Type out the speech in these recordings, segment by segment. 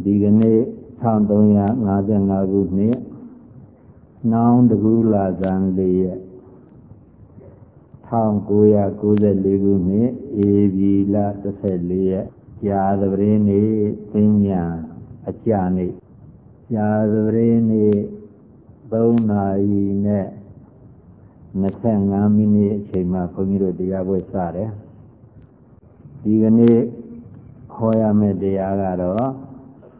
ဒီကနေ့1355ခုနှစ်နှောင်းတကူလာဇန်၄ရက်1994ခုနှစ်ဧပြီလ14ရက်ကြာသပတေးနေ့သင်ညာအကြနေ့ကြာသပတေးနေ့3နာရီနဲ့25မိနစ်အချိန်မှခွန်ကြီးတို့တရားပွဲစတယ်ဒီကနေ့ဟောရမယ့်တရားကတော့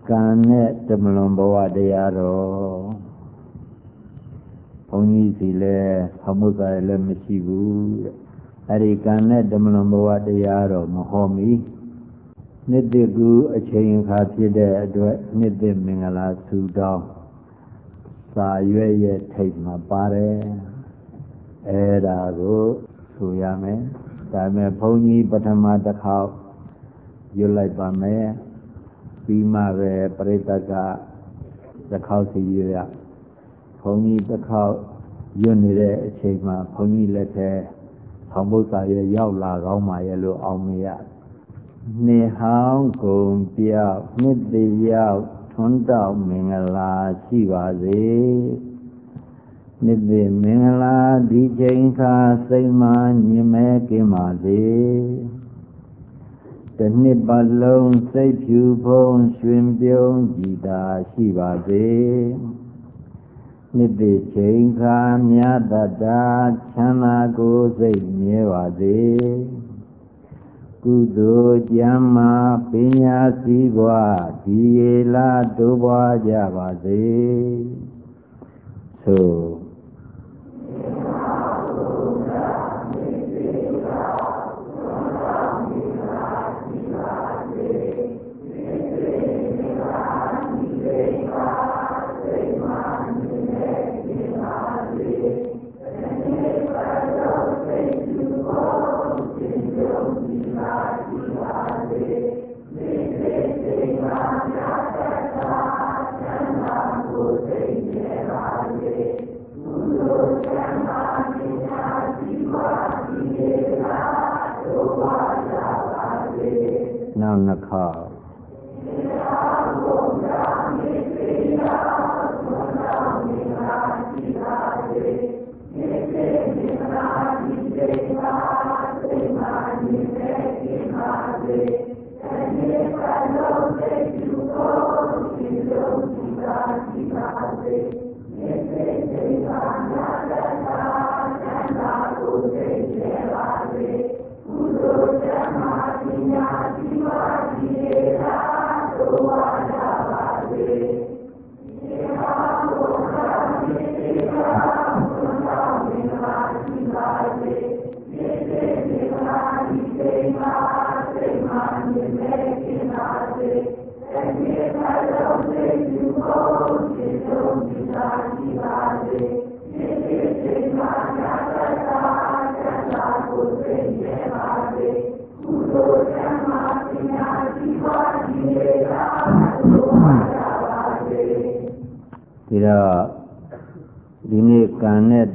ကံနဲ့တမလွန်ဘဝတရားတော်ဘုန်းကြီးစီလဲဖမှုကလည်းမရှိဘူးအဲ့ဒီကံနဲ့တမလွန်ဘဝတရားတော်မဟောမီနှစ်တကူအချိန်ခါဖြစ်တဲ့အတွက်နှစ်တမင်္ဂလာဆုတောင်းစာရွက်ရဲ့ထိတ်မှာပါတယ်အဲ့ဒါကိုဆိုရမယ်ဒါပေမဲ့ဘုန်းကြီးပထမတစ်ခေါက်ရွတ်လိုက်ပါမယ် ပြီးမှပဲပြိတ္တကတစ်ခေါက်စီရရဘုန်းကြီးတစ်ခေါက်ရွတ်နေတဲ့အချိန်မှာဘုန်းကြီးလက်ထဲဆောင်ဘုရားရဲ့ရောက်လာကောင်းပါရဲ့လို့အောင်မရနေဟောင်းကုန်ပြောက်နှစ်တယောက်ထွန်းတောက်မင်္ဂလာရှိပါစေနှစ်သိမင်္ဂလာဒီချိန်ခါစိတ်မှညင်မဲကင်းပါစေ တနှစ်ပတ်လုံးစိတ်ဖြူဖုံးရွှင်ပြုံးကြည်သာရှိပါစေနှစ်သိချိန်ခါမြတ်တတာချမ်းသာကိုယ်စိတ်မြဲပါစေကုသိုလ်ကြမ်းမာပညာစည်းပွားဒီရေလာတိုးပွားကြပါစေသို့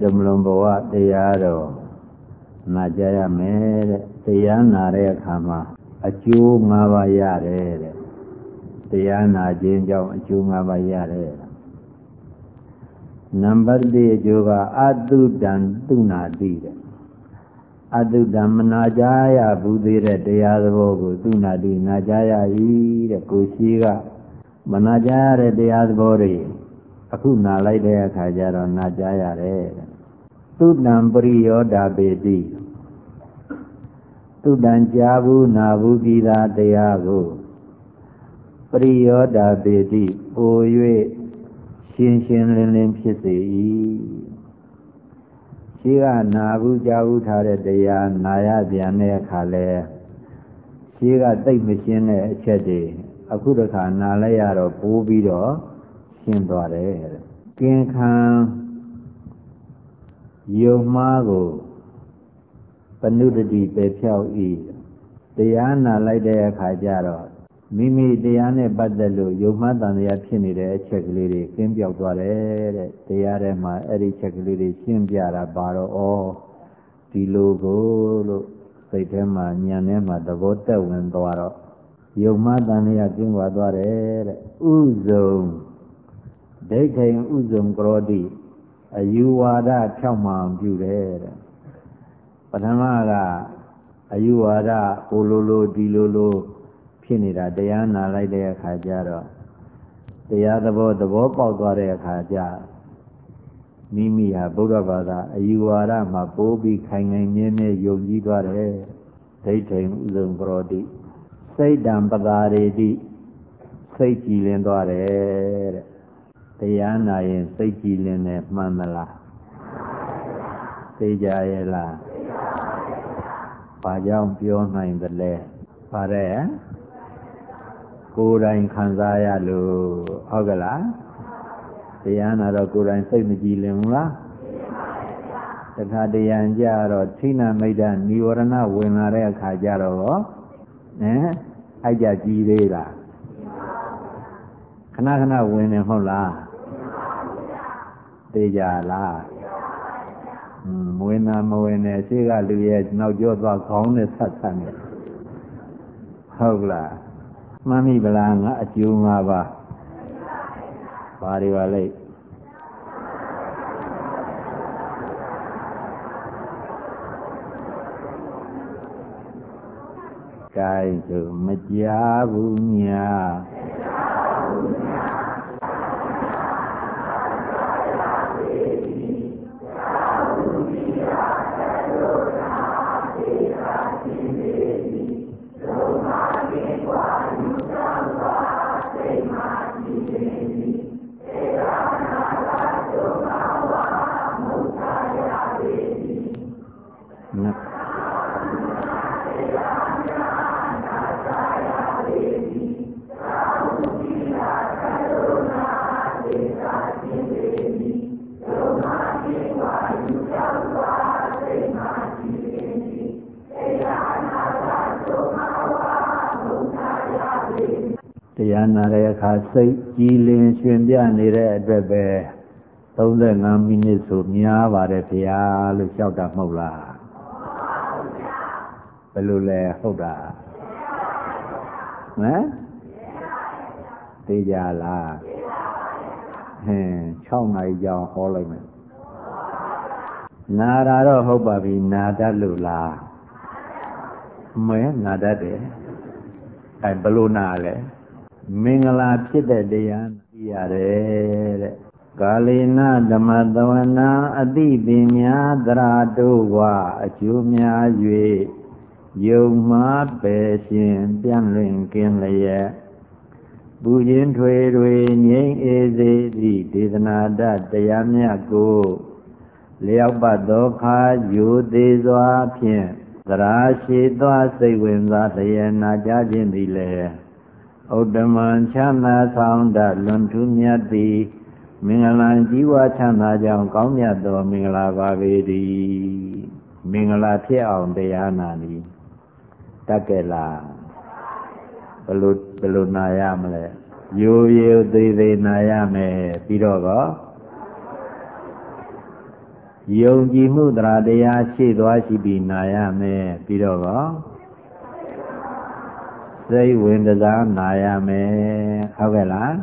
တမလွန်ဘဝတရားတော်နာကြရမယ်တဲ့တရားနာတဲ့အခါမှာအကျိုး၅ပါးရတယ်တဲ့တရားနာခြင်းကြောင့်အကျိုး၅ပါးရတယ်နံပါတ်1အကျိုးကအတုတံသူနာတိတဲ့အတုတံမနာကြရဘူးသေးတဲ့တရားသဘောကိုသူနာတိနာကြရ၏တဲ့ကိုရှိကမနာကြရတဲ့တရားသဘောတွေ အခုနာလိုက်တဲ့အခါကျတော့နာကြရတယ်သုတံပရိယောဒပေတိသုတံကြာဘူးနာဘူးပြီးသာတရားကိုပရိယောဒပေတိပို၍ရှင်းရှင်းလင်းလင်းဖြစ်စေ၏ရှိကနာဘူးကြာဘူးထားတဲ့တရားနာရပြန်တဲ့အခါလဲရှိကသိမ့်မရှင်းတဲ့အချက်တွေအခုတခါနာလိုက်ရတော့ပိုးပြီးတော့ ရှင်းသွားတယ်ကင်ခံယုံမှားကိုပနုတတိပဲဖြောက်ဤတရားနာလိုက်တဲ့အခါကျတော့မိမိတရားနဲ့ပတ်သက်လို့ယုံမှားတန်တရားဖြစ်နေတဲ့အချက်ကလေးတွေကင်းပြောက်သွားတယ်တဲ့တရားထဲမှာအဲ့ဒီချက်ကလေးတွေရှင်းပြတာပါတော့ဩဒီလိုကိုလို့စိတ်ထဲမှာညံထဲမှာသဘောတက်ဝင်သွားတော့ယုံမတန်လျာကျင်းသွားသွားတယ်တဲ့ဥဇုံ ဒိဋ္ဌိဥဇုံကရောတိအယူဝါဒဖြောက်မှန်ပြုတယ်တဲ့ပထမကအယူဝါဒဟိုလိုလိုဒီလိုလိုဖြစ်နေတာတရားနာလိုက်တဲ့အခါကျတော့တရားသဘောသဘောပေါက်သွားတဲ့အခါကျမိမိဟာဗုဒ္ဓဘာသာအယူဝါဒမှာပိုးပြီးခိုင်ခိုင်မြဲမြဲယုံကြည်သွားတယ်ဒိဋ္ဌိဥဇုံကရောတိစိတ်တံပတာရေတိစိတ်ကြည်လင်သွားတယ်တဲ့ တရားနာရင်စိတ်ကြည်လင်တယ်မှန်မလားသိကြရဲ့လားဘာကြောင့်ပြောနိုင်သလဲပါတယ်ကိုယ်တိုင်ခံစားရလို့ဟုတ်ကလားတရားနာတော့ကိုယ်တိုင်စိတ်မကြည်လင်ဘူးလားတခါတရံကြတော့ထိနာမိတ်တនិဝရဏဝင်လာတဲ့အခါကျတော့ဟမ်အိုက်ကြကြည်သေးလားခဏခဏဝင်နေမဟုတ်လား သိကြလားမဝင်တာမဝင်နဲ့ရှေ့ကလူရဲ့နောက်ကျောသွားခေါင်းနဲ့ဆက်ဆက်နေဟုတ်လားမှန်ပြီဗလားငါအကျိုး၅ပါးဘာတွေပါလဲကိုင်းဆိုမကြဘူးညာ တရားနာတဲ့အခါစိတ်ကြည်လင်ရှင်ပြနေတဲ့အတွက်ပဲ35မိနစ်ဆိုများပါတယ်ဗျာလို့လျှောက်တာမဟုတ်လားဘယ်လိုလဲဟုတ်တာဟမ်သိကြလားဟင်6နာရီကြောင်ဟောလိုက်မယ်နာတာတော့ဟုတ်ပါပြီနာတတ်လို့လားမဲနာတတ်တယ်အဲဘယ်လိုနာလဲ မင်္ဂလာဖြစ်တဲ့တရားသိရတယ်တဲ့ကာလေနဓမ္မသဝနာအတိပညာသရာတို့ဝအကျိုးများ၍ယုံမှားပယ်ရှင်ပြန့်လွင်ကင်းလျက်ပူခြင်းထွေတွေငြိမ့်အေးစေသည့်ဒေသနာတတရားမြတ်ကိုလျောက်ပတ်သောခါယူသေးစွာဖြင့်သရာရှိသောစိတ်ဝင်စားလျက်နာကြခြင်းသည်လည်း ဥဒ္ဓမံချမ်းသာဆောင်တလွန်ထူးမြတ်သည်မင်္ဂလာကြီးဝါချမ်းသာကြောင်းကောင်းမြတ်သောမင်္ဂလာပါပေသည်မင်္ဂလာဖြစ်အောင်တရားနာနီတတ်ကြလားဘယ်လိုဘယ်လိုနာရမလဲရိုးရိုးသေးသေးနာရမယ်ပြီးတော့ကောယုံကြည်မှုတရားတရားရှိသွားရှိပြီးနာရမယ်ပြီးတော့ကော စိတ်ဝင်စားနာရမယ်ဟုတ်ကဲ့လား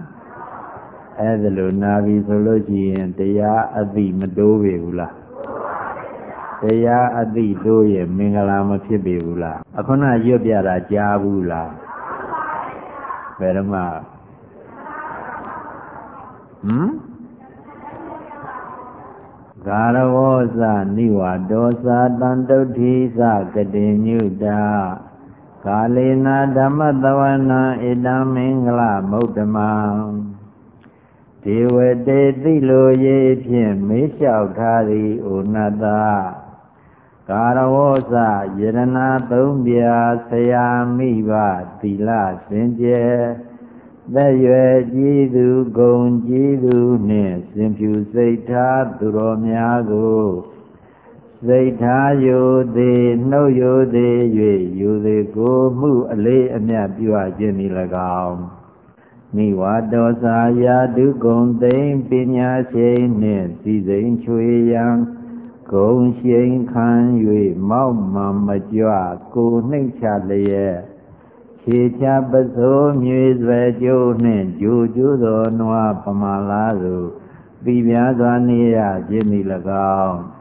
အဲ့ဒါလို့နာပြီဆိုလို့ရှိရင်တရားအသိမတိုးပေဘူးလားတရားအသိတိုးရင်မင်္ဂလာမဖြစ်ပေဘူးလားအခုနရွတ်ပြတာကြားဘူးလားဘယ်တော့မှဟမ်ဂါရဝောဇနိဝါဒောဇာတန်တုဋ္ဌိသကတိညုတာ ကာလေနာဓမ္မတဝနာဣတံမင်္ဂလမௌတ္တမံဒေဝတေတိလိုရေးဖြင့်မေးလျှောက်ထားသည်ဩနတကာရဝောဇယရနာသုံးပြာဆရာမိဘသီလစင်ကြယ်သက်ရွယ်ကြီးသူဂုံကြီးသူနှင့်စင်ဖြူစိတ်ထားသူတော်များကို စိတ်ထားယိုသေးနှုတ်ယိုသေး၍ယူသေးကိုမှုအလေးအမြတ်ပြုအပ်ခြင်းဤ၎င်းမိဝါဒောစာယာဒုကုံသိမ့်ပညာရှိနှင့်စီစိန်ချွေရန်ဂုံရှိန်ခံ၍မောက်မှန်မကြွကိုနှိမ့်ချလျက်ခြေချပစိုးမြေဆွဲကျိုးနှင့်ဂျိုကျိုးသောနွားပမာလားသို့ပြီးပြားစွာနေရခြင်းသည်၎င်း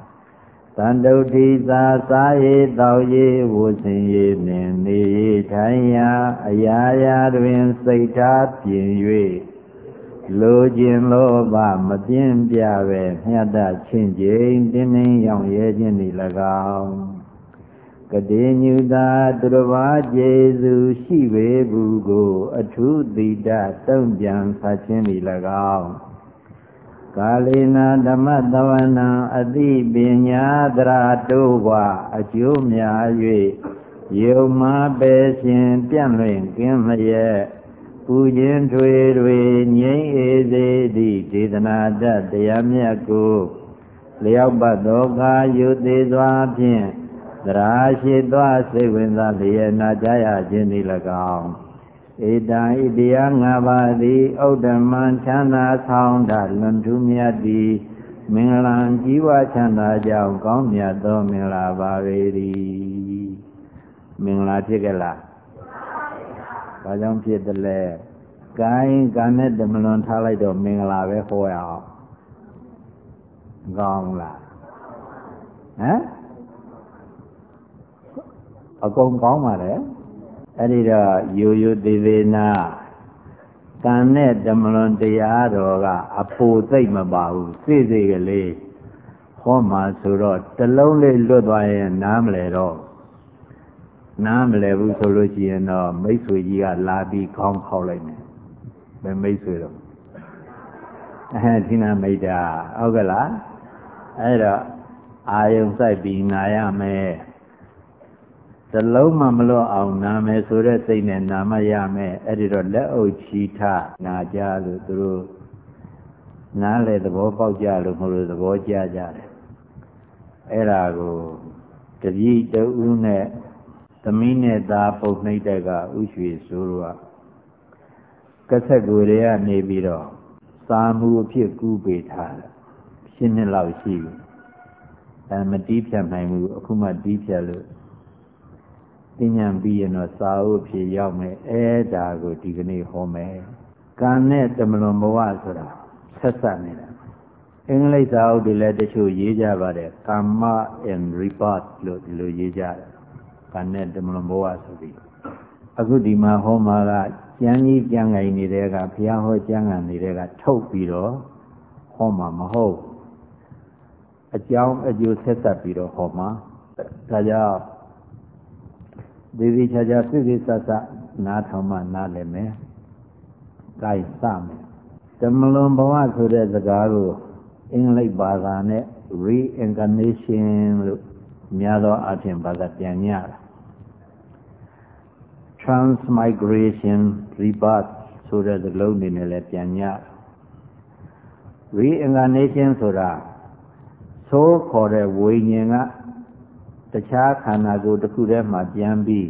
တန်တုဋ္ဌိသာစားရည်တောက်ရည်ဝုစင်ရည်နှင့်နေရည်ထိုင်ရာအရာရာတွင်စိတ်ထားပြင်၍လိုခြင်းလောဘမပြင်းပြပဲမြတ်တချင်းချင်းတင်းနှင်းရောင်ရဲခြင်းသည်၎င်းကတိညုတာသူတော်ဘာကျေစုရှိပေဘူးကို အထုတိတတုံ့ပြန်ဆခြင်းသည်၎င်း ကာလေနာဓမ္မတဝနာအတိပညာတရာတိုးဝအကျိုးများ၍ယုံမာပဲရှင်ပြန့်လွင်ကင်းမရဲ့ပူခြင်းထွေတွေငြိမ့်အေစေသည့်ဒေသနာတတရားမြတ်ကိုလျောက်ပတ်သောကာယုသေးစွာဖြင့်သရာရှိသောစိတ်ဝင်စားလျက်နာကြရခြင်းသည်၎င်း ဧတံဣတရား၅ပါးသည်ဥဒ္ဓမံချမ်းသာဆောင်တာလွန်ထူးမြတ်သည်မင်္ဂလာကြီးဝါချမ်းသာကြောင်းကောင်းမြတ်သောမင်္ဂလာပါပေ၏မင်္ဂလာဖြစ်ကြလားဘာကြောင့်ဖြစ်တယ်လဲကိုင်းကံနဲ့တမလွန်ထားလိုက်တော့မင်္ဂလာပဲဟောရအောင်ကောင်းလားဟမ်အကုန်ကောင်းပါတယ် အဲ့ဒီတော့ယူယူသေးသေးနာကံနဲ့တမလွန်တရားတော်ကအဖို့သိမ့်မပါဘူးစိစိကလေးဟောမှာဆိုတော့တလုံးလေးလွတ်သွားရင်နားမလဲတော့နားမလဲဘူးဆိုလို့ရှိရင်တော့မိတ်ဆွေကြီးကလာပြီးခေါင်းခေါက်လိုက်မယ်ဘယ်မိတ်ဆွေတော့အဲဒီနာမိတ်တာဟုတ်ကလားအဲ့တော့အာယုံစိုက်ပြီးနာရမယ် တလုံးမှမလွတ်အောင်နာမယ်ဆိုတဲ့စိတ်နဲ့နာမရမယ်အဲ့ဒီတော့လက်အုပ်ချီထနာကြလို့သူတို့နားလေသဘောပေါက်ကြလို့မလို့သဘောကျကြတယ်အဲ့ဒါကိုတပည့်တဦးနဲ့သမီးနဲ့သားပုတ်နှိမ့်တဲ့ကဥရွှေဆိုတော့ကဆက်ကိုတွေကနေပြီးတော့စာမှုအဖြစ်ကူးပေးထားတယ်ရှင်းနှစ်လောက်ရှိပြီအဲမတီးဖြတ်နိုင်ဘူးအခုမှတီးဖြတ်လို့ သိဉာဏ်ပြီးရင်တော့စာအုပ်ဖြစ်ရောက်မယ်အဲဒါကိုဒီကနေ့ဟောမယ်ကံနဲ့တမလွန်ဘဝဆိုတာဆက်ဆက်နေတာအင်္ဂလိပ်စာအုပ်တွေလည်းတချို့ရေးကြပါတယ်ကာမ and rebirth လို့ဒီလိုရေးကြတယ်ကံနဲ့တမလွန်ဘဝဆိုပြီးအခုဒီမှာဟောမှာကကျမ်းကြီးကျမ်းဂိုင်နေတဲ့ကဘုရားဟောကျမ်းဂန်နေတဲ့ကထုတ်ပြီးတော့ဟောမှာမဟုတ်အကြောင်းအကျိုးဆက်ဆက်ပြီးတော့ဟောမှာဒါကြောင့် ဒီဒီချာချာစိစိဆဆနားထောင်မှနားလည်မယ်။ကြိုက်စမယ်။တမလွန်ဘဝဆိုတဲ့စကားကိုအင်္ဂလိပ်ဘာသာနဲ့ reincarnation လို့များသောအားဖြင့်ဘာသာပြန်ညတာ transmigration rebirth ဆိုတဲ့စကားလုံးတွေနဲ့လည်းပြန်ညတာ reincarnation ဆိုတာသိုးခေါ်တဲ့ဝိညာဉ်က တခြားခန္ဓာကိုယ်တစ်ခုထဲမှာပြန်ပြီး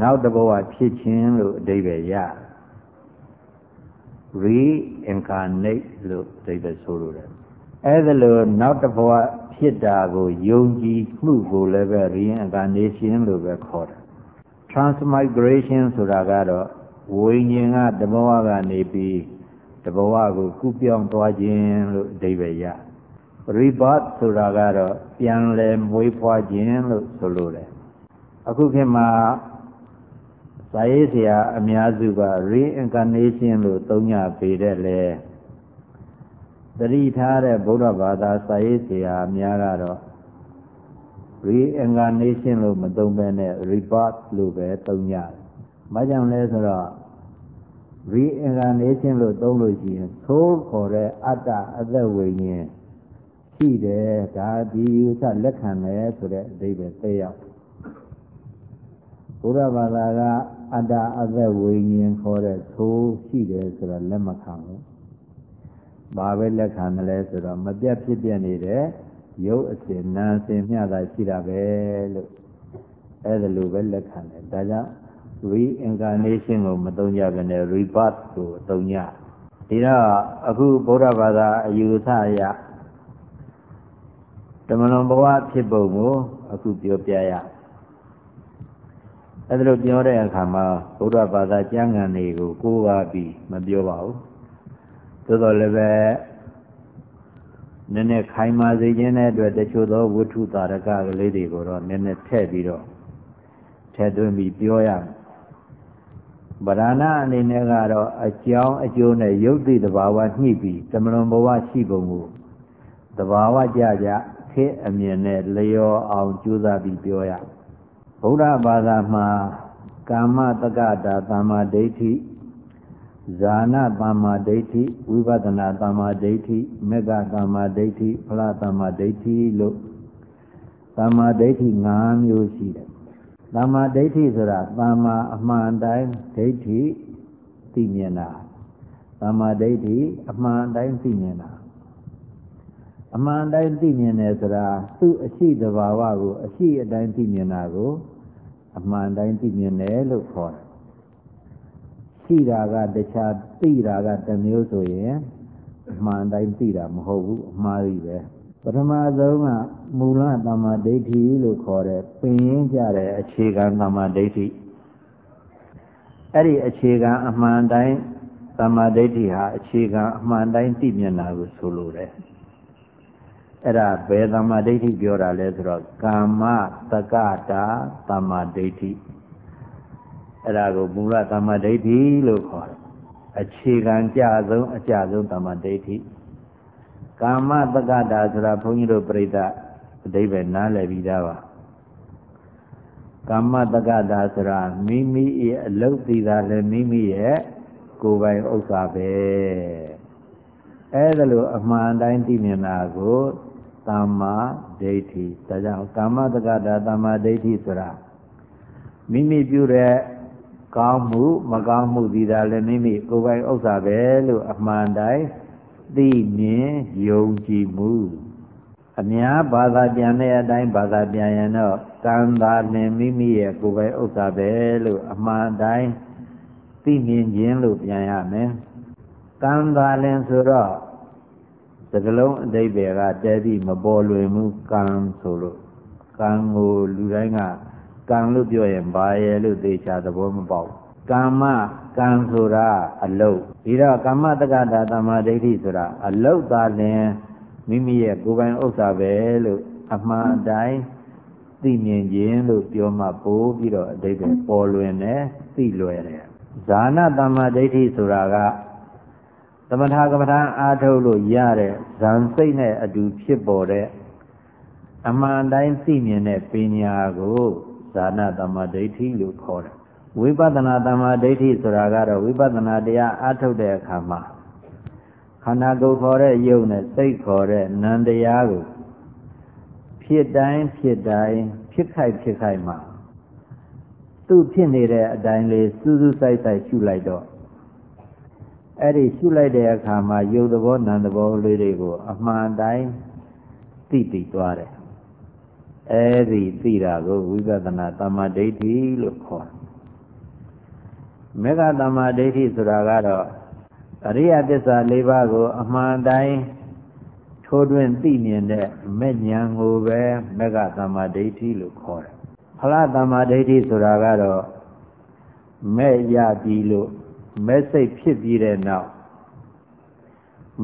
နောက်တစ်ဘဝဖြစ်ခြင်းလို့အဓိပ္ပာယ်ရ reincarnate လို့အဓိပ္ပာယ်ဆိုလိုတယ်အဲဒါလို့နောက်တစ်ဘဝဖြစ်တာကိုယုံကြည်မှုကိုလည်းပဲ reincarnation လို့ပဲခေါ်တယ် transmigration ဆိုတာကတော့ဝိညာဉ်ကတဘဝကနေပြီးတဘဝကိုကူးပြောင်းသွားခြင်းလို့အဓိပ္ပာယ်ရ rebirth ဆိုတာကတော့ပြန်လည်မွေးဖွားခြင်းလို့ဆိုလိုတယ်အခုခေတ်မှာဇာရေးဆရာအများစုက reincarnation လို့သုံးညပေးတဲ့လေသတိထားတဲ့ဗုဒ္ဓဘာသာဇာရေးဆရာအများကတော့ reincarnation လို့မသုံးဘဲနဲ့ rebirth လို့ပဲသုံးကြတယ်။ဘာကြောင့်လဲဆိုတော့ reincarnation လို့သုံးလို့ရှိရင်သိုးခေါ်တဲ့အတ္တအသက်ဝိညာဉ် ရှိတယ်ဒါဒီဥစ္စာလက်ခံတယ်ဆိုတဲ့အဓိပ္ပာယ်သိရောက်ဘုရားဘာသာကအတ္တအသက်ဝိညာဉ်ခေါ်တဲ့သိုးရှိတယ်ဆိုတော့လက်မခံဘူးဘာပဲလက်ခံတယ်လဲဆိုတော့မပြတ်ဖြစ်ပြနေတဲ့ရုပ်အစဉ်နာအစဉ်မျှတာရှိတာပဲလို့အဲ့ဒါလိုပဲလက်ခံတယ်ဒါကြောင့် reincarnation ကိုမသုံးကြဘဲနဲ့ rebirth ကိုသုံးကြဒီတော့အခုဗုဒ္ဓဘာသာအယူဆအရ တမလွန်ဘဝဖြစ်ပုံကိုအခုပြောပြရအဲ့ဒါလိုပြောတဲ့အခါမှာဘုရားဘာသာကျမ်းဂန်တွေကိုကိုးပါပြီးမပြောပါဘူးသို့တော်လည်းပဲနည်းနည်းခိုင်မာစေခြင်းတဲ့အတွက်တချို့သောဝိထုတာရကကလေးတွေကိုတော့နည်းနည်းထည့်ပြီးတော့ထည့်သွင်းပြီးပြောရမယ်ဗရဏအနေနဲ့ကတော့အကြောင်းအကျိုးနဲ့ယုတ်တိတဘာဝညှိပြီးသမလွန်ဘဝရှိပုံကိုတဘာဝကြကြ ခေအမြင်နဲ့လျော်အောင်ကြိုးစားပြီးပြောရဗုဒ္ဓဘာသာမှာကာမတက္ကတာသမ္မာဒိဋ္ဌိဇာနာသမ္မာဒိဋ္ဌိဝိပဿနာသမ္မာဒိဋ္ဌိမေဃသမ္မာဒိဋ္ဌိဖလားသမ္မာဒိဋ္ဌိလို့သမ္မာဒိဋ္ဌိ၅မျိုးရှိတယ်သမ္မာဒိဋ္ဌိဆိုတာသမ္မာအမှန်တိုင်းဒိဋ္ဌိသိမြင်တာသမ္မာဒိဋ္ဌိအမှန်တိုင်းသိမြင်တာ အမှန်တိုင်းသိမြင်တယ်ဆိုတာသူ့အရှိတဘာဝကိုအရှိအတိုင်းသိမြင်တာကိုအမှန်တိုင်းသိမြင်တယ်လို့ခေါ်တယ်ရှိတာကတခြားသိတာကတစ်မျိုးဆိုရင်အမှန်တိုင်းသိတာမဟုတ်ဘူးအမှားကြီးပဲပထမဆုံးကမူလသမ္မာဒိဋ္ဌိလို့ခေါ်တဲ့ပင်ရင်းကြတဲ့အခြေခံသမ္မာဒိဋ္ဌိအဲ့ဒီအခြေခံအမှန်တိုင်းသမ္မာဒိဋ္ဌိဟာအခြေခံအမှန်တိုင်းသိမြင်တာကိုဆိုလိုတယ် အဲ့ဒါဘယ်သမ္မာဒိဋ္ဌိပြောတာလဲဆိုတော့ကာမတက္ကတာသမ္မာဒိဋ္ဌိအဲ့ဒါကိုမူလသမ္မာဒိဋ္ဌိလို့ခေါ်တယ်အခြေခံကြဆုံးအကြဆုံးသမ္မာဒိဋ္ဌိကာမတက္ကတာဆိုတာဘုန်းကြီးတို့ပြိဿအဓိပ္ပာယ်နားလည်ပြီးသားပါကာမတက္ကတာဆိုတာမိမိရဲ့အလုတ်တည်တာလည်းမိမိရဲ့ကိုယ်ပိုင်ဥစ္စာပဲအဲဒါလိုအမှန်တိုင်းသိမြင်တာကို သမ္မာဒိဋ္ဌိဒါကြောင့်ကာမတက္ကတာသမ္မာဒိဋ္ဌိဆိုတာမိမိပြုတဲ့ကောင်းမှုမကောင်းမှုဒီတာလည်းမိမိကိုယ်ပိုင်ဥစ္စာပဲလို့အမှန်တိုင်းသိမြင်ယုံကြည်မှုအများဘာသာပြန်တဲ့အတိုင်းဘာသာပြန်ရင်တော့ကံသာလင်မိမိရဲ့ကိုယ်ပိုင်ဥစ္စာပဲလို့အမှန်တိုင်းသိမြင်ခြင်းလို့ပြန်ရမယ်ကံသာလင်ဆိုတော့ စကလုံးအတိတ်ပဲကတဲပြီးမပေါ်လွင်ဘူးကံဆိုလို့ကံကိုလူတိုင်းကကံလို့ပြောရင်ဘာရဲ့လို့သိချာသဘောမပေါက်ကာမကံဆိုတာအလုတ်ဒီတော့ကာမတက္ကတာသမာဓိဋ္ဌိဆိုတာအလုတ်သာလင်မိမိရဲ့ကိုယ်ပိုင်ဥစ္စာပဲလို့အမှန်တိုင်းသိမြင်ခြင်းလို့ပြောမှပို့ပြီးတော့အတိတ်ပဲပေါ်လွင်တယ်သိလွယ်တယ်ဇာနာတမ္မာဒိဋ္ဌိဆိုတာက သမထကမ္မထာအားထုတ်လို့ရတဲ့ဇန်စိတ်နဲ့အတူဖြစ်ပေါ်တဲ့အမှန်တိုင်းသိမြင်တဲ့ပညာကိုဇာနာတမ္မာဒိဋ္ဌိလို့ခေါ်တယ်ဝိပဿနာတမ္မာဒိဋ္ဌိဆိုတာကတော့ဝိပဿနာတရားအားထုတ်တဲ့အခါမှာခန္ဓာကိုယ်ခေါ်တဲ့ယုတ်နဲ့စိတ်ခေါ်တဲ့နံတရားကိုဖြစ်တိုင်းဖြစ်တိုင်းဖြစ်ခိုက်ဖြစ်ခိုက်မှာသူ့ဖြစ်နေတဲ့အတိုင်းလေးစူးစူးဆိုင်ဆိုင်ရှုလိုက်တော့ အဲ့ဒီရှုလိုက်တဲ့အခါမှာယုတ်သဘောနံသဘောလေးတွေကိုအမှန်တိုင်းသိသိသွားတယ်အဲ့ဒီသိတာကိုဝိပဿနာတမ္မာဒိဋ္ဌိလို့ခေါ်တယ်မေဃတမ္မာဒိဋ္ဌိဆိုတာကတော့အရိယသစ္စာ၄ပါးကို အမှန်တိုင်းထိုးတွင်သိမြင်တဲ့မဲ့ဉာဏ်ကိုပဲမေဃတမ္မာဒိဋ္ဌိလို့ခေါ်တယ်ဖလားတမ္မာဒိဋ္ဌိဆိုတာကတော့မဲ့ရပြီလို့ မဲ့စိတ်ဖြစ်ပြီးတဲ့နောက်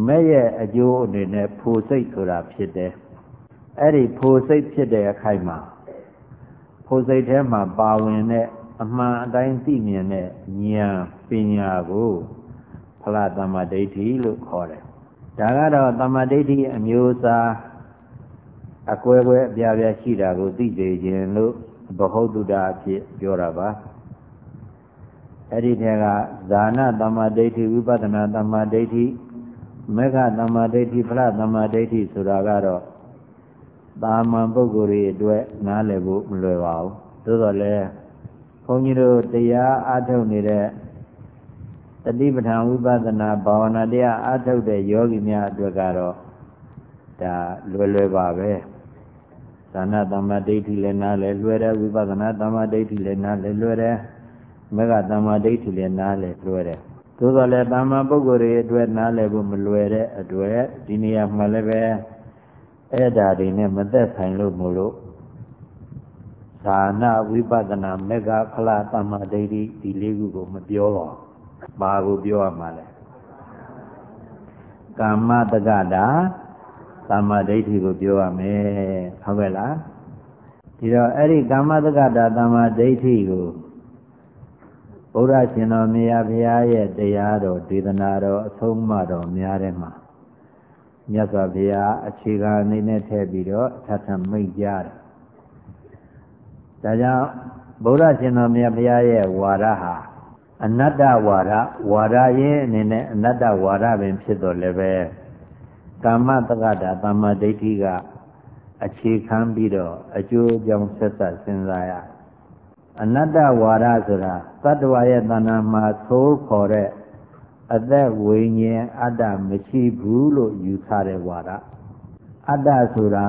မဲ့ရဲ့အကျိုးအနေနဲ့ဖိုစိတ်ဆိုတာဖြစ်တယ်အဲ့ဒီဖိုစိတ်ဖြစ်တဲ့အခိုက်မှာဖိုစိတ်ထဲမှာပါဝင်တဲ့အမှန်အတိုင်းသိမြင်တဲ့ဉာဏ်ပညာကိုဖလားတမ္မာဒိဋ္ဌိလို့ခေါ်တယ်ဒါကတော့တမ္မာဒိဋ္ဌိအမျိုးအစားအကွဲကွဲအပြားပြားရှိတာကိုသိစေခြင်းလို့ဘဟုတုတအဖြစ်ပြောတာပါ အဲ့ဒီထဲကဇာနာတမ္မာဒိဋ္ဌိဝိပဿနာတမ္မာဒိဋ္ဌိမေဃတမ္မာဒိဋ္ဌိဖလားတမ္မာဒိဋ္ဌိဆိုတာကတော့တာမန်ပုဂ္ဂိုလ်တွေအတွက်နားလည်ဖို့မလွယ်ပါဘူးသို့တော်လည်းဘုန်းကြီးတို့တရားအားထုတ်နေတဲ့တတိပဋ္ဌာန်ဝိပဿနာဘာဝနာတရားအားထုတ်တဲ့ယောဂီများအတွက်ကတော့ဒါလွယ်လွယ်ပါပဲသာနာတမ္မာဒိဋ္ဌိလည်းနားလည်းလွယ်တယ်ဝိပဿနာတမ္မာဒိဋ္ဌိလည်းနားလည်းလွယ်တယ် မေဃတမ္မာဒိဋ္ဌိလည်းနားလည်းလွယ်တယ်သို့တော်လည်းတမ္မာပုဂ္ဂိုလ်တွေအတွက်နားလည်းဖို့မလွယ်တဲ့အတွက်ဒီနေရာမှာလည်းပဲအဲ့ဒါတွေနဲ့မသက်ဆိုင်လို့မို့လို့ဒါနဝိပဿနာမေဃဖလားသမ္မာဒိဋ္ဌိဒီလေးခုကိုမပြောပါဘူးဘာကိုပြောရမှာလဲကာမတက္ကတာသမ္မာဒိဋ္ဌိကိုပြောရမယ်ဟုတ်ကဲ့လားဒီတော့အဲ့ဒီကာမတက္ကတာသမ္မာဒိဋ္ဌိကို ဘုရားရှင်တော်မြတ်ဘုရားရဲ့တရားတော်ဒေသနာတော်အဆုံးအမတော်များတဲ့မှာမြတ်စွာဘုရားအခြေခံအနေနဲ့ထည့်ပြီးတော့ထပ်ထမိတ်ကြတယ်ဒါကြောင့်ဗုဒ္ဓရှင်တော်မြတ်ဘုရားရဲ့ဝါဒဟာအနတ္တဝါဒဝါဒရဲ့အနေနဲ့အနတ္တဝါဒပင်ဖြစ်တော်လည်းပဲကာမတက္ကတာသမ္မာဒိဋ္ဌိကအခြေခံပြီးတော့အကျိုးအကြောင်းဆက်ဆက်စဉ်းစားရ အနတ္တဝါဒဆိုတာတတ္တဝါရဲ့တဏ္ဍာမှာသိုးခေါ်တဲ့အသက်ဝိညာဉ်အတ္တမရှိဘူးလို့ယူဆတဲ့ဝါဒအတ္တဆိုတာ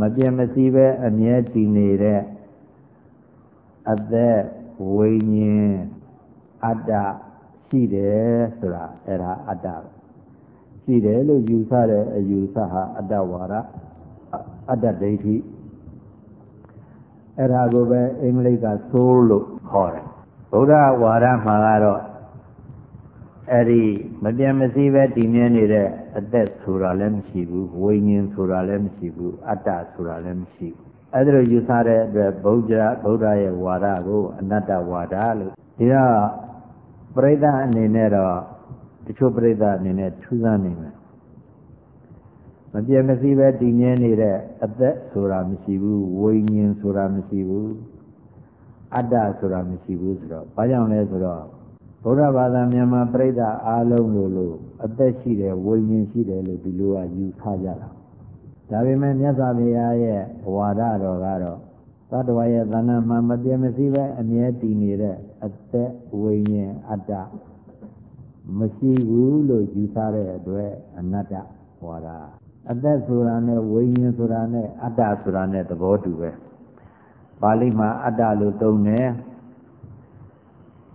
မပြတ်မစည်းပဲအမြဲတည်နေတဲ့အသက်ဝိညာဉ်အတ္တရှိတယ်ဆိုတာအဲ့ဒါအတ္တရှိတယ်လို့ယူဆတဲ့အယူဆဟာအတ္တဝါဒအတ္တဒိဋ္ဌိ အဲ့ဒါကိုပဲအင်္ဂလိပ်က soul လို့ခေါ်တယ်ဗုဒ္ဓဝါဒမှာကတော့အဲ့ဒီမပြတ်မစည်းပဲတည်မြဲနေတဲ့အသက်ဆိုတာလည်းမရှိဘူးဝိညာဉ်ဆိုတာလည်းမရှိဘူးအတ္တဆိုတာလည်းမရှိဘူးအဲ့ဒါလိုယူဆတဲ့အတွက်ဗုဒ္ဓဗုဒ္ဓရဲ့ဝါဒကိုအနတ္တဝါဒလို့ဒီတော့ပြိဿအနေနဲ့တော့တချို့ပြိဿအနေနဲ့ထူးဆန်းနေမယ် မပြည့်မစည်းပဲတည်မြဲနေတဲ့အသက်ဆိုတာမရှိဘူးဝိညာဉ်ဆိုတာမရှိဘူးအတ္တဆိုတာမရှိဘူးဆိုတော့ဘာကြောင့်လဲဆိုတော့ဘုရားဘာသာမြန်မာပြိဿအားလုံးလို့လို့အသက်ရှိတယ်ဝိညာဉ်ရှိတယ်လို့ဒီလိုကယူဆကြတာဒါပေမဲ့မြတ်စွာဘုရားရဲ့ဝါဒတော်ကတော့သတ္တဝါရဲ့သဏ္ဍာန်မှာမပြည့်မစည်းပဲအမြဲတည်နေတဲ့အသက်ဝိညာဉ်အတ္တမရှိဘူးလို့ယူဆတဲ့အတွက်အနတ္တဝါဒ အသက်ဆိုတာနဲ့ဝိညာဉ်ဆိုတာနဲ့အတ္တဆိုတာနဲ့သဘောတူပဲပါဠိမှာအတ္တလို့သုံးတယ်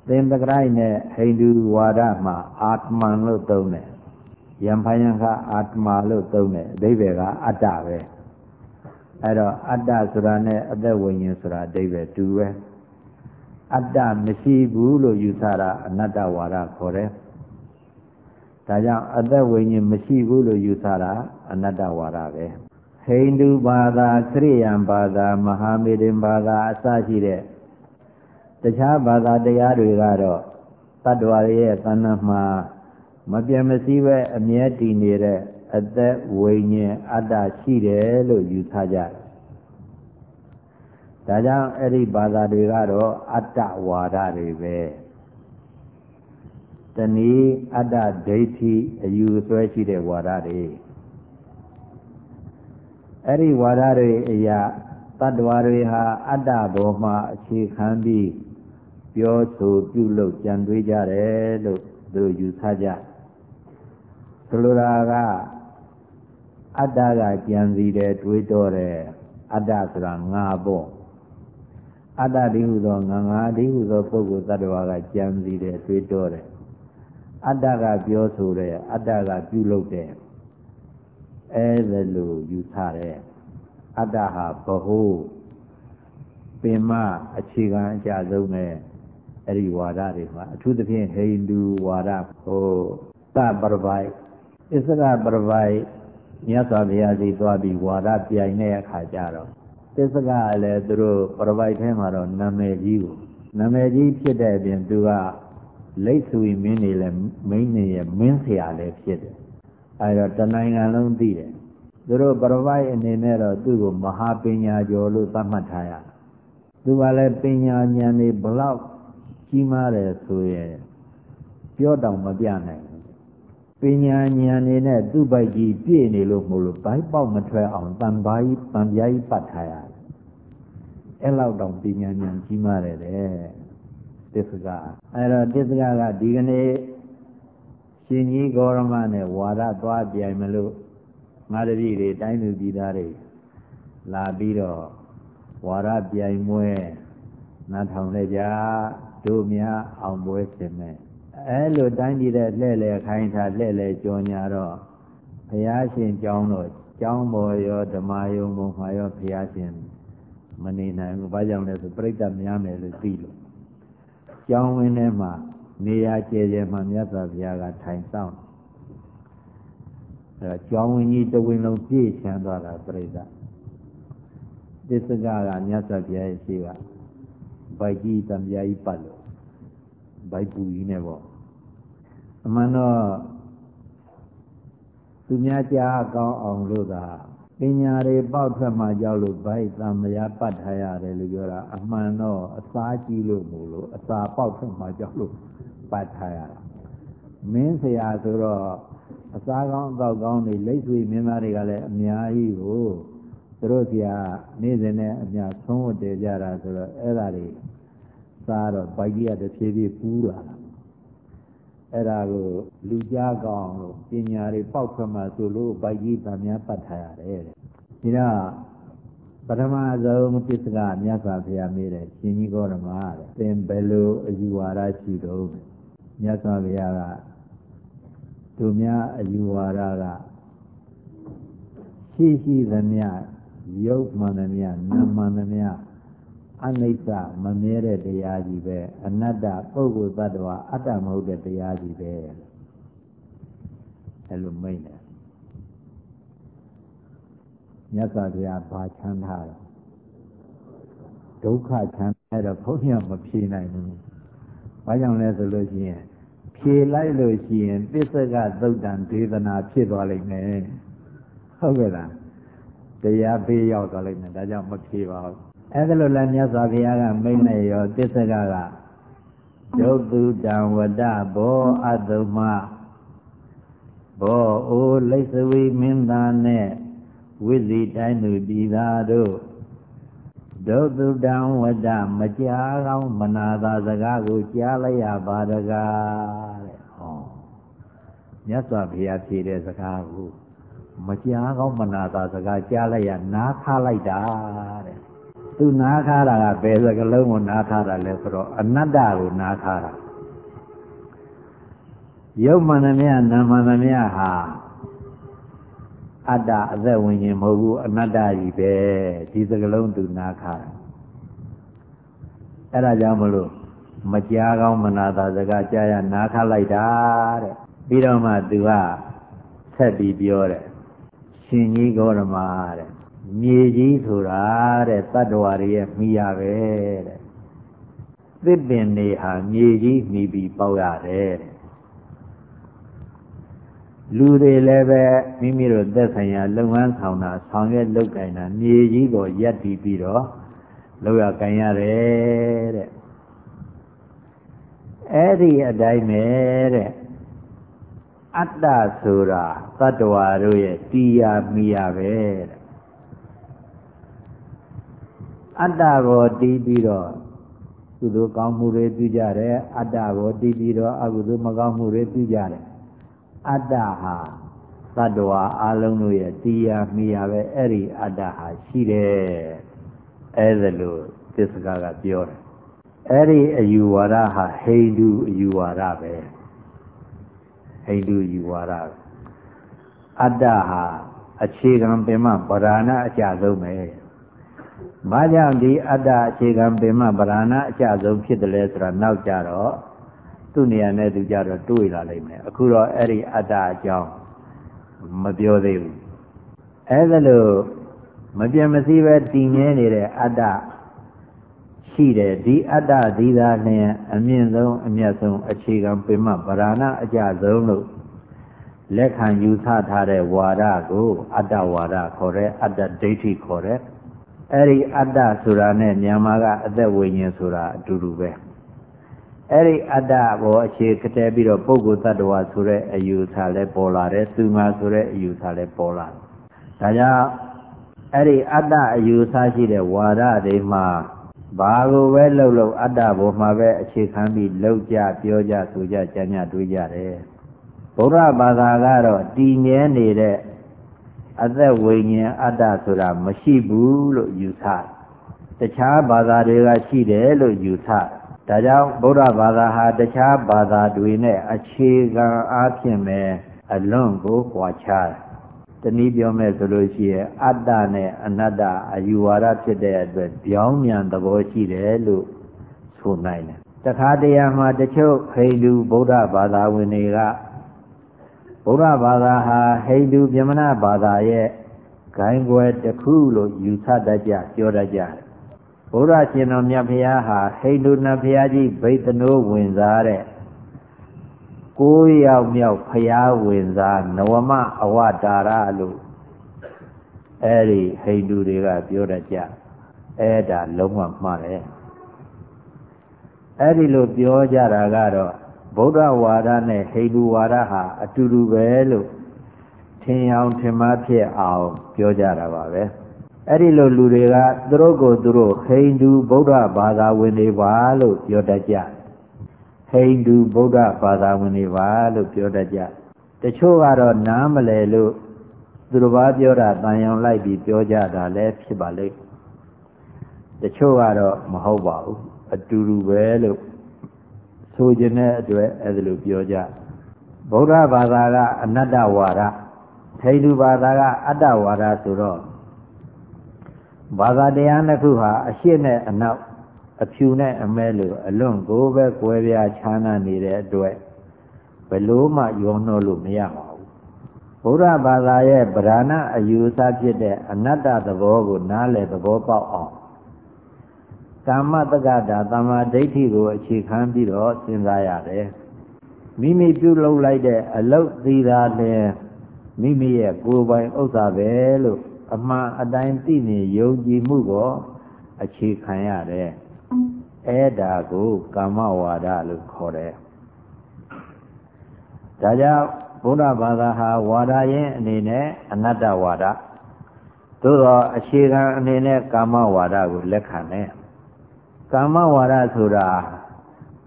သင်္တကရိုက်နဲ့ဟိန္ဒူဝါဒမှာအာတမန်လို့သုံးတယ်ယံဖယံခအာတမလို့သုံးတယ်အဓိပ္ပာယ်ကအတ္တပဲအဲ့တော့အတ္တဆိုတာနဲ့အသက်ဝိညာဉ်ဆိုတာအဓိပ္ပာယ်တူပဲအတ္တမရှိဘူးလို့ယူဆတာအနတ္တဝါဒခေါ်တယ် ဒါကြောင့်အသက်ဝိညာဉ်မရှိဘူးလို့ယူဆတာအနတ္တဝါဒပဲဟိန္ဒူဘာသာခရိယန်ဘာသာမဟာမေဒင်ဘာသာအစရှိတဲ့တခြားဘာသာတရားတွေကတော့တတ္တဝါရဲ့သဏ္ဍာန်မှာမပြတ်မစည်းပဲအမြဲတည်နေတဲ့အသက်ဝိညာဉ်အတ္တရှိတယ်လို့ယူဆကြတယ်ဒါကြောင့်အဲ့ဒီဘာသာတွေကတော့အတ္တဝါဒတွေပဲ တနည်းအတ္တဒိဋ္ဌိအယူဆွဲရှိတဲ့ဝါဒတွေအဲ့ဒီဝါဒတွေအရာတတ္တဝါတွေဟာအတ္တဘောမှာအခြေခံပြီးပြောဆိုပြုလုပ်ကြံတွေးကြတယ်လို့သူတို့ယူဆကြဆိုလိုတာကအတ္တကကြံစီတယ်တွေးတော့တယ်အတ္တဆိုတာငါပေါ့အတ္တဒီဟုသောငါငါဒီဟုသောပုဂ္ဂိုလ်တ attva ကကြံစီတယ်တွေးတော့တယ် အတ္တကပြောဆိုတယ်အတ္တကပြုလုပ်တယ်အဲဒါလို့ယူဆတယ်အတ္တဟာဘဟုပင်မအခြေခံအကြဆုံးနဲ့အဲ့ဒီဝါဒတွေမှာအထူးသဖြင့်ဟိန္ဒူဝါဒဟိုသပရပိုက်အစ္စရပရပိုက်မြတ်စွာဘုရားစီသွားပြီးဝါဒပြိုင်တဲ့အခါကျတော့သစ္စကလည်းသူတို့ပရပိုက်ထဲမှာတော့နာမည်ကြီးကိုနာမည်ကြီးဖြစ်တဲ့အပြင်သူက လိတ်ဆွေမင်းနေလဲမင်းနေရဲ့မင်းဆရာလည်းဖြစ်တယ်အဲတော့တနိုင်ငံလုံးသိတယ်သူတို့ပရပိုက်အနေနဲ့တော့သူ့ကိုမဟာပညာကျော်လို့သတ်မှတ်ထားရသူကလည်းပညာဉာဏ်တွေဘလောက်ကြီးမားတယ်ဆိုရင်ပြောတောင်မပြနိုင်ဘူးပညာဉာဏ်နေနဲ့သူ့ဘိုက်ကြီးပြည့်နေလို့မို့လို့ဘိုက်ပေါက်မထွက်အောင်တန်ပါးကြီးတန်ပြားကြီးပတ်ထားရတယ်အဲ့လောက်တောင်ပညာဉာဏ်ကြီးမားတယ်တဲ့ တစ္ဆကအဲ့တော့တစ္ဆကကဒီကနေ့ရှင်ကြီးဂေါရမနဲ့ဝါဒသွားပြိုင်မလို့ငါတပည့်တွေတိုင်းသူပြည်သားတွေလာပြီးတော့ဝါဒပြိုင်မွဲနားထောင်လိုက်ကြတို့များအောင်ပွဲစင်မဲ့အဲလိုတိုင်းပြည်တဲ့လှဲ့လေခိုင်းထားလှဲ့လေကြောညာတော့ဘုရားရှင်ကျောင်းတော့ကျောင်းပေါ်ရောဓမ္မယုံပေါ်မှာရောဘုရားရှင်မနေနိုင်ဘူးဘာကြောင့်လဲဆိုပြိဿများမယ်လို့သိလို့ ကျောင်းဝင်းထဲမှာနေရာကျယ်ကျယ်မှာမြတ်စွာဘုရားကထိုင်ဆောင်အဲကျောင်းဝင်းကြီးတဝင်းလုံးပြည့်ချမ်းသွားတာပြိဿသစ္စကကမြတ်စွာဘုရားရဲ့ရှိကဗိုက်ကြီးတံပြားကြီးပတ်လို့ဗိုက်ပူကြီးနဲ့ပေါ့အမှန်တော့သူများကြားကောင်းအောင်လို့သာ ပညာတွေပေါက်ထွက်မှကြောက်လို့ဗိုက်တံမယာပတ်ထားရတယ်လို့ပြောတာအမှန်တော့အစာကြီးလို့မို့လို့အစာပေါက်ထွက်မှကြောက်လို့ပတ်ထားရတာမင်းဆရာဆိုတော့အစာကောင်းအသောက်ကောင်းတွေလက်ဆွေမင်းသားတွေကလည်းအများကြီးကိုသူတို့ဆရာနေ့စဉ်နဲ့အများဆုံးဝတ်တယ်ကြတာဆိုတော့အဲ့ဒါတွေစားတော့ဗိုက်ကြီးကတဖြည်းဖြည်းပူးလာတာ အဲ့ဒါကိုလူကြားကောင်းလို့ပညာတွေပေါက်ထွက်မှဆိုလို့ဗိုက်ကြီးဗာများပတ်ထားရတယ်တဲ့ဒီတော့ပထမဆုံးပစ္စကမြတ်စွာဘုရားမေးတယ်ရှင်ကြီးကောဓမတဲ့သင်ဘယ်လိုအယူဝါဒရှိတော့မြတ်စွာဘုရားကသူများအယူဝါဒကရှိရှိသမျှရုပ်မှန်သမျှနာမ်မှန်သမျှ အနိစ္စမမြဲတဲ့တရားကြီးပဲအနတ္တပုဂ္ဂိုလ်သတ္တဝါအတ္တမဟုတ်တဲ့တရားကြီးပဲအဲ့လိုမိတ်တယ်မြတ်စွာဘုရားဘာချမ်းသာတော့ဒုက္ခချမ်းသာတော့ဘုန်းကြီးမဖြေနိုင်ဘူးဘာကြောင့်လဲဆိုလို့ရှိရင်ဖြေလိုက်လို့ရှိရင်ပစ္စကသုတ်တံဒေသနာဖြစ်သွားလိမ့်မယ်ဟုတ်ကဲ့လားတရားပေးရောက်သွားလိမ့်မယ်ဒါကြောင့်မဖြေပါဘူး အဲ့ဒါလိုလည်းမြတ်စွာဘုရားကမိန့်နေရောတစ္ဆကကဒုတုတံဝတဘောအတုမဘောအိုလိစ္ဆဝီမင်းသားနဲ့ဝိဇိတိုင်းသူပြည်သားတို့ဒုတုတံဝတမကြားကောင်းမနာသာစကားကိုကြားလိုက်ရပါတကားတဲ့ဟောမြတ်စွာဘုရားဖြေတဲ့စကားကိုမကြားကောင်းမနာသာစကားကြားလိုက်ရနားခလိုက်တာတဲ့ သူနားခါတာကဘယ်စကလုံးကိုနားခါတာလဲဆိုတော့အနတ္တကိုနားခါတာယုတ်မှန်သမျှနာမှန်သမျှဟာအတ္တအသက်ဝင်ခြင်းမဟုတ်ဘူးအနတ္တကြီးပဲဒီစကလုံးသူနားခါတာအဲ့ဒါကြောင့်မလို့မကြားကောင်းမနာတာစကားကြားရနားခါလိုက်တာတဲ့ပြီးတော့မှသူကဆက်ပြီးပြောတယ်ရှင်ကြီးဂေါရမတဲ့ မြေကြီးဆိုတာတဲ့တတ္တဝါတွေရဲ့မိရပဲတဲ့သစ်ပင်တွေဟာမြေကြီးမိပြီးပေါက်ရတယ်တဲ့လူတွေလည်းပဲမိမိတို့သက်ဆိုင်ရာလုပ်ငန်းဆောင်တာဆောင်ရွက်လုပ်ကိုင်တာမြေကြီးကိုရက်တည်ပြီးတော့လုပ်ရကိုင်ရတယ်တဲ့အဲ့ဒီအတိုင်းပဲတဲ့အတ္တဆိုတာတတ္တဝါတို့ရဲ့တရားမိရပဲတဲ့ အတ္တကိုတီးပြီးတော့ကုသိုလ်ကောင်းမှုတွေပြုကြတယ်အတ္တကိုတီးပြီးတော့အကုသိုလ်မကောင်းမှုတွေပြုကြတယ်အတ္တဟာသတ္တဝါအလုံးတို့ရဲ့တရားမိရပဲအဲ့ဒီအတ္တဟာရှိတယ်အဲ့ဒါလို့သစ္စကကပြောတယ်အဲ့ဒီအယူဝါဒဟာဟိန္ဒူအယူဝါဒပဲဟိန္ဒူယူဝါဒအတ္တဟာအခြေခံပင်မဗราဏအကြဆုံးပဲ။ ဘာကြောင့်ဒီအတ္တအခြေခံပင်မဗရာဏအကျဆုံးဖြစ်တယ်လဲဆိုတာနောက်ကြတော့သူ့နေရာနဲ့သူကြတော့တွေးလာလိမ့်မယ်အခုတော့အဲ့ဒီအတ္တအကြောင်းမပြောသေးဘူးအဲ့ဒါလို့မပြတ်မစည်းပဲတည်မြဲနေတဲ့အတ္တရှိတယ်ဒီအတ္တဒီသာလျင်အမြင့်ဆုံးအမြတ်ဆုံးအခြေခံပင်မဗရာဏအကျဆုံးလို့လက်ခံယူဆထားတဲ့ဝါဒကို အတ္တဝါဒခေါ်တဲ့အတ္တဒိဋ္ဌိခေါ်တဲ့ အဲ့ဒီအတ္တဆိုတာနဲ့မြန်မာကအသက်ဝိညာဉ်ဆိုတာအတူတူပဲအဲ့ဒီအတ္တဘောအခြေကတဲ့ပြီးတော့ပုဂ္ဂိုလ်တ attva ဆိုတဲ့အယူဆလည်းပေါ်လာတယ်သူငါဆိုတဲ့အယူဆလည်းပေါ်လာတယ်ဒါကြောင့်အဲ့ဒီအတ္တအယူဆရှိတဲ့ဝါဒတွေမှာဘာကိုပဲလှုပ်လှုပ်အတ္တဘောမှာပဲအခြေခံပြီးလှုပ်ကြပြောကြဆိုကြကြံ့ကြတွေးကြတယ်ဗုဒ္ဓဘာသာကတော့တည်မြဲနေတဲ့ အသက်ဝိညာဉ်အတ္တဆိုတာမရှိဘူးလို့ယူဆတခြားဘာသာတွေကရှိတယ်လို့ယူဆဒါကြောင့်ဗုဒ္ဓဘာသာဟာတခြားဘာသာတွေနဲ့အခြေခံအားဖြင့်ပဲအလွန်ကိုကွာခြားတတနည်းပြောမယ်ဆိုလို့ရှိရင်အတ္တနဲ့အနတ္တအယူဝါဒဖြစ်တဲ့အတွက်ပြောင်းမြန်သဘောရှိတယ်လို့ဆိုနိုင်တယ်တခါတရံမှာတချို့ဟိန္ဒူဗုဒ္ဓဘာသာဝင်တွေက ဗုဒ္ဓဘာသာဟာဟိန္ဒူပြမနာဘာသာရဲ့ဂိုင်းွယ်တစ်ခုလို့ယူဆတတ်ကြပြောတတ်ကြတယ်ဘုရားရှင်တော်မြတ်ဖရာဟာဟိန္ဒူနတ်ဖရာကြီးဗိတ္တနိုးဝင်စားတဲ့ကိုးယောက်မြောက်ဖရာဝင်စားနဝမအဝတာရလို့အဲ့ဒီဟိန္ဒူတွေကပြောတတ်ကြအဲ့ဒါလုံးဝမှားတယ်အဲ့ဒီလိုပြောကြတာကတော့ ဗုဒ္ဓဝါဒနဲ့ဟိန္ဒူဝါဒဟာအတူတူပဲလို့ထင်အောင်ထင်မှားဖြစ်အောင်ပြောကြတာပါပဲအဲ့ဒီလိုလူတွေကသူတို့ကိုသူတို့ဟိန္ဒူဗုဒ္ဓဘာသာဝင်တွေပါလို့ပြောတတ်ကြဟိန္ဒူဗုဒ္ဓဘာသာဝင်တွေပါလို့ပြောတတ်ကြတချို့ကတော့နားမလည်လို့သူတို့ဘာပြောတာတန်ရောင်လိုက်ပြီးပြောကြတာလည်းဖြစ်ပါလိမ့်တချို့ကတော့မဟုတ်ပါဘူးအတူတူပဲလို့ ဆိုခြင်းတဲ့အတွက်အဲ့ဒါလိုပြောကြဗုဒ္ဓဘာသာကအနတ္တဝါဒဟိန္ဒူဘာသာကအတ္တဝါဒဆိုတော့ဘာသာတရားနှစ်ခုဟာအရှိနဲ့အနောက်အဖြူနဲ့အမဲလို့အလွန်ကိုပဲကွဲပြားခြားနားနေတဲ့အတွက်ဘလို့မှယောနှောလို့မရပါဘူးဘုရားဘာသာရဲ့ဗราဏအယူအဆဖြစ်တဲ့အနတ္တသဘောကိုနားလည်သဘောပေါက်အောင် ကာမတက္ကတာတမာဒိဋ္ဌိကိုအခြေခံပြီးတော့စဉ်းစားရတယ်မိမိပြုလုပ်လိုက်တဲ့အလုတ်သီတာလည်းမိမိရဲ့ကိုယ်ပိုင်ဥစ္စာပဲလို့အမှန်အတိုင်းသိနေယုံကြည်မှုကိုအခြေခံရတယ်အဲ့ဒါကိုကာမဝါဒလို့ခေါ်တယ်ဒါကြောင့်ဘုရားဘာသာဟာဝါဒရင်အနေနဲ့အနတ္တဝါဒသို့တော့အခြေခံအနေနဲ့ကာမဝါဒကိုလက်ခံတယ် ကာမဝါဒဆိုတာ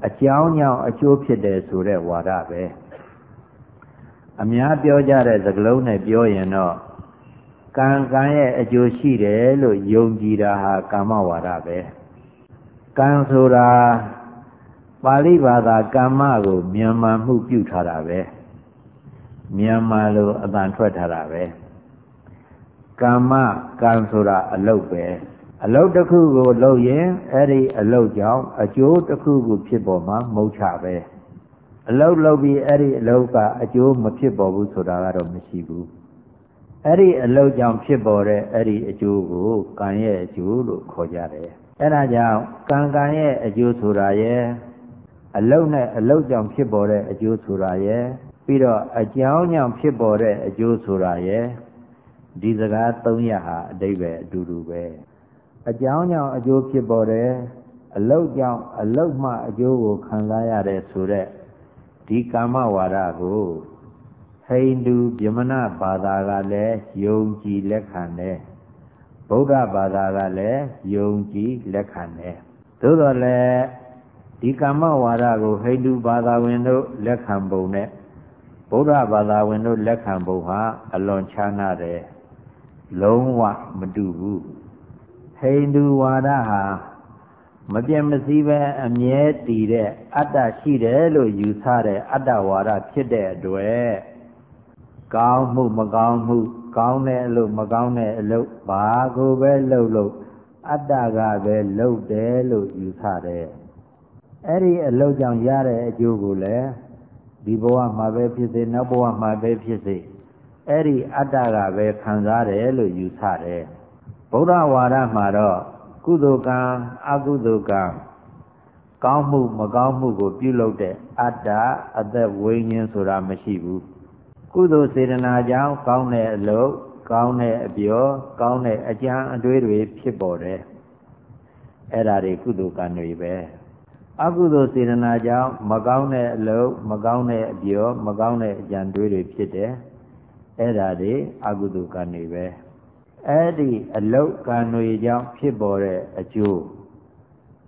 အကြောင်းကြောင့်အကျိုးဖြစ်တယ်ဆိုတဲ့ဝါဒပဲအများပြောကြတဲ့သကလုံးနဲ့ပြောရင်တော့ကံကံရဲ့အကျိုးရှိတယ်လို့ယုံကြည်တာဟာကာမဝါဒပဲကံဆိုတာပါဠိဘာသာကမ္မကိုမြန်မာမှုပြုထားတာပဲမြန်မာလိုအတန်ထွက်ထားတာပဲကမ္မကံဆိုတာအလုတ်ပဲ အလုတ်တစ်ခုကိုလုပ်ရင်အဲ့ဒီအလုတ်ကြောင့်အကျိုးတစ်ခုခုဖြစ်ပေါ်မှာမဟုတ်ချပဲအလုတ်လုပ်ပြီးအဲ့ဒီအလုတ်ကအကျိုးမဖြစ်ပေါ်ဘူးဆိုတာကတော့မရှိဘူးအဲ့ဒီအလုတ်ကြောင့်ဖြစ်ပေါ်တဲ့အဲ့ဒီအကျိုးကိုကံရဲ့အကျိုးလို့ခေါ်ကြတယ်အဲ့ဒါကြောင့်ကံကံရဲ့အကျိုးဆိုတာရဲ့အလုတ်နဲ့အလုတ်ကြောင့်ဖြစ်ပေါ်တဲ့အကျိုးဆိုတာရဲ့ပြီးတော့အကြောင်းကြောင့်ဖြစ်ပေါ်တဲ့အကျိုးဆိုတာရဲ့ဒီစကား၃ရပ်ဟာအတိပ္ပယ်အတူတူပဲ အကြောင်းကြောင့်အကျိုးဖြစ်ပေါ်တယ်အလုတ်ကြောင့်အလုတ်မှအကျိုးကိုခံစားရတယ်ဆိုတဲ့ဒီကာမဝါဒကိုဟိန္ဒူဗြဟ္မဏဘာသာကလည်းယုံကြည်လက်ခံတယ်ဗုဒ္ဓဘာသာကလည်းယုံကြည်လက်ခံတယ်သို့တော်လည်းဒီကာမဝါဒကိုဟိန္ဒူဘာသာဝင်တို့လက်ခံပုံနဲ့ဗုဒ္ဓဘာသာဝင်တို့လက်ခံပုံဟာအလွန်ခြားနားတယ်လုံးဝမတူဘူး ဟိန္ဒူဝါဒဟာမပြတ်မစည်းပဲအမြဲတည်တဲ့အတ္တရှိတယ်လို့ယူဆတဲ့အတ္တဝါဒဖြစ်တဲ့အတွက်ကောင်းမှုမကောင်းမှု ကောင်းတဲ့အလုပ်မကောင်းတဲ့အလုပ်ဘာကိုပဲလုပ်လို့အတ္တကပဲလုပ်တယ်လို့ယူဆတယ်အဲ့ဒီအလုပ်ကြောင့်ရတဲ့အကျိုးကိုလည်းဒီဘဝမှာပဲဖြစ်စေနောက်ဘဝမှာပဲဖြစ်စေအဲ့ဒီအတ္တကပဲခံစားတယ်လို့ယူဆတယ် ဗုဒ္ဓဝါဒမှာတော့ကုသိုလ်ကံအကုသိုလ်ကံကောင်းမှုမကောင်းမှုကို ပြုလုပ်တဲ့အတ္တအသက်ဝိညာဉ်ဆိုတာမရှိဘူးကုသိုလ်စေတနာကြောင့်ကောင်းတဲ့အလုပ်ကောင်းတဲ့အပြောကောင်းတဲ့အကြံအတွေးတွေဖြစ်ပေါ်တယ်အဲ့ဒါတွေကုသိုလ်ကံတွေပဲအကုသိုလ်စေတနာကြောင့်မကောင်းတဲ့အလုပ်မကောင်းတဲ့အပြော မကောင်းတဲ့အကြံတွေးတွေဖြစ်တယ်အဲ့ဒါတွေအကုသိုလ်ကံတွေပဲ အဲ့ဒီအလုတ်ကံတွေကြောင့်ဖြစ်ပေါ်တဲ့အကျိုး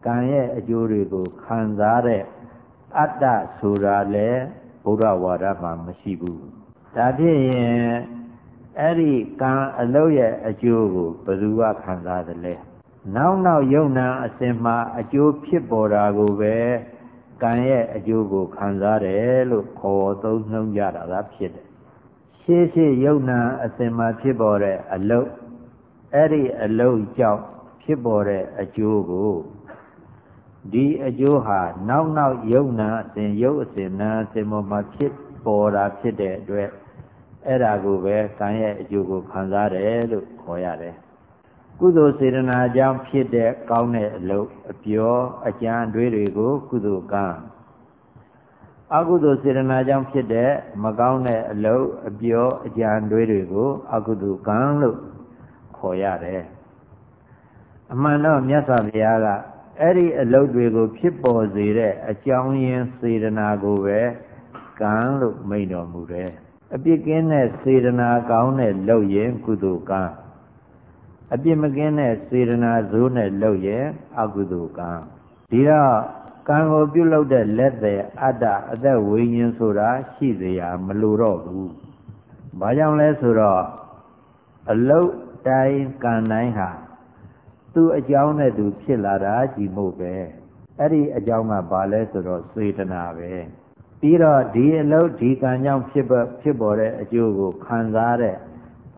ကံရဲ့အကျိုးတွေကိုခံစားတဲ့အတ္တဆိုတာလေဘုရားဝါဒမှာမရှိဘူးဒါဖြစ်ရင်အဲ့ဒီကံအလုတ်ရဲ့အကျိုးကိုဘယ်သူကခံစားသလဲနောက်နောက်ယုံနာအစဉ်မှာအကျိုးဖြစ်ပေါ်တာကိုပဲကံရဲ့အကျိုးကိုခံစားတယ်လို့ခေါ်သုံးနှုံးကြတာသာဖြစ်တယ်ရှေးရှေးယုံနာအစဉ်မှာဖြစ်ပေါ်တဲ့အလုတ် အဲ့ဒီအလုတ်ကြောင့်ဖြစ်ပေါ်တဲ့အကျိုးကိုဒီအကျိုးဟာနောက်နောက်ယုံနာအစဉ်ယုတ်အစဉ်နာအစဉ်ပေါ်မှာဖြစ်ပေါ်တာဖြစ်တဲ့အတွက်အဲ့ဒါကိုပဲကံရဲ့အကျိုးကိုခံစားတယ်လို့ခေါ်ရတယ်ကုသိုလ်စေတနာကြောင့်ဖြစ်တဲ့ကောင်းတဲ့အလုပ်အပြောအကြံအတွေးတွေကို ကုသိုလ်ကံအကုသိုလ်စေတနာကြောင့်ဖြစ်တဲ့မကောင်းတဲ့အလုပ်အပြောအကြံအတွေးတွေကို အကုသိုလ်ကံလို့ ခေါ်ရတယ်အမှန်တော့မြတ်စွာဘုရားကအဲ့ဒီအလုပ်တွေကို ဖြစ်ပေါ်စေတဲ့အကြောင်းရင်းစေတနာကိုပဲကံလို့မိန့်တော်မူတယ်အပြစ်ကင်းတဲ့စေတနာကောင်းတဲ့လုပ်ရင်ကုသိုလ်ကံအပြစ်မကင်းတဲ့စေတနာဇိုးနဲ့လုပ်ရင်အကုသိုလ်ကံဒီတော့ကံကိုပြုလုပ်တဲ့လက်သည်အတ္တအသက်ဝိညာဉ်ဆိုတာရှိเสียမလိုတော့ဘူး။ဘာကြောင့်လဲဆိုတော့အလုတ် တိုင်းကံတိုင်းဟာသူ့အကြောင်းနဲ့သူဖြစ်လာတာကြီးမို့ပဲ။အဲ့ဒီအကြောင်းကဘာလဲဆိုတော့စေတနာပဲ။ပြီးတော့ဒီအလုတ်ဒီကံကြောင့်ဖြစ်ဖြစ်ပေါ်တဲ့အကျိုးကိုခံစားတဲ့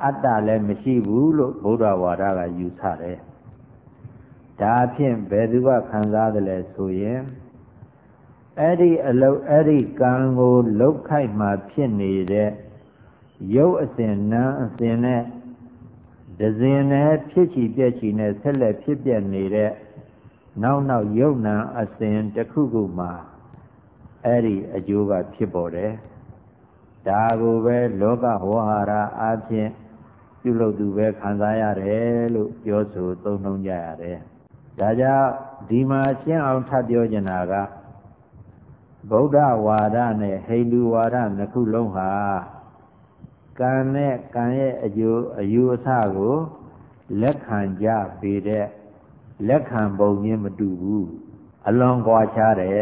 အတ္တလည်းမရှိဘူးလို့ဗုဒ္ဓဝါဒကယူဆတယ်ဒါဖြင့်ဘယ်သူကခံစားတယ်လဲဆိုရင်အဲ့ဒီအလုတ်အဲ့ဒီကံကိုလုတ်ခိုက်မှဖြစ်နေတဲ့ရုပ်အစဉ်နာအစဉ်နဲ့ ဒဇင်နဲ့ဖြစ်ချီပြက်ချီနဲ့ဆက်လက်ဖြစ်ပြက်နေတဲ့နောက်နောက်ယုံနာအစဉ်တစ်ခုခုမှာအဲ့ဒီအကျိုးကဖြစ်ပေါ်တယ်ဒါကိုပဲလောကဝဟာရအဖြစ်ပြုလုပ်သူပဲခံစားရတယ်လို့ပြောဆိုသုံးနှုန်းကြရတယ်။ဒါကြောင့်ဒီမှာရှင်းအောင်ထပ်ပြောချင်တာကဗုဒ္ဓဝါဒနဲ့ဟိန္ဒူဝါဒနှစ်ခုလုံးဟာ ကံနဲ့ကံရဲ့အကျိုးအယူအဆကိုလက်ခံကြပေတဲ့လက်ခံပုံချင်းမတူဘူးအလွန်ကွာခြားတယ်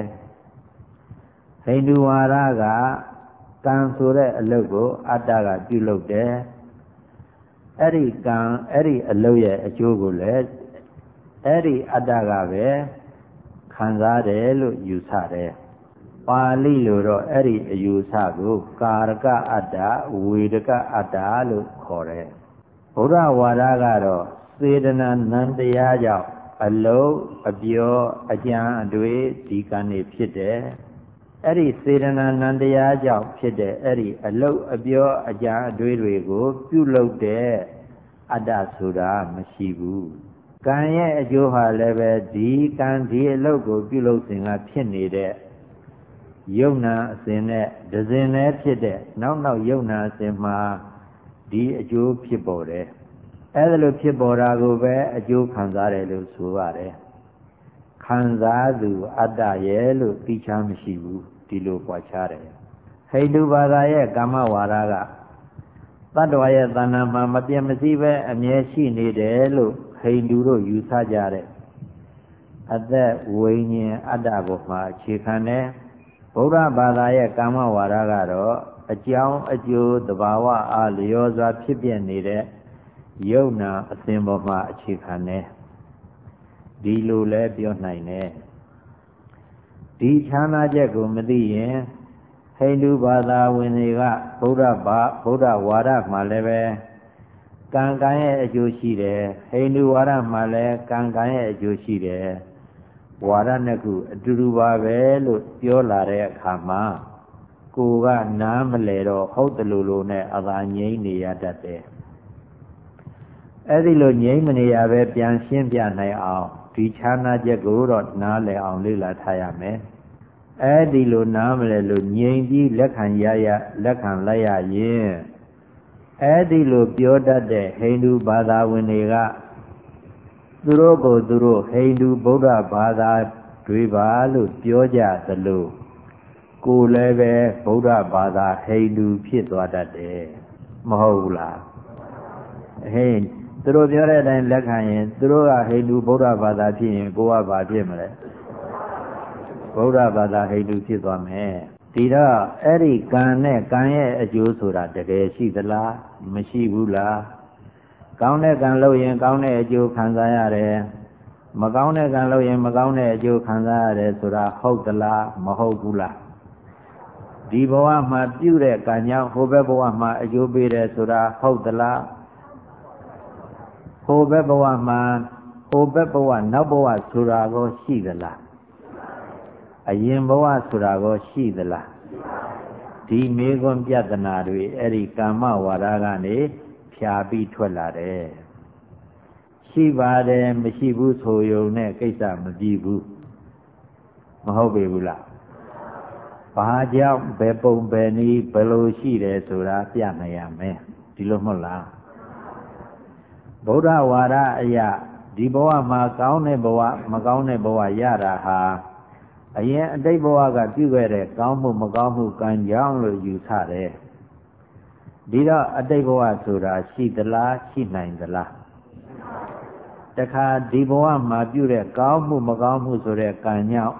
ဟိန္ဒူဝါဒကကံဆိုတဲ့အလုပ်ကို အတ္တကပြုလုပ်တယ်အဲ့ဒီကံအဲ့ဒီအလုပ်ရဲ့အကျိုးကိုလည်းအဲ့ဒီအတ္တကပဲခံစားတယ်လို့ယူဆတယ် ပါဠိလိုတော့အဲ့ဒီအယူဆကိုကာရကအတ္တဝေဒကအတ္တလို့ခေါ်တယ်ဘုရားဝါဒကတော့စေတနာနံတရားကြောင့်အလုံးအပြောအကြံအတွေ့ဒီကံနေဖြစ်တယ်အဲ့ဒီစေတနာနံတရားကြောင့်ဖြစ်တဲ့အဲ့ဒီအလုတ်အပြောအကြံအတွေးတွေကို ပြုလုပ်တဲ့အတ္တဆိုတာမရှိဘူးကံရဲ့အကျိုးဟာလည်းပဲဒီကံဒီအလုတ်ကိုပြုလုပ်စဉ်ကဖြစ်နေတဲ့ ယုံနာအစဉ်နဲ့ဒဇင်နဲ့ဖြစ်တဲ့နောက်နောက်ယုံနာအစဉ်မှာဒီအကျိုးဖြစ်ပေါ်တယ်အဲဒါလိုဖြစ်ပေါ်တာကိုပဲအကျိုးခံစားတယ်လို့ဆိုပါတယ်ခံစားသူအတ္တရဲ့လို့သိချမ်းမရှိဘူးဒီလိုပွားချတယ်ဟိန္ဒူဘာသာရဲ့ကာမဝါဒကတတ္တဝါရဲ့တဏ္ဍာမှာမပြတ်မစည်းပဲအမြဲရှိနေတယ်လို့ဟိန္ဒူတို့ယူဆကြတဲ့အသက်ဝိညာဉ်အတ္တကိုမှအခြေခံတယ် ဗုဒ္ဓဘာသာရဲ့ကာမဝါဒကတော့အကြောင်းအကျိုးသဘာဝအားလျော်စွာဖြစ်ပြနေတဲ့ယုံနာအစဉ်ပေါ်မှာအခြေခံတယ်ဒီလိုလဲပြောနိုင်တယ်ဒီဌာနချက်ကိုမသိရင်ဟိန္ဒူဘာသာဝင်တွေကဗုဒ္ဓဘာဗုဒ္ဓဝါဒမှာလည်းပဲကံကံရဲ့အကျိုးရှိတယ်ဟိန္ဒူဝါဒမှာလည်းကံကံရဲ့အကျိုးရှိတယ် ဝါဒနှစ်ခုအတူတူပါပဲလို့ပြောလာတဲ့အခါမှာကိုကနားမလဲတော့ဟုတ်တယ်လို့လို့နဲ့အသာငြိမ့်နေရတတ်တယ်အဲ့ဒီလိုငြိမ့်မနေရပဲပြန်ရှင်းပြနိုင်အောင်ဒီခြားနာချက်ကိုတော့နားလည်အောင်လေ့လာထားရမယ်အဲ့ဒီလိုနားမလဲလို့ငြိမ်ပြီးလက်ခံရရလက်ခံလိုက်ရရင်အဲ့ဒီလိုပြောတတ်တဲ့ဟိန္ဒူဘာသာဝင်တွေက သူတို့ကိုသူတို့ဟိန္ဒူဗုဒ္ဓဘာသာတွေပါလို့ပြောကြသလိုကိုလည်းပဲဗုဒ္ဓဘာသာဟိန္ဒူဖြစ်သွားတတ်တယ်မဟုတ်ဘူးလားဟိန္သူတို့ပြောတဲ့အတိုင်းလက်ခံရင်သူတို့ကဟိန္ဒူဗုဒ္ဓဘာသာဖြစ်ရင်ကိုကဘာဖြစ်မလဲဗုဒ္ဓဘာသာဟိန္ဒူဖြစ်သွားမယ်ဒီတော့အဲ့ဒီကံနဲ့ကံရဲ့အကျိုးဆိုတာတကယ်ရှိသလားမရှိဘူးလား ကောင်းတဲ့ကံလုပ်ရင်ကောင်းတဲ့အကျိုးခံစားရတယ်မကောင်းတဲ့ကံလုပ်ရင်မကောင်းတဲ့အကျိုးခံစားရတယ်ဆိုတာဟုတ်သလားမဟုတ်ဘူးလားဒီဘဝမှာပြုတဲ့ကံကြောင့်ဟိုဘက်ဘဝမှာအကျိုးပေးတယ်ဆိုတာဟုတ်သလားဟိုဘက်ဘဝမှာဟိုဘက်ဘဝနောက်ဘဝဆိုတာကိုရှိသလားအရင်ဘဝဆိုတာကိုရှိသလားဒီမေခွန်းပြဿနာတွေအဲ့ဒီကာမဝါဒကနေ ဖြာပြီးထွက်လာတယ်ရှိပါတယ်မရှိဘူးဆိုရုံနဲ့ကိစ္စမပြီးဘူးမဟုတ်ပေဘူးလားဘာကြောင့်ဘယ်ပုံဘယ်နည်းဘယ်လိုရှိတယ်ဆိုတာပြနိုင်ရမယ်ဒီလိုမဟုတ်လားဗုဒ္ဓဝါဒအရာဒီဘဝမှာကောင်းတဲ့ဘဝမကောင်းတဲ့ဘဝရတာဟာအရင်အတိတ်ဘဝကပြုခဲ့တဲ့ကောင်းမှုမကောင်းမှုကံကြောင့်လို့ယူဆတယ် ဒီတော့အတိတ်ဘဝဆိုတာရှိသလားရှိနိုင်သလားတခါဒီဘဝမှာပြုတဲ့ကောင်းမှုမကောင်းမှုဆိုတဲ့ကံကြောင့်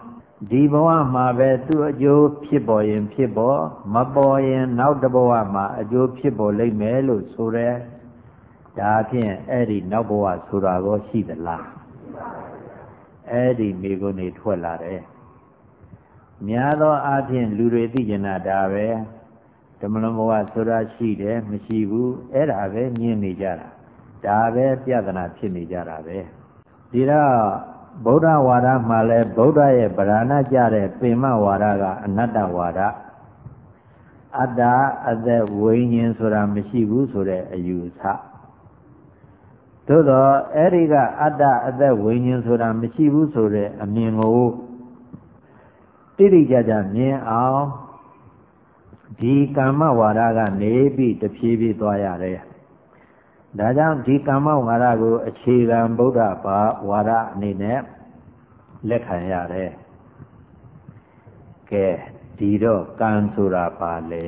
ဒီဘဝမှာပဲသူ့အကျိုးဖြစ်ပေါ်ရင်ဖြစ်ပေါ်မပေါ်ရင်နောက်တစ်ဘဝမှာအကျိုးဖြစ်ပေါ်လိမ့်မယ်လို့ဆိုရဲဒါဖြင့်အဲ့ဒီနောက်ဘဝဆိုတာကိုရှိသလားအဲ့ဒီမိကုနေထွက်လာတယ်များသောအားဖြင့်လူတွေသိကျင်တာဒါပဲ ဓမ္မလုံးဘဝဆိုတာရှိတယ်မရှိဘူးအဲ့ဒါပဲညင်းနေကြတာဒါပဲပြဿနာဖြစ်နေကြတာပဲဒီတော့ဗုဒ္ဓဝါဒမှာလဲဗုဒ္ဓရဲ့ဗราဏကြတဲ့ပင်မဝါဒကအနတ္တဝါဒအတ္တအသက်ဝိညာဉ်ဆိုတာမရှိဘူးဆိုတဲ့အယူဆသို့တော့အဲ့ဒီကအတ္တအသက်ဝိညာဉ်ဆိုတာမရှိဘူးဆိုတဲ့အမြင်ကိုတိတိကျကျမြင်အောင် ဒီကာမဝါဒကနေပြီးတဖြည်းဖြည်းသွားရတယ်ဒါကြောင့်ဒီကာမဝါဒကို အခြေခံဗုဒ္ဓဘာဝါဒအနေနဲ့လက်ခံရတယ်ကဲဒီတော့ကံဆိုတာပါလေ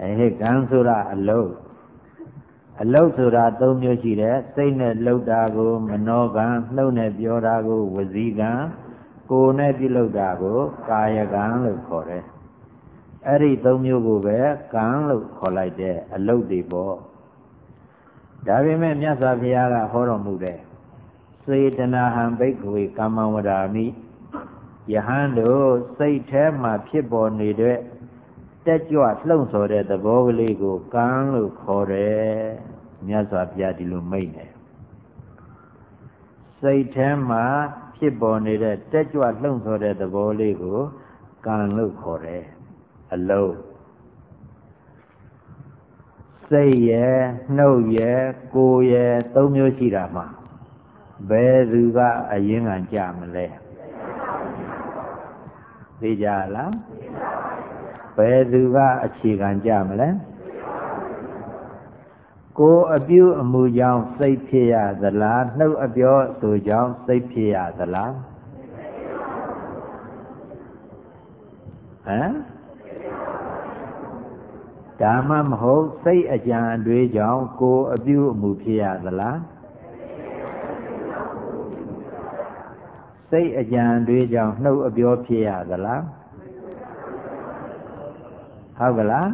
အဲဟဲ့ကံဆိုတာအလုံးအလုတ်ဆိုတာ၃မျိုးရှိတယ်စိတ်နဲ့လှုပ်တာကို မနောကံနှုတ်နဲ့ပြောတာကို ဝစီကံကိုယ်နဲ့ပြုလုပ်တာကို ကာယကံလို့ခေါ်တယ် အဲ့ဒီသုံးမျိုးကိုပဲကံလို့ခေါ်လိုက်တဲ့အလုတ်တွေပေါ့ဒါပေမဲ့မြတ်စွာဘုရားကဟောတော်မူတဲ့စေတနာဟံဘိက္ခဝေကာမဝရာမိယဟန်တို့စိတ်ထဲမှာဖြစ်ပေါ်နေတဲ့တက်ကြွလှုံ့ဆော်တဲ့သဘောကလေးကိုကံလို့ခေါ်တယ်မြတ်စွာဘုရားဒီလိုမိန့်တယ်စိတ်ထဲမှာဖြစ်ပေါ်နေတဲ့တက်ကြွလှုံ့ဆော်တဲ့သဘောလေးကိုကံလို့ခေါ်တယ် အလုံးစိတ်ရယ်နှုတ်ရယ်ကိုယ်ရယ်သုံးမျိုးရှိတာမှာဘယ်သူကအရင်ကကြမလဲသိကြလားဘယ်သူကအခြေခံကြမလဲကိုယ်အပြုအမူကြောင့်စိတ်ဖြစ်ရသလားနှုတ်အပြောဆိုကြောင့်စိတ်ဖြစ်ရသလားဟမ် ဒါမှမဟုတ်စိတ်အကြံအတွေးကြောင့်ကိုယ်အပြုအမူဖြစ်ရသလားစိတ်အကြံအတွေးကြောင့်နှုတ်အပြောဖြစ်ရသလားဟုတ်ကလား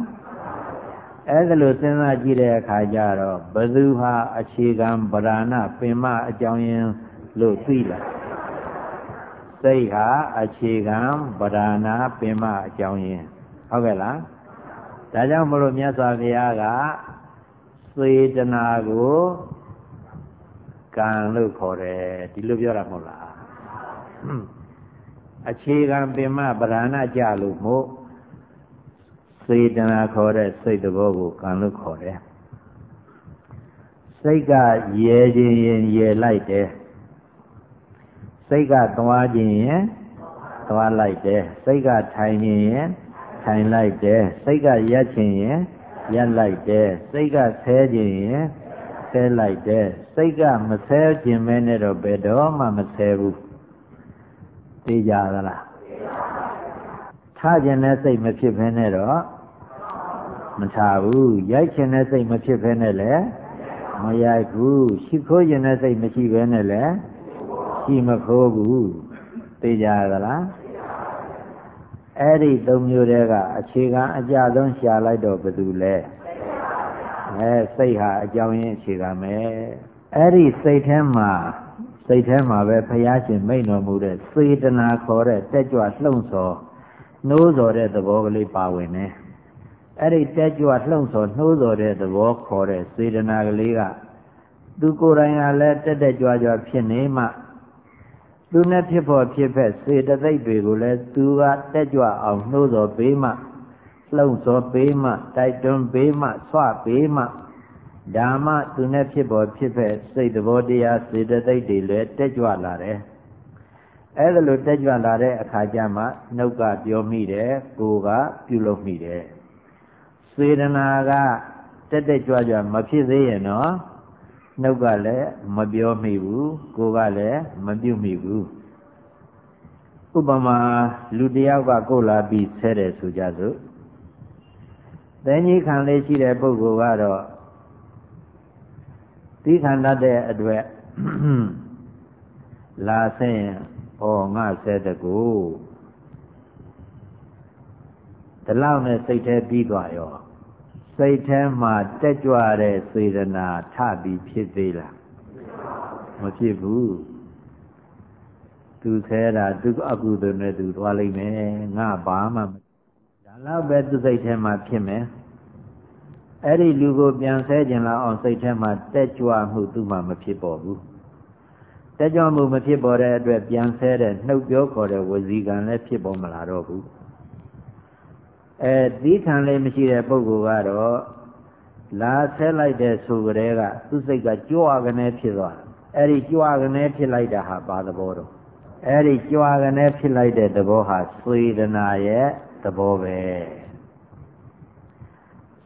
အဲ့ဒါလို့စဉ်းစားကြည့်တဲ့အခါကျတော့ဘသူဟာအခြေခံဗရဏပင်မအကြောင်းရင်းလို့သိလားစိတ်ဟာအခြေခံဗရဏပင်မအကြောင်းရင်းဟုတ်ကဲ့လား ဒါကြောင့်မလို့မြတ်စွာဘုရားကစေတနာကိုကံလို့ခေါ်တယ်ဒီလိုပြောတာမဟုတ်လားအခြေခံပင်မဗราဏကြလို့မို့စေတနာခေါ်တဲ့စိတ်တဘောကိုကံလို့ခေါ်တယ်စိတ်ကရဲခြင်းရင်ရဲလိုက်တယ်စိတ်ကသွားခြင်းရင်သွားလိုက်တယ်စိတ်ကထိုင်ခြင်းရင် ထိုင်လိုက်တယ်စိတ်ကရက်ခြင်းရင်ရက်လိုက်တယ်စိတ်ကဆဲခြင်းရင်ဆဲလိုက်တယ်စိတ်ကမဆဲခြင်းမဲနဲ့တော့ဘယ်တော့မှမဆဲဘူးသိကြသလားထားခြင်းနဲ့စိတ်မဖြစ်ဘဲနဲ့တော့မထားဘူးရိုက်ခြင်းနဲ့စိတ်မဖြစ်ဘဲနဲ့လည်းမရိုက်ဘူးရှိခိုးခြင်းနဲ့စိတ်မရှိဘဲနဲ့လည်းရှိမခိုးဘူးသိကြသလား အဲ့ဒီသုံးမျိုးတည်းကအခြေခံအကြဆုံးရှာလိုက်တော့ဘယ်သူလဲအဲစိတ်ဟာအကြောင်းရင်းအခြေခံပဲအဲ့ဒီစိတ်ထဲမှာစိတ်ထဲမှာပဲဘုရားရှင်မိန့်တော်မူတဲ့စေတနာခေါ်တဲ့တက်ကြွလှုံ့ဆော်နှိုးစော်တဲ့သဘောကလေးပါဝင်တယ်အဲ့ဒီတက်ကြွလှုံ့ဆော်နှိုးစော်တဲ့သဘောခေါ်တဲ့စေတနာကလေးကသူကိုယ်တိုင်ကလည်းတက်တက်ကြွကြွဖြစ်နေမှ သူနဲ့ဖြစ်ဖို့ဖြစ်ဖက်စေတသိက်တွေကိုလည်းသူကတက်ကြွအောင်နှိုးစော်ပေးမှလှုံ့ဆော်ပေးမှတိုက်တွန်းပေးမှဆွပေးမှဓမ္မသူနဲ့ဖြစ်ပေါ်ဖြစ်ဖက်စိတ်သဘောတရားစေတသိက်တွေလည်းတက်ကြွလာတယ်အဲ့ဒါလိုတက်ကြွလာတဲ့အခါကျမှနှုတ်ကပြောမိတယ်ကိုယ်ကပြုလုပ်မိတယ်စေတနာကတက်တက်ကြွကြွမဖြစ်သေးရင်တော့ နှုတ်ကလည်းမပြောမိဘူးကိုယ်ကလည်းမပြုမိဘူးဥပမာလူတယောက်ကကိုယ်လာပြီးဆဲတယ်ဆိုကြစို့သင်ကြီးခံလေးရှိတဲ့ပုဂ္ဂိုလ်ကတော့သီးခံတတ်တဲ့အတွက်လာဆင်းဩငါဆဲတကူဒီလောက်နဲ့စိတ်แท้ပြီးသွားရော စိတ်ထဲမှာတက်ကြွတဲ့စေတနာထပြီးဖြစ်သေးလားမဖြစ်ဘူးသူဆဲတာသူအကုသိုလ်နဲ့သူသွားလိမ့်မယ်ငါဘာမှဒါတော့ပဲသူစိတ်ထဲမှာဖြစ်မယ်အဲ့ဒီလူကိုပြန်ဆဲခြင်းလောက်အောင်စိတ်ထဲမှာတက်ကြွမှုသူ့မှာမဖြစ်ပေါ်ဘူးတက်ကြွမှုမဖြစ်ပေါ်တဲ့အတွက်ပြန်ဆဲတဲ့နှုတ်ပြောခေါ်တဲ့ဝစီကံလည်းဖြစ်ပေါ်မလာတော့ဘူး အဲသီးခံလေးမရှိတဲ့ပုဂ္ဂိုလ်ကတော့လာဆဲလိုက်တဲ့ဆိုကြတဲ့ကသူ့စိတ်ကကြွကနေဖြစ်သွားအဲ့ဒီကြွကနေဖြစ်လိုက်တာဟာဘာသဘောတော့အဲ့ဒီကြွကနေဖြစ်လိုက်တဲ့သဘောဟာသေဒနာရဲ့သဘောပဲ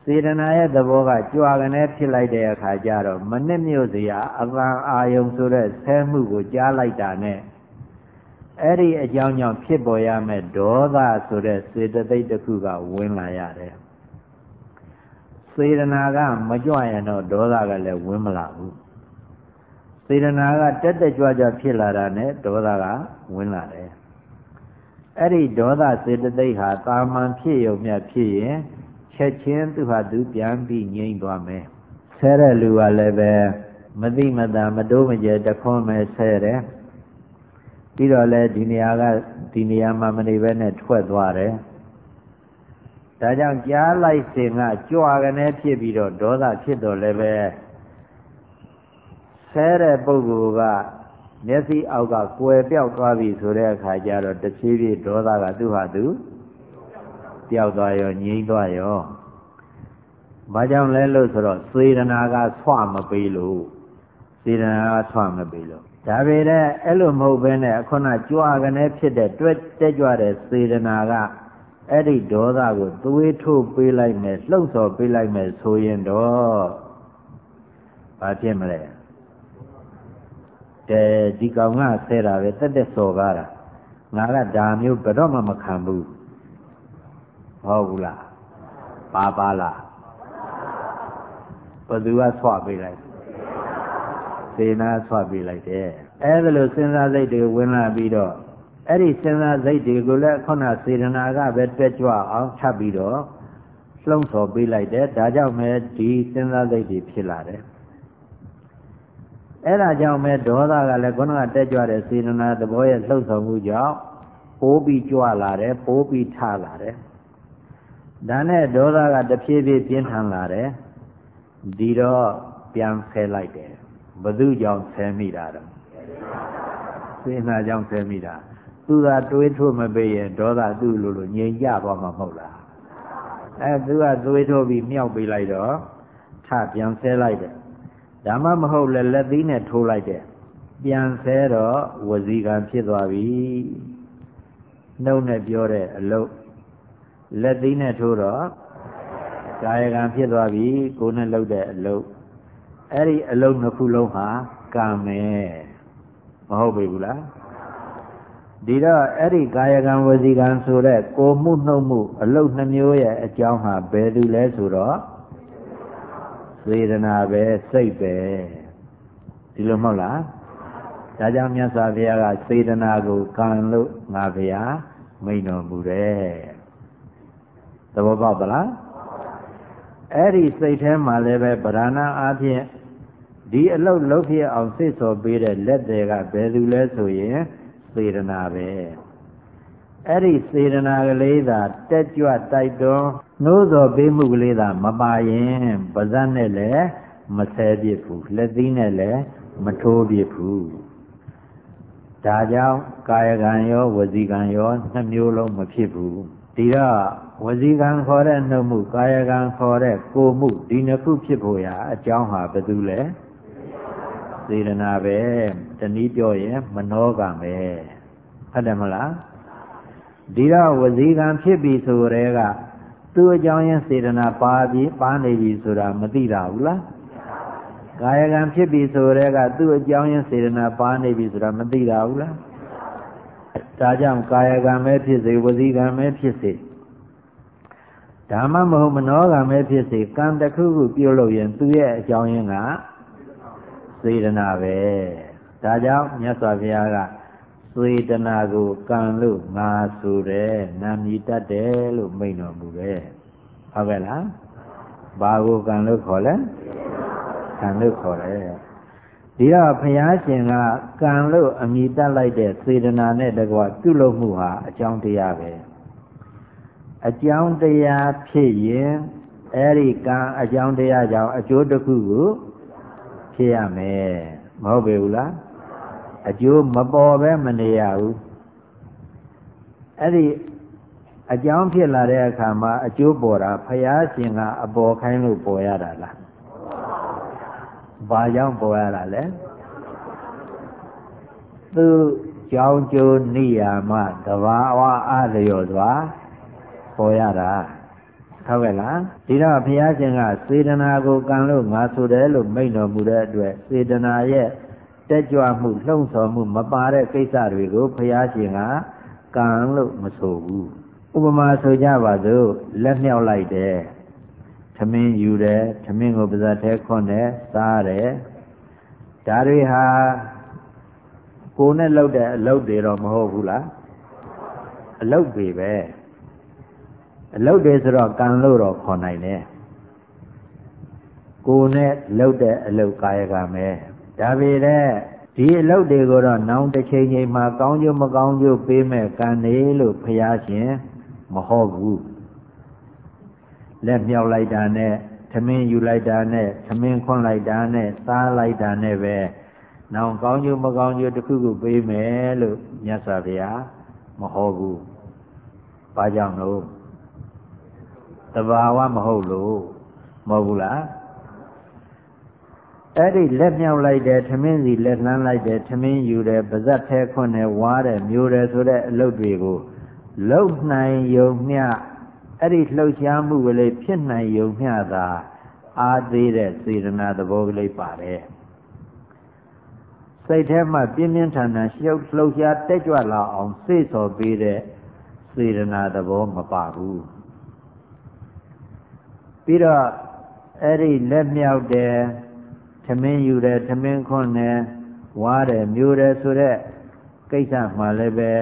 စေတနာရဲ့သဘောကကြွာကနေဖြစ်လိုက်တဲ့အခါကျတော့မနစ်မြို့စရာအပန်းအာယုံဆိုတဲ့ဆဲမှုကိုကြားလိုက်တာနဲ့ အဲ့ဒီအကြောင်းကြောင့်ဖြစ်ပေါ်ရမယ့်ဒေါသဆိုတဲ့စေတသိက်တစ်ခုကဝင်လာရတယ်စေတနာကမကြွရင်တော့ဒေါသကလည်းဝင်မလာဘူးစေတနာကတက်တက်ကြွကြွဖြစ်လာတာနဲ့ဒေါသကဝင်လာတယ်အဲ့ဒီဒေါသစေတသိက်ဟာတာမန်ဖြစ်ရုံမြဖြစ်ရင်ချက်ချင်းသူဟာသူပြန်ပြီးငြိမ့်သွားမယ်ဆဲတဲ့လူကလည်းပဲမသိမသာမတိုးမကျတခွန်းပဲဆဲတယ် ပြီးတော့လဲဒီနေရာကဒီနေရာမှာမနေဘဲနဲ့ထွက်သွားတယ်ဒါကြောင့်ကြားလိုက်စဉ်ကကြွာကနေဖြစ်ပြီးတော့ဒေါသဖြစ်တော့လည်းပဲဆဲတဲ့ပုဂ္ဂိုလ်ကမျက်စိအောက်ကကွယ်ပြောက်သွားပြီဆိုတဲ့အခါကျတော့တဖြည်းဖြည်းဒေါသကသူ့ဟာသူပျောက်သွားရောငြိမ်းသွားရောဘာကြောင့်လဲလို့ဆိုတော့စေတနာကဆွမပေးလို့စေတနာကဆွမပေးလို့ ဒါပေမဲ့အဲ့လိုမဟုတ်ဘဲနဲ့ခုနကြွကနေဖြစ်တဲ့တွဲတက်ကြွတဲ့စေတနာကအဲ့ဒီဒေါသကိုသွေးထုတ်ပေးလိုက်မယ်လှုပ်ဆော်ပေးလိုက်မယ်ဆိုရင်တော့ဘာဖြစ်မလဲတဲ့ဒီကောင်ကဆဲတာပဲတက်တက်စော်ကားတာငါကဒါမျိုးဘယ်တော့မှမခံဘူးဟုတ်ဘူးလားပါပါလားဘသူကဆွပေးလိုက် စေနာဆွပေးလိုက်တယ်အဲဒါလို့စဉ်းစားစိတ်တွေဝင်လာပြီးတော့အဲ့ဒီစဉ်းစားစိတ်တွေကိုလည်းခုနစေတနာကပဲတွက်ကြွအောင်ထပ်ပြီးတော့လှုံ့ဆော်ပေးလိုက်တယ်ဒါကြောင့်ပဲဒီစဉ်းစားစိတ်တွေဖြစ်လာတယ်အဲ့ဒါကြောင့်ပဲဒေါသကလည်းခုနကတက်ကြွတဲ့စေတနာသဘောရဲ့လှုပ်ဆောင်မှုကြောင့်ပိုးပြီးကြွလာတယ်ပိုးပြီးထလာတယ်ဒါနဲ့ဒေါသကတဖြည်းဖြည်းပြင်းထန်လာတယ်ဒီတော့ပြန်ဖယ်လိုက်တယ် ဘသူကြောင့်ဆဲမိတာတော့စေနာကြောင့်ဆဲမိတာသူသာတွေးထိုးမပေးရင်ဒေါသသူ့လိုလိုငြိမ်ကြသွားမှာမဟုတ်လားအဲသူကတွေးထိုးပြီးမြောက်ပေးလိုက်တော့ထပြန်ဆဲလိုက်တယ်ဒါမှမဟုတ်လဲလက်သီးနဲ့ထိုးလိုက်တယ်ပြန်ဆဲတော့ဝစီကံဖြစ်သွားပြီနှုတ်နဲ့ပြောတဲ့အလုပ်လက်သီးနဲ့ထိုးတော့ကာယကံဖြစ်သွားပြီကိုယ်နဲ့လုပ်တဲ့အလုပ် အဲ့ဒီအလုပ်နှစ်ခုလုံးဟာကံပဲမဟုတ်ပြီဘူးလားဒီတော့အဲ့ဒီကာယကံဝစီကံဆိုတဲ့ကိုမှုနှုတ်မှု အလုတ်နှမျိုးရဲ့အကြောင်းဟာဘယ်သူလဲဆိုတော့စေတနာပဲစိတ်ပဲဒီလိုမဟုတ်လားဒါကြောင့်မြတ်စွာဘုရားကစေတနာကိုကံလို့ငါဘုရားမိန်တော်မူတယ်သဘောပေါက်သလားအဲ့ဒီစိတ်ထဲမှာလည်းပဲဗราဏအားဖြင့် ဒီအလုတ်လုတ်ဖြစ်အောင်စိတ်ဆော်ပေးတဲ့လက်တွေကဘယ်သူလဲဆိုရင်စေတနာပဲအဲ့ဒီစေတနာကလေးသာတက်ကြွတိုက်တွန်းနှိုးဆော်ပေးမှုကလေးသာမပါရင်ပါဇက်နဲ့လည်းမဆဲပြစ်ဘူးလက်သီးနဲ့လည်းမထိုးပြစ်ဘူးဒါကြောင့်ကာယကံရောဝစီကံရောနှစ်မျိုးလုံးမဖြစ်ဘူးဒီတော့ဝစီကံခေါ်တဲ့နှုတ်မှုကာယကံခေါ်တဲ့ကိုမှုဒီနှစ်ခုဖြစ်ဖို့ရာအကြောင်းဟာဘယ်သူလဲ စေတနာပဲတနည်းပြောရင်မနောကံပဲဟုတ်တယ်မလားဒီတော့ဝစီကံဖြစ်ပြီဆိုတဲ့ကသူ့အကြောင်းရင်းစေတနာပါပြီးပါနေပြီဆိုတာမသိတာဘူးလားကာယကံဖြစ်ပြီဆိုတဲ့ကသူ့အကြောင်းရင်းစေတနာပါနေပြီဆိုတာမသိတာဘူးလားဒါကြောင့်ကာယကံပဲဖြစ်စေဝစီကံပဲဖြစ်စေဓမ္မမဟုတ်မနောကံပဲဖြစ်စေကံတစ်ခုခုပြုလုပ်ရင်သူ့ရဲ့အကြောင်းရင်းက စေတနာပဲဒါကြောင့်မြတ်စွာဘုရားကစေတနာကိုကံလို့ငါဆိုတယ်နာမည်တတ်တယ်လို့မိန့်တော်မူတယ်ဟုတ်ကဲ့လားဘာကိုကံလို့ခေါ်လဲကံလို့ခေါ်တယ်ဒီတော့ဘုရားရှင်ကကံလို့အမိတတ်လိုက်တဲ့စေတနာနဲ့တကွာပြုလုပ်မှုဟာအကြောင်းတရားပဲအကြောင်းတရားဖြစ်ရင်အဲ့ဒီကံအကြောင်းတရားကြောင့်အကျိုးတစ်ခုကို ဖြစ်ရမယ်မဟုတ်ပေဘူးလားအကျိုးမပေါ်ပဲမနေရဘူးအဲ့ဒီအကြောင်းဖြစ်လာတဲ့အခါမှာအကျိုးပေါ်တာဖယားရှင်ကအပေါ်ခိုင်းလို့ပေါ်ရတာလားဘာကြောင့်ပေါ်ရတာလဲသူကြောင်းကျိုးနိယာမတဘာဝအလျော်စွာပေါ်ရတာ ဟုတ်ကဲ့လားဒီတော့ဘုရားရှင်ကစေတနာကိုကံလို့ငါဆိုတယ်လို့မိန့်တော်မူတဲ့အတွက်စေတနာရဲ့တက်ကြွမှုလှုံ့ဆော်မှုမပါတဲ့ကိစ္စတွေကိုဘုရားရှင်ကကံလို့မဆိုဘူးဥပမာဆိုကြပါစို့လက်မြောက်လိုက်တယ်သမင်းယူတယ်သမင်းကိုပါဇက်ထဲခွန်းတယ်စားတယ်ဒါတွေဟာကိုယ်နဲ့လုပ်တဲ့အလုပ်တွေတော့မဟုတ်ဘူးလားအလုပ်တွေပဲ အလုပ်တွေဆိုတော့ကံလို့တော့ခေါ်နိုင်တယ်ကိုယ်နဲ့လုပ်တဲ့အလုပ်ကာယကံပဲဒါပေမဲ့ဒီအလုပ်တွေကိုတော့နောင်တစ်ချိန်ချိန်မှာကောင်းကျိုးမကောင်းကျိုးပေးမဲ့ကံနေလို့ဖျားရှင်မဟုတ်ဘူးလက်မြောက်လိုက်တာနဲ့သမင်းယူလိုက်တာနဲ့သမင်းခွန်းလိုက်တာနဲ့စားလိုက်တာနဲ့ပဲနောင်ကောင်းကျိုးမကောင်းကျိုးတစ်ခုခုပေးမယ်လို့မြတ်စွာဘုရားမဟုတ်ဘူး။ဘာကြောင့်လို့ တဘာဝမဟုတ်လို့မဟုတ်ဘူးလားအဲ့ဒီလက်မြောက်လိုက်တယ်ထမင်းစီလက်လှမ်းလိုက်တယ်ထမင်းယူတယ်ပါဇက်ထဲခွန်းတယ်ဝါးတယ်မျိုးတယ်ဆိုတဲ့အလုပ်တွေကိုလုံနိုင်ယုံမျှအဲ့ဒီလှုပ်ရှားမှုကလေးဖြစ်နိုင်ယုံမျှသာအာသေးတဲ့စေတနာသဘောကလေးပါတယ်စိတ်ထဲမှာပြင်းပြင်းထန်ထန်ရှုပ်လှုပ်ရှားတက်ကြွလာအောင်စိတ်ဆော်ပေးတဲ့စေတနာသဘောမပါဘူး ပြီးတော့အဲ့ဒီလက်မြောက်တယ်သမင်းယူတယ်သမင်းခွန်းတယ်ဝါတယ်မျိုးတယ်ဆိုတဲ့ကိစ္စမှလည်းပဲ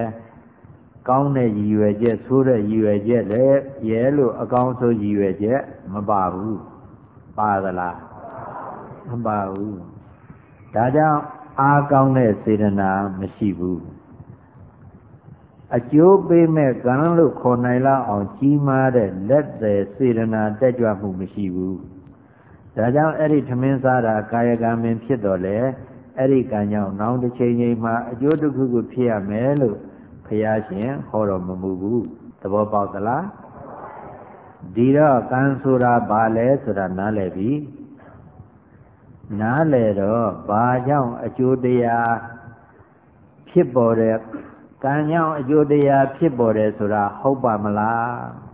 ကောင်းတဲ့ရည်ရွယ်ချက်ဆိုးတဲ့ရည်ရွယ်ချက်လည်းရဲလို့အကောင်းဆုံးရည်ရွယ်ချက်မပါဘူးပါသလားမပါဘူးဒါကြောင့်အားကောင်းတဲ့စေတနာမရှိဘူး အကျိုးပေးမဲ့ကံလို့ခေါ်နိုင်လောက်အောင်ကြီးမားတဲ့လက်သည်စေတနာတက်ကြွမှုမရှိဘူးဒါကြောင့်အဲ့ဒီထမင်းစားတာကာယကံပင်ဖြစ်တော်လေအဲ့ဒီကံကြောင့်နောင်တစ်ချိန်ချိန်မှာအကျိုးတစ်ခုခုဖြစ်ရမယ်လို့ဘုရားရှင်ဟောတော်မမူဘူးသဘောပေါက်သလားဒီတော့ကံဆိုတာဘာလဲဆိုတာနားလည်ပြီနားလည်တော့ဘာကြောင့်အကျိုးတရားဖြစ်ပေါ်တဲ့ ကံကြောင့်အကျိုးတရားဖြစ်ပေါ်တယ်ဆိုတာဟုတ်ပါမလား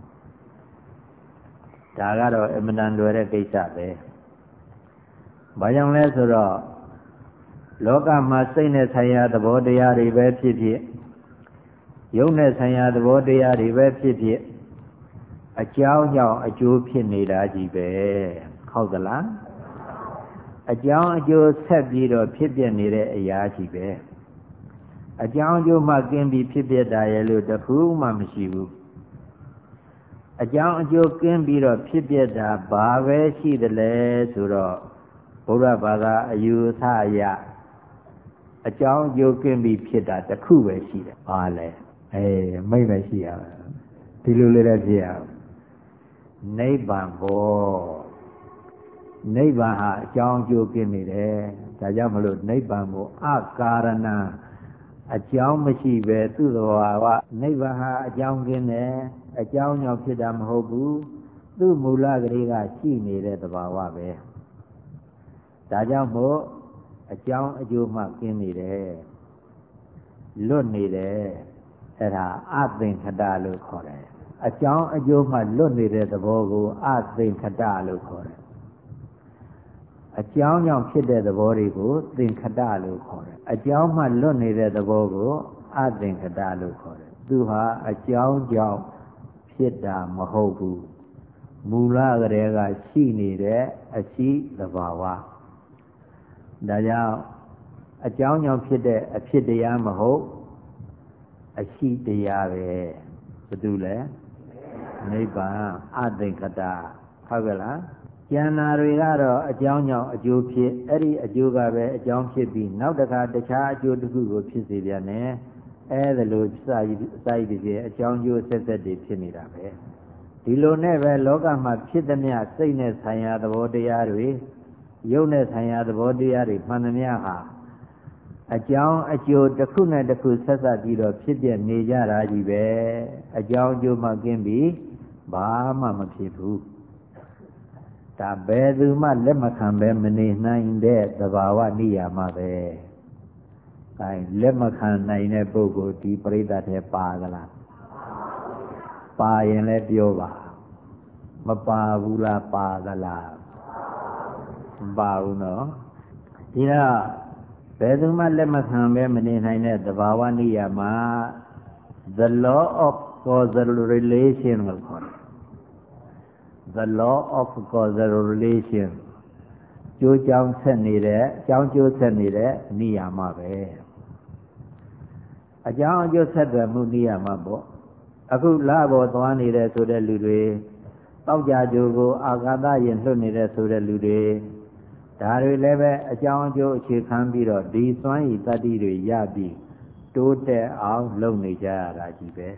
ဒါကတော့အမှန်တန်လွယ်တဲ့ကိစ္စပဲဘာကြောင့်လဲဆိုတော့လောကမှာစိတ်နဲ့ဆိုင်ရာသဘောတရားတွေပဲဖြစ်ဖြစ်ယုံနဲ့ဆိုင်ရာသဘောတရားတွေပဲဖြစ်ဖြစ်အကြောင်းကြောင့်အကျိုးဖြစ်နေတာကြီးပဲဟုတ်သလားအကြောင်းအကျိုးဆက်ပြီးတော့ဖြစ်ပြနေတဲ့အရာကြီးပဲ အကြောင်းအကျိုးမှကင်းပြီးဖြစ်ပြတာရဲ့လို့တခုမှမရှိဘူးအကြောင်းအကျိုးကင်းပြီးတော့ဖြစ်ပြတာဘာပဲရှိတယ်လဲဆိုတော့ဘုရားဘာသာအယူဆအရအကြောင်းအကျိုးကင်းပြီးဖြစ်တာတခုပဲရှိတယ်ဘာလဲဟအေးမိတ်ပဲရှိရမယ်ဒီလိုလေးလည်းဖြစ်ရနိဗ္ဗာန်ဘောနိဗ္ဗာန်ဟာအကြောင်းအကျိုးกินနေတယ်ဒါကြောင့်မလို့နိဗ္ဗာန်ကိုအကာရဏ အကြောင်းမရှိပဲသူ့သဘာဝနိဗ္ဗာန်ဟာအကြောင်းကင်းတယ်အကြောင်းကြောင့်ဖြစ်တာမဟုတ်ဘူးသူ့မူလကလေးကရှိနေတဲ့သဘာဝပဲဒါကြောင့်မို့အကြောင်းအကျိုးမှကင်းနေတယ်လွတ်နေတယ်အဲဒါအသင်္ခတလို့ခေါ်တယ်အကြောင်းအကျိုးမှလွတ်နေတဲ့သဘောကိုအသင်္ခတလို့ခေါ်တယ်အကြောင်းကြောင့်ဖြစ်တဲ့သဘောတွေကိုသင်္ခတလို့ခေါ်တယ် အကြောင်းမှလွတ်နေတဲ့သဘောကိုအသင်္ခတလို့ခေါ်တယ်သူဟာအကြောင်းကြောင့်ဖြစ်တာမဟုတ်ဘူးမူလကလေးကရှိနေတဲ့အရှိသဘာဝဒါကြောင့်အကြောင်းကြောင့်ဖြစ်တဲ့အဖြစ်တရားမဟုတ်အရှိတရားပဲဘာတူလဲနိဗ္ဗာန်အသင်္ကတဟုတ်ကဲ့လား ကျန်နာတွေကတော့အကြောင်းကြောင့်အကျိုးဖြစ်အဲ့ဒီအကျိုးကပဲအကြောင်းဖြစ်ပြီးနောက်တစ်ခါတခြားအကျိုးတစ်ခုကိုဖြစ်စေပြန်တယ်အဲ့ဒါလိုစာရည်စာရည်တွေအကြောင်းကျိုးဆက်ဆက်တွေဖြစ်နေတာပဲဒီလိုနဲ့ပဲလောကမှာဖြစ်သမျှစိတ်နဲ့ဆိုင်ရာသဘောတရားတွေရုပ်နဲ့ဆိုင်ရာသဘောတရားတွေမှန်သမျှဟာအကြောင်းအကျိုးတစ်ခုနဲ့တစ်ခုဆက်ဆက်ပြီးတော့ဖြစ်ပြနေကြတာကြီးပဲအကြောင်းအကျိုးမှကင်းပြီးဘာမှမဖြစ်ဘူး ဒါဘယ်သူမှလက်မခံပဲမနေနိုင်တဲ့သဘာဝနိယာမပဲ။အဲလက်မခံနိုင်တဲ့ပုဂ္ဂိုလ်ဒီပရိသတ်ထဲပါသလား။ပါရင်လည်းပြောပါ။မပါဘူးလားပါသလား။မပါဘူးနော်။ဒီတော့ဘယ်သူမှလက်မခံပဲမနေနိုင်တဲ့သဘာဝနိယာမ the law of causal relation ကိုခေါ်တယ် the law of causal relation ကျိုးကြောင်းဆက်နေတဲ့အကြောင်းကျိုးဆက်နေတဲ့နိယာမပဲအကြောင်းအကျိုးဆက်တယ်မှုနိယာမပေါ့အခုလာပေါ်သွားနေတဲ့ဆိုတဲ့လူတွေတောက်ကြကြိုးကိုအာဃာတရင်လွတ်နေတဲ့ဆိုတဲ့လူတွေဒါတွေလည်းပဲအကြောင်းအကျိုးအခြေခံပြီးတော့ဒီစွမ်းရည်တတ္တိတွေရပြီးတိုးတက်အောင်လုပ်နေကြရတာကြီးပဲ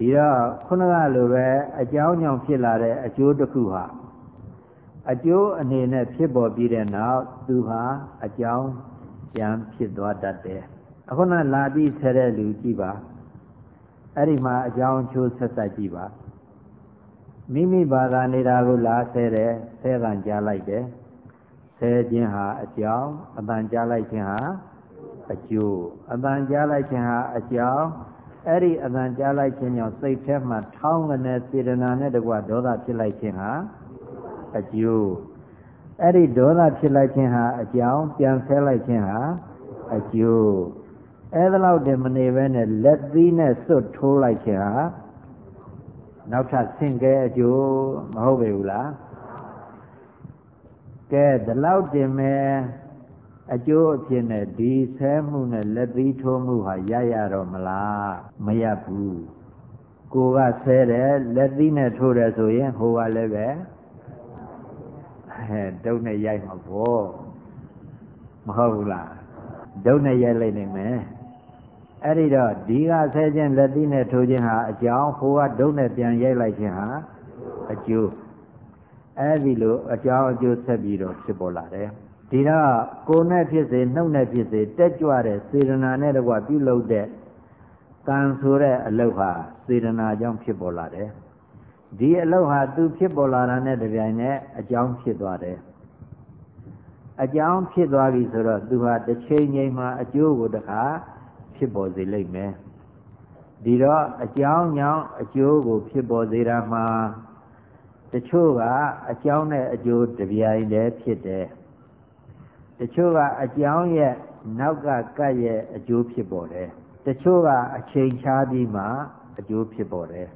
ဒီတော့ခုနကလိုပဲအကြောင်းကြောင့်ဖြစ်လာတဲ့အကျိုးတစ်ခုဟာအကျိုးအနေနဲ့ဖြစ်ပေါ်ပြီးတဲ့နောက်သူဟာအကြောင်းပြန်ဖြစ်သွားတတ်တယ်အခုနလာပြီးဆဲတဲ့လူကြည့်ပါအဲ့ဒီမှာအကြောင်းချိုးဆက်ဆက်ကြည့်ပါမိမိဘာသာနေတာကိုလာဆဲတယ်ဆဲကန်ကြားလိုက်တယ်ဆဲခြင်းဟာအကြောင်းအပန်ကြားလိုက်ခြင်းဟာအကျိုးအပန်ကြားလိုက်ခြင်းဟာအကြောင်း အဲ့ဒီအပန်ကြားလိုက်ခြင်းကြောင့်စိတ်ထဲမှာထောင်းကနေစေတနာနဲ့တကွဒေါသဖြစ်လိုက်ခြင်းဟာအကျိုးအဲ့ဒီဒေါသဖြစ်လိုက်ခြင်းဟာအကြောင်းပြန်ဆဲလိုက်ခြင်းဟာအကျိုးအဲ့ဒါလောက်တည်းမနေပဲနဲ့လက်သီးနဲ့စွတ်ထိုးလိုက်ခြင်းဟာနောက်ထပ်ဆင့်ကဲအကျိုးမဟုတ်ပေဘူးလားကဲဒီလောက်တင်မဲ့ အကျိုးအဖြစ်နဲ့ဒီဆဲမှုနဲ့လက်သီးထိုးမှုဟာရရတော့မလားမရဘူးကိုကဆဲတယ်လက်သီးနဲ့ထိုးတယ်ဆိုရင်ဟိုကလည်းပဲအဲဒုတ်နဲ့ရိုက်မှာပေါ့မဟုတ်ဘူးလားဒုတ်နဲ့ရိုက်လိုက်နိုင်မယ်အဲ့ဒီတော့ဒီကဆဲခြင်းလက်သီးနဲ့ထိုးခြင်းဟာအကြောင်းဟိုကဒုတ်နဲ့ပြန်ရိုက်လိုက်ခြင်းဟာအကျိုးအဲ့ဒီလိုအကြောင်းအကျိုးဆက်ပြီးတော့ဖြစ်ပေါ်လာတယ် ဒီတော့ကိုယ်နဲ့ဖြစ်စေနှုတ်နဲ့ဖြစ်စေတက်ကြွတဲ့စေတနာနဲ့တကွပြုလုပ်တဲ့ကံဆိုတဲ့အလုပ်ဟာစေတနာကြောင့်ဖြစ်ပေါ်လာတယ်ဒီအလုပ်ဟာသူဖြစ်ပေါ်လာတာနဲ့တပြိုင်နက်အကြောင်းဖြစ်သွားတယ်အကြောင်းဖြစ်သွားပြီဆိုတော့သူဟာတစ်ချိန်ချိန်မှာအကျိုးကိုတခါဖြစ်ပေါ်စေလိမ့်မယ်ဒီတော့အကြောင်းကြောင့်အကျိုးကိုဖြစ်ပေါ်စေတာမှာတချို့ကအကြောင်းနဲ့အကျိုးတပြိုင်တည်းဖြစ်တယ် တချို့ကအကြောင်းရဲ့နောက်ကကပ်ရဲ့အကျိုးဖြစ်ပေါ်တယ်တချို့ကအချိန်ခြားပြီးမှအကျိုးဖြစ်ပေါ်တယ်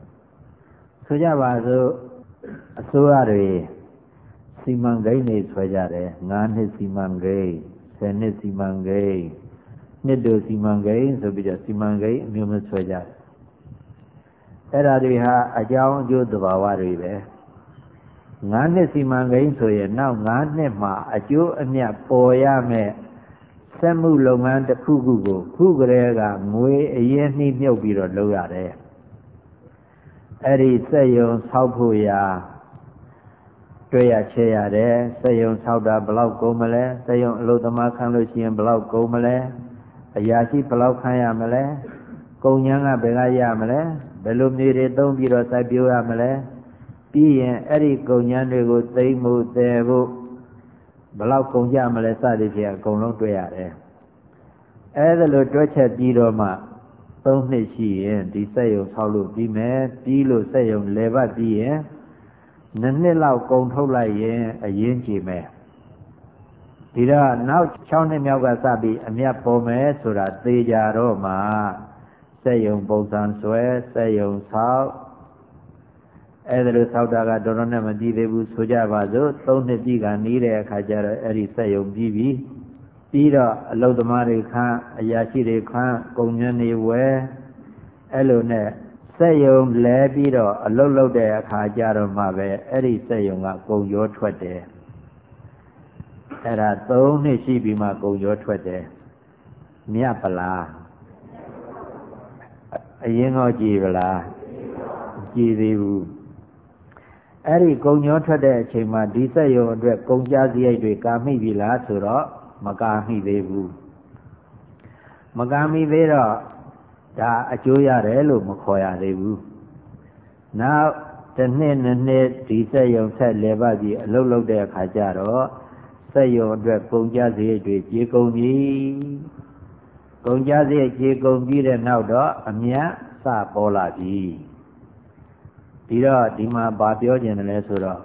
ဆိုကြပါစို့အစိုးရတွေစီမံကိန်းတွေဆွဲကြတယ်9နှစ်စီမံကိန်း10နှစ်စီမံကိန်းနှစ်တို့စီမံကိန်းဆိုပြီးတော့စီမံကိန်းအမျိုးမျိုးဆွဲကြတယ်အဲ့ဒါတွေဟာအကြောင်းအကျိုးသဘာဝတွေပဲ 9နှစ်စီမံကိန်းဆိုရင်နောက်9နှစ်မှာအကျိုးအမြတ်ပေါ်ရမယ်စက်မှုလုပ်ငန်းတစ်ခုခုကိုခုကလေးကငွေအရင်နှိမ့်မြုပ်ပြီးတော့လုပ်ရတယ်အဲ့ဒီစက်ယုံဆောက်ဖို့ရာတွေ့ရချေရတယ်စက်ယုံဆောက်တာဘလောက်ကုန်မလဲစက်ယုံအလုပ်သမားခံလို့ရှိရင်ဘလောက်ကုန်မလဲအရာရှိဘလောက်ခံရမလဲကုန်ညံကဘယ်ကရမလဲဘယ်လိုမျိုးတွေသုံးပြီးတော့စိုက်ပျိုးရမလဲ ပြီးရင်အဲ့ဒီကုန်ညံတွေကိုသိမ့်မှုတည်ဖို့ဘလောက်ကုန်ကြမလဲစသည်ဖြင့်အကုန်လုံးတွေ့ရတယ်အဲ့ဒါလိုတွက်ချက်ပြီးတော့မှ၃နှစ်ရှိရင်ဒီစက်ယုံဆောက်လို့ပြီးမယ်ပြီးလို့စက်ယုံလဲပတ်ပြီးရင်နှစ်နှစ်လောက်ကုန်ထုတ်လိုက်ရင်အရင်ကြည့်မယ်ဒီတော့နောက်6နှစ်မြောက်ကစပြီးအမြတ်ပေါ်မယ်ဆိုတာသေကြတော့မှစက်ယုံပုံစံဆွဲစက်ယုံဆောက် အဲ့ဒါလိုဆောက်တာကတော်တော်နဲ့မကြည့်သေးဘူးဆိုကြပါစို့၃နှစ်ပြည့်ကနီးတဲ့အခါကျတော့အဲ့ဒီစက်ယုံပြီးပြီပြီးတော့အလုသမားတွေခန်းအရာရှိတွေခန်းကုံညံနေဝဲအဲ့လိုနဲ့စက်ယုံလဲပြီးတော့အလုလုတဲ့အခါကျတော့မှပဲအဲ့ဒီစက်ယုံကကုံရောထွက်တယ်အဲ့ဒါ၃နှစ်ရှိပြီးမှကုံရောထွက်တယ်မြတ်ပလားအရင်ကကြည်ပလားကြည်သေးဘူး အဲ့ဒီကုံညောထွက်တဲ့အချိန်မှာဒီစက်ယုံအတွက်ကုံကြားစရိတ်တွေကာမိပြီလားဆိုတော့မကာမိသေးဘူးမကာမိသေးတော့ဒါအကျိုးရတယ်လို့မခေါ်ရသေးဘူးနောက်တစ်နှစ်နှစ်နှစ်ဒီစက်ယုံဆက်လဲပါပြီးအလုပ်လုပ်တဲ့အခါကျတော့စက်ယုံအတွက်ကုန်ကြစရိတ်တွေကြေကုန်ပြီကုန်ကြစရိတ်ကြေကုန်ပြီးတဲ့နောက်တော့အမြတ်စပေါ်လာပြီ ဒီတော့ဒီမှာဗာပြောခြင်းတယ်လဲဆိုတော့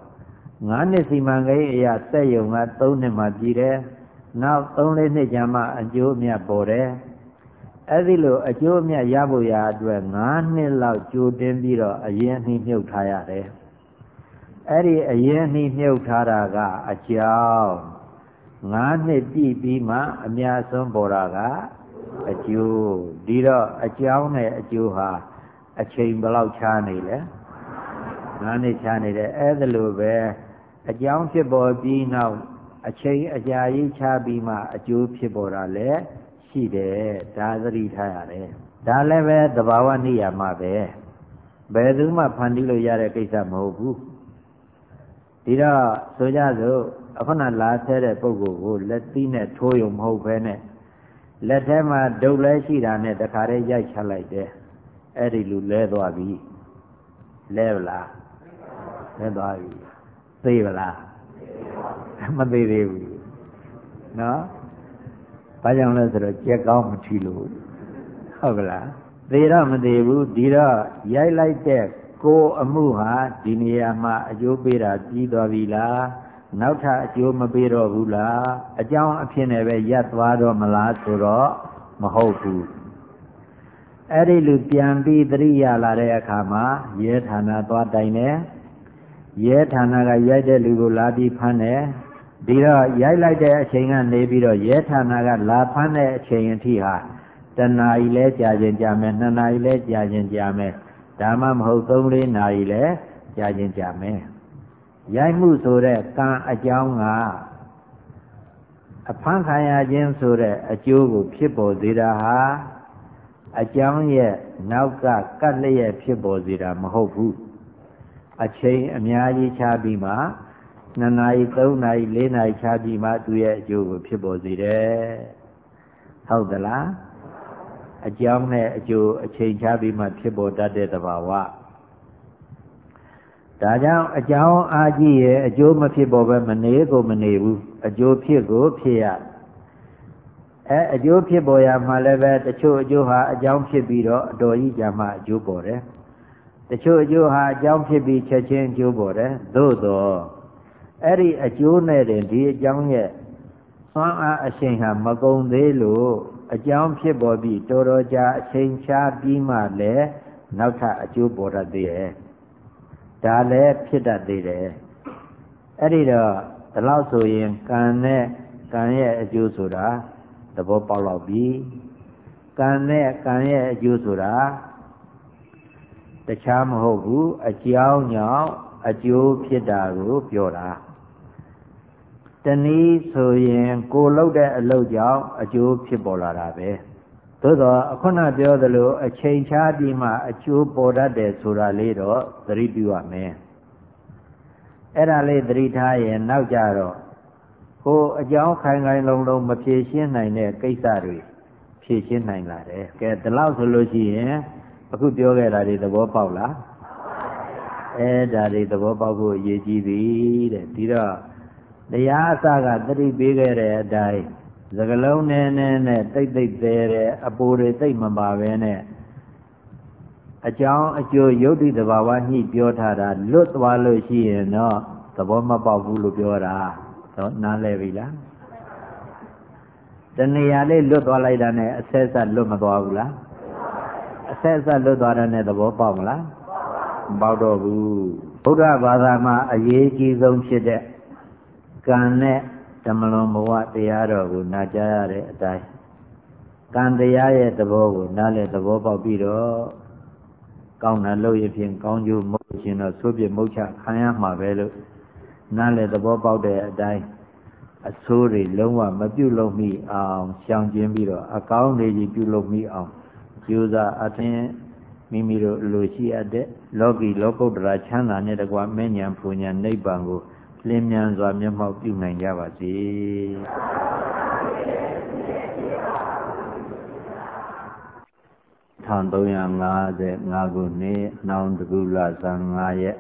၅နှစ်စီမံကိန်းအရာစက်ယုံက၃နှစ်မှပြည်တယ်နောက်၃၄နှစ်ကြာမှအကျိုးအမြတ်ပေါ်တယ်အဲ့ဒီလိုအကျိုးအမြတ်ရဖို့ရာအတွက်၅နှစ်လောက်ကြိုတင်ပြီးတော့အရင်နှိမြုပ်ထားရတယ်အဲ့ဒီအရင်နှိမြုပ်ထားတာကအကြောင်း၅နှစ်ပြည့်ပြီးမှအများဆုံးပေါ်တာကအကျိုးဒီတော့အကြောင်းနဲ့အကျိုးဟာအချိန်ဘယ်လောက်ခြားနေလဲ ၅နှစ်ခြားနေတယ်အဲ့ဒါလိုပဲအကြောင်းဖြစ်ပေါ်ပြီးနောက်အချိန်အကြာကြီးခြားပြီးမှအကျိုးဖြစ်ပေါ်တာလည်းရှိတယ်ဒါသတိထားရတယ်ဒါလည်းပဲသဘာဝနိယာမပဲဘယ်သူမှဖန်တီးလို့ရတဲ့ကိစ္စမဟုတ်ဘူးဒီတော့ဆိုကြစို့အခုနလာဆဲတဲ့ပုဂ္ဂိုလ်ကိုလက်သီးနဲ့ထိုးရုံမဟုတ်ဘဲနဲ့လက်ထဲမှာဒုတ်လဲရှိတာနဲ့တခါတည်းရိုက်ချလိုက်တယ်အဲ့ဒီလူလဲသွားပြီလဲဗ လားလဲသွားပြီသိဗလားမသိသေးဘူးနော်ဘာကြောင့်လဲဆိုတော့ကြက်ကောင်းမထီလို့ဟုတ်ကလားသေတော့မသေးဘူးဒီတော့ရိုက်လိုက်တဲ့ကိုအမှုဟာဒီနေရာမှာအကျိုးပေးတာပြီးသွားပြီလားနောက်ထပ်အကျိုးမပေးတော့ဘူးလားအကြောင်းအဖြစ်နဲ့ပဲရပ်သွားတော့မလားဆိုတော့မဟုတ်ဘူးအဲ့ဒီလူပြန်ပြီးသတိရလာတဲ့အခါမှာရဲဌာနသွားတိုင်တယ် ရဲဌာနကရိုက်တဲ့လူကိုလာပြီးဖမ်းတယ်ဒီတော့ရိုက်လိုက်တဲ့အချိန်ကနေပြီးတော့ရဲဌာနကလာဖမ်းတဲ့အချိန်အထိဟာတဏှာကြီးလဲကြာခြင်းကြာမယ်နှစ်နာရီလဲကြာခြင်းကြာမယ်ဒါမှမဟုတ်သုံးလေးနာရီလဲကြာခြင်းကြာမယ်ရိုက်မှုဆိုတဲ့ကံအကြောင်းကအဖမ်းခံရခြင်းဆိုတဲ့အကျိုးကို ဖြစ်ပေါ်စေတာဟာအကြောင်းရဲ့နောက်ကကတ်လျက်ဖြစ်ပေါ်စေတာမဟုတ်ဘူး အချိန်အများကြီးခြားပြီးမှ2နာရီ3နာရီ4နာရီခြားပြီးမှသူရဲ့အကျိုးကိုဖြစ်ပေါ်စေတယ်ဟုတ်သလားအကြောင်းနဲ့အကျိုးအချိန်ခြားပြီးမှဖြစ်ပေါ်တတ်တဲ့သဘာဝဒါကြောင့်အကြောင်းအားကြီးရဲ့အကျိုးမဖြစ်ပေါ်ပဲမနေကိုမနေဘူးအကျိုးဖြစ်ကိုဖြစ်ရအဲအကျိုးဖြစ်ပေါ်ရမှာလည်းပဲတချို့အကျိုးဟာအကြောင်းဖြစ်ပြီးတော့အတော်ကြီးကြာမှအကျိုးပေါ်တယ် တချို့အကျိုးဟာအကြောင်းဖြစ်ပြီးချက်ချင်းအကျိုးပေါ်တယ်သို့တော့အဲ့ဒီအကျိုးနဲ့တင်ဒီအကြောင်းရဲ့သွမ်းအားအရှိန်ဟာမကုန်သေးလို့အကြောင်းဖြစ်ပေါ်ပြီးတော်တော်ကြာအချိန်ချာပြီးမှလည်းနောက်ထပ်အကျိုးပေါ်တတ်သေးတယ်ဒါလည်းဖြစ်တတ်သေးတယ်အဲ့ဒီတော့ဒီလောက်ဆိုရင်ကံနဲ့ကံရဲ့အကျိုးဆိုတာသဘောပေါက်တော့ပြီကံနဲ့ကံရဲ့အကျိုးဆိုတာ တခြားမဟုတ်ဘူးအကြောင်းကြောင့်အကျိုးဖြစ်တာကိုပြောတာတနည်းဆိုရင်ကိုလုပ်တဲ့အလုပ်ကြောင့်အကျိုးဖြစ်ပေါ်လာတာပဲသို့တော့အခုနပြောသလိုအချိန်ခြားပြီးမှအကျိုးပေါ်တတ်တယ်ဆိုတာလေးတော့သတိပြုရမယ်အဲ့ဒါလေးသတိထားရင်နောက်ကြတော့ဟိုအကြောင်းခိုင်ခိုင်လုံလုံမဖြေရှင်းနိုင်တဲ့ကိစ္စတွေဖြေရှင်းနိုင်လာတယ်ကဲဒီလောက်ဆိုလို့ရှိရင် အခုပြောခဲ့တာတွေသဘောပေါက်လားအဲဒါတွေသဘောပေါက်ဖို့အရေးကြီးပြီတဲ့ဒီတော့တရားအစကသတိပေးခဲ့တဲ့အတိုင်းစကလုံးနဲ့နဲ့နဲ့တိတ်တိတ်သေးတဲ့အပူတွေတိတ်မပါပဲနဲ့အကြောင်းအကျိုးယုတ်တိတဘာဝညှိပြောထားတာလွတ်သွားလို့ရှိရင်တော့သဘောမပေါက်ဘူးလို့ပြောတာတော့နားလဲပြီလားတဏှာလေးလွတ်သွားလိုက်တာနဲ့အဆက်ဆက်လွတ်မသွားဘူးလားအ ဆက်ဆက်လွတ်သွားတဲ့သဘောပေါက်မလားမပေါက်တော့ဘူးဘုရားဘာသာမှာအရေးကြီးဆုံးဖြစ်တဲ့ကံနဲ့ဓမ္မလွန်ဘဝတရားတော်ကိုနာကြားရတဲ့အတိုင်းကံတရားရဲ့သဘောကိုနားလည်သဘောပေါက်ပြီးတော့ကောင်းတာလို့ရဖြင့်ကောင်းကျိုးမဟုတ်ရှင်တော့သို့ပြမုတ်ချခံရမှာပဲလို့နားလည်သဘောပေါက်တဲ့အတိုင်းအဆိုးတွေလုံးဝမပြုတ်လို့မိအောင်ရှောင်ကျဉ်ပြီးတော့အကောင်းတွေကြီးပြုတ်လို့မိအောင် ကြိုးစားအထင်မိမိတို့လိုရှိအပ်တဲ့လောကီလောကုတ္တရာချမ်းသာနဲ့တကွာမဉ္ဇဉ်ပူညာနိဗ္ဗာန်ကိုလင်းမြန်စွာမျက်မှောက်ပြုနိုင်ကြပါစေ1355ခုနှစ်နှောင်းတကူလဇန်5ရက်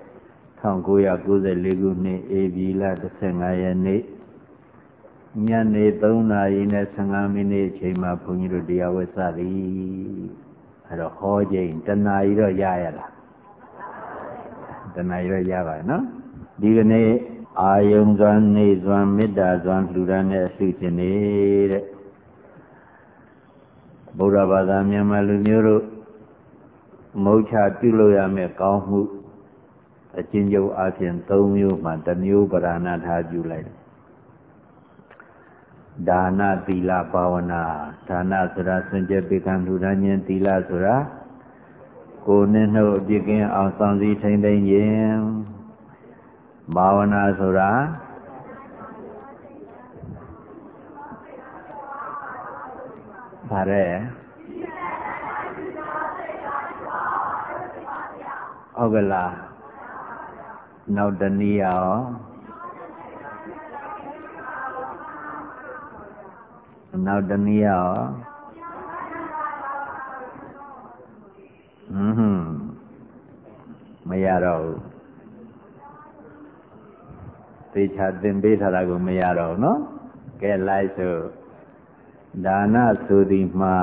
1994ခုနှစ်ဧပြီလ15ရက်နေ့ ညနေ3နာရီနဲ့15မိနစ်အချိန်မှာဘုန်းကြီးတို့တရားဝဲစသည်အဲ့တော့ဟောချိန်တနာရီတော့ရရလားတနာရီတော့ရပါနော်ဒီကနေ့အာယုံစွမ်းနေစွမ်းမေတ္တာစွမ်းလှူဒန်းတဲ့အလှရှင်နေတဲ့ဗုဒ္ဓဘာသာမြန်မာလူမျိုးတို့မုတ်ချပြုလို့ရမယ်ကောင်းမှုအချင်းချုပ်အပြင်၃မျိုးမှတစ်မျိုးပရဏထားပြုလိုက်တယ် ဒါနသီလဘာဝနာဒါနဆိုတာစင်ကြယ်ပေကံလှူဒန်းခြင်းသီလဆိုတာကိုယ်နဲ့နှုတ်အပြစ်ကင်းအောင်စောင့်စည်းထိန်သိမ်းခြင်းဘာဝနာဆိုတာဗါရဲဟုတ်ကလားနောက်တနည်းရော နောက်တနည်းရောဟွန်းမရတော့ဘူးသေချာသင်ပေးထားတာကိုမရတော့ဘူးနော်ကဲလိုက်ဆိုဒါနဆိုသည်မှာ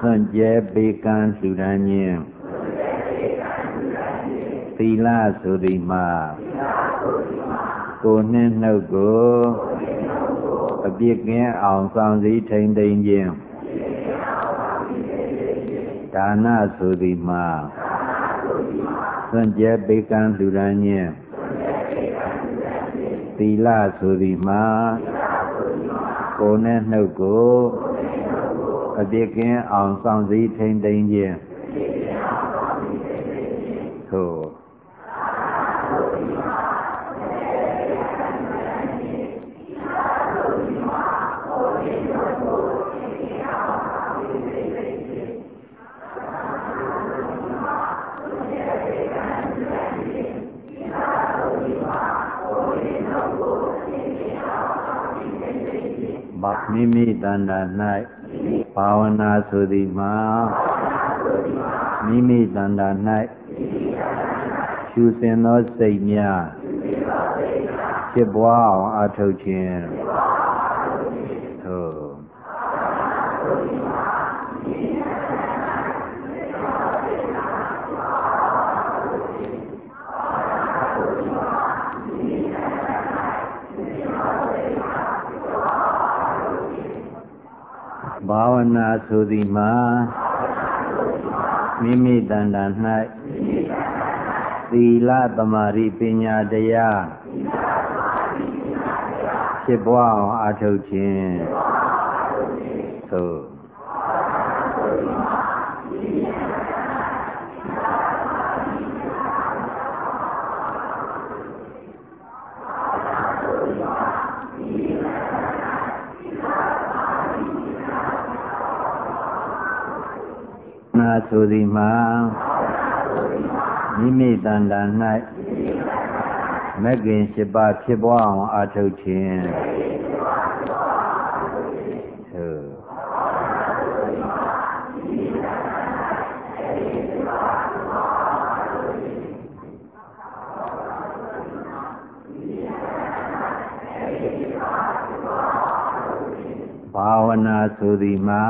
စွန့်ကြဲပေကံလှူဒန်းခြင်းသီလဆိုသည်မှာကိုနှင်းနှုတ်ကို အပြစ်ကင်းအောင်ဆောင်စည်းထိန်သိမ်းခြင်းဒါနဆိုသည်မှာစွန့်ကြဲပေကံလှူဒန်းခြင်းသီလဆိုသည်မှာကိုယ်နဲ့နှုတ်ကိုအပြစ်ကင်းအောင်ဆောင်စည်းထိန်သိမ်းခြင်းသို့ မိမိတဏ္ဍာ၌ဘာဝနာဆိုသည်မှာမိမိတဏ္ဍာ၌ရှုစင်သောစိတ်များဖြစ်ပွားအောင်အထုတ်ခြင်း ဘာဝနာဆိုသည်မှာမိမိတန်တာ၌သီလသမာဓိပညာတရားဖြစ်ပွားအောင်အားထုတ်ခြင်းသို့ ဆိုသည်မှာမိမိတန်တန်၌မဂ္ဂင်၈ပါးဖြစ်ပွားအောင်အားထုတ်ခြင်းဘာဝနာဆိုသည်မှာ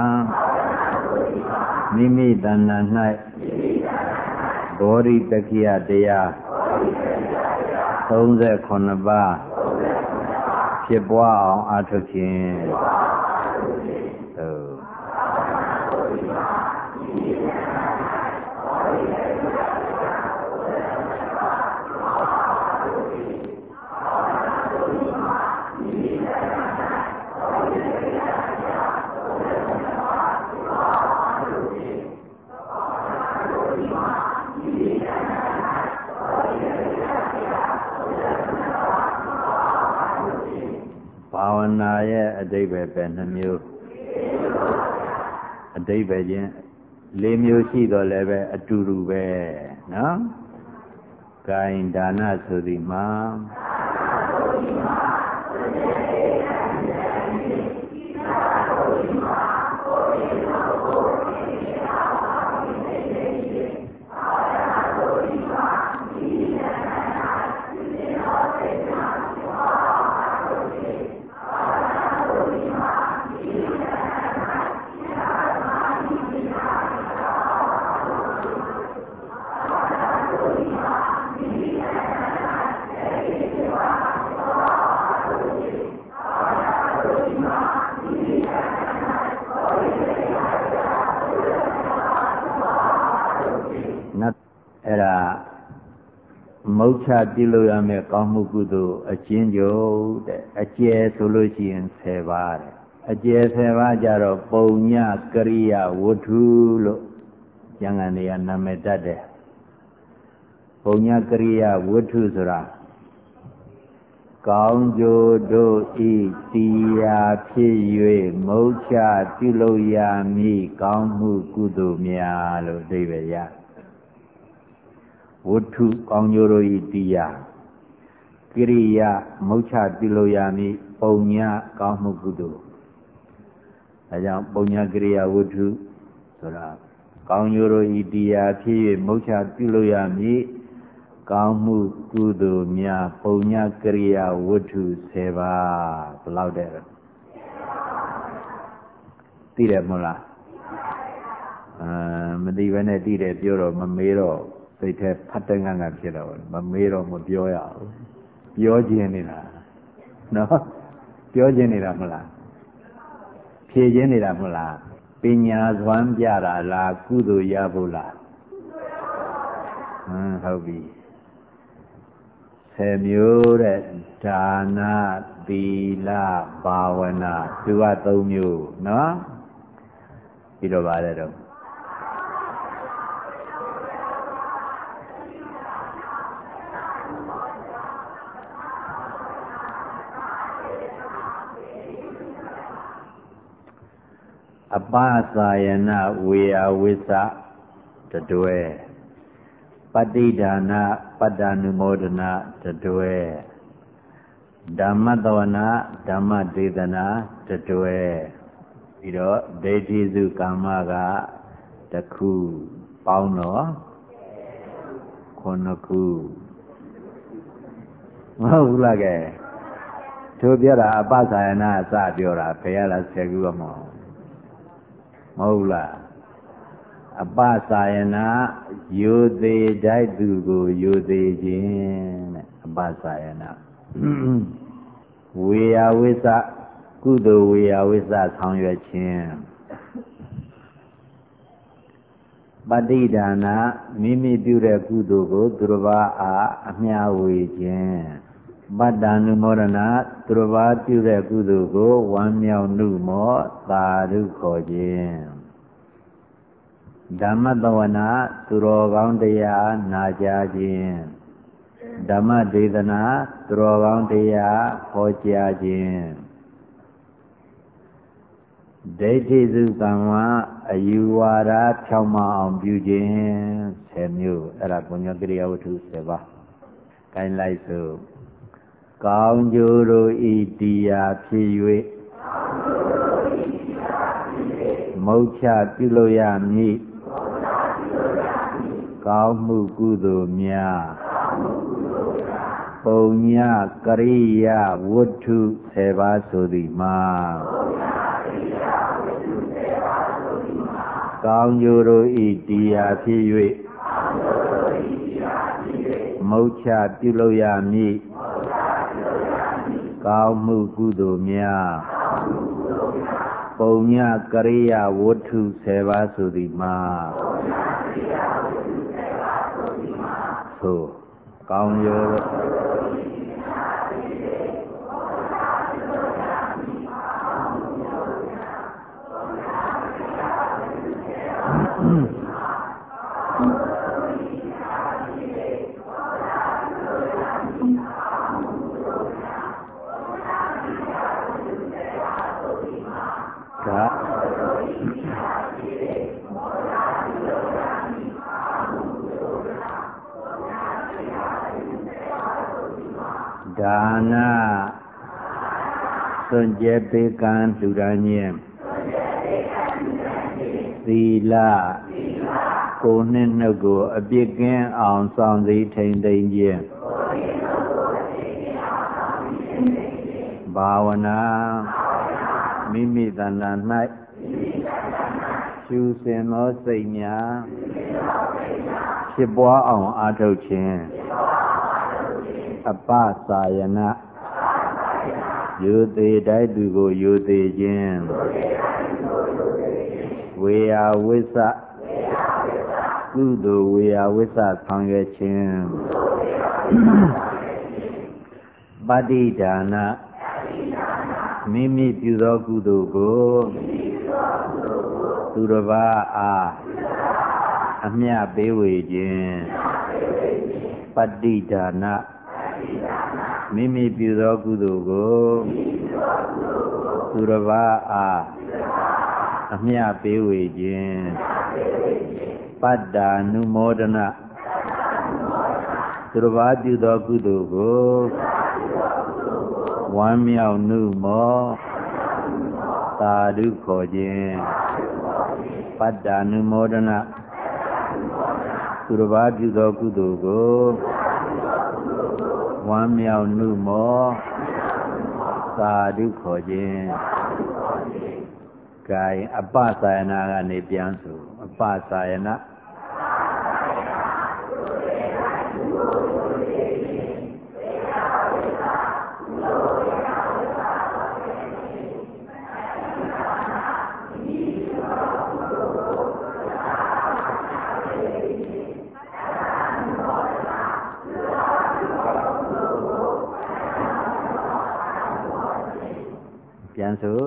မိမိတဏ္ဍာ၌ဘောဓိတက္ခိယတရား39ပါးဖြစ်ပွားအောင်အားထုတ်ခြင်း နာရဲ့အတိဘယ်ပဲနှမျိုးအတိဘယ်ချင်းလေးမျိုးရှိတော့လည်းပဲအတူတူပဲနော်ဂိုင်ဒါနဆိုသည် မှာချပြုလို့ရမယ်ကောင်းမှုကုသိုလ်အကျဉ်းချုပ်တဲ့အကျယ်ဆိုလို့ရှိရင်10ပါးတဲ့အကျယ်10ပါးကြတော့ပုံညကရိယာဝတ္ထုလို့ကျန်ကန်တွေကနာမည်တတ်တယ်ပုံညကရိယာဝတ္ထုဆိုတာကောင်းကျိုးတို့ဤတရားဖြစ်၍မုတ်ချပြုလို့ရမည်ကောင်းမှုကုသိုလ်များလို့အဓိပ္ပာယ်ရတယ် ဝတ္ထုကောင်းကျိုးတို့ဤတရားကိရိယာမုတ်ချပြုလို့ရမည်ပုံညာကောင်းမှုကုသိုလ်အဲကြောင့်ပုံညာကိရိယာဝတ္ထုဆိုတာကောင်းကျိုးတို့ဤတရားဖြစ်၍မုတ်ချပြုလို့ရမည်ကောင်းမှုကုသိုလ်များပုံညာကိရိယာဝတ္ထု10ပါးဘယ်လောက်တဲ့သိတယ်မဟုတ်လားအာမသိဘဲနဲ့သိတယ်ပြောတော့မမေးတော့ စိတ်ထဲဖတ်တဲ့ငန်းကဖြစ်တော့မမေးတော့မပြောရဘူးပြောခြင်းနေတာနော်ပြောခြင်းနေတာမလားဖြေခြင်းနေတာမလားပညာစွမ်းပြတာလားကုသိုလ်ရဖို့လားဟမ်ဟုတ်ပြီဆယ်မျိုးတဲ့ဒါနသီလဘာဝနာသူက၃မျိုးနော်ပြီးတော့ပါတယ်တော့ အပသာယနာဝေယဝိသတတွဲပฏิဒါနပတ္တ ानु မောဒနာတတွဲဓမ္မတဝနာဓမ္မဒေသနာတတွဲပြီးတော့ဒိဋ္ဌိစုကာမကတခုပေါင်းတော့ခုနှစ်ခုမဟုတ်ဘူးလားကဲတို့ပြောတာအပသာယနာအစပြောတာဘယ်ရလား10ခုကမဟုတ် မဟုတ်လားအပစာယနာယူသေးတိုက်သူကိုယူသေးခြင်းတဲ့အပစာယနာဝေယဝိသကုသိုလ်ဝေယဝိသဆောင်ရွက်ခြင်းပฏิဒါနာမိမိပြုတဲ့ကုသိုလ်ကိုသူတစ်ပါးအားအမျှဝေခြင်း ပတ္တ ानु မောရဏသူတစ်ပါးပြုတဲ့ကုသိုလ်ကိုဝမ်းမြောက်နှုမောသာဓုခေါ်ခြင်းဓမ္မတဝနာသူတော်ကောင်းတရားနာကြားခြင်းဓမ္မဒေသနာသူတော်ကောင်းတရားဟောကြားခြင်းဒိဋ္ဌိစုကံဝအယူဝါဒဖြောင်းမအောင်ပြုခြင်း10မျိုးအဲ့ဒါပုညကရိယာဝတ္ထု10ပါးကိုင်းလိုက်စို့ ကောင်းကျိုးတို့ဤတရားဖြစ်၍မုတ်ချပြုလို့ရမည်ကောင်းမှုကုသိုလ်များပုံညကရိယာဝတ္ထု10ပါးဆိုသည်မှာကောင်းကျိုးတို့ဤတရားဖြစ်၍မုတ်ချပြုလို့ရမည် ကောင်းမှုကုသိုလ်များပုံညကရိယာဝတ္ထု10ပါးဆိုသည်မှာသို့ကောင်းကျိုး ဒါနစွန့်ကြဲပေးကံလူရန်ခြင်းသီလကိုနှင့်နှုတ်ကို အပြစ်ကင်းအောင်ဆောင်စည်းထိန်သိမ်းခြင်းဘာဝနာမိမိတဏ္ဍာ၌ရှုစင်သောစိတ်များဖြစ်ပွားအောင်အားထုတ်ခြင်း အပစာယနာယူသေးတိုက်သူကိုယူသေးခြင်းဝေယဝိသကုသိုလ်ဝေယဝိသဆောင်ရွက်ခြင်းပฏิဒါနမိမိပြုသောကုသိုလ်ကိုသူတစ်ပါးအားအမျှပေးဝေခြင်းပฏิဒါန မိမိပြုသောကုသိုလ်ကိုသူတစ်ပါးအားအမျှပေးဝေခြင်းပတ္တာနုမောဒနာသူတစ်ပါးပြုသောကုသိုလ်ကိုဝမ်းမြောက်နုမောသာဓုခေါ်ခြင်းပတ္တာနုမောဒနာသူတစ်ပါးပြုသောကုသိုလ်ကို ဝမ်းမြောက်နှုမောသာဓုခေါ်ခြင်းကဲအပသာယနာကနေပြန်ဆိုအပသာယနာ ပြန်ဆို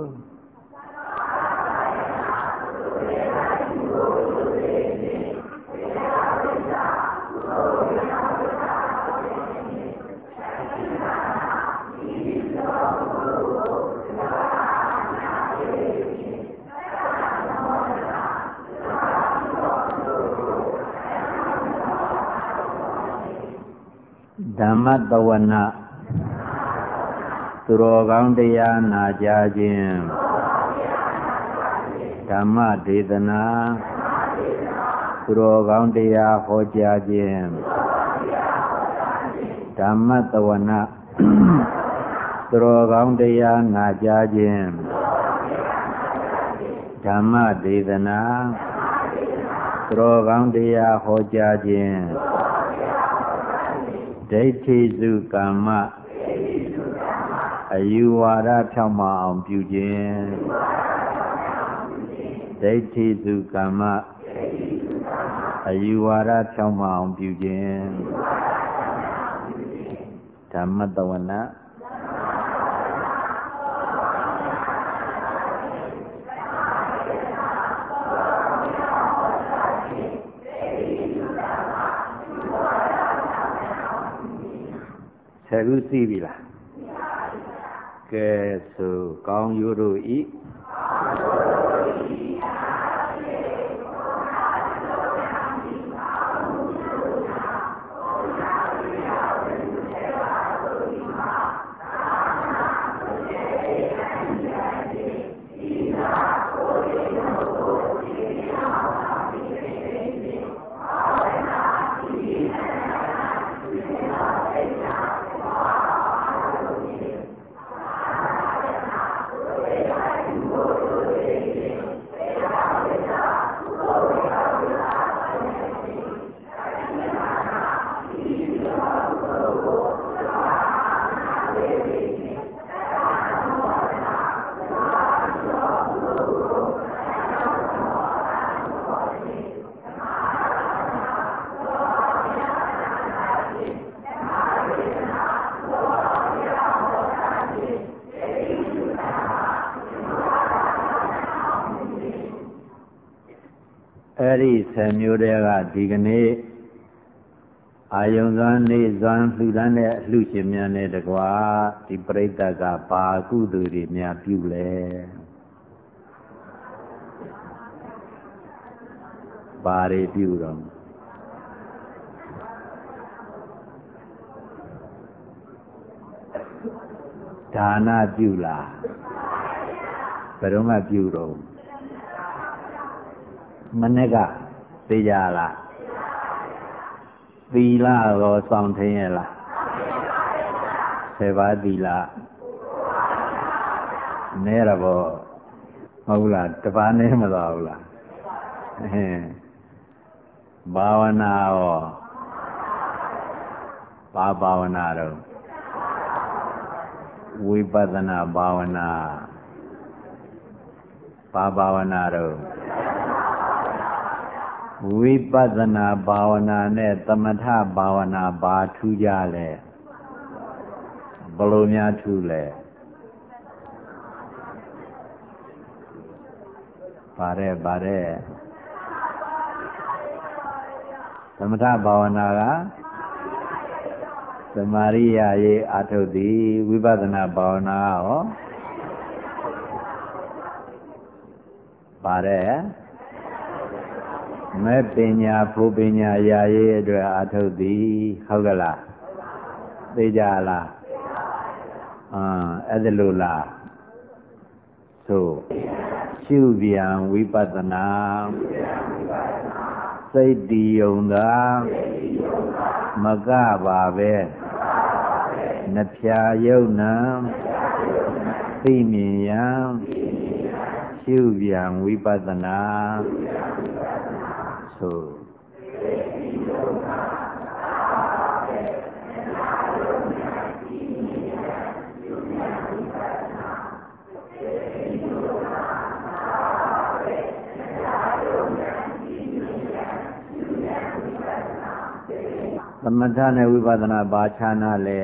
ဓမ္မတဝနာ သူတော်ကောင်းတရားနာကြားခြင်းဓမ္မဒေသနာသူတော်ကောင်းတရားဟောကြားခြင်းဓမ္မတဝနာသူတော်ကောင်းတရားနာကြားခြင်းဓမ္မဒေသနာသူတော်ကောင်းတရားဟောကြားခြင်းဒိဋ္ဌိစုကမ္မ အယူဝါဒဖြောင့်မအောင်ပြုခြင်းဒိဋ္ဌိစုကမ္မအယူဝါဒဖြောင့်မအောင်ပြုခြင်းဓမ္မတဝနာဆယ်ခုသိပြီလား ကဲဆိုကောင်းရိုးတို့ဤ ဒီ10မျိုးတည်းက ဒီကနေ့အာယုံစွမ်းနေစွမ်းလှူဒန်းတဲ့အလှရှင်များနဲ့တကွာဒီပြိဿကပါကုသိုလ်တွေများပြုလဲပါရီပြုတော့ဒါနပြုလားဘယ်တော့မှပြုတော့မနေ့က သိကြလားသီလရောစောင့်ထင်းရလားဆယ်ပါးသီလနဲရဘောဟုတ်လားတပါးနဲမသွားဘူးလားဟင်းဘာဝနာရောဘာဘာဝနာတော့ဝိပဿနာဘာဝနာဘာဘာဝနာတော့ ဝိပဿနာဘာဝနာနဲ့သမထဘာဝနာဘာထူးကြလဲဘလို့များထူးလဲပါတယ်ပါတယ်သမထဘာဝနာကသမာရိယာရေးအာထုတ်သည်ဝိပဿနာဘာဝနာရောပါတယ် မဲ့ပညာဖို့ပညာရာရေးအတွက်အာထုတ်သည်ဟုတ်ကလားသိကြလားအာအဲ့ဒါလို့လားသို့ရှုပြန်ဝိပဿနာစိတ်တည်ယုံသာမကပါပဲနှဖြာယုံနံသိမြင်ရန်ရှုပြန်ဝိပဿနာ ဆိုသမထနဲ့ဝိပဿနာဘာခြားနာလဲ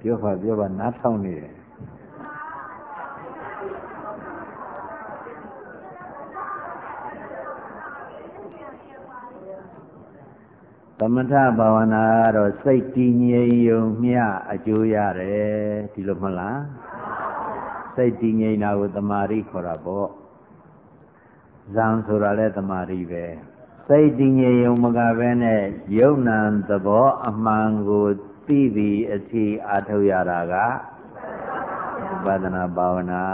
ပြောပါပြောပါနားထောင်နေတယ် သမထဘာဝနာကတော့စိတ်တည်ငြိမ်ယုံမျှအကျိုးရတယ်ဒီလိုမလားစိတ်တည်ငြိမ်တာကိုတမာရီခေါ်တာပေါ့ဇံဆိုတာလည်းတမာရီပဲစိတ်တည်ငြိမ်ယုံမကပဲနဲ့ယုံနံသဘောအမှန်ကိုသိပြီးအထိအာထုတ်ရတာကဝိပဿနာဘာဝနာ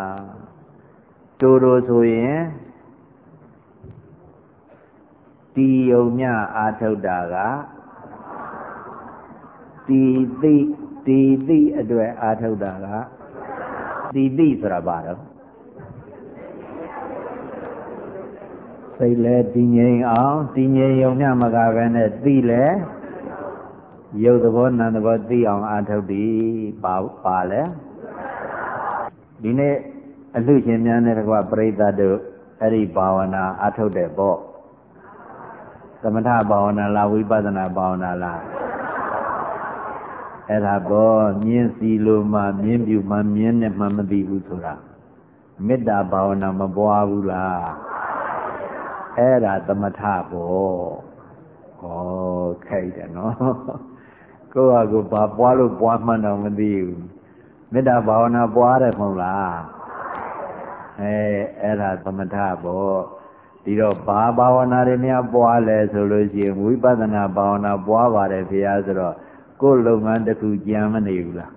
တိုးတိုးဆိုရင် တီယုံညအာထုတ်တာကတီသိတီသိအတွက်အာထုတ်တာကတီသိဆိုတာဘာတော့စိတ်လဲတည်ငြိမ်အောင်တည်ငြိမ်ယုံညမကပဲနဲ့သိလဲရုပ်သဘောနာမ်သဘောသိအောင်အာထုတ်သည်ပါပါလဲဒီနေ့အလှရှင်များနဲ့တကွပြိဿတ်တို့အဲ့ဒီဘာဝနာအာထုတ်တဲ့ပေါ့ သမထဘာဝနာလားဝိပဿနာဘာဝနာလားအဲ့ဒါဘောမြင်းစီလိုမှမြင်းပြူမှမြင်းနဲ့မှမသိဘူးဆိုတာမေတ္တာဘာဝနာမပွားဘူးလားအဲ့ဒါသမထဘောဟောခိုက်တယ်နော်ကိုယ့်ဟာကိုယ်ဘာပွားလို့ပွားမှန်းတော့မသိဘူးမေတ္တာဘာဝနာပွားတယ်မဟုတ်လားဟအဲအဲ့ဒါသမထပေါ့ ဒီတော့ဘာဘာဝနာတွေများပွားလဲဆိုလို့ရှိရင်ဝိပဿနာဘာဝနာပွားပါတယ်ဖေဟာဆိုတော့ကိုယ်လုပ်ငန်းတစ်ခုကြံမနေဘူးလား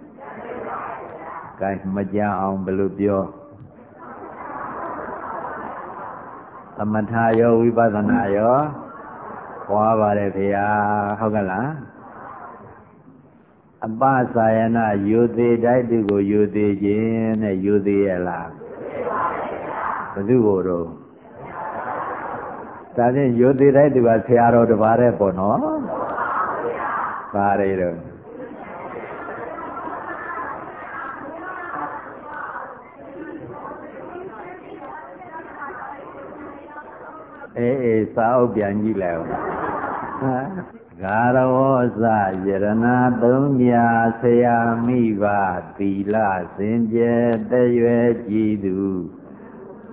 ကဲမကြအောင်ဘယ်လိုပြောသမထရောဝိပဿနာရောပွားပါတယ်ဖေဟာဟုတ်ကလားအပစာယနာယူသေးတိုက်သူကိုယူသေးခြင်းနဲ့ယူသေးရလားဘယ်သူကိုတော့ ဒါဖြင့်ယူသေးတိုက်သူကဆရာတော်တစ်ပါးတဲ့ပေါ့နော်ပါရတော့အေးအေးစာအုပ်ပြန်ကြည့်လိုက်အောင်ဂါရဝောဇယရဏသုံးညာဆရာမိဘသီလစင်ကြယ်တရွယ်ကြည်သူ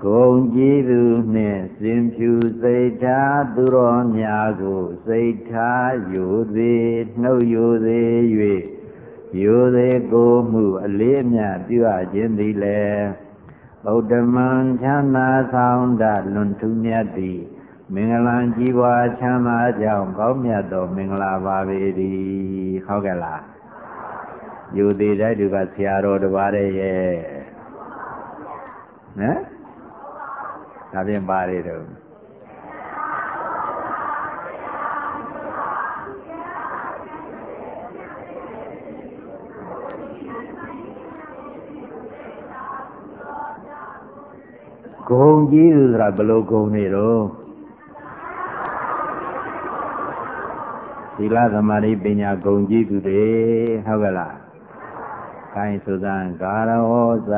ဂုံကြည်သူနှင့် စင်ဖြူစိတ်ထားသူတော်များကိုစိတ်ထားယူသည်နှုတ်ယူသည်၍ယူသည်ကိုမှုအလေးအမြတ်ပြုအပ်ခြင်းသည်လည်းဗုဒ္ဓမံချမ်းသာဆောင်တလွန်ထူးမြတ်သည်မင်္ဂလာကြီးပွားချမ်းသာကြောင်းကောင်းမြတ်သောမင်္ဂလာပါပေသည်ဟုတ်ကဲ့လားယူသေးတဲ့သူကဆရာတော်တပါးရဲ့နော်ဒါဖြင့်ပါရတော့ ဂုံကြီးဆိုတာဘယ်လိုဂုံနေတော့သီလသမာဓိပညာဂုံကြည့်သူတွေဟုတ်ကလားခိုင်းသုသံကာရောဇ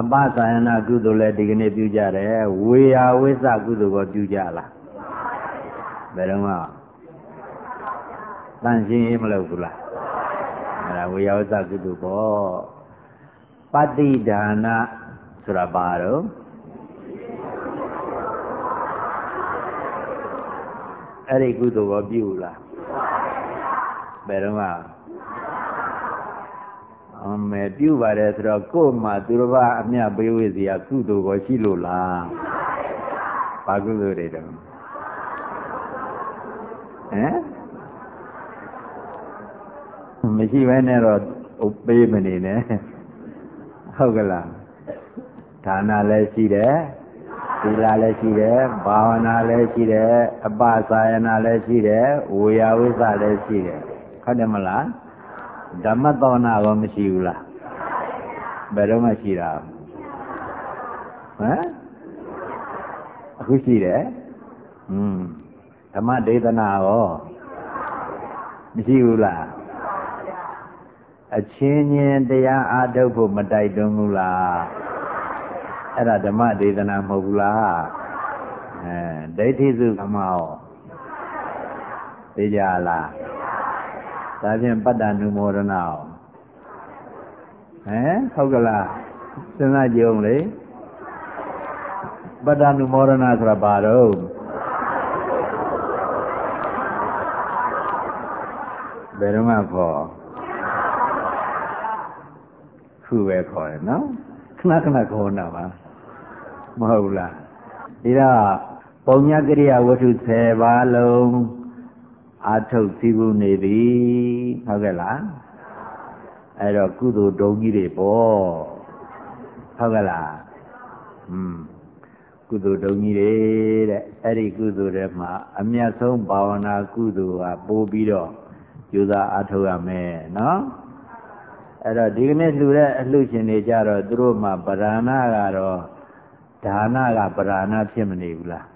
အပသယနာကုသိုလ်လည်းဒီကနေ့ပြုကြတယ်ဝေယဝိသကုသိုလ်ကိုပြုကြလားဘယ်တော့မှတန်ရှင်းရေးမလုပ်ဘူးလားအဲ့ဒါဝေယဝိသကုသိုလ်ပေါ့ပฏิဒါနဆိုတာဘာတော့အဲ့ဒီကုသိုလ်ကိုပြုလားဘယ်တော့မှ အမေပြုပါတယ်ဆိုတော့ကို့မှာသူတစ်ပါးအမြပေးဝေစီကကုသိုလ်ကိုရှိလို့လားဘာကုသိုလ်တွေတော့ဟမ်မရှိဘဲနဲ့တော့ပေးမနေနဲ့ဟုတ်ကလားဒါနလည်းရှိတယ်သီလလည်းရှိတယ်ဘာဝနာလည်းရှိတယ်အပသာယနာလည်းရှိတယ်ဝေယဝိသလည်းရှိတယ်ဟုတ်တယ်မလား ဓမ္မသောနာရောမရှိဘူးလားဘယ်တော့မှရှိတာဟမ်အခုရှိတယ်อืมဓမ္မဒေသနာရောမရှိဘူးလားအချင်းချင်းတရားအားထုတ်ဖို့မတိုက်တွန်းဘူးလားအဲ့ဒါဓမ္မဒေသနာမဟုတ်ဘူးလားအဲဒိဋ္ဌိစုကမောသိကြလား ဒါဖြင့်ပတ္တနုမောဒနာဟမ်ဟုတ်ကလားစဉ်းစားကြည့်အောင်လေပတ္တနုမောဒနာဆိုတာဘာတော့ဘယ်တော့မှခေါ်ခုပဲခေါ်တယ်နော်ခဏခဏခေါ်တာပါမဟုတ်လားဒီတော့ပုံညကရိယာဝတ္ထု10ပါးလုံး အာထုတ်စီးပူးနေပြီဟုတ်ကဲ့လားအဲ့တော့ကုသိုလ်တုံးကြီးတွေပေါ့ဟုတ်ကဲ့လားอืมကုသိုလ်တုံးကြီးတွေတဲ့အဲ့ဒီကုသိုလ်တွေမှာအမြတ်ဆုံးဘာဝနာကုသိုလ်ကပို့ပြီးတော့ယူသားအထုတ်ရမယ်နော်အဲ့တော့ဒီကနေ့လှူတဲ့အလှရှင်တွေကြတော့သူတို့မှာပဓာနာကတော့ဒါနကပဓာနာဖြစ်မနေဘူးလား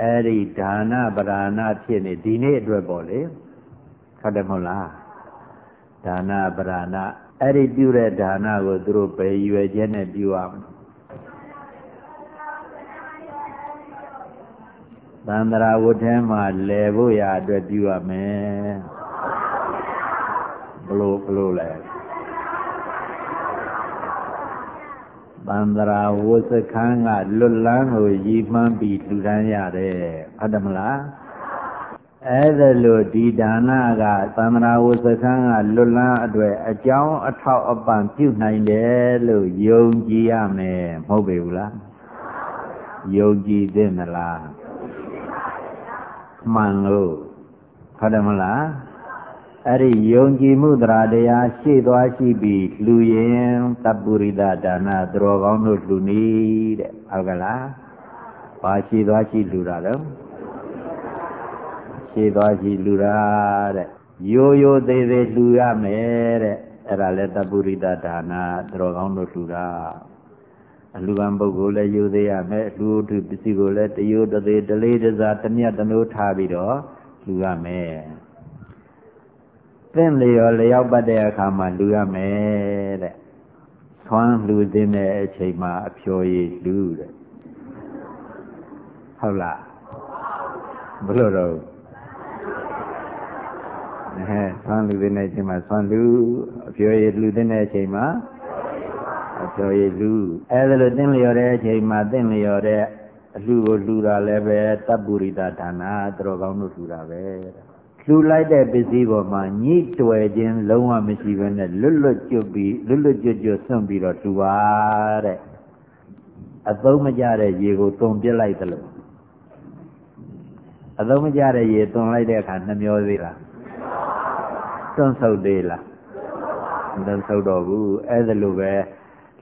အဲ့ဒီဒါနပဓာနာဖြစ်နေဒီနေ့အတွက်ပေါ့လေဟုတ်တယ်မဟုတ်လားဒါနပဓာနာအဲ့ဒီပြုတဲ့ဒါနကိုသူတို့ဘယ်ရွယ်ချက်နဲ့ပြုရမလဲသန္တရာဝတ်ထဲမှာလဲဖို့ရအတွက်ပြုရမယ်ဘလို့ဘလို့လဲ သန္တရာဝတ်စခန်းကလွတ်လန်းကိုရည်မှန်းပြီးလူတန်းရတယ်ဟုတ်တယ်မလားအဲ့ဒါလို့ဒီဒါနကသန္တရာဝစခန်းကလွတ်လန်းအတွက်အကြောင်းအထောက်အပံ့ပြုနိုင်တယ်လို့ယုံကြည်ရမယ်မဟုတ်ပေဘူးလားယုံကြည်သင့်သလားမှန်လို့ဟုတ်တယ်မလား အဲ့ဒီယုံကြည်မှုတရားတရားရှေ့သွားရှိပြီးလူရင်တပ္ပုရိသဒါနသရောကောင်းတို့လူနည်းတဲ့ဟုတ်ကလားဘာရှေ့သွားရှိလူတာတော့ရှေ့သွားရှိလူတာတဲ့ရိုးရိုးသေးသေးလူရမယ်တဲ့အဲ့ဒါလဲတပ္ပုရိသဒါနသရောကောင်းတို့လူတာအလူကံပုဂ္ဂိုလ်လည်းယူသေးရမယ်အလူထုပစ္စည်းကိုလည်းတရိုးတသေးတလေးတစားတမြတ်တနိုးထားပြီးတော့လူရမယ် သင့်လျော်လျောက်ပတ်တဲ့အခါမှာလူရမယ်တဲ့သွမ်းလူသင်းတဲ့အချိန်မှာအဖြော်ရည်လူတဲ့ဟုတ်လားဘယ်လိုတော့အဲသွမ်းလူသင်းတဲ့အချိန်မှာသွမ်းလူအဖြော်ရည်လူသင်းတဲ့အချိန်မှာအဖြော်ရည်လူအဲဒါလိုသင့်လျော်တဲ့အချိန်မှာသင့်လျော်တဲ့အလှကိုလှူတာလည်းပဲတပ်ပုရိသဒါနာသူတော်ကောင်းတို့လှူတာပဲတဲ့ လှူလိုက်တဲ့ပစ္စည်းပေါ်မှာညှိတွယ်ခြင်းလုံးဝမရှိဘဲနဲ့လွတ်လွတ်ကျွတ်ပြီးလွတ်လွတ်ကျွတ်ကျွတ်ဆွန့်ပြီးတော့လှူပါတဲ့အသုံးမကျတဲ့ရေကိုတုံပြစ်လိုက်သလိုအသုံးမကျတဲ့ရေတုံလိုက်တဲ့အခါနှမျောသေးလားတွန့်ဆုပ်သေးလားမတွန့်ဆုပ်တော့ဘူးအဲ့ဒါလိုပဲ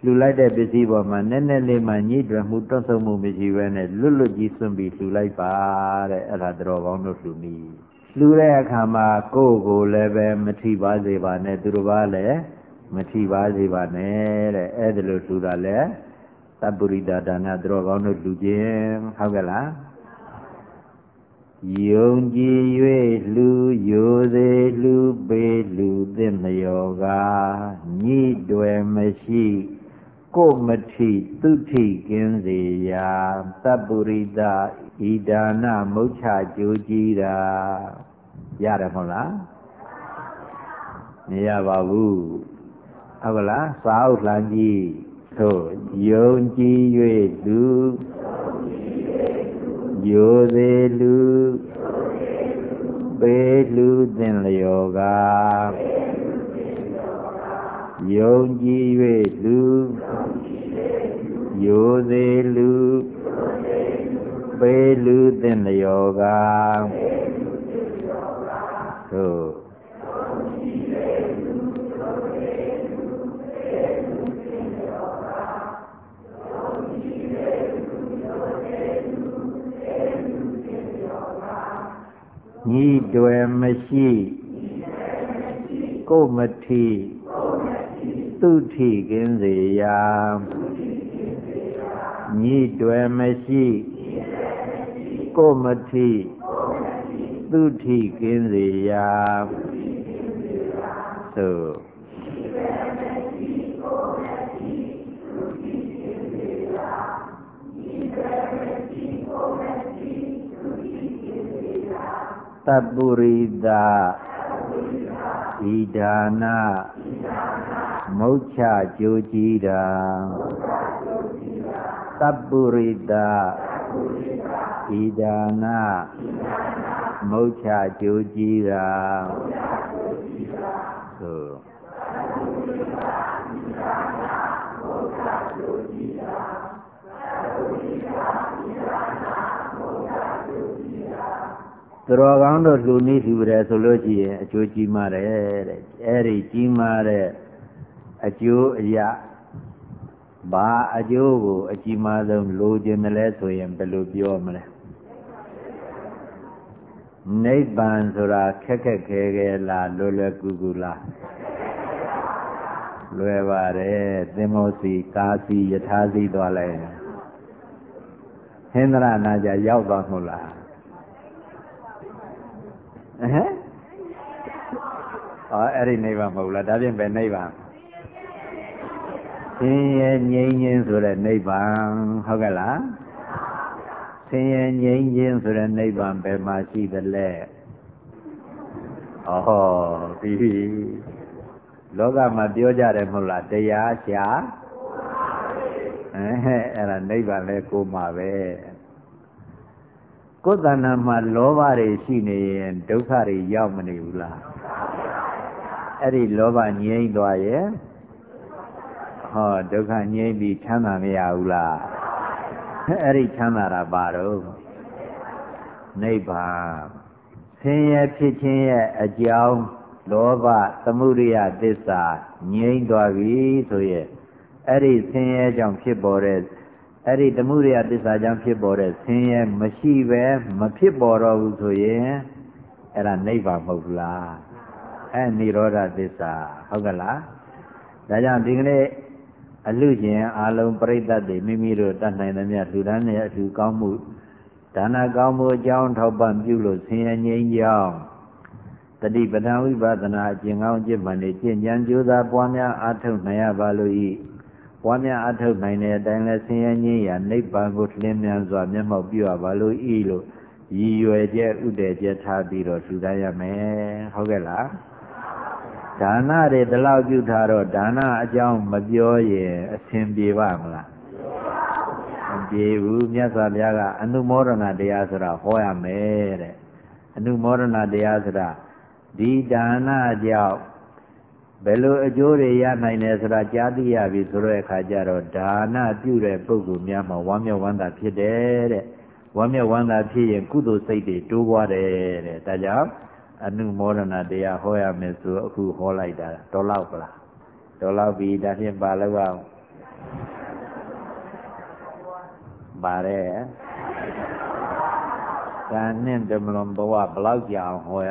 လှူလိုက်တဲ့ပစ္စည်းပေါ်မှာနည်းနည်းလေးမှညှိတွယ်မှုတွန့်ဆုပ်မှုမရှိဘဲနဲ့လွတ်လွတ်ကြီးဆွန့်ပြီးလှူလိုက်ပါတဲ့အဲ့ဒါတော်ကောင်းတို့လှူနည်း လှူတဲ့အခါမှာကိုယ့်ကိုယ်လည်းပဲမထိပါစေပါနဲ့သူတို့ဘာလည်းမထိပါစေပါနဲ့တဲ့အဲ့ဒါလိုလှူတာလဲသပ္ပုရိဒဒါနသူတော်ကောင်းတို့လှူခြင်းဟုတ်ကဲ့လားယုံကြည်၍လူယိုသေးလူပေးလူသင့်လျော်ကညှိတွယ်မရှိကိုမထိသူထိကင်းစေရာသပ္ပုရိသ ဤဒါနမုတ်ချကြိုးကြီးတာရတယ်မဟုတ်လားမရပါဘူးဟုတ်ကလားစာအုပ်လှမ်းကြည့်သို့ယုံကြည်၍လူယိုသေးလူပေလူသင်လျောကယုံကြည်၍လူယိုသေးလူပေ လူသင်လျောကသို့ညီတွယ်မရှိကိုမထီသူထီကင်းစေရာညီတွယ်မရှိ ကိုမထီသူထီကင်းစေရာသို့တပ္ပုရိသဤဒါနမုတ်ချကြိုးကြည်တာတပ္ပုရိသ ဤဒါနမုတ်ချကြိုးကြည်တာသို့သူတော်ကောင်းတို့လှူနည်းလှူတယ်ဆိုလို့ရှိရင်အကျိုးကြီးမားတယ်တဲ့အဲ့ဒီကြီးမားတဲ့အကျိုးအရာ ဘာအကျိုးကိုအကြီးမားဆုံးလိုချင်တယ်လဲဆိုရင်ဘယ်လိုပြောမလဲနိဗ္ဗာန်ဆိုတာခက်ခက်ခဲခဲလားလွယ်လွယ်ကူကူလားလွယ်ပါတယ်သင်္ဘောစီကားစီယထာစီသွားလိုက်ဟင်္ဒရနာကြရောက်သွားမဟုတ်လားဟမ်အော်အဲ့ဒီနိဗ္ဗာန်မဟုတ်လားဒါဖြင့်ပဲနိဗ္ဗာန် ဆင်းရဲငြိမ်းခြင်းဆိုတဲ့နိဗ္ဗာန်ဟုတ်ကဲ့လားဆင်းရဲငြိမ်းခြင်းဆိုတဲ့နိဗ္ဗာန်ဘယ်မှာရှိသလဲဩပြီးပြီလောကမှာပြောကြတယ်မဟုတ်လားတရားရှာအဲအဲ့ဒါနိဗ္ဗာန်လဲကိုမှာပဲကိုယ်တဏ္ဍာမှာလောဘတွေရှိနေရင်ဒုက္ခတွေရောက်မနေဘူးလားအဲ့ဒီလောဘငြိမ့်သွားရဲ့ ဟောဒုက္ခငြိမ့်ပြီးချမ်းသာမရဘူးလားအဲ့ဒီချမ်းသာတာပါတော့နိဗ္ဗာန်ဆင်းရဲဖြစ်ခြင်းရဲ့အကြောင်းလောဘသမုဒိယသစ္စာငြိမ့်သွားပြီဆိုရဲ့အဲ့ဒီဆင်းရဲကြောင့်ဖြစ်ပေါ်တဲ့အဲ့ဒီသမုဒိယသစ္စာကြောင့်ဖြစ်ပေါ်တဲ့ဆင်းရဲမရှိပဲမဖြစ်ပေါ်တော့ဘူးဆိုရင်အဲ့ဒါနိဗ္ဗာန်မဟုတ်ဘူးလားအဲ့និရောဓသစ္စာဟုတ်ကလားဒါကြောင့်ဒီကနေ့ အလူရှင်အာလုံးပြိဋ္ဌတ်တွေမိမိတို့တတ်နိုင်သမျှလူဒန်းနဲ့အထူကောင်းမှုဒါနကောင်းမှုအကြောင်းထောက်ပံ့ပြုလို့ဆင်းရဲငြိမ်းကြောင်းတတိပဒံဝိပဿနာအကျင့်ကောင်းကျင့်မှန်နေကျင့်ကြံကြိုးစားပွားများအားထုတ်နိုင်ရပါလို့ဤပွားများအားထုတ်နိုင်တဲ့အတိုင်းလဲဆင်းရဲငြိမ်းရာနိဗ္ဗာန်ကိုလင်းမြန်စွာမျက်မှောက်ပြုရပါလို့ဤလို့ရည်ရွယ်ချက်ဥတည်ချက်ထားပြီးတော့ထူထားရမယ်ဟုတ်ကဲ့လား ဒါနတွေဒီလောက်ပြုထားတော့ဒါနအကြောင်းမပြောရင်အဆင်ပြေပါမလားမပြေဘူးမြတ်စွာဘုရားကအနုမောဒနာတရားဆိုတာဟောရမယ်တဲ့အနုမောဒနာတရားဆိုတာဒီဒါနကြောင့်ဘယ်လိုအကျိုးတွေရနိုင်လဲဆိုတာကြားသိရပြီဆိုတဲ့အခါကျတော့ဒါနပြုတဲ့ပုဂ္ဂိုလ်များမှာဝမ်းမြောက်ဝမ်းသာဖြစ်တယ်တဲ့ဝမ်းမြောက်ဝမ်းသာဖြစ်ရင်ကုသိုလ်စိတ်တွေတိုးပွားတယ်တဲ့ဒါကြောင့် အနုမောဒနာတရားဟောရမယ်ဆိုအခုဟောလိုက်တာတော်လောက်ပလားတော်လောက်ပြီဒါဖြင့်ပါလို့အောင်ပါတယ်ကံနဲ့ဓမ္မလွန်ဘဝဘလောက်ကြအောင်ဟောရ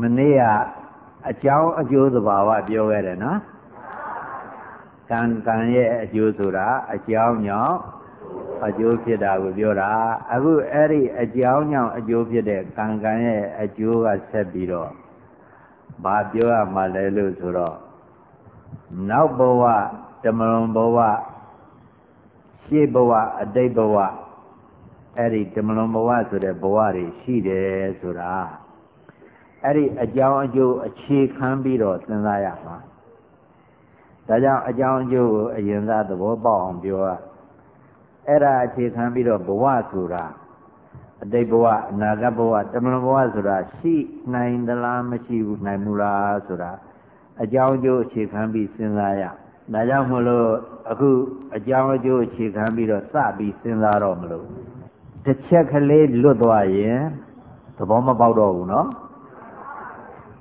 မနေ့ကအကြောင်းအကျိုးသဘာဝပြောခဲ့တယ်နော်ကံကံရဲ့အကျိုးဆိုတာအကြောင်းကြောင့် အကျိုးဖြစ်တာကိုပြောတာအခုအဲ့ဒီအကြောင်းကြောင့်အကျိုးဖြစ်တဲ့ကံကံရဲ့အကျိုးကဆက်ပြီးတော့ဘာပြောရမှာလဲလို့ဆိုတော့နောက်ဘဝတမလွန်ဘဝရှေ့ဘဝအတိတ်ဘဝအဲ့ဒီတမလွန်ဘဝဆိုတဲ့ဘဝတွေရှိတယ်ဆိုတာအဲ့ဒီအကြောင်းအကျိုးအခြေခံပြီးတော့စဉ်းစားရမှာဒါကြောင့်အကြောင်းအကျိုးကိုအရင်ကသဘောပေါက်အောင်ပြောရ အဲ့ဒါအခြေခံပြီးတော့ဘဝဆိုတာအတိတ်ဘဝအနာဂတ်ဘဝတမန်ဘဝဆိုတာရှိနိုင်သလားမရှိဘူးနိုင်ဘူးလားဆိုတာအကြောင်းအကျိုးအခြေခံပြီးစဉ်းစားရဒါကြောင့်မလို့အခုအကြောင်းအကျိုးအခြေခံပြီးတော့စပြီးစဉ်းစားတော့မလို့တစ်ချက်ကလေးလွတ်သွားရင်သဘောမပေါက်တော့ဘူးเนาะ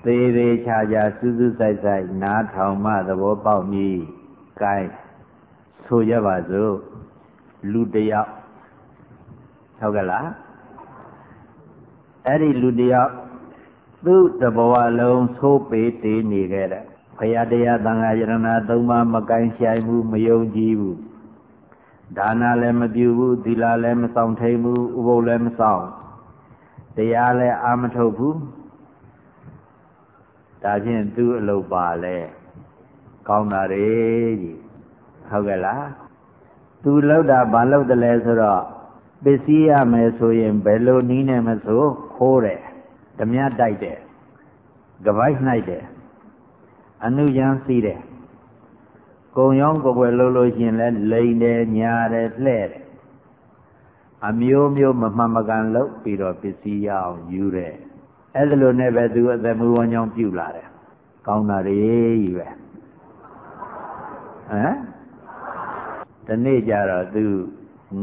သေးသေးချာချာစူးစူးဆိုင်ဆိုင်နားထောင်မှသဘောပေါက်မည်။ gain ဆိုရပါစို့ လူတယောက်ဟုတ်ကဲ့လားအဲ့ဒီလူတယောက်သူ့တဘဝလုံးသိုးပေတည်နေခဲ့တဲ့ဘုရားတရားသံဃာယရဏသုံးပါးမကိုင်းဆိုင်ဘူးမယုံကြည်ဘူးဒါနလည်းမပြုဘူးသီလလည်းမဆောင်ထိန်ဘူးဥပုပ်လည်းမဆောင်တရားလည်းအာမထုတ်ဘူးဒါဖြင့်သူ့အလုပ်ပါလဲကောင်းတာတွေကြီးဟုတ်ကဲ့လား သူလောက်တာဘာလောက်တယ်လဲဆိုတော့ပစ္စည်းရမယ်ဆိုရင်ဘယ်လိုနည်းနဲ့မဆိုခိုးတယ်ဓမြတိုက်တယ်ကပိုက်နိုင်တယ်အနုယံစီးတယ်ကုံရောင်းကိုယ်ွယ်လို့လို့ရှင်လဲလိန်တယ်ညာတယ်လှဲ့တယ်အမျိုးမျိုးမမှန်မကန်လုပ်ပြီးတော့ပစ္စည်းရအောင်ယူတယ်အဲ့ဒါလိုနဲ့ပဲသူအသက်မူဝမ်းကြောင်းပြုလာတယ်ကောင်းတာတွေကြီးပဲဟမ် ဒီနေ့ကျတော့သူ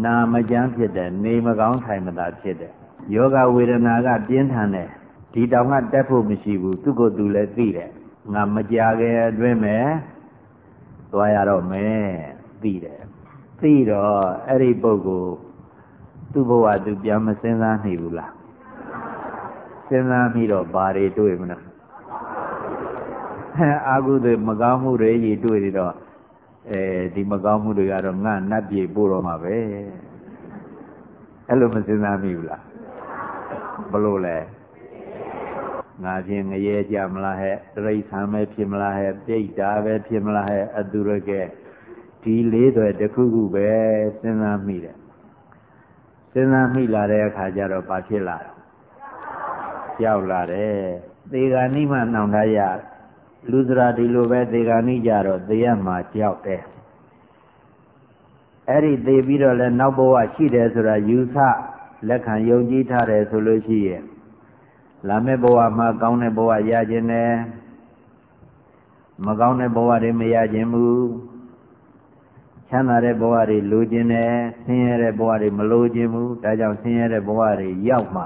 နာမကျန်းဖြစ်တယ်နေမကောင်းထိုင်မသာဖြစ်တယ်ယောဂဝေဒနာကပြင်းထန်တယ်ဒီတောင်ကတက်ဖို့မရှိဘူးသူ့ကိုယ်သူလည်းသိတယ်ငါမကြခင်အတွင်းမဲ့သွားရတော့မယ်သိတယ်သိတော့အဲ့ဒီပုဂ္ဂိုလ်သူ့ဘဝသူပြန်မစင်းစားနိုင်ဘူးလားစဉ်းစားပြီးတော့ဘာတွေတွေ့မလားအာဟုတွေမကောင်းမှုတွေကြီးတွေ့နေတော့ အဲဒီမကောင်းမှုတွေကတော့ငါနတ်ပြေပို့တော့မှာပဲအဲ့လိုမစဉ်းစားမိဘူးလားဘလို့လဲငါဖြင့်ငရဲကြမလားဟဲ့တရိษံပဲဖြစ်မလားဟဲ့ပြိတ္တာပဲဖြစ်မလားဟဲ့အတုရကဲဒီလေးတွေတခုခုပဲစဉ်းစားမိတယ်စဉ်းစားမိလာတဲ့အခါကျတော့ဘာဖြစ်လာကြောက်လာတယ်သေဂာနိမှနှောင်တရ လူစရာဒီလိုပဲသေဂာနိကြတော့သေရမှာကြောက်တယ်အဲ့ဒီသေပြီးတော့လဲနောက်ဘဝရှိတယ်ဆိုတာယူဆလက်ခံယုံကြည်ထားတယ်ဆိုလို့ရှိရင်လာမယ့်ဘဝမှာကောင်းတဲ့ဘဝရခြင်းနဲ့မကောင်းတဲ့ဘဝတွေမရခြင်းဘူးချမ်းသာတဲ့ဘဝတွေလိုချင်တယ်ဆင်းရဲတဲ့ဘဝတွေမလိုချင်ဘူးဒါကြောင့်ဆင်းရဲတဲ့ဘဝတွေရောက်မှ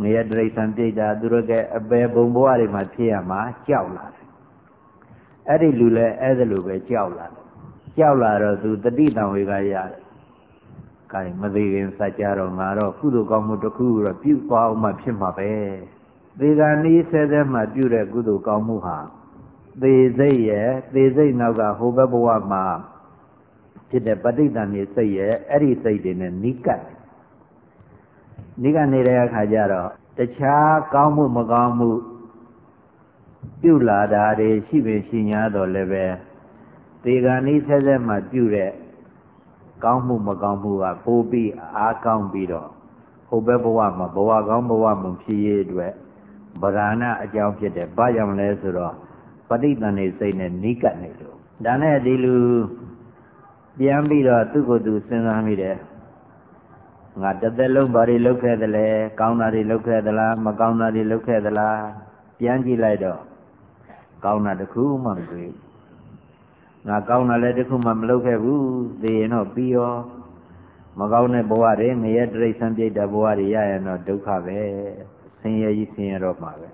ငရဲတိရစ္ဆာန်ပြိတ္တာသူတို့ကအပေဘုံဘဝတွေမှာဖြစ်ရမှာကြောက်လာတယ် အဲ့ဒီလူလည်းအဲ့ဒါလိုပဲကြောက်လာတယ်ကြောက်လာတော့သူတတိတံဝေကရတယ်။ကဲမသေးခင်စัจကြတော့ငါတော့ကုသိုလ်ကောင်းမှုတစ်ခုတော့ပြုသွားအောင်မှဖြစ်မှာပဲ။သေကံဤဆဲဆဲမှပြုတဲ့ကုသိုလ်ကောင်းမှုဟာသေစိတ်ရဲ့သေစိတ်နောက်ကဟိုဘက်ဘဝမှာဖြစ်တဲ့ပဋိသန္ဓေစိတ်ရဲ့အဲ့ဒီစိတ်တွေနဲ့နိကတ်နိကနေတဲ့အခါကျတော့တခြားကောင်းမှုမကောင်းမှု ပြုလာတာတွေရှိပင်ရှိ냐တော့လည်းပဲသေဂာနိဆက်ဆက်မှပြုတဲ့ကောင်းမှုမကောင်းမှုကပိုးပြီးအားကောင်းပြီးတော့ဟိုဘက်ဘဝမှာဘဝကောင်းဘဝမဖြစ်ရအတွက်ဗราဏအကြောင်းဖြစ်တယ်ဘာကြောင့်လဲဆိုတော့ပဋိသန္ဓေစိတ်နဲ့နိကတ်နေလို့ဒါနဲ့ဒီလူပြန်ပြီးတော့သူ့ကိုယ်သူစဉ်းစားမိတယ်ငါတစ်သက်လုံးဘာတွေလုပ်ခဲ့သလဲကောင်းတာတွေလုပ်ခဲ့သလားမကောင်းတာတွေလုပ်ခဲ့သလားပြန်ကြည့်လိုက်တော့ ကောင်းတာတစ်ခုမှမတွေ့ဘူးငါကောင်းတာလည်းတခုမှမလုပ်ခဲ့ဘူးသိရင်တော့ပြီးရောမကောင်းတဲ့ဘဝတွေငရဲတိရစ္ဆာန်ပြိတ္တာဘဝတွေရရင်တော့ဒုက္ခပဲဆင်းရဲကြီးဆင်းရဲတော့မှာပဲ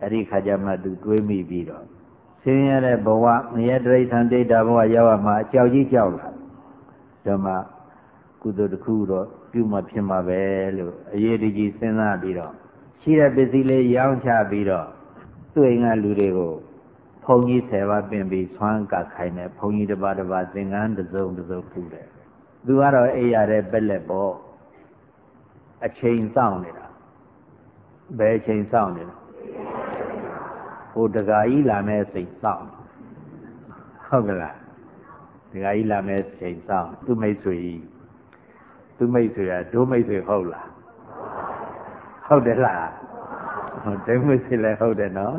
အဲ့ဒီခါကျမှသူတွေးမိပြီးတော့ဆင်းရဲတဲ့ဘဝငရဲတိရစ္ဆာန်ပြိတ္တာဘဝရောက်ရမှာအကြောက်ကြီးကြောက်လာဓမ္မကုသိုလ်တစ်ခုတော့ပြုမှဖြစ်မှာပဲလို့အရေးတကြီးစဉ်းစားပြီးတော့ရှိတဲ့ပစ္စည်းလေးရောင်းချပြီးတော့ သူ့အိမ်ကလူတွေကိုဘုန်းကြီး10ပါးပြင်ပြီးဆွမ်းကခိုင်းတယ်ဘုန်းကြီးတစ်ပါးတစ်ပါးသင်္ကန်းတစ်စုံတစ်စုံပူတယ်သူကတော့အိရတဲ့ပက်လက်ပေါ့အချိန်စောင့်နေတာဘယ်အချိန်စောင့်နေတာဟိုတကာကြီးလာမဲ့စိတ်စောင့်ဟုတ်ကလားတကာကြီးလာမဲ့စိတ်စောင့်သူမိတ်ဆွေကြီးသူမိတ်ဆွေကဒိုးမိတ်ဆွေဟုတ်လားဟုတ်တယ်လား ဟုတ်တယ်မိတ်ဆွေလည်းဟုတ်တယ်နော်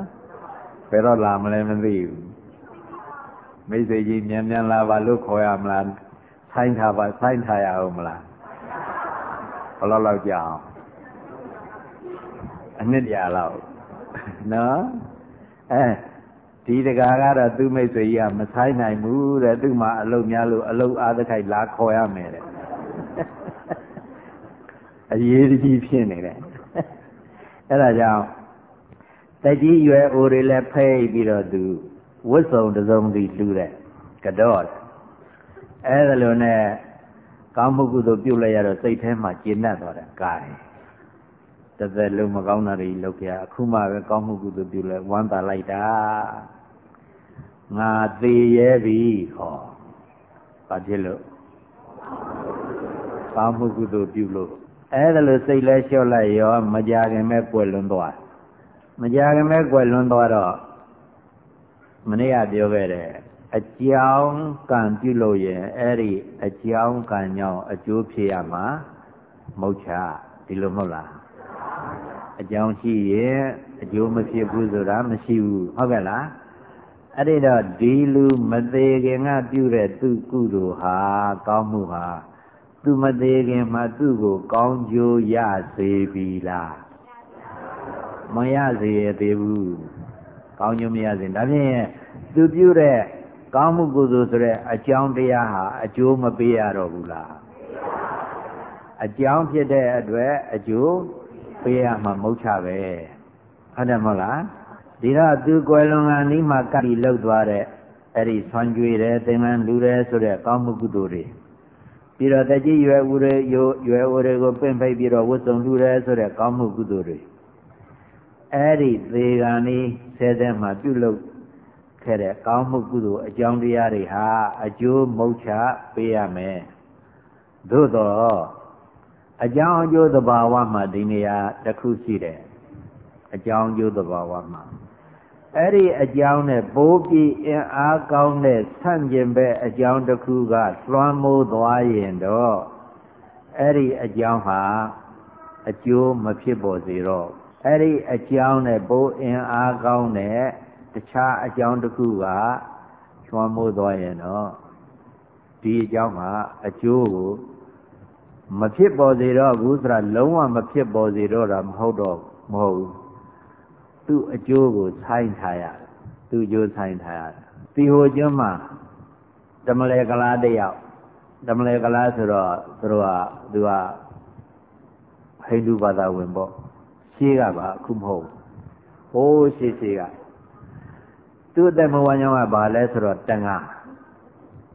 ဘယ်တော့လာမလဲမသိဘူးမိတ်ဆွေကြီးမြန်မြန်လာပါလို့ခေါ်ရမလားဆိုင်းထားပါဆိုင်းထားရအောင်မလားဘယ်လောက်လောက်ကြာအောင်အနှစ်တရာလောက်နော်အဲဒီတကာကတော့သူ့မိတ်ဆွေကြီးကမဆိုင်နိုင်ဘူးတဲ့သူ့မှာအလုတ်များလို့အလုတ်အားတခိုက်လာခေါ်ရမယ်တဲ့အရေးကြီးဖြစ်နေတယ် အဲ့ဒါကြောင့်တက်ကြီးရွယ်အိုတွေလည်းဖိတ်ပြီးတော့သူဝတ်စုံတစုံစီလှူတဲ့ကတော့အဲဒါလိုနဲ့ကောင်းမှုကုသိုလ်ပြုလိုက်ရတော့စိတ်ထဲမှာကျေနပ်သွားတယ်ကာယတသက်လုံးမကောင်းတာတွေလုပ်ကြအခုမှပဲကောင်းမှုကုသိုလ်ပြုလဲဝမ်းသာလိုက်တာငါသေးရဲပြီဟောဘာဖြစ်လို့ကောင်းမှုကုသိုလ်ပြုလို့ အဲဒါလိုစိတ်လဲလျှော့လိုက်ရောမကြခင်မဲ့ပွက်လွန်သွားမကြခင်မဲ့ကွယ်လွန်သွားတော့မနေ့ကပြောခဲ့တယ်အကြောင်းကံပြုလို့ရင်အဲ့ဒီအကြောင်းကံကြောင့်အကျိုးဖြစ်ရမှာမဟုတ်ချဒီလိုမဟုတ်လားအကြောင်းရှိရင်အကျိုးမဖြစ်ဘူးဆိုတာမရှိဘူးဟုတ်ကဲ့လားအဲ့ဒီတော့ဒီလူမသေးခင်ကပြုတဲ့သူကုသိုလ်ဟာကောင်းမှုဟာ သူမသေးခင်မှာသူ့ကိုကောင်းကျိုးရစေပြီလားမရစေရသေးဘူးကောင်းကျိုးမရစေဒါဖြင့်သူပြုတဲ့ကောင်းမှုကုသိုလ်ဆိုတဲ့အကြောင်းတရားဟာအကျိုးမပေးရတော့ဘူးလားအကြောင်းဖြစ်တဲ့အတွက်အကျိုးပေးရမှာမဟုတ်ချပဲဟုတ်တယ်မဟုတ်လားဒီတော့သူကွယ်လွန်ကနီးမှာကပ်ပြီးလှုပ်သွားတဲ့အဲ့ဒီဆွမ်းကြွေတယ်သင်္ကန်းလူတယ်ဆိုတဲ့ကောင်းမှုကုသိုလ်တွေ ပြီးတော့တကြီးရွယ်ဦးတွေရွယ်ဦးတွေကိုပင့်ဖိတ်ပြီးတော့ဝတ်စုံလူတယ်ဆိုတဲ့ကောင်းမှုကုသိုလ်တွေအဲ့ဒီသေကံนี้ဆဲဆဲမှာပြုလုပ်ခဲ့တဲ့ကောင်းမှုကုသိုလ်အကြောင်းတရားတွေဟာအကျိုးမုတ်ချပေးရမယ်သို့တော့အကြောင်းအကျိုးသဘာဝမှာဒီနေရာတစ်ခုရှိတယ်အကြောင်းကျိုးသဘာဝမှာ အဲ့ဒီအကြောင်းနဲ့ပိုးပြီးအင်အားကောင်းတဲ့ဆန့်ကျင်ဘက်အကြောင်းတစ်ခုကလွှမ်းမိုးသွားရင်တော့အဲ့ဒီအကြောင်းဟာအကျိုးမဖြစ်ပေါ်စေတော့အဲ့ဒီအကြောင်းနဲ့ပိုးအင်အားကောင်းတဲ့တခြားအကြောင်းတစ်ခုကလွှမ်းမိုးသွားရင်တော့ဒီအကြောင်းဟာအကျိုးကိုမဖြစ်ပေါ်စေတော့ဘူးဆိုတာလုံးဝမဖြစ်ပေါ်စေတော့တာမဟုတ်တော့မဟုတ်ဘူး သူ့အကျိုးကိုဆိုင်ထားရတယ်သူ့အကျိုးဆိုင်ထားရတယ်ဒီဟိုကျွန်းမှာဓမ္မလေကလားတယောက်ဓမ္မလေကလားဆိုတော့သူတို့ကသူကဟိန္ဒူဘာသာဝင်ပေါ့ရှေးကပါအခုမဟုတ်ဟိုးရှေးရှေးကသူ့အသက်မဝမ်းကြောင်းကဘာလဲဆိုတော့တန်ငါ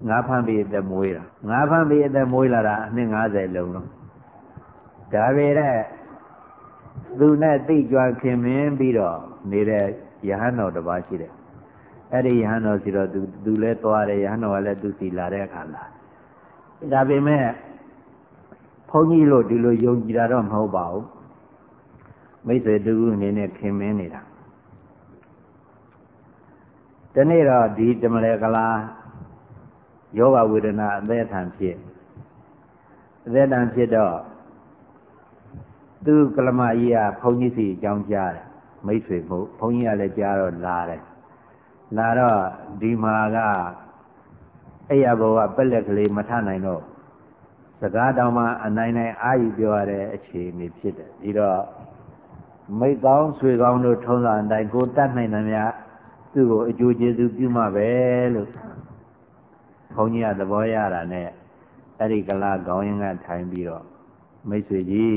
ငါးဖမ်းပြီးအသက်မွေးတာငါးဖမ်းပြီးအသက်မွေးလာတာအနှစ်90လုံးလုံးဒါပေမဲ့ သူနဲ့သိကြွခင်မင်းပြီးတော့နေတဲ့ယဟန်တော်တစ်ပါးရှိတယ်အဲ့ဒီယဟန်တော်စီတော့သူသူလဲသွားတယ်ယဟန်တော်ကလည်းသူစီလာတဲ့အခါလာဒါပေမဲ့ဘုန်းကြီးလို့ဒီလိုယုံကြည်တာတော့မဟုတ်ပါဘူးမိတ်ဆွေတူအနေနဲ့ခင်မင်းနေတာဒီနေ့တော့ဒီတမလဲကလားယောဂဝေဒနာအသက်ထံဖြစ်အသက်ထံဖြစ်တော့ သူကလမကြီးကဘုန်းကြီးစီအကြောင်းကြားတယ်မိတ်ဆွေဘုဘုန်းကြီးကလည်းကြားတော့လာတယ်လာတော့ဒီမှာကအဲ့ရဘောကပက်လက်ကလေးမထနိုင်တော့စကားတောင်မှအနိုင်နိုင်အာယူပြောရတဲ့အခြေအနေဖြစ်တယ်ဒီတော့မိကောင်းဆွေကောင်းတို့ထုံးစံအတိုင်းကိုတတ်နိုင်တယ်များသူ့ကိုအကျိုးကျေးဇူးပြုမှာပဲလို့ဘုန်းကြီးကသဘောရတာနဲ့အဲ့ဒီကလာကောင်းရင်ကထိုင်ပြီးတော့မိတ်ဆွေကြီး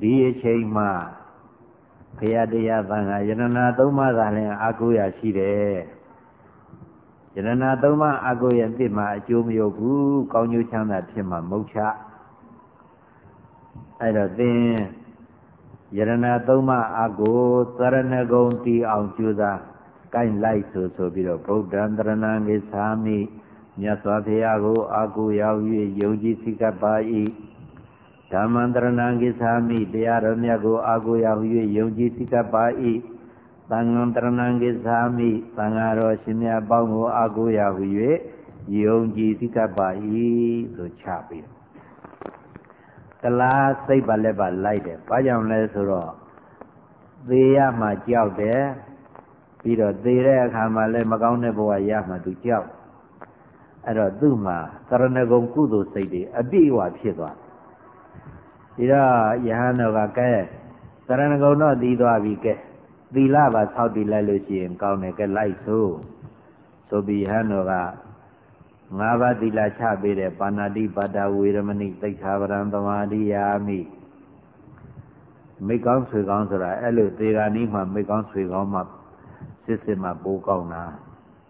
ဒီအချိန်မှာဖရာတရားသံဃာယရနာသုံးပါးသာလျှင်အာကိုရရှိတယ်ယရနာသုံးပါးအာကိုရပြစ်မှာအကျိုးမရောက်ဘူးကောင်းကျိုးချမ်းသာဖြစ်မှာမဟုတ်ချအဲ့တော့သင်ယရနာသုံးပါးအာကိုသရဏဂုံတီအောင်ကြိုးစားကိုင်းလိုက်ဆိုဆိုပြီးတော့ဗုဒ္ဓံတရဏံကိသာမိမြတ်စွာဘုရားကိုအာကိုရောက်၍ယုံကြည်စိကပ်ပါ၏ ဓမ္မန္တရဏံကိသာမိတရားတော်မြတ်ကိုအာကိုရောက်၍ယုံကြည်စိကပ်ပါ၏သံဃံတရဏံကိသာမိသံဃာတော်ရှင်မြတ်ပေါင်းကိုအာကိုရောက်၍ယုံကြည်စိကပ်ပါ၏ဆိုချပြီးတလားစိတ်ပါလက်ပါလိုက်တယ်ဘာကြောင့်လဲဆိုတော့သေရမှကြောက်တယ်ပြီးတော့သေတဲ့အခါမှာလည်းမကောင်းတဲ့ဘဝရမှသူကြောက်အဲ့တော့သူ့မှာကရဏဂုံကုသိုလ်စိတ်တွေအပြည့်အဝဖြစ်သွား ဒီတော့ယဟန်တော်ကကဲကရဏဂုံတော့တည်သွားပြီကဲသီလပါဆောက်တည်လိုက်လို့ရှိရင်ကောင်းတယ်ကဲလိုက်ဆိုဆိုပြီးယဟန်တော်ကငါးပါးသီလချပေးတဲ့ပါဏာတိပါဒဝေရမဏိသိက္ခာပရံသမာဓိယာမိမိကောင်းဆွေကောင်းဆိုတာအဲ့လိုသေဂာနီးမှာမိကောင်းဆွေကောင်းမှစစ်စစ်မှပိုးကောင်းတာ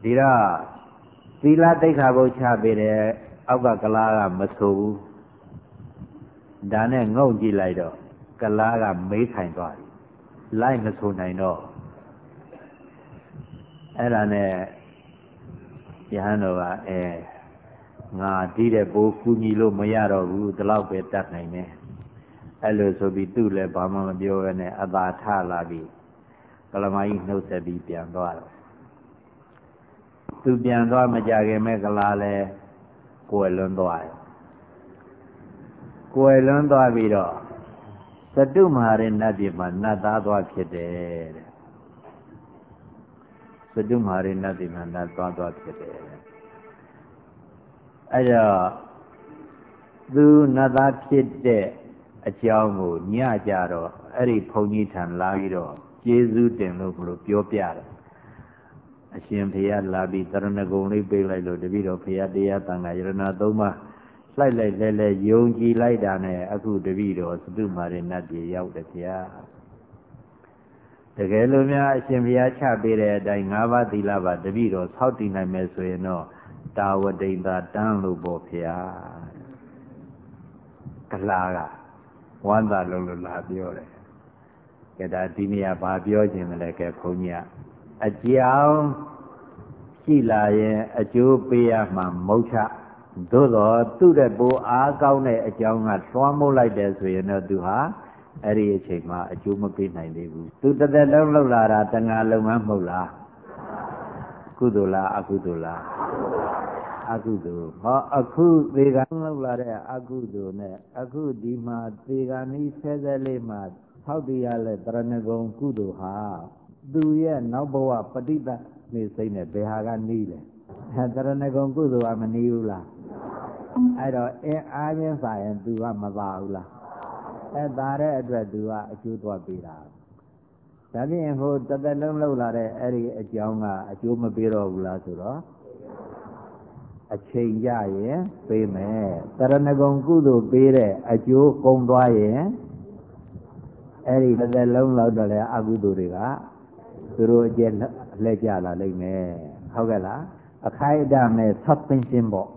ဒီတော့သီလတိတ်ခါဘုချပေးတယ်အောက်ကကလားကမဆိုဘူး ဒါနဲ့ငုံကြည့်လိုက်တော့ကလားကမေးထိုင်သွားပြီလိုက်မဆိုနိုင်တော့အဲ့ဒါနဲ့ယဟန်တော်ကအဲငါတီးတဲ့ဘိုးကူညီလို့မရတော့ဘူးဒီလောက်ပဲတတ်နိုင်တယ်အဲ့လိုဆိုပြီးသူ့လည်းဘာမှမပြောဘဲနဲ့အသာထလာပြီးကလမကြီးနှုတ်ဆက်ပြီးပြန်သွားတော့သူပြန်သွားမကြခင်မဲ့ကလာလဲကိုယ်လွန်းသွားတယ် ကိုယ်လွန်းသွားပြီးတော့သတုမဟာရဏတ်ပြည်မှာနတ်သားသွားဖြစ်တယ်တဲ့သတုမဟာရဏတ်ပြည်မှာနတ်သွားသွားဖြစ်တယ်အဲဒါသူနတ်သားဖြစ်တဲ့အကြောင်းကိုညကြတော့အဲ့ဒီဘုန်းကြီးထံလာပြီးတော့ကျေးဇူးတင်လို့ဘလို့ပြောပြတယ်အရှင်ဘုရားလာပြီးတရဏဂုံလေးပြေးလိုက်လို့တပည့်တော်ဘုရားတရားတန်ခါယရဏသုံးပါး လိုက်လိုက်လဲလဲယုံကြည်လိုက်တာနဲ့အခုတပည့်တော်သတုမာရဏတ်ပြေရောက်တယ်ဗျာတကယ်လို့များအရှင်ဘုရားချပေးတဲ့အတိုင်း၅ပါးသီလပါတပည့်တော်ဆောက်တည်နိုင်မယ်ဆိုရင်တော့တာဝတိန်သာတန်းလို့ပေါ့ဗျာကလာကဝမ်းသာလုံးလို့လာပြောတယ်ကဲဒါဒီနေရာဘာပြောခြင်းလဲကဲခွန်ကြီးကအကြောင်းရှိလာရင်အကျိုးပေးရမှာမဟုတ်ချ သို့တော့သူ့တဲ့ပိုအားကောင်းတဲ့အကြောင်းကလွှမ်းမိုးလိုက်တယ်ဆိုရင်တော့သူဟာအဲ့ဒီအချိန်မှာအကျိုးမပေးနိုင်သေးဘူးသူတစ်သက်လုံးလှုပ်လာတာတဏှာလုံငန်းမဟုတ်လားကုသိုလ်လားအကုသိုလ်လားအကုသိုလ်ဟောအခုသေကံလှုပ်လာတဲ့အကုသိုလ်နဲ့အခုဒီမှာသေကံဤဆဲဆဲလေးမှာထောက်တရားလဲတရဏဂုံကုသိုလ်ဟာသူရဲ့နောက်ဘဝပဋိသနေစိတ်နဲ့ဘယ်ဟာကနီးလဲအဲတရဏဂုံကုသိုလ်ကမနီးဘူးလား အဲ့တော့အင်းအားချင်းစာရင်သူကမပါဘူးလားအဲသာတဲ့အတွက်သူကအကျိုးသွားပေးတာဒါဖြင့်ဟိုတသက်လုံးလှုပ်လာတဲ့အဲ့ဒီအကြောင်းကအကျိုးမပေးတော့ဘူးလားဆိုတော့အချိန်ကြရင်ပေးမယ်တရဏဂုံကုသိုလ်ပေးတဲ့အကျိုးကုန်သွားရင်အဲ့ဒီတစ်သက်လုံးလောက်တော့လေအကုသိုလ်တွေကသူတို့အကျက်လှည့်ကြလာလိမ့်မယ်ဟုတ်ကဲ့လားအခိုက်အတန့်နဲ့ဆက်ပင်းရှင်းပေါ့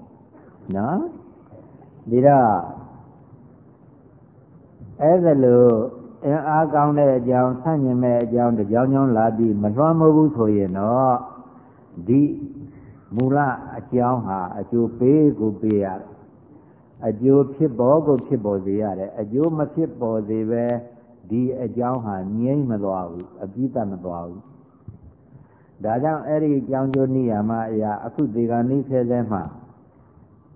နော်ဒီတော့အဲ့ဒါလို့အင်းအားကောင်းတဲ့အကြောင်းဆန့်ကျင်မဲ့အကြောင်းတကြောင်ကြောင်းလာပြီးမလွှမ်းမိုးဘူးဆိုရင်တော့ဒီမူလအကြောင်းဟာအကျိုးပေးကိုပေးရတယ်အကျိုးဖြစ်ပေါ်ကိုဖြစ်ပေါ်စေရတယ်အကျိုးမဖြစ်ပေါ်စေပဲဒီအကြောင်းဟာငြိမ့်မသွားဘူးအပြည့်တတ်မသွားဘူးဒါကြောင့်အဲ့ဒီအကြောင်းကျိုးနိယာမအရာအခုဒီကနေ့ဆဲဆဲမှာ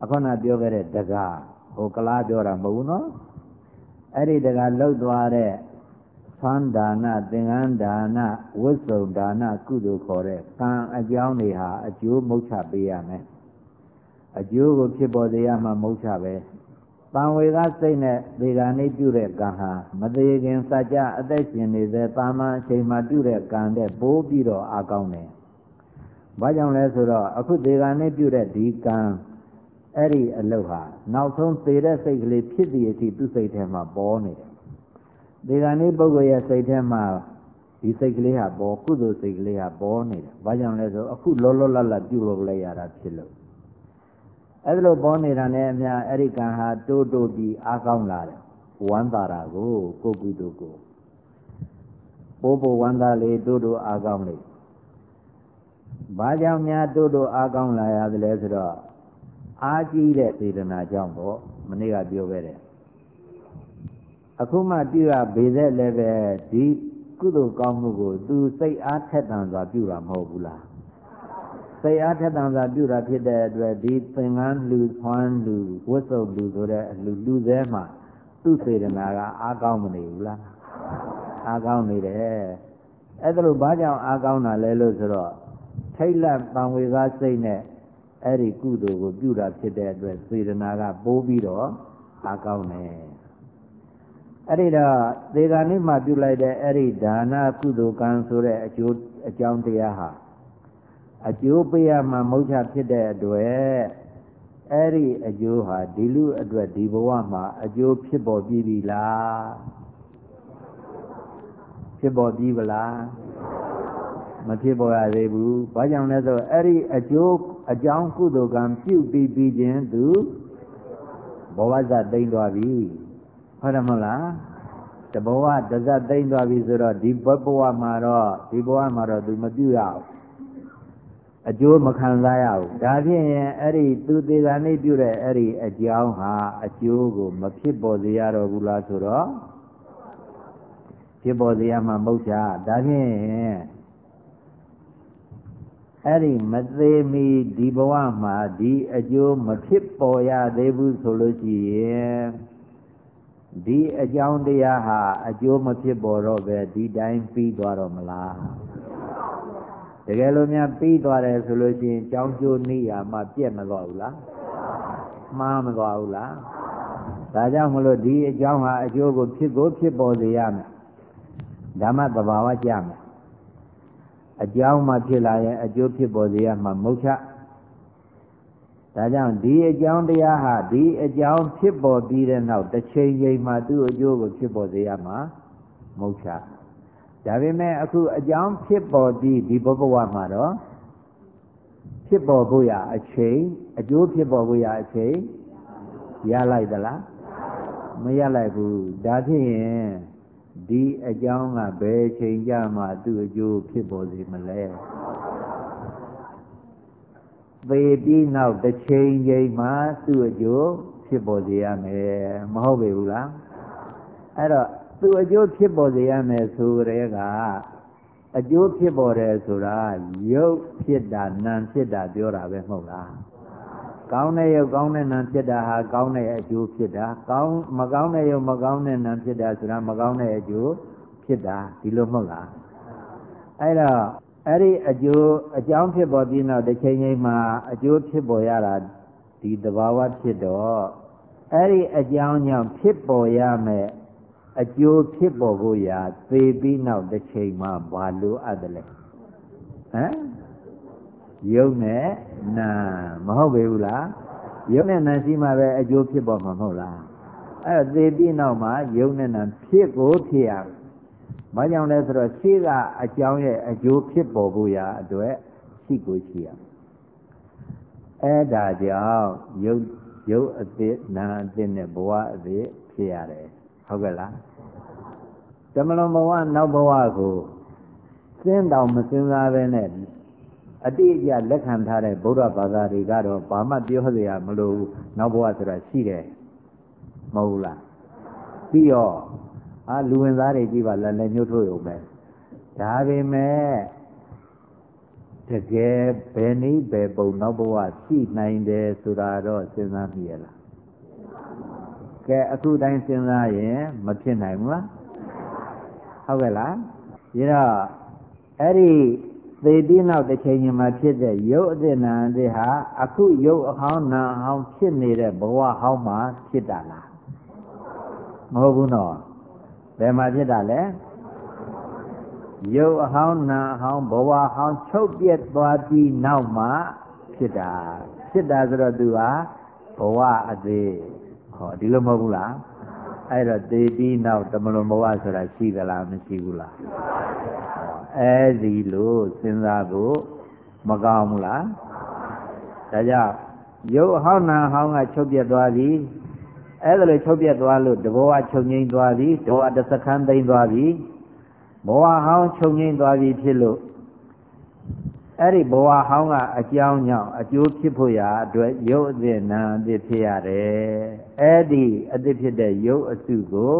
အခုနပြောခဲ့တဲ့တကားဟိုကလားပြောတာမဟုတ်ဘူးနော်အဲ့ဒီတကားလှုပ်သွားတဲ့သံဒါနသင်္ကန်းဒါနဝိသုဒါနကုသိုလ်ခေါ်တဲ့ကံအကြောင်းတွေဟာအကျိုးမုတ်ချပေးရမယ်အကျိုးကိုဖြစ်ပေါ်စေရမှမုတ်ချပဲတံဝေကစိတ်နဲ့ဒီကနေ့ပြုတဲ့ကံဟာမသေးခင်စัจ जा အသက်ရှင်နေစေတာမန်အချိန်မှာပြုတဲ့ကံတဲ့ပိုးပြီးတော့အာကောင်းတယ်။ဘာကြောင့်လဲဆိုတော့အခုဒီကနေ့ပြုတဲ့ဒီကံ အဲ့ဒီအလုပ်ဟာနောက်ဆုံးသေတဲ့စိတ်ကလေးဖြစ်သည့်အထိသူ့စိတ်ထဲမှာပေါ်နေတယ်။ဒီကနေ့ပုဂ္ဂိုလ်ရဲ့စိတ်ထဲမှာဒီစိတ်ကလေးဟာပေါ်ကုသိုလ်စိတ်ကလေးဟာပေါ်နေတယ်။ဘာကြောင့်လဲဆိုအခုလောလောလတ်လတ်ပြုလုပ်လိုက်ရတာဖြစ်လို့အဲ့ဒါလိုပေါ်နေတာနဲ့အများအဲ့ဒီကံဟာတိုးတိုးပြီးအားကောင်းလာတယ်ဝမ်းသာတာကိုကိုကုသိုလ်ကိုပိုးပိုးဝမ်းသာလေတိုးတိုးအားကောင်းလေဘာကြောင့်များတိုးတိုးအားကောင်းလာရသလဲဆိုတော့ အားကြီးတဲ့စေတနာကြောင့်ပေါ့မနေ့ကပြောခဲ့တယ်အခုမှပြုရဗေတဲ့လည်းပဲဒီကုသိုလ်ကောင်းမှုကိုသူစိတ်အားထက်သန်စွာပြုတာမဟုတ်ဘူးလားစိတ်အားထက်သန်စွာပြုတာဖြစ်တဲ့အတွက်ဒီသင်္ကန်းလူသွမ်းလူဝတ်စုံလူဆိုတဲ့လူလူစဲမှာသူ့စေတနာကအားကောင်းမနေဘူးလားအားကောင်းနေတယ်အဲ့ဒါလို့ဘာကြောင့်အားကောင်းတာလဲလို့ဆိုတော့ထိတ်လန့်ပံဝေကားစိတ်နဲ့ အဲ့ဒီကုသိုလ်ကိုပြုတာဖြစ်တဲ့အတွက်စေတနာကပိုးပြီးတော့အားကောင်းတယ်အဲ့ဒီတော့သေဂာနိမှာပြုလိုက်တဲ့အဲ့ဒီဒါနကုသိုလ်ကံဆိုတဲ့အကျိုးအကြောင်းတရားဟာအကျိုးပေးရမှမုတ်ချဖြစ်တဲ့အတွက်အဲ့ဒီအကျိုးဟာဒီလူအတွက်ဒီဘဝမှာအကျိုးဖြစ်ပေါ်ပြီးပြီလားဖြစ်ပေါ်ပြီးပလား မဖြစ်ပေါ်ရသေးဘူး။ဘာကြောင့်လဲဆိုအဲ့ဒီအကျိုးအကြောင်းကုသိုလ်ကံပြုပြီးပြီးခြင်းသူဘဝဇတ်သိမ့်သွားပြီ။ဟုတ်တယ်မဟုတ်လား။တဘဝတဇတ်သိမ့်သွားပြီဆိုတော့ဒီဘဝမှာတော့ဒီဘဝမှာတော့သူမပြုရဘူးအကျိုးမခံစားရဘူးဒါဖြင့်ရင်အဲ့ဒီသူသေးတာနေပြုတဲ့အဲ့ဒီအကြောင်းဟာအကျိုးကိုမဖြစ်ပေါ်စေရတော့ဘူးလားဆိုတော့ဖြစ်ပေါ်စေရမှာမဟုတ်ချာဒါဖြင့် အဲ့ဒီမသေးမီဒီဘဝမှာဒီအကျိုးမဖြစ်ပေါ်ရသေးဘူးဆိုလို့ရှိရင်ဒီအကြောင်းတရားဟာအကျိုးမဖြစ်ပေါ်တော့ပဲဒီတိုင်းပြီးသွားတော့မလားတကယ်လို့များပြီးသွားတယ်ဆိုလို့ရှိရင်ကြောင်းကျိုးနေရမှာပြက်မသွားဘူးလားမှားမသွားဘူးလားဒါကြောင့်မလို့ဒီအကြောင်းဟာအကျိုးကိုဖြစ်ကိုဖြစ်ပေါ်စေရမယ်ဓမ္မသဘာဝကြမယ် အကြောင်းမှဖြစ်လာရင်အကျိုးဖြစ်ပေါ်စေရမှာမုတ်ချဒါကြောင့်ဒီအကြောင်းတရားဟာဒီအကြောင်းဖြစ်ပေါ်ပြီးတဲ့နောက်တစ်ချိန်ချိန်မှာသူ့အကျိုးကိုဖြစ်ပေါ်စေရမှာမုတ်ချဒါပေမဲ့အခုအကြောင်းဖြစ်ပေါ်ပြီးဒီဘဝမှာတော့ဖြစ်ပေါ်ဖို့ရအချိန်အကျိုးဖြစ်ပေါ်ဖို့ရအချိန်ရလိုက်သလားမရလိုက်ဘူးဒါဖြစ်ရင် ဒီအကြောင်းကဘယ်ချိန်ကြမှသူ့အကျိုးဖြစ်ပေါ်စေမလဲသေပြီးနောက်တစ်ချိန်ချိန်မှသူ့အကျိုးဖြစ်ပေါ်စေရမယ်မဟုတ်ပေဘူးလားအဲ့တော့သူအကျိုးဖြစ်ပေါ်စေရမယ်ဆိုကြတဲ့ကအကျိုးဖြစ်ပေါ်တယ်ဆိုတာရုပ်ဖြစ်တာနာမ်ဖြစ်တာပြောတာပဲမဟုတ်လား ကောင်းတဲ့ရုပ်ကောင်းတဲ့နာမ်ဖြစ်တာဟာကောင်းတဲ့အကျိုးဖြစ်တာကောင်းမကောင်းတဲ့ရုပ်မကောင်းတဲ့နာမ်ဖြစ်တာဆိုတာမကောင်းတဲ့အကျိုးဖြစ်တာဒီလိုမဟုတ်လားအဲ့တော့အဲ့ဒီအကျိုးအကြောင်းဖြစ်ပေါ်ပြီးနောက်တစ်ချိန်ချိန်မှာအကျိုးဖြစ်ပေါ်ရတာဒီသဘာဝဖြစ်တော့အဲ့ဒီအကြောင်းကြောင့်ဖြစ်ပေါ်ရမယ်အကျိုးဖြစ်ပေါ်ဖို့ရာသေပြီးနောက်တစ်ချိန်မှာဘာလိုအပ်တယ်လဲဟမ် ယုံနဲ့နာမဟုတ်ပေဘူးလားယုံနဲ့နာရှိမှပဲအကျိုးဖြစ်ပေါ်မှာမဟုတ်လားအဲ့တော့သေပြီးနောက်မှာယုံနဲ့နာဖြစ်ကိုဖြစ်ရဘာကြောင့်လဲဆိုတော့ရှိကအကြောင်းရဲ့အကျိုးဖြစ်ပေါ်ဖို့ရာအတွက်ရှိကိုရှိရအဲ့ဒါကြောင့်ယုတ်ယုတ်အသစ်နာအသစ်နဲ့ဘဝအသစ်ဖြစ်ရတယ်ဟုတ်ကဲ့လားတမလွန်ဘဝနောက်ဘဝကိုစဉ်းတောင်မစဉ်းစားပဲနဲ့ အတိအကျလက်ခံထားတဲ့ဗုဒ္ဓဘာသာတွေကတော့ဘာမှပြောစရာမလိုဘူးနောက်ဘဝဆိုတာရှိတယ်မဟုတ်လားပြီးတော့အာလူဝင်သားတွေကြည့်ပါလက်လည်းညှို့ထိုးရုံပဲဒါပေမဲ့တကယ်ဘယ်နည်းဘယ်ပုံနောက်ဘဝရှိနိုင်တယ်ဆိုတာတော့စဉ်းစားမိရလားကဲအခုတိုင်းစဉ်းစားရင်မဖြစ်နိုင်ဘူးလားဟုတ်ကဲ့လားဒါတော့အဲ့ဒီ သေပြီးနောက်တစ်ချိန်ချင်းမှာဖြစ်တဲ့ရုပ်အသစ်နာအသစ်ဟာအခုရုပ်အဟောင်းနာအဟောင်းဖြစ်နေတဲ့ဘဝဟောင်းမှာဖြစ်တာလားမဟုတ်ဘူးနော်ဘယ်မှာဖြစ်တာလဲရုပ်အဟောင်းနာအဟောင်းဘဝဟောင်းချုပ်ပြက်သွားပြီးနောက်မှဖြစ်တာဖြစ်တာဆိုတော့သူဟာဘဝအသေးဟောဒီလိုမဟုတ်ဘူးလား အဲ့တော့သေပြီးနောက်တမလွန်ဘဝဆိုတာရှိသလားမရှိဘူးလားအဲဒီလိုစဉ်းစားဖို့မကောင်းဘူးလားဒါကြောင့်ရုပ်အဟောင်းနာအဟောင်းကချုပ်ပြက်သွားပြီအဲ့ဒါလိုချုပ်ပြက်သွားလို့တဘောကချုပ်ငိမ့်သွားပြီတဘောတစ်စခန်းသိမ့်သွားပြီဘဝဟောင်းချုပ်ငိမ့်သွားပြီဖြစ်လို့ အဲ့ဒီဘဝဟောင်းကအကြောင်းကြောင့်အကျိုးဖြစ်ဖို့ရာအတွက်ရုပ်အသစ်နာအသစ်ဖြစ်ရတယ်အဲ့ဒီအသစ်ဖြစ်တဲ့ရုပ်အစုကို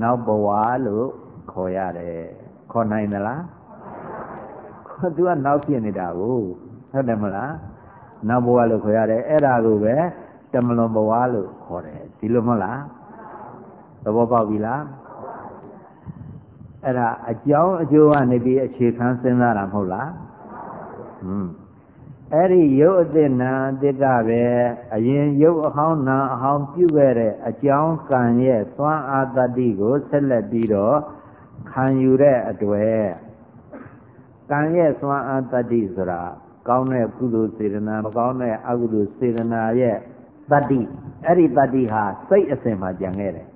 နောက်ဘဝလို့ခေါ်ရတယ်ခေါ်နိုင်သလားခေါ်သူကနောက်ဖြစ်နေတာကိုဟုတ်တယ်မလားနောက်ဘဝလို့ခေါ်ရတယ်အဲ့ဒါကိုပဲတမလွန်ဘဝလို့ခေါ်တယ်ဒီလိုမဟုတ်လားသဘောပေါက်ပြီလားအဲ့ဒါအကြောင်းအကျိုးကနေပြီးအခြေခံစဉ်းစားတာမဟုတ်လားဟွန်း အဲ့ဒီရုပ်အသစ်နာအသစ်ကပဲအရင်ရုပ်အဟောင်းနာအဟောင်းပြုခဲ့တဲ့အကြောင်းကံရဲ့သွမ်းအာတတိကိုဆက်လက်ပြီးတော့ခံယူတဲ့အတွက်ကံရဲ့သွမ်းအာတတိဆိုတာကောင်းတဲ့ကုသိုလ်စေတနာမကောင်းတဲ့အကုသိုလ်စေတနာရဲ့တတ္တိအဲ့ဒီတတ္တိဟာစိတ်အစဉ်မှာကြံခဲ့တယ်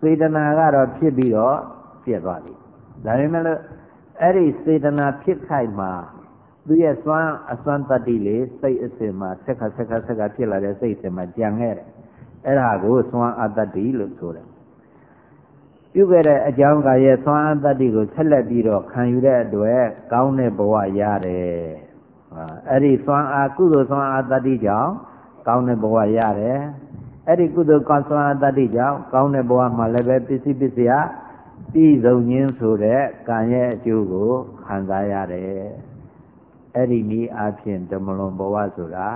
စေတနာကတော့ဖြစ်ပြီးတော့ပြည့်သွားပြီဒါပေမဲ့လို့အဲ့ဒီစေတနာဖြစ်ခိုက်မှာ သူရဲ့စွမ်းအစွမ်းတတ္တိလေစိတ်အစဉ်မှာဆက်ခါဆက်ခါဆက်ခါဖြစ်လာတဲ့စိတ်အစဉ်မှာကြံခဲ့တယ်အဲ့ဒါကိုစွမ်းအတ္တိလို့ဆိုတယ်ပြုခဲ့တဲ့အကြောင်းကရဲ့သွမ်းအတ္တိကိုဆက်လက်ပြီးတော့ခံယူတဲ့အတွက်ကောင်းတဲ့ဘဝရတယ်။အဲ့ဒီသွမ်းအားကုသိုလ်သွမ်းအတ္တိကြောင့်ကောင်းတဲ့ဘဝရတယ်အဲ့ဒီကုသိုလ်ကောင်းစွာတတ္တိကြောင့်ကောင်းတဲ့ဘဝမှာလည်းပဲပစ္စည်းပစ္စယပြည်စုံခြင်းဆိုတဲ့ကံရဲ့အကျိုးကိုခံစားရတယ် အဲ့ဒီနည်းအားဖြင့်ဓမ္မလွန်ဘဝဆိုတာ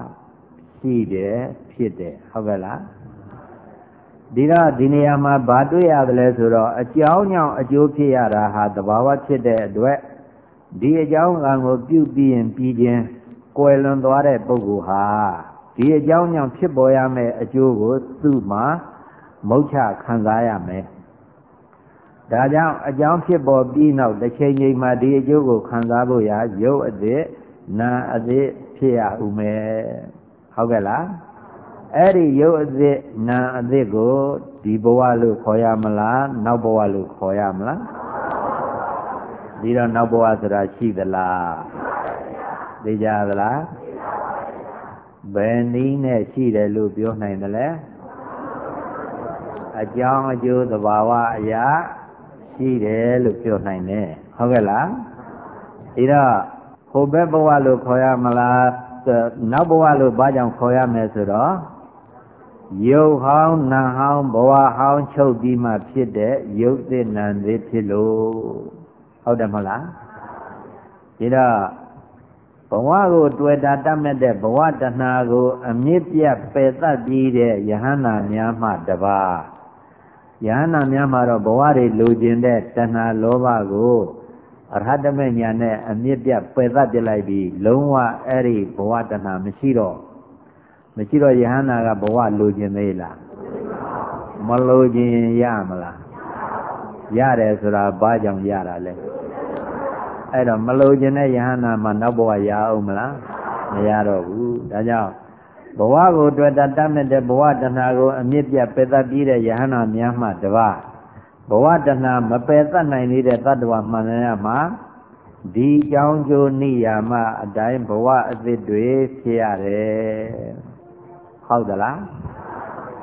ရှိတယ်ဖြစ်တယ်ဟုတ်ကဲ့လားဒီတော့ဒီနေရာမှာဘာတွေ့ရသလဲဆိုတော့အကြောင်းကြောင့်အကျိုးဖြစ်ရတာဟာသဘာဝဖြစ်တဲ့အတွက်ဒီအကြောင်းကံကိုပြုပြီးရင်ပြီးခြင်းကွယ်လွန်သွားတဲ့ပုဂ္ဂိုလ်ဟာဒီအကြောင်းကြောင့်ဖြစ်ပေါ်ရမယ့်အကျိုးကိုသူ့မှာမုတ်ချခံစားရမယ်ဒါကြောင့်အကြောင်းဖြစ်ပေါ်ပြီးနောက်တစ်ချိန်ချိန်မှာဒီအကျိုးကိုခံစားဖို့ရာရုပ်အသစ် နာအသစ်ဖြစ်ရဦးမယ်ဟုတ်ကဲ့လားအဲ့ဒီရုပ်အသစ်နာအသစ်ကိုဒီဘဝလို့ခေါ်ရမလားနောက်ဘဝလို့ခေါ်ရမလားဒီတော့နောက်ဘဝဆိုတာရှိသလားသိကြသလားဘယ်နည်းနဲ့ရှိတယ်လို့ပြောနိုင်တယ်လဲအကြောင်းအကျိုးသဘာဝအရာရှိတယ်လို့ပြောနိုင်တယ်ဟုတ်ကဲ့လားဒီတော့ ဟိုဘက်ဘဝလို့ခေါ်ရမလားနောက်ဘဝလို့ဘာကြောင့်ခေါ်ရမလဲဆိုတော့ရုပ်ဟောင်းနာဟောင်းဘဝဟောင်းချုပ်ပြီးမှဖြစ်တဲ့ရုပ်သစ်နာသစ်ဖြစ်လို့ဟုတ်တယ်မဟုတ်လားဒီတော့ဘဝကိုတွေ့တာတတ်မဲ့တဲ့ဘဝတဏှာကို အမြင့်ပြတ်ပယ်တတ်ပြီးတဲ့ယဟန္တာများမှတပါယဟန္တာများမှာတော့ဘဝတွေလိုချင်တဲ့တဏှာလောဘကို အရဟတမေညာနဲ့အမြင့်ပြတ်ပယ်တတ်ပြလိုက်ပြီးလုံးဝအဲ့ဒီဘဝတဏှာမရှိတော့မရှိတော့ယဟန္တာကဘဝလိုချင်သေးလားမလိုချင်ရမလားရတယ်ဆိုတာဘာကြောင့်ရတာလဲအဲ့တော့မလိုချင်တဲ့ယဟန္တာမှာနောက်ဘဝရအောင်မလားမရတော့ဘူးဒါကြောင့်ဘဝကိုတွေ့တာတတ်မဲ့တဲ့ဘဝတဏှာကိုအမြင့်ပြတ်ပယ်တတ်ပြီးတဲ့ယဟန္တာများမှတပါ ဘဝတဏှာမပယ်တတ်နိုင်သေးတဲ့တ attva မှန်ရမှာဒီကြောင်းကျိုးနိယာမအတိုင်းဘဝအသစ်တွေဖြစ်ရတယ်ဟုတ်သလား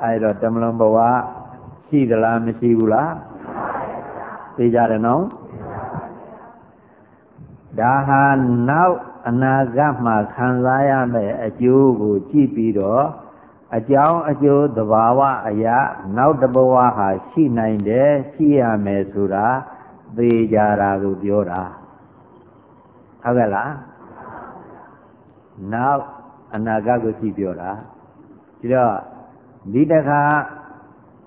အဲ့တော့တမလွန်ဘဝရှိသလားမရှိဘူးလားသိကြတယ်နော်ဒါဟာနောက်အနာဂတ်မှာခံစားရမယ့်အကျိုးကိုကြည့်ပြီးတော့ အကြောင်းအကျိုးသဘာဝအရာနောက်တဘဝဟာရှိနိုင်တယ်ရှိရမယ်ဆိုတာသိကြတာကိုပြောတာဟုတ်ကဲ့လားနောက်အနာဂတ်ကိုကြည့်ပြောတာဒီတော့ဒီတခါ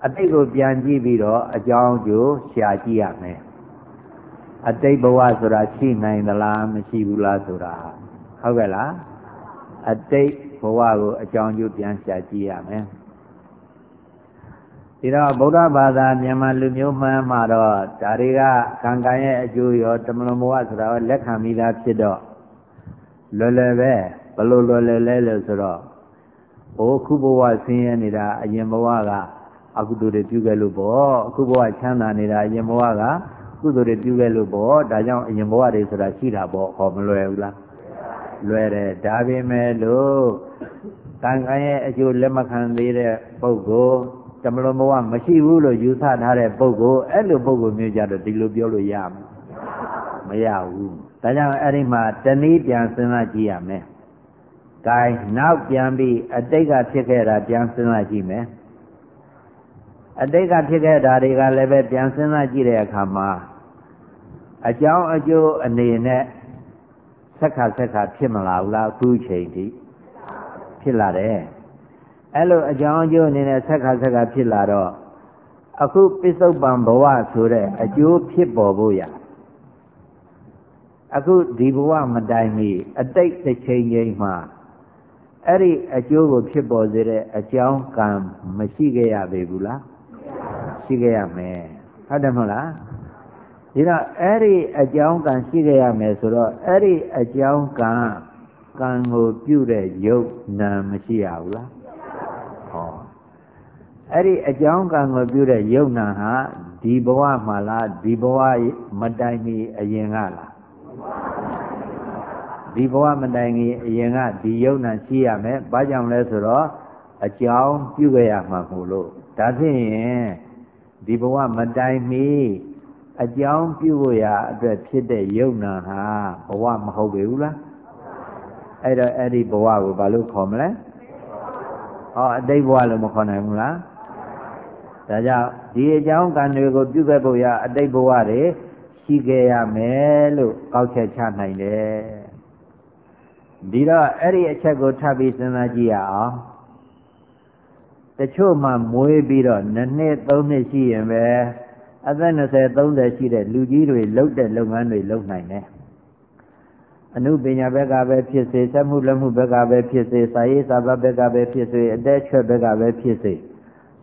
အတိတ်ကိုပြန်ကြည့်ပြီးတော့အကြောင်းအကျိုးရှာကြည့်ရမယ်အတိတ်ဘဝဆိုတာရှိနိုင်သလားမရှိဘူးလားဆိုတာဟုတ်ကဲ့လားအတိတ်ဘ ဝကိုအကြောင်းကျိုးပြန်ရှာကြည့်ရမယ်ဒီတော့ဗုဒ္ဓဘာသာမြန်မာလူမျိုးမှန်းမှာတော့ဒါတွေကကံကံရဲ့အကျိုးရောတမလွန်ဘဝဆိုတာလက်ခံမိသားဖြစ်တော့လွယ်လွယ်ပဲဘလို့လွယ်လွယ်လဲလို့ဆိုတော့ဟိုခုဘဝဆင်းရဲနေတာအရင်ဘဝကအကုသိုလ်တွေပြုခဲ့လို့ပေါ့အခုဘဝချမ်းသာနေတာအရင်ဘဝကကုသိုလ်တွေပြုခဲ့လို့ပေါ့ဒါကြောင့်အရင်ဘဝတွေဆိုတာရှိတာပေါ့ဟောမလွယ်ဘူးလားလွယ်တယ်ဒါပေမဲ့လို့ ကံကံရဲ့အကျိုးလက်မခံသေးတဲ့ပုဂ္ဂိုလ်တမလွန်ဘဝမရှိဘူးလို့ယူဆထားတဲ့ပုဂ္ဂိုလ်အဲ့လိုပုဂ္ဂိုလ်မျိုးကြတော့ဒီလိုပြောလို့ရမမရဘူးဒါကြောင့်အဲ့ဒီမှာတနည်းပြန်စဉ်းစားကြည့်ရမယ်။ဂိုင်းနောက်ပြန်ပြီးအတိတ်ကဖြစ်ခဲ့တာပြန်စဉ်းစားကြည့်မယ်။အတိတ်ကဖြစ်ခဲ့တာတွေကလည်းပဲပြန်စဉ်းစားကြည့်တဲ့အခါမှာအကြောင်းအကျိုးအနေနဲ့ဆက်ခါဆက်ခါဖြစ်မလာဘူးလားအခုချိန်ထိ ဖြစ်လာတယ်အဲ့လိုအကြောင်းအကျိုးအနေနဲ့ဆက်ခါဆက်ခါဖြစ်လာတော့အခုပစ္စုပန်ဘဝဆိုတဲ့အကျိုးဖြစ်ပေါ်ဖို့ရအခုဒီဘဝမတိုင်မီအတိတ်တစ်ချိန်ချိန်မှာအဲ့ဒီအကျိုးကိုဖြစ်ပေါ်စေတဲ့အကြောင်းကံမရှိခဲ့ရပေဘူးလားရှိခဲ့ရမယ်ဟုတ်တယ်မဟုတ်လားဒီတော့အဲ့ဒီအကြောင်းကံရှိခဲ့ရမယ်ဆိုတော့အဲ့ဒီအကြောင်းကံ ကံကိုပြုတဲ့ယုတ်နာမရှိရဘူးလားဟောအဲ့ဒီအကြောင်းကံကိုပြုတဲ့ယုတ်နာဟာဒီဘဝမှာလားဒီဘဝမတိုင်မီအရင်ကလားဒီဘဝမတိုင်ခင်အရင်ကဒီယုံနာရှိရမယ်။ဘာကြောင့်လဲဆိုတော့အကြောင်းပြုခဲ့ရမှာမို့လို့ဒါဖြင့်ဒီဘဝမတိုင်မီအကြောင်းပြုဖို့ရအတွက်ဖြစ်တဲ့ယုံနာဟာဘဝမဟုတ်ပေဘူးလား။ အဲ့တော့အဲ့ဒီဘဝကိုဘာလို့ခေါ်မလဲ။ဟောအတိတ်ဘဝလို့မခေါ်နိုင်ဘူးလား။ဒါကြောင့်ဒီအကြောင်းကံတွေကိုပြုခဲ့ဖို့ရအတိတ်ဘဝတွေရှိခဲ့ရမယ်လို့ကောက်ချက်ချနိုင်တယ်ဒီတော့အဲ့ဒီအချက်ကိုထပ်ပြီးစဉ်းစားကြည့်ရအောင်တချို့မှမွေးပြီးတော့နှစ်နှစ်သုံးနှစ်ရှိရင်ပဲအသက်20 30ရှိတဲ့လူကြီးတွေလုပ်တဲ့လုပ်ငန်းတွေလုပ်နိုင်တယ် အနုပညာဘက်ကပဲဖြစ်စေစက်မှုလက်မှုဘက်ကပဲဖြစ်စေစာရေးစာပတ်ဘက်ကပဲဖြစ်စေအသက်ချွတ်ဘက်ကပဲဖြစ်စေ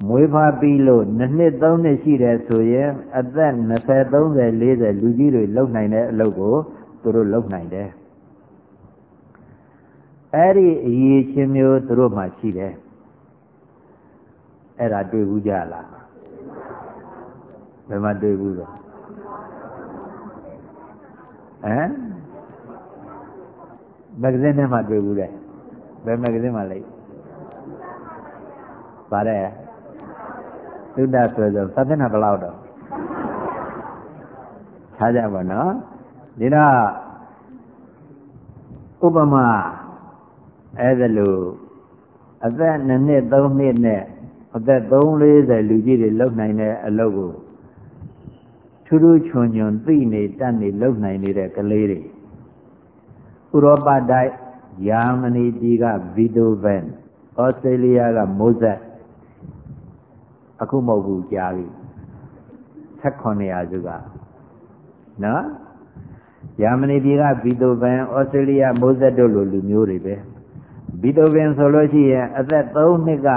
မွေးဖွားပြီးလို့နှစ်နှစ်သုံးနှစ်ရှိတယ်ဆိုရင်အသက်20 30 40လူကြီးတွေလုပ်နိုင်တဲ့အလုပ်ကိုသူတို့လုပ်နိုင်တယ်အဲ့ဒီအရေးချင်းမျိုးသူတို့မှရှိတယ်အဲ့ဒါတွေ့ဘူးကြလားဘယ်မှာတွေ့ဘူးလဲဟမ် မဂ္ဂဇင်းထဲမှာတွေ့ဘူးလေဘယ်မဂ္ဂဇင်းမှာလဲပါတယ်သုဒ္ဓဆိုဆိုသတ်တဲ့ဘယ်လောက်တော့ခြားကြပါနော်ဒီတော့ဥပမာအဲ့ဒါလို့အသက်2နှစ်3နှစ်နဲ့အသက်340လူကြီးတွေလုံနိုင်တဲ့အလုပ်ကိုထူးထူးချွန်ချွန်သိနေတတ်နေလုံနိုင်နေတဲ့ကလေးတွေ ဥရောပတိုက်ဂျာမနီပြည်ကဗီတိုဗန်ဩစတြေးလျကမိုးဇက်အခုမဟုတ်ဘူးကြားပြီ1800စုကနော်ဂျာမနီပြည်ကဗီတိုဗန်ဩစတြေးလျမိုးဇက်တို့လိုလူမျိုးတွေပဲဗီတိုဗန်ဆိုလို့ရှိရင်အသက်3နှစ်က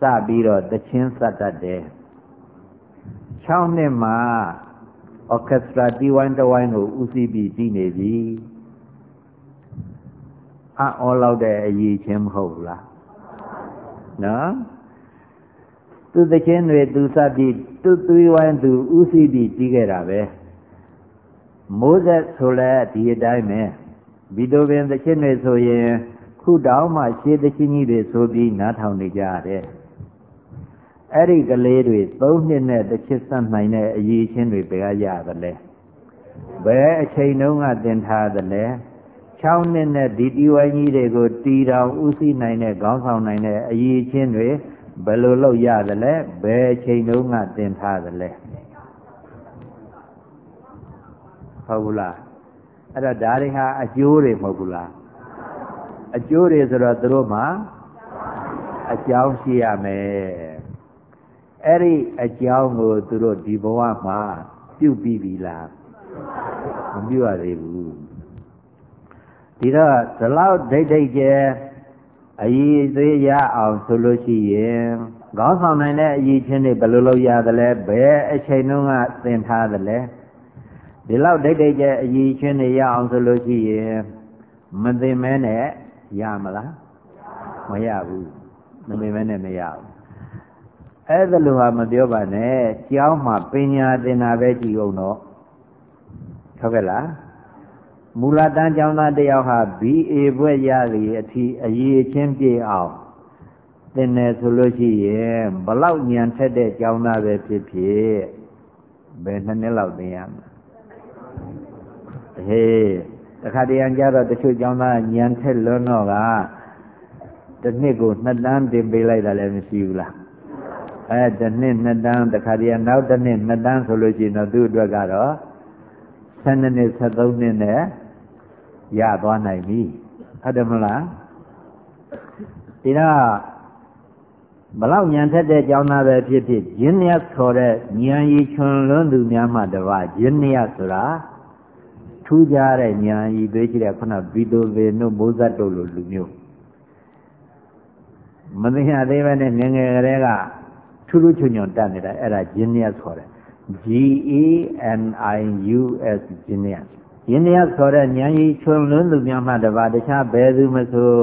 စပြီးတော့တချင်းစတတ်တယ်6နှစ်မှာ orchestra တီးဝိုင်းတဝိုင်းကိုဦးစီးပြီးပြီးနေပြီ အအောလောက်တဲ့အရေးချင်းမဟုတ်ဘူးလားနော်သူတချင်းတွေသူစပြီးသူသွေးဝိုင်းသူဦးစီးပြီးပြီးခဲ့တာပဲမိုးဆက်ဆိုလဲဒီအတိုင်းပဲဗီတိုပင်တချင်းတွေဆိုရင်ခုတောင်မှရှေးတချင်းကြီးတွေဆိုပြီးနားထောင်နေကြရတယ်အဲ့ဒီကလေးတွေ၃နှစ်နဲ့တစ်ချစ်ဆက်နိုင်တဲ့အရေးချင်းတွေဘယ်ကရသလဲဘယ်အချိန်တုန်းကသင်ထားသလဲ 6နှစ်နဲ့ဒီတီဝိုင်းကြီးတွေကိုတီတောင်ဥသိနိုင်တဲ့ခေါင်းဆောင်နိုင်တဲ့အရေးချင်းတွေဘယ်လိုလုပ်ရသလဲဘယ်အချိန်တုန်းကသင်ထားသလဲဟုတ်ဘူးလားအဲ့တော့ဒါတွေဟာအကျိုးတွေမဟုတ်ဘူးလားအကျိုးတွေဆိုတော့သူတို့မှာအကြောင်းရှိရမယ်အဲ့ဒီအကြောင်းကိုသူတို့ဒီဘဝမှာပြုပြီးပြီလားမပြုရသေးဘူး ဒီတော့ဒီလောက်ဒိတ်ဒိတ်ကျဲအည်သေးရအောင်ဆိုလို့ရှိရင်ခေါင်းဆောင်နိုင်တဲ့အည်ချင်းတွေဘယ်လိုလုပ်ရသလဲဘယ်အချိန်တုန်းကသင်ထားသလဲဒီလောက်ဒိတ်ဒိတ်ကျဲအည်ချင်းတွေရအောင်ဆိုလို့ရှိရင်မသင်မဲနဲ့ရမလားမရဘူးမသင်မဲနဲ့မရဘူးအဲ့ဒါလိုဟာမပြောပါနဲ့ကျောင်းမှာပညာသင်တာပဲကြည့်အောင်တော့ဟုတ်ကဲ့လား မူလတန်းကျောင်းသားတယောက်ဟာ BA ဘွဲ့ရသည်အထိအရေးချင်းပြေအောင်သင်တယ်ဆိုလို့ရှိရင်ဘလောက်ညံထက်တဲ့ကျောင်းသားပဲဖြစ်ဖြစ်ဘယ်နှစ်နှစ်လောက်သင်ရမလဲဟေးတခါတရံကြတော့တချို့ကျောင်းသားညံထက်လွန်းတော့ကတစ်နှစ်ကိုနှစ်တန်းတင်ပေးလိုက်တာလည်းမရှိဘူးလားအဲတစ်နှစ်နှစ်တန်းတခါတည်းနောက်တစ်နှစ်နှစ်တန်းဆိုလို့ရှိရင်တော့သူ့အတွက်ကတော့12နှစ်13နှစ်နဲ့ ရသွားနိုင်ပြီဟုတ်တယ်မလားဒီတော့ဘလောက်ညံထက်တဲ့ကျောင်းသားပဲဖြစ်ဖြစ်ဂျင်းမြတ်ခေါ်တဲ့ဉာဏ်ရည်ချွန်လွန်းသူများမှတပါဂျင်းမြတ်ဆိုတာထူးခြားတဲ့ဉာဏ်ရည်သေးရှိတဲ့ခုနဘီတိုဗေနိုမိုးဇတ်တို့လိုလူမျိုးမသိရသေးပဲနဲ့ငငယ်ကလေးကထူးထူးချွန်ချွန်တက်နေတာအဲ့ဒါ genius ခေါ်တယ် G E N I U S genius genius ခေါ်တဲ့ဉာဏ်ရည်ချွန်လွန်းသူများမှတပါတခြားဘယ်သူမဆို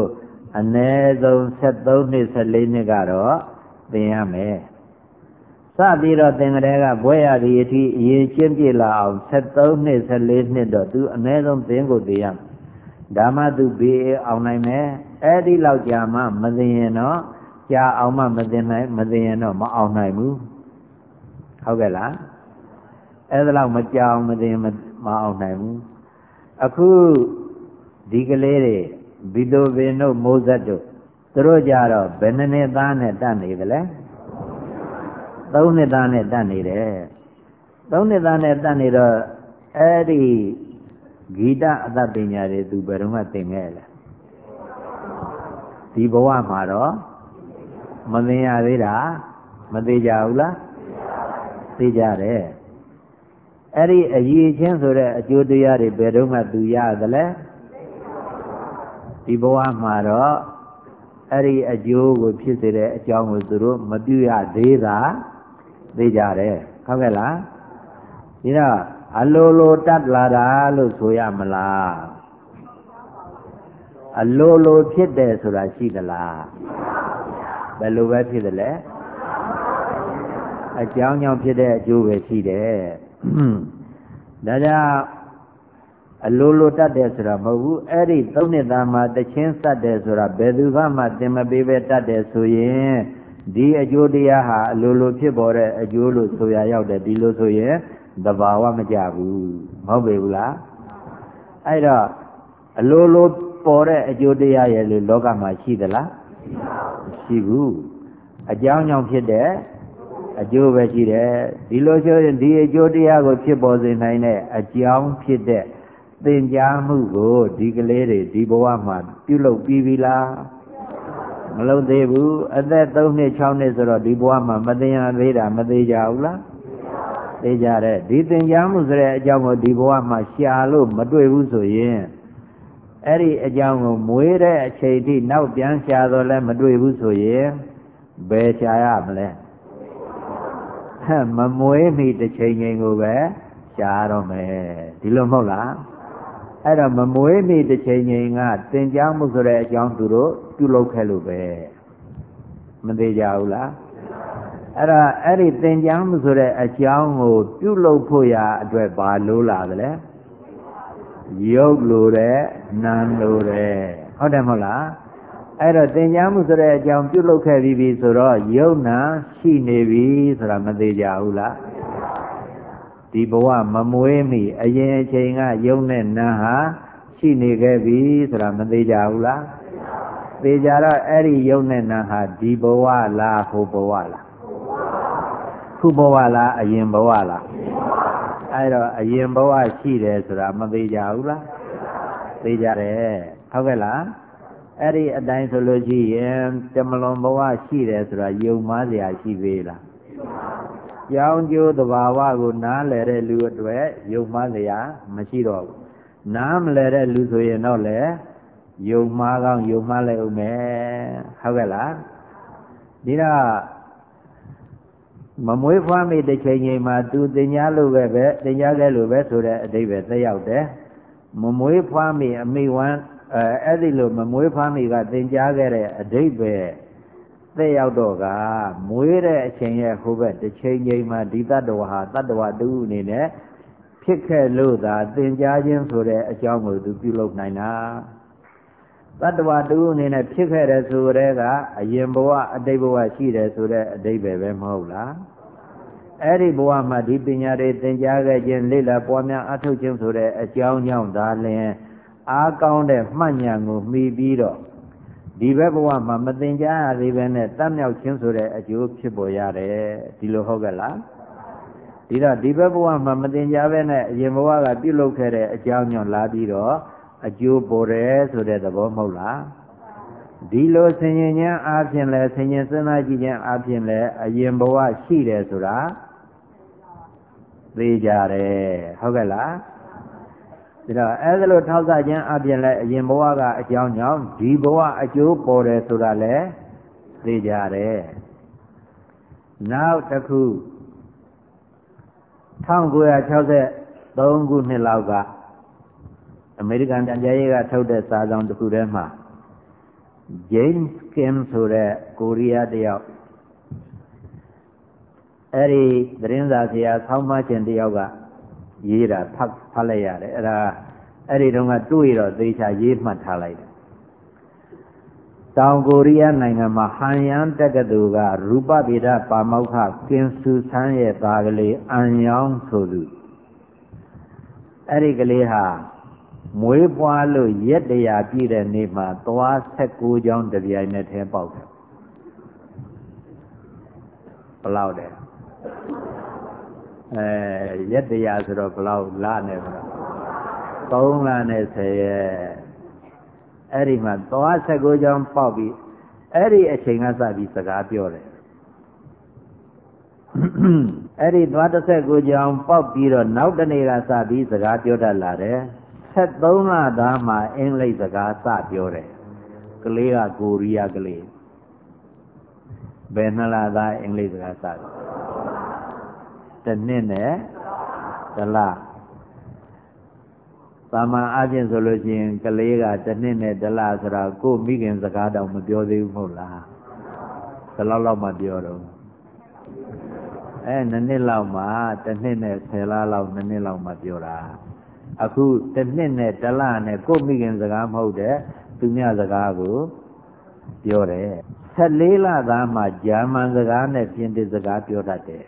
အ ਨੇ ဆုံး73နှစ်14နှစ်ကတော့သင်ရမယ်စပြီးတော့သင်္ကလေးကဘွဲရသည်အထိအရေးချင်းပြလာအောင်73နှစ်14နှစ်တော့သူအ ਨੇ ဆုံးသင်ကိုသိရမယ်ဒါမှသူဘေးအောင်နိုင်မယ်အဲ့ဒီလောက်ကြာမှမသိရင်တော့ကြာအောင်မှမသိနိုင်မသိရင်တော့မအောင်နိုင်ဘူးဟုတ်ကဲ့လားအဲ့ဒါလောက်မကြောင်မသိမအောင်နိုင်ဘူး အခုဒီကလေးတွေဘီတိုပင်တို့မိုးဆက်တို့သူတို့ကြတော့ဘယ်နှစ်နှစ်သားနဲ့တတ်နေသလဲသုံးနှစ်သားနဲ့တတ်နေတယ်သုံးနှစ်သားနဲ့တတ်နေတော့အဲ့ဒီဂီတအတတ်ပညာတွေသူဘယ်တော့မှသင်ခဲ့လဲဒီဘဝမှာတော့မသင်ရသေးတာမသေးကြဘူးလားသိကြတယ် အဲ့ဒီအရေးချင်းဆိုတဲ့အကျိုးတရားတွေဘယ်တော့မှသူရသလဲဒီဘဝမှာတော့အဲ့ဒီအကျိုးကိုဖြစ်စေတဲ့အကြောင်းကိုသူတို့မပြုရသေးတာသိကြတယ်ဟုတ်ကဲ့လားဒီတော့အလိုလိုတတ်လာတာလို့ဆိုရမလားအလိုလိုဖြစ်တယ်ဆိုတာရှိသလားဘယ်လိုပဲဖြစ်တယ်လဲအကြောင်းကြောင့်ဖြစ်တဲ့အကျိုးပဲရှိတယ် ဒါကြောင့်အလိုလိုတတ်တယ်ဆိုတာမဟုတ်ဘူးအဲ့ဒီသုံးနှစ်သားမှာတချင်းစတ်တယ်ဆိုတာဘယ်သူကမှသင်မပေးပဲတတ်တယ်ဆိုရင်ဒီအကျိုးတရားဟာအလိုလိုဖြစ်ပေါ်တဲ့အကျိုးလို့ဆိုရရောက်တယ်ဒီလိုဆိုရင်တဘာဝမကြဘူးမဟုတ်ပေဘူးလားအဲ့တော့အလိုလိုပေါ်တဲ့အကျိုးတရားရဲ့လို့လောကမှာရှိသလားမရှိဘူးအကြောင်းကြောင့်ဖြစ်တဲ့ အကျိုးပဲရှိတယ်ဒီလိုဆိုရင်ဒီအကျိုးတရားကိုဖြစ်ပေါ်စေနိုင်တဲ့အကြောင်းဖြစ်တဲ့သင်ကြားမှုကိုဒီကလေးတွေဒီဘဝမှာပြုလုပ်ပြီးပြီလားမလုပ်သေးဘူးအသက်3နှစ်6နှစ်ဆိုတော့ဒီဘဝမှာမသိရသေးတာမသေးကြဘူးလားသိကြတယ်ဒီသင်ကြားမှုဆိုတဲ့အကြောင်းကိုဒီဘဝမှာရှာလို့မတွေ့ဘူးဆိုရင်အဲ့ဒီအကြောင်းကိုမွေးတဲ့အချိန်ထိနောက်ပြန်ရှာတော့လည်းမတွေ့ဘူးဆိုရင်ဘယ်ရှာရမလဲ မမွေးမီတစ်ချိန်ချိန်ကိုပဲရှားတော့မယ်ဒီလိုမဟုတ်လားအဲ့တော့မမွေးမီတစ်ချိန်ချိန်ကသင်ကြားမှုဆိုတဲ့အကြောင်းသူတို့ပြုလုပ်ခဲ့လို့ပဲမသေးကြဘူးလားအဲ့တော့အဲ့ဒီသင်ကြားမှုဆိုတဲ့အကြောင်းကိုပြုလုပ်ဖို့ရာအတွက်ဘာလို့လာသလဲရုပ်လိုတဲ့နာမ်လိုတဲ့ဟုတ်တယ်မဟုတ်လား အဲ့တော့သင်ကြားမှုဆိုတဲ့အကြောင်းပြုလုပ်ခဲ့ပြီးပြီဆိုတော့ယုံနာရှိနေပြီဆိုတာမသေးကြဘူးလားဒီဘဝမမွေးမီအရင်အချိန်ကယုံနဲ့နာဟာရှိနေခဲ့ပြီဆိုတာမသေးကြဘူးလားသေကြတော့အဲ့ဒီယုံနဲ့နာဟာဒီဘဝလားဟိုဘဝလားခုဘဝလားအရင်ဘဝလားအဲ့တော့အရင်ဘဝရှိတယ်ဆိုတာမသေးကြဘူးလားသေကြတယ်ဟုတ်ကဲ့လား အဲ့ဒီအတိုင်းဆိုလို့ရှိရင်တမလွန်ဘဝရှိတယ်ဆိုတာယုံမားစရာရှိသေးလားကြောင်းကျိုးသဘာဝကိုနားလည်တဲ့လူအတွက်ယုံမှားစရာမရှိတော့ဘူးနားမလည်တဲ့လူဆိုရင်တော့လေယုံမှားကောင်းယုံမှားလိုက်ဦးမယ်ဟုတ်ကဲ့လားဒီတော့မမွေးဖွားမိတစ်ချိန်ချိန်မှာသူတင်ညာလို့ပဲပဲတင်ညာခဲ့လို့ပဲဆိုတဲ့အတိပ္ပယ်သက်ရောက်တယ်မမွေးဖွားမိအမိဝမ်း အဲအဲ့ဒီလိုမမွေးဖွားမိကသင်ကြားခဲ့တဲ့အတိတ်ပဲသက်ရောက်တော့ကမွေးတဲ့အချိန်ရဲ့ဟိုဘက်တစ်ချိန်ချိန်မှာဒီတတ္တဝါဟာတတ္တဝါတူအနေနဲ့ဖြစ်ခဲ့လို့သာသင်ကြားခြင်းဆိုတဲ့အကြောင်းကိုသူပြုလုပ်နိုင်တာတတ္တဝါတူအနေနဲ့ဖြစ်ခဲ့တဲ့ဆိုတဲ့ကအရင်ဘဝအတိတ်ဘဝရှိတယ်ဆိုတဲ့အတိတ်ပဲပဲမဟုတ်လားအဲ့ဒီဘဝမှာဒီပညာတွေသင်ကြားခဲ့ခြင်းလေ့လာပွားများအထောက်ခြင်းဆိုတဲ့အကြောင်းကြောင့်သာလျှင် အားကောင်းတဲ့မှတ်ဉာဏ်ကိုမှီပြီးတော့ဒီဘက်ဘဝမှာမသင်ကြားရသေးပဲနဲ့တတ်မြောက်ခြင်းဆိုတဲ့အကျိုးဖြစ်ပေါ်ရတယ်ဒီလိုဟုတ်ကဲ့လားဒီတော့ဒီဘက်ဘဝမှာမသင်ကြားပဲနဲ့အရင်ဘဝကပြုလုပ်ခဲ့တဲ့အကြောင်းကြောင့်လာပြီးတော့အကျိုးပေါ်တယ်ဆိုတဲ့သဘောမဟုတ်လားဒီလိုဆင်ញင်ခြင်းအပြင်လဲဆင်ញင်စဉ်းစားကြည့်ခြင်းအပြင်လဲအရင်ဘဝရှိတယ်ဆိုတာသိကြတယ်ဟုတ်ကဲ့လား ဒါတော့အဲဒါလိုထောက်ဆခြင်းအပြင်လဲအရင်ဘဝကအကြောင်းကြောင့်ဒီဘဝအကျိုးပေါ်တယ်ဆိုတာလဲသိကြတယ်နောက်တစ်ခု1963ခုနှစ်လောက်ကအမေရိကန်တန်ကြာရေးကထုတ်တဲ့စာဆောင်တစ်ခုထဲမှာ James Kim ဆိုတဲ့ကိုရီးယားတယောက်အဲ့ဒီသတင်းစာဆရာဆောင်းမရှင်တယောက်က ရေးတာဖတ်ဖတ်လိုက်ရတယ်အဲ့ဒါအဲ့ဒီတုန်းကတွေ့တော့သေချာရေးမှတ်ထားလိုက်တယ်တောင်ကိုရီးယားနိုင်ငံမှာဟန်ယန်တက္ကသိုလ်ကရူပဗေဒပါမောက္ခကင်ဆူဆန်းရဲ့သားကလေးအန်ယောင်ဆိုသူအဲ့ဒီကလေးဟာမွေးပွားလို့ရက်တရာပြည့်တဲ့နေ့မှာသွား16ချောင်းတပြိုင်နဲ့ထဲပေါက်တယ်ဘလောက်တယ် အဲရက်တရာဆိုတော့ဘလောက်လနဲ့ဘလောက်3လနဲ့10ရက်အဲ့ဒီမှာသွား16ချောင်းပေါက်ပြီးအဲ့ဒီအချိန်ကစပြီးစကားပြောတယ်အဲ့ဒီသွား16ကြောင်ပေါက်ပြီးတော့နောက်တနေ့ကစပြီးစကားပြောတတ်လာတယ်73လသားမှအင်္ဂလိပ်စကားစပြောတယ်ကလေးကကိုရီးယားကလေးဘယ်နှလသားအင်္ဂလိပ်စကားစ တယ်တနှစ်နဲ့တလသာမန်အားဖြင့်ဆိုလို့ရှိရင်ကလေးကတစ်နှစ်နဲ့တစ်လဆိုတာကိုမိခင်စကားတောင်မပြောသေးဘူးမဟုတ်လားဘယ်လောက်လောက်မှပြောတော့အဲနှစ်နှစ်လောက်မှတစ်နှစ်နဲ့10လလောက်နှစ်နှစ်လောက်မှပြောတာအခုတစ်နှစ်နဲ့တစ်လနဲ့ကိုမိခင်စကားမဟုတ်တဲ့သူများစကားကိုပြောတယ်14လသားမှဂျာမန်စကားနဲ့ပြင်သစ်စကားပြောတတ်တယ်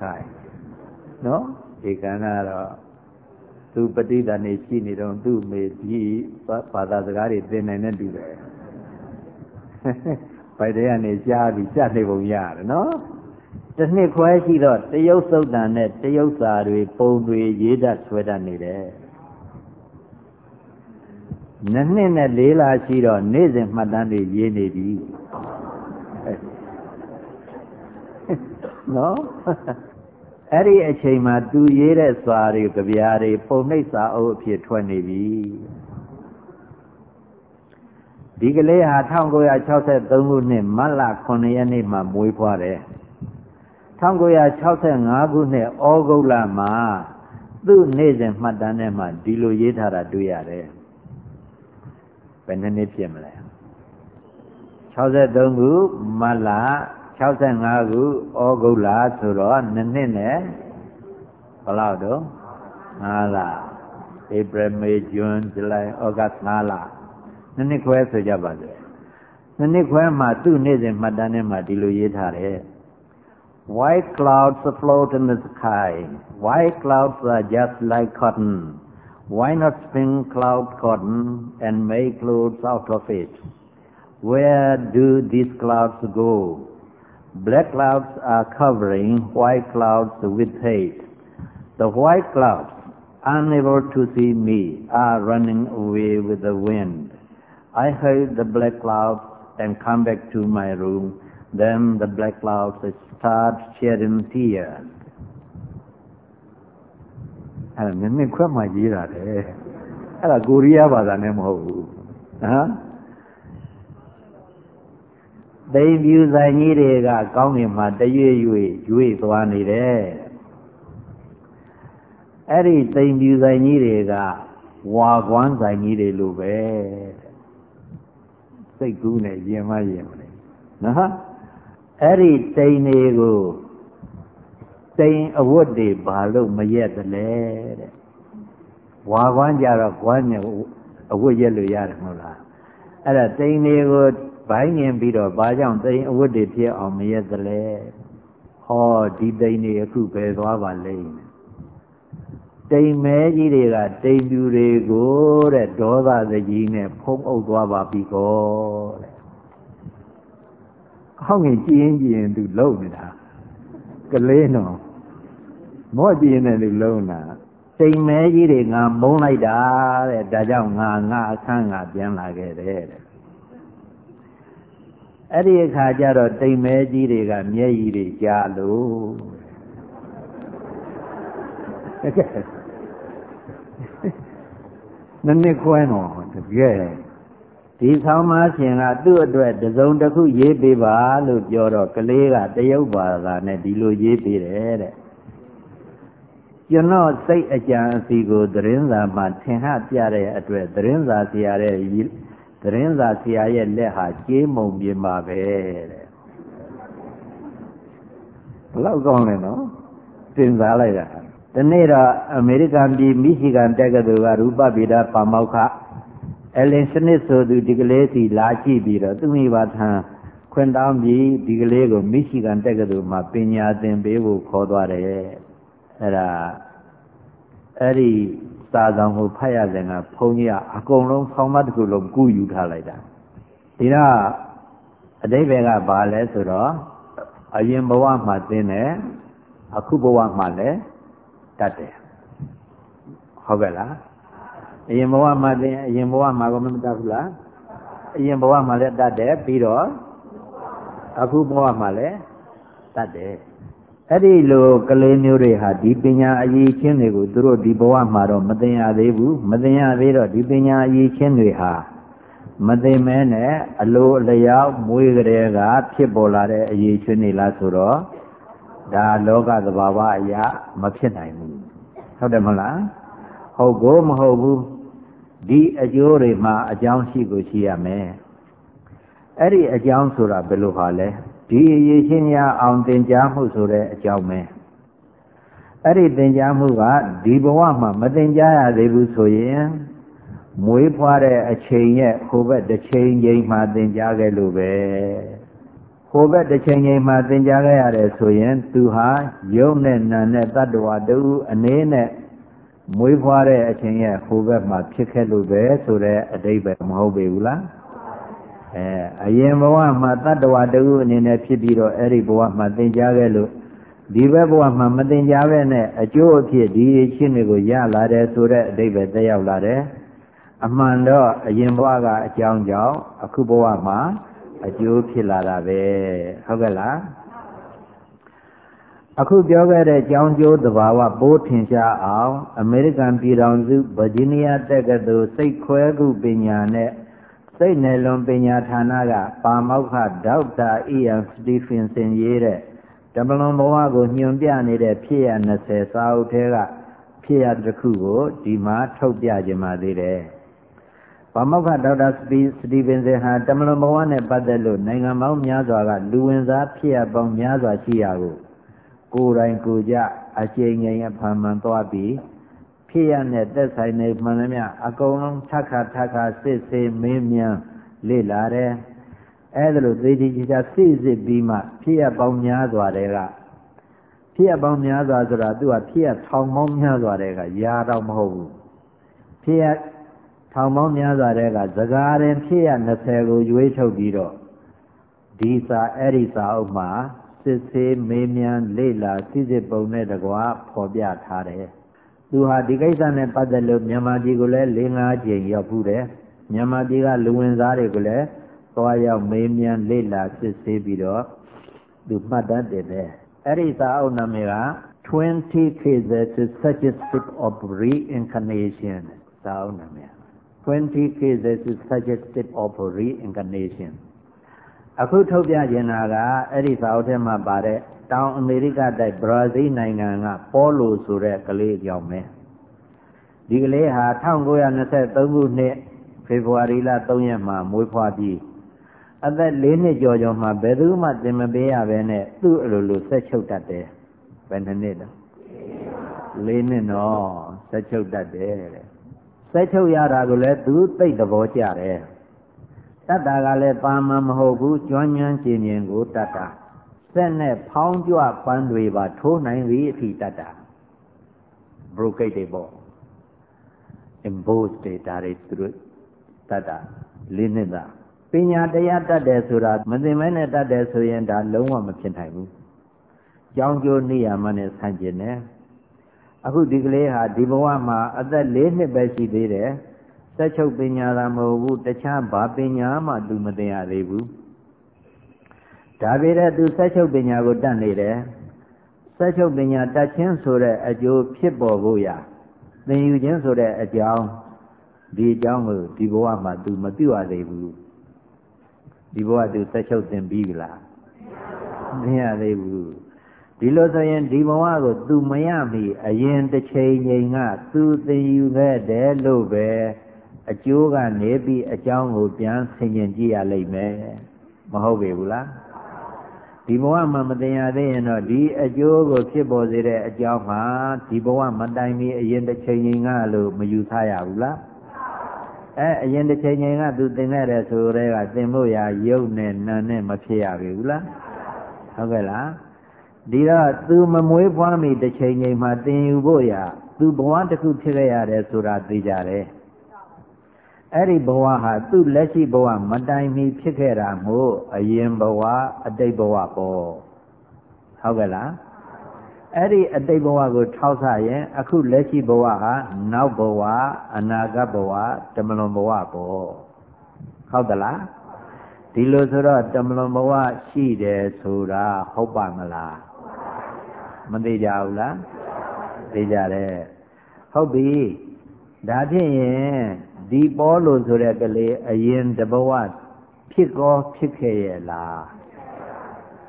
ခိုင်နော်ဒီကံကတော့သူပဋိသန္ဓေရှိနေတော့သူ့မေကြီးဘာသာစကားတွေသင်နိုင်တဲ့တူတယ်ဖိုက်တဲ့ကနေကြားပြီးကြက်နေပုံရတယ်နော်တစ်နှစ်ခွဲရှိတော့တရုတ်သုတ်တန်နဲ့တရုတ်စာတွေပုံတွေရေးတတ်ဆွဲတတ်နေတယ်နှစ်နှစ်နဲ့လေးလရှိတော့နေ့စဉ်မှတ်တမ်းတွေရေးနေပြီနော် အဲ့ဒီအချိန်မှာသူရေးတဲ့စွာတွေကြပြားတွေပုံနှိပ်စာအုပ်အဖြစ်ထွက်နေပြီဒီကလေးဟာ1963ခုနှစ်မတ်လ9ရက်နေ့မှာမွေးဖွားတယ်1965ခုနှစ်ဩဂုတ်လမှာသူ့နေ့စဉ်မှတ်တမ်းထဲမှာဒီလိုရေးထားတာတွေ့ရတယ်ဘယ်နှစ်နှစ်ဖြစ်မလဲ63ခုမတ်လ 65ခုဩဂုတ်လဆိုတော့နှစ်နှစ်နဲ့ဘယ်လောက်တော့5လ April May June July August 5လနှစ်နှစ်ခွဲဆိုကြပါစို့နှစ်နှစ်ခွဲမှာသူ့နေ့စဉ်မှတ်တမ်းထဲမှာဒီလိုရေးထားတယ် White clouds float in the sky. White clouds are just like cotton. Why not spin cloud cotton and make clothes out of it? Where do these clouds go? Black clouds are covering white clouds with hate. The white clouds, unable to see me, are running away with the wind. I hate the black clouds and come back to my room. Then the black clouds start shedding tears. အဲ့ဒါနည်းနည်းခွဲမှရေးတာလေအဲ့ဒါကိုရီးယားဘာသာနဲ့မဟုတ်ဘူးဟမ် သိမ်ပြူဆိုင်ကြီးတွေကကောင်းကင်မှာတရွေ့ရွေ့ရွေ့သွားနေတယ်အဲ့ဒီသိမ်ပြူဆိုင်ကြီးတွေကဝါကွမ်းဆိုင်ကြီးတွေလိုပဲစိတ်ကူးနဲ့ရင်မရင်မလဲနော်အဲ့ဒီတိန်တွေကိုတိန်အဝတ်တွေဘာလို့မရက်တလဲတဲ့ဝါကွမ်းကြတော့ကွမ်းနဲ့အဝတ်ရက်လို့ရတယ်မဟုတ်လားအဲ့ဒါတိန်တွေကို ဘိုင်းငင်ပြီးတော့ဘာကြောင့်တိန်အဝတ်တွေဖြစ်အောင်မရက်တလဲဟောဒီတိန်တွေအခုပဲသွားပါလိမ့်မယ်တိမ်မဲကြီးတွေကတိမ်ပြူတွေကိုတဲ့ဒေါသသကြီးနဲ့ဖုံးအုပ်သွားပါပြီကောတဲ့ဟောင်းငင်ကြည်ရင်ကြည်ရင်သူလုံနေတာကလေးနော်မော့ကြည်ရင်လည်းသူလုံတာတိမ်မဲကြီးတွေငါမုန်းလိုက်တာတဲ့ဒါကြောင့်ငါငါအခန်းငါပြန်လာခဲ့တယ်တဲ့ အဲ့ဒီအခါကျတော့တိမ်မဲကြီးတွေကမျက်ရည်တွေကြားလို့နည်းနည်းခွဲတော့တကယ်ဒီဆောင်မရှင်ကသူ့အတွက်တစုံတစ်ခုရေးပေးပါလို့ပြောတော့ကလေးကတရုတ်ဘာသာနဲ့ဒီလိုရေးပေးတယ်တဲ့ကျွန်တော်စိတ်အကြံအစီကိုသတင်းစာမှာထင်ဟပြတဲ့အတွက်သတင်းစာဆရာရဲ့ သတင်းစာဆရာရဲ့လက်ဟာကြေးမုံပြင်းပါပဲတဲ့ဘလောက်ကောင်းလဲနော်တင်စားလိုက်တာဒီနေ့တော့အမေရိကန်ပြည်မိရှီဂန်တက္ကသိုလ်ကရူပဗေဒပါမောက္ခအလင်စနစ်ဆိုသူဒီကလေးစီလာကြည့်ပြီးတော့သူမိဘထံခွင့်တောင်းပြီးဒီကလေးကိုမိရှီဂန်တက္ကသိုလ်မှာပညာသင်ပေးဖို့ခေါ်သွားတယ်အဲ့ဒါအဲ့ဒီ စာဆောင်ကိုဖတ်ရတဲ့ကဘုန်းကြီးကအကုန်လုံးဆောင်းမတစ်ခုလုံးကူးယူထားလိုက်တာဒီတော့အတိဘယ်ကဘာလဲဆိုတော့အရင်ဘဝမှာသင်တယ်အခုဘဝမှာလည်းတတ်တယ်ဟုတ်ကဲ့လားအရင်ဘဝမှာသင်အရင်ဘဝမှာကောမတတ်ဘူးလားအရင်ဘဝမှာလည်းတတ်တယ်ပြီးတော့အခုဘဝမှာလည်းတတ်တယ် အဲ့ဒီလိုကလေးမျိုးတွေဟာဒီပညာအရေးချင်းတွေကိုသူတို့ဒီဘဝမှာတော့မသင်ရသေးဘူးမသင်ရသေးတော့ဒီပညာအရေးချင်းတွေဟာမသိမဲနဲ့အလိုအလျောက်မွေးကြတဲ့ကဖြစ်ပေါ်လာတဲ့အရေးချင်းတွေလားဆိုတော့ဒါလောကသဘာဝအရာမဖြစ်နိုင်ဘူးဟုတ်တယ်မလားဟုတ်ကိုမဟုတ်ဘူးဒီအကျိုးတွေမှာအကြောင်းရှိကိုရှိရမယ်အဲ့ဒီအကြောင်းဆိုတာဘယ်လိုဟာလဲ ဒီအရေးချင်းရအောင်သင်ကြားမှုဆိုတဲ့အကြောင်းပဲအဲ့ဒီသင်ကြားမှုကဒီဘဝမှာမသင်ကြားရသေးဘူးဆိုရင်မွေးဖွားတဲ့အချိန်ရဲ့ဟိုဘက်တစ်ချိန်ချိန်မှာသင်ကြားခဲ့လို့ပဲဟိုဘက်တစ်ချိန်ချိန်မှာသင်ကြားခဲ့ရတယ်ဆိုရင် သူဟာယုံနဲ့နာနဲ့တတ္တဝါတူအနေနဲ့မွေးဖွားတဲ့အချိန်ရဲ့ဟိုဘက်မှာဖြစ်ခဲ့လို့ပဲဆိုတဲ့အတိတ်ပဲမဟုတ်ပေဘူးလား အဲအရင်ဘဝမှာတတ္တဝါတူအနေနဲ့ဖြစ်ပြီးတော့အဲ့ဒီဘဝမှာသင်ကြားခဲ့လို့ဒီဘက်ဘဝမှာမသင်ကြားပဲနဲ့အကျိုးအဖြစ်ဒီချင်းတွေကိုရလာတယ်ဆိုတဲ့အဓိပ္ပာယ်သက်ရောက်လာတယ်အမှန်တော့အရင်ဘဝကအကြောင်းကြောင့်အခုဘဝမှာအကျိုးဖြစ်လာတာပဲဟုတ်ကဲ့လားအခုပြောခဲ့တဲ့ကြောင်းကျိုးသဘာဝပိုးထင်ရှားအောင် အမေရိကန်ပြည်ထောင်စုဗာဂျီးနီးယားတက္ကသိုလ်စိတ်ခွဲခုပညာနဲ့ စိတ်နယ်လွန်ပညာဌာနကပါမောက္ခဒေါက်တာအီယန်စတီဖင်ဆင်ရေးတဲ့တမလွန်ဘဝကိုညွှန်ပြနေတဲ့ဖြစ်ရ20စာအုပ်ထဲကဖြစ်ရတစ်ခုကိုဒီမှာထုတ်ပြခြင်းပါသေးတယ်။ပါမောက္ခဒေါက်တာစတီဖင်ဆင်ဟာတမလွန်ဘဝနဲ့ပတ်သက်လို့နိုင်ငံပေါင်းများစွာကလူဝင်စားဖြစ်ရပေါင်းများစွာရှိရာကိုကိုယ်တိုင်ကိုကြအချိန်ငယ်ရဖန်မှန်သွားပြီး ဖြစ်ရတဲ့သက်ဆိုင်နေမှန်သမျှအကုန်လုံးထပ်ခါထပ်ခါစစ်ဆေးမင်းမြန်လေ့လာတယ်အဲ့ဒါလို့သေချာချာစစ်စစ်ပြီးမှဖြစ်ရပေါင်းများစွာတွေကဖြစ်ရပေါင်းများစွာဆိုတာသူကဖြစ်ရထောင်ပေါင်းများစွာတွေကယာတော့မဟုတ်ဘူးဖြစ်ရထောင်ပေါင်းများစွာတွေကဇကားရင်ဖြစ်ရ20ကိုရွေးထုတ်ပြီးတော့ဒီစာအဲ့ဒီစာအုပ်မှာစစ်ဆေးမေးမြန်းလေ့လာစစ်စစ်ပုံနဲ့တကွာဖော်ပြထားတယ် သူဟာဒီကိစ္စနဲ့ပတ်သက်လို့မြန်မာပြည်ကိုလည်း၄၅ကြိမ်ရောက်ဘူးတယ်မြန်မာပြည်ကလူဝင်စားတွေကိုလည်းသွားရောက်မေးမြန်းလေ့လာစစ်ဆေးပြီးတော့သူမှတ်တမ်းတင်တယ်အဲ့ဒီစာအုပ်နာမည်က20 cases to suggestive of reincarnation စာအုပ်နာမည်20 cases to suggestive of reincarnation အခုထုတ်ပြခြင်းတာကအဲ့ဒီစာအုပ်ထဲမှာပါတဲ့ တောင်အမေရိကတိုက်ဘရာဇီးနိုင်ငံကပေါ်လိုဆိုတဲ့ကလေးကြောင့်ပဲဒီကလေးဟာ1923ခုနှစ်ဖေဖော်ဝါရီလ3ရက်မှာမွေးဖွားပြီးအသက်၄နှစ်ကျော်ကျော်မှဘယ်သူမှသင်မပေးရဘဲနဲ့သူ့အလိုလိုဆက်ချုပ်တတ်တယ်ဘယ်နှစ်နှစ်လဲ၄နှစ်တော့ဆက်ချုပ်တတ်တယ်တဲ့ဆက်ချုပ်ရတာကိုလည်းသူသိသဘောကျတယ်တတ်တာကလည်းပါမန်မဟုတ်ဘူးကျွမ်းကျွမ်းကျင်ကျင်ကိုတတ်တာ ဆက်နဲ့ဖောင်းကြွပန်းတွေပါထိုးနိုင်ပြီအထိတတ်တာ brocade တွေပေါ့ embossed တွေဒါတွေသူတို့တတ်တာလေးနှစ်သားပညာတရားတတ်တယ်ဆိုတာမသိမဲနဲ့တတ်တယ်ဆိုရင်ဒါလုံးဝမဖြစ်နိုင်ဘူးကြောင်းကျိုးနေရမှနဲ့ဆန့်ကျင်တယ်အခုဒီကလေးဟာဒီဘဝမှာအသက်၄နှစ်ပဲရှိသေးတယ်သက်ချုပ်ပညာသာမဟုတ်ဘူးတခြားဘာပညာမှသူမသိရသေးဘူး ဒါပေမဲ့သူသက်ချုပ်ပညာကိုတတ်နေတယ်သက်ချုပ်ပညာတတ်ခြင်းဆိုတဲ့အကျိုးဖြစ်ပေါ်ဖို့ရာသင်ယူခြင်းဆိုတဲ့အကြောင်းဒီအကြောင်းကိုဒီဘဝမှာသူမသိရသေးဘူးဒီဘဝသူသက်ချုပ်သင်ပြီးကြလားမရသေးဘူးဒီလိုဆိုရင်ဒီဘဝကိုသူမရမီအရင်တစ်ချိန်ချိန်ကသူသင်ယူခဲ့တယ်လို့ပဲအကျိုးကနေပြီးအကြောင်းကိုပြန်ဆင်ခြင်ကြည့်ရလိမ့်မယ်မဟုတ်ပေဘူးလား ဒီဘဝမှာမတင်ရသေးရင်တော့ဒီအကျိုးကိုဖြစ်ပေါ်စေတဲ့အကြောင်းမှာဒီဘဝမတိုင်မီအရင်တစ်ချိန်ချိန်ကလို့မယူဆရဘူးလားအဲအရင်တစ်ချိန်ချိန်ကသူသင်ခဲ့တယ်ဆိုတော့ကသင်ဖို့ရာယုတ်နဲ့နာနဲ့မဖြစ်ရပြီဘူးလားဟုတ်ကဲ့လားဒီတော့သူမမွေးဖွားမီတစ်ချိန်ချိန်မှာသင်ယူဖို့ရာသူဘဝတစ်ခုဖြစ်ခဲ့ရတယ်ဆိုတာသိကြတယ် အဲ့ဒီဘဝဟာသူ့လက်ရှိဘဝမတိုင်မီဖြစ်ခဲ့တာမို့အရင်ဘဝအတိတ်ဘဝပေါ့ဟုတ်ကဲ့လားအဲ့ဒီအတိတ်ဘဝကိုထောက်ဆရင်အခုလက်ရှိဘဝဟာနောက်ဘဝအနာဂတ်ဘဝတမလွန်ဘဝပေါ့ဟုတ်သလားဒီလိုဆိုတော့တမလွန်ဘဝရှိတယ်ဆိုတာဟုတ်ပါမလားမသိကြဘူးလားသိကြတယ်ဟုတ်ပြီဒါဖြင့်ရင် ဒီပေါ်လို့ဆိုတဲ့ကလေးအရင်တဘဝဖြစ်ကောဖြစ်ခဲ့ရဲ့လား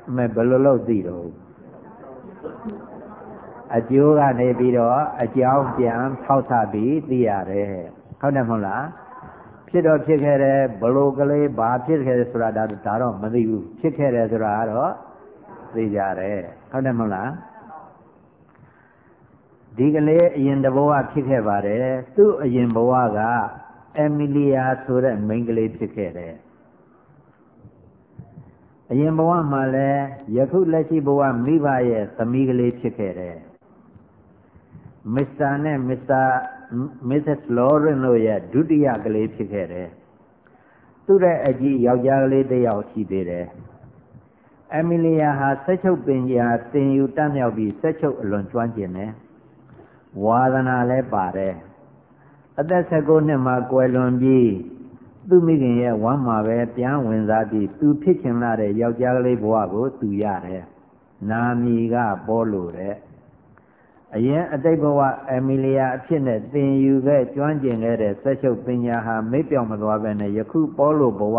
အမေဘယ်လိုလုပ်သိတော့အကျိုးကနေပြီးတော့အကြောင်းပြန်ထောက်ဆပြီးသိရတယ်ဟုတ်တယ်မဟုတ်လားဖြစ်တော့ဖြစ်ခဲ့တယ်ဘလို့ကလေးဘာဖြစ်ခဲ့တယ်ဆိုတာဒါဒါတော့မသိဘူးဖြစ်ခဲ့တယ်ဆိုတာကတော့သိကြတယ်ဟုတ်တယ်မဟုတ်လားဒီကလေးအရင်တဘဝဖြစ်ခဲ့ပါတယ်သူ့အရင်ဘဝက အမီလီယာဆိုတဲ့မိန်းကလေးဖြစ်ခဲ့တယ်အရင်ဘဝမှာလည်းယခုလက်ရှိဘဝမိဘရဲ့သမီးကလေးဖြစ်ခဲ့တယ်မစ္စတာနဲ့မစ္စတာမစ္စစ်လောရင်တို့ရဲ့ဒုတိယကလေးဖြစ်ခဲ့တယ်သူ့ရဲ့အကြီးယောက်ျားကလေးတစ်ယောက်ရှိသေးတယ်အမီလီယာဟာဆက်ချုပ်ပင်ညာသင်ယူတတ်မြောက်ပြီးဆက်ချုပ်အလွန်ကျွမ်းကျင်တယ်ဝါသနာလည်းပါတယ် အသက်16နှစ်မှာကွယ်လွန်ပြီးသူ့မိခင်ရဲ့ဝမ်းမှာပဲပြန်ဝင်စားပြီးသူဖြစ်ချင်လာတဲ့ယောက်ျားကလေးဘဝကိုသူရတယ်နာမည်ကပေါ်လို့တဲ့အရင်အတိတ်ဘဝအမီလီယာအဖြစ်နဲ့သင်ယူခဲ့ကျွမ်းကျင်ခဲ့တဲ့ဆက်ချုပ်ပညာဟာမိတ်ပြောင်မသွားပဲနဲ့ယခုပေါ်လို့ဘဝ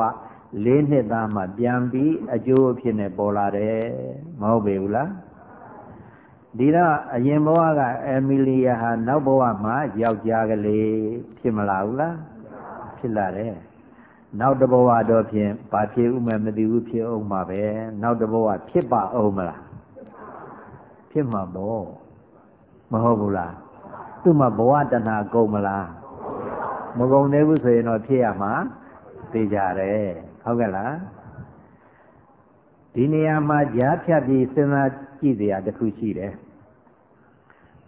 လေးနှစ်သားမှပြန်ပြီးအကျိုးအဖြစ်နဲ့ပေါ်လာတယ်မဟုတ်ပေဘူးလား ဒီတော့အရင်ဘဝကအမီလီယာဟာနောက်ဘဝမှာယောက်ျားကလေးဖြစ်မလာဘူးလားဖြစ်လာတယ်နောက်တဘဝတော့ဖြင့်ဘာဖြစ်ဥမဲ့မသိဘူးဖြစ်အောင်မှာပဲနောက်တဘဝဖြစ်ပါအောင်မလားဖြစ်မှာပေါ့မဟုတ်ဘူးလားသူ့မှာဘဝတဏှာကုန်မလားမကုန်သေးဘူးဆိုရင်တော့ဖြစ်ရမှာသိကြတယ်ဟုတ်ကဲ့လားဒီနေရာမှာကြားဖြတ်ပြီးစဉ်းစားကြည့်စရာတစ်ခုရှိတယ်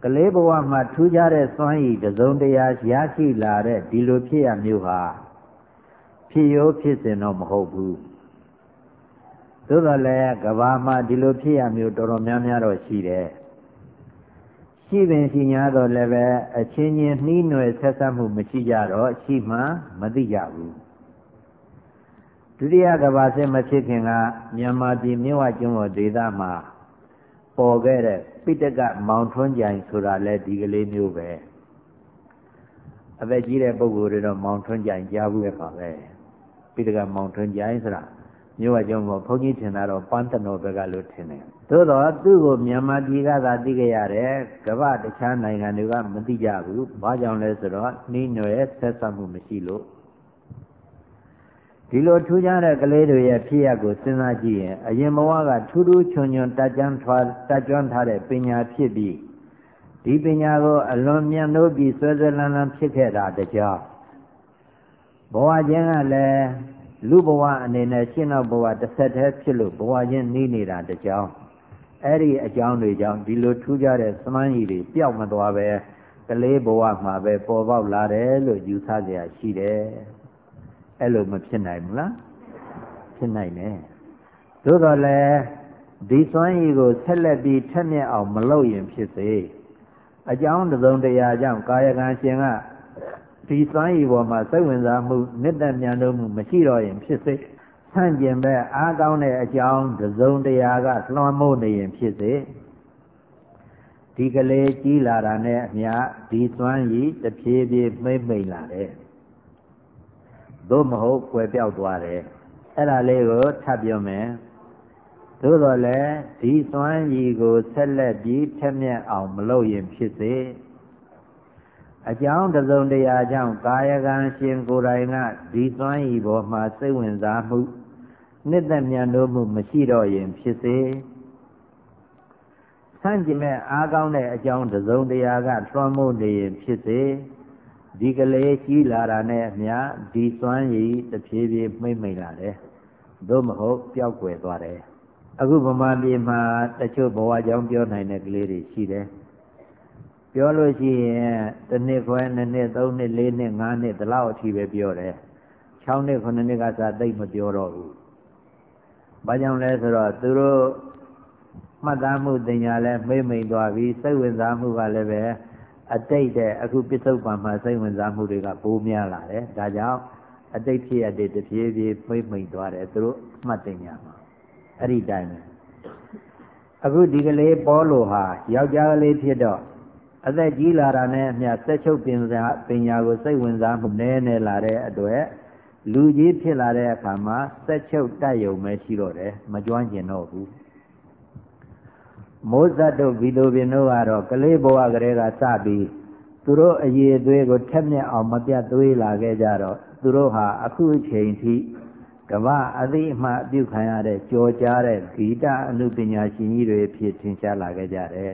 ကလေးဘဝမှာထူးခြားတဲ့စွမ်းရည်တစုံတရာရရှိလာတဲ့ဒီလိုဖြစ်ရမျိုးဟာဖြစ်ရောဖြစ်စဉ်တော့မဟုတ်ဘူးသို့တော်လည်းကဘာမှာဒီလိုဖြစ်ရမျိုးတော်တော်များများတော့ရှိတယ်ရှိပင်ရှိ냐တော့လည်းပဲအချင်းချင်းနှီးနွယ်ဆက်ဆက်မှုမရှိကြတော့ရှိမှမသိကြဘူးဒုတိယကဘာစစ်မဖြစ်ခင်ကမြန်မာပြည်မြဝကျွန်းပေါ်ဒေသမှာ ပေါ်ခဲ့တဲ့ပိတကမောင်ထွန်းကြိုင်ဆိုတာလဲဒီကလေးမျိုးပဲအသက်ကြီးတဲ့ပုဂ္ဂိုလ်တွေတော့မောင်ထွန်းကြိုင်ကြားဘူးရဲ့ပါပဲပိတကမောင်ထွန်းကြိုင်ဆိုတာမြို့ဝကျောင်းမှာဘုန်းကြီးထင်တာတော့ပန်းတနောဘက်ကလို့ထင်တယ်သို့တော့သူ့ကိုမြန်မာပြည်ကသာသိကြရတယ်ကမ္ဘာတခြားနိုင်ငံတွေကမသိကြဘူးဘာကြောင့်လဲဆိုတော့နှီးနွယ်ဆက်ဆက်မှုမရှိလို့ ဒီလိုထူးခြားတဲ့ကလေးတွေရဲ့ဖြစ်ရပ်ကိုစဉ်းစားကြည့်ရင်အရင်ဘဝကထူးထူးချွန်ချွန်တက်ကြွထွားတက်ကြွထားတဲ့ပညာဖြစ်ပြီးဒီပညာကိုအလွန်မြတ်လို့ပြီးဆွဲဆွဲလန်းလန်းဖြစ်ခဲ့တာတကြောင်ဘဝချင်းကလည်းလူဘဝအနေနဲ့ရှင်းတော့ဘဝတစ်ဆက်တည်းဖြစ်လို့ဘဝချင်းနှီးနေတာတကြောင်အဲ့ဒီအကြောင်းတွေကြောင့်ဒီလိုထူးခြားတဲ့စမန်းကြီးတွေပျောက်မသွားပဲကလေးဘဝမှာပဲပေါ်ပေါက်လာတယ်လို့ယူဆကြရရှိတယ် အဲ့လိုမဖြစ်နိုင်ဘူးလားဖြစ်နိုင်တယ်သို့တော်လည်းဒီစွမ်းရည်ကိုဆက်လက်ပြီးထက်မြက်အောင်မလုပ်ရင်ဖြစ်စေအကြောင်းတုံတရားကြောင့်ကာယကံရှင်ကဒီစွမ်းရည်ပေါ်မှာစိတ်ဝင်စားမှုမေတ္တာမြန်လို့မှုမရှိတော့ရင်ဖြစ်စေဆန့်ကျင်ဘက်အားကောင်းတဲ့အကြောင်းတုံတရားကလွှမ်းမိုးနေရင်ဖြစ်စေဒီကလေးကြီးလာတာနဲ့အမျှဒီစွမ်းရည်တဖြည်းဖြည်းမိမ့်မိန်လာတယ် သို့မဟုတ်ကွယ်ပြောက်သွားတယ်အဲ့ဒါလေးကိုထပ်ပြောမယ်သို့တော်လည်းဒီစွမ်းရည်ကိုဆက်လက်ပြီးထက်မြက်အောင်မလုပ်ရင်ဖြစ်စေအကြောင်းတစုံတရာကြောင့်ကာယကံရှင်ကိုယ်တိုင်ကဒီစွမ်းရည်ပေါ်မှာစိတ်ဝင်စားမှုနှစ်သက်မြတ်လို့မှုမရှိတော့ရင်ဖြစ်စေဆန့်ကျင်မဲ့အားကောင်းတဲ့အကြောင်းတစုံတရာကလွှမ်းမိုးနေရင်ဖြစ်စေ ဒီကလေးကြီးလာတာနဲ့အမျှဒီစွမ်းရည်တဖြည်းဖြည်းမှိမ့်မိန်လာတယ်သို့မဟုတ်ပျောက်ကွယ်သွားတယ်အခုဗမာပြည်မှာတချို့ဘဝကြောင့်ပြောနိုင်တဲ့ကလေးတွေရှိတယ်ပြောလို့ရှိရင်တစ်နှစ်ခွဲနှစ်နှစ်သုံးနှစ်လေးနှစ်ငါးနှစ်ဒီလောက်အထိပဲပြောတယ်6နှစ်9နှစ်ကစားသိမပြောတော့ဘူးဘာကြောင့်လဲဆိုတော့သူတို့မှတ်သားမှုတင်ညာလဲမိမ့်မိန်သွားပြီးစိတ်ဝင်စားမှုကလည်းပဲ အတိတ်တဲ့အခုပစ္စုပန်မှာစိတ်ဝင်စားမှုတွေကပိုးများလာတယ်ဒါကြောင့်အတိတ်ဖြစ်ရတဲ့တဖြည်းဖြည်းမိမ့်မိန်သွားတယ်သူတို့မှတ်တင်ညာမှာအဲ့ဒီတိုင်းပဲအခုဒီကလေးပေါ်လို့ဟာယောက်ျားကလေးဖြစ်တော့အသက်ကြီးလာတာနဲ့အမျှသက်ချုပ်ပင်စာပညာကိုစိတ်ဝင်စားမှုနည်းနည်းလာတဲ့အတွက်လူကြီးဖြစ်လာတဲ့အခါမှာသက်ချုပ်တတ်ယုံပဲရှိတော့တယ်မကြွမ်းကျင်တော့ဘူး မိုးဇတ်တို့ဗီတိုပင်တို့ကတော့ကလေးဘဝကလေးကစပြီးသူတို့အရေးအသွေးကိုထက်မြက်အောင်မပြတ်သွေးလာခဲ့ကြတော့သူတို့ဟာအခုအချိန်ထိကမ္ဘာအသိအမှတ်ပြုခံရတဲ့ကြော်ကြားတဲ့ဂီတအနုပညာရှင်ကြီးတွေဖြစ်ထင်ရှားလာခဲ့ကြတယ်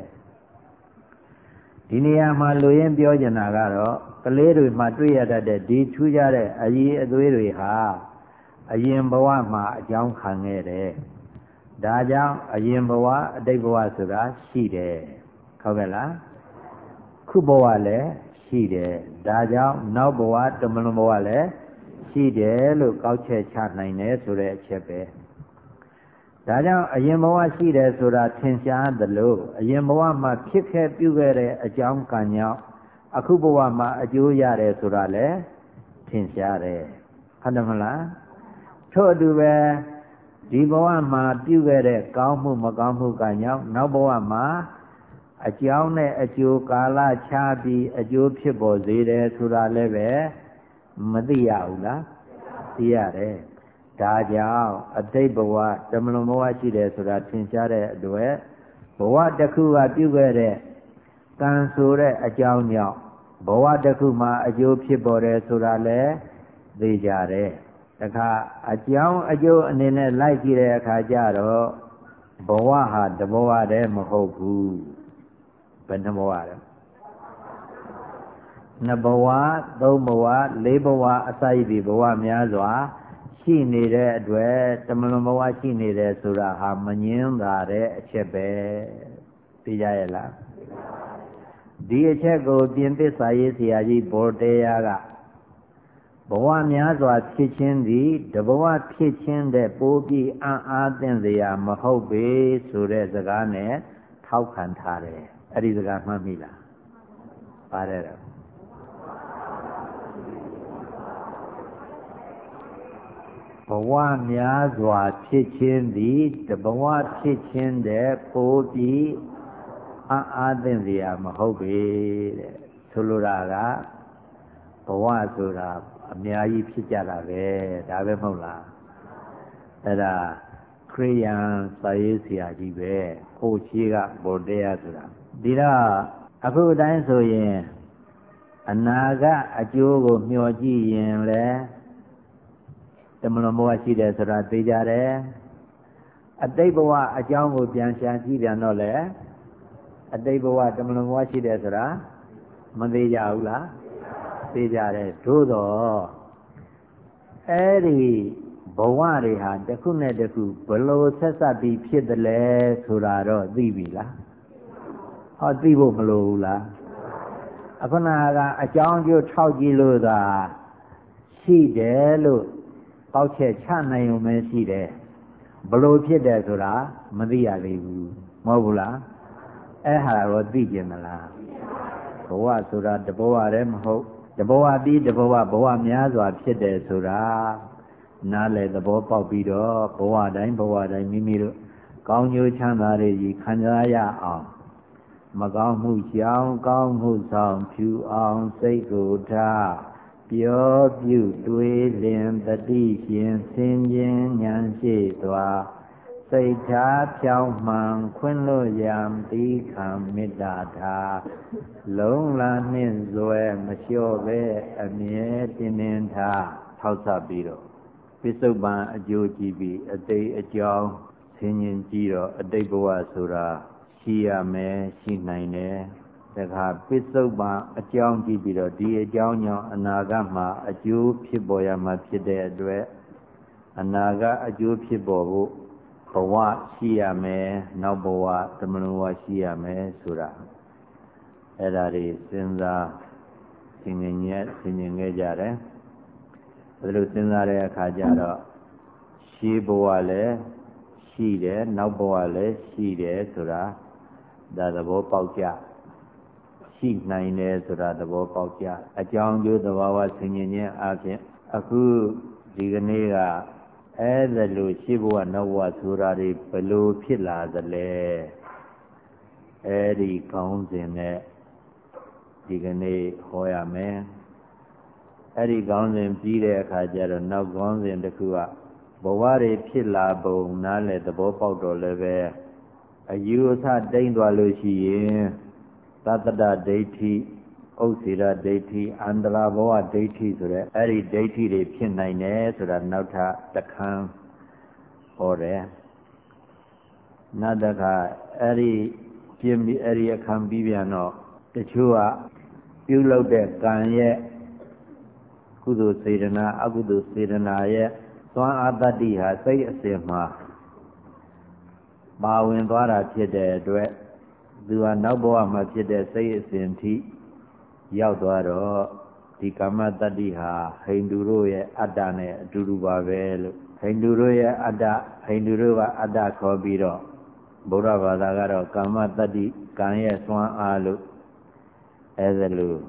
ဒီနေရာမှာလူရင်းပြောချင်တာကတော့ကလေးတွေမှာတွေ့ရတတ်တဲ့ဒီထူးခြားတဲ့အရေးအသွေးတွေဟာအရင်ဘဝမှာအကြောင်းခံခဲ့တယ် ဒါကြောင့်အရင်ဘဝအတိတ်ဘဝဆိုတာရှိတယ်ဟုတ်ကဲ့လားခုဘဝလည်းရှိတယ်ဒါကြောင့်နောက်ဘဝတမလွန်ဘဝလည်းရှိတယ်လို့ကောက်ချက်ချနိုင်တယ်ဆိုတဲ့အချက်ပဲဒါကြောင့်အရင်ဘဝရှိတယ်ဆိုတာထင်ရှားသလိုအရင်ဘဝမှာဖြစ်ခဲ့ပြုခဲ့တဲ့အကြောင်းကံကြောင့်အခုဘဝမှာအကျိုးရတယ်ဆိုတာလည်းထင်ရှားတယ်ဟုတ်တယ်မလားထို့အတူပဲ ဒီဘဝမှာပြုခဲ့တဲ့ကောင်းမှုမကောင်းမှုကကြောင့်နောက်ဘဝမှာအကြောင်းနဲ့အကျိုးကာလခြားပြီးအကျိုးဖြစ်ပေါ်စေတယ်ဆိုတာလည်းပဲမသိရဘူးလားသိရတယ်ဒါကြောင့်အတိတ်ဘဝတမလွန်ဘဝရှိတယ်ဆိုတာထင်ရှားတဲ့အတွက်ဘဝတစ်ခုကပြုခဲ့တဲ့ကံဆိုတဲ့အကြောင်းကြောင့်ဘဝတစ်ခုမှာအကျိုးဖြစ်ပေါ်တယ်ဆိုတာလည်းသိကြတယ် တခါအကြောင်းအကျိုးအနေနဲ့လိုက်ကြည့်တဲ့အခါကျတော့ဘဝဟာတဘဝတည်းမဟုတ်ဘူးဘယ်နှဘဝလဲနှစ်ဘဝသုံးဘဝလေးဘဝအစရှိပြီးဘဝများစွာ ရှိနေတဲ့အတွက်တမလွန်ဘဝရှိနေတယ်ဆိုတာဟာမငင်းတာတဲ့အချက်ပဲသိကြရဲ့လားဒီအချက်ကိုပြင်သစ္စာရေးဆရာကြီးဘောတေယာက ဘဝများစွာဖြစ်ခြင်းသည်တဘဝဖြစ်ခြင်းတဲ့ပိုးပြီးအံ့အားသင့်စရာမဟုတ်ပေဆိုတဲ့စကားနဲ့ထောက်ခံထားတယ်အဲ့ဒီစကားမှတ်မိလားပါတယ်တော့ဘဝများစွာဖြစ်ခြင်းသည်တဘဝဖြစ်ခြင်းတဲ့ပိုးပြီးအံ့အားသင့်စရာမဟုတ်ပေတဲ့ဆိုလိုတာကဘဝဆိုတာ အများကြီးဖြစ်ကြတာပဲဒါပဲမဟုတ်လားအဲ့ဒါခရိယန်စာရေးဆရာကြီးပဲကိုရှိကဗောတရားဆိုတာဒီတော့အခုအတိုင်းဆိုရင်အနာကအကျိုးကိုမျှော်ကြည့်ရင်လည်းတမလွန်ဘဝရှိတယ်ဆိုတာသိကြတယ်အတိတ်ဘဝအကြောင်းကိုပြန်ရှာကြည့်ပြန်တော့လေအတိတ်ဘဝတမလွန်ဘဝရှိတယ်ဆိုတာမသိကြဘူးလား သိကြတယ်သို့တော့အဲ့ဒီဘဝတွေဟာတစ်ခုနဲ့တစ်ခုဘလို့ဆက်ဆက်ပြီးဖြစ်တယ်လဲဆိုတာတော့သိပြီလားဟောသိဖို့မလိုဘူးလားအခုနကအကြောင်းကျိုးထောက်ကြည့်လို့သာရှိတယ်လို့ပေါက်ချက်ချနိုင်ုံပဲရှိတယ်ဘလို့ဖြစ်တယ်ဆိုတာမသိရသေးဘူးမဟုတ်ဘူးလားအဲ့ဟာတော့သိကျင်မလားဘဝဆိုတာတဘဝတည်းမဟုတ်တ ဘဝပြီးတဘဝဘဝများစွာဖြစ်တယ်ဆိုတာနားလေသဘောပေါက်ပြီးတော့ဘဝတိုင်းဘဝတိုင်းမိမိတို့ကောင်းကျိုးချမ်းသာတွေကြီးခံစားရအောင်မကောင်းမှုကြောင့်ကောင်းမှုဆောင်ဖြူအောင်စိတ်ကိုထားပြောပြုတွေးလင်တတိရှင်ဆင်ခြင်းဉာဏ်ရှိသွား စိတ်ထားဖြောင်းမှန်ခွင့်လို့ရံတိခံမေတ္တာထားလုံးလာနှင့်ဇွဲမလျှော့ပဲအမြဲတင်းတင်းထားထောက်ဆပြီးတော့ပစ္စုပန်အကျိုးကြည့်ပြီးအတိတ်အကြောင်းဆင်ញင်ကြည့်တော့အတိတ်ဘဝဆိုတာရှိရမယ်ရှိနိုင်တယ်တခါပစ္စုပန်အကြောင်းကြည့်ပြီးတော့ဒီအကြောင်းကြောင့်အနာဂတ်မှာအကျိုးဖြစ်ပေါ်ရမှာဖြစ်တဲ့အတွက်အနာဂတ်အကျိုးဖြစ်ပေါ်ဖို့ ဘဝရှိရမယ်နောက်ဘဝတမလုံးဘဝရှိရမယ်ဆိုတာအဲ့ဒါတွေစဉ်းစားသင်ငင်ရသင်ငင်ခဲ့ကြတယ်ဘယ်လိုစဉ်းစားတဲ့အခါကျတော့ရှိဘဝလည်းရှိတယ်နောက်ဘဝလည်းရှိတယ်ဆိုတာဒါသဘောပေါက်ကြရှိနိုင်တယ်ဆိုတာသဘောပေါက်ကြအကြောင်းကျိုးသဘာဝသင်ငင်ခြင်းအပြင်အခုဒီကနေ့က အဲ့ဒါလို့ရှိဘဝနောက်ဘဝဆိုတာတွေဘယ်လိုဖြစ်လာသလဲအဲ့ဒီကောင်းစဉ်နဲ့ဒီကနေ့ဟောရမယ်အဲ့ဒီကောင်းစဉ်ပြီးတဲ့အခါကျတော့နောက်ကောင်းစဉ်တစ်ခုကဘဝတွေဖြစ်လာပုံနားလဲသဘောပေါက်တော့လည်းပဲအယူအဆတိမ့်သွားလို့ရှိရင်သတ္တတဒိဋ္ဌိ ဥစ္စေရဒိဋ္ဌိအန္တရာဘဝဒိဋ္ဌိဆိုတဲ့အဲ့ဒီဒိဋ္ဌိတွေဖြစ်နိုင်တယ်ဆိုတာနောက်ထပ်တခန်းဟောတယ်နောက်တခါအဲ့ဒီပြင်းပြီးအဲ့ဒီအခန်းပြီးပြန်တော့တချို့ကပြုလုပ်တဲ့ကံရဲ့ကုသိုလ်စေတနာအကုသိုလ်စေတနာရဲ့သွားအာတ္တိဟာစိတ်အစဉ်မှာပါဝင်သွားတာဖြစ်တဲ့အတွက်သူဟာနောက်ဘဝမှာဖြစ်တဲ့စိတ်အစဉ်ထိ ရောက်သွားတော့ဒီကာမတတ္တိဟာဟိန္ဒူတို့ရဲ့အတ္တနဲ့အတူတူပါပဲလို့ဟိန္ဒူတို့ရဲ့အတ္တဟိန္ဒူတို့ကအတ္တခေါ်ပြီးတော့ဗုဒ္ဓဘာသာကတော့ကာမတတ္တိကံရဲ့စွမ်းအားလို့အဲဒါလို့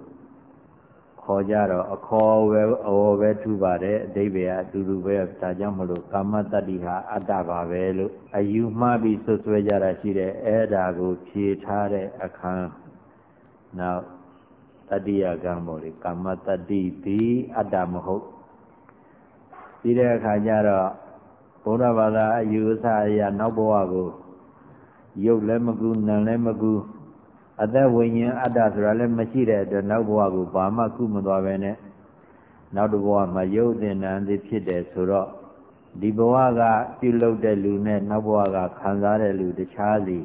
ခေါ်ကြတော့အခေါ်ပဲအဝေါ်ပဲထူပါတယ်အတိဘယ်ကအတူတူပဲဒါကြောင့်မလို့ကာမတတ္တိဟာအတ္တပါပဲလို့အယူမှားပြီးဆွဆွဲကြတာရှိတယ်အဲ့ဒါကိုဖြေထားတဲ့အခန်းနောက် တတိယကံပေါ့လေကာမတတိတိအတ္တမဟုတ်ပြီးတဲ့အခါကျတော့ဘုရားဘာသာအယူအဆအရာနောက်ဘဝကိုရုပ်လည်းမကူနာမ်လည်းမကူအသက်ဝိညာဉ်အတ္တဆိုတာလည်းမရှိတဲ့အတွက်နောက်ဘဝကိုဘာမှကုမသွားပဲနဲ့နောက်တစ်ဘဝမှာရုပ်သင်္ဍန်သည်ဖြစ်တယ်ဆိုတော့ဒီဘဝကပြုလုပ်တဲ့လူနဲ့နောက်ဘဝကခံစားတဲ့လူတခြားစီ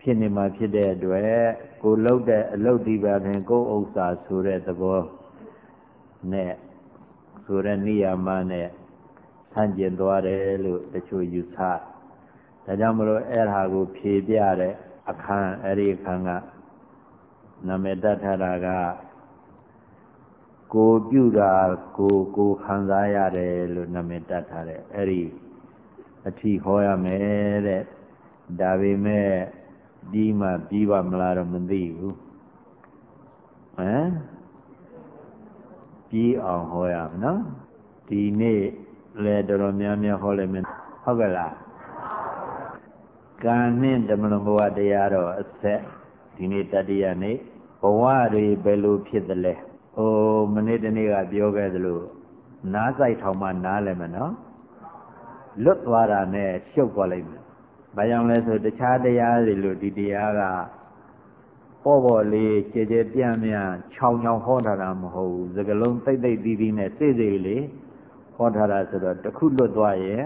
ဖြစ်နေမှာဖြစ်တဲ့အတွက် ကိုလုပ်တဲ့အလုပ်ဒီပါတွင်ကိုယ်ဥစ္စာဆိုတဲ့သဘောနဲ့ဆိုတဲ့နိယာမနဲ့ဆန့်ကျင်သွားတယ်လို့တချို့ယူဆဒါကြောင့်မလို့အဲ့ဒါကိုဖြေပြတဲ့အခန်းအဲ့ဒီအခန်းကနာမည်တတ်ထားတာကကိုပြုတာကိုကိုခံစားရတယ်လို့နာမည်တတ်ထားတယ်အဲ့ဒီအထီဟောရမယ်တဲ့ဒါပေမဲ့ ပြီးမှပြီးပါမလားတော့မသိဘူးဟမ်ပြီးအောင်ဟောရမယ်နော်ဒီနေ့လဲတော်တော်များများဟောလိုက်မယ်ဟုတ်ကဲ့လားကံနဲ့ဓမ္မလွန်ဘဝတရားတော်အဆက်ဒီနေ့တတိယနေ့ဘဝတွေဘယ်လိုဖြစ်သလဲဟိုမနေ့တနေ့ကပြောခဲ့သလိုနားဆိုင်ထောင်မှနားလဲမယ်နော်လွတ်သွားတာနဲ့ရှုပ်သွားလိုက်မယ် ဘာကြောင့်လဲဆိုတခြားတရားတွေလို့ဒီတရားကပေါ့ပေါ့လေးကြည်ကြည်ပြန့်ပြန့်ခြောင်ခြောင်ဟောထားတာမဟုတ်ဘူးစကလုံးတိတ်တိတ်ပြီးပြီးနဲ့စိတ်စိတ်လေးဟောထားတာဆိုတော့တခုလွတ်သွားရဲ့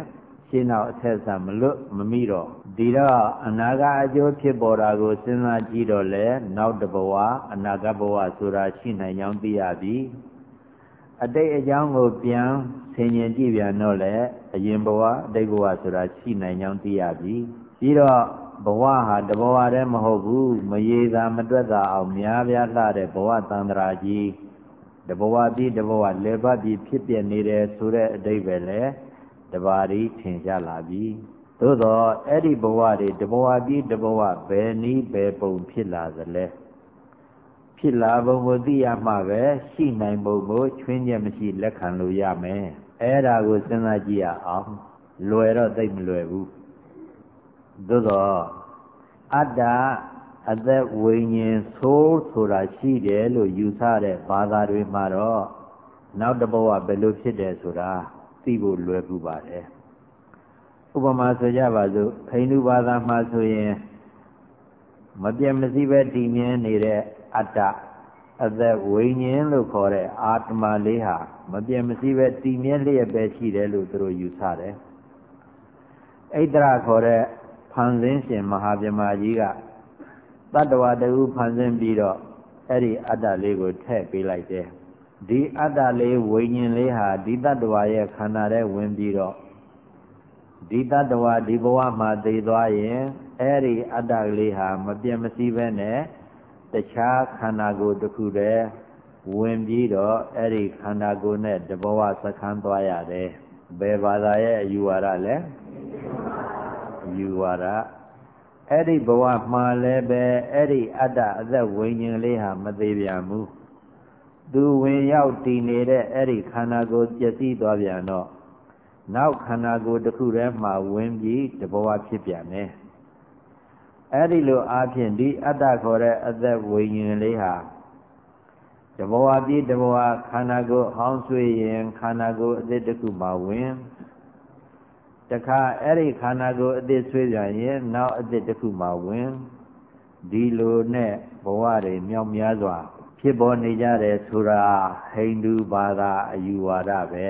ရှင်းတော့အထက်ဆံမလွတ်မမိတော့ဒီတော့အနာဂတ်အကျိုးဖြစ်ပေါ်တာကိုစဉ်းစားကြည့်တော့လေနောက်တဘဝအနာဂတ်ဘဝဆိုတာရှိနိုင်ကြောင်းသိရပြီအတိတ်အကြောင်းကိုပြန်ဆင်ញင်ကြည့်ပြန်တော့လေအရင်ဘဝအတိတ်ဘဝဆိုတာရှိနိုင်ကြောင်းသိရပြီ ပြီးတော့ဘဝဟာတဘဝတည်းမဟုတ်ဘူးမရေသာမတွက်တာအောင်များပြားလှတဲ့ဘဝတန်ត្រာကြီးတဘဝပြီးတဘဝလေပတ်ပြီးဖြစ်ပြနေတယ်ဆိုတဲ့အတိတ်ပဲလေတဘာရီထင်ရှားလာပြီသို့တော့အဲ့ဒီဘဝတွေတဘဝပြီးတဘဝဘယ်နည်းဘယ်ပုံဖြစ်လာသလဲဖြစ်လာပုံကိုသိရမှပဲရှိနိုင်ပုံကိုချွင်းချက်မရှိလက်ခံလို့ရမယ်အဲ့ဒါကိုစဉ်းစားကြည့်ရအောင်လွယ်တော့သိမလွယ်ဘူး သို့တော့အတ္တအသက်ဝိညာဉ်ဆိုးဆိုတာရှိတယ်လို့ယူဆတဲ့ဘာသာတွေမှာတော့နောက်တဘဝဘယ်လိုဖြစ်တယ်ဆိုတာသိဖို့လွယ်ကူပါတယ်ဥပမာဆိုကြပါစို့ခိန္ဒူဘာသာမှာဆိုရင်မပြတ်မစည်းပဲတည်မြဲနေတဲ့အတ္တအသက်ဝိညာဉ်လို့ခေါ်တဲ့အာတမလေးဟာမပြတ်မစည်းပဲတည်မြဲလျက်ပဲရှိတယ်လို့သူတို့ယူဆတယ်ဣတရခေါ်တဲ့ ဖန်ဆင်းရှင်မဟာဗြဟ္မာကြီးကတတ္တဝတဟုဖန်ဆင်းပြီးတော့အဲ့ဒီအတ္တလေးကိုထည့်ပေးလိုက်တယ်ဒီအတ္တလေးဝိညာဉ်လေးဟာဒီတ attva ရဲ့ခန္ဓာထဲဝင်ပြီးတော့ဒီတ attva ဒီဘဝမှာသိသွားရင်အဲ့ဒီအတ္တလေးဟာမပြတ်မစည်းပဲနဲ့တခြားခန္ဓာကိုယ်တစ်ခုတည်းဝင်ပြီးတော့အဲ့ဒီခန္ဓာကိုယ်နဲ့တဘဝစခန်းသွားရတယ်ဘယ်ဘာသာရဲ့အယူဝါဒလဲအ ယူဝါဒအဲ့ဒီဘဝမှာလည်းပဲအဲ့ဒီအတ္တအသက်ဝိညာဉ်လေးဟာမသေးပြန်ဘူးသူဝင်ရောက်တည်နေတဲ့အဲ့ဒီခန္ဓာကိုယ်ပျက်စီးသွားပြန်တော့နောက်ခန္ဓာကိုယ်တစ်ခုထဲမှာဝင်ပြီးတဘဝဖြစ်ပြန်တယ်အဲ့ဒီလိုအားဖြင့်ဒီအတ္တခေါ်တဲ့အသက်ဝိညာဉ်လေးဟာတဘဝပြီးတဘဝခန္ဓာကိုယ်ဟောင်းဆွေးရင်ခန္ဓာကိုယ်အသစ်တစ်ခုမှာဝင် တခါအဲ့ဒီခန္ဓာကိုယ်အသစ်ဆွေးပြန်ရင်နောက်အသစ်တစ်ခုမှာဝင်ဒီလိုနဲ့ဘဝတွေမြောက်များစွာ ဖြစ်ပေါ်နေကြတယ်ဆိုတာဟိန္ဒူဘာသာအယူဝါဒပဲ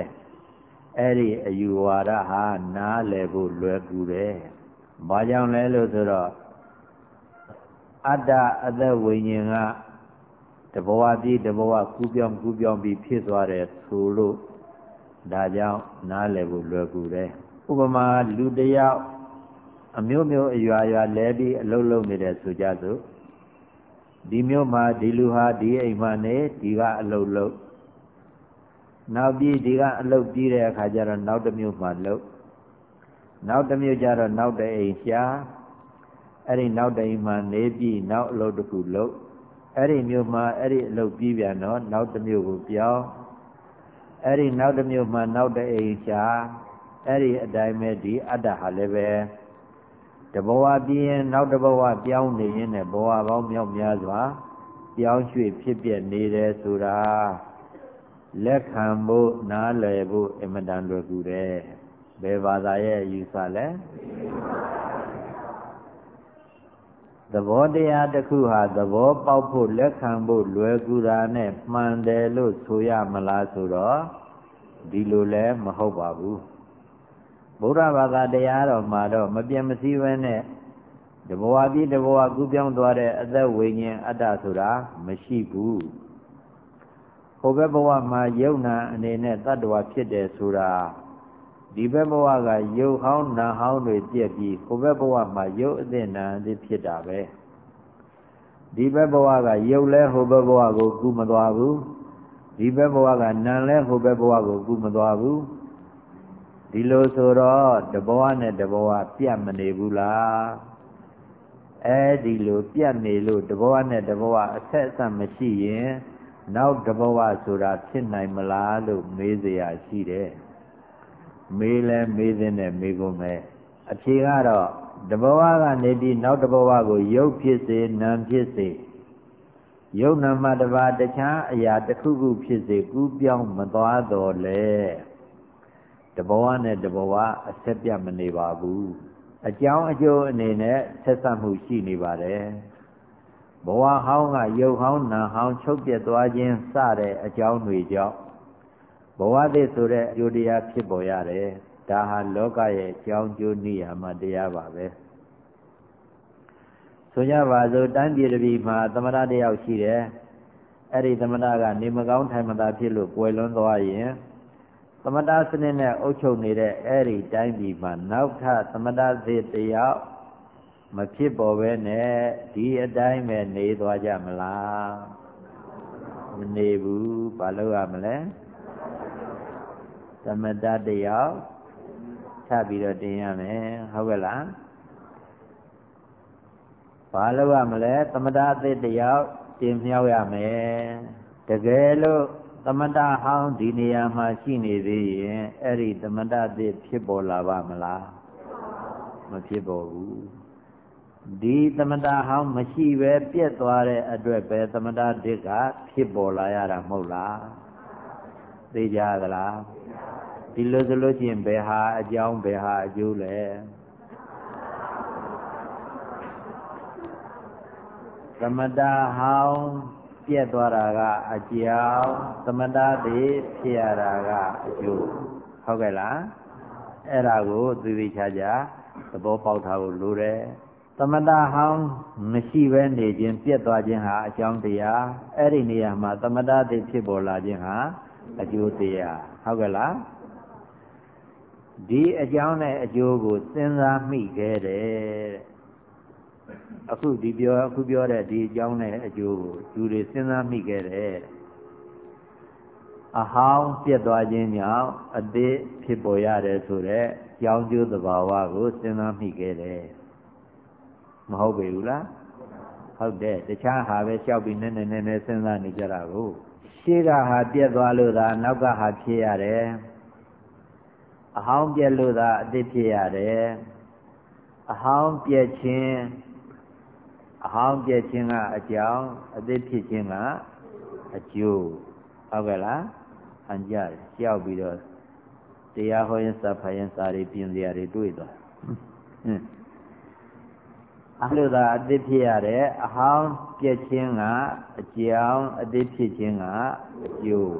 အဲ့ဒီအယူဝါဒဟာနားလည်ဖို့လွယ်ကူတယ်။ဘာကြောင့်လဲလို့ဆိုတော့အတ္တအသက်ဝိညာဉ်ကတဘဝပြီးတဘဝကူးပြောင်းကူးပြောင်းပြီးဖြစ်သွားတယ်ဆိုလို့ဒါကြောင့်နားလည်ဖို့လွယ်ကူတယ်။ ဥပမာလူတယောက်အမျိုးမျိုးအရွာရွာလဲပြီးအလုံးလုံးနေတယ်ဆိုကြစို့ဒီမျိုးမှာဒီလူဟာဒီအိမ်မှာနေဒီကအလုတ်လုတ်နောက်ပြီးဒီကအလုတ်ပြီးတဲ့အခါကျတော့နောက်တစ်မျိုးမှာလုတ်နောက်တစ်မျိုးကျတော့နောက်တဲ့အိမ်ရှာအဲ့ဒီနောက်တဲ့အိမ်မှာနေပြီးနောက်အလုတ်တစ်ခုလုတ်အဲ့ဒီမျိုးမှာအဲ့ဒီအလုတ်ပြီးပြန်တော့နောက်တစ်မျိုးကိုပြောင်းအဲ့ဒီနောက်တစ်မျိုးမှာနောက်တဲ့အိမ်ရှာ အဲ့ဒီအတိုင်းပဲဒီအတ္တဟာလည်းပဲတဘဝပြီးရင်နောက်တဘဝပြောင်းနေရင်လည်းဘဝပေါင်းမြောက်များစွာပြောင်းရွှေ့ဖြစ်ပြနေတယ်ဆိုတာလက်ခံဖို့နားလည်ဖို့အမတန်လွယ်ကူတယ်ဘယ်ဘာသာရဲ့ယူဆလဲသဘောတရားတစ်ခုဟာသဘောပေါက်ဖို့လက်ခံဖို့လွယ်ကူတာနဲ့မှန်တယ်လို့ဆိုရမလားဆိုတော့ဒီလိုလည်းမဟုတ်ပါဘူး ဗုဒ္ဓဘာသာတရားတော်မှာတော့မပြတ်မစည်းဝဲနဲ့တဘဝပြီးတဘဝကူးပြောင်းသွားတဲ့အသက်ဝိညာဉ်အတ္တဆိုတာမရှိဘူးဟိုဘက်ဘဝမှာယုံနာအနေနဲ့တ attva ဖြစ်တယ်ဆိုတာဒီဘက်ဘဝကယုတ်ဟောင်းနာဟောင်းတွေပြက်ပြီးဟိုဘက်ဘဝမှာယုတ်အသစ်နာအသစ်ဖြစ်တာပဲဒီဘက်ဘဝကယုတ်လဲဟိုဘက်ဘဝကိုကူမသွားဘူးဒီဘက်ဘဝကနာလဲဟိုဘက်ဘဝကိုကူမသွားဘူး ဒီလိုဆိုတော့တဘဝနဲ့တဘဝပြတ်မနေဘူးလားအဲဒီလိုပြတ်နေလို့တဘဝနဲ့တဘဝအဆက်အဆက်မရှိရင်နောက်တဘဝဆိုတာဖြစ်နိုင်မလားလို့မေးเสียရှိတယ်မေးလဲမေးတဲ့နဲ့မေးကုန်မယ်အဖြေကတော့တဘဝကနေပြီးနောက်တဘဝကိုရုပ်ဖြစ်စေနာမ်ဖြစ်စေယုံနာမတပါတခြားအရာတစ်ခုခုဖြစ်စေကူးပြောင်းမသွားတော့လေ တဘဝနဲ့တဘဝအဆက်ပြတ်မနေပါဘူးအကြောင်းအကျိုးအနေနဲ့ဆက်ဆက်မှုရှိနေပါတယ်ဘဝဟောင်းကယုတ်ဟောင်းနာဟောင်းချုပ်ပြတ်သွားခြင်းစတဲ့အကြောင်းတွေကြောင့်ဘဝသစ်ဆိုတဲ့အကျိုးတရားဖြစ်ပေါ်ရတယ်ဒါဟာလောကရဲ့အကြောင်းကျိုးနိယာမတရားပါပဲဆိုကြပါစို့တန်းပြည်တပြည်မှာသမဏတယောက်ရှိတယ်အဲ့ဒီသမဏကနေမကောင်းထိုင်မသာဖြစ်လို့ကွယ်လွန်သွားရင် သမထစနစ်နဲ့အုပ်ချုပ်နေတဲ့အဲ့ဒီတိုင်းပြည်မှာနောက်ထပ်သမထစေတယောက်မဖြစ်ပေါ်ပဲနဲ့ဒီအတိုင်းပဲနေသွားကြမလားမနေဘူးဘာလို့ရမလဲသမထတယောက်ချပြီးတော့တင်ရမယ်ဟုတ်ကဲ့လားဘာလို့ရမလဲသမထအသစ်တယောက်တင်မြောက်ရမယ်တကယ်လို့ သမတဟောင်းဒီနေရာမှာရှိနေသေးရင်အဲ့ဒီသမတသစ်ဖြစ်ပေါ်လာပါမလားမဖြစ်ပေါ်ဘူးဒီသမတဟောင်းမရှိပဲပြက်သွားတဲ့အတွက်ပဲသမတသစ်ကဖြစ်ပေါ်လာရတာမဟုတ်လားသိကြသလားဒီလိုဆိုလို့ရှိရင်ဘယ်ဟာအကြောင်းဘယ်ဟာအကျိုးလဲသမတဟောင်း ပြက်သွားတာကအကြောင်းသမတတွေဖြစ်ရတာကအကျိုးဟုတ်ကဲ့လားအဲ့ဒါကိုသိသိချာချာသဘောပေါက်ထားဖို့လိုတယ်သမတဟောင်းမရှိဘဲနေခြင်းပြက်သွားခြင်းဟာအကြောင်းတရားအဲ့ဒီနေရာမှာသမတတွေဖြစ်ပေါ်လာခြင်းဟာအကျိုးတရားဟုတ်ကဲ့လားဒီအကြောင်းနဲ့အကျိုးကိုစဉ်းစားမိခဲ့တယ် အခုဒီပြောအခုပြောတဲ့ဒီအကြောင်းနဲ့အကျိုးကိုလူတွေစဉ်းစားမိခဲ့တယ်အဟောင်းပြတ်သွားခြင်းကြောင့်အသေးဖြစ်ပေါ်ရတယ်ဆိုတော့ကြောင်းကျိုးသဘာဝကိုစဉ်းစားမိခဲ့တယ်မဟုတ်ပေဘူးလားဟုတ်တယ်တခြားဟာပဲလျှောက်ပြီးနည်းနည်းနည်းနည်းစဉ်းစားနေကြတာကိုရှေ့ကဟာပြတ်သွားလို့သာနောက်ကဟာဖြစ်ရတယ်အဟောင်းပြက်လို့သာအသစ်ဖြစ်ရတယ်အဟောင်းပြက်ခြင်း အဟောင်းပြည့်ခြင်းကအကြောင်းအသစ်ဖြစ်ခြင်းကအကျိုးဟုတ်ကဲ့လားဟန်ကြတယ်ကြောက်ပြီးတော့တရားဟောရင်စာဖတ်ရင်စာတွေပြင်စရာတွေတွေ့သွားဟင်းအလိုသာအသစ်ဖြစ်ရတယ်အဟောင်းပြည့်ခြင်းကအကြောင်းအသစ်ဖြစ်ခြင်းကအကျိုး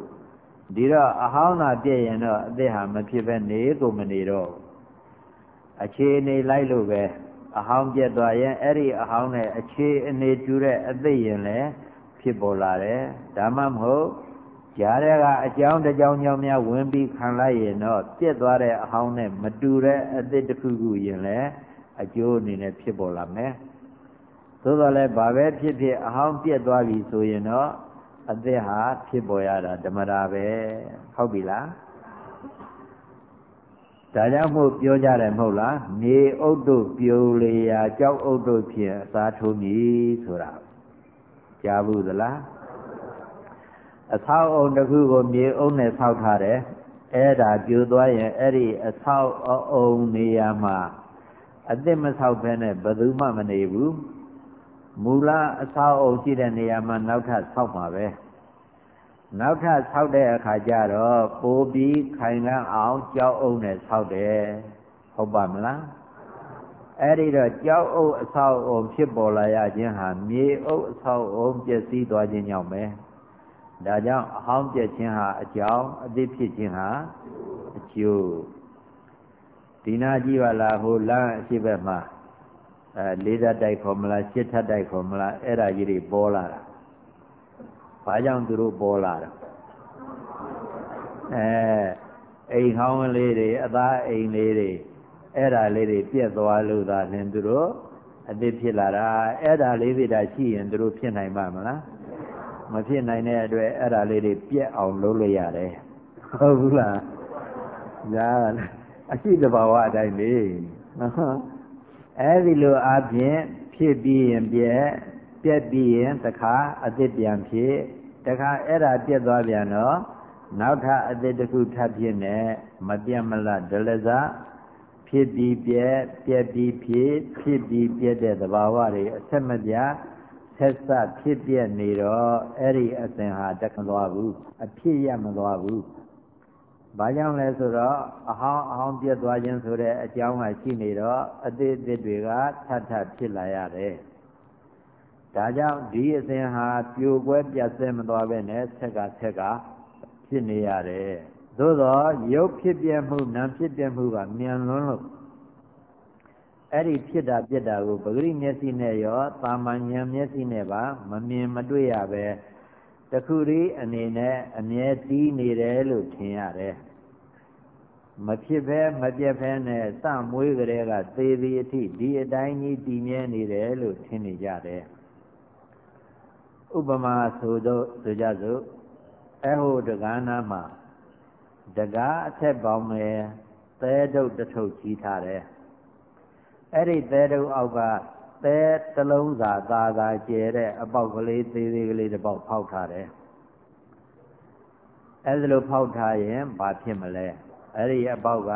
ဒီတော့အဟောင်းသာပြည့်ရင်တော့အသစ်ဟာမဖြစ်ပဲနေကိုမနေတော့အခြေအနေလိုက်လို့ပဲ အဟောင်းပြတ်သွားရင်အဲ့ဒီအဟောင်းနဲ့အခြေအနေတူတဲ့အသိရင်လည်းဖြစ်ပေါ်လာတယ်ဒါမှမဟုတ်ကြားတဲ့ကအကြောင်းတကြောင်ကြောင့်များဝင်ပြီးခံလိုက်ရင်တော့ပြတ်သွားတဲ့အဟောင်းနဲ့မတူတဲ့အသစ်တစ်ခုခုရင်လည်းအကျိုးအနေနဲ့ဖြစ်ပေါ်လာမယ်သို့တော်လည်းဘာပဲဖြစ်ဖြစ်အဟောင်းပြက်သွားပြီဆိုရင်တော့အသက်ဟာဖြစ်ပေါ်ရတာဓမ္မတာပဲဟုတ်ပြီလား ဒါကြောင့်မို့ပြောကြတယ်မဟုတ်လားမြေဥဒ္ဓပြိုလေရာကြောက်ဥဒ္ဓဖြင့်အသာထိုးမည်ဆိုတာကြားဘူးသလားအဆောက်အုံတစ်ခုကိုမြေအုံနဲ့ဆောက်ထားတယ်အဲ့ဒါပြိုသွားရင်အဲ့ဒီအဆောက်အုံနေရာမှာအစ်စ်မဆောက်ဘဲနဲ့ဘယ်သူမှမနေဘူးမူလအဆောက်အုံရှိတဲ့နေရာမှာနောက်ထပ်ဆောက်မှာပဲ နောက်ထပ်ဆောက်တဲ့အခါကျတော့ပိုပြီးခိုင်ခံ့အောင်ကြောက်အုံနဲ့ဆောက်တယ်ဟုတ်ပါမလားအဲ့ဒီတော့ကြောက်အုပ်အဆောက်အုံဖြစ်ပေါ်လာရခြင်းဟာမြေအုပ်အဆောက်အုံပျက်စီးသွားခြင်းကြောင့်ပဲဒါကြောင့်အဟောင်းပြက်ခြင်းဟာအကြောင်းအသိဖြစ်ခြင်းဟာအကျိုးဒီနာကြည့်ပါလားဟိုလမ်းအရှိဘက်မှာအဲလေးဓာတ်တိုက်ခေါ်မလားရှစ်ထပ်တိုက်ခေါ်မလားအဲ့ဒါကြီးတွေပေါ်လာတာ ဘာကြောင့်သူတို့ပေါ်လာတာအဲအိမ်ဟောင်းလေးတွေအသားအိမ်လေးတွေအဲ့ဒါလေးတွေပြက်သွားလို့သာလင်သူတို့အသစ်ဖြစ်လာတာအဲ့ဒါလေးတွေဒါရှိရင်သူတို့ဖြစ်နိုင်ပါမလားမဖြစ်နိုင်တဲ့အတွက်အဲ့ဒါလေးတွေပြက်အောင်လုပ်လို့ရတယ်ဟုတ်ဘူးလားညာအရှိတဘာဝအတိုင်းလေအဲဒီလိုအပြင်ဖြစ်ပြီးရင်ပြက် ပြက်ပြီးရင်တခါအသစ်ပြန်ဖြစ်တခါအဲ့ဒါပြက်သွားပြန်တော့နောက်ထပ်အသစ်တစ်ခုထပ်ဖြစ်နေမပြတ်မလတ်ဒလဇဖြစ်ပြီးပြက်ပြက်ပြီးဖြစ်ဖြစ်ပြီးပြက်တဲ့သဘာဝတွေအဆက်မပြတ်ဆက်စပ်ဖြစ်ပြနေတော့အဲ့ဒီအစဉ်ဟာတက်မသွားဘူးအဖြစ်ရမသွားဘူးဘာကြောင့်လဲဆိုတော့အဟောင်းအဟောင်းပြတ်သွားခြင်းဆိုတဲ့အကြောင်းကရှိနေတော့အသေးအသေးတွေကထပ်ထပ်ဖြစ်လာရတယ် ဒါကြောင့်ဒီအစဉ်ဟာပြိုကွဲပြတ်ဆဲမသွားပဲနဲ့ဆက်ကဆက်ကဖြစ်နေရတယ်သို့တော့ရုပ်ဖြစ်ပြမှုနာမ်ဖြစ်ပြမှုကမြန်လွန်းလို့အဲ့ဒီဖြစ်တာပြက်တာကိုပဂရိမျက်စိနဲ့ရောတာမန်ဉာဏ်မျက်စိနဲ့ပါမမြင်မတွေ့ရပဲတခုရီအနေနဲ့အမြဲတီးနေတယ်လို့ထင်ရတယ်မဖြစ်ဘဲမပြက်ဘဲနဲ့စမွေးကြတဲ့ကသေသည်အထိဒီအတိုင်းကြီးတည်မြဲနေတယ်လို့ထင်နေကြတယ် ဥပမာဆိုတော့ဆိုကြစို့အဟိုတက္ကနာမှာတကားအထက်ပေါင်းမယ်သဲဒုတ်တထုပ်ကြီးထားတယ်အဲ့ဒီသဲတုံအောက်ကသဲတလုံးစာသာသာကျဲတဲ့အပေါက်ကလေးသေးသေးကလေးတစ်ပေါက်ဖောက်ထားတယ်အဲ့ဒါလိုဖောက်ထားရင်ဘာဖြစ်မလဲအဲ့ဒီအပေါက်က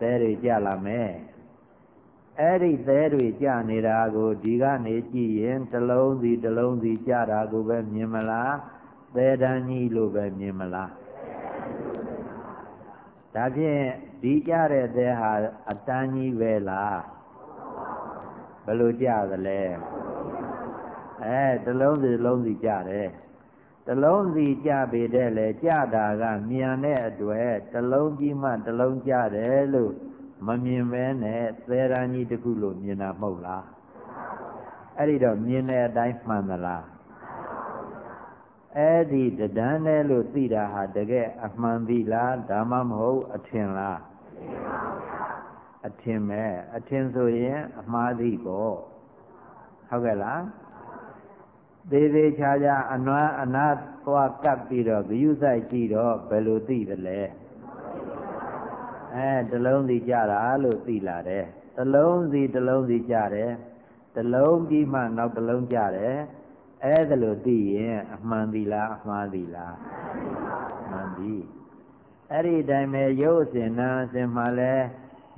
သဲတွေကြလာမယ် အဲ့ဒီသဲတွေကြနေတာကိုဒီကနေကြည့်ရင်တလုံးစီတလုံးစီကြတာကိုပဲမြင်မလားသဲတန်းကြီးလို့ပဲမြင်မလားဒါဖြင့်ဒီကြတဲ့သဲဟာအတန်းကြီးပဲလားဘယ်လိုကြသလဲအဲတလုံးစီလုံးစီကြတယ်တလုံးစီကြပေတဲ့လေကြတာကမြန်တဲ့အတွက်တလုံးကြီးမှတလုံးကြတယ်လို့ မမြင်မဲနဲ့သဲရန်ကြီးတခုလို့မြင်တာမဟုတ်လားအဲ့ဒီတော့မြင်တဲ့အတိုင်းမှန်သလားအဲ့ဒီတဒန်းနဲ့လို့သိတာဟာတကယ်အမှန်ပြီလားဒါမှမဟုတ်အထင်လားအထင်ပဲအထင်ဆိုရင်အမှားသည်ပေါ့ဟုတ်ကဲ့လားသေးသေးချာချာအနွားအနာသွားကပ်ပြီးတော့ဂယုဆိုင်ကြည့်တော့ဘယ်လိုသိသလဲ အဲတလုံးစီကြတာလို့သိလာတယ်တလုံးစီတလုံးစီကြတယ်တလုံးပြီးမှနောက်တလုံးကြတယ်အဲ့ဒါလို့သိရင်အမှန်ပြီလားအမှားပြီလားမှန်ပြီအဲ့ဒီတိုင်းပဲရုပ်အစဉ်နာအစဉ်မှာလဲ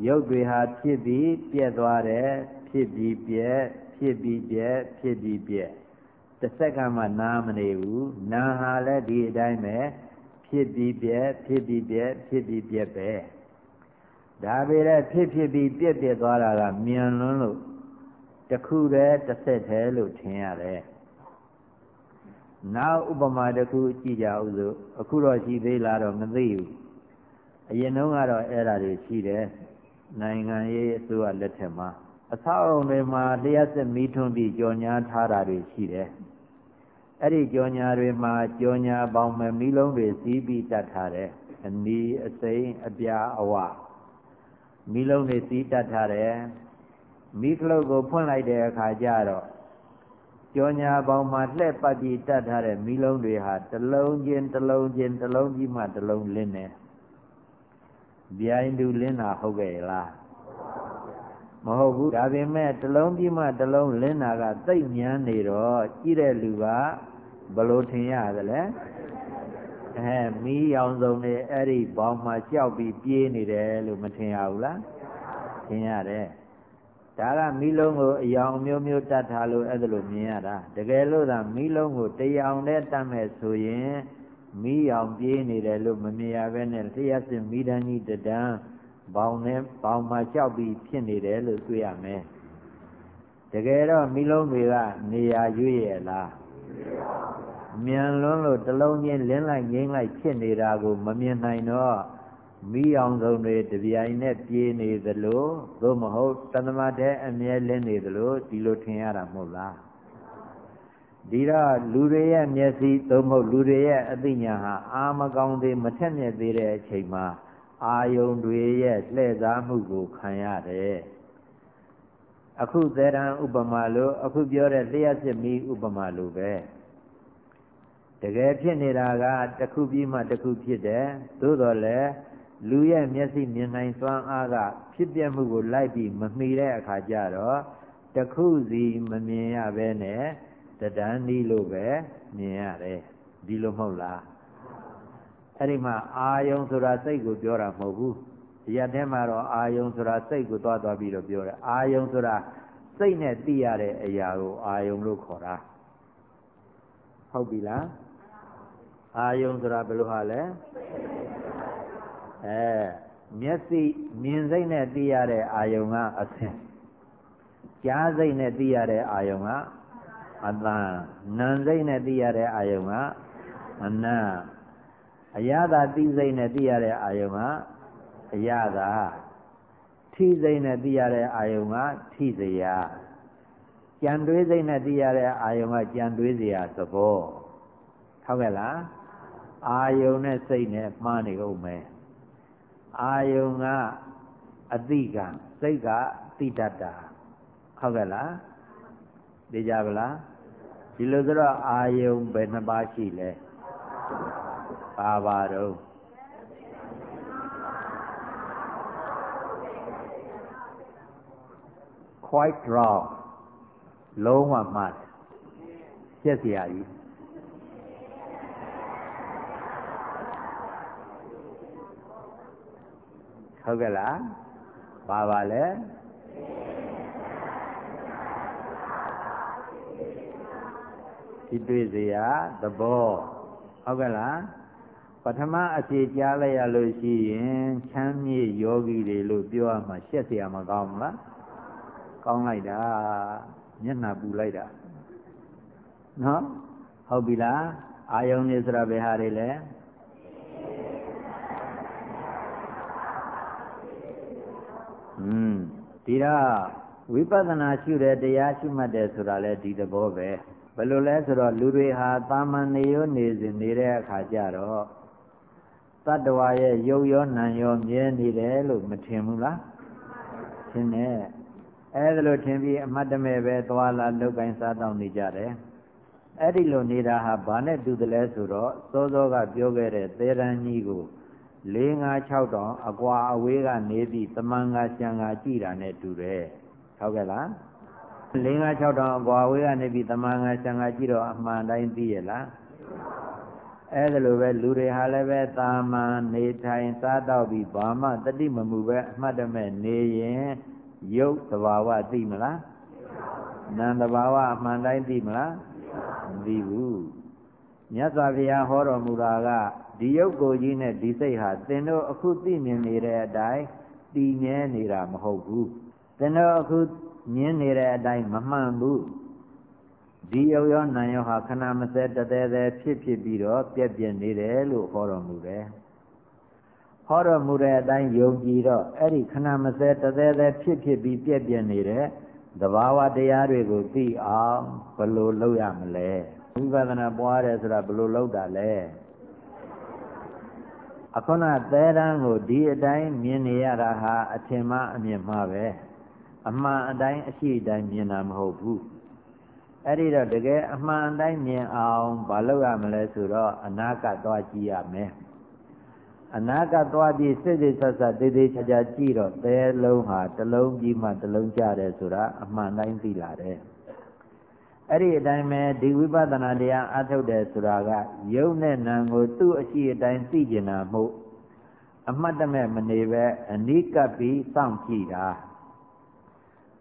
ရုပ်တွေဟာဖြစ်ပြီးပြက်သွားတယ်ဖြစ်ပြီးပြက်ဖြစ်ပြီးပြက်ဖြစ်ပြီးပြက်တစ်စက္ကန့်မှနားမနေဘူးနာဟာလည်းဒီအတိုင်းပဲဖြစ်ပြီးပြက်ဖြစ်ပြီးပြက်ဖြစ်ပြီးပြက်ပဲ ဒါပေမဲ့ဖြစ်ဖြစ်ပြီးပြက်ပြက်သွားတာကမြန်လွန်းလို့တခုတည်းတစ်ဆက်တည်းလို့ထင်ရတယ်နောက်ဥပမာတစ်ခုကြည့်ကြအောင်စို့အခုတော့ရှိသေးလားတော့မသိဘူးအရင်တုန်းကတော့အဲ့ဒါတွေရှိတယ်နိုင်ငံရေးအစိုးရလက်ထက်မှာအဆောက်အုံတွေမှာလျှက်စစ်မီးထွန်းပြီးကြော်ညာထားတာတွေရှိတယ်အဲ့ဒီကြော်ညာတွေမှာကြော်ညာပေါင်းမဲ့မီးလုံးတွေစီးပြီးတတ်ထားတယ်အနီးအစိမ်းအပြာအဝ မီးလုံးတွေစီးတတ်ထားတယ်မိခလုတ်ကိုဖွင့်လိုက်တဲ့အခါကျတော့ကြောညာပေါင်းမှာလှည့်ပတ်ပြီးတတ်ထားတဲ့မိလုံးတွေဟာတစ်လုံးချင်းတစ်လုံးချင်းတစ်လုံးကြီးမှတစ်လုံးလင်းနေဗျိုင်းတူလင်းတာဟုတ်ကဲ့လားမဟုတ်ဘူးဒါပေမဲ့တစ်လုံးကြီးမှတစ်လုံးလင်းတာကသိပ်မြန်နေတော့ကြည့်တဲ့လူကဘလို့ထင်ရသလဲ အဲမီးရောင်စုံနေအဲ့ဒီဘောင်မှာကြောက်ပြီးပြေးနေတယ်လို့မထင်ရဘူးလားထင်ရတယ်ဒါကမီးလုံးကိုအယောင်မျိုးမျိုးတတ်ထားလို့အဲ့ဒါလိုမြင်ရတာတကယ်လို့သာမီးလုံးကိုတရားအောင်နဲ့တတ်မဲ့ဆိုရင်မီးရောင်ပြေးနေတယ်လို့မမြင်ရဘဲနဲ့လျှက်စစ်မီးတန်းကြီးတဒန်းဘောင်နဲ့ဘောင်မှာလျှောက်ပြီးဖြစ်နေတယ်လို့တွေ့ရမယ်တကယ်တော့မီးလုံးတွေကနေရာရွေ့ရလားမြ န်လွန်းလို့တလုံးချင်းလင်းလိုက်ငိမ့်လိုက်ဖြစ်နေတာကိုမမြင်နိုင်တော့မိအောင်ဆုံးတွေတပြိုင်နဲ့ပြေးနေသလိုသို့မဟုတ်တသမတ်တဲ့အမြဲလင်းနေသလိုဒီလိုထင်ရတာမဟုတ်လားဒီတော့လူတွေရဲ့မျက်စိသို့မဟုတ်လူတွေရဲ့အသိဉာဏ်ဟာအာမကောင်းသေးမထက်မြက်သေးတဲ့အချိန်မှာအာယုံတွေရဲ့လှည့်စားမှုကိုခံရတယ်အခုသေရန်ဥပမာလို့အခုပြောတဲ့လျှက်စစ်မီဥပမာလို့ပဲ တကယ်ဖြစ်နေတာကတစ်ခုပြီးမှတစ်ခုဖြစ်တယ်သို့တော်လည်းလူရဲ့မျက်စိမြင်နိုင်စွမ်းအားကဖြစ်ပြမှုကိုလိုက်ပြီးမမီတဲ့အခါကျတော့တခုစီမမြင်ရဘဲနဲ့တဒန်းနီးလို့ပဲမြင်ရတယ်ဒီလိုမဟုတ်လားအဲ့ဒီမှာအာယုံဆိုတာစိတ်ကိုပြောတာမဟုတ်ဘူးဒီရထဲမှာတော့အာယုံဆိုတာစိတ်ကိုသွားသွားပြီးတော့ပြောတယ်အာယုံဆိုတာစိတ်နဲ့သိရတဲ့အရာကိုအာယုံလို့ခေါ်တာဟုတ်ပြီလား အာယုံဆိုတာဘယ်လိုဟာလဲအဲမျက်စိမြင်စိတ်နဲ့သိရတဲ့အာယုံကအဆင်ကြားစိတ်နဲ့သိရတဲ့အာယုံကအတန်နာစိတ်နဲ့သိရတဲ့အာယုံကအနံ့အရသာသိစိတ်နဲ့သိရတဲ့အာယုံကအရသာထိစိတ်နဲ့သိရတဲ့အာယုံကထိစရာကြံတွေးစိတ်နဲ့သိရတဲ့အာယုံကကြံတွေးစရာသဘောဟုတ်ကဲ့လား အာယုံနဲ့စိတ်နဲ့မှားနေကုန်မယ်အာယုံကအတိကံစိတ်ကတိတတ်တာဟုတ်ကဲ့လားသိကြပါလားဒီလိုဆိုတော့အာယုံဘယ်နှပါးရှိလဲပါပါတော့ quite wrong လုံးဝမှားတယ်ပြက်စရာကြီး ဟုတ်ကဲ့လားပါပါလဲဒီတွေ့စရာသဘောဟုတ်ကဲ့လားပထမအစီကြားလိုက်ရလို့ရှိရင်ချမ်းမြေ့ယောဂီတွေလို့ပြောရမှာရှက်เสียမကောင်းဘူးလားကောင်းလိုက်တာမျက်နှာပူလိုက်တာနော်ဟုတ်ပြီလားအာယုန်နေဆိုတာဘယ်ဟာတွေလဲ อืมဒီတော့ဝိပဿနာရှုတဲ့တရားရှုမှတ်တယ်ဆိုတာလဲဒီသဘောပဲဘယ်လိုလဲဆိုတော့လူတွေဟာတာမန်နေရောနေစဉ်နေတဲ့အခါကျတော့တတ္တဝါရဲ့ရုပ်ရောနာမ်ရောမြဲနေတယ်လို့မထင်ဘူးလားထင်တယ်အဲဒါလို့ထင်ပြီးအမတ်တမဲ့ပဲသွာလာလုတ်ကိုင်းစားတောင်းနေကြတယ်အဲ့ဒီလိုနေတာဟာဘာနဲ့တူတယ်လဲဆိုတော့စောစောကပြောခဲ့တဲ့သေရန်ကြီးကို ၄၅6တောင်အကွာအဝေးကနေပြီးတမန်ကရှံကကြည်တာနဲ့တူတယ်ဟုတ်ကဲ့လား၄၅6တောင်အကွာအဝေးကနေပြီးတမန်ကရှံကကြည်တော့အမှန်တိုင်းသိရလားအဲ့ဒါလိုပဲလူတွေဟာလည်းပဲတာမန်နေထိုင်စားတော့ပြီးဘာမှတတိမမှုပဲအမှတ်တမဲ့နေရင်ရုပ်သဘာဝသိမလားနာမ်သဘာဝအမှန်တိုင်းသိမလားမသိဘူးမြတ်စွာဘုရားဟောတော်မူတာက ဒီရုပ်ကိုယ်ကြီးနဲ့ဒီစိတ်ဟာသင်တို့အခုသိမြင်နေတဲ့အတိုင်းတည်မြဲနေတာမဟုတ်ဘူးသင်တို့အခုမြင်နေတဲ့အတိုင်းမမှန်ဘူးဒီရုပ်ရောနာမ်ရောဟာခဏမစဲတသေးသေးဖြစ်ဖြစ်ပြီးတော့ပြက်ပြက်နေတယ်လို့ဟောတော်မူတယ်ဟောတော်မူတဲ့အတိုင်းယုံကြည်တော့အဲ့ဒီခဏမစဲတသေးသေးဖြစ်ဖြစ်ပြီးပြက်ပြက်နေတဲ့သဘာဝတရားတွေကိုသိအောင်ဘယ်လိုလုပ်ရမလဲဝိပဿနာပွားတယ်ဆိုတာဘယ်လိုလုပ်တာလဲ အခုနသဲတန်းကိုဒီအတိုင်းမြင်နေရတာဟာအထင်မှအမြင်မှပဲအမှန်အတိုင်းအရှိတိုင်းမြင်တာမဟုတ်ဘူးအဲ့ဒီတော့တကယ်အမှန်အတိုင်းမြင်အောင်မလုပ်ရမလဲဆိုတော့အနာကသွားကြည့်ရမယ်အနာကသွားပြီးစိတ်စိတ်ဆက်ဆက်တေးသေးချာချာကြည့်တော့သဲလုံးဟာတစ်လုံးပြီးမှတစ်လုံးကြတယ်ဆိုတာအမှန်တိုင်းသိလာတယ် အဲ့ဒီအတိုင်းပဲဒီဝိပဿနာတရားအထုတ်တယ်ဆိုတာကယုံနဲ့နာကိုသူ့အရှိအတိုင်းသိကျင်တာမဟုတ်အမှတ်တမဲ့မနေပဲအနိကပ်ပြီးစောင့်ကြည့်တာ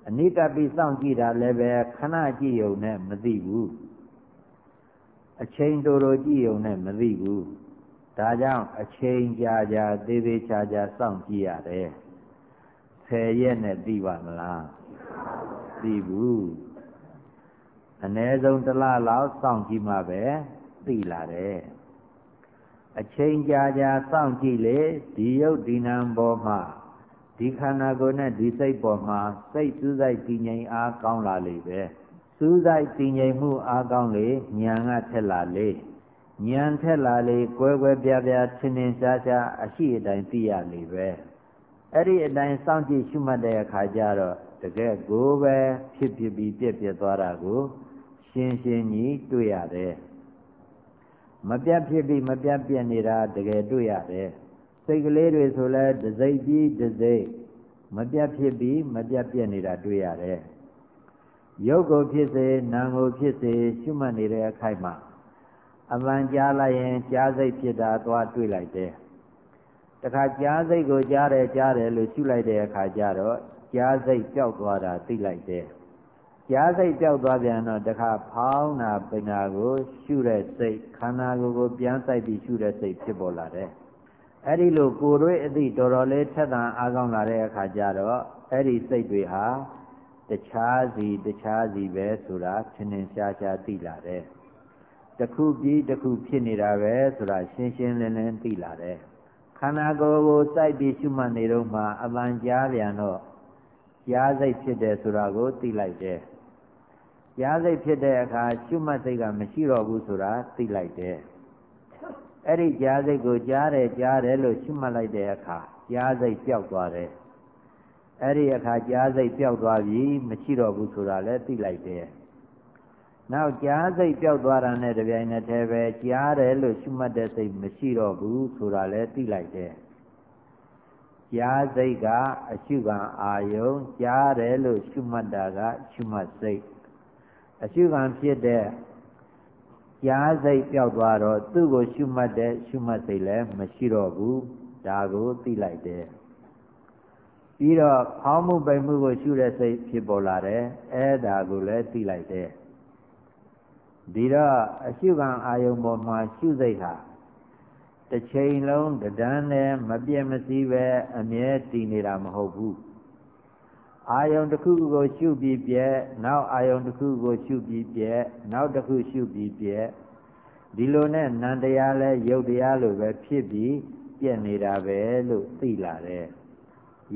အနိကပ်ပြီးစောင့်ကြည့်တာလည်းပဲခဏကြည့်ုံနဲ့မသိဘူးအချိန်တိုတိုကြည့်ုံနဲ့မသိဘူးဒါကြောင့်အချိန်ကြာကြာသေးသေးချာချာစောင့်ကြည့်ရတယ်ဆယ်ရက်နဲ့သိပါမလားသိဘူး အ ਨੇ ဆုံးတစ်လလောက်စောင့်ကြည့်မှပဲသိလာတယ်အချိန်ကြာကြာစောင့်ကြည့်လေဒီယုတ်ဒီနံပေါ်မှာဒီခန္ဓာကိုယ်နဲ့ဒီစိတ်ပေါ်မှာစိတ်စူးစိုက်တည်ငြိမ်အားကောင်းလာလေပဲစူးစိုက်တည်ငြိမ်မှုအားကောင်းလေဉာဏ်ကထက်လာလေဉာဏ်ထက်လာလေကွဲကွဲပြားပြားထင်ထင်ရှားရှားအရှိအတိုင်းသိရလေပဲအဲ့ဒီအတိုင်းစောင့်ကြည့်ရှုမှတ်တဲ့အခါကျတော့တကယ်ကိုယ်ပဲဖြစ်ဖြစ်ပြီးပြက်ပြက်သွားတာကို ရှင်းရှင်းကြီးတွေ့ရတယ်မပြတ်ဖြစ်ပြီးမပြတ်ပြက်နေတာတကယ်တွေ့ရတယ်စိတ်ကလေးတွေဆိုလဲတစိတ်ပြီးတစိတ်မပြတ်ဖြစ်ပြီးမပြတ်ပြက်နေတာတွေ့ရတယ်ရုပ်ကိုဖြစ်စေနာမ်ကိုဖြစ်စေရှုမှတ်နေတဲ့အခိုက်မှာအမှန်ကြားလိုက်ရင်ကြားစိတ်ဖြစ်တာသွားတွေ့လိုက်တယ်တခါကြားစိတ်ကိုကြားတယ်ကြားတယ်လို့ရှုလိုက်တဲ့အခါကျတော့ကြားစိတ်ပျောက်သွားတာသိလိုက်တယ် ကြားစိတ်ပျောက်သွားပြန်တော့တခါဖောင်းတာပိနာကိုရှုတဲ့စိတ်ခန္ဓာကိုယ်ကိုပြန်ဆိုင်ပြီးရှုတဲ့စိတ်ဖြစ်ပေါ်လာတယ်အဲ့ဒီလိုကိုယ်တွေအသည့်တော်တော်လေးထက်သန်အားကောင်းလာတဲ့အခါကျတော့အဲ့ဒီစိတ်တွေဟာတခြားစီတခြားစီပဲဆိုတာသင်္င်ရှားရှားသိလာတယ်တခုပြီးတခုဖြစ်နေတာပဲဆိုတာရှင်းရှင်းလင်းလင်းသိလာတယ်ခန္ဓာကိုယ်ကိုစိုက်ပြီးရှုမှတ်နေတော့မှအပန်ကြားပြန်တော့ကြားစိတ်ဖြစ်တယ်ဆိုတာကိုသိလိုက်တယ် ကြားစိတ်ဖြစ်တဲ့အခါရှုမှတ်စိတ်ကမရှိတော့ဘူးဆိုတာသိလိုက်တယ်အဲ့ဒီကြားစိတ်ကိုကြားတယ်ကြားတယ်လို့ရှုမှတ်လိုက်တဲ့အခါကြားစိတ်ပျောက်သွားတယ်အဲ့ဒီအခါကြားစိတ်ပျောက်သွားပြီမရှိတော့ဘူးဆိုတာလည်းသိလိုက်တယ်နောက်ကြားစိတ်ပျောက်သွားတာနဲ့တပြိုင်နက်တည်းပဲကြားတယ်လို့ရှုမှတ်တဲ့စိတ်မရှိတော့ဘူးဆိုတာလည်းသိလိုက်တယ်ကြားစိတ်ကအရှုခံအာယုံကြားတယ်လို့ရှုမှတ်တာကရှုမှတ်စိတ် အရှုခံဖြစ်တဲ့ကြားစိတ်ပျောက်သွားတော့သူ့ကိုရှုမှတ်တဲ့ရှုမှတ်စိတ်လည်းမရှိတော့ဘူးဒါကိုသိလိုက်တယ်ပြီးတော့ဖောင်းမှုပိန်မှုကိုရှုတဲ့စိတ်ဖြစ်ပေါ်လာတယ်အဲဒါကိုလည်းသိလိုက်တယ်ဒီတော့အရှုခံအာယုံပေါ်မှာရှုစိတ်ဟာတစ်ချိန်လုံးတဒန်းနဲ့မပြည့်မစည်းပဲအမြဲတည်နေတာမဟုတ်ဘူး အာယုံတစ်ခုကိုရှုပြီးပြဲနောက်အာယုံတစ်ခုကိုရှုပြီးပြဲနောက်တစ်ခုရှုပြီးပြဲဒီလိုနဲ့နန္တရားလဲယုတ်တရားလိုပဲဖြစ်ပြီးပြက်နေတာပဲလို့သိလာတယ်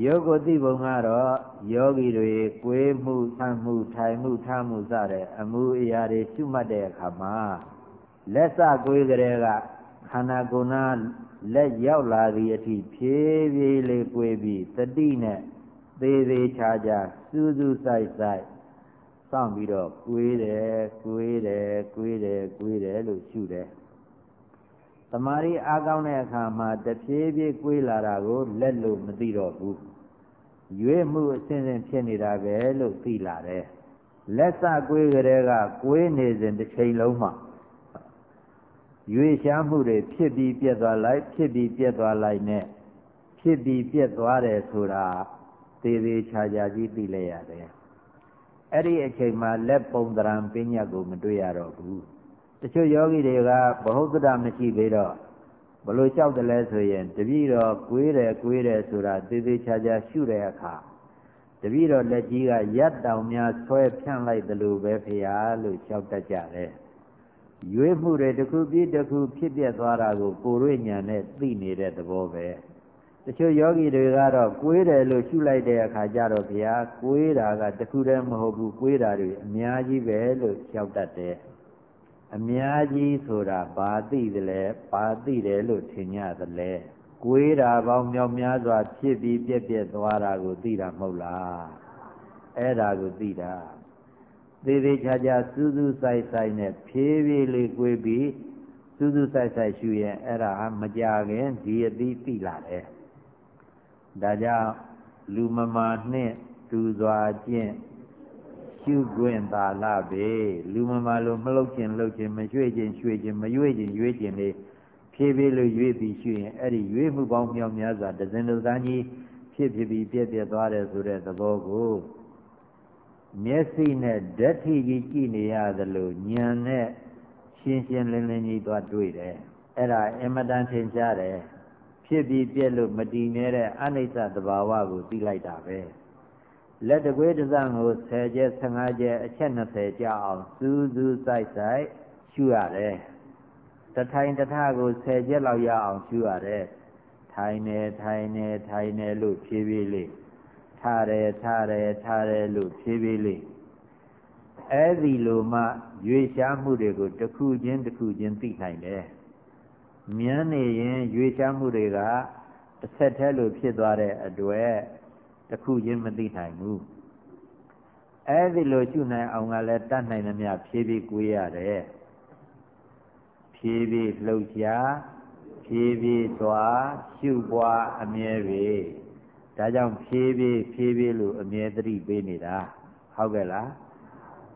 ယောကိုသိပုံကတော့ယောဂီတွေကိုေးမှုဆန့်မှုထိုင်မှုထားမှုစတဲ့အမှုအရာတွေရှုမှတ်တဲ့အခါမှာလက်စကိုေးကြတဲ့ကခန္ဓာကိုယ်နာလက်ရောက်လာသည့်အထိဖြည်းဖြည်းလေးကိုေးပြီးတတိနဲ့ သေးသေးချာချာစူးစူးဆိုင်ဆိုင်စောင့်ပြီးတော့ကိုေးတယ်ကိုေးတယ်ကိုေးတယ်ကိုေးတယ်လို့ရှုတယ်တမာရီအားကောင်းတဲ့အခါမှာတဖြည်းဖြည်းကိုေးလာတာကိုလက်လို့မသိတော့ဘူးရွေးမှုအစဉ်စဉ်ဖြစ်နေတာပဲလို့သိလာတယ်လက်စကွေးကြတဲ့ကကွေးနေစဉ်တစ်ချိန်လုံးမှာရွေးရှားမှုတွေဖြစ်ပြီးပြက်သွားလိုက်ဖြစ်ပြီးပြက်သွားလိုက်နဲ့ဖြစ်ပြီးပြက်သွားတယ်ဆိုတာ သေးသေးချာချာကြီးသိလိုက်ရတယ်အဲ့ဒီအချိန်မှာလက်ပုံတရံပညာကိုမတွေ့ရတော့ဘူးတချို့ယောဂီတွေကဘ ਹੁ တ္တမရှိသေးတော့ဘလို့လျှောက်တယ်လဲဆိုရင်တပည့်တော်ကွေးတယ်ကွေးတယ်ဆိုတာသေသေးချာချာရှုတဲ့အခါတပည့်တော်လက်ကြီးကရက်တောင်များဆွဲဖြန့်လိုက်တယ်လို့ပဲဖေဟာလို့လျှောက်တတ်ကြတယ်ရွေးမှုတွေတစ်ခုပြီးတစ်ခုဖြစ်ပြသွားတာကိုကိုရွေ့ညာနဲ့သိနေတဲ့သဘောပဲ တချို့ယောဂီတွေကတော့ကွေးတယ်လို့ရှုလိုက်တဲ့အခါကျတော့ဗျာကွေးတာကတခုတည်းမဟုတ်ဘူးကွေးတာတွေအများကြီးပဲလို့လျှောက်တတ်တယ်အများကြီးဆိုတာဘာသိသလဲဘာသိတယ်လို့ထင်ကြသလဲကိုွေးတာပေါင်းမြောက်များစွာဖြစ်ပြီးပြက်ပြက်သွားတာကိုသိတာမဟုတ်လားအဲ့ဒါကိုသိတာသေးသေးချာချာစူးစူးဆိုင်ဆိုင်နဲ့ဖြည်းဖြည်းလေးကိုပြီးစူးစူးဆိုင်ဆိုင်ရှုရင်အဲ့ဒါဟာမကြခင်ဒီအသီးသိလာတယ် ဒါကြောင့်လူမမာနှင့်တူစွာကျင့်ရှုခွင့်သာလာပဲလူမမာလိုမလှုပ်ခြင်းလှုပ်ခြင်းမရွှေ့ခြင်းရွှေ့ခြင်းမရွေ့ခြင်းရွေ့ခြင်းလေးဖြည်းဖြည်းလေးရွေ့ပြီးရှုရင်အဲ့ဒီရွေ့မှုပေါင်းမြောက်များစွာဒဇင်လူသားကြီးဖြစ်ဖြစ်ပြီးပြည့်ပြည့်သွားတယ်ဆိုတဲ့သဘောကိုမျက်စိနဲ့ဓာတ်ထိကြီးကြည့်နေရသလိုဉာဏ်နဲ့ရှင်းရှင်းလင်းလင်းကြီးသွားတွေ့တယ်အဲ့ဒါအင်မတန်ထင်ရှားတယ် ဖြစ်ပြီးပြည့်လို့မတည်နေတဲ့အနိစ္စသဘာဝကိုသိလိုက်တာပဲလက်တကွေးတစ်စံကို10ကျဲ15ကျဲအချက်20ကြာအောင်စူးစူးစိုက်စိုက်ရှုရတယ်တထိုင်တထကို10ကျက်လောက်ရအောင်ရှုရတယ်ထိုင်နေထိုင်နေထိုင်နေလို့ဖြည်းဖြည်းလေးထားတယ်ထားတယ်ထားတယ်လို့ဖြည်းဖြည်းလေးအဲ့ဒီလိုမှရွေရှားမှုတွေကိုတစ်ခုချင်းတစ်ခုချင်းသိနိုင်တယ် မြန်းနေရင်ရွေရှားမှုတွေကတစ်ဆက်တည်းလို့ဖြစ်သွားတဲ့အတွက်တစ်ခုချင်းမသိနိုင်ဘူးအဲ့ဒီလိုရှုနိုင်အောင်ကလည်းတတ်နိုင်သမျှဖြည်းဖြည်းကိုရရတယ်ဖြည်းဖြည်းလှုပ်ရှားဖြည်းဖြည်းသွားရှုပွားအမြဲပဲဒါကြောင့်ဖြည်းဖြည်းဖြည်းဖြည်းလို့အမြဲသတိပေးနေတာဟုတ်ကဲ့လား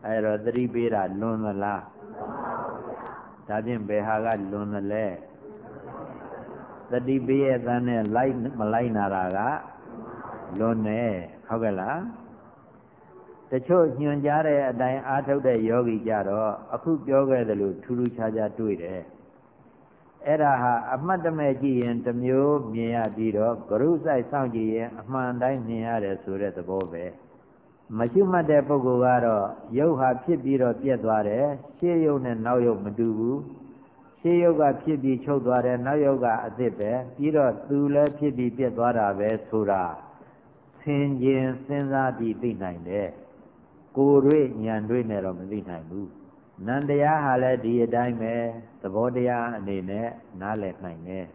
အဲ့တော့သတိပေးတာလွန်သလားဒါဖြင့်ဘယ်ဟာကလွန်သလဲ သတိပေးရဲ့တန်းနဲ့လိုက်မလိုက်နာတာကလွန်နေဟုတ်ကဲ့လားတချို့ညွှန်ကြားတဲ့အတိုင်းအားထုတ်တဲ့ယောဂီကြတော့အခုပြောခဲ့သလိုထူးထူးခြားခြားတွေ့တယ်အဲ့ဒါဟာအမှတ်တမဲ့ကြည့်ရင်တစ်မျိုးမြင်ရပြီးတော့ဂရုစိုက်စောင့်ကြည့်ရင်အမှန်တိုင်းမြင်ရတယ်ဆိုတဲ့သဘောပဲမရှိမှတ်တဲ့ပုဂ္ဂိုလ်ကတော့ရုပ်ဟာဖြစ်ပြီးတော့ပြက်သွားတယ်ရှေးရုပ်နဲ့နောက်ရုပ်မတူဘူး ရှေးရုပ်ကဖြစ်ပြီးချုပ်သွားတယ်နောက်ရုပ်ကအသစ်ပဲပြီးတော့သူလည်းဖြစ်ပြီးပြက်သွားတာပဲဆိုတာဆင်ခြင်စဉ်းစားပြီးသိနိုင်တယ်ကိုယ်တွေ့ဉာဏ်တွေ့နဲ့တော့မသိနိုင်ဘူးနန္တရားဟာလည်းဒီအတိုင်းပဲသဘောတရားအနေနဲ့နားလည်နိုင်တယ်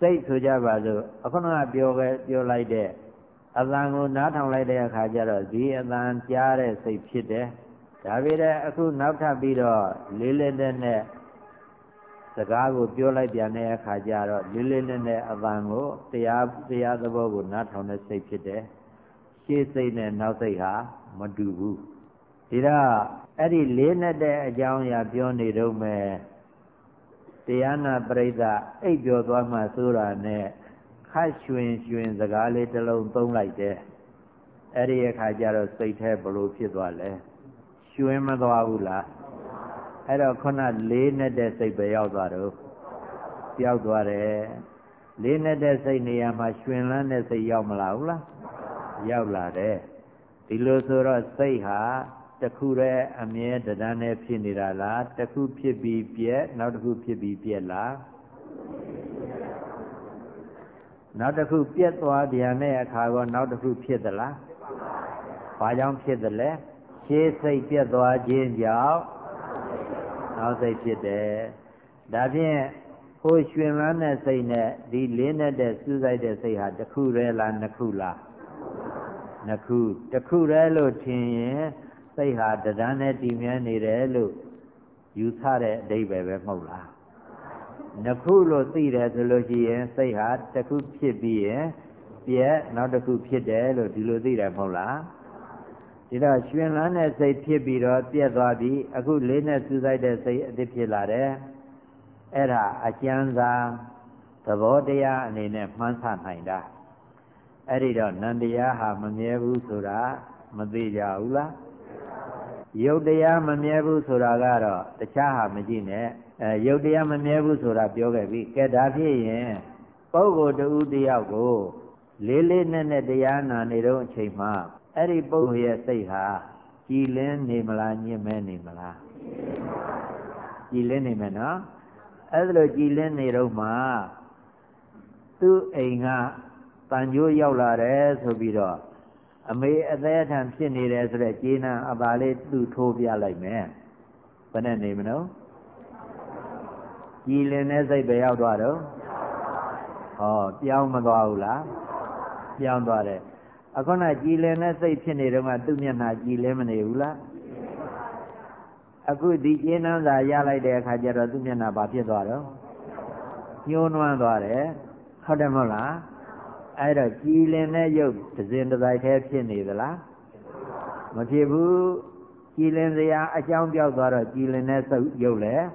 စိတ်ဆိုကြပါစို့အခုနကပြောခဲ့ပြောလိုက်တဲ့အသံကိုနားထောင်လိုက်တဲ့အခါကျတော့ဒီအသံကြားတဲ့စိတ်ဖြစ်တယ်ဒါပေမဲ့အခုနောက်ထပ်ပြီးတော့လေးလေးနဲ့နဲ့ စကားကိုပြောလိုက်ပြန်တဲ့အခါကျတော့လေးလေးနဲ့နဲ့အသံကိုတရားတရားသဘောကိုနားထောင်တဲ့စိတ်ဖြစ်တယ်ရှေ့စိတ်နဲ့နောက်စိတ်ဟာမတူဘူးဒီတော့အဲ့ဒီလေးနဲ့တဲ့အကြောင်းအရာပြောနေတော့မယ်တရားနာပရိသအိပ်ပြောသွားမှဆိုတာနဲ့ခတ်ရွှင်ရွှင်စကားလေးတစ်လုံးသုံးလိုက်တယ်အဲ့ဒီအခါကျတော့စိတ်แท้ဘလို့ဖြစ်သွားလဲရွှင်မသွားဘူးလား အဲ့တော့ခုနလေးနဲ့တဲ့စိတ်ပဲရောက်သွားတော့ပျောက်သွားတယ်လေးနဲ့တဲ့စိတ်နေရာမှာရွှင်လန်းတဲ့စိတ်ရောက်မလာဘူးလားရောက်လာတယ်ဒီလိုဆိုတော့စိတ်ဟာတခုတည်းအမြဲတဒန်းနဲ့ဖြစ်နေတာလားတခုဖြစ်ပြီးပြက်နောက်တစ်ခုဖြစ်ပြီးပြက်လားနောက်တစ်ခုပြက်သွားပြန်တဲ့အခါကနောက်တစ်ခုဖြစ်သလားဘာကြောင့်ဖြစ်သလဲရှေးစိတ်ပြက်သွားခြင်းကြောင့် နောက်စိတ်ဖြစ်တယ်ဒါဖြင့်ဟိုရွှင်လန်းတဲ့စိတ်နဲ့ဒီလင်းတဲ့စူးစိုက်တဲ့စိတ်ဟာတစ်ခုတည်းလားနှစ်ခုလားနှစ်ခုတစ်ခုတည်းလို့ထင်ရင်စိတ်ဟာတဒန်းနဲ့တည်မြဲနေတယ်လို့ယူဆတဲ့အဓိပ္ပာယ်ပဲမဟုတ်လားနှစ်ခုလို့သိတယ်ဆိုလို့ရှိရင်စိတ်ဟာတစ်ခုဖြစ်ပြီးရင်ပြက်နောက်တစ်ခုဖြစ်တယ်လို့ဒီလိုသိတယ်မဟုတ်လား ဒီတော့ရှင်လန်းတဲ့စိတ်ဖြစ်ပြီးတော့ပြက်သွားပြီးအခုလေးနဲ့စူးစိုက်တဲ့စိတ်အသစ်ဖြစ်လာတယ်အဲ့ဒါအကျဉ်းစာသဘောတရားအနေနဲ့မှန်းဆနိုင်တာအဲ့ဒီတော့နန္တရားဟာမမြဲဘူးဆိုတာမသိကြဘူးလားယုတ်တရားမမြဲဘူးဆိုတာကတော့တခြားဟာမကြည့်နဲ့အဲယုတ်တရားမမြဲဘူးဆိုတာပြောခဲ့ပြီကဲဒါဖြစ်ရင်ပုဂ္ဂိုလ်တူတယောက်ကိုလေးလေးနက်နက်တရားနာနေတော့အချိန်မှ အဲ့ဒီပုဂ္ဂိုလ်ရဲ့စိတ်ဟာကြည်လင်းနေမလားညစ်မဲနေမလားကြည်လင်းနေမယ်နော်အဲ့ဒါလိုကြည်လင်းနေတော့မှသူ့အိမ်ကတန်ကြိုးရောက်လာတယ်ဆိုပြီးတော့အမေအသေးအထံဖြစ်နေတယ်ဆိုတဲ့ကျေးနံအပါလေးသူ့ထိုးပြလိုက်မယ်ဘယ်နဲ့နေမလို့ကြည်လင်တဲ့စိတ်ပဲရောက်သွားတော့ဟောပြောင်းမသွားဘူးလားပြောင်းသွားတယ် အခုနကြည်လင်တဲ့စိတ်ဖြစ်နေတော့ကသူ့မျက်နှာကြည်လင်မနေဘူးလားအခုဒီကျင်းနှမ်းသာရလိုက်တဲ့အခါကျတော့သူ့မျက်နှာဘာဖြစ်သွားတော့ညှိုးနွမ်းသွားတယ်ဟုတ်တယ်မဟုတ်လားအဲ့တော့ကြည်လင်တဲ့ရုပ်ဒဇင်တစိုက်သေးဖြစ်နေသလားမဖြစ်ဘူးကြည်လင်စရာအကြောင်းပြောက်သွားတော့ကြည်လင်တဲ့စုပ်ရုပ်လည်း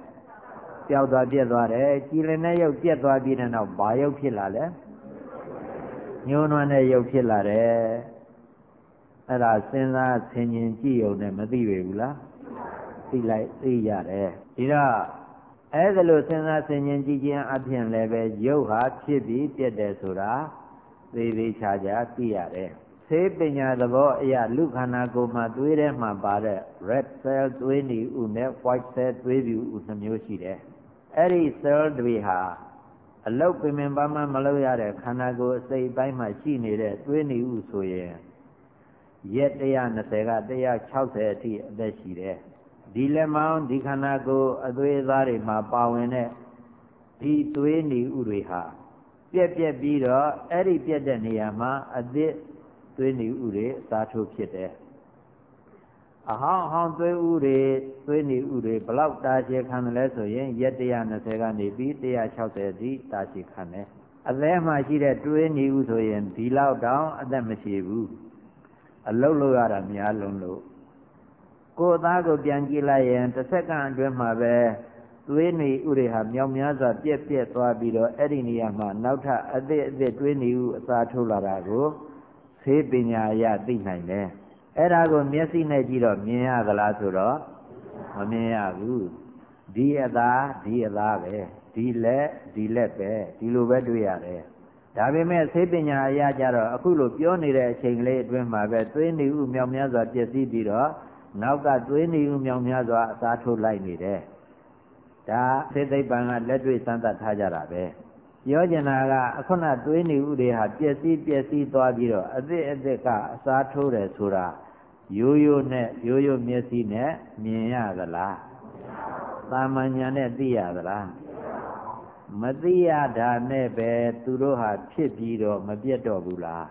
ပျောက်သွားပြက်သွားတယ်ကြည်လင်တဲ့ရုပ်ပြက်သွားပြီးတဲ့နောက်ဘာရုပ်ဖြစ်လာလဲ ညှိုးနွမ်းတဲ့ရုပ်ဖြစ်လာတယ်အဲ့ဒါစဉ်းစားဆင်ခြင်ကြည့်ုံနဲ့မသိပေဘူးလားသိလိုက်သိရတယ်ဒီတော့အဲ့ဒါလို့စဉ်းစားဆင်ခြင်ကြည့်ခြင်းအပြင်လည်းပဲရုပ်ဟာဖြစ်ပြီးပြက်တယ်ဆိုတာသေသေးချာချာသိရတယ်သေပညာသဘောအရာလူခန္ဓာကိုယ်မှာသွေးထဲမှာပါတဲ့ red cell သွေးနီဥနဲ့ white cell သွေးပြူဥနှမျိုးရှိတယ်အဲ့ဒီ cell တွေဟာ အလုတ်ပင်ပင်ပန်းပန်းမလုပ်ရတဲ့ခန္ဓာကိုယ်အစိတ်ပိုင်းမှာရှိနေတဲ့သွေးနီဥဆိုရင်ရက်120က160အထိအသက်ရှိတယ်ဒီလက်မောင်းဒီခန္ဓာကိုယ်အသွေးသားတွေမှာပါဝင်တဲ့ဒီသွေးနီဥတွေဟာပြက်ပြက်ပြီးတော့အဲ့ဒီပြက်တဲ့နေရာမှာအသစ်သွေးနီဥတွေအစားထိုးဖြစ်တယ် အဟောင်းအဟောင်းသွေးဥတွေသွေးနီဥတွေဘလောက်တာရှည်ခံတယ်လဲဆိုရင်ရက်120ကနေပြီး160အထိတာရှည်ခံတယ်အသက်မှာရှိတဲ့တွေးနီဥဆိုရင်ဒီလောက်တောင်အသက်မရှိဘူးအလုတ်လို့ရတာများလုံးလို့ကိုယ်သားကိုပြန်ကြည့်လိုက်ရင်တစ်စက္ကန့်အတွင်းမှာပဲသွေးနေဥတွေဟာမြောင်များစွာပြက်ပြက်သွားပြီးတော့အဲ့ဒီနေရာမှာနောက်ထပ်အသစ်အသစ်သွေးနေဥအစာထုတ်လာတာကိုသေပညာအရသိနိုင်တယ် အဲ့ဒါကိုမျက်စိနဲ့ကြည့်တော့မြင်ရသလားဆိုတော့မမြင်ရဘူးဒီအသားဒီအသားပဲဒီလက်ဒီလက်ပဲဒီလိုပဲတွေ့ရတယ်ဒါပေမဲ့သေပညာအရကြတော့အခုလိုပြောနေတဲ့အချိန်လေးအတွင်းမှာပဲသွေးနေဥမြောင်များစွာပြည့်စည်ပြီးတော့နောက်ကသွေးနေဥမြောင်များစွာအစားထိုးလိုက်နေတယ်ဒါသေသိပ္ပံကလက်တွေ့စမ်းသပ်ထားကြတာပဲ ပြောကျင်တာကအခုနသွေးနေဥတွေဟာပြည့်စည်ပြည့်စည်သွားပြီးတော့အသစ်အသစ်ကအစားထိုးတယ်ဆိုတာရိုးရိုးနဲ့ရိုးရိုးမျက်စိနဲ့မြင်ရသလားသာမညာနဲ့သိရသလားမသိရတာနဲ့ပဲသူတို့ဟာဖြစ်ပြီးတော့မပြတ်တော့ဘူးလား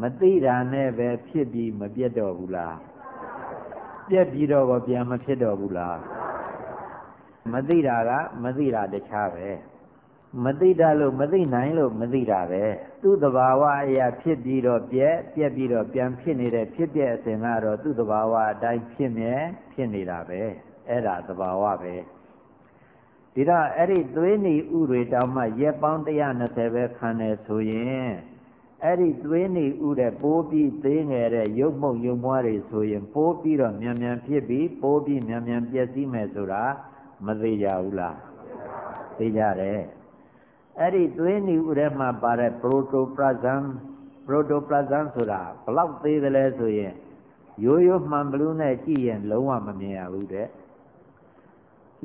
မသိတာနဲ့ပဲဖြစ်ပြီးမပြတ်တော့ဘူးလားပြက်ပြီးတော့ပြန်မဖြစ်တော့ဘူးလားမသိတာကမသိတာတခြားပဲ မသိတာလို့မသိနိုင်လို့မသိတာပဲသူ့တဘာဝအရာဖြစ်ပြီးတော့ပြက်ပြက်ပြီးတော့ပြန်ဖြစ်နေတဲ့ဖြစ်ပြက်အစဉ်ကတော့သူ့တဘာဝအတိုင်းဖြစ်မြဲဖြစ်နေတာပဲအဲ့ဒါတဘာဝပဲဒီတော့အဲ့ဒီသွေးနေဥတွေတောင်မှရက်ပေါင်း120ပဲခံတယ်ဆိုရင်အဲ့ဒီသွေးနေဥတဲ့ပိုးပြီးသေးငယ်တဲ့ရုပ်မှုံရုပ်မွားတွေဆိုရင်ပိုးပြီးတော့မြန်မြန်ဖြစ်ပြီးပိုးပြီးမြန်မြန်ပျက်စီးမယ်ဆိုတာမသေးကြဘူးလားသိကြတယ် အဲ့ဒီသွေးနီဥထဲမှာပါတဲ့ protoplasm protoplasm ဆိုတာဘလောက်သေးတယ်လဲဆိုရင်ရိုးရိုးမှန်ဘလူးနဲ့ကြည့်ရင်လုံးဝမမြင်ရဘူးတဲ့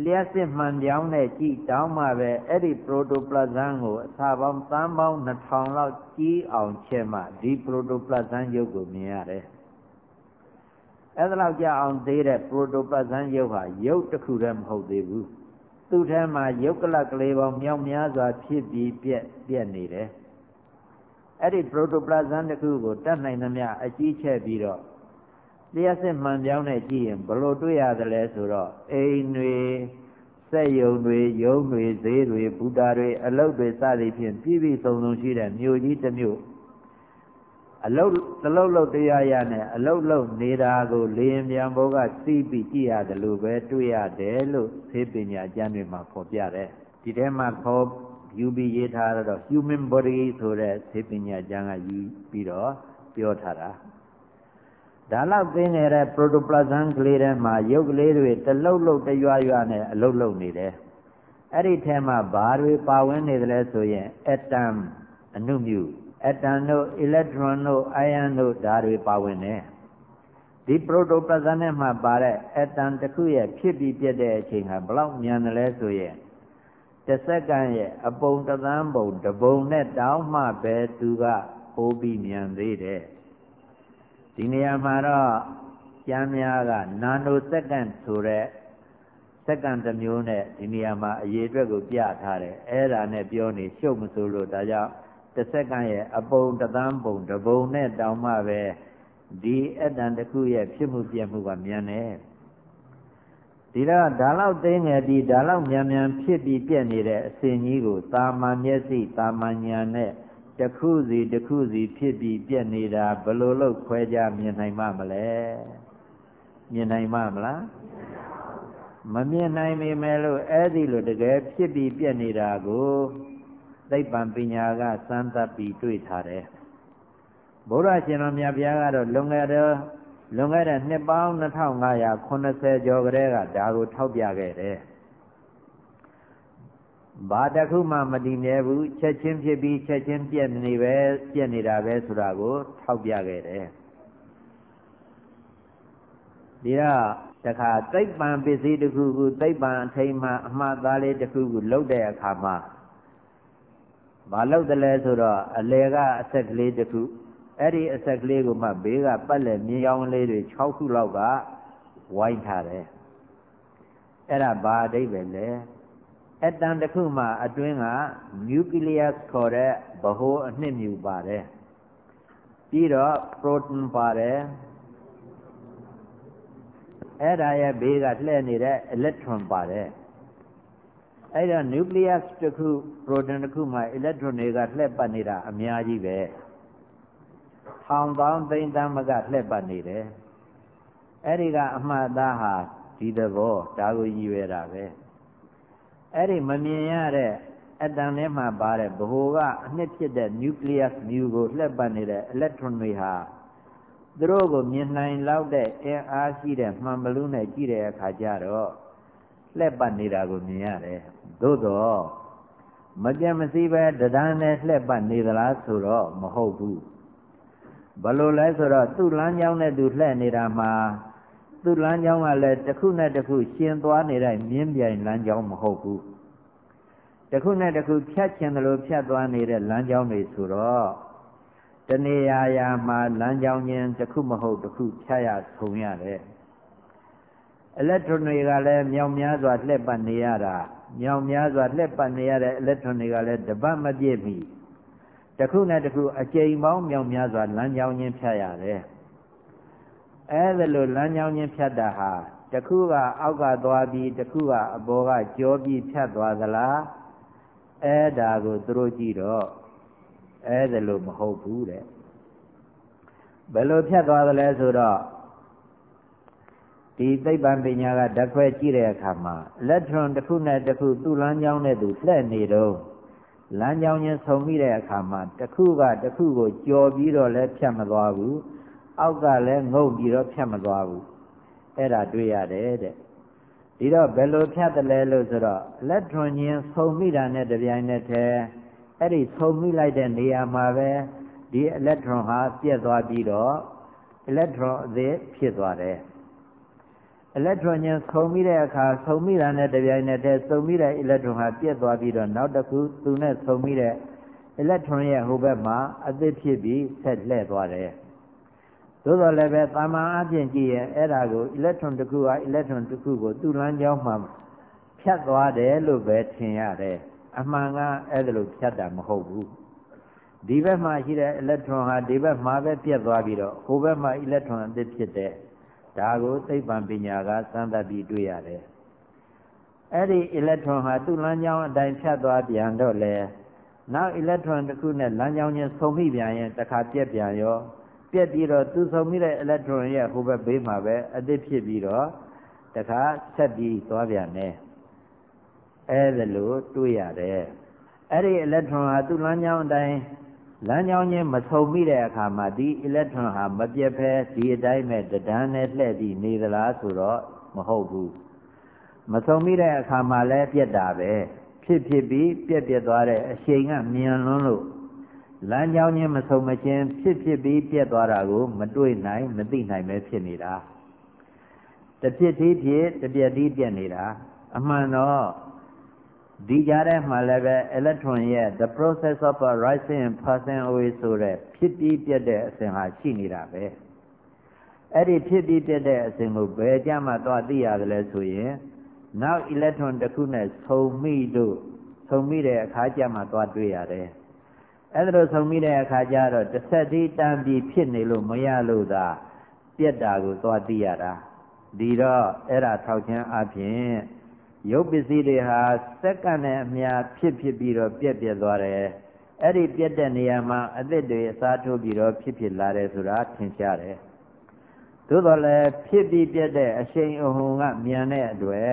လျှက်စစ်မှန်ပြောင်းနဲ့ကြည့်တောင်းမှပဲအဲ့ဒီ protoplasm ကိုအစာပေါင်းသန်းပေါင်း2000လောက်ကြီးအောင်ချက်မှဒီ protoplasm ရုပ်ကိုမြင်ရတယ်အဲ့ဒါလောက်ကြအောင်သေးတဲ့ protoplasm ရုပ်ဟာရုပ်တစ်ခုတည်းမဟုတ်သေးဘူး သူ့ထဲမှာယုတ်ကလကလေးပေါင်းမြောက်များစွာဖြစ်ပြီးပြက်ပြက်နေတယ်အဲ့ဒီ protoplasm တစ်ခုကိုတတ်နိုင်သမျှအကြီးချက်ပြီးတော့လျှက်စစ်မှန်ပြောင်းနဲ့ကြည့်ရင်ဘလို့တွေ့ရသလဲဆိုတော့အိမ်တွေစက်ယုံတွေယုံတွေဈေးတွေဘူတာတွေအလုတ်တွေစသည်ဖြင့်ပြည့်ပြည့်စုံစုံရှိတဲ့မြို့ကြီးတစ်မြို့ အလုတ်တလုတ်လုတ်တရားရနဲ့အလုတ်လုတ်နေတာကိုလေရင်ပြန်ဘောကစီးပြီးကြည့်ရတယ်လို့ပဲတွေ့ရတယ်လို့သေပညာကျမ်းတွေမှာဖော်ပြတယ်ဒီထဲမှာခေါ်ယူပြီးရေးထားတော့ human body ဆိုတဲ့သေပညာကျမ်းကယူပြီးတော့ပြောထားတာဒါလောက်သိနေတဲ့ protoplasm ကလေးထဲမှာရုပ်ကလေးတွေတလုတ်လုတ်တရွရွနဲ့အလုတ်လုတ်နေတယ်အဲ့ဒီထဲမှာဘာတွေပါဝင်နေတယ်လဲဆိုရင် atom အနုမြူ အတန်တို့အီလက်ထရွန်တို့အိုင်ယန်တို့ဓာတ်တွေပါဝင်တယ်ဒီပရိုတိုပလဇန်နဲ့မှပါတဲ့အတန်တစ်ခုရဲ့ဖြစ်ပြီးပြတ်တဲ့အချိန်ဟာဘလောက်မြန်တယ်လဲဆိုရင်တစ်စက္ကန့်ရဲ့အပုံတသန်းပုံတပုံနဲ့တောင်းမှပဲသူကပိုးပြီးမြန်သေးတယ်ဒီနေရာမှာတော့ကျမ်းများကနာနိုစက္ကန့်ဆိုတဲ့စက္ကန့်တစ်မျိုးနဲ့ဒီနေရာမှာအရေးအတွက်ကိုပြထားတယ်အဲ့ဒါနဲ့ပြောနေရှုပ်မစိုးလို့ဒါကြောင့် တစ်စက္ကန့်ရဲ့အပုံတသန်းပုံတပုံနဲ့တောင်မှပဲဒီအတန်တစ်ခုရဲ့ဖြစ်မှုပြမှုကမြန်တယ်ဒီတော့ဒါလောက်သိငယ်ပြီးဒါလောက်မြန်မြန်ဖြစ်ပြီးပြက်နေတဲ့အစဉ်ကြီးကိုတာမန်မျက်စိတာမန်ညာနဲ့တခုစီတခုစီဖြစ်ပြီးပြက်နေတာဘယ်လိုလုပ်ခွဲခြားမြင်နိုင်မှမလဲမြင်နိုင်မှမလားမမြင်နိုင်ပေမဲ့လို့အဲ့ဒီလိုတကယ်ဖြစ်ပြီးပြက်နေတာကို သိပ္ပံပညာကစမ်းသပ်ပြီးတွေ့ထားတယ်ဘုရားရှင်တော်မြတ်ဘုရားကတော့လွန်ခဲ့တဲ့လွန်ခဲ့တဲ့နှစ်ပေါင်း2580ကျော်ကလေးကဒါကိုထောက်ပြခဲ့တယ်ဘာတခုမှမတည်မြဲဘူးချက်ချင်းဖြစ်ပြီးချက်ချင်းပြက်နေပဲပြက်နေတာပဲဆိုတာကိုထောက်ပြခဲ့တယ်ဒီတော့တခါသိပ္ပံပစ္စည်းတစ်ခုခုသိပ္ပံအထိမ်းမှအမှားသားလေးတစ်ခုခုလုတ်တဲ့အခါမှာ ဘာလုတ်တယ်လဲဆိုတော့အလေကအဆက်ကလေးတစ်ခုအဲ့ဒီအဆက်ကလေးကိုမှဘေးကပတ်လက်မြေရောင်လေးတွေ6ခုလောက်ကဝိုင်းထားတယ်အဲ့ဒါဘာအဓိပ္ပာယ်လဲအတန်တစ်ခုမှအတွင်းက nucleus ခေါ်တဲ့ဗဟိုအနှစ်မြူပါတယ်ပြီးတော့ proton ပါတယ်အဲ့ဒါရဲ့ဘေးကလှည့်နေတဲ့ electron ပါတယ် အဲ့တော့ nucleus တစ်ခု proton တစ်ခုမှာ electron တွေကလှည့်ပတ်နေတာအများကြီးပဲထောင်ပေါင်းသိန်းတန်းမကလှည့်ပတ်နေတယ်အဲ့ဒီကအမှတ်သားဟာဒီသဘောဒါကိုရည်ရွယ်တာပဲအဲ့ဒီမမြင်ရတဲ့အတန်ထဲမှာပါတဲ့ဘ ਹੁ ကအနှစ်ဖြစ်တဲ့ nucleus မြူကိုလှည့်ပတ်နေတဲ့ electron တွေဟာသူတို့ကိုမြင်နိုင်လောက်တဲ့အင်အားရှိတဲ့မှန်ဘလူးနဲ့ကြည့်တဲ့အခါကျတော့လှည့်ပတ်နေတာကိုမြင်ရတယ် သို့တော့မပြတ်မစည်းပဲတန်းနဲ့လှည့်ပတ်နေသလားဆိုတော့မဟုတ်ဘူးဘလို့လဲဆိုတော့သူ့လမ်းကြောင်းနဲ့သူလှည့်နေတာမှာသူ့လမ်းကြောင်းကလည်းတစ်ခုနဲ့တစ်ခုရှင်သွားနေတဲ့မြင်းပြိုင်လမ်းကြောင်းမဟုတ်ဘူးတစ်ခုနဲ့တစ်ခုဖြတ်ချင်တယ်လို့ဖြတ်သွားနေတဲ့လမ်းကြောင်းတွေဆိုတော့တနေရာရာမှာလမ်းကြောင်းချင်းတစ်ခုမဟုတ်တစ်ခုဖြတ်ရဆုံးရတယ်အီလက်ထရွန်တွေကလည်းမြောင်များစွာလှည့်ပတ်နေရတာ မြောင်များစွာလှည့်ပတ်နေရတဲ့အီလက်ထရွန်တွေကလည်းတပတ်မပြည့်မီတစ်ခုနဲ့တစ်ခုအကျိန်ပေါင်းမြောင်များစွာလမ်းကြောင်းချင်းဖြတ်ရတယ်အဲဒါလိုလမ်းကြောင်းချင်းဖြတ်တာဟာတစ်ခုကအောက်ကသွားပြီးတစ်ခုကအပေါ်ကကြောပြီးဖြတ်သွားသလားအဲဒါကိုသူတို့ကြည့်တော့အဲဒါလိုမဟုတ်ဘူးတဲ့ဘယ်လိုဖြတ်သွားသလဲဆိုတော့ ဒီသိပ္ပံပညာကဓာတ်ခွဲကြည့်တဲ့အခါမှာ electron တစ်ခုနဲ့တစ်ခုသူ့လမ်းကြောင်းနဲ့သူလှည့်နေတော့လမ်းကြောင်းချင်းဆုံမိတဲ့အခါမှာတစ်ခုကတစ်ခုကိုကြော်ပြီးတော့လည်းဖြတ်မသွားဘူးအောက်ကလည်းငုတ်ပြီးတော့ဖြတ်မသွားဘူးအဲ့ဒါတွေ့ရတယ်တဲ့ဒီတော့ဘယ်လိုဖြတ်တယ်လဲလို့ဆိုတော့ electron ချင်းဆုံမိတာနဲ့တပြိုင်နက်တည်းအဲ့ဒီဆုံမိလိုက်တဲ့နေရာမှာပဲဒီ electron ဟာပြက်သွားပြီးတော့ electron အသစ်ဖြစ်သွားတယ် electron ညဆုံမိတဲ့အခါဆုံမိတာနဲ့တပြိုင်နက်တည်းဆုံမိတဲ့ electron ဟာပြက်သွားပြီးတော့နောက်တစ်ခုသူနဲ့ဆုံမိတဲ့ electron ရဲ့ဟိုဘက်မှာအသစ်ဖြစ်ပြီးဆက်လှည့်သွားတယ်သို့တော်လည်းပဲတာမန်အပြင်ကြည့်ရင်အဲ့ဒါကို electron တစ်ခုဟာ electron တစ်ခုကိုသူ့လမ်းကြောင်းမှာဖြတ်သွားတယ်လို့ပဲထင်ရတယ်အမှန်ကအဲ့ဒါလို့ဖြတ်တာမဟုတ်ဘူးဒီဘက်မှာရှိတဲ့ electron ဟာဒီဘက်မှာပဲပြတ်သွားပြီးတော့ဟိုဘက်မှာ electron အသစ်ဖြစ်တဲ့ ဒါကိုသိပ္ပံပညာကစမ်းသပ်ပြီးတွေ့ရတယ်အဲ့ဒီ electron ဟာသူ့လမ်းကြောင်းအတိုင်းဖြတ်သွားပြန်တော့လေနောက် electron တစ်ခုနဲ့လမ်းကြောင်းချင်းဆုံမိပြန်ရင်တစ်ခါပြက်ပြန်ရောပြက်ပြီးတော့သူဆုံမိတဲ့ electron ရဲ့ဟိုဘက်ဘေးမှာပဲအသစ်ဖြစ်ပြီးတော့တခါဆက်ပြီးသွားပြန်တယ်အဲ့ဒါလို့တွေ့ရတယ်အဲ့ဒီ electron ဟာသူ့လမ်းကြောင်းအတိုင်း လမ်းကြောင်းချင်းမဆုံမိတဲ့အခါမှာဒီ electron ဟာမပြတ်ဖဲဒီအတိုင်းပဲတဒန်းနဲ့လှည့်ပြီးနေသလားဆိုတော့မဟုတ်ဘူးမဆုံမိတဲ့အခါမှာလည်းပြက်တာပဲဖြစ်ဖြစ်ပြီးပြက်ပြက်သွားတဲ့အရှိန်ကမြန်လွန်းလို့လမ်းကြောင်းချင်းမဆုံမချင်းဖြစ်ဖြစ်ပြီးပြက်သွားတာကို မတွေ့နိုင်မသိနိုင်ပဲဖြစ်နေတာတဖြစ်သေးဖြစ်တပြက်သေးပြက်နေတာအမှန်တော့ ဒီကြားထဲမှာလည်းပဲ electron ရဲ့ the process of rising and passing away ဆိုတဲ့ဖြစ်ပြီးပြတ်တဲ့အစဉ်ဟာရှိနေတာပဲအဲ့ဒီဖြစ်ပြီးပြတ်တဲ့အစဉ်ကိုဘယ်ကြမှာသွားသိရတယ်လဲဆိုရင်နောက် electron တစ်ခုနဲ့ဆုံမိတို့ဆုံမိတဲ့အခါကျမှသွားတွေ့ရတယ်အဲ့ဒါလို့ဆုံးပြီးတဲ့အခါကျတော့တစ်ဆက်တည်းတန်ပြီးဖြစ်နေလို့မရလို့သာပြက်တာကိုသွားသိရတာဒီတော့အဲ့ဒါထောက်ခြင်းအပြင် ရုပ်ပစ္စည်းတွေဟာစက္ကန့်နဲ့အများဖြစ်ဖြစ်ပြီးတော့ပြက်ပြက်သွားတယ်အဲ့ဒီပြက်တဲ့နေရာမှာအသစ်တွေအစားထိုးပြီးတော့ဖြစ်ဖြစ်လာတယ်ဆိုတာထင်ရှားတယ်သို့တော်လည်းဖြစ်ပြီးပြက်တဲ့အရှိန်အဟုန်ကမြန်တဲ့အတွက်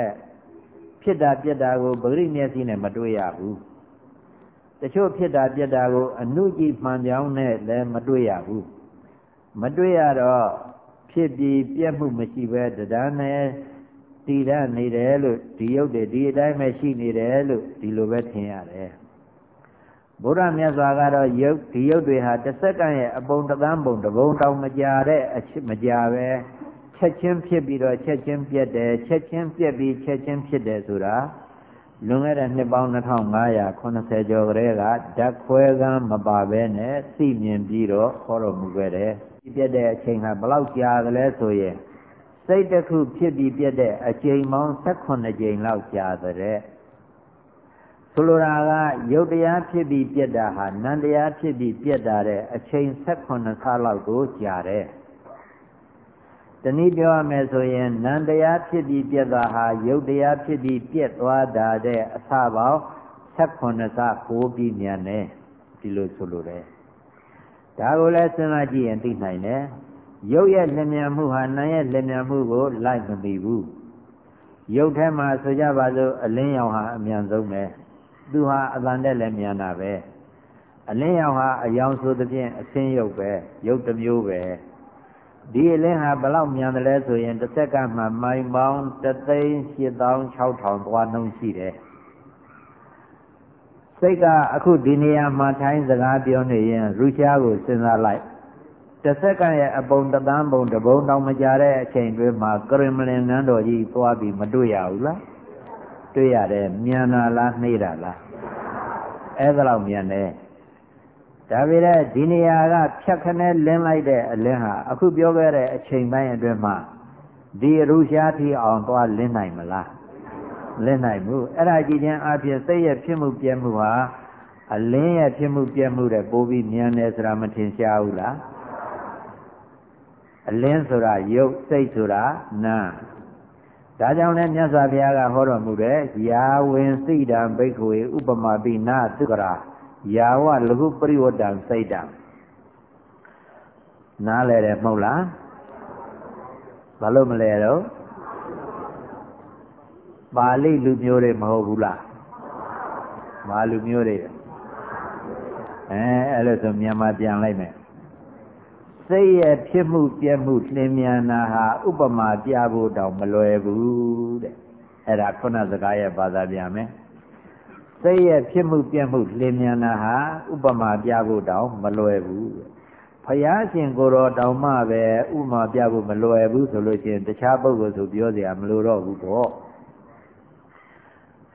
ဖြစ်တာပြက်တာကိုပဂရိမျက်စိနဲ့မတွေ့ရဘူးတချို့ဖြစ်တာပြက်တာကိုအနုကြည့်မှန်ပြောင်းနဲ့လည်းမတွေ့ရဘူးမတွေ့ရတော့ဖြစ်ပြီးပြက်မှုမရှိပဲတရားနဲ့ တည်ရနေတယ်လို့ဒီရုပ်တွေဒီအတိုင်းပဲရှိနေတယ်လို့ဒီလိုပဲထင်ရတယ်ဘုရားမြတ်စွာကတော့ယုတ်ဒီယုတ်တွေဟာတစ်စက္ကန့်ရဲ့အပုံတသန်းပုံတပုံတောင်မကြာတဲ့အမကြာပဲချက်ချင်းဖြစ်ပြီးတော့ချက်ချင်းပြက်တယ်ချက်ချင်းပြက်ပြီးချက်ချင်းဖြစ်တယ်ဆိုတာလွန်ခဲ့တဲ့နှစ်ပေါင်း2580ကျော်ကလေးကဓာတ်ခွဲကန်းမပါဘဲနဲ့သိမြင်ပြီးတော့ဟောတော်မူခဲ့တယ်ပြက်တဲ့အချိန်ကဘယ်လောက်ကြာသလဲဆိုရင် စိတ်တစ်ခုဖြစ်ပြီးပြက်တဲ့အချိန်ပေါင်း18ကြိမ်လောက်ကြာတဲ့ဆိုလိုတာကယုတ်တရားဖြစ်ပြီးပြက်တာဟာနန္တရားဖြစ်ပြီးပြက်တာတဲ့အချိန်18ခါလောက်ကိုကြာတယ်တနည်းပြောရမယ်ဆိုရင်နန္တရားဖြစ်ပြီးပြက်တာဟာယုတ်တရားဖြစ်ပြီးပြက်သွားတာတဲ့အစပေါင်း18ဆပိုးပြီးမြန်တယ်ဒီလိုဆိုလိုတယ်ဒါကိုလည်းစဉ်းစားကြည့်ရင်သိနိုင်တယ် ရုပ်ရဲ့လျင်မြန်မှုဟာနာရဲ့လျင်မြန်မှုကိုလိုက်မမီဘူးရုပ်ထဲမှာဆိုကြပါစို့အလင်းရောင်ဟာအမြန်ဆုံးပဲသူဟာအတန်တက်လည်းမြန်တာပဲအလင်းရောင်ဟာအယောင်ဆိုသဖြင့်အဆင်းရုပ်ပဲရုပ်တစ်မျိုးပဲဒီအလင်းဟာဘလောက်မြန်တယ်လဲဆိုရင်တစ်စက္ကန့်မှမိုင်ပေါင်း386,000သွားနှုန်းရှိတယ်စိတ်ကအခုဒီနေရာမှာထိုင်းစကားပြောနေရင်ရူရှားကိုစဉ်းစားလိုက် တစ်စက္ကန့်ရဲ့အပုံတသန်းပုံတပုံတောင်မကြတဲ့အချိန်တွင်းမှာကရင်မလင်နန်းတော်ကြီးသွားပြီးမတွေ့ရဘူးလားတွေ့ရတယ်မြန်တာလားနှေးတာလားအဲ့ဒါလောက်မြန်တယ်ဒါပေမဲ့ဒီနေရာကဖြတ်ခနဲလင်းလိုက်တဲ့အလင်းဟာအခုပြောခဲ့တဲ့အချိန်ပိုင်းအတွင်းမှာဒီရူရှားထီအောင်သွားလင်းနိုင်မလားလင်းနိုင်ဘူးအဲ့ဒါကြည့်ခြင်းအပြင်စိတ်ရဲ့ဖြစ်မှုပြဲမှုဟာအလင်းရဲ့ဖြစ်မှုပြဲမှုတဲ့ပိုးပြီးမြန်တယ်ဆိုတာမထင်ရှားဘူးလား အလင်းဆိုတာယုတ်စိတ်ဆိုတာနာဒါကြောင့်လည်းမြတ်စွာဘုရားကဟောတော်မူတဲ့ယာဝင်စိတ်တံဘိက္ခဝေဥပမာပိနာသုကရာယာဝလကုပရိဝတ္တံစိတ်တံနားလဲတယ်မဟုတ်လားဘာလို့မလဲတော့ပါဠိလူမျိုးတွေမဟုတ်ဘူးလားမာလူမျိုးတွေအဲအဲ့လိုဆိုမြန်မာပြန်လိုက်မယ် စိတ်ရဲ့ဖြစ်မှုပြက်မှုလင်းမြန်တာဟာဥပမာပြဖို့တောင်မလွယ်ဘူးတဲ့အဲ့ဒါခုနစကားရဲ့ဘာသာပြန်မယ်စိတ်ရဲ့ဖြစ်မှုပြက်မှုလင်းမြန်တာဟာဥပမာပြဖို့တောင်မလွယ်ဘူးဖယားရှင်ကိုတော်တောင်မှပဲဥပမာပြဖို့မလွယ်ဘူးဆိုလို့ရှိရင်တခြားပုဂ္ဂိုလ်ဆိုပြောเสียမလိုတော့ဘူးပေါ့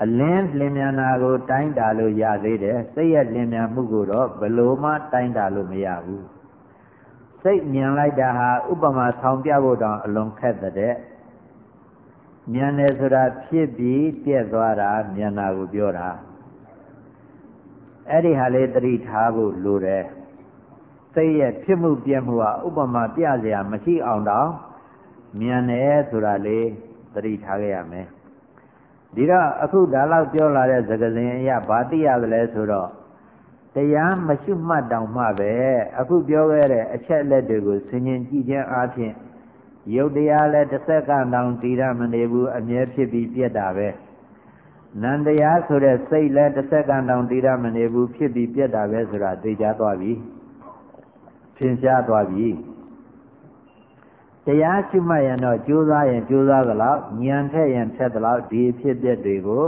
အလင်းလင်းမြန်တာကို တိုင်းတာလို့ရသေးတယ်စိတ်ရဲ့လင်းမြန်မှုကိုတော့ဘယ်လိုမှတိုင်းတာလို့မရဘူး စိတ်မြင်လိုက်တာဟာဥပမာဆောင်ပြဖို့တောင်အလွန်ခက်တဲ့မြင်တယ်ဆိုတာဖြစ်ပြီးပြက်သွားတာမြင်တာကိုပြောတာအဲ့ဒီဟာလေးသတိထားဖို့လိုတယ်စိတ်ရဲ့ဖြစ်မှုပြက်မှုဟာဥပမာပြเสียမရှိအောင်တောင်မြင်တယ်ဆိုတာလေးသတိထားခဲ့ရမယ်ဒီတော့အခုဒါလောက်ပြောလာတဲ့သကစင်အရာဘာသိရသလဲဆိုတော့ တရားမရှုမှတ်တောင်မှပဲအခုပြောခဲ့တဲ့အချက်လက်တွေကိုဆင်ញင်ကြည့်ခြင်းအပြင်ယုတ်တရားလည်းတစ်စက္ကန့်တောင်တည်ရမနေဘူးအမြဲဖြစ်ပြီးပြက်တာပဲနန္တရားဆိုတဲ့စိတ်လည်းတစ်စက္ကန့်တောင်တည်ရမနေဘူးဖြစ်ပြီးပြက်တာပဲဆိုတာသိကြသွားပြီသင်ရှားသွားပြီတရားရှုမှတ်ရင်တော့ကြိုးစားရင်ကြိုးစားသလောက်ဉာဏ်ထက်ရင်ထက်သလောက်ဒီဖြစ်ပျက်တွေကို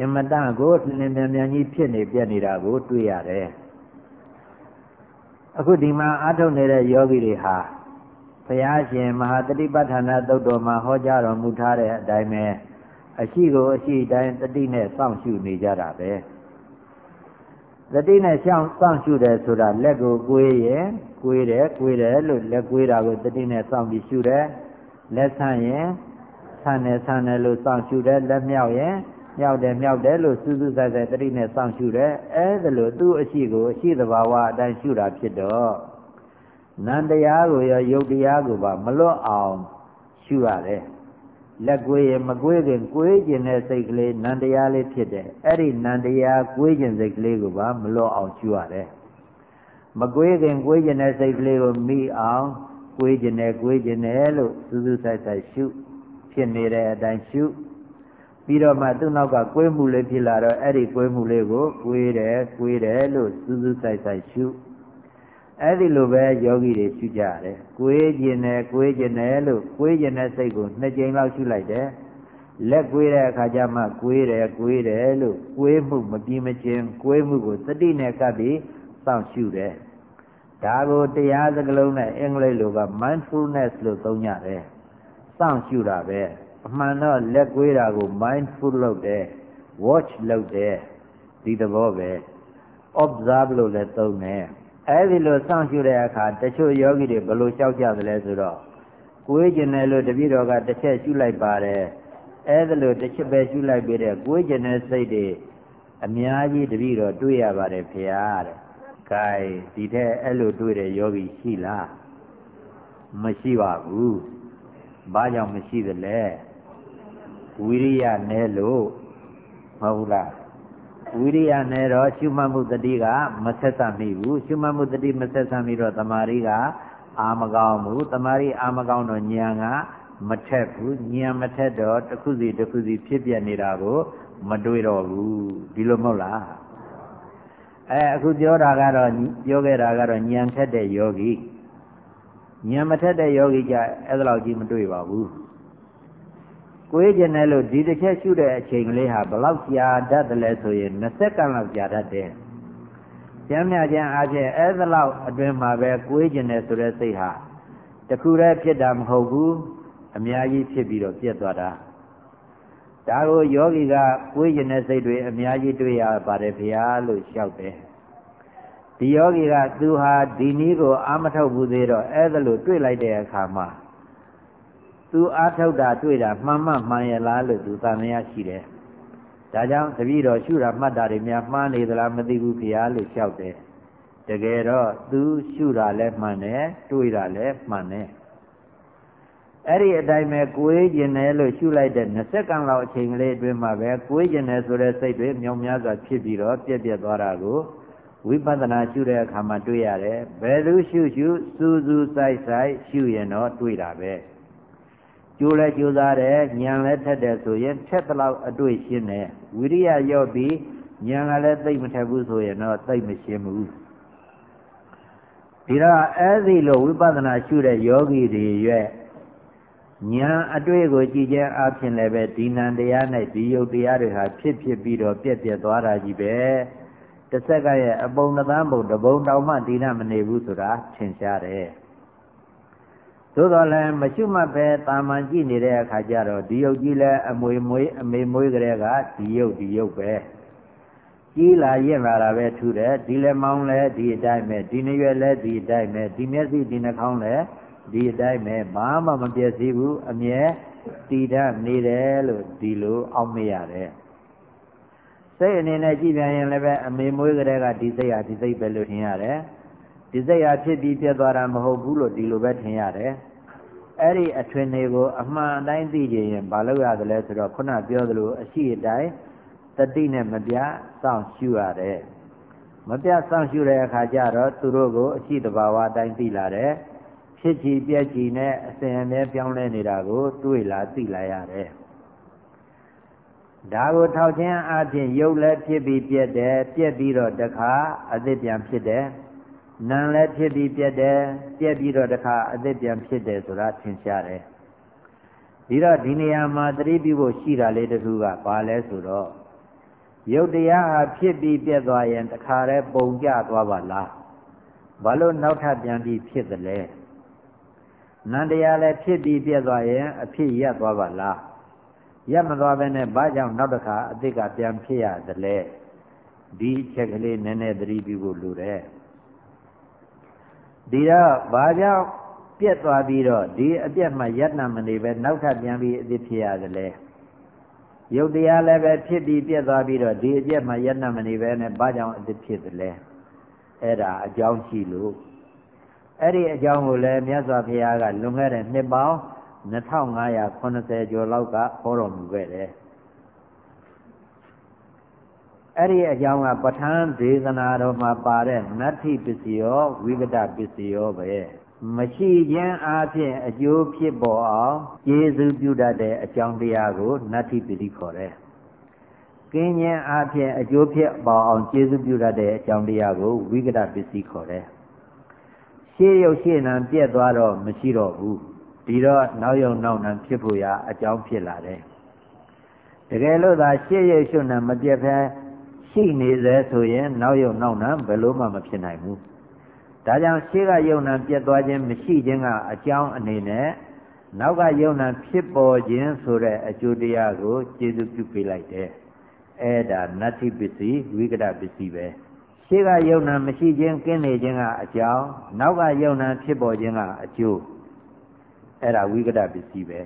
အမတကိုလင်းမြန်မြန်ကြီးဖြစ်နေပြက်နေတာကို တွေ့ရတယ်အခုဒီမှာအာထုတ်နေတဲ့ယောဂီတွေဟာဘုရားရှင်မဟာတတိပဋ္ဌာနာသုတ်တော်မှာဟောကြားတော်မူထားတဲ့အတိုင်းပဲအရှိကိုအရှိတိုင်းတတိနဲ့စောင့်ရှုနေကြတာပဲတတိနဲ့ရှောင်းစောင့်ရှုတယ်ဆိုတာလက်ကိုကိုွေးရင်ကိုွေးတယ်ကိုွေးတယ်လို့လက်ကိုွေးတာကိုတတိနဲ့စောင့်ပြီးရှုတယ်လက်ဆန့်ရင်ဆန့်တယ်ဆန့်တယ်လို့စောင့်ရှုတယ်လက်မြောက်ရင် မြောက်တယ်မြောက်တယ်လို့စူးစူးဆိုင်ဆိုင်တတိနဲ့စောင့်ရှုတယ်အဲဒါလို့သူ့အရှိကိုအရှိသဘာဝအတိုင်းရှုတာဖြစ်တော့နန္တရားကိုရောယုတ်တရားကိုပါမလွတ်အောင်ရှုရတယ်လက်ကွေးရမကွေးခင်ကွေးကျင်တဲ့စိတ်ကလေးနန္တရားလေးဖြစ်တယ်အဲ့ဒီနန္တရားကွေးကျင်စိတ်ကလေးကိုပါမလွတ်အောင်ရှုရတယ်မကွေးခင်ကွေးကျင်တဲ့စိတ်ကလေးကိုမိအောင်ကွေးကျင်တယ်ကွေးကျင်တယ်လို့စူးစူးဆိုင်ဆိုင်ရှုဖြစ်နေတဲ့အတိုင်းရှု ပြီးတော့မှသူ့နောက်ကကွေးမှုလေးဖြစ်လာတော့အဲ့ဒီကွေးမှုလေးကိုကွေးတယ်ကွေးတယ်လို့စူးစူးဆိုင်ဆိုင်ရှုအဲ့ဒီလိုပဲယောဂီတွေရှုကြတယ်ကွေးကျင်တယ်ကွေးကျင်တယ်လို့ကွေးကျင်တဲ့စိတ်ကိုနှစ်ကြိမ်လောက်ရှုလိုက်တယ်လက်ကွေးတဲ့အခါကျမှကွေးတယ်ကွေးတယ်လို့ကွေးမှုမပြီးမချင်းကွေးမှုကိုသတိနဲ့ကပ်ပြီးစောင့်ရှုတယ်ဒါကိုတရားစကလုံးနဲ့အင်္ဂလိပ်လိုက mindfulness လို့သုံးကြတယ်စောင့်ရှုတာပဲ အမှန်တော့လက်ကွေးတာကို mindful လုပ်တယ် watch လုပ်တယ်ဒီသဘောပဲ observe လို့လည်းသုံးတယ်အဲဒီလိုစောင့်ရှုတဲ့အခါတချို့ယောဂီတွေဘယ်လိုလျှောက်ကြသလဲဆိုတော့ကိုယ်ကျင်တယ်လို့တပည့်တော်ကတစ်ချက်ရှုလိုက်ပါတယ်အဲဒီလိုတစ်ချက်ပဲရှုလိုက်ပြီးတဲ့ကိုယ်ကျင်တဲ့စိတ်တွေအများကြီးတပည့်တော်တွေ့ရပါတယ်ဖေဟာတဲ့။ gain ဒီထက်အဲ့လိုတွေ့တဲ့ယောဂီရှိလားမရှိပါဘူး။ဘာကြောင့်မရှိသလဲ။ ဝိရိယနဲ့လို့မဟုတ်လား။ဝိရိယနဲ့တော့ရှုမှတ်မှုတတိကမဆက်စပ်မိဘူးရှုမှတ်မှုတတိမဆက်စပ်မိတော့တမာရီကအာမကောင်းဘူးတမာရီအာမကောင်းတော့ဉာဏ်ကမထက်ဘူးဉာဏ်မထက်တော့တစ်ခုစီတစ်ခုစီဖြစ်ပြနေတာကိုမတွေ့တော့ဘူးဒီလိုမဟုတ်လားအဲအခုပြောတာကတော့ပြောခဲ့တာကတော့ဉာဏ်ထက်တဲ့ယောဂီဉာဏ်မထက်တဲ့ယောဂီကြအဲ့ဒါလောက်ကြီးမတွေ့ပါဘူး ကိုယ်ကျင်တယ်လို့ဒီတစ်ချက်ရှုတဲ့အချိန်ကလေးဟာဘလောက်ကြာတတ်တယ်လဲဆိုရင်20စက္ကန့်လောက်ကြာတတ်တယ်။ကျမ်းမြခြင်းအားဖြင့်အဲ့ဒါလောက်အတွင်းမှာပဲကိုယ်ကျင်တယ်ဆိုတဲ့စိတ်ဟာတခုတည်းဖြစ်တာမဟုတ်ဘူးအများကြီးဖြစ်ပြီးတော့ပြတ်သွားတာ။ဒါကိုယောဂီကကိုယ်ကျင်တဲ့စိတ်တွေအများကြီးတွေ့ရပါတယ်ဗျာလို့လျှောက်တယ်။ဒီယောဂီကသူဟာဒီနည်းကိုအာမထုတ်ဘူးသေးတော့အဲ့ဒါလို့တွေ့လိုက်တဲ့အခါမှာ သူအားထုတ်တာတွေ့တာမှန်မှမှန်ရလားလို့သူသံမြရှိတယ်။ဒါကြောင့်တပည့်တော်ရှုတာမှတ်တာတွေများမှားနေသလားမသိဘူးခင်ဗျာလို့လျှောက်တယ်။တကယ်တော့သူရှုတာလည်းမှန်တယ်တွေ့တာလည်းမှန်တယ်။အဲ့ဒီအတိုင်းပဲကိုယ်ကျင်တယ်လို့ရှုလိုက်တဲ့20စက္ကန့်လောက်အချိန်ကလေးအတွင်းမှာပဲကိုယ်ကျင်တယ်ဆိုတဲ့စိတ်တွေမြောင်များစွာဖြစ်ပြီးတော့ပြက်ပြက်သွားတာကိုဝိပဿနာရှုတဲ့အခါမှာတွေ့ရတယ်။ဘယ်လိုရှုရှုစူးစူးဆိုင်ဆိုင်ရှုရင်တော့တွေ့တာပဲ။ ကျိုးလဲကျိုးစားတယ်ညံလဲထက်တယ်ဆိုရင်ထက်တလောက်အတွေ့ရှင်းတယ်ဝိရိယရော့ပြီးညံကလည်းသိမ့်မထက်ဘူးဆိုရင်တော့သိမ့်မရှင်းဘူးဒီတော့အဲ့ဒီလိုဝိပဿနာရှုတဲ့ယောဂီတွေရဲ့ဉာဏ်အတွေ့ကိုကြည်ခြင်းအပြင်လည်းပဲဒီနံတရားနဲ့ဒီယုတ်တရားတွေဟာဖြစ်ဖြစ်ပြီးတော့ပြက်ပြက်သွားတာကြီးပဲတစ်ဆက်ကရဲ့အပုံသန်းပုံတပုံတောင်မှဒီနမနေဘူးဆိုတာထင်ရှားတယ် သို့တော်လည်းမရှုမှတ်ပဲတာမန်ကြည့်နေတဲ့အခါကျတော့ဒီယုတ်ကြီးလည်းအမွေမွေးအမေမွေးကလေးကဒီယုတ်ဒီယုတ်ပဲကြီးလာရင်လာတာပဲထူတယ်ဒီလည်းမောင်းလဲဒီအတိုင်းပဲဒီနှရွယ်လဲဒီအတိုင်းပဲဒီမျက်စိဒီနှာခေါင်းလဲဒီအတိုင်းပဲဘာမှမပြည့်စည်ဘူးအမြဲတည်တတ်နေတယ်လို့ဒီလိုအောက်မေ့ရတယ်စိတ်အနေနဲ့ကြည့်ပြန်ရင်လည်းပဲအမေမွေးကလေးကဒီစိတ်ဟာဒီစိတ်ပဲလို့ထင်ရတယ် ဒီစိတ်ဟာဖြစ်ပြီးပြတ်သွားတာမဟုတ်ဘူးလို့ဒီလိုပဲထင်ရတယ်အဲ့ဒီအထွင်တွေကိုအမှန်အတိုင်းသိကြရင်ဘာလို့ရသလဲဆိုတော့ခုနပြောသလိုအရှိအတိုင်းတတိနဲ့မပြစောင့်ရှုရတယ်မပြစောင့်ရှုတဲ့အခါကျတော့သူတို့ကိုအရှိတဘာဝအတိုင်းသိလာတယ်ဖြစ်ချီပြက်ချီနဲ့အစဉ်အမြဲပြောင်းလဲနေတာကိုတွေ့လာသိလာရတယ်ဒါကိုထောက်ခြင်းအပြင်ရုပ်လည်းဖြစ်ပြီးပြက်တယ်ပြက်ပြီးတော့တခါအသစ်ပြန်ဖြစ်တယ် နာလည်းဖြစ်ပြီးပြက်တယ်ပြက်ပြီးတော့တခါအသက်ပြန်ဖြစ်တယ်ဆိုတာသင်ရှားတယ်ဒီတော့ဒီနေရာမှာသတိပြုဖို့ရှိတာလေးတခုကဘာလဲဆိုတော့ယုတ်တရားဟာဖြစ်ပြီးပြက်သွားရင်တခါတည်းပုံကြသွားပါလားဘာလို့နောက်ထပ်ပြန်ပြီးဖြစ်သလဲနန္တရားလည်းဖြစ်ပြီးပြက်သွားရင်အဖြစ်ရပ်သွားပါလားရပ်မသွားဘဲနဲ့ဘာကြောင့်နောက်တစ်ခါအတိတ်ကပြန်ဖြစ်ရသလဲဒီချက်ကလေးနည်းနည်းသတိပြုဖို့လိုတယ် ဒီတော့ဘာကြောင့်ပြက်သွားပြီးတော့ဒီအပြက်မှယတနာမနေပဲနောက်ထပ်ပြန်ပြီးအသစ်ဖြစ်ရတယ်လေယုတ်တရားလည်းပဲဖြစ်ပြီးပြက်သွားပြီးတော့ဒီအကျက်မှာယက်နမနေပဲနဲ့ဘာကြောင့်အစ်ဖြစ်တယ်လဲအဲ့ဒါအကြောင်းရှိလို့အဲ့ဒီအကြောင်းကိုလည်းမြတ်စွာဘုရားကလွန်ခဲ့တဲ့နှစ်ပေါင်း2580ကျော်လောက်ကဟောတော်မူခဲ့တယ် အဲ့ဒီအကြောင်းကပဋ္ဌာန်းဒေသနာတော်မှာပါတဲ့နတ္ထိပစ္စယောဝိကတပစ္စယောပဲမရှိခြင်းအပြင်အကျိုးဖြစ်ပေါ်အောင်ကျေစုပြုတတ်တဲ့အကြောင်းတရားကိုနတ္ထိပတိခေါ်တယ်။ကင်းခြင်းအပြင်အကျိုးဖြစ်ပေါ်အောင်ကျေစုပြုတတ်တဲ့အကြောင်းတရားကိုဝိကတပစ္စည်းခေါ်တယ်။ရှေးရုပ်ရှေ့နံပြက်သွားတော့မရှိတော့ဘူး။ဒီတော့နောက်ယုံနောက်နံဖြစ်ဖို့ရာအကြောင်းဖြစ်လာတယ်။တကယ်လို့သာရှေးရုပ်ရှုနံမပြက်ဖဲ ရှိနေသေးဆိုရင်နောက်ယုံနောက်နံဘယ်လို့မှမဖြစ်နိုင်ဘူး။ဒါကြောင့်ရှေ့ကယုံနာပြတ်သွားခြင်းမရှိခြင်းကအကြောင်းအနေနဲ့နောက်ကယုံနာဖြစ်ပေါ်ခြင်းဆိုတဲ့အကျိုးတရားကိုကျေစုပြုပေးလိုက်တယ်။အဲဒါနတ္ထိပစ္စည်းဝိကတပစ္စည်းပဲ။ရှေ့ကယုံနာမရှိခြင်းကင်းနေခြင်းကအကြောင်းနောက်ကယုံနာဖြစ်ပေါ်ခြင်းကအကျိုးအဲဒါဝိကတပစ္စည်းပဲ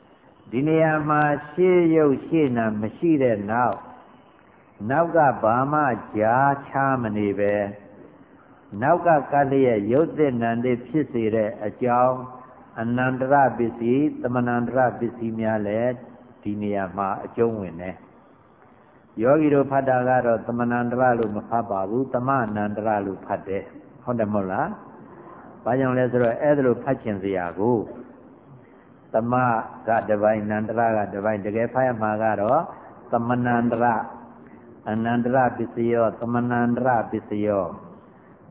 ။ဒီနေရာမှာရှေ့ရုပ်ရှေ့နာမရှိတဲ့နောက် နောက်ကဘာမှကြားချမနေပဲ။နောက်ကကလျက်ရုပ်သစ်နံတွေဖြစ်စေတဲ့အကြောင်းအနန္တရပစ္စည်းသမဏန္တရပစ္စည်းများလည်းဒီနေရာမှာအကျုံးဝင်တယ်ယောဂီတို့ဖတ်တာကတော့သမဏန္တရလို့မဖတ်ပါဘူးသမအနန္တရလို့ဖတ်တယ်ဟုတ်တယ်မဟုတ်လားဘာကြောင့်လဲဆိုတော့အဲ့ဒါလိုဖတ်ခြင်းစရာကိုသမကတပိုင်းနန္တရကတပိုင်းတကယ်ဖတ်ရမှာကတော့သမဏန္တရ အနန္တရပစ္စယောသမဏန္တရပစ္စယော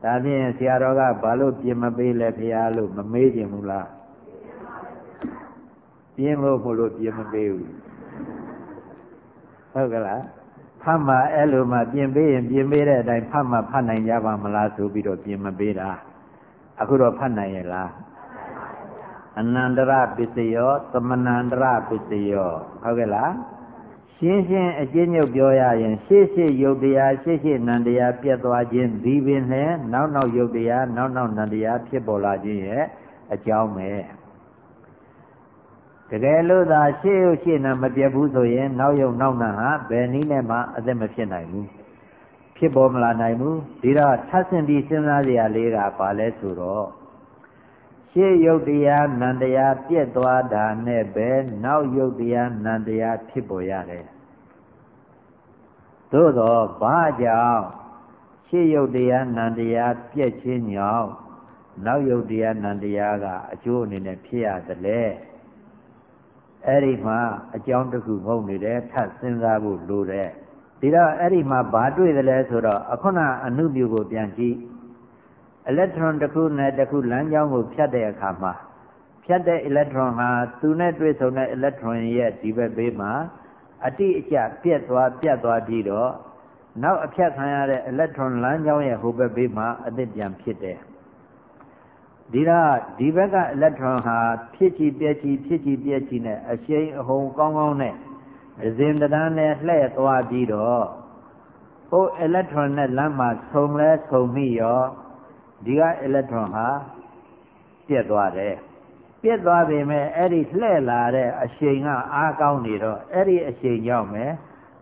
ဒါဖြင့်ဆရာတော်ကဘာလို့ပြင်မပေးလဲဖရာလို့မမေးခြင်းဘူးလားပြင်လို့မလို့ပြင်မပေးဘူးဟုတ်ကလားဖတ်မှအဲ့လိုမှပြင်ပေးရင်ပြင်ပေးတဲ့အတိုင်းဖတ်မှဖတ်နိုင်ကြပါမလားဆိုပြီးတော့ပြင်မပေးတာအခုတော့ဖတ်နိုင်ရဲ့လားအနန္တရပစ္စယောသမဏန္တရပစ္စယောဟုတ်ကဲ့လား ရှင်းရှင်းအကျဉ်းချုပ်ပြောရရင်ရှေ့ရှေ့ယုတ်တရားရှေ့ရှေ့နံတရားပြတ်သွားခြင်းဒီပင်နဲ့နောက်နောက်ယုတ်တရားနောက်နောက်နံတရားဖြစ်ပေါ်လာခြင်းရဲ့အကြောင်းပဲတကယ်လို့သာရှေ့ယုတ်ရှေ့နံမပြတ်ဘူးဆိုရင်နောက်ယုတ်နောက်နံဟာဘယ်နည်းနဲ့မှအသက်မဖြစ်နိုင်ဘူးဖြစ်ပေါ်မလာနိုင်ဘူးဒီတော့ထပ်ဆင့်ပြီးစဉ်းစားကြရလေးကပါလဲဆိုတော့ ရှေ့ယုတ်တရားနန္တရားပြက်သွားတာနဲ့ပဲနောက်ယုတ်တရားနန္တရားဖြစ်ပေါ်ရတယ်သို့သောဘာကြောင့်ရှေ့ယုတ်တရားနန္တရားပြက်ခြင်းကြောင့်နောက်ယုတ်တရားနန္တရားကအကျိုးအနေနဲ့ဖြစ်ရသလဲအဲ့ဒီမှာအကြောင်းတစ်ခုငုံနေတယ်ထပ်စဉ်းစားဖို့လိုတယ်ဒီတော့အဲ့ဒီမှာဘာတွေ့သလဲဆိုတော့အခုနအနုမြူကိုပြန်ကြည့် အီလက်ထရွန်တစ်ခုနဲ့တစ်ခုလမ်းကြောင်းကိုဖြတ်တဲ့အခါမှာဖြတ်တဲ့အီလက်ထရွန်ဟာသူနဲ့တွေ့ဆုံတဲ့အီလက်ထရွန်ရဲ့ဒီဘက်ဘေးမှာအတိအကျပြက်သွားပြတ်သွားပြီးတော့နောက်အဖြတ်ခံရတဲ့အီလက်ထရွန်လမ်းကြောင်းရဲ့ဟိုဘက်ဘေးမှာအသစ်ပြန်ဖြစ်တယ်ဒီတော့ဒီဘက်ကအီလက်ထရွန်ဟာဖြစ်ချီပြက်ချီဖြစ်ချီပြက်ချီနဲ့အရှိန်အဟုန်ကောင်းကောင်းနဲ့အစဉ်တန်းနဲ့လှည့်သွားပြီးတော့ဟိုအီလက်ထရွန်နဲ့လမ်းမှာဆုံလဲဆုံမိရော ဒီကအီလက်ထရွန်ဟာပြက်သွားတယ်ပြက်သွားပေမဲ့အဲ့ဒီလှဲ့လာတဲ့အရှိန်ကအားကောင်းနေတော့အဲ့ဒီအရှိန်ကြောင့်ပဲ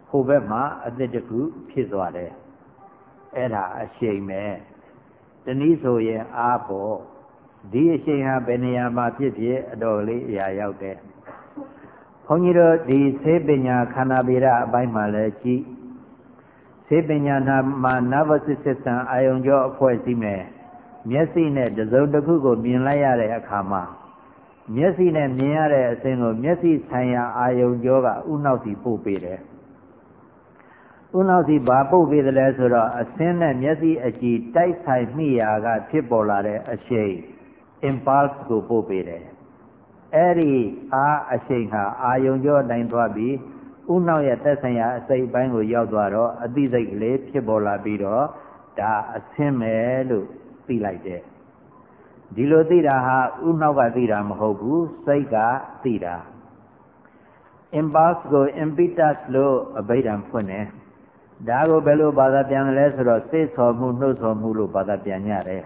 ဟိုဘက်မှာအသစ်တစ်ခုဖြစ်သွားတယ်အဲ့ဒါအရှိန်ပဲတနည်းဆိုရင်အားပေါ်ဒီအရှိန်ဟာဘယ်နေရာမှာဖြစ်ဖြစ်အတော်လေးအရာရောက်တယ်ဘုန်းကြီးတို့ဒီသေပညာခန္ဓာဗေဒအပိုင်းမှာလည်းကြည့်သေပညာနာမှာနဗစစ်စစ်တံအာယုံကျော်အဖွဲ့စည်းမယ် မျက်စိနဲ့တစုံတစ်ခုကိုမြင်လိုက်ရတဲ့အခါမှာမျက်စိနဲ့မြင်ရတဲ့အစဉ်ကိုမျက်စိဆိုင်ရာအာယုံကြောကဥနောက်စီပို့ပေးတယ်ဥနောက်စီဘာပို့ပေးတယ်လဲဆိုတော့အစင်းနဲ့မျက်စိအကြည့်တိုက်ဆိုင်မိရာက ဖြစ်ပေါ်လာတဲ့အရှိန် impulse ကိုပို့ပေးတယ်အဲ့ဒီအာအရှိန်ဟာအာယုံကြောတိုင်းသွားပြီးဥနောက်ရဲ့သက်ဆိုင်ရာအစိတ်ပိုင်းကိုရောက်သွားတော့အသိစိတ်ကလေးဖြစ်ပေါ်လာပြီးတော့ဒါအစင်းပဲလို့ သိလိုက်တယ်ဒီလိုသိတာဟာဥနောက်ကသိတာမဟုတ်ဘူးစိတ်ကသိတာ impulse ကို impetus လို့အဘိဓမ္မာဖွင့်တယ်ဒါကိုဘယ်လိုဘာသာပြန်လဲဆိုတော့စိတ်ဆော်မှုနှုတ်ဆော်မှုလို့ဘာသာပြန်ကြတယ်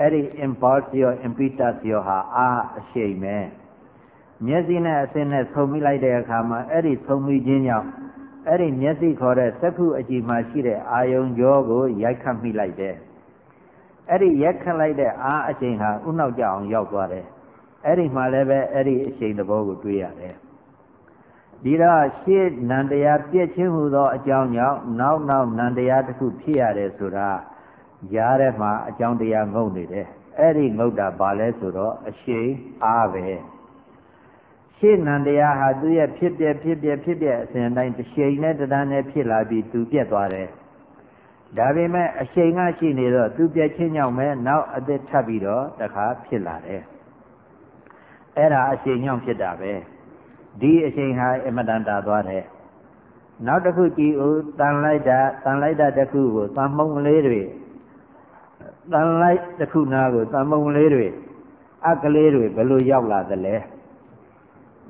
အဲ့ဒီ impulse ရော impetus ရောဟာအာအရှိန်ပဲမျက်စိနဲ့အစင်းနဲ့ဆုံမိလိုက်တဲ့အခါမှာအဲ့ဒီဆုံမိခြင်းကြောင့်အဲ့ဒီမျက်စိခေါ်တဲ့သက္ခုအကြည့်မှာရှိတဲ့အာယုံကြောကိုရိုက်ခတ်မိလိုက်တယ် အဲ့ဒီရက်ခတ်လိုက်တဲ့အာအချိန်ဟာဥနောက်ကြအောင်ရောက်သွားတယ်အဲ့ဒီမှာလည်းပဲအဲ့ဒီအချိန်သဘောကိုတွေ့ရတယ်ဒီတော့ရှေ့နန္တရားပြည့်ချင်းဟူသောအကြောင်းကြောင့်နောက်နောက်နန္တရားတစ်ခုဖြစ်ရတယ်ဆိုတာရားထဲမှာအကြောင်းတရားငုံနေတယ်အဲ့ဒီငုတ်တာဘာလဲဆိုတော့အရှိအားပဲရှေ့နန္တရားဟာသူရဲ့ဖြစ်ပြဖြစ်ပြဖြစ်ပြအစဉ်တိုင်းတစ်ချိန်နဲ့တဏှာနဲ့ဖြစ်လာပြီးသူပြက်သွားတယ် ဒါပေမဲ့အချိန်ကရှိနေတော့သူပြက်ချင်းကြောင့်ပဲနောက်အသက်ထပ်ပြီးတော့တခါဖြစ်လာတယ်အဲ့ဒါအချိန်ကြောင့်ဖြစ်တာပဲဒီအချိန်ဟာအမတန်တာသွားတယ်နောက်တစ်ခုကြည့်ဦးတန်လိုက်တာတန်လိုက်တာတစ်ခုကိုသံမုံလေးတွေတန်လိုက်တစ်ခုနာကိုသံမုံလေးတွေအကလေးတွေဘယ်လိုရောက်လာသလဲ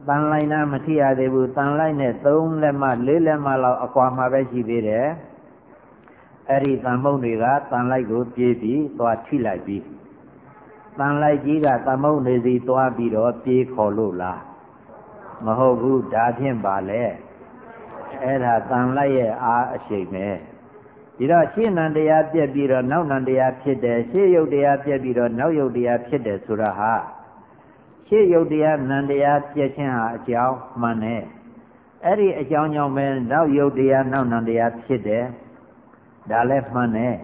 တန်လိုက်နာမထိရသေးဘူးတန်လိုက်နဲ့3လက်မှ4လက်မှလောက်အကွာမှာပဲရှိသေးတယ် အဲ့ဒီတန်မုံတွေကတန်လိုက်ကိုပြေးပြီးသွားထိလိုက်ပြီးတန်လိုက်ကြီးကတန်မုံတွေစီသွားပြီးတော့ပြေးခေါ်လို့လားမဟုတ်ဘူးဒါဖြင့်ပါလေအဲ့ဒါတန်လိုက်ရဲ့အားအရှိန်ပဲဒီတော့ရှင်းနံတရားပြက်ပြီးတော့နောက်နံတရားဖြစ်တယ်ရှေ့ယုတ်တရားပြက်ပြီးတော့နောက်ယုတ်တရားဖြစ်တယ်ဆိုတာဟာရှေ့ယုတ်တရားနံတရားပြက်ခြင်းဟာအကြောင်းမှန်တယ်အဲ့ဒီအကြောင်းကြောင့်ပဲနောက်ယုတ်တရားနောက်နံတရားဖြစ်တယ် ဒါလည်းမှန်တယ်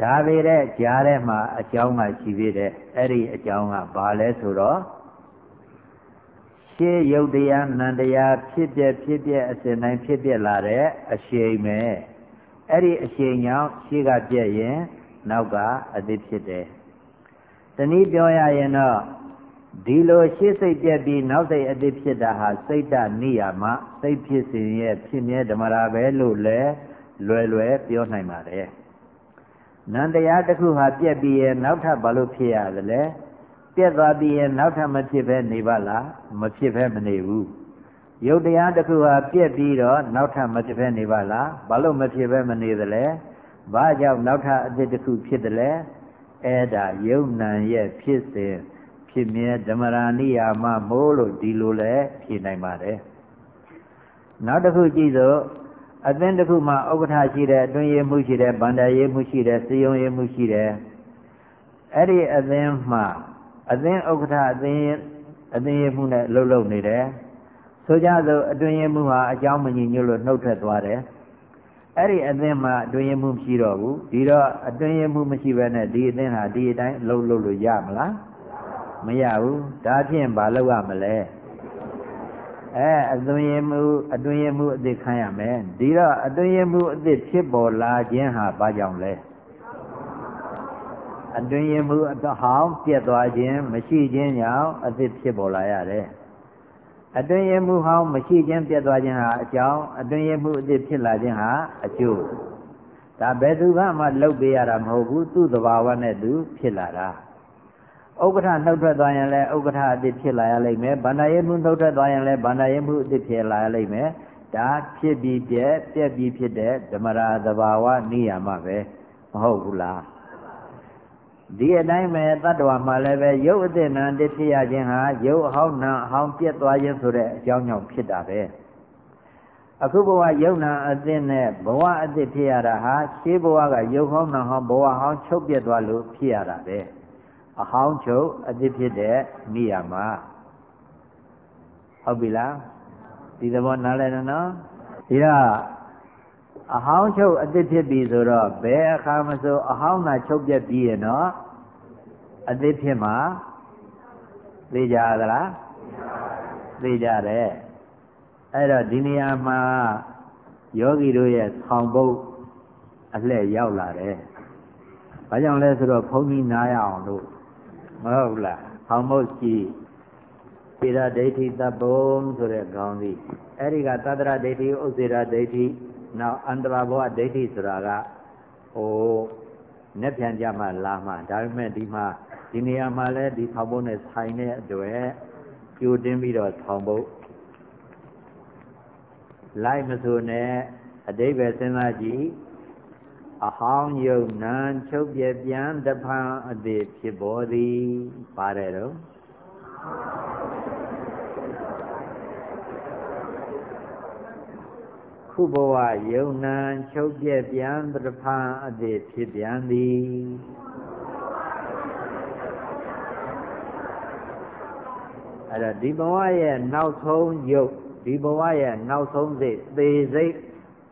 ဒါပေတဲ့ကြားထဲမှာအကြောင်းကရှိသေးတယ်အဲ့ဒီအကြောင်းကဘာလဲဆိုတော့ရှေးယုတ်တရားနန္တရားဖြစ်ပြဖြစ်ပြအစဉ်တိုင်းဖြစ်ပြလာတဲ့အရှိန်ပဲအဲ့ဒီအရှိန်ကြောင့်ရှေးကပြက်ရင်နောက်ကအသစ်ဖြစ်တယ်တနည်းပြောရရင်တော့ဒီလိုရှေးစိတ်ပြက်ပြီးနောက်စိတ်အသစ်ဖြစ်တာဟာစိတ်တနိယာမစိတ်ဖြစ်စဉ်ရဲ့ဖြစ်မြဲဓမ္မရာပဲလို့လဲ လွယ်လွယ်ပြောနိုင်ပါတယ်နန္တရားတစ်ခုဟာပြက်ပြီးရဲ့နောက်ထပ်ဘာလို့ဖြစ်ရသလဲပြက်သွားပြီးရင်နောက်ထပ်မဖြစ်ဘဲနေပါလားမဖြစ်ဘဲမနေဘူးယုတ်တရားတစ်ခုဟာပြက်ပြီးတော့နောက်ထပ်မဖြစ်ဘဲနေပါလားဘာလို့မဖြစ်ဘဲမနေသလဲဘာကြောင့်နောက်ထပ်အသစ်တစ်ခုဖြစ်တယ်လဲအဲ့ဒါယုံနံရဲ့ဖြစ်စဉ်ဖြစ်မြဲဓမ္မရာနိယာမမိုးလို့ဒီလိုလဲဖြေနိုင်ပါတယ်နောက်တစ်ခုကြည့်စို့ အသင်းတစ်ခုမှာဥက္ကဋ္ဌရှိတယ်အတွင်းရေးမှုရှိတယ်ဗန္ဒာရေးမှုရှိတယ်စေယုံရေးမှုရှိတယ်အဲ့ဒီအသင်းမှာအသင်းဥက္ကဋ္ဌအသင်းအသင်းရမှုနဲ့အလုပ်လုပ်နေတယ်ဆိုကြစို့အတွင်းရမှုဟာအကြောင်းမညီညွတ်လို့နှုတ်ထွက်သွားတယ်အဲ့ဒီအသင်းမှာအတွင်းရမှုမရှိတော့ဘူးဒီတော့အတွင်းရမှုမရှိဘဲနဲ့ဒီအသင်းဟာဒီအတိုင်းအလုပ်လုပ်လို့ရမလားမရဘူးဒါဖြင့်ဘာလုပ်ရမလဲ အဲအတွင်းရမှုအတွင်းရမှုအသစ်ခံရမယ်ဒီတော့အတွင်းရမှုအသစ်ဖြစ်ပေါ်လာခြင်းဟာဘာကြောင့်လဲအတွင်းရမှုအတဟောင်းပြက်သွားခြင်းမရှိခြင်းကြောင့်အသစ်ဖြစ်ပေါ်လာရတယ်အတွင်းရမှုဟောင်းမရှိခြင်းပြက်သွားခြင်းဟာအကြောင်းအတွင်းရမှုအသစ်ဖြစ်လာခြင်းဟာအကျိုးဒါဘယ်သူကမှလှုပ်ပေးရတာမဟုတ်ဘူးသူ့သဘာဝနဲ့သူဖြစ်လာတာ ဥက္ကဋ္ဌနှုတ်ထွက်သွားရင်လည်းဥက္ကဋ္ဌအသစ်ဖြစ်လာရလိမ့်မယ်ဗန္ဒာယေမှုနှုတ်ထွက်သွားရင်လည်းဗန္ဒာယေမှုအသစ်ဖြစ်လာရလိမ့်မယ်ဒါဖြစ်ပြီးပြက်ပြက်ပြီးဖြစ်တဲ့ဓမ္မရာသဘာဝနိယာမပဲမဟုတ်ဘူးလားဒီအတိုင်းပဲတတ္တဝါမှာလည်းပဲရုပ်အသစ်နာတည်းဖြစ်ရခြင်းဟာရုပ်အဟောင်းနာအဟောင်းပြတ်သွားခြင်းဆိုတဲ့အကြောင်းကြောင့်ဖြစ်တာပဲအခုဘဝယုံနာအသစ်နဲ့ဘဝအသစ်ဖြစ်ရတာဟာရှေးဘဝကယုတ်ဟောင်းနာဟောင်းဘဝဟောင်းချုပ်ပြတ်သွားလို့ဖြစ်ရတာပဲ အဟောင်းချုပ်အသစ်ဖြစ်တဲ့နေရာမှာဟုတ်ပြီလားဒီသဘောနားလည်နော်ဒီတော့အဟောင်းချုပ်အသစ်ဖြစ်ပြီဆိုတော့ဘယ်အခါမဆိုအဟောင်းသာချုပ်ပြက်ပြီးရင်တော့အသစ်ဖြစ်မှာသိကြသလားသိကြတယ်အဲ့တော့ဒီနေရာမှာယောဂီတို့ရဲ့ဆောင်းပုတ်အလှည့်ရောက်လာတယ်။ဘာကြောင့်လဲဆိုတော့ဘုန်းကြီးနားရအောင်လို့ မဟုတ်လား။ဆောင်းပုတ်ရှိပေရဒိဋ္ဌိတပ္ပုံဆိုတဲ့ခေါင်းကြီးအဲ့ဒီကသတ္တရဒိဋ္ဌိဥစ္စေရဒိဋ္ဌိနောက်အန္တရာဘောဒိဋ္ဌိဆိုတာကဟိုနဲ့ပြန်ကြမှလာမှဒါပေမဲ့ဒီမှာဒီနေရာမှာလဲဒီထောင်ဖို့နဲ့ဆိုင်တဲ့အတွက်ပြိုတင်းပြီးတော့ထောင်ဖို့လိုက်မဆိုနဲ့အတိဘယ်စဉ်းစားကြည့် အဟောင်းယုံနံချုပ်ပြပြန်တဖန်အသေးဖြစ်ပေါ်သည်ပါတယ်တော့ခုဘဝယုံနံချုပ်ပြပြန်တဖန်အသေးဖြစ်ပြန်သည်အဲ့တော့ဒီဘဝရဲ့နောက်ဆုံးယုတ်ဒီဘဝရဲ့နောက်ဆုံးစိတ်သေစိတ်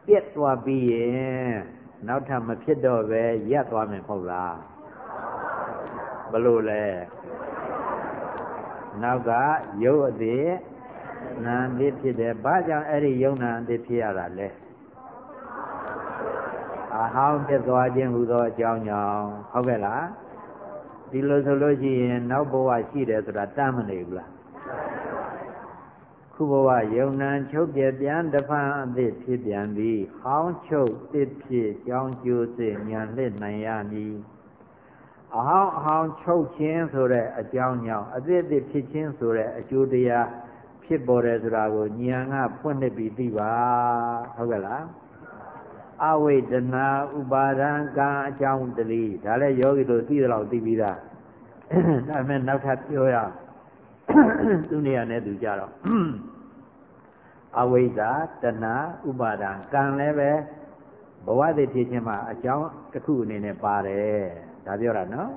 ပြက်သွားပြီးရင် နောက်ထပ်မဖြစ်တော့ပဲရက်သွားမယ်မဟုတ်လားဘလို့လဲနောက်ကယုတ်အသေးနာမ်လေးဖြစ်တယ်ဘာကြောင့်အဲ့ဒီယုံနာအသေးဖြစ်ရတာလဲအဟောင်းဖြစ်သွားခြင်းဟူသောအကြောင်းကြောင့်ဟုတ်ကဲ့လားဒီလိုဆိုလို့ရှိရင်နောက်ဘဝရှိတယ်ဆိုတာတမ်းမနေဘူးလား ခုဘဝယုံနာချုပ်ပြပြန်တဖန်အသည့်ဖြစ်ပြန်ပြီးဟောင်းချုပ်တစ်ဖြစ်ကြောင်းကျိုးစေညာလှစ်နိုင်ရမည်အဟောင်းအဟောင်းချုပ်ခြင်းဆိုတဲ့အကြောင်းကြောင့်အသည့်အသည့်ဖြစ်ခြင်းဆိုတဲ့အကျိုးတရားဖြစ်ပေါ်တယ်ဆိုတာကိုဉာဏ်ကဖွင့်နေပြီးသိပါဟုတ်ကဲ့လားအဝိဒနာဥပါဒံကံအကြောင်းတည်းဒါလည်းယောဂီတို့သိတယ်လို့သိပြီးသားဒါပေမဲ့နောက်ထပ်ပြောရ သူနေရာနဲ့သူကြတော့အဝိဇ္ဇာတဏှာဥပါဒံကံလည်းပဲဘဝတည်ဖြစ်ခြင်းမှာအကြောင်းတစ်ခုအနေနဲ့ပါတယ်ဒါပြောတာနော်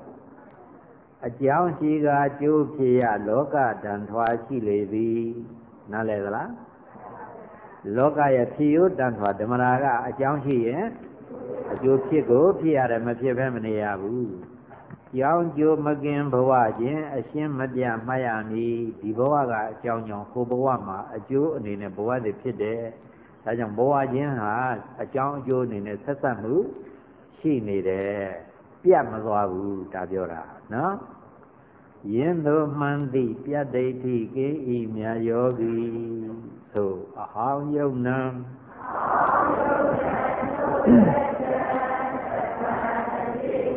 အကြောင်းရှိကကျိုးဖြစ်ရလောကဓာန်ထွားရှိလေသည်နားလည်သလားလောကရဲ့ဖြစ်ရိုးတန်ထွားဓမ္မရာကအကြောင်းရှိရင်အကျိုးဖြစ်ကိုဖြစ်ရတယ်မဖြစ်ဘဲမနေရဘူး ကြောင်းကျိုးမကင်ဘဝချင်းအရှင်းမပြမှတ်ရမည်ဒီဘဝကအကြောင်းကြောင့်ဟိုဘဝမှာအကျိုးအနေနဲ့ဘဝတွေဖြစ်တယ်ဒါကြောင့်ဘဝချင်းဟာအကြောင်းအကျိုးအနေနဲ့ဆက်ဆက်မှုရှိနေတယ်ပြတ်မသွားဘူးဒါပြောတာနော်ယင်းသို့မှန်သည့်ပြတ်ဒိဋ္ဌိကိဤမြာယောဂီသို့အဟောင်းယုံနံနောက်နှ စ်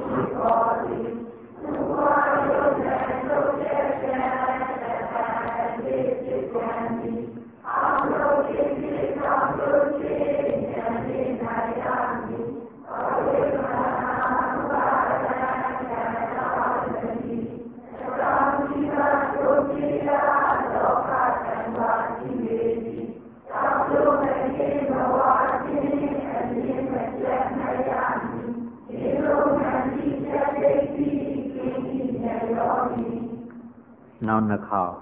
ခေါက်သ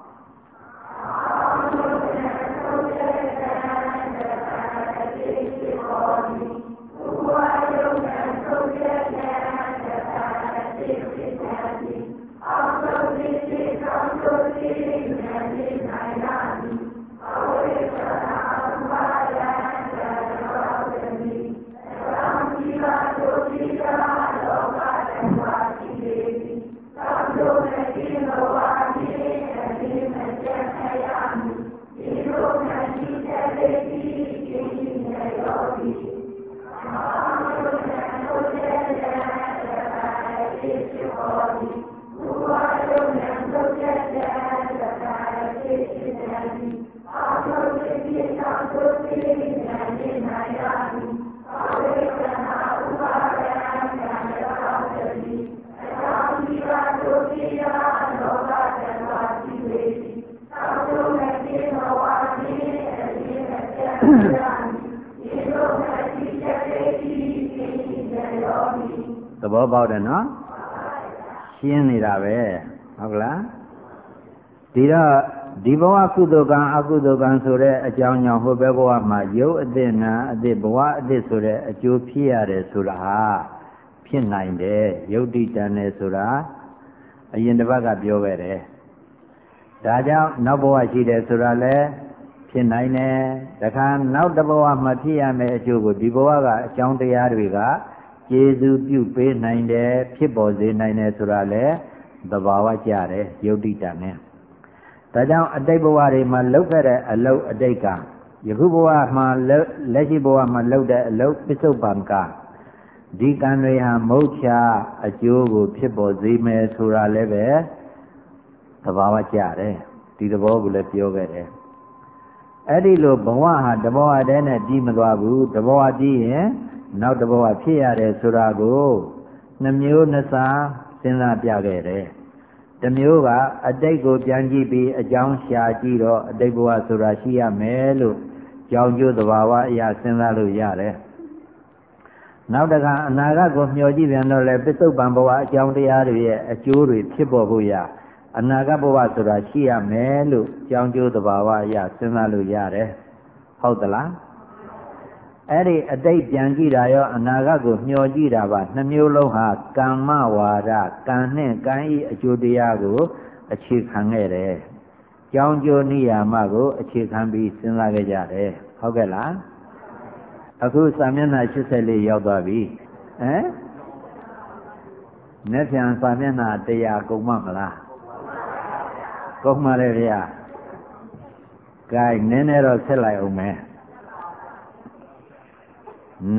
ဘောပေါက်တယ်နော်ရှင်းနေတာပဲဟုတ်ကလားဒီတော့ဒီဘဝကုသိုလ်ကံအကုသိုလ်ကံဆိုတဲ့အကြောင်းကြောင့်ဟိုဘက်ဘဝမှာရုပ်အသစ်နာအသစ်ဘဝအသစ်ဆိုတဲ့အကျိုးဖြစ်ရတယ်ဆိုတာဟာဖြစ်နိုင်တယ်ယုတ်တိတန်တယ်ဆိုတာအရင်တစ်ပတ်ကပြောခဲ့တယ်ဒါကြောင့်နောက်ဘဝရှိတယ်ဆိုတာလည်းဖြစ်နိုင်တယ်တခါနောက်တစ်ဘဝမှာဖြစ်ရမယ့်အကျိုးကိုဒီဘဝကအကြောင်းတရားတွေက ကျေစုပြုပေးနိုင်တယ်ဖြစ်ပေါ်စေနိုင်တယ်ဆိုတာလည်းသဘာဝကြတယ်ယုတ်တိတန်နဲ့ဒါကြောင့်အတိတ်ဘဝတွေမှာလုပ်ခဲ့တဲ့အလုပ်အတိတ်ကယခုဘဝမှာလက်ရှိဘဝမှာလုပ်တဲ့အလုပ်ပစ္စုပန်ကဒီကံတွေဟာမုတ်ချအကျိုးကို ဖြစ်ပေါ်စေမယ်ဆိုတာလည်းပဲသဘာဝကြတယ်ဒီသဘောကိုလည်းပြောခဲ့တယ်အဲ့ဒီလိုဘဝဟာတဘောအတည်းနဲ့ပြီးမသွားဘူးတဘောအပြီးရင် နောက်တဘောဖြစ်ရတယ်ဆိုတာကိုနှမျိုးနှစားစဉ်းစားပြခဲ့တယ်တမျိုးကအတိတ်ကိုပြန်ကြည့်ပြီးအကြောင်းရှာကြည့်တော့အတိတ်ဘဝဆိုတာရှိရမယ်လို့ကြောင်းကျိုးသဘာဝအရာစဉ်းစားလို့ရတယ်နောက်တခါအနာဂတ်ကိုမျှော်ကြည့်ပြန်တော့လေပစ္စုပန်ဘဝအကြောင်းတရားတွေရဲ့အကျိုးတွေဖြစ်ပေါ်ဖို့ရအနာဂတ်ဘဝဆိုတာရှိရမယ်လို့ကြောင်းကျိုးသဘာဝအရာစဉ်းစားလို့ရတယ်ဟုတ်သလား အဲ့ဒီအတိတ်ပြန်ကြည့်တာရောအနာဂတ်ကိုမျှော်ကြည့်တာပါနှမျိုးလုံးဟာကမ္မဝါဒကံနဲ့ကံဤအကျိုးတရားကိုအခြေခံခဲ့တယ်။ကြောင်းကျိုးနိယာမကို အခြေခံပြီးစဉ်းစားခဲ့ကြတယ်။ဟုတ်ကဲ့လား။အခုစာမျက်နှာ84ရောက်သွားပြီ။ဟမ်။နေ့ပြန်စာမျက်နှာ100ကုန်မှမလား။ကုန်ပါလေဗျာ။ကဲနည်းနည်းတော့ဆက်လိုက်အောင်မယ်။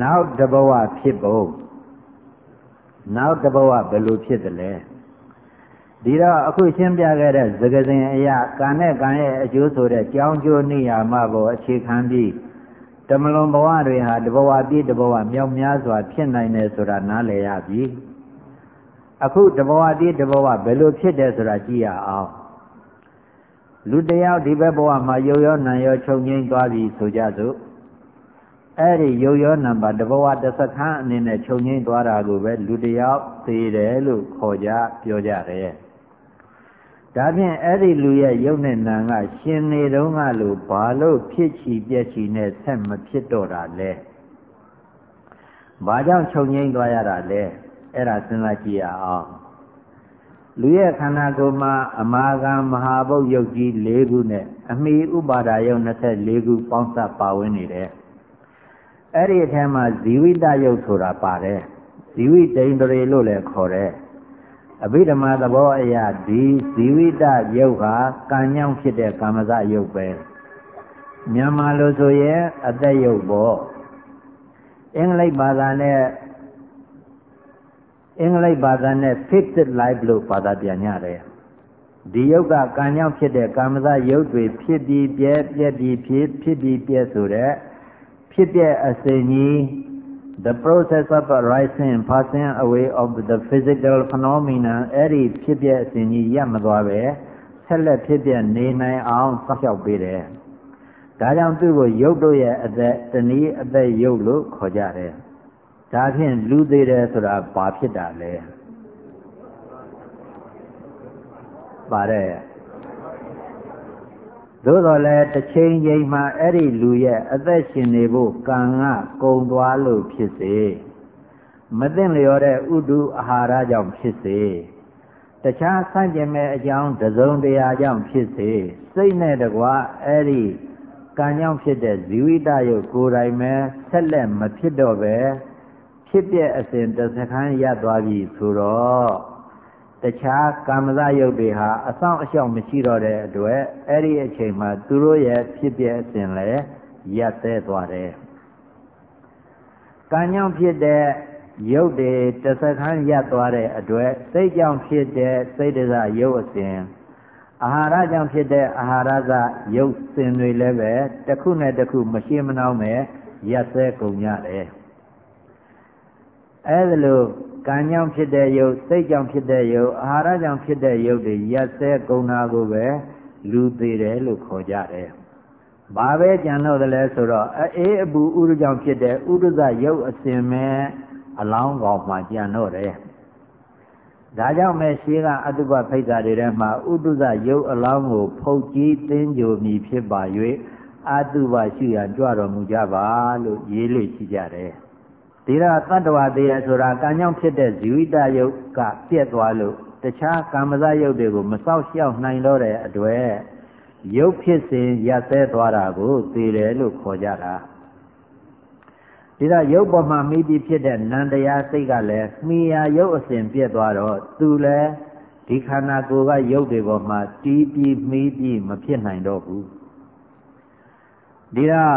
နောက်တဘဝဖြစ်ပုံနောက်တဘဝဘယ်လိုဖြစ်တယ်လဲဒီတော့အခုရှင်းပြခဲ့တဲ့သကစဉ်အရာကံနဲ့ကံရဲ့အကျိုးဆိုတဲ့ကြောင်းကျိုးနိယာမကိုအခြေခံပြီးတမလွန်ဘဝတွေဟာတဘဝပြည့်တဘဝမြောက်များစွာဖြစ်နိုင်တယ်ဆိုတာနားလည်ရပြီအခုတဘဝပြည့်တဘဝဘယ်လိုဖြစ်တယ်ဆိုတာကြည့်ရအောင်လူတယောက်ဒီဘက်ဘဝမှာရုပ်ရောနာရောချုပ်ငိမ့်သွားပြီဆိုကြစို့ အဲ့ဒီရုပ်ရောနံပါတ်တဘဝတစ်စခန်းအနေနဲ့ခြုံငိမ့်သွားတာကိုပဲလူတယောက်သိတယ်လို့ခေါ်ကြပြောကြတယ်ဒါဖြင့်အဲ့ဒီလူရဲ့ရုပ်နဲ့နာကရှင်နေတုန်းကလို့ဘာလို့ဖြစ်ချီပြက်ချီနဲ့ဆက်မဖြစ်တော့တာလဲဘာကြောင့်ခြုံငိမ့်သွားရတာလဲအဲ့ဒါစဉ်းစားကြည့်ရအောင်လူရဲ့ခန္ဓာကိုယ်မှာအမာကံမဟာဘုတ်ယုတ်ကြီး၄ခုနဲ့အမိဥပါဒာယုတ်24ခုပေါင်းစပ်ပါဝင်နေတယ် အဲ့ဒီအထက်မှာဇီဝိတယုတ်ဆိုတာပါတယ်ဇီဝိတိန်တရေလို့လည်းခေါ်တယ်အဘိဓမ္မာသဘောအရဒီဇီဝိတယုတ်ဟာကံညောင်းဖြစ်တဲ့ကာမဇယုတ်ပဲမြန်မာလိုဆိုရင်အသက်ယုတ်ပေါ့အင်္ဂလိပ်ဘာသာနဲ့အင်္ဂလိပ်ဘာသာနဲ့ fixed life လို့ဘာသာပြန်ကြတယ်ဒီယုတ်ကကံကြောင့်ဖြစ်တဲ့ကာမဇယုတ်တွေဖြစ်ပြီးပြဲပြက်ပြီးဖြစ်ဖြစ်ပြီးပြဲဆိုတဲ့ ဖြစ်တဲ့အစဉ်ကြီး the process of arising and passing away of the physical phenomena အဲ့ဒီဖြစ်ပြအစဉ်ကြီးရပ်မသွားပဲဆက်လက်ဖြစ်ပြနေနိုင်အောင်စောင့်ရှောက်ပေးတယ်။ဒါကြောင့်သူ့ကိုရုပ်တို့ရဲ့အသက်တနည်းအသက်ရုပ်လို့ခေါ်ကြတယ်။ဒါဖြင့်လူသေးတယ်ဆိုတာဘာဖြစ်တာလဲ။ပါတယ် သို့တော်လည်းတစ်ချိန်ချိန်မှာအဲ့ဒီလူရဲ့အသက်ရှင်နေဖို့ကံကကုံသွားလို့ဖြစ်စေမသိလျော်တဲ့ဥဒုအာဟာရကြောင့်ဖြစ်စေတခြားဆန့်ကျင်မဲ့အကြောင်းတစုံတရာကြောင့်ဖြစ်စေစိတ်နဲ့တကွာအဲ့ဒီကံကြောင့်ဖြစ်တဲ့ဇီဝိတယုတ်ကိုယ်တိုင်ပဲဆက်လက်မဖြစ်တော့ပဲဖြစ်ပြအစဉ်တစ်စခန်းရပ်သွားပြီဆိုတော့ တခြားကာမဇယုတ်တွေဟာအဆောင်အရှောက်မရှိတော့တဲ့အတွက်အဲ့ဒီအချိန်မှာသူတို့ရဲ့ဖြစ်ပြအစဉ်လဲရပ်သေးသွားတယ်။ကံကြောင့်ဖြစ်တဲ့ရုပ်တွေတစခန်းရပ်သွားတဲ့အတွက်စိတ်ကြောင့်ဖြစ်တဲ့စိတ်တစရုပ်အစဉ်အာဟာရကြောင့်ဖြစ်တဲ့အာဟာရစရုပ်စဉ်တွေလည်းပဲတစ်ခုနဲ့တစ်ခုမရှိမနှောင်းပဲရပ်သေးကုန်ကြတယ်။အဲဒါလို့ ကံကြောင့်ဖြစ်တဲ့ယုတ်စိတ်ကြောင့်ဖြစ်တဲ့ယုတ်အာဟာရကြောင့်ဖြစ်တဲ့ယုတ်တွေရက်စဲကုန်တာကိုပဲလူသေးတယ်လို့ခေါ်ကြတယ်။ဘာပဲကြံတော့တယ်လဲဆိုတော့အေးအပူဥရကြောင့်ဖြစ်တဲ့ဥဒဇယုတ်အစဉ်မဲ့အလောင်းကောင်မှကြံတော့တယ်။ဒါကြောင့်မဲရှိကအတုပဖိတ်တာတွေထဲမှာဥဒဇယုတ်အလောင်းကိုဖုတ်ကြီးသင်းကြိုမီဖြစ်ပါ၍အတုပရှိရန်ကြွတော်မူကြပါလို့ရေးလို့ရှိကြတယ်။ ဒီတော့တတ္တဝါတရားဆိုတာကံကြောင့်ဖြစ်တဲ့ဇီဝိတယုတ်ကပြက်သွားလို့တခြားကာမဇယုတ်တွေကိုမစောက်ရှောက်နိုင်တော့တဲ့အတွက်ယုတ်ဖြစ်စဉ်ရပ်စဲသွားတာကိုသိတယ်လို့ခေါ်ကြတာဒီတော့ယုတ်ပေါ်မှာမိပြီးဖြစ်တဲ့နန္တရားစိတ်ကလည်းမိယာယုတ်အစဉ်ပြက်သွားတော့သူလည်းဒီခန္ဓာကိုယ်ကယုတ်တွေပေါ်မှာတီးပြီးမိပြီးမဖြစ်နိုင်တော့ဘူးဒီတော့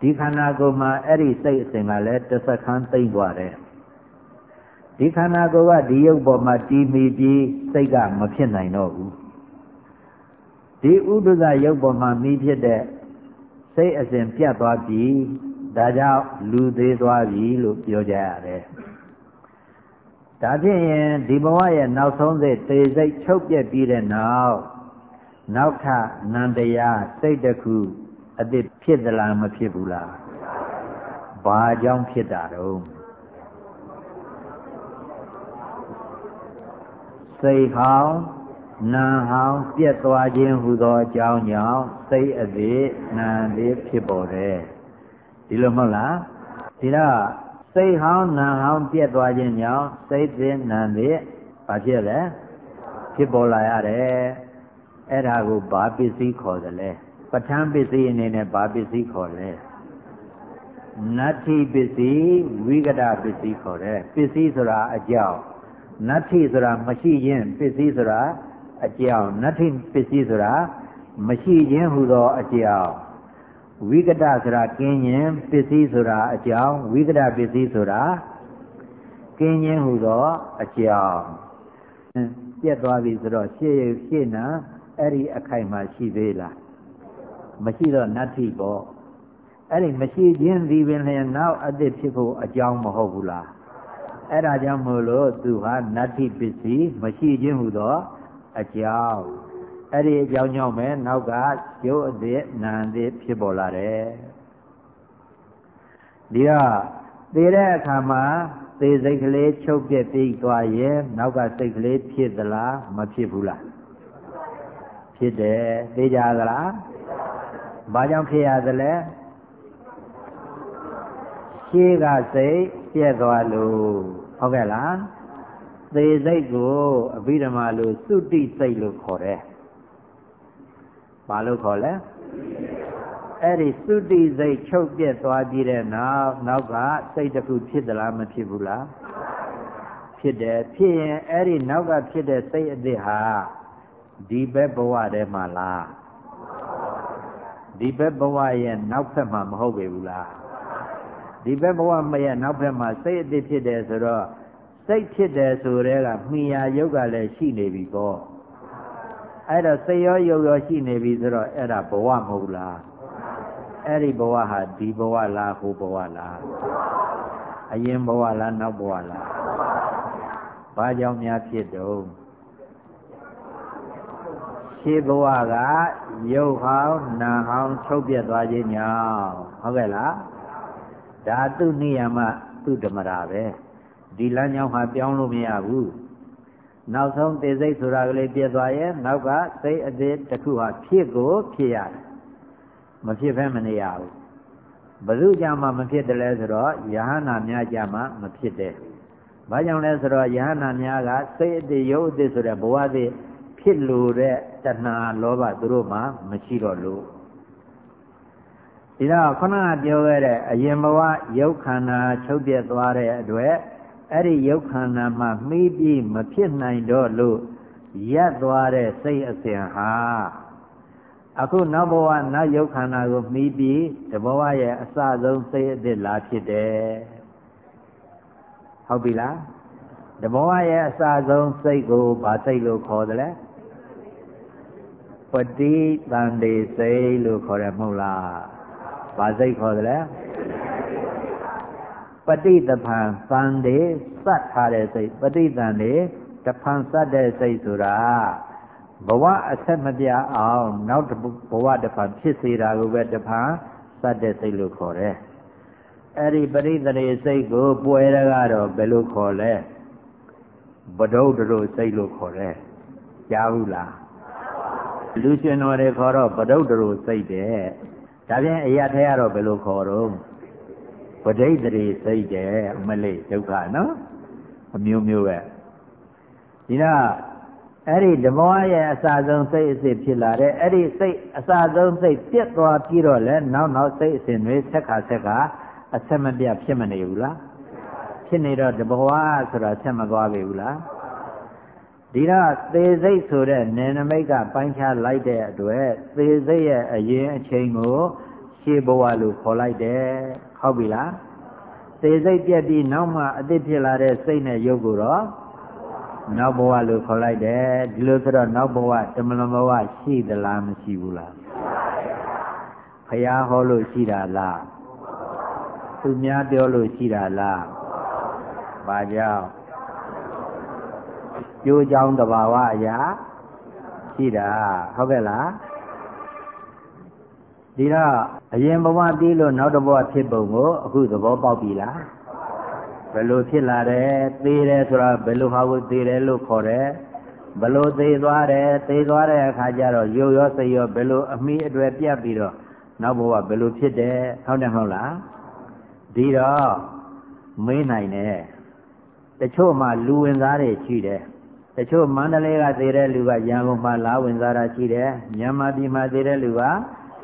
ဒီခန္ဓာကိုယ်မှာအဲ့ဒီစိတ်အစဉ်ကလည်းတစခန်းသိမ့်သွားတယ်ဒီခန္ဓာကိုယ်ကဒီရုပ်ပေါ်မှာတည်မီပြီးစိတ်ကမဖြစ်နိုင်တော့ဘူးဒီဥဒ္ဒဇရုပ်ပေါ်မှာမိဖြစ်တဲ့စိတ်အစဉ်ပြတ်သွားပြီဒါကြောင့်လူသေးသွားပြီလို့ပြောကြရတယ်ဒါဖြစ်ရင်ဒီဘဝရဲ့နောက်ဆုံးစိတ်တေစိတ်ချုပ်ပြက်ပြီးတဲ့နောက်နောက်ထနန္တရားစိတ်တစ်ခု အသစ်ဖြစ်သလားမဖြစ်ဘူးလားဘာကြောင့်ဖြစ်တာတော့စိတ်ဟောင်းနာဟောင်းပြက်သွားခြင်းဟူသောအကြောင်းကြောင့်စိတ်အသေးနာသေးဖြစ်ပေါ်တယ်ဒီလိုမဟုတ်လားဒီတော့စိတ်ဟောင်းနာဟောင်းပြက်သွားခြင်းကြောင့်စိတ်သေးနာသေးဘာဖြစ်လဲဖြစ်ပေါ်လာရတယ်အဲ့ဒါကိုဘာပစ္စည်းခေါ်တယ်လဲ ပဋ္ဌာန်းပစ္စည်းအနေနဲ့ဘာပစ္စည်းခေါ်လဲနတ္ထိပစ္စည်းဝိကတပစ္စည်းခေါ်တယ်ပစ္စည်းဆိုတာအကြောင်းနတ္ထိဆိုတာမရှိခြင်းပစ္စည်းဆိုတာအကြောင်းနတ္ထိပစ္စည်းဆိုတာမရှိခြင်းဟူသောအကြောင်းဝိကတဆိုတာကင်းခြင်းပစ္စည်းဆိုတာအကြောင်းဝိကတပစ္စည်းဆိုတာကင်းခြင်းဟူသောအကြောင်းပြက်သွားပြီဆိုတော့ရှေ့ရှေ့နာအဲ့ဒီအခိုက်မှာရှိသေးလား မရှိတော့နတ္ထိပေါ့အဲ့ဒီမရှိခြင်းဒီပင်လျှင်နောက်အသစ်ဖြစ်ဖို့အကြောင်းမဟုတ်ဘူးလားအဲ့ဒါကြောင့်မို့လို့သူဟာနတ္ထိပစ္စည်းမရှိခြင်းဟူသောအကြောင်းအဲ့ဒီအကြောင်းကြောင့်ပဲနောက်ကရုပ်အသစ်နာအသစ်ဖြစ်ပေါ်လာတယ်ဒီတော့သေတဲ့အခါမှာသေစိတ်ကလေးချုပ်ပြက်ပြီးသွားရင်နောက်ကစိတ်ကလေးဖြစ်သလားမဖြစ်ဘူးလားဖြစ်တယ်သိကြသလား ဘာကြောင့်ဖြစ်ရသလဲရှေးကစိတ်ပြက်သွားလို့ဟုတ်ကဲ့လားသေစိတ်ကိုအဘိဓမ္မာလို့သုတိစိတ်လို့ခေါ်တယ်ဘာလို့ခေါ်လဲအဲ့ဒီသုတိစိတ်ချုပ်ပြက်သွားပြီးတဲ့နောက်နောက်ကစိတ်တစ်ခုဖြစ်သလားမဖြစ်ဘူးလားဖြစ်တယ်ဖြစ်ရင်အဲ့ဒီနောက်ကဖြစ်တဲ့စိတ်အသစ်ဟာဒီဘက်ဘဝထဲမှာလား ဒီဘက်ဘဝရဲ့နောက်ဖက်မှာမဟုတ်ပေဘူးလားဒီဘက်ဘဝမရဲ့နောက်ဖက်မှာစိတ်အသစ်ဖြစ်တယ်ဆိုတော့စိတ်ဖြစ်တယ်ဆိုတဲ့ကမှီယာယုတ်ကလည်းရှိနေပြီပေါ့အဲ့တော့စိတ်ရောယုတ်ရောရှိနေပြီဆိုတော့အဲ့ဒါဘဝမဟုတ်လားအဲ့ဒီဘဝဟာဒီဘဝလားဟိုဘဝလားအရင်ဘဝလားနောက်ဘဝလားဘာကြောင့်များဖြစ်တော့ ရှေးဘဝကရုပ်ဟောင်းနာဟောင်းချုပ်ပြတ်သွားခြင်းညောင်းဟုတ်ကဲ့လားဒါသူနိယမသူဓမ္မရာပဲဒီလမ်းကြောင်းဟာပြောင်းလို့မရဘူးနောက်ဆုံးသေစိတ်ဆိုတာကလေးပြည့်သွားရဲ့နောက်ကစိတ်အသေးတစ်ခုဟာဖြစ်ကိုဖြစ်ရတယ်မဖြစ်ဖဲမနေရဘူးဘုရုကြမှာမဖြစ်တယ်လဲဆိုတော့ယဟနာများကြမှာမဖြစ်တယ်ဘာကြောင့်လဲဆိုတော့ယဟနာများကစိတ်အသေးရုပ်အသေးဆိုတဲ့ဘဝသေးဖြစ်လို့တဲ့ တဏှာလောဘသူတို့မှာမရှိတော့လို့ဒီတော့ခုနကပြောခဲ့တဲ့အရင်ဘဝရုပ်ခန္ဓာချုပ်ပြတ်သွားတဲ့အတွက်အဲ့ဒီရုပ်ခန္ဓာမှာမှီးပြီးမဖြစ်နိုင်တော့လို့ရက်သွားတဲ့စိတ်အစဉ်ဟာအခုနောက်ဘဝနောက်ရုပ်ခန္ဓာကိုမှီးပြီးတဘဝရဲ့အစဆုံးစိတ်အသစ်လာဖြစ်တယ်ဟုတ်ပြီလားတဘဝရဲ့အစဆုံးစိတ်ကိုဗာစိတ်လို့ခေါ်တယ်လေ ပတိတန်တေစိတ်လို့ခေါ်ရမဟုတ်လားဘာစိတ်ခေါ်တယ်လဲပฏิတဖန်သံတေစတ်ထားတဲ့စိတ်ပฏิတန်တေတဖန်စတ်တဲ့စိတ်ဆိုတာဘဝအဆက်မပြအောင်နောက်ဘဝတဖန်ဖြစ်စေတာကိုပဲတဖန်စတ်တဲ့စိတ်လို့ခေါ်တယ်အဲ့ဒီပရိသေစိတ်ကိုပွယ်ရကတော့ဘယ်လိုခေါ်လဲဘဒုဒ္ဒရစိတ်လို့ခေါ်တယ်ကြားဘူးလား လူရှင်တော်တွေခေါ်တော့ဗဒုဒ္ဒရစိတ်တဲ့ဒါပြန်အရာထဲကတော့ဘယ်လိုခေါ်တော့ပဋိသရေစိတ်တဲ့မလေးဒုက္ခနော်အမျိုးမျိုးပဲဒီတော့အဲ့ဒီဓမ္မရဲ့အစာဆုံးစိတ်အစစ်ဖြစ်လာတဲ့အဲ့ဒီစိတ်အစာဆုံးစိတ်ပြက်သွားပြီးတော့လဲနောက်နောက်စိတ်အစဉ်တွေဆက်ခါဆက်ခါအဆက်မပြတ်ဖြစ်မနေဘူးလားဖြစ်နေတော့တဘဝဆိုတာဆက်မသွားပြီဘူးလား ဒီတော့သေစိတ်ဆိုတဲ့နေနမိတ်ကပိုင်းခြားလိုက်တဲ့အတွက်သေစိတ်ရဲ့အရင်အချိန်ကိုရှေးဘဝလို့ခေါ်လိုက်တယ်ဟုတ်ပြီလားသေစိတ်ပြက်ပြီးနောက်မှအသစ်ဖြစ်လာတဲ့စိတ်နဲ့ရုပ်ကိုတော့နောက်ဘဝလို့ခေါ်လိုက်တယ်ဒီလိုဆိုတော့နောက်ဘဝတမလဘဝရှိသလားမရှိဘူးလားဖရာဟောလို့ရှိတာလားသူများပြောလို့ရှိတာလားဘာကြောင့် ကျိုးကြောင်းတဘာဝအရာရှိတာဟုတ်ကဲ့လားဒဒီတော့အရင်ဘဝပြီးလို့နောက်တစ်ဘဝဖြစ်ပုံကိုအခုသဘောပေါက်ပြီလားဘယ်လိုဖြစ်လာတယ်သေတယ်ဆိုတာဘယ်လိုဟာကိုသေတယ်လို့ခေါ်တယ်ဘယ်လိုသေသွားတယ်သေသွားတဲ့အခါကျတော့ရုပ်ရောစိတ်ရောဘယ်လိုအမိအတွေ့ပြတ်ပြီးတော့နောက်ဘဝဘယ်လိုဖြစ်တယ်ဟုတ်တယ်မဟုတ်လားဒီတော့မေးနိုင်တယ်တချို့မှလူဝင်စားတွေရှိတယ် တချို့မန္တလေးကသေတဲ့လူကရန်ကုန်မှာလာဝင်စားတာရှိတယ်မြန်မာပြည်မှာသေတဲ့လူက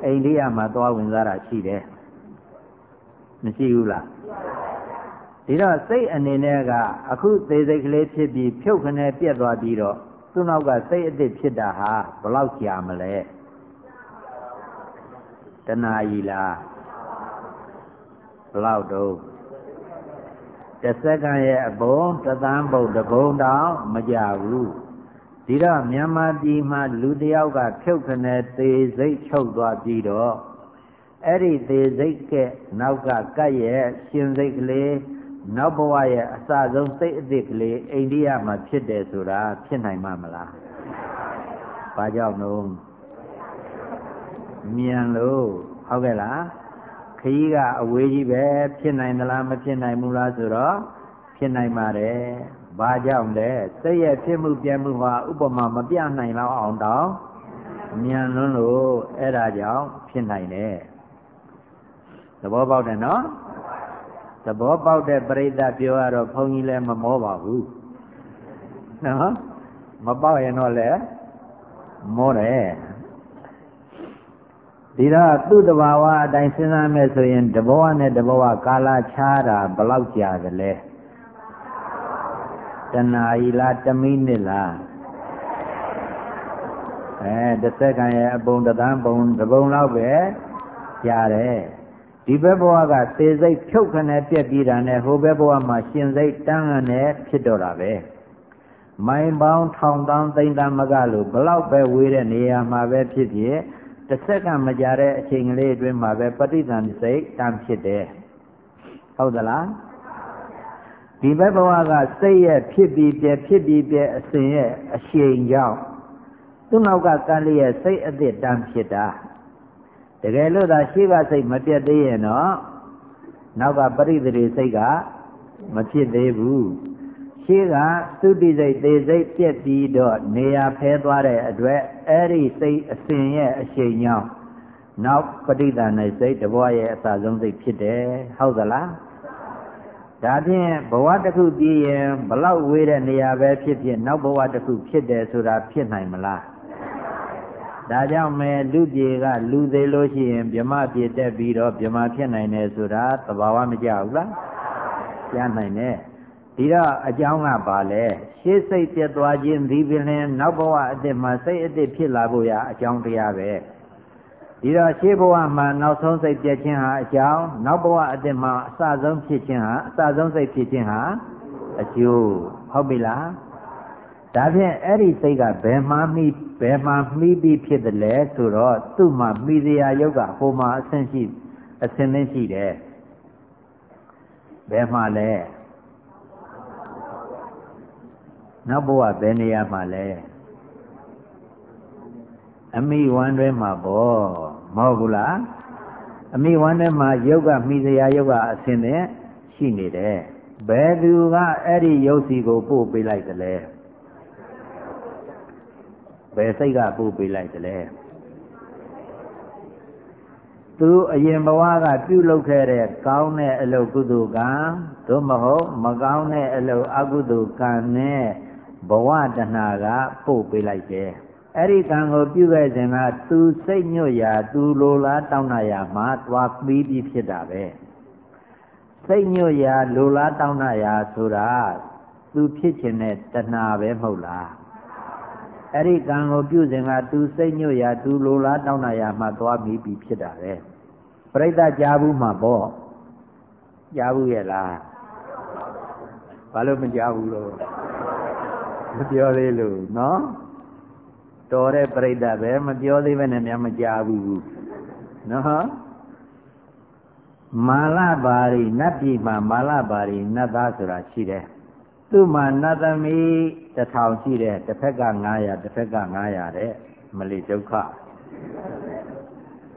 အိန္ဒိယမှာသွားဝင်စားတာရှိတယ်မရှိဘူးလားဒီတော့စိတ်အနေနဲ့ကအခုသေးစိတ်ကလေးဖြစ်ပြီးဖြုတ်ခနဲ့ပြက်သွားပြီးတော့သူ့နောက်ကစိတ်အစ်စ်ဖြစ်တာဟာဘယ်လောက်ကြာမလဲတဏှာကြီးလားဘယ်လောက်တော့ တစ်စက္ကန့်ရဲ့အပုံတသန်းပုံတပုံတောင်မကြဘူးဒီတော့မြန်မာပြည်မှာလူတယောက်ကဖြုတ်ခနဲ့သေစိတ်ချုပ်သွားပြီးတော့အဲ့ဒီသေစိတ်ကနောက်ကကတ်ရဲ့ရှင်စိတ်ကလေးနောက်ဘဝရဲ့အစဆုံးစိတ်အသစ်ကလေးအိန္ဒိယမှာဖြစ်တယ်ဆိုတာဖြစ်နိုင်မှာမလား။ဘာကြောင့်လို့မြန်လို့ဟုတ်ကဲ့လားခ ကြီးကအဝေးကြီးပဲဖြစ်နိုင်သလားမဖြစ်နိုင်ဘူးလားဆိုတော့ဖြစ်နိုင်ပါတယ်။ဘာကြောင့်လဲစိတ်ရဲ့ဖြစ်မှုပြမှုဟာဥပမာမပြနိုင်တော့အောင်တောင်မြန်လွန်းလို့အဲ့ဒါကြောင့်ဖြစ်နိုင်တယ်။သဘောပေါက်တယ်နော်။သဘောပေါက်တဲ့ပြိဿပြောရတော့ဘုန်းကြီးလည်းမမောပါဘူးနော်မပေါက်ရင်တော့လည်းမောတယ် ဒီတော့သူ့တဘာဝအတိုင်းစဉ်းစားမယ်ဆိုရင်တဘောနဲ့တဘောကာလခြားတာဘယ်လောက်ကြာသလဲတဏှာဤလားတမိနစ်လားအဲတစ်စက္ကန့်ရဲ့အပုံတသန်းပုံတပုံလောက်ပဲကြာတယ်ဒီဘက်ဘဝကသေစိတ်ဖြုတ်ခနဲ့ပြက်ပြီးတာနဲ့ဟိုဘက်ဘဝမှာရှင်စိတ်တန်းနဲ့ဖြစ်တော့တာပဲမိုင်ပေါင်းထောင်တောင်းသိမ့်တမ်းမကလို့ဘလောက်ပဲဝေးတဲ့နေရာမှာပဲဖြစ်ဖြစ် တစ်စက္ကန့်မကြာတဲ့အချိန်ကလေးအတွင်းမှာပဲပဋိသန္ဓေစိတ်တန်းဖြစ်တယ်ဟုတ်သလားဒီဘက်ဘဝကစိတ်ရဲ့ဖြစ်ပြီးပြက်ဖြစ်ပြီးပြက်အစဉ်ရဲ့အရှိန်ကြောင့်သူ့နောက်ကကံလေးရဲ့စိတ်အသစ်တန်းဖြစ်တာတကယ်လို့သာရှိကစိတ်မပြတ်သေးရင်တော့နောက်ကပရိသေစိတ်ကမဖြစ်သေးဘူး ရှိကသုတိစိတ်သေစိတ်ပြက်ပြီးတော့နေရာဖဲသွားတဲ့အတွက်အဲ့ဒီစိတ်အစဉ်ရဲ့အရှိန်ကြောင့်နောက်ပဋိသန္ဓေစိတ်တဘွားရဲ့အစာဆုံးစိတ်ဖြစ်တယ်ဟုတ်သလားဒါဖြင့်ဘဝတစ်ခုပြီးရင်ဘလောက်ဝေးတဲ့နေရာပဲဖြစ်ဖြစ်နောက်ဘဝတစ်ခုဖြစ်တယ်ဆိုတာဖြစ်နိုင်မလားဒါကြောင့်မဲလူပြေကလူသေးလို့ရှိရင်ဗြမပြေတက်ပြီးတော့ဗြမဖြစ်နိုင်တယ်ဆိုတာသဘာဝမကြဘူးလားကြားနိုင်တယ် ဒီတော့အကြောင်းကဘာလဲရှေးစိတ်ပြတ်သွားခြင်းဒီပင်လင်နောက်ဘဝအစ်စ်မှာစိတ်အစ်စ်ဖြစ်လာဖို့ရအကြောင်းတရားပဲဒီတော့ရှေးဘဝမှာနောက်ဆုံးစိတ်ပြတ်ခြင်းဟာအကြောင်းနောက်ဘဝအစ်စ်မှာအစဆုံးဖြစ်ခြင်းဟာအစဆုံးစိတ်ဖြစ်ခြင်းဟာအကျိုးဟုတ်ပြီလားဒါဖြင့်အဲ့ဒီစိတ်ကဘယ်မှမိဘယ်မှမိပြီးဖြစ်တယ်လဲဆိုတော့သူ့မှာမိစရာယုတ်ကဟိုမှာအဆင့်ရှိအဆင့်သိရှိတယ်ဘယ်မှလဲ နောက်ဘဝဘယ်နေရာမှာလဲအမိဝမ်းတွဲမှာပေါ့မဟုတ်ဘူးလားအမိဝမ်းထဲမှာယုတ်ကမိစရာယုတ်ကအဆင်းနဲ့ရှိနေတယ်ဘယ်သူကအဲ့ဒီယုတ်စီကိုပို့ပေးလိုက်သလဲဘယ်စိတ်ကပို့ပေးလိုက်သလဲသူအရင်ဘဝကပြုလုပ်ခဲ့တဲ့ကောင်းတဲ့အလုပ်ကုသိုလ်ကံသို့မဟုတ် မကောင်းတဲ့အလုပ်အကုသိုလ်ကံနဲ့ ဘဝတဏှာကပို့ပေးလိုက်တယ်အဲ့ဒီကံကိုပြုခဲ့ခြင်းကသူစိတ်ညွတ်ရာသူလိုလားတောင်းတရာမှာသွားပြီးပြီးဖြစ်တာပဲစိတ်ညွတ်ရာလိုလားတောင်းတရာဆိုတာသူဖြစ်ခြင်းနဲ့တဏှာပဲမဟုတ်လားအဲ့ဒီကံကိုပြုစဉ်ကသူစိတ်ညွတ်ရာသူလိုလားတောင်းတရာမှာသွားပြီးပြီးဖြစ်တာပဲပြိဿကြားဘူးမှာပေါ့ကြားဘူးရဲ့လားဘာလို့မကြားဘူးလို့ မပြောသေးလို့နော်တော်တဲ့ပြိဿပဲမပြောသေးပဲနဲ့များမကြားဘူးနော်မာလပါရိနတ်ပြည်မှာမာလပါရိနတ်သားဆိုတာရှိတယ်သူ့မှာနတ်သမီးတစ်ထောင်ရှိတယ်တစ်ဖက်က900တစ်ဖက်က900တဲ့မလီဒုက္ခ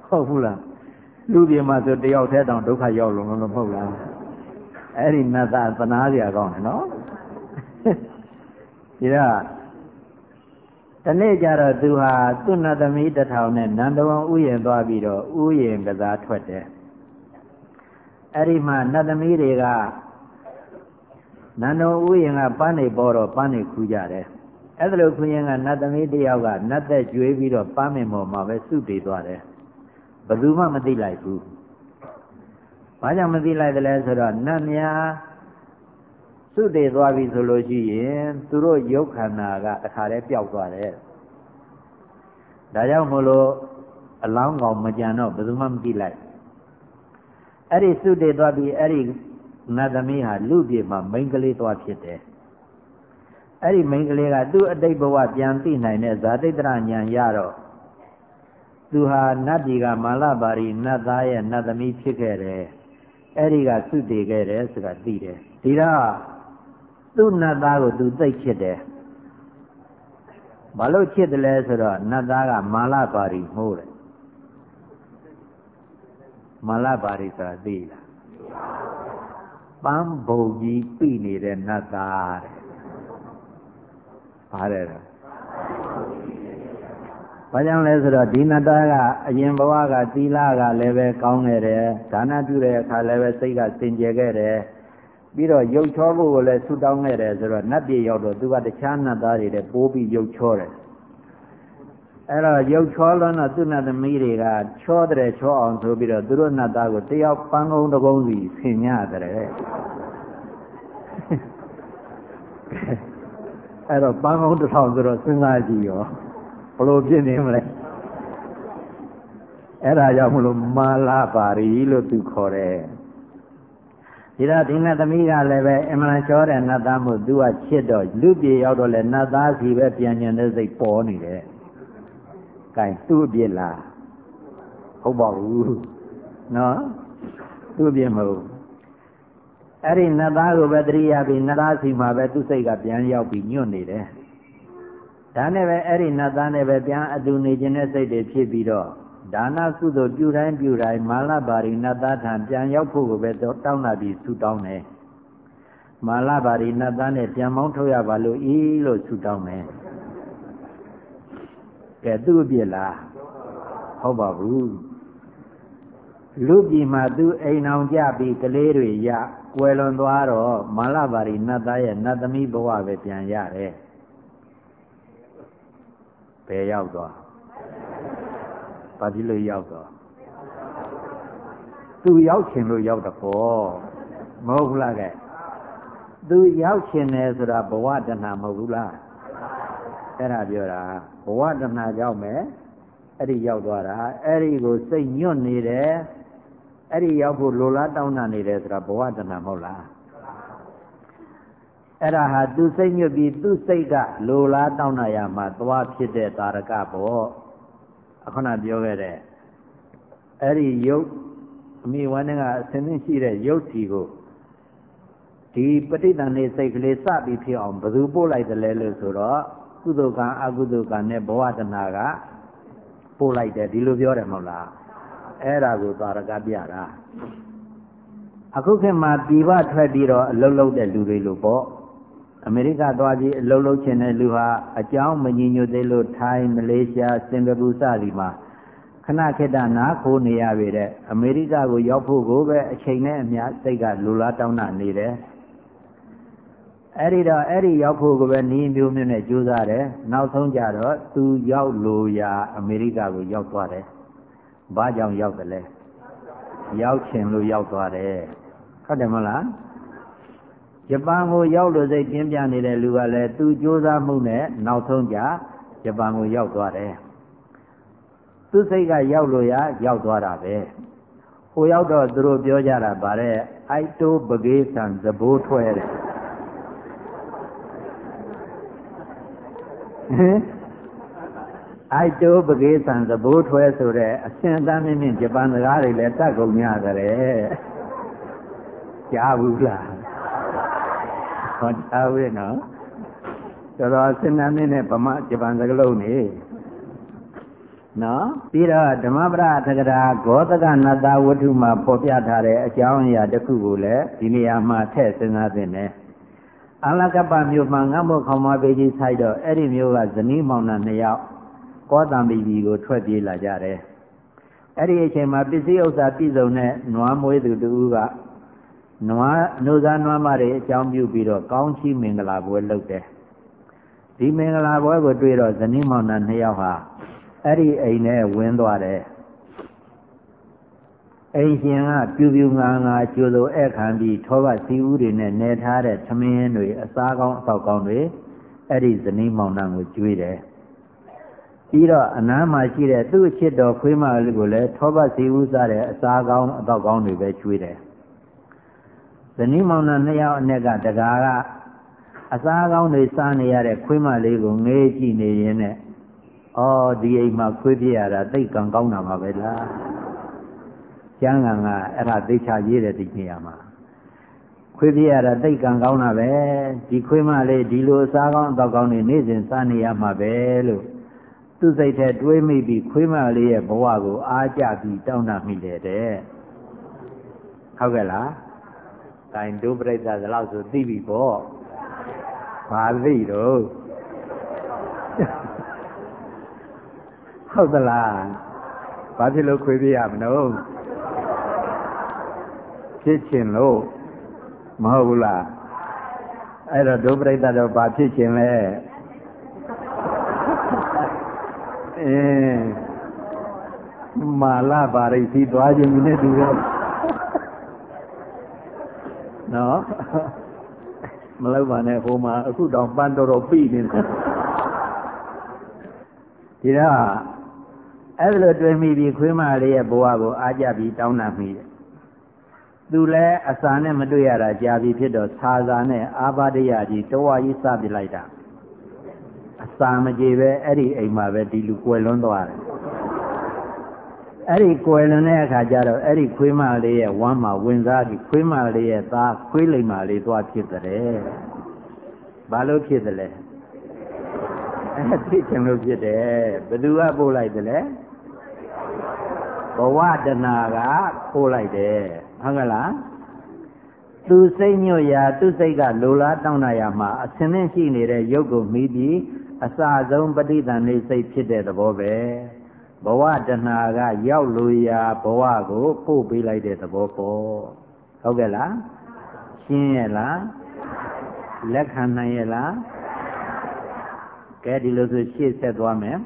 ဟဟုတ်ဘူးလားလူပြေမှာဆိုတယောက်တည်းတောင်ဒုက္ခရောက်လုံးလို့မဟုတ်လားအဲ့ဒီနတ်သားသနာစရာကောင်းတယ်နော် ဒီတော့တနေ့ကျတော့သူဟာသူ့နတ်သမီးတစ်ထောင်နဲ့နန္ဒဝန်ဥယျာဉ်သွားပြီးတော့ဥယျာဉ်ကစားထွက်တယ်အဲ့ဒီမှာနတ်သမီးတွေကနန္ဒဝန်ဥယျာဉ်ကပန်းနေပေါ်တော့ပန်းနေခူးကြတယ်အဲ့ဒါလို့ခွင်ရင်ကနတ်သမီးတယောက်ကနတ်သက်ကျွေးပြီးတော့ပန်းမင်ပေါ်မှာပဲစုတည်သွားတယ်ဘယ်သူမှမသိလိုက်ဘူးဘာကြောင့်မသိလိုက်တယ်လဲဆိုတော့နတ်များ စုတည်သွားပြီဆိုလို့ရှိရင်သူတို့ရုပ်ခန္ဓာကတခါတည်းပျောက်သွားတယ်ဒါကြောင့်မို့လို့အလောင်းကောင်မကြံတော့ဘယ်သူမှမသိလိုက်အဲ့ဒီစုတည်သွားပြီးအဲ့ဒီနတ်သမီးဟာလူပြေမှာမိန်းကလေးသွားဖြစ်တယ်အဲ့ဒီမိန်းကလေးကသူ့အတိတ်ဘဝပြန်သိနိုင်တဲ့ဇာတိတ္တရဉာဏ်ရတော့သူဟာနတ်ပြည်ကမာလပါရီနတ်သားရဲ့နတ်သမီးဖြစ်ခဲ့တယ်အဲ့ဒီကသုတည်ခဲ့တယ်ဆိုတာသိတယ်ဒီတော့ သူ့နတ်သားကိုသူသိချစ်တယ်ဘာလို့ချစ်တယ်လဲဆိုတော့နတ်သားကမာလပါရီမှုတယ်မာလပါရီဆိုတာသိလားပန်းဘုံကြီးပြိနေတဲ့နတ်သားတဲ့ပါတယ်တော့ဘာကြောင့်လဲဆိုတော့ဒီနတ္တကအရင်ဘဝကသီလကလည်းပဲကောင်းခဲ့တယ်ဒါနပြုတဲ့အခါလည်းပဲစိတ်ကစင်ကြယ်ခဲ့တယ် ပြီးတော့ရုပ်ချောဖို့ကိုလည်းဆူတောင်းခဲ့တယ်ဆိုတော့နတ်ပြည်ရောက်တော့သူကတခြားနတ်သားတွေတဲ့ပိုးပြီးရုပ်ချောတယ်အဲ့တော့ရုပ်ချောလွန်းတော့သူနတ်သမီးတွေကချောတဲ့ချောအောင်ဆိုပြီးတော့သူတို့နတ်သားကိုတယောက်ပန်းကုန်းတကုန်းစီဆင်ညတဲ့အဲ့တော့ပန်းကုန်းတစ်ထောင်ဆိုတော့စဉ်းစားကြည့်ရောဘလို့ဖြစ်နေမလဲအဲ့ဒါကြောင့်မလို့မာလာပါရီလို့သူခေါ်တယ် ဒီတော့ဒီနတ်သမီးကလည်းပဲအမှန်ချောတဲ့နတ်သားမှုသူကချစ်တော့လူပြေရောက်တော့လဲနတ်သားစီပဲပြန်ញင်တဲ့စိတ်ပေါ်နေတယ်။ကဲသူ့ပြစ်လားဟုတ်ပါဘူးနော်သူ့ပြစ်မဟုတ်အဲ့ဒီနတ်သားကိုပဲတရိယာပြီးနတ်သားစီမှာပဲသူ့စိတ်ကပြန်ရောက်ပြီးညွတ်နေတယ်ဒါနဲ့ပဲအဲ့ဒီနတ်သားနဲ့ပဲပြန်အတူနေခြင်းတဲ့စိတ်တွေဖြစ်ပြီးတော့ ဒါနကုသိုလ်ပြုတိုင်းပြုတိုင်းမာလပါရီနတ်သားထံပြန်ရောက်ဖို့ကိုပဲတောင်းလာပြီးဆုတောင်းတယ်မာလပါရီနတ်သားနဲ့ပြန်မောင်းထုတ်ရပါလို့ဤလို့ဆုတောင်းတယ်ကဲသူ့အပြစ်လားဟုတ်ပါဘူးလူပြည်မှာသူအိမ်အောင်ကြပြီးကလေးတွေရကွယ်လွန်သွားတော့မာလပါရီနတ်သားရဲ့နတ်သမီးဘဝပဲပြန်ရတယ်ဘယ်ရောက်သွား ဘာဖြစ်လို့ရောက်သွားသူရောက်ချင်လို့ရောက်တပေါ့မဟုတ်ဘူးလားကဲသူရောက်ချင်တယ်ဆိုတာဘဝတဏှာမဟုတ်ဘူးလားအဲ့ဒါပြောတာဘဝတဏှာကြောင့်ပဲအဲ့ဒီရောက်သွားတာအဲ့ဒီကိုစိတ်ညွတ်နေတယ်အဲ့ဒီရောက်ဖို့လိုလားတောင်းတနေတယ်ဆိုတာဘဝတဏှာမဟုတ်လားအဲ့ဒါဟာသူစိတ်ညွတ်ပြီးသူစိတ်ကလိုလားတောင်းတရမှာသွားဖြစ်တဲ့တာရကပေါ့ အခုနပြောခဲ့တဲ့အဲ့ဒီယုတ်အမိဝမ်းကအစင်းစင်းရှိတဲ့ယုတ်တီကိုဒီပဋိသန္ဓေစိတ်ကလေးစပြီးဖြစ်အောင်ဘယ်သူပို့လိုက်တယ်လဲလို့ဆိုတော့ကုသိုလ်ကံအကုသိုလ်ကံနဲ့ဘဝတဏကပို့လိုက်တယ်ဒီလိုပြောတယ်မဟုတ်လားအဲ့ဒါကိုသာရကပြတာအခုခေတ်မှာပြည်ပထွက်ပြီးတော့အလုတ်လုတ်တဲ့လူတွေလို့ပေါ့ အမေရိကသွားပြီးအလုတ်လုတ်ချင်တဲ့လူဟာအကြောင်းမညီညွတ်သေးလို့ထိုင်းမလေးရှားစင်ကာပူစသည်မှာခဏခေတ္တနားခိုးနေရပေတဲ့အမေရိကကိုရောက်ဖို့ကိုပဲအချိန်နဲ့အမျှစိတ်ကလူလားတောင်းတနေတယ်အဲ့ဒီတော့အဲ့ဒီရောက်ဖို့ကိုပဲနီးမျိုးမျိုးနဲ့ကြိုးစားတယ်နောက်ဆုံးကြတော့သူရောက်လို့ရာအမေရိကကိုရောက်သွားတယ်ဘာကြောင့်ရောက်တယ်လဲရောက်ချင်လို့ရောက်သွားတယ်ဟုတ်တယ်မလား ဂျပန်ကိုရောက်လို့စိတ်ပြင်းပြနေတဲ့လူကလည်းသူကြိုးစားမှုနဲ့နောက်ဆုံးကြဂျပန်ကိုရောက်သွားတယ်သူစိတ်ကရောက်လို့ရရောက်သွားတာပဲဟိုရောက်တော့သူတို့ပြောကြတာဗါတဲ့အိုက်တိုးပကေးဆန်သဘိုးထွက်တဲ့ဟင်အိုက်တိုးပကေးဆန်သဘိုးထွဲဆိုတဲ့အရှင်အသားမင်းမြင့်ဂျပန်စကားတွေလည်းတတ်ကုန်ကြတယ်ကြားဘူးလား ဟောကြားဘူးရဲ့နော်တော်တော်အရှင်အသားမင်းနဲ့ဗမာဂျပန်စကားလုံးနေနော်ပြီးတော့ဓမ္မပဒသကရာဂောတကနတဝတ္ထုမှာဖော်ပြထားတဲ့အကြောင်းအရာတစ်ခုကိုလည်းဒီနေရာမှာထည့်စဉ်းစားသင့်တယ်အလကပ္ပမြို့မှာငတ်မို့ခေါမပေကြီးဆိုင်တော့အဲ့ဒီမြို့ကဇနီးမောင်နှံနှစ်ယောက်ကောတံပီကြီးကိုထွက်ပြေးလာကြတယ်အဲ့ဒီအချိန်မှာပစ္စည်းဥစ္စာပြည့်စုံတဲ့နွားမွေးသူတူက နွားနှုတ်စားနွားမတွေအကြောင်းပြုပြီးတော့ကောင်းချီးမင်္ဂလာပွဲလုပ်တယ်ဒီမင်္ဂလာပွဲကိုတွေ့တော့ဇနီးမောင်နှံနှစ်ယောက်ဟာအဲ့ဒီအိမ်ထဲဝင်သွားတယ်အိမ်ရှင်ကပြူပြူငါငါကျိုးစုံဧခံပြီးထောပတ်စီဦးတွေနဲ့နေထားတဲ့သမင်းတွေအစားကောင်းအသောက်ကောင်းတွေအဲ့ဒီဇနီးမောင်နှံကိုကျွေးတယ်ပြီးတော့အနားမှာရှိတဲ့သူ့အချစ်တော်ခွေးမလေးကိုလည်းထောပတ်စီဦးစားတဲ့အစားကောင်းအသောက်ကောင်းတွေပဲကျွေးတယ် ဇနီးမောင်နှံနှစ်ယောက်အ내ကတကားကအစားကောင်းတွေစားနေရတဲ့ခွေးမလေးကိုငေးကြည့်နေရင်နဲ့အော်ဒီအိမ်မှာခွေးပြရတာသိကံကောင်းတာပါပဲလားကျမ်းဂန်ကအဲ့ဒါသိချရေးတဲ့ဒီနေရာမှာခွေးပြရတာသိကံကောင်းတာပဲဒီခွေးမလေးဒီလိုအစားကောင်းအတော့ကောင်းနေနေ့စဉ်စားနေရမှာပဲလို့သူ့စိတ်ထဲတွေးမိပြီးခွေးမလေးရဲ့ဘဝကိုအားကြပြီးတောင်းတမိတယ်တဲ့ဟုတ်ကဲ့လား။ ဒါရင်ဒုပရိသသလောက်ဆိုသိပြီပေါ့။ဘာသိတော့ဟုတ်သလားဘာဖြစ်လို့ခွေးပြရမလို့ဖြစ်ချင်လို့မဟုတ်ဘူးလားအဲ့တော့ဒုပရိသတ်တော့ဘာဖြစ်ချင်လဲအင်းမာလာပါရိစီသွားခြင်းနဲ့တူတော့ နော်မလောက်ပါနဲ့ဟိုမှာအခုတောင်ပန်းတော်တော်ပြီနေတယ်ဒီတော့အဲ့လိုတွေ့မိပြီးခွေးမလေးရဲ့ဘဝကိုအားကြပြီးတောင်းတမိတယ်သူလည်းအစာနဲ့မတွေ့ရတာကြာပြီဖြစ်တော့ဆာစာနဲ့အာဘာဒရကြီးတဝါကြီးစပြလိုက်တာအစာမကြေပဲအဲ့ဒီအိမ်မှာပဲဒီလူကွယ်လွန်းသွားတယ် အဲ့ဒီကွယ်လွန်တဲ့အခါကျတော့အဲ့ဒီခွေးမလေးရဲ့ဝမ်းမှာဝင်စားပြီးခွေးမလေးရဲ့သားခွေးလိမ္မာလေးသွားဖြစ်တယ်ဘာလို့ဖြစ်တယ်လဲအဲသိချင်လို့ဖြစ်တယ်ဘသူကပို့လိုက်တယ်လဲဘဝတဏကပို့လိုက်တယ်ဟုတ်ကလားသူစိတ်ညွတ်ရာသူစိတ်ကလိုလားတောင်းတရာမှာအစင်းနဲ့ရှိနေတဲ့ရုပ်ကိုမိပြီးအစဆုံးပဋိသန္ဓေစိတ်ဖြစ်တဲ့သဘောပဲ ဘဝတဏှာကရောက်လိုရာဘဝကိုပို့ပေးလိုက်တဲ့သဘောပေါ့ဟုတ်ကဲ့လားရှင်းရဲ့လားလက်ခံနိုင်ရဲ့လားကဲဒီလိုဆိုရှေ့ဆက်သွားမယ်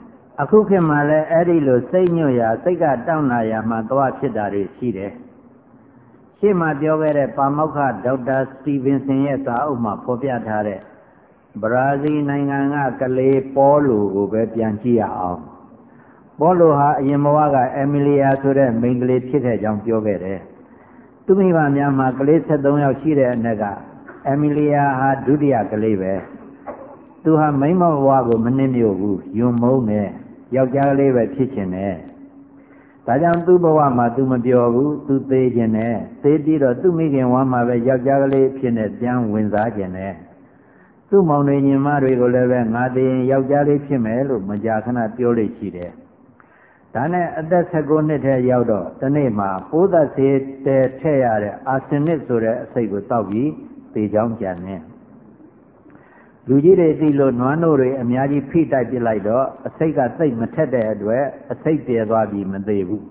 အခုခေတ်မှာလည်းအဲ့ဒီလိုစိတ်ညွတ်ရာစိတ်ကတောင့်လာရာမှာသွားဖြစ်တာတွေရှိတယ်ရှေ့မှာပြောခဲ့တဲ့ပါမောက္ခဒေါက်တာစတီဗင်ဆင်ရဲ့စာအုပ်မှာဖော်ပြထားတဲ့ဘရာဇီးနိုင်ငံကကလေးပေါလိုကိုပဲပြန်ကြည့်ရအောင် ပေါလိုဟာအရင်ဘဝကအမီလီယာဆိုတဲ့မိန်းကလေးဖြစ်တဲ့ကြောင်းပြောခဲ့တယ်သူမိဘများမှာကလေး73ယောက်ရှိတဲ့အနက်ကအမီလီယာဟာဒုတိယကလေးပဲသူဟာမိန်းမဘဝကိုမနှိမ့်မြို့ဘူးယွံမုန်းတယ်ယောက်ျားကလေးပဲဖြစ်ခြင်းနဲ့ဒါကြောင့်သူ့ဘဝမှာသူမပြောဘူးသူသေးခြင်းနဲ့သေးပြီးတော့သူ့မိခင်ဝမ်းမှာပဲယောက်ျားကလေးဖြစ်နေပြန်ဝင်စားခြင်းနဲ့သူ့မောင်နှညီမတွေကိုလည်းပဲငါသေးရင်ယောက်ျားလေးဖြစ်မယ်လို့မကြာခဏပြောလို့ရှိတယ် ဒါနဲ့အသက်16နှစ်ထဲရောက်တော့တနေ့မှာပိုးသက်စေတဲထည့်ရတဲ့အာဆင်နစ်ဆိုတဲ့အစိတ်ကိုတောက်ပြီးသေချောင်းကြံနေလူကြီးတွေသိလို့နွားနို့တွေအများကြီးဖိတိုက်ပစ်လိုက်တော့အစိတ်ကသိပ်မထက်တဲ့အတွက်အစိတ်တည်သွားပြီးမသေးဘူး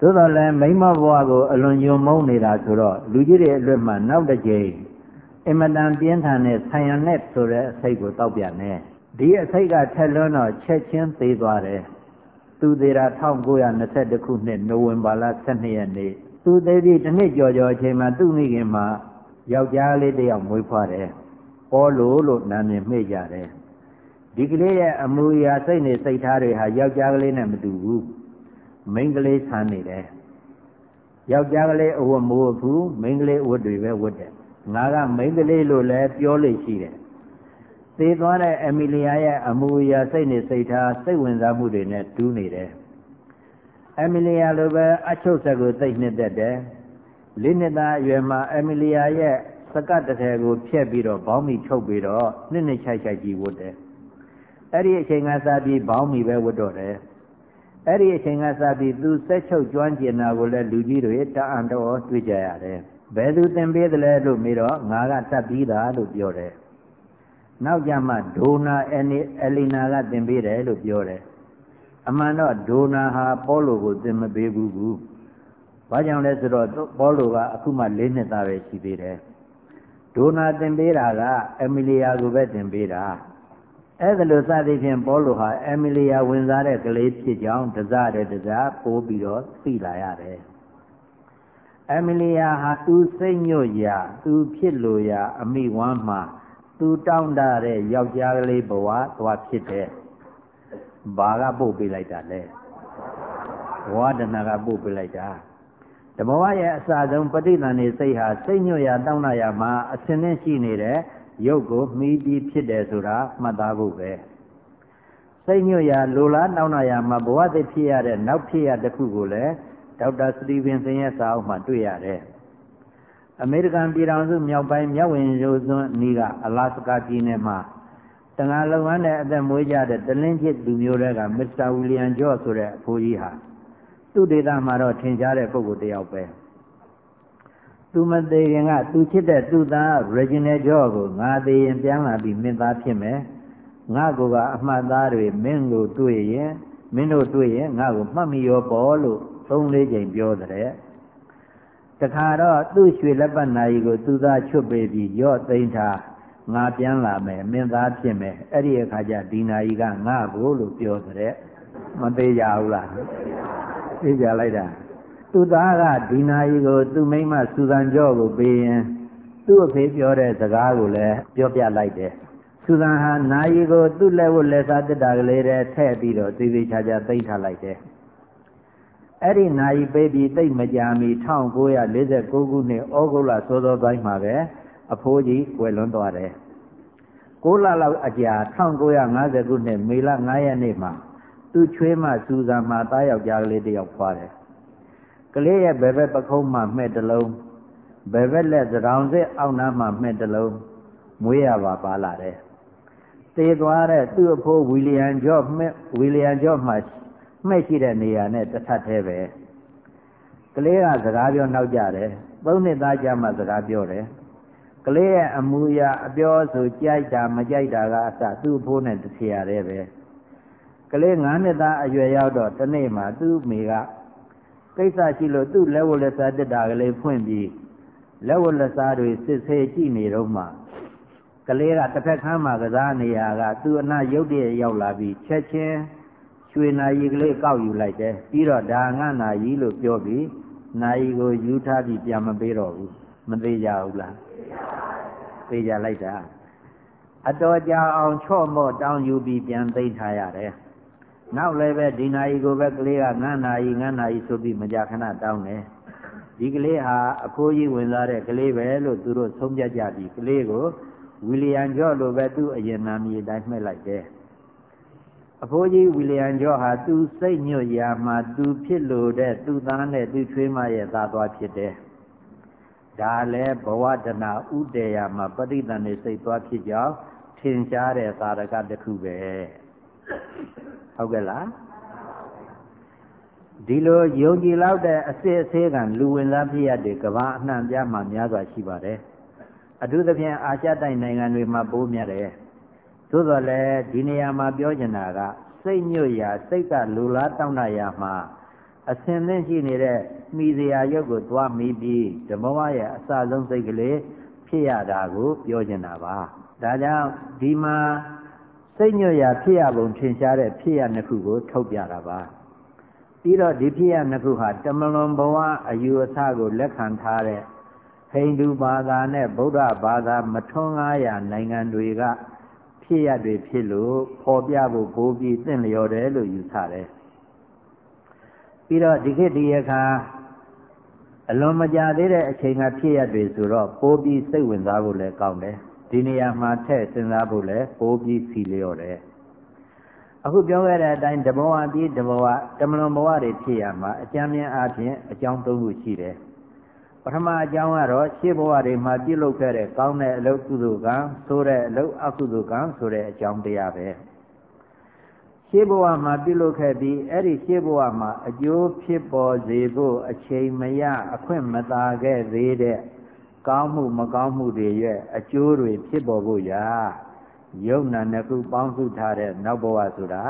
သို့တော်လည်းမိမဘဝကိုအလွန်ယုံမုန်းနေတာဆိုတော့လူကြီးတွေအလွတ်မှနောက်တစ်ကြိမ်အမတန်ပြင်းထန်တဲ့ဆံရနဲ့ဆိုတဲ့အစိတ်ကိုတောက်ပြန်တယ်ဒီအစိတ်ကထက်လွန်းတော့ချက်ချင်းသေးသွားတယ် သူသေးတာ1921ခုနှစ်နိုဝင်ဘာလ12ရက်နေ့သူသေးပြီးတစ်နှစ်ကျော်ကျော်အချိန်မှာသူ့မိခင်မှာယောက်ျားလေးတစ်ယောက်မွေးဖွားတယ်ပေါ်လို့လို့နာမည်မှေ့ကြတယ်ဒီကလေးရဲ့အမူအရာစိတ်နေစိတ်ထားတွေဟာယောက်ျားကလေးနဲ့မတူဘူးမိန်းကလေးဆန်းနေတယ်ယောက်ျားကလေးအဝတ်မဝတ်ဘူးမိန်းကလေးအဝတ်တွေပဲဝတ်တယ်ငါကမိန်းကလေးလို့လည်းပြောလို့ရှိတယ် သေသွားတဲ့အမီလီယာရဲ့အမူအရာစိတ်နေစိတ်ထားစိတ်ဝင်စားမှုတွေနဲ့တူးနေတယ်အမီလီယာလိုပဲအချုပ်ဆက်ကိုသိနှစ်သက်တယ်လေးနှစ်သားအရွယ်မှာအမီလီယာရဲ့စကတ်တထဲကိုဖြက်ပြီးတော့ဘောင်းမီချုပ်ပြီးတော့နှစ်နှစ်ချိုက်ချိုက်ကြီးဝတ်တယ်အဲ့ဒီအချိန်ကစပြီးဘောင်းမီပဲဝတ်တော့တယ်အဲ့ဒီအချိန်ကစပြီးသူဆက်ချုပ်ကျွမ်းကျင်တာကိုလည်းလူကြီးတွေတအံတော်တွေ့ကြရတယ်ဘယ်သူသင်ပေးတယ်လဲလို့မေးတော့ငါကတတ်ပြီးသားလို့ပြောတယ် နောက်ကြမှဒိုနာအလီနာကသင်ပေးတယ်လို့ပြောတယ်အမှန်တော့ဒိုနာဟာပေါလိုကိုသင်မပေးဘူးဘူးဘာကြောင့်လဲဆိုတော့ပေါလိုကအခုမှ၄နှစ်သားပဲရှိသေးတယ်ဒိုနာသင်ပေးတာကအမီလီယာကိုပဲသင်ပေးတာအဲ့ဒါလို့စသည်ဖြင့်ပေါလိုဟာအမီလီယာဝင်စားတဲ့ကလေးဖြစ်ကြောင်းတစတဲ့တစပိုးပြီးတော့သိလာရတယ်အမီလီယာဟာသူစိတ်ညွတ်ရာသူဖြစ်လို့ရာအမိဝမ်းမှာ သူတောင်းတတဲ့ယောက်ျားကလေးဘဝသွားဖြစ်တဲ့ဘာကပို့ပေးလိုက်တာလဲဘဝတဏကပို့ပေးလိုက်တာတဘဝရဲ့အစဆုံးပဋိသန္ဓေစိတ်ဟာစိတ်ညွတ်ရာတောင်းတရာမှာအစင်းနဲ့ရှိနေတဲ့ရုပ်ကိုမှီပြီးဖြစ်တယ်ဆိုတာမှတ်သားဖို့ပဲစိတ်ညွတ်ရာလိုလားတောင်းတရာမှာဘဝသိဖြစ်ရတဲ့နောက်ဖြစ်ရတစ်ခုကိုလည်းဒေါက်တာစတီဗင်ဆင်ရဲ့စာအုပ်မှာတွေ့ရတယ် အမေရိကန်ပြည်ထောင်စုမြောက်ပိုင်းမြောက်ဝင်ရိုးစွန်းနီးကအလာစကာပြည်နယ်မှာတငါလုံဝမ်းနဲ့အသက်မွေးကြတဲ့တလင်းချစ်လူမျိုးတွေကမစ္စတာဝီလီယံဂျော့ဆိုတဲ့အဖိုးကြီးဟာသူ့ဒေသမှာတော့ထင်ရှားတဲ့ပုဂ္ဂိုလ်တစ်ယောက်ပဲသူမသေးခင်ကသူချစ်တဲ့သူ့သား Reginald George ကိုငါသေးရင်ပြန်လာပြီးမင်းသားဖြစ်မယ်ငါကိုကအမှတ်သားတွေမင်းကိုတွေ့ရင်မင်းတို့တွေ့ရင်ငါကိုမှတ်မိရောပေါ်လို့သုံးလေးချိန်ပြောတဲ့ တခါတော့သူ့ရွှေလက်ပတ်နာရီကိုသူသားချွတ်ပေးပြီးရော့သိမ့်ထားငါပြန်လာမယ်မင်းသားဖြစ်မယ်အဲ့ဒီအခါကျဒီနာရီကငါကိုလို့ပြောတဲ့မသေးကြဘူးလားသိကြလိုက်တာသူသားကဒီနာရီကိုသူမိမစူဇန်ကျော့ကိုပေးရင်သူ့အဖေပြောတဲ့စကားကိုလည်းပြောပြလိုက်တယ်စူဇန်ဟာနာရီကိုသူ့လက်ဝတ်လက်စားတက်တာကလေးတည်းထည့်ပြီးတော့သေသေးချာချာသိမ့်ထားလိုက်တယ် အဲ့ဒီနာယီပေးပြီးတိတ်မကြာမီ1949ခုနှစ်ဩဂုတ်လစောစောပိုင်းမှာပဲအဖိုးကြီးကွယ်လွန်သွားတယ်6လလောက်အကြာ1950ခုနှစ်မေလ9ရက်နေ့မှာသူ့ချွေးမစူဇန်မှာတားယောက်ျားကလေးတစ်ယောက်ဖွာတယ်ကလေးရဲ့ဘယ်ဘက်ပခုံးမှာမှဲ့တလုံးဘယ်ဘက်လက်သရောင်စစ်အောက်နားမှာမှဲ့တလုံးမွေးရပါပါလာတယ်သေသွားတဲ့သူ့အဖိုးဝီလီယံဂျော့မှဝီလီယံဂျော့မှာ မှဲ့ရှိတဲ့နေရာနဲ့တစ်ထပ်သေးပဲကလေးကစကားပြောနောက်ကြတယ်သုံးနှစ်သားကြာမှစကားပြောတယ်ကလေးရဲ့အမူအရာအပြောဆိုကြိုက်တာမကြိုက်တာကအစသူ့အဖိုးနဲ့တစ်ဆရာတည်းပဲကလေး9နှစ်သားအရွယ်ရောက်တော့တနေ့မှသူ့မိကကိစ္စရှိလို့သူ့လက်ဝလက်စားတက်တာကလေးဖွင့်ပြီးလက်ဝလက်စားတွေစစ်ဆေးကြည့်နေတော့မှကလေးကတစ်ဖက်ခန်းမှာကစားနေရကသူ့အနာရုတ်တရက်ရောက်လာပြီးချက်ချင်း ရွှေနာရီကလေးကောက်ယူလိုက်တယ်ပြီးတော့ဒါငါနာရီလို့ပြောပြီးနာရီကိုယူထားပြီးပြန်မပေးတော့ဘူးမသေးကြဘူးလားသိကြလိုက်တာအတော်ကြာအောင်ချော့မော့တောင်းယူပြီးပြန်သိထားရတယ်နောက်လည်းပဲဒီနာရီကိုပဲကလေးကငန်းနာရီငန်းနာရီဆိုပြီးမကြာခဏတောင်းတယ်ဒီကလေးဟာအဖိုးကြီးဝင်လာတဲ့ကလေးပဲလို့သူတို့ဆုံးဖြတ်ကြပြီးကလေးကိုဝီလီယံကျော်လိုပဲသူ့အရင်နာမည်အတိုင်းမှဲ့လိုက်တယ် အဖိုးကြီးဝီလီယံကျော်ဟာသူစိတ်ညွတ်ရာမှာသူဖြစ်လို့တဲ့သူသားနဲ့သူချွေးမရဲ့သားသွားဖြစ်တယ်ဒါလည်းဘဝတနာဥတည်ရာမှာပဋိသန္ဓေစိတ်သွားဖြစ်ကြောင်းထင်ရှားတဲ့သာရကတစ်ခုပဲဟုတ်ကဲ့လားဒီလိုယုံကြည်လောက်တဲ့အစစ်အဆေးကလူဝင်စားဖြစ်ရတဲ့ကဘာအနှံ့ပြားမှာများစွာရှိပါတယ်အထူးသဖြင့်အာရှတိုက်နိုင်ငံတွေမှာပိုးမြတ်တယ် သို့တော်လည်းဒီနေရာမှာပြောချင်တာကစိတ်ညွတ်ရာစိတ်ကလူလားတောင်းတရာမှာအစင်သင့်ရှိနေတဲ့မိစရာရုပ်ကိုသွားမိပြီးဓမ္မဝရဲ့အစဆုံးစိတ်ကလေးဖြစ်ရတာကိုပြောချင်တာပါဒါကြောင့်ဒီမှာစိတ်ညွတ်ရာဖြစ်ရပုံထင်ရှားတဲ့ဖြစ်ရနှစ်ခုကို ထုတ်ပြတာပါပြီးတော့ဒီဖြစ်ရနှစ်ခုဟာတမလွန်ဘဝအယူအဆကိုလက်ခံထားတဲ့ဟိန္ဒူဘာသာနဲ့ဗုဒ္ဓဘာသာမထွန်းကားရာနိုင်ငံတွေက ဖြစ်ရတွေဖြစ်လို့ပေါ်ပြဖို့ပိုးပြီးသင့်လျော်တယ်လို့ယူဆတယ်ပြီးတော့ဒီခေတ်ဒီအခါအလွန်မကြာသေးတဲ့အချိန်ကဖြစ်ရတွေဆိုတော့ပိုးပြီးစိတ်ဝင်စားဖို့လည်းကောင်းတယ်ဒီနေရာမှာထည့်စဉ်းစားဖို့လည်းပိုးပြီးစီလျော်တယ်အခုပြောခဲ့တဲ့အတိုင်းတဘဝပြီးတဘဝတမလွန်ဘဝတွေဖြစ်ရမှာအကြမ်းမြင်အားဖြင့်အကြောင်း၃ခုရှိတယ် ပထမအကြောင်းကတော့ရှေ့ဘဝတွေမှာပြုလုပ်ခဲ့တဲ့ကောင်းတဲ့အလုပ်ကုသိုလ်ကံဆိုတဲ့အလုပ်အကုသိုလ်ကံဆိုတဲ့အကြောင်းတရားပဲရှေးဘဝမှာပြုလုပ်ခဲ့ပြီးအဲ့ဒီရှေးဘဝမှာအကျိုးဖြစ်ပေါ်စေဖို့အချိန်မရအခွင့်မသာခဲ့သေးတဲ့ကောင်းမှုမကောင်းမှုတွေရဲ့အကျိုးတွေဖြစ်ပေါ်ဖို့ရာယုံနာနှစ်ခုပေါင်းစုထားတဲ့နောက်ဘဝဆိုတာ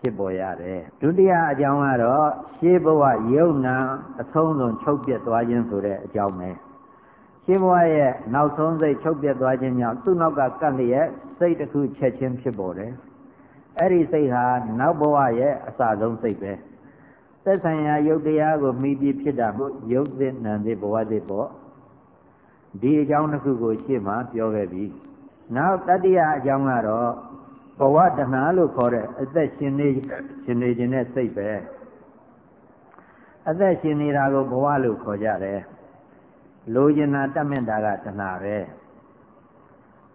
ဖြစ်ပေါ်ရတယ်ဒုတိယအကြောင်းကတော့ရှေးဘဝယုံနာအဆုံးစွန်ချုပ်ပြတ်သွားခြင်းဆိုတဲ့အကြောင်းပဲရှင်းဘဝရဲ့နောက်ဆုံးစိတ်ချုပ်ပြတ်သွားခြင်းကြောင့်သူ့နောက်ကကပ်လျက်စိတ်တစ်ခုချက်ချင်းဖြစ်ပေါ်တယ်အဲ့ဒီစိတ်ဟာနောက်ဘဝရဲ့အစဆုံးစိတ်ပဲသက်ဆိုင်ရာယုတ်တရားကိုမိပြီးဖြစ်တာမို့ယုတ်သစ်နံသစ်ဘဝသစ်ပေါ့ဒီအကြောင်းတစ်ခုကိုရှင်းမှပြောခဲ့ပြီနောက်တတိယအကြောင်းကတော့ ဘဝတဏှာလို့ခေါ်တဲ့အသက်ရှင်နေရှင်နေခြင်းတဲ့စိတ်ပဲအသက်ရှင်နေတာကိုဘဝလို့ခေါ်ကြတယ်လိုချင်တာတတ်မြင့်တာကတဏှာပဲ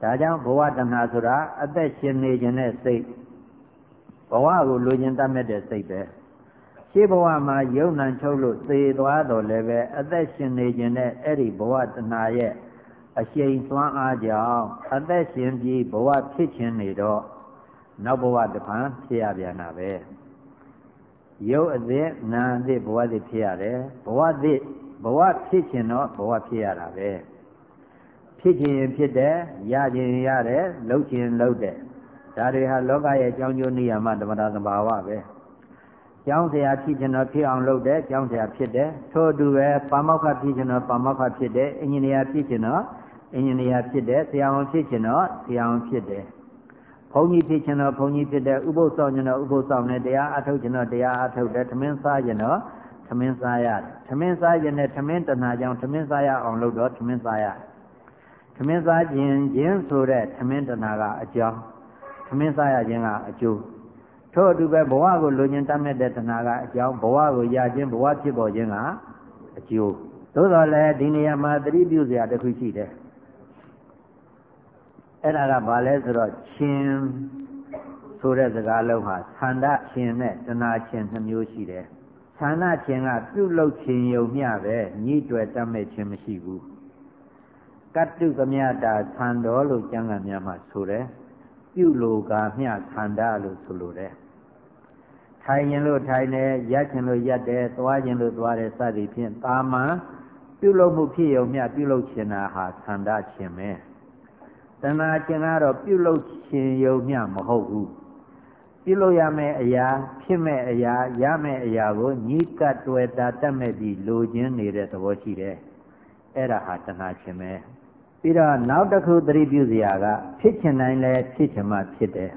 ဒါကြောင့်ဘဝတဏှာဆိုတာအသက်ရှင်နေခြင်းတဲ့စိတ်ဘဝကိုလိုချင်တတ်မြင့်တဲ့စိတ်ပဲရှေးဘဝမှာယုံ nant ချုပ်လို့သေသွားတော့လည်းပဲအသက်ရှင်နေခြင်းတဲ့အဲ့ဒီဘဝတဏှာရဲ့အရှိန်သွမ်းအားကြောင့်အသက်ရှင်ပြီးဘဝဖြစ်ခြင်းနေတော့ နောက်ဘဝတစ်ဖန်ဖြစ်ရပြန်တာပဲရုပ်အသည့်နာအသည့်ဘဝသစ်ဖြစ်ရတယ်ဘဝသစ်ဘဝဖြစ်ခြင်းတော့ဘဝဖြစ်ရတာပဲဖြစ်ခြင်းဖြစ်တယ်ရခြင်းရတယ်လှုပ်ခြင်းလှုပ်တယ်ဒါတွေဟာလောကရဲ့အကြောင်းကျိုးနိယာမဓမ္မတာသဘာဝပဲကျောင်းဆရာဖြစ်ခြင်းတော့ဖြစ်အောင်လုပ်တယ်ကျောင်းဆရာဖြစ်တယ်ထို့အတူပဲပါမောက္ခဖြစ်ခြင်းတော့ပါမောက္ခဖြစ်တယ်အင်ဂျင်နီယာဖြစ်ခြင်းတော့အင်ဂျင်နီယာဖြစ်တယ်ဆရာဝန်ဖြစ်ခြင်းတော့ဆရာဝန်ဖြစ်တယ် ဘုန်းကြီးဖြစ်ခြင်းတော့ဘုန်းကြီးဖြစ်တယ်ဥပုသ်ဆောင်ခြင်းတော့ဥပုသ်ဆောင်တယ်တရားအထုတ်ခြင်းတော့တရားအထုတ်တယ်သမင်းစားခြင်းတော့သမင်းစားရတယ်သမင်းစားခြင်းနဲ့သမင်းတဏှာကြောင့်သမင်းစားရအောင်လုပ်တော့သမင်းစားရတယ်သမင်းစားခြင်းခြင်းဆိုတဲ့သမင်းတဏှာကအကြောင်းသမင်းစားရခြင်းကအကျိုးထို့အတူပဲဘဝကိုလိုချင်တတ်မဲ့တဲ့တဏှာကအကြောင်းဘဝကိုရခြင်းဘဝဖြစ်ပေါ်ခြင်းကအကျိုးသို့တော်လည်းဒီနေရာမှာသတိပြုစရာတစ်ခုရှိတယ် အဲ့ဒါကဘာလဲဆိုတော့ရှင်ဆိုတဲ့စကားလုံးဟာသန္တာရှင်နဲ့တဏှာရှင်နှမျိုးရှိတယ်သန္တာရှင်ကပြုလုပ်ခြင်းယုံမျှပဲညှိတွယ်တတ်မဲ့ခြင်းမရှိဘူးကတ္တုကမြတာသံတော်လို့ကျမ်းဂန်များမှာဆိုတယ်ပြုလိုကာမျှသန္တာလို့ဆိုလိုတယ်ထိုင်ရင်လို့ထိုင်တယ်ရက်ခြင်းလို့ရက်တယ်သွားခြင်းလို့သွားတယ်စသည်ဖြင့်တာမန်ပြုလုပ်မှုဖြစ်ယုံမျှပြုလုပ်ခြင်းတာဟာသန္တာခြင်းပဲ တဏှာခြင်းကတော့ပြုလုပ်ခြင်းယုံမျှမဟုတ်ဘူးပြုလုပ်ရမယ့်အရာဖြစ်မဲ့အရာရမယ့်အရာကိုညှိကပ်တွေ့တာတတ်မဲ့ပြီးလိုခြင်းနေတဲ့သဘောရှိတယ်အဲ့ဒါဟာတဏှာခြင်းပဲပြီးတော့နောက်တစ်ခုသတိပြုစရာကဖြစ်ချင်တိုင်းလဲဖြစ်ချင်မှဖြစ်တယ်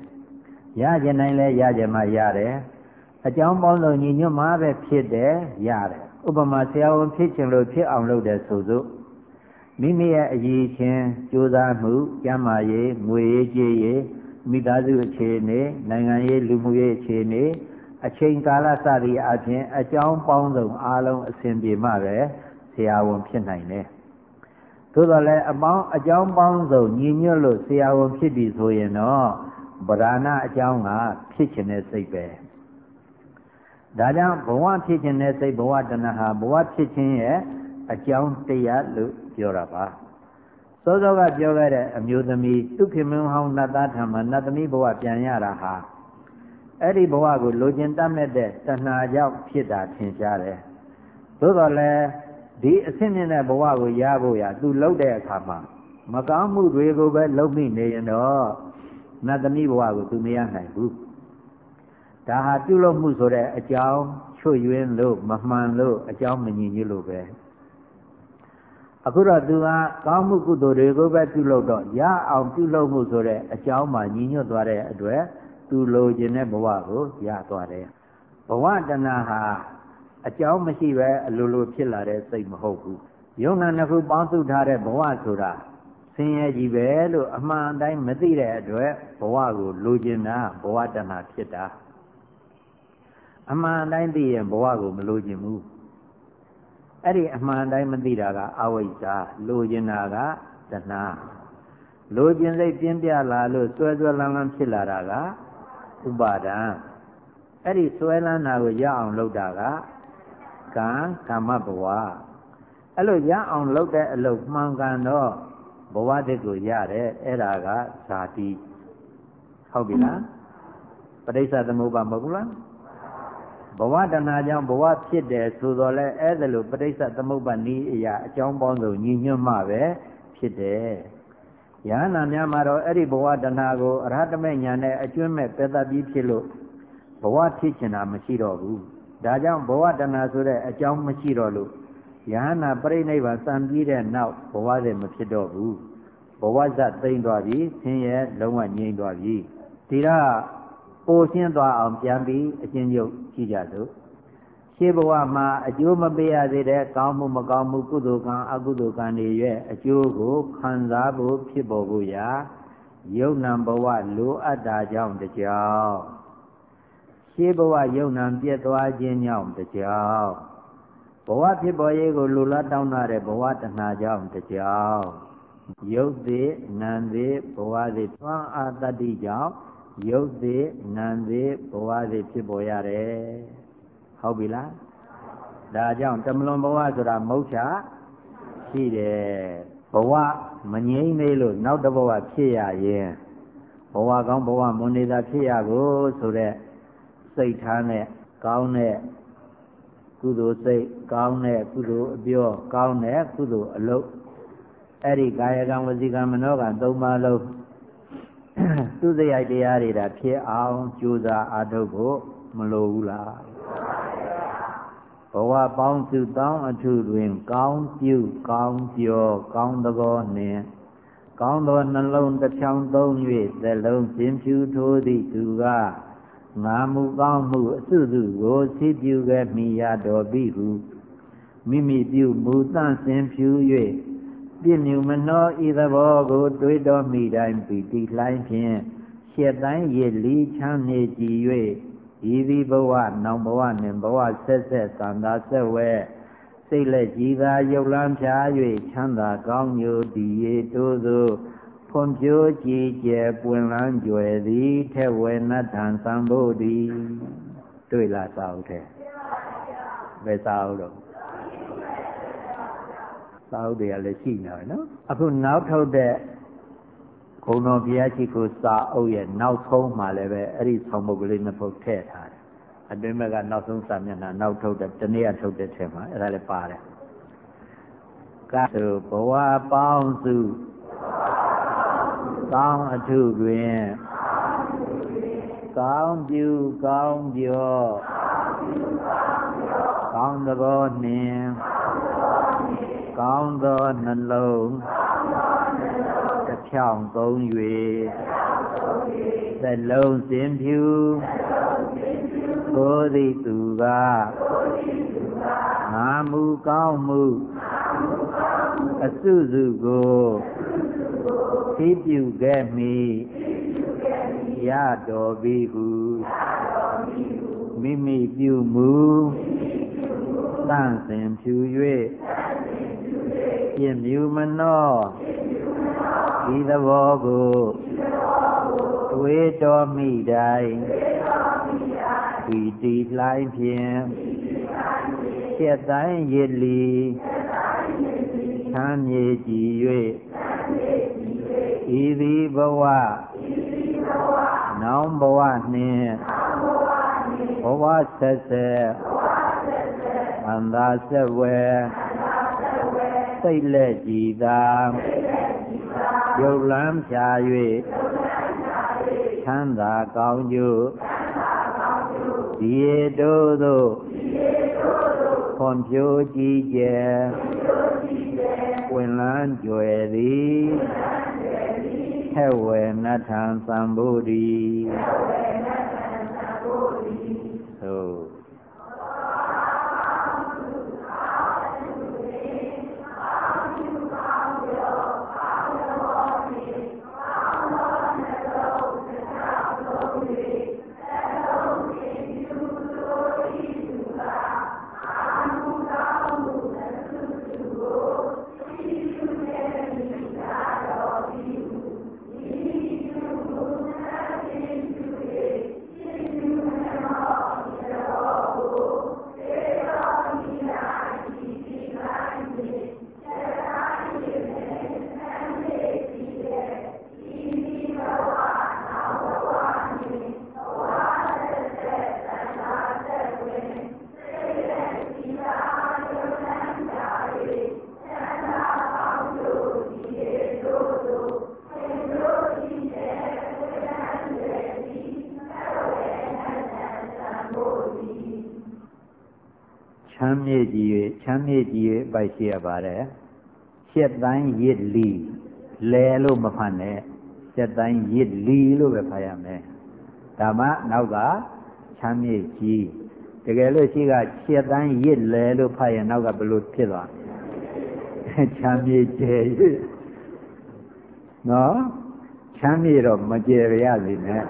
ရချင်တိုင်းလဲရချင်မှရတယ်အကြောင်းပေါင်းစုံညီညွတ်မှပဲဖြစ်တယ်ရတယ်ဥပမာဆရာဝန်ဖြစ်ချင်လို့ဖြစ်အောင်လုပ်တယ်ဆိုစို့ မိမိရဲ့အရေးချင်းကြိုးစားမှုကျမ်းမာရေးငွေရေးကြေးရေးမိသားစုအခြေအနေနိုင်ငံရေးလူမှုရေးအခြေအနေအချိန်ကာလစသည်အပြင်အကြောင်းပေါင်းစုံအားလုံးအစဉ်ပြေမှပဲဆရာဝန်ဖြစ်နိုင်တယ်သို့တော်လည်းအပေါင်းအကြောင်းပေါင်းစုံညီညွတ်လို့ဆရာဝန်ဖြစ်ပြီဆိုရင်တော့ဗราဏအကြောင်းကဖြစ်ခြင်းတဲ့စိတ်ပဲဒါကြောင့်ဘဝဖြစ်ခြင်းတဲ့စိတ်ဘဝတဏှာဘဝဖြစ်ခြင်းရဲ့အကြောင်းတရားလို့ ပြောတာပါစောစောကပြောခဲ့တဲ့အမျိုးသမီးသူခင်မင်းဟောင်းနတ်သားထံမှာနတ်သမီးဘဝပြန်ရတာဟာအဲ့ဒီဘဝကိုလိုချင်တတ်မဲ့တဲ့တဏှာကြောင့်ဖြစ်တာထင်ရှားတယ်သို့တော်လည်းဒီအဆင့်မြင့်တဲ့ဘဝကိုရဖို့ရသူလှုပ်တဲ့အခါမှာမကောင်းမှုတွေကိုပဲလှုပ်မိနေရင်တော့နတ်သမီးဘဝကိုသူမရနိုင်ဘူးဒါဟာပြုလုပ်မှုဆိုတဲ့အကြောင်းချွတ်ယွင်းလို့မမှန်လို့အကြောင်းမညီညွတ်လို့ပဲ အခုတော့သူကကောင်းမှုကုသိုလ်တွေကိုပဲပြုလုပ်တော့ရအောင်ပြုလုပ်မှုဆိုတဲ့အကြောင်းမှညီညွတ်သွားတဲ့အတွက်သူလိုချင်တဲ့ဘဝကိုရသွားတယ်ဘဝတဏှာဟာအကြောင်းမရှိပဲအလိုလိုဖြစ်လာတဲ့စိတ်မဟုတ်ဘူးယုံနာနှစ်ခုပေါင်းစုထားတဲ့ဘဝဆိုတာဆင်းရဲကြီးပဲလို့အမှန်တိုင်းမသိတဲ့အတွက်ဘဝကိုလိုချင်တာဘဝတဏှာဖြစ်တာအမှန်တိုင်းသိရင်ဘဝကိုမလိုချင်ဘူး အဲ့ဒီအမှန်တိုင်းမသိတာကအဝိဇ္ဇာလိုချင်တာကတဏှာလိုချင်စိတ်ပြင်းပြလာလို့စွဲစွဲလန်းလန်းဖြစ်လာတာကဥပါဒံအဲ့ဒီစွဲလန်းတာကိုရအောင်လုပ်တာကကံကာမဘဝအဲ့လိုရအောင်လုပ်တဲ့အလုပ်မှန်ကန်တော့ဘဝတည်းကိုရတယ်အဲ့ဒါကဇာတိဟုတ်ပြီလားပဋိစ္စသမုပ္ပါမဟုတ်ဘူးလား ဘဝတဏှာကြောင့်ဘဝဖြစ်တယ်ဆိုတော့လဲအဲ့ဒါလိုပဋိစ္စသမုပ္ပါနည်းအရာအကြောင်းပေါင်းစုံညီညွတ်မှပဲဖြစ်တယ်ယဟနာများမှာတော့အဲ့ဒီဘဝတဏှာကိုအရဟတမေညာနဲ့အကျွမ်းမဲ့ပယ်တတ်ပြီးဖြစ်လို့ဘဝဖြစ်ချင်တာမရှိတော့ဘူးဒါကြောင့်ဘဝတဏှာဆိုတဲ့အကြောင်းမရှိတော့လို့ယဟနာပြိဋိဘစံပြီးတဲ့နောက်ဘဝတည်းမဖြစ်တော့ဘူးဘဝဇတ်သိမ့်သွားပြီဆင်းရဲလုံးဝငြိမ့်သွားပြီဒီတော့ ပိုရှင်းသွားအောင်ပြန်ပြီးအချင်းချုပ်ကြည့်ကြစို့ရှေးဘဝမှာအကျိုးမပေးရသေးတဲ့ကောင်းမှုမကောင်းမှုကုသိုလ်ကံအကုသိုလ်ကံတွေရဲ့အကျိုးကိုခံစားဖို့ဖြစ်ပေါ်ဖို့ရာယုံနံဘဝလိုအပ်တာကြောင့်တကြောင်ရှေးဘဝယုံနံပြည့်သွားခြင်းကြောင့်တကြောင်ဘဝဖြစ်ပေါ်ရေးကိုလူလားတောင်းတာတဲ့ဘဝတဏှာကြောင့်တကြောင်ယုတ်သေးနံသေးဘဝသေးသွမ်းအာတတ္တိကြောင့် ယုတ်သေးနံသေးဘဝသေးဖြစ်ပေါ်ရတယ်ဟုတ်ပြီလားဒါကြောင့်တမလွန်ဘဝဆိုတာမုတ်ချရှိတယ်ဘဝမငြိမ့်သေးလို့နောက်တစ်ဘဝဖြစ်ရရင်ဘဝကောင်းဘဝမွန်နေတာဖြစ်ရကိုဆိုတဲ့စိတ်ထားနဲ့ကောင်းတဲ့ကုသိုလ်စိတ်ကောင်းတဲ့ကုသိုလ်အပြောကောင်းတဲ့ကုသိုလ်အလုပ်အဲ့ဒီကာယကံဝစီကံမနောကံသုံးပါးလုံး သူစရိုက်တရားတွေဒါဖြစ်အောင်ကြိုးစားအားထုတ်ဖို့မလိုဘူးလားဘဝပေါင်းစုတောင်းအထုတွင် ကောင်းပြုကောင်းပြောကောင်းသဘောနှင့်ကောင်းသောနှလုံးတစ်ချောင်းသုံး၍သလုံးစင်ဖြူထိုးသည့်သူကငါမူကောင်းမှုအစုစုကိုသိပြုခဲ့မိရတော်ပြီဟုမိမိပြုမူသန့်စင်ဖြူ၍ ပြည့်မြူမနှောဤသဘောကို တွေးတော်မိတိုင်းပီတိလှိုင်းဖြင့်ရှက်တိုင်းရည်လီချမ်းမြေကြည်၍ဤသည်ဘဝနောင်ဘဝနှင့်ဘဝဆက်ဆက်သံသာဆက်ဝဲစိတ်လက်ကြည်သာရုပ်လန်းဖြာ၍ချမ်းသာကောင်းညိုတည်ရတိုးသို့ဖွံ့ဖြိုးကြည်ကျယ်ပွင့်လန်းကြွယ်သည်ထဲဝေနတ်ထံသံဖို့သည်တွေ့လားစာအုပ်ထဲဘယ်စာအုပ်တော့ စာအုပ်တွေကလည်းရှိနေတယ်နော်အခုနောက်ထုတ်တဲ့ဘုံတော်ဘုရားရှိခိုးစာအုပ်ရဲ့နောက်ဆုံးမှာလည်းပဲအဲ့ဒီဆောင်ပုဒ်ကလေးနှစ်ပုဒ်ထည့်ထားတယ်အတွင်းဘက်ကနောက်ဆုံးစာမျက်နှာနောက်ထုတ်တဲ့တနေ့ကထုတ်တဲ့ထဲမှာအဲ့ဒါလည်းပါတယ်ကသုဘဝပေါင်းစုကောင်းအထုတွင်ကောင်းပြုကောင်းပြောကောင်းသဘောနှင့် ကောင်းသောနှလုံးတစ်ဖြောင်းသုံး၍သလုံးစင်ဖြူကိုယ်သည်သူကငါမူကောင်းမှုအစုစုကိုသိပြုခဲ့မိရတော်ပြီဟုမိမိပြုမူတန့်စင်ဖြူ၍ ပြည့်မြူမနောဤသဘောကိုတွေးတော်မိတိုင်းဝီတီလှိုင်းဖြင့်ကျက်တိုင်းရည်လီသမ်းမြေကြည်၍ဤသည်ဘဝနောင်ဘဝနှင့်ဘဝဆက်ဆက်အန္တာဆက်ဝဲ စိတ်လက်ကြည်သာရုပ်လန်းဖြာ၍ချမ်းသာကောင်းကျိုးဒီတို့သို့ဖွံ့ဖြိုးကြည်ကျယ်ဝင်လန်းကြွယ်သည်ဟဲ့ဝေနထံသံဗုဒ္ဓီ ည်၍ချမ်းမြေ့ကြည်၍ပိုက်ရှိရပါတယ်ရှက်တိုင်းရစ်လီလဲလို့မဖတ်နဲ့ရှက်တိုင်းရစ်လီလို့ပဲဖတ်ရမယ်ဒါမှနောက်ကချမ်းမြေ့ကြည်တကယ်လို့ရှိကရှက်တိုင်းရစ်လဲလို့ဖတ်ရင်နောက်ကဘယ်လိုဖြစ်သွားချမ်းမြေ့ကျဲနော်ချမ်းမြေ့တော့မကျဲရရစေနဲ့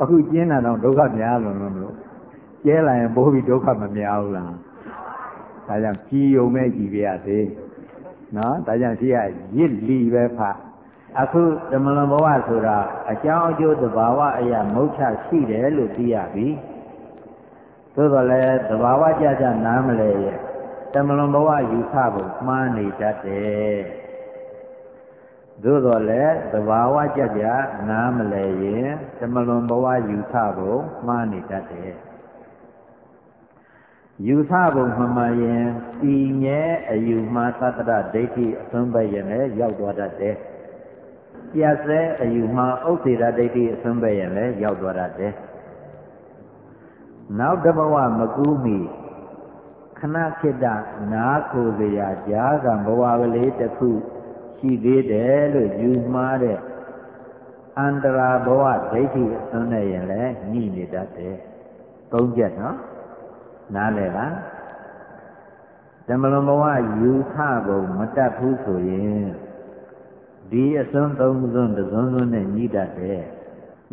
အခုကျင်းတာတော့ဒုက္ခများလို့လို့ကျဲလာရင်ပိုးပြီးဒုက္ခမများဘူးလား ဒါကြောင့်ကြည်ုံမဲ့ကြည်ပြရသေးနော်ဒါကြောင့်ရှိရရစ်လီပဲဖအခုဓမ္မလွန်ဘဝဆိုတာအကြောင်းအကျိုးသဘာဝအရာမုတ်ချရှိတယ်လို့သိရပြီသို့တော်လည်းသဘာဝကြကြနားမလဲရဲ့ဓမ္မလွန်ဘဝယူဆဖို့မှားနေတတ်တယ်သို့တော်လည်းသဘာဝကြကြနားမလဲရင်ဓမ္မလွန်ဘဝယူဆဖို့မှားနေတတ်တယ် ယူဆပုံမှန်မှန်ရင်စီငဲအယူမှာသတ္တရဒိဋ္ဌိအစွန်းပဲရင်လည်းရောက်သွားတတ်တယ်။ပြတ်စဲအယူမှာဥစ္စေရဒိဋ္ဌိအစွန်းပဲရင်လည်းရောက်သွားတတ်တယ်။နောက်တဘဝမကူးမီခဏခိတနာကိုစရာကြားကဘဝကလေးတစ်ခုရှိသေးတယ်လို့ယူမှားတဲ့အန္တရာဘဝဒိဋ္ဌိအစွန်းနဲ့ရင်လည်းညှိနေတတ်တယ်။သုံးချက်နော်။ နားလည်လားဓမ္မလွန်ဘဝယူခပုံမတတ်ဘူးဆိုရင်ဒီအစွန်းသုံးစွန်းတစွန်းစွန်းနဲ့ညှိတတ်တယ်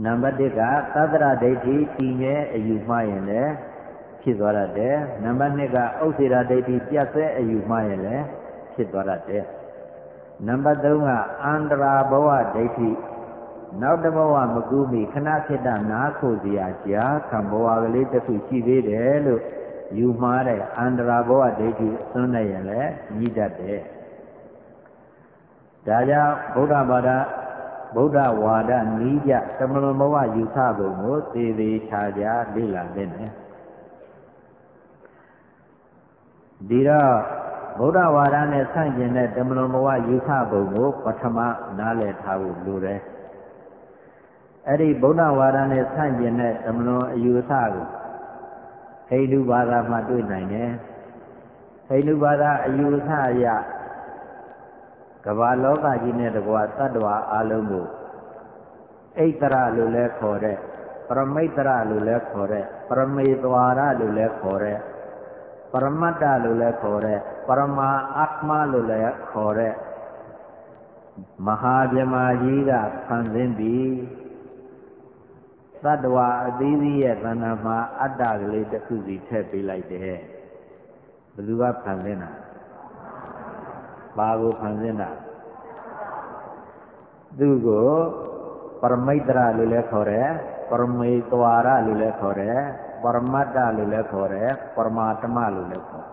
နံပါတ်1ကသတ္တရဒိဋ္ဌိတည်မြဲအယူမှားရင်လည်းဖြစ်သွားတတ်တယ်နံပါတ်2ကဥစ္စေရဒိဋ္ဌိပြတ်ဆဲအယူမှားရင်လည်းဖြစ်သွားတတ်တယ်နံပါတ်3ကအန္တရာဘဝဒိဋ္ဌိနောက်တဘဝမကူးမီခဏခေတ္တနားခိုစရာကြားခံဘဝကလေးတစ်ခုရှိသေးတယ်လို့ ယူမှားတဲ့အန္တရာဘောဒိဋ္ဌိသွန်းနေရင်လည်းညှိတတ်တယ်ဒါကြောင့်ဗုဒ္ဓဘာသာဗုဒ္ဓဝါဒနီးကြသမလွန်ဘဝယူဆပုံကိုသေသေးချာချာလေ့လာသင့်တယ်ဒီတော့ဗုဒ္ဓဝါဒနဲ့ဆန့်ကျင်တဲ့တမလွန်ဘဝယူဆပုံကိုပထမနားလည်ထားဖို့လိုတယ်အဲ့ဒီဗုဒ္ဓဝါဒနဲ့ဆန့်ကျင်တဲ့တမလွန်အယူဆကို ဟိန္ဒူဘာသာမှာတွေ့နိုင်တယ်ဟိန္ဒူဘာသာအယူအဆအရကမ္ဘာလောကကြီးနဲ့တကွာတ attva အလုံးကိုအိတ်တရလို့လည်းခေါ်တဲ့ပရမိတ်တရလို့လည်းခေါ်တဲ့ပရမေသွာရလို့လည်းခေါ်တဲ့ပရမတ္တလို့လည်းခေါ်တဲ့ပရမအာ ත් မလို့လည်းခေါ်တဲ့မဟာဗြဟ္မာကြီးကဖန်ဆင်းပြီး သတ္တဝါအသီးသီးရဲ့သဏ္ဍာန်မှာအတ္တကလေးတစ်ခုစီထည့်ပေးလိုက်တယ်ဘယ်သူကဖန်ဆင်းတာဘာကိုဖန်ဆင်းတာသူကိုပရမိတ်တရလို့လည်းခေါ်တယ်ပရမေတွာရလို့လည်းခေါ်တယ်ပရမတ္တလို့လည်းခေါ်တယ်ပရမာတမလို့လည်းခေါ်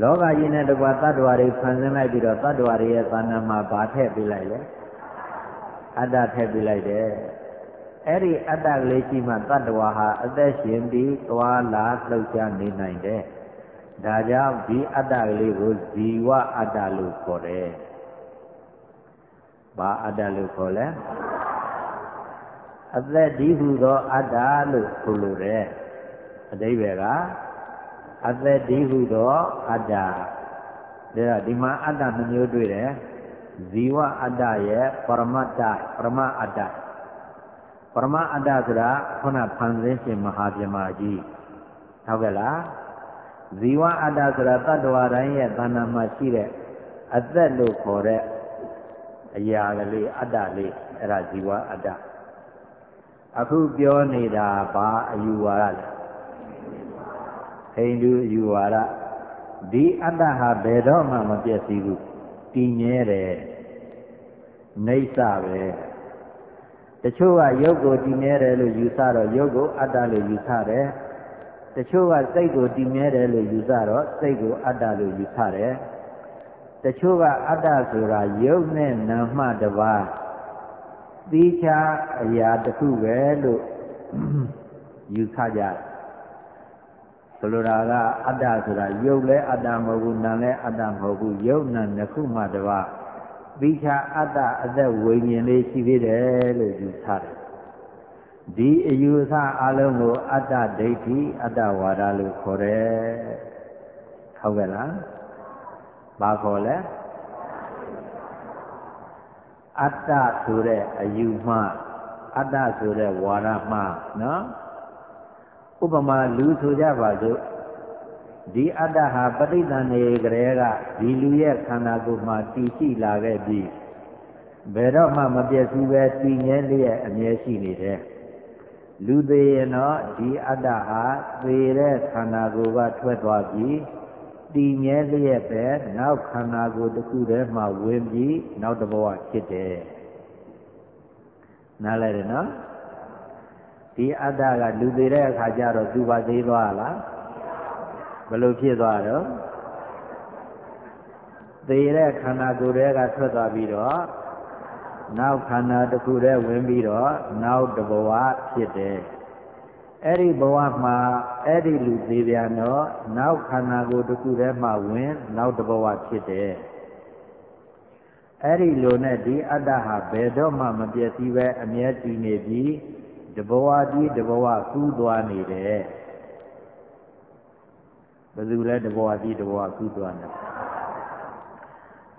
လောကကြီးနဲ့တကွာတ attva တွေဖန်ဆင်းလိုက်ပြီးတော့တ attva တွေရဲ့သဏ္ဍာန်မှာဗာထည့်ပေးလိုက်လေအတ္တထည့်ပေးလိုက်တယ် အဲ့ဒီအတ္တကလေးရှိမှတတ္တဝါဟာအသက်ရှင်ပြီးသွားလာလှုပ်ရှားနေနိုင်တယ်။ဒါကြောင့်ဒီအတ္တကလေးကိုဇီဝအတ္တလို့ခေါ်တယ်။ဘာအတ္တလို့ခေါ်လဲ။အသက်ဒီဟုသောအတ္တလို့ဆိုလိုတယ်။အတိဘယ်ကအသက်ဒီဟုသောအတ္တဒါတော့ဒီမှာအတ္တနှမျိုးတွေ့တယ်။ဇီဝအတ္တရဲ့ပရမတ္တပရမအတ္တ ပရမအတ္တဆိုတာခုနဖန်ဆင်းရှင်မဟာပြမကြီးဟုတ်ကဲ့လားဇီဝအတ္တဆိုတာတတ္တဝါတိုင်းရဲ့သဏ္ဍာန်မှာရှိတဲ့အသက်လို့ခေါ်တဲ့အရာကလေးအတ္တလေးအဲ့ဒါဇီဝအတ္တအခုပြောနေတာဘာအယူဝါဒလဲဟိန္ဒူအယူဝါဒဒီအတ္တဟာဘယ်တော့မှမပြည့်စည်ဘူးတည်မြဲတယ်နေဆပဲ တချို့ကရုပ်ကိုတည်မြဲတယ်လို့ယူဆတော့ရုပ်ကိုအတ္တလို့ယူဆတယ်တချို့ကစိတ်ကိုတည်မြဲတယ်လို့ယူဆတော့စိတ်ကိုအတ္တလို့ယူဆတယ်တချို့ကအတ္တဆိုတာရုပ်နဲ့နာမတပါးသီးခြားအရာတစ်ခုပဲလို့ယူဆကြတယ်ဆိုလိုတာကအတ္တဆိုတာရုပ်လည်းအတ္တမဟုတ်ဘူးနာမ်လည်းအတ္တမဟုတ်ဘူးရုပ်နာမ်နှစ်ခုမှတပါး သီချာအတ္တအသက်ဝိညာဉ်လေးရှိသေးတယ်လို့ယူဆတယ်ဒီအယူအဆအလုံးကိုအတ္တဒိဋ္ဌိအတ္တဝါဒလို့ခေါ်တယ်ဟုတ်ကဲ့လားဘာခေါ်လဲအတ္တဆိုတဲ့အယူမှအတ္တဆိုတဲ့ဝါဒမှနော်ဥပမာလူဆိုကြပါစို့ ဒီအတ္တဟာပဋိသန္ဓေကလေးကဒီလူရဲ့ခန္ဓာကိုယ်မှာတည်ရှိလာခဲ့ပြီးဘယ်တော့မှမပြည့်စုံပဲတည်ငြဲလျက်အမြဲရှိနေတယ်လူသေးရင်တော့ဒီအတ္တဟာသေတဲ့ခန္ဓာကိုယ်ကထွက်သွားပြီးတည်မြဲလျက်ပဲနောက်ခန္ဓာကိုယ်တစ်ခုတည်းမှဝင်ပြီးနောက်တစ်ဘဝဖြစ်တယ်နားလဲတယ်နော်ဒီအတ္တကလူသေးတဲ့အခါကျတော့သူပါသေးသွားလား ဘယ်လိုဖြစ်သွားတော့သေတဲ့ခန္ဓာကိုယ်တွေကထွက်သွားပြီးတော့နောက်ခန္ဓာတစ်ခုတည်းဝင်ပြီးတော့နောက်တဘဝဖြစ်တယ်အဲ့ဒီဘဝမှာအဲ့ဒီလူသေးပြန်တော့နောက်ခန္ဓာကိုယ်တစ်ခုတည်းမှဝင်နောက်တဘဝဖြစ်တယ်အဲ့ဒီလိုနဲ့ဒီအတ္တဟာဘယ်တော့မှမပြည့်စည်ပဲအမြဲတည်နေပြီးတဘဝကြီးတဘဝကူးသွားနေတယ် ဘယ်သူလဲတဘဝကြီးတဘဝကူးသွားနေ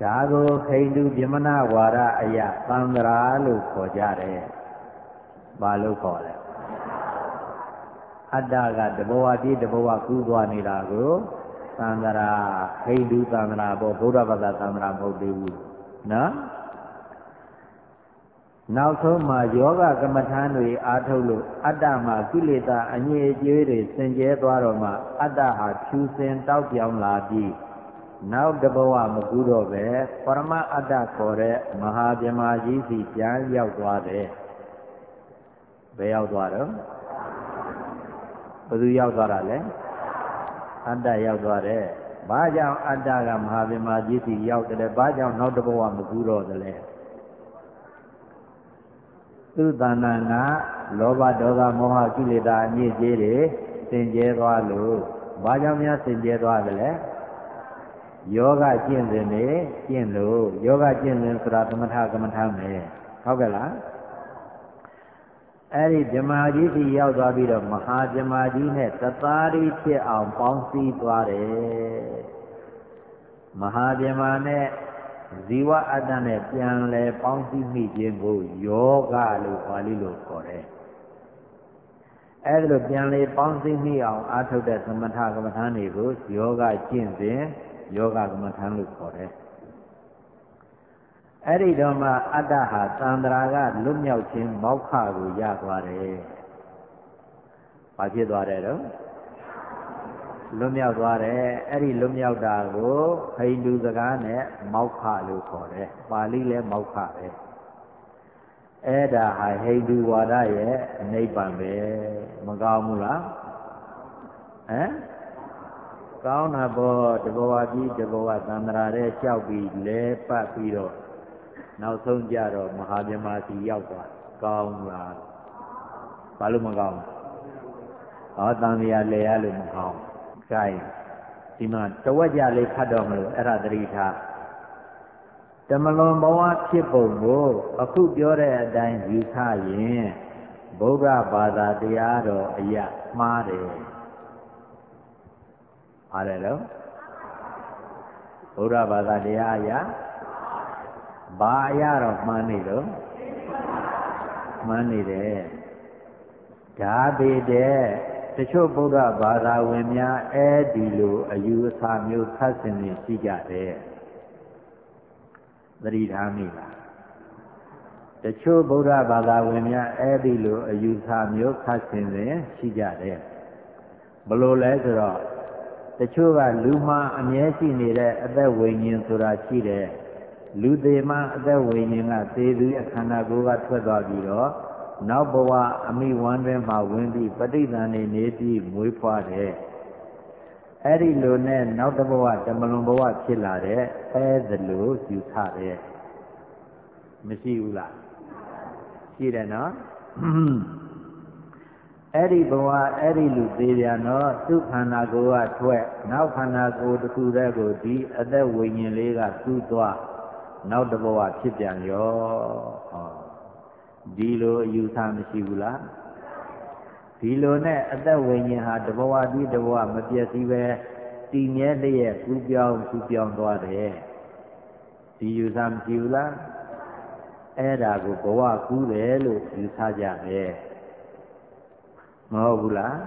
ဒါကိုခိန္ဒုပြမနာဝါဒအယသံဃာလို့ခေါ်ကြတယ်ဘာလို့ခေါ်လဲအတ္တကတဘဝကြီးတဘဝကူးသွားနေတာကိုသံဃာခိန္ဒုသံဃာပေါ့ဘုရားဘာသာသံဃာမဟုတ်သေးဘူးနော် နောက်ဆုံးမှာယောဂကမ္မထာတွေအားထုတ်လို့အတ္တမှာကိလေသာအငြိအကျေးတွေစင်ကြဲသွားတော့မှအတ္တဟာဖြူစင်တောက်ပြောင်လာပြီးနောက်တဘဝမကူတော့ပဲပရမအတ္တခေါ်တဲ့မဟာဗြဟ္မာကြီးစီပြန်ရောက်သွားတယ်ဘယ်ရောက်သွားတော့ဘယ်သူရောက်သွားတာလဲအတ္တရောက်သွားတယ်ဘာကြောင့်အတ္တကမဟာဗြဟ္မာကြီးစီရောက်တယ်ဘာကြောင့်နောက်တဘဝမကူတော့သလဲ သူတဏ္ဍာငါလောဘဒေါသမောဟကိလေသာအညစ်အကြေးတွေစင်ကြဲသွားလို့ဘာကြောင့်များစင်ကြဲသွားသလဲယောဂကျင့်စဉ်နေကျင့်လို့ယောဂကျင့်စဉ်ဆိုတာသမထကမ္မထမယ်ဟုတ်ကဲ့လားအဲ့ဒီဓမ္မကြီးစီရောက်သွားပြီးတော့မဟာဓမ္မကြီးနဲ့သသားရီဖြစ်အောင်ပေါင်းစည်းသွားတယ်မဟာဓမ္မနဲ့ ဇီဝအတ္တနဲ့ပြန်လဲပေါင်းစည်းမိခြင်းကိုယောဂလို့ပါဠိလိုခေါ်တယ်အဲ့ဒါလိုပြန်လေပေါင်းစည်းမိအောင်အားထုတ်တဲ့သမထကမ္မထာတွေကိုယောဂကျင့်စဉ်ယောဂကမ္မထာလို့ခေါ်တယ်အဲ့ဒီတော့မှအတ္တဟာသန္တရာကလွတ်မြောက်ခြင်းမောက္ခကိုရသွားတယ်။ဘာဖြစ်သွားတယ်တော့ လွတ်မြောက်သွားတယ်အဲ့ဒီလွတ်မြောက်တာကိုဟိန္ဒူစကားနဲ့မောက္ခလို့ခေါ်တယ်။ပါဠိလည်းမောက္ခပဲ။အဲ့ဒါဟာဟိန္ဒူဝါဒရဲ့နိဗ္ဗာန်ပဲမကောင်းဘူးလား။ဟမ်ကောင်းတာပေါ့တဘဝကြီးတဘဝသန္တရာတဲ့ကြောက်ပြီးလဲပတ်ပြီးတော့နောက်ဆုံးကြတော့မဟာမြမစီရောက်သွားကောင်းလားဘာလို့မကောင်းဟောတန်မြာလဲရလို့မကောင်း ကြိုင်ဒီမှာတဝက်ကြလေးဖတ်တော့မလို့အဲ့ဒါသတိထားတမလွန်ဘဝဖြစ်ပုံကိုအခုပြောတဲ့အတိုင်းယူဆရင်ဗုဒ္ဓဘာသာတရားတော်အရာမှားတယ်ပါတယ်လို့ဗုဒ္ဓဘာသာတရားအရာဘာအရာတော့မှန်းနေလို့မှန်းနေတယ်ဒါပေတဲ့ တချို့ဗုဒ္ဓဘာသာဝင်များအဲဒီလိုအယူအဆမျိုးဖတ်ဆင်နေရှိကြတယ်သတိထားမိလားတချို့ဗုဒ္ဓဘာသာဝင်များအဲဒီလိုအယူဆမျိုးဖတ်ဆင်နေရှိကြတယ်ဘလို့လဲဆိုတော့တချို့ကလူမှအမြဲရှိနေတဲ့အသက်ဝိညာဉ်ဆိုတာရှိတယ်လူသေးမှအသက်ဝိညာဉ်ကသေသူအခန္ဓာကိုယ်ကထွက်သွားပြီးတော့ နောက်ဘဝအမိဝမ်းတွင်မှဝင်ပြီးပဋိသန္ဓေနေပြီးမွေးဖွားတယ်အဲ့ဒီလိုနဲ့နောက်တဘဝတမလွန်ဘဝဖြစ်လာတဲ့အဲဒါလိုယူဆတယ်မရှိဘူးလားရှိတယ်နော်အဲ့ဒီဘဝအဲ့ဒီလူသေးပြန်တော့သူ့ခန္ဓာကိုယ်ကထွက်နောက်ခန္ဓာကိုယ်တစ်ခုတည်းကိုဒီအသက်ဝိညာဉ်လေးကသူ့သွားနောက်တဘဝဖြစ်ပြန်ရောဟော ဒီလိုအယူဆမရှိဘူးလားဒီလိုနဲ့အသက်ဝိညာဉ်ဟာတဘဝပြီးတဘဝမပြည့်စည်ပဲတည်မြဲလျက်ကူးပြောင်းကူးပြောင်းသွားတယ်ဒီယူဆမကြည့်ဘူးလားအဲ့ဒါကိုဘဝကူးတယ်လို့ယူဆကြတယ်မဟုတ်ဘူးလား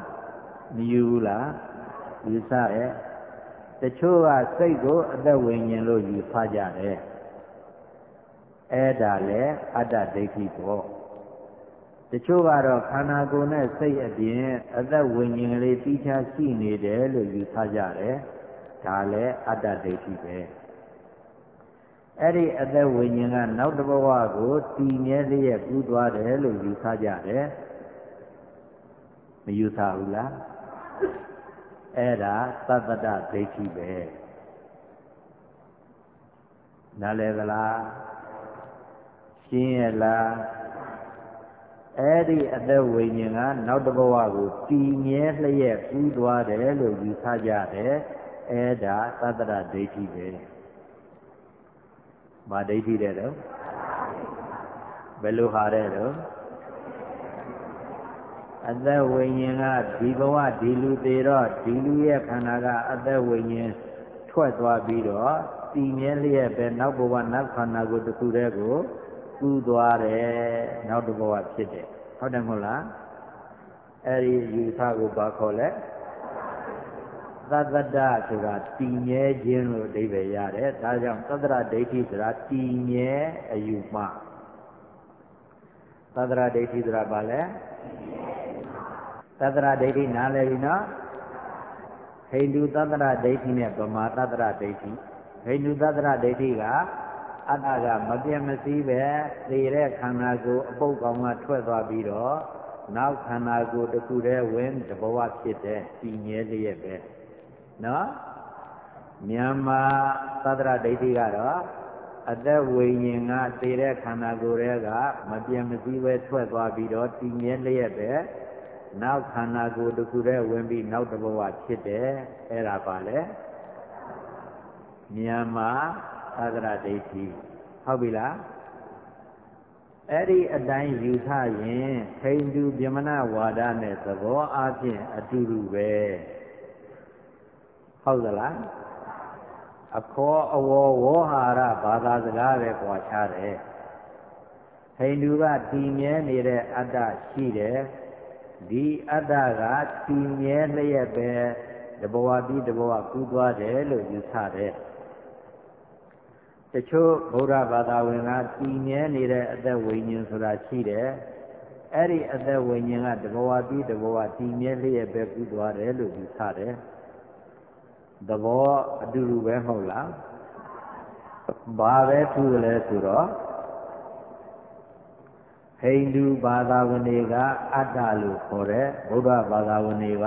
မယူဘူးလားယူဆရဲ့တချို့ကစိတ်ကိုအသက်ဝိညာဉ်လို့ယူဆကြတယ် အဲ့ဒါလေအတ္တဒိဋ္ဌိပေါ့တချို့ကတော့ခန္ဓာကိုယ်နဲ့စိတ်အပြင်အသက်ဝိညာဉ်လေးပြီးခြားရှိနေတယ်လို့ယူဆကြတယ်ဒါလည်းအတ္တဒိဋ္ဌိပဲအဲ့ဒီအသက်ဝိညာဉ်ကနောက်တစ်ဘဝကိုတည်မြဲလျက်ကူးသွားတယ်လို့ယူဆကြတယ်မယူဆဘူးလားအဲ့ဒါသတ္တတဒိဋ္ဌိပဲနားလည်သလား ရှင်းရလားအဲ့ဒီအသက်ဝိညာဉ်ကနောက်တစ်ဘဝကိုတည်မြဲလျက်ကူးသွားတယ်လို့ယူဆကြတယ်အဲ့ဒါသတ္တရဒိဋ္ဌိပဲ။မာဒိဋ္ဌိတဲ့တော့ဘယ်လိုဟာတဲ့တော့အသက်ဝိညာဉ်ကဒီဘဝဒီလူသေးတော့ဒီလူရဲ့ခန္ဓာကအသက်ဝိညာဉ်ထွက်သွားပြီးတော့တည်မြဲလျက်ပဲနောက်ဘဝနောက်ခန္ဓာကိုယ်တစ်ခုတည်းကို ကူးသွားတယ်နောက်တစ်ဘဝဖြစ်တယ်ဟုတ်တယ်မဟုတ်လားအဲ့ဒီယူဆကိုဘာခေါ်လဲသတ္တတဆိုတာတည်မြဲခြင်းလို့အဓိပ္ပာယ်ရတယ်ဒါကြောင့်သတ္တရဒိဋ္ဌိဆိုတာတည်မြဲအယူမှသတ္တရဒိဋ္ဌိဆိုတာဘာလဲသတ္တရဒိဋ္ဌိနားလည်ပြီနော်ဟိန္ဒူသတ္တရဒိဋ္ဌိနဲ့ဗမာသတ္တရဒိဋ္ဌိဟိန္ဒူသတ္တရဒိဋ္ဌိက အတ္တကမပြတ်မစည်းပဲသေတဲ့ခန္ဓာကိုယ်အပုပ်ကောင်ကထွက်သွားပြီးတော့နောက်ခန္ဓာကိုယ်တစ်ခုတည်းဝင်တဘဝဖြစ်တဲ့တည်မြဲလျက်ပဲနော်မြန်မာသတ္တရဒိဋ္ဌိကတော့အသက်ဝိညာဉ်ကသေတဲ့ခန္ဓာကိုယ်တွေကမပြတ်မစည်းပဲထွက်သွားပြီးတော့တည်မြဲလျက်ပဲနောက်ခန္ဓာကိုယ်တစ်ခုတည်းဝင်ပြီးနောက်တဘဝဖြစ်တယ်အဲ့ဒါပါလေမြန်မာ သဒ္ဒရာဒိဋ္ဌိဟုတ်ပြီလားအဲ့ဒီအတိုင်းယူဆရင်ဟိန္ဒူဗြဟ္မဏဝါဒနဲ့သဘောအားဖြင့်အတူတူပဲဟုတ်သလားအခေါ်အဝေါ်ဝေါဟာရဘာသာစကားပဲကြွားချတယ်ဟိန္ဒူကတည်မြဲနေတဲ့အတ္တရှိတယ်ဒီအတ္တကတည်မြဲလျက်ပဲတဘဝပြီးတဘဝကူးသွားတယ်လို့ယူဆတယ် တချို့ဗုဒ္ဓဘာသာဝင်ကတည်မြဲနေတဲ့အသက်ဝိညာဉ်ဆိုတာရှိတယ်အဲ့ဒီအသက်ဝိညာဉ်ကတဘဝပြီးတဘဝတည်မြဲလျက်ပဲကူးသွားတယ်လို့ယူဆတယ်သဘောအတူတူပဲမဟုတ်လားဘာပဲထူလဲဆိုတော့ဟိန္ဒူဘာသာဝင်တွေကအတ္တလို့ခေါ်တယ်ဗုဒ္ဓဘာသာဝင်တွေက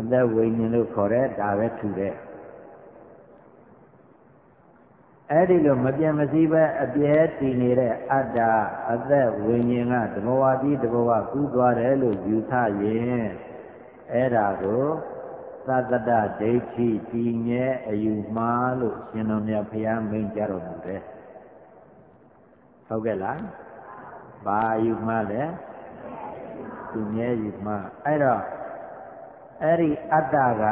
အသက်ဝိညာဉ်လို့ခေါ်တယ်ဒါပဲထူတယ် အဲ့ဒီလိုမပြတ်မစည်းပဲအပြဲတည်နေတဲ့အတ္တအသက်ဝိညာဉ်ကတဘဝပြီးတဘဝကူးသွားတယ်လို့ယူဆရင်အဲ့ဒါကိုသတ္တတဒိဋ္ဌိတည်မြဲအယူမှားလို့ရှင်တော်မြတ်ဘုရားမိန့်ကြတော်မူတယ်ဟုတ်ကဲ့လားဘာအယူမှားလဲတည်မြဲယူမှားအဲ့တော့အဲ့ဒီအတ္တက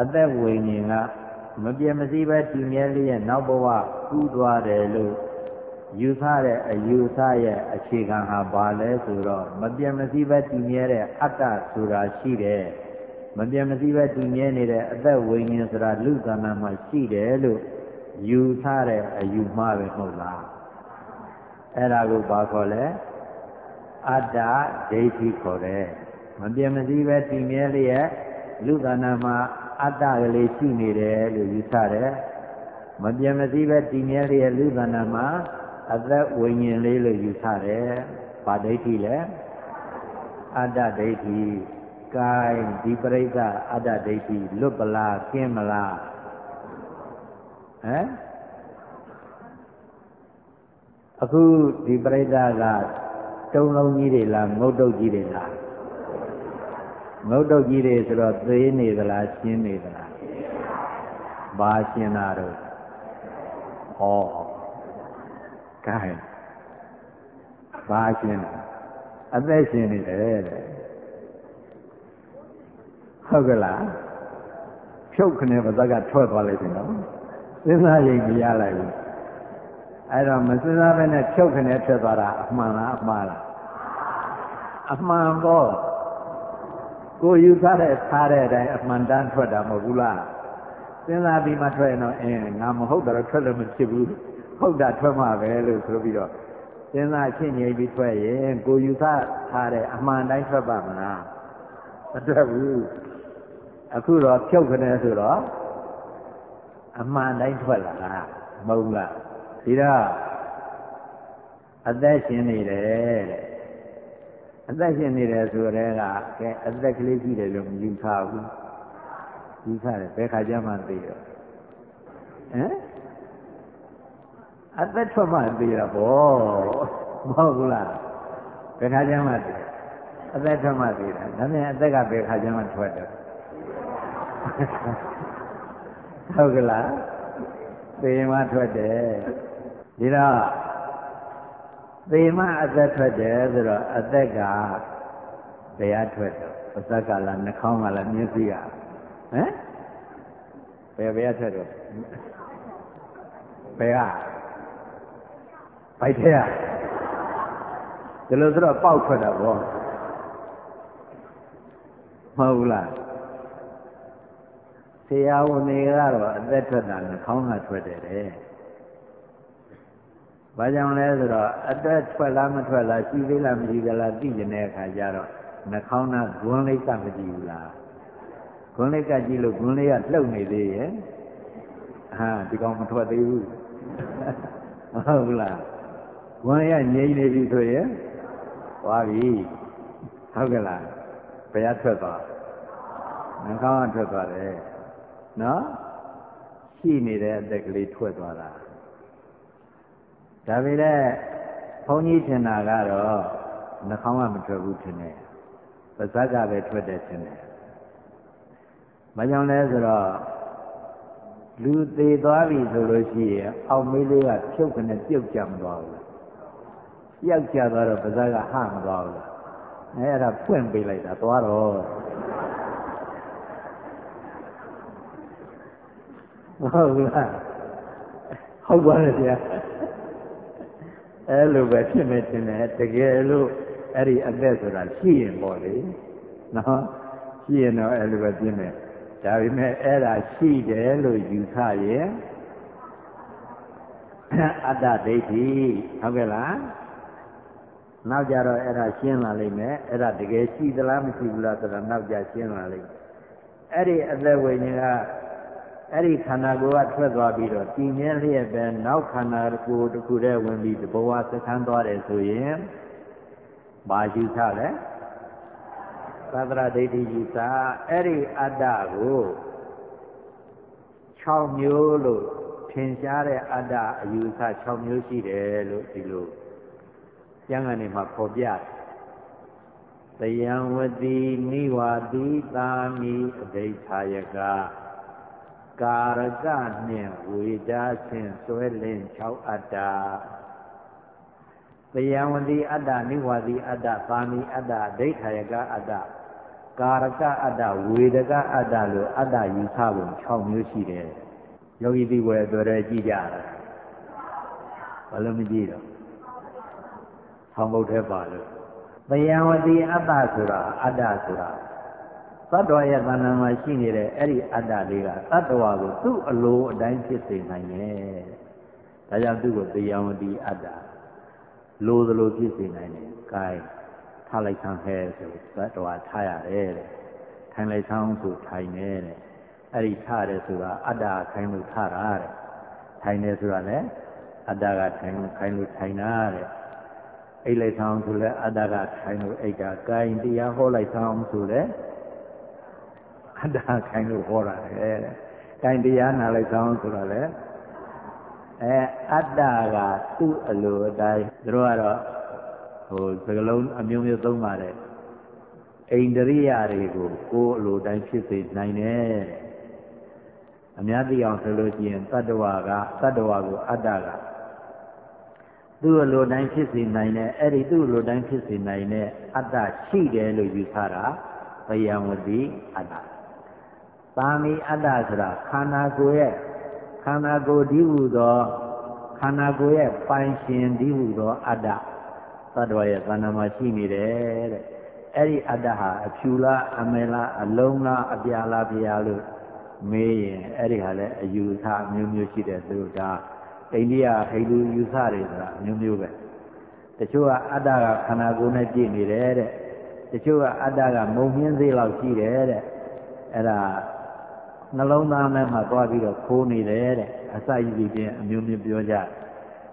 အသက်ဝိညာဉ်က မပြတ်မစည်းပဲတည်မြဲလျက်နောက်ဘဝကူးသွားတယ်လို့ယူဆတဲ့အယူဆရဲ့အခြေခံဟာဘာလဲဆိုတော့မပြတ်မစည်းပဲတည်မြဲတဲ့အတ္တဆိုတာရှိတယ်မပြတ်မစည်းပဲတည်မြဲနေတဲ့အသက်ဝိညာဉ်ဆိုတာလူကဏ္ဍမှာရှိတယ်လို့ယူဆတဲ့အယူမှားပဲမဟုတ်လားအဲ့ဒါကိုဘာခေါ်လဲအတ္တဒိဋ္ဌိခေါ်တယ်မပြတ်မစည်းပဲတည်မြဲလျက်လူကဏ္ဍမှာ အတ္တကလေးရှိနေတယ်လို့ယူဆတယ်မပြတ်မစည်းပဲတည်မြဲလျက်လူကဏ္ဍမှာအသက်ဝိညာဉ်လေးလို့ယူဆတယ်ဗာဒိဋ္ဌိလဲအတ္တဒိဋ္ဌိကိုင်းဒီပရိစ္ဆအတ္တဒိဋ္ဌိလွတ်ပလားကင်းမလားဟမ်အခုဒီပရိစ္ဆကတုံးလုံးကြီးတွေလားငုတ်တုတ်ကြီးတွေလား ငုတ်တုတ်ကြီးတွေဆိုတော့သေးနေသလားရှင်းနေသလားဘာရှင်းတာတော့ဟောကဲဘာရှင်းတာအသက်ရှင်နေတယ်တဲ့ဟုတ်ကလားဖြုတ်ခနဲ့ပါဇက်ကထွက်သွားလိုက်တယ်နော်စဉ်းစားရင်မရလိုက်ဘူးအဲ့တော့မစဉ်းစားဘဲနဲ့ဖြုတ်ခနဲ့ထွက်သွားတာအမှန်လားအမှားလားအမှန်ပေါ့ ကိုယူထားတဲ့ထားတဲ့အတိုင်းအမှန်တမ်းထွက်တာမဟုတ်ဘူးလားစဉ်းစားပြီးမှထွက်ရင်တော့အင်းငါမဟုတ်တော့ထွက်လို့မဖြစ်ဘူးဟုတ်တာထွက်မှာပဲလို့ဆိုပြီးတော့စဉ်းစားရှင်းငြိမ်ပြီးထွက်ရင်ကိုယူထားထားတဲ့အမှန်တိုင်းထွက်ပါမလားမထွက်ဘူးအခုတော့ဖြုတ်ခနဲ့ဆိုတော့အမှန်တိုင်းထွက်လာတာမဟုတ်လားဒီတော့အသက်ရှင်နေတယ်တဲ့ အသက်ရှင်နေတယ်ဆိုတဲ့ကကဲအသက်ကလေးရှိတယ်လို့မယူဆဘူးယူဆတယ်ဘယ်ခါကျမှသိတော့ဟမ်အသက်ထွက်မှသိတာပေါ့မဟုတ်ဘူးလားဘယ်ခါကျမှသိအသက်ထွက်မှသိတာဒါပြန်အသက်ကဘယ်ခါကျမှထွက်တယ်ဟုတ်ကလားသေမထွက်တယ်ဒီတော့ သေမအသက်ထွက်တယ်ဆိုတော့အသက်ကတရားထွက်တော့အသက်ကလားနှာခေါင်းကလားမျက်စိကဟမ်ဘယ်ဘယ်ထွက်တော့ဘယ်ကဘိုက်ထဲကဒီလိုဆိုတော့ပေါက်ထွက်တာပေါ့မဟုတ်လားဆရာဝန်တွေကတော့အသက်ထွက်တာနှာခေါင်းကထွက်တယ်တဲ့။ ဘာကြောင့်လဲဆိုတော့အသက်ထွက်လားမထွက်လားရှိသေးလားမရှိသေးလားသိကျင်တဲ့အခါကျတော့နှာခေါင်းကဂွန်းလေးကမကြည့်ဘူးလား။ဂွန်းလေးကကြည့်လို့ဂွန်းလေးကလှုပ်နေသေးရဲ့။ဟာဒီကောင်မထွက်သေးဘူး။မဟုတ်ဘူးလား။ဂွန်းလေးကငြိမ့်နေပြီဆိုရင်သွားပြီ။ဟုတ်ကဲ့လား။ဘယ်ရထွက်သွား။နှာခေါင်းကထွက်သွားတယ်။နော်ရှိနေတဲ့အသက်ကလေးထွက်သွားတာ ဒါပေမဲ့ဘုန်းကြီးထင်တာကတော့နှာခေါင်းကမထွက်ဘူးထင်တယ်ပါးစပ်ကပဲထွက်တယ်ထင်တယ်မကြောင်လဲဆိုတော့လူသေးသွားပြီဆိုလို့ရှိရင်အောက်မေးလေးကဖြုတ်ကနေပြုတ်ကြမသွားဘူးလားပြောက်ကြသွားတော့ပါးစပ်ကဟမသွားဘူးလားအဲအဲ့ဒါဖွင့်ပေးလိုက်တာသွားတော့မဟုတ်ဘူးလားဟုတ်ပါတယ်ဗျာ အဲ့လိုပဲဖြစ်နေတင်တယ်တကယ်လို့အဲ့ဒီအသက်ဆိုတာရှိရင်ပေါ့လေနော်ရှိရင်တော့အဲ့လိုပဲပြင်းတယ်ဒါပေမဲ့အဲ့ဒါရှိတယ်လို့ယူဆရင်အတ္တဒိဋ္ဌိဟုတ်ကဲ့လားနောက်ကြတော့အဲ့ဒါရှင်းလာလိမ့်မယ်အဲ့ဒါတကယ်ရှိသလားမရှိဘူးလားဆိုတာနောက်ကြရှင်းလာလိမ့်မယ်အဲ့ဒီအသက်ဝိညာဉ်က အဲ့ဒီခန္ဓာကိုယ်ကထွက်သွားပြီးတော့တည်မြဲလျက်ပဲနောက်ခန္ဓာကိုယ်တစ်ခုတည်းဝင်ပြီးဘဝစခန်းသွားတယ်ဆိုရင်ဘာယူဆလဲသတ္တရဒိဋ္ဌိယူဆအဲ့ဒီအတ္တကို6မျိုးလို့ထင်ရှားတဲ့အတ္တအယူဆ6မျိုးရှိတယ်လို့ဒီလိုကျမ်းဂန်တွေမှာဖော်ပြတယ်တယံဝတိနိဝါတိသာမိအဘိဓာယက ကာရကနှင့်ဝေဒာဆင့်ဆွဲလင်း6အတ္တတရားဝတိအတ္တနိဝါတိအတ္တပါမီအတ္တဒိဋ္ဌာယကအတ္တကာရကအတ္တဝေဒကအတ္တလို့အတ္တယူဆပုံ6မျိုးရှိတယ်ယောဂီတိဝယ်တော်တော်ကြည့်ကြတာဘာလို့မကြည့်တော့ဆောင်းဘုတ်ထဲပါလို့တရားဝတိအတ္တဆိုတာအတ္တဆိုတာ သတ္တဝါရဲ့တဏ္ဍာမှာရှိနေတဲ့အဲ့ဒီအတ္တလေးကသတ္တဝါကိုသူ့အလိုအတိုင်းဖြစ်စေနိုင်တယ်။ဒါကြောင့်သူ့ကိုတရားဝတိအတ္တလိုသလိုဖြစ်စေနိုင်တယ်။ကိုင်းထားလိုက်ဆန်းဟဲဆိုသတ္တဝါထားရတယ်တဲ့။ထိုင်လိုက်ဆန်းဆိုထိုင်နေတဲ့။အဲ့ဒီထားတယ်ဆိုတာအတ္တခိုင်းလို့ထားတာတဲ့။ထိုင်တယ်ဆိုတာလည်းအတ္တကထိုင်လို့ခိုင်းလို့ထိုင်တာတဲ့။အိတ်လိုက်ဆောင်ဆိုလဲအတ္တကထိုင်လို့အိတ်ကကိုင်းတရားဟောလိုက်ဆောင်ဆိုလဲအ တ္တခိုင်းလို့ဟောတာလေ။တိုင်တရားနာလိုက်ကောင်းဆိုတော့လေအဲအတ္တကသူ့အလိုအတိုင်းတို့ကတော့ဟိုစကလုံးအမျိုးမျိုးသုံးပါတယ်။အိန္ဒြိယတွေကိုကိုယ်အလိုတိုင်းဖြစ်စေနိုင်တယ်။အများသိအောင်ဆိုလို့ရှိရင်တတ္တဝါကတတ္တဝါကိုအတ္တကသူ့အလိုတိုင်းဖြစ်စေနိုင်တဲ့အဲ့ဒီသူ့အလိုတိုင်းဖြစ်စေနိုင်တဲ့အတ္တရှိတယ်လို့ယူဆတာဘယံဝတိအတ္တ သာမီအတ္တဆိုတာခန္ဓာကိုယ်ရဲ့ခန္ဓာကိုယ်ဒီဟုသောခန္ဓာကိုယ်ရဲ့ပိုင်ရှင်ဒီဟုသောအတ္တသတ္တဝါရဲ့သဏ္ဍာန်မှာရှိနေတယ်တဲ့အဲ့ဒီအတ္တဟာအဖြူလားအမဲလားအလုံးလားအပြာလားပြာလို့မေးရင်အဲ့ဒီဟာလည်းအယူဆမျိုးမျိုးရှိတယ်သူတို့ဒါအိန္ဒိယဟိန္ဒူယူဆတွေဆိုတာမျိုးမျိုးပဲတချို့ကအတ္တကခန္ဓာကိုယ်နဲ့ပြည့်နေတယ်တဲ့တချို့ကအတ္တကမုံမြင့်သေးလောက်ရှိတယ်တဲ့အဲ့ဒါ နှလုံးသားထဲမှာသွားပြီးတော့ခိုးနေတယ်တဲ့အစရည်ကြီးချင်းအမျိုးမျိုးပြောကြ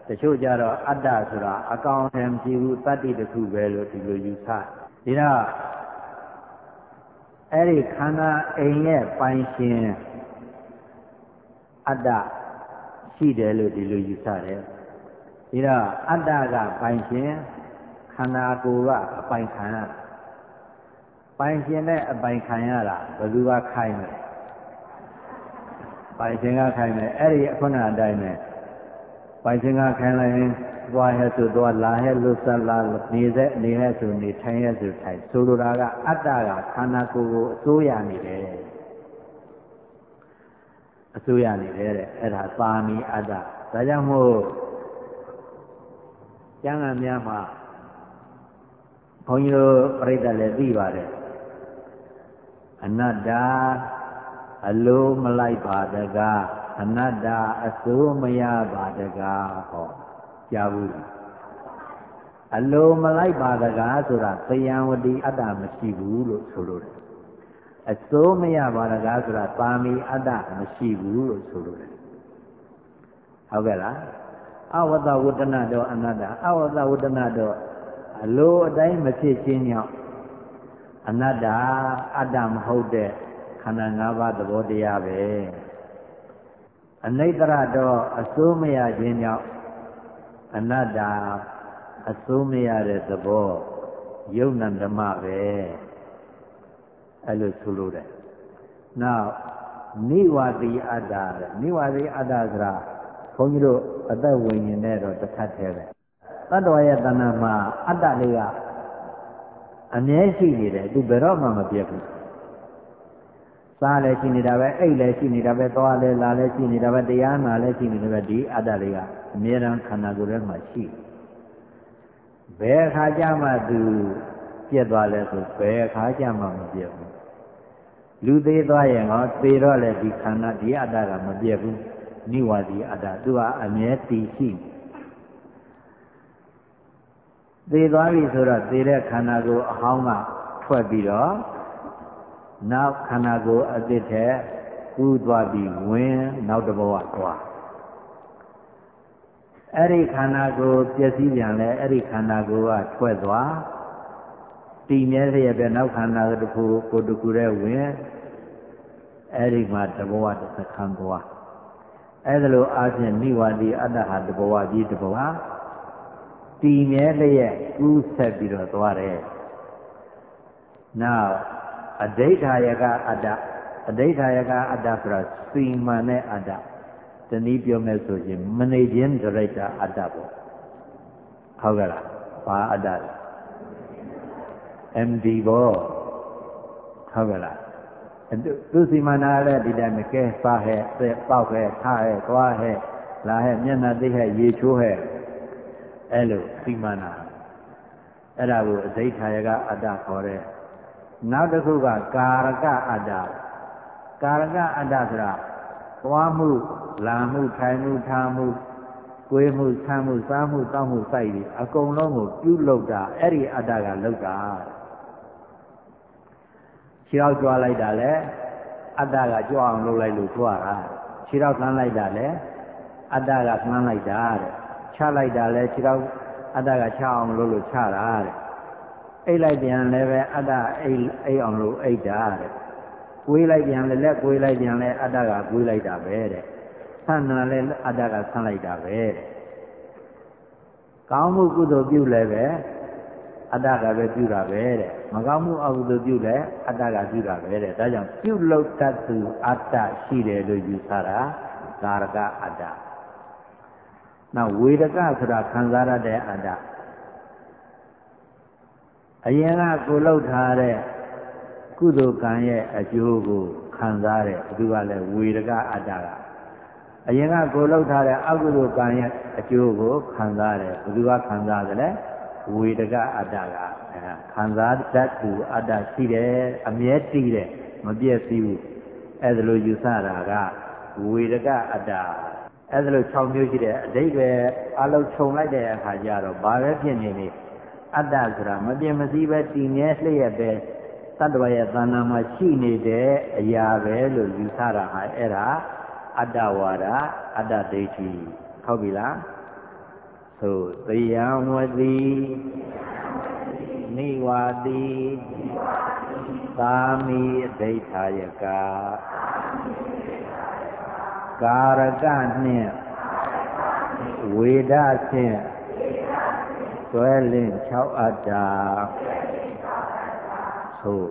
တချို့ကြတော့အတ္တဆိုတာအကောင်အထည်မရှိဘူးတတ္တိတစ်ခုပဲလို့ဒီလိုယူဆဒီတော့အဲ့ဒီခန္ဓာအိမ်ရဲ့ပိုင်ရှင်အတ္တရှိတယ်လို့ဒီလိုယူဆတယ်ဒီတော့အတ္တကပိုင်ရှင်ခန္ဓာကိုယ်ကအပိုင်ခံရပိုင်ရှင်နဲ့အပိုင်ခံရတာဘယ်သူကခိုင်းလဲ ပိုင်ရှင်ကခိုင်းတယ်အဲ့ဒီခုနအတိုင်းပဲပိုင်ရှင်ကခိုင်းလိုက်ရင်သွားဟဲ့ဆိုသွားလာဟဲ့လို့ဆက်လာနေစေနေဟဲ့ဆိုနေထိုင်ဟဲ့ဆိုထိုင်ဆိုလိုတာကအတ္တကခန္ဓာကိုယ်ကိုအစိုးရနေတယ်အစိုးရနေတယ်တဲ့အဲ့ဒါသာမီအတ္တဒါကြောင့်မို့ကျမ်းဂန်များမှာဘုန်းကြီးတို့ပြိဿလည်းသိပါတယ်အနတ္တ အလိုမလိုက်ပါတကားအနတ္တအစိုးမရပါတကားဟောကြားဘူးအလိုမလိုက်ပါတကားဆိုတာသယံဝတိအတ္တမရှိဘူးလို့ဆိုလို့တယ်အစိုးမရပါတကားဆိုတာပါမီအတ္တမရှိဘူးလို့ဆိုလို့တယ်ဟုတ်ကဲ့လားအဝတ္တဝတ္တနာတော့အနတ္တအဝတ္တဝတ္တနာတော့အလိုအတိုင်းမဖြစ်ခြင်းကြောင့်အနတ္တအတ္တမဟုတ်တဲ့ခ န္ဓာ၅ပါးသဘောတရားပဲအနိစ္စရတော့အစိုးမရခြင်းကြောင့်အနတ္တအစိုးမရတဲ့သဘောယုံနံဓမ္မပဲအဲ့လိုဆိုလို့တယ်နောက်နိဝါတိအတ္တတဲ့နိဝါတိအတ္တဆိုတာဘုန်းကြီးတို့အသက်ဝိညာဉ်နဲ့တော့တစ်ခတ်သေးပဲတတ္တဝရဲ့တဏ္ဍာမှာအတ္တလေးကအမြဲရှိနေတယ်သူဘယ်တော့မှမပြတ်ဘူး စားလည်းရှိနေတာပဲအိတ်လည်းရှိနေတာပဲသွားလည်းလာလည်းရှိနေတာပဲတရားနာလည်းရှိနေတာပဲဒီအတ္တတွေကအမြဲတမ်းခန္ဓာကိုယ်ထဲမှာရှိဘယ်အခါကျမှသူပြက်သွားလဲဆိုဘယ်အခါကျမှမပြက်ဘူးလူသေးသွားရင်ဟောသေတော့လည်းဒီခန္ဓာဒီအတ္တကမပြက်ဘူးနိဝါဒီအတ္တသူကအမြဲတည်ရှိသေသွားပြီဆိုတော့သေတဲ့ခန္ဓာကိုယ်အဟောင်းကထွက်ပြီးတော့ နောက်ခန္ဓာကိုယ်အသစ်ထဲကူးသွားပြီးဝင်နောက်တဘဝသွားအဲ့ဒီခန္ဓာကိုယ်ပျက်စီးပြန်လဲအဲ့ဒီခန္ဓာကိုယ်ကထွက်သွားတည်မြဲရတဲ့နောက်ခန္ဓာတစ်ခုကိုတခုတဲ့ဝင်အဲ့ဒီမှာတဘဝတစ်ခန်းသွားအဲ့ဒါလိုအားဖြင့်မိဝါဒီအတ္တဟာတဘဝကြီးတဘဝတည်မြဲလျက်ကူးဆက်ပြီးတော့သွားတယ်နောက် အဋိဋ္ဌာယကအတ္တအဋိဋ္ဌာယကအတ္တဆိုတာစီမံတဲ့အတ္တတနည်းပြောမယ်ဆိုရင်မနေခြင်းဒရိဋ္ဌအတ္တပေါ့ဟုတ်ကဲ့လားဘာအတ္တလဲ MD ဘောဟုတ်ကဲ့လားသူစီမံနာလည်းဒီတိုင်းမကဲစားဟဲ့သက်ပေါက်ဟဲ့ထားဟဲ့သွားဟဲ့လာဟဲ့မျက်နှာသိဟဲ့ရေချိုးဟဲ့အဲ့လိုစီမံနာအဲ့ဒါကိုအဋိဋ္ဌာယကအတ္တခေါ်တဲ့ နောက်တစ်ခုကကာရကအတ္တကာရကအတ္တဆိုတာသွားမှုလာမှုထိုင်မှုထားမှုကိုယ်မှုဆမ်းမှုစားမှုတောက်မှုစိုက်ပြီးအကုန်လုံးကိုပြုလုပ်တာအဲ့ဒီအတ္တကလုပ်တာခြေောက်ကြွားလိုက်တာလဲအတ္တကကြွအောင်လုပ်လိုက်လို့ကြွားတာခြေောက်ဆန်းလိုက်တာလဲအတ္တကဆန်းလိုက်တာတဲ့ချလိုက်တာလဲခြေောက်အတ္တကချအောင်လုပ်လို့ချတာတဲ့ အိတ်လိုက်ပြန်လည်းပဲအတ္တအိတ်အိတ်အောင်လို့အိတ်တာတဲ့ကိုွေးလိုက်ပြန်လည်းလက်ကိုွေးလိုက်ပြန်လည်းအတ္တကကိုွေးလိုက်တာပဲတဲ့ဆန်းနာလည်းအတ္တကဆန်းလိုက်တာပဲတဲ့ကောင်းမှုကုသိုလ်ပြုလည်းပဲအတ္တကပဲပြုတာပဲတဲ့မကောင်းမှုအကုသိုလ်ပြုလည်းအတ္တကပြုတာပဲတဲ့ဒါကြောင့်ပြုလုပ်တတ်သူအတ္တရှိတယ်လို့ယူဆတာကာရကအတ္တနောက်ဝေဒကဆိုတာခံစားရတဲ့အတ္တ အရင်ကကိုလှုပ်ထားတဲ့ကုသိုလ်ကံရဲ့အကျိုးကိုခခံစားတယ်ဘသူကလည်းဝေဒကအတ္တကအရင်ကကိုလှုပ်ထားတဲ့အကုသိုလ်ကံရဲ့အကျိုးကိုခံစားတယ်ဘသူကခံစားတယ်လဲဝေဒကအတ္တကခံစားတတ်သူအတ္တရှိတယ်အမြဲတည်တယ်မပြည့်စည်ဘူးအဲ့ဒါလိုယူဆတာကဝေဒကအတ္တအဲ့ဒါလို6မျိုးရှိတဲ့အတိတ်ပဲအလုံးခြုံလိုက်တဲ့အခါကျတော့ဘာပဲဖြစ်နေနေ အတ္တဆိုတာမပြည့်မစည်းပဲတည်မြဲလျက်ပဲတတ္တဝရဲ့သဏ္ဍာန်မှာရှိနေတဲ့အရာပဲလို့ယူဆတာဟာအဲ့ဒါအတ္တဝါဒအတ္တဒိဋ္ဌိဟုတ်ပြီလားသို့တရားဝတိနိဝါတိသာမိဒိဋ္ဌာယကကာရကနှင့်ဝေဒဖြင့် တွဲလင့်6အတ္တာသို့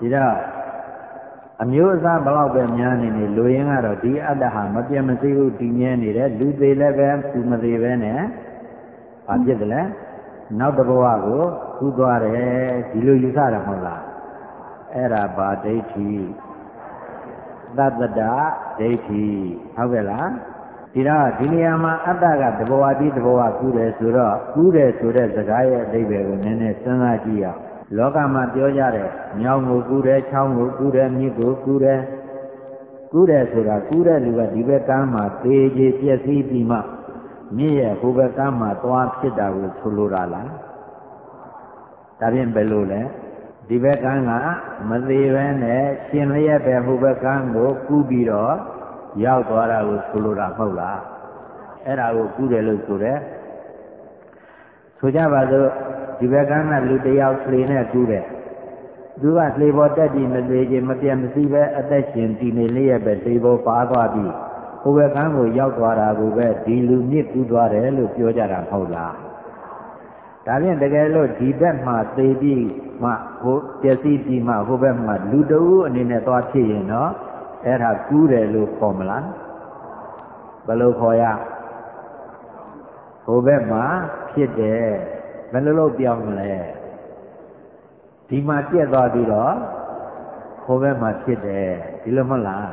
ဒီတော့ အမျိုးအစားဘလောက်ပဲများနေနေလူရင်းကတော့ဒီအတ္တဟာမပြတ်မစည်းဘူးတည်မြဲနေတယ်လူသေးလည်းပဲသူမသေးပဲနဲ့ဘာဖြစ်တယ်လဲနောက်တဘဝကိုကူးသွားတယ်ဒီလိုယူဆတာမဟုတ်လားအဲ့ဒါဘာဒိဋ္ဌိသတ္တတဒိဋ္ဌိဟုတ်ကဲ့လားဒီတော့ဒီနေရာမှာအတ္တကတဘဝပြီးတဘဝကူးတယ်ဆိုတော့ကူးတယ်ဆိုတဲ့စကားရဲ့အဓိပ္ပာယ်ကိုနည်းနည်းစဉ်းစားကြည့်အောင် လောကမှာပြောကြတယ်ညောင်းကိုကူးတယ်ချောင်းကိုကူးတယ်မြစ်ကိုကူးတယ်ကူးတယ်ဆိုတာကူးတဲ့လူကဒီဘက်ကမ်းမှာသေကြီးပြည့်စည်ပြီးမှမြစ်ရဲ့ဟိုဘက်ကမ်းမှာသွားဖြစ်တာကိုဆိုလိုတာလားဒါဖြင့်ဘယ်လိုလဲဒီဘက်ကမ်းကမသေးပဲနဲ့ရှင်လျက်ပဲဟိုဘက်ကမ်းကိုကူးပြီးတော့ရောက်သွားတာကိုဆိုလိုတာမဟုတ်လားအဲ့ဒါကိုကူးတယ်လို့ဆိုတယ်ဆိုကြပါစို့ ဒီဘက်ကမ်းကလူတယောက်လှေနဲ့ကူးတယ်သူကလှေပေါ်တက်ပြီးမသေးခြင်းမပြတ်မစည်းပဲအသက်ရှင်တည်နေလျက်ပဲလှေပေါ်ပါသွားပြီးဟိုဘက်ကမ်းကိုရောက်သွားတာကိုပဲဒီလူမြစ်ကူးသွားတယ်လို့ပြောကြတာမဟုတ်လားဒါဖြင့်တကယ်လို့ဒီဘက်မှာသေပြီးမှဟိုပျက်စီးပြီးမှဟိုဘက်မှာလူတဦးအနေနဲ့သွားဖြစ်ရင်တော့အဲ့ဒါကူးတယ်လို့ခေါ်မလားဘယ်လိုခေါ်ရဟိုဘက်မှာဖြစ်တယ် ဘယ်လိုလုပ်ပြောင်းမလဲဒီမှာပြက်သွားပြီးတော့ဟိုဘက်မှာဖြစ်တယ်ဒီလိုမဟုတ်လား